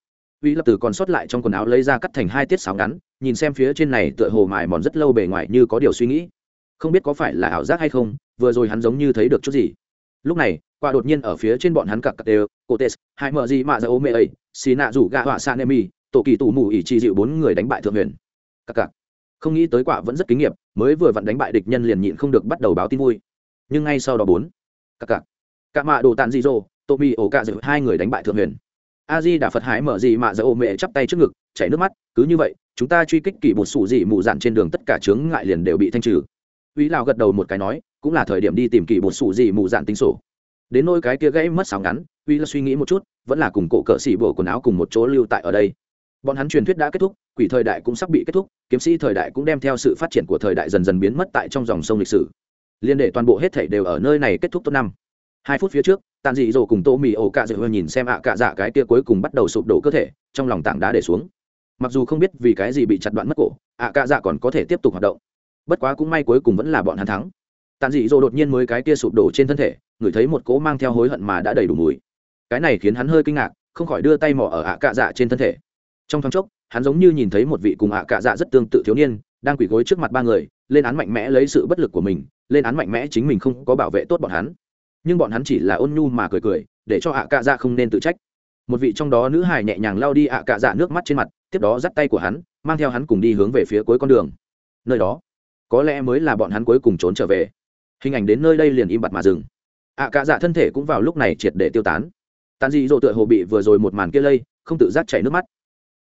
Uy lập tử còn sót lại trong quần áo lấy ra cắt thành hai tiết sáo ngắn, nhìn xem phía trên này tựa hồ mài mòn rất lâu bề ngoài như có điều suy nghĩ. Không biết có phải là ảo giác hay không, vừa rồi hắn giống như thấy được chút gì. Lúc này qua đột nhiên ở phía trên bọn hắn cặp cặp đều, cô tes hai mợ gì mạ dạ ra ô mê ấy, xì nạ rủ gạ họa sa nemi tổ kỳ tù mù ỉ chi dịu bốn người đánh bại thượng huyền. Cặc cặc. Không nghĩ tới quả vẫn rất kinh nghiệm, mới vừa vặn đánh bại địch nhân liền nhịn không được bắt đầu báo tin vui. Nhưng ngay sau đó bốn, cặc cặc. Cả mạ đồ tàn dị dỗ tô mi ổ cạ dịu, hai người đánh bại thượng huyền. A di đà phật hái mở gì mạ dỡ ô mẹ chắp tay trước ngực, chảy nước mắt, cứ như vậy, chúng ta truy kích kỷ một sủ dị mù dạn trên đường tất cả chướng ngại liền đều bị thanh trừ. Uy lào gật đầu một cái nói, cũng là thời điểm đi tìm kỷ một sủ dị mù dạn tính sổ. Đến nôi cái kia gãy mất sáo ngắn, uy là suy nghĩ một chút, vẫn là cùng cổ cỡ xỉ bộ quần áo cùng một chỗ lưu tại ở đây bọn hắn truyền thuyết đã kết thúc, quỷ thời đại cũng sắp bị kết thúc, kiếm sĩ thời đại cũng đem theo sự phát triển của thời đại dần dần biến mất tại trong dòng sông lịch sử. Liên để toàn bộ hết thảy đều ở nơi này kết thúc tốt năm. Hai phút phía trước, tàn dị dỗ cùng tô mì ổ cạ dự nhìn xem ạ cạ dạ cái kia cuối cùng bắt đầu sụp đổ cơ thể, trong lòng tảng đá để xuống. Mặc dù không biết vì cái gì bị chặt đoạn mất cổ, ạ cạ dạ còn có thể tiếp tục hoạt động. Bất quá cũng may cuối cùng vẫn là bọn hắn thắng. Tàn dị dỗ đột nhiên mới cái kia sụp đổ trên thân thể, ngửi thấy một cỗ mang theo hối hận mà đã đầy đủ mùi. Cái này khiến hắn hơi kinh ngạc, không khỏi đưa tay mò ở ạ cạ dạ trên thân thể trong thoáng chốc, hắn giống như nhìn thấy một vị cùng ạ cạ dạ rất tương tự thiếu niên, đang quỳ gối trước mặt ba người, lên án mạnh mẽ lấy sự bất lực của mình, lên án mạnh mẽ chính mình không có bảo vệ tốt bọn hắn. Nhưng bọn hắn chỉ là ôn nhu mà cười cười, để cho ạ cạ dạ không nên tự trách. Một vị trong đó nữ hài nhẹ nhàng lao đi ạ cạ dạ nước mắt trên mặt, tiếp đó dắt tay của hắn, mang theo hắn cùng đi hướng về phía cuối con đường. Nơi đó, có lẽ mới là bọn hắn cuối cùng trốn trở về. Hình ảnh đến nơi đây liền im bặt mà dừng. Ạ cạ dạ thân thể cũng vào lúc này triệt để tiêu tán. Tàn dị dỗ tựa hồ bị vừa rồi một màn kia lây, không tự giác chảy nước mắt.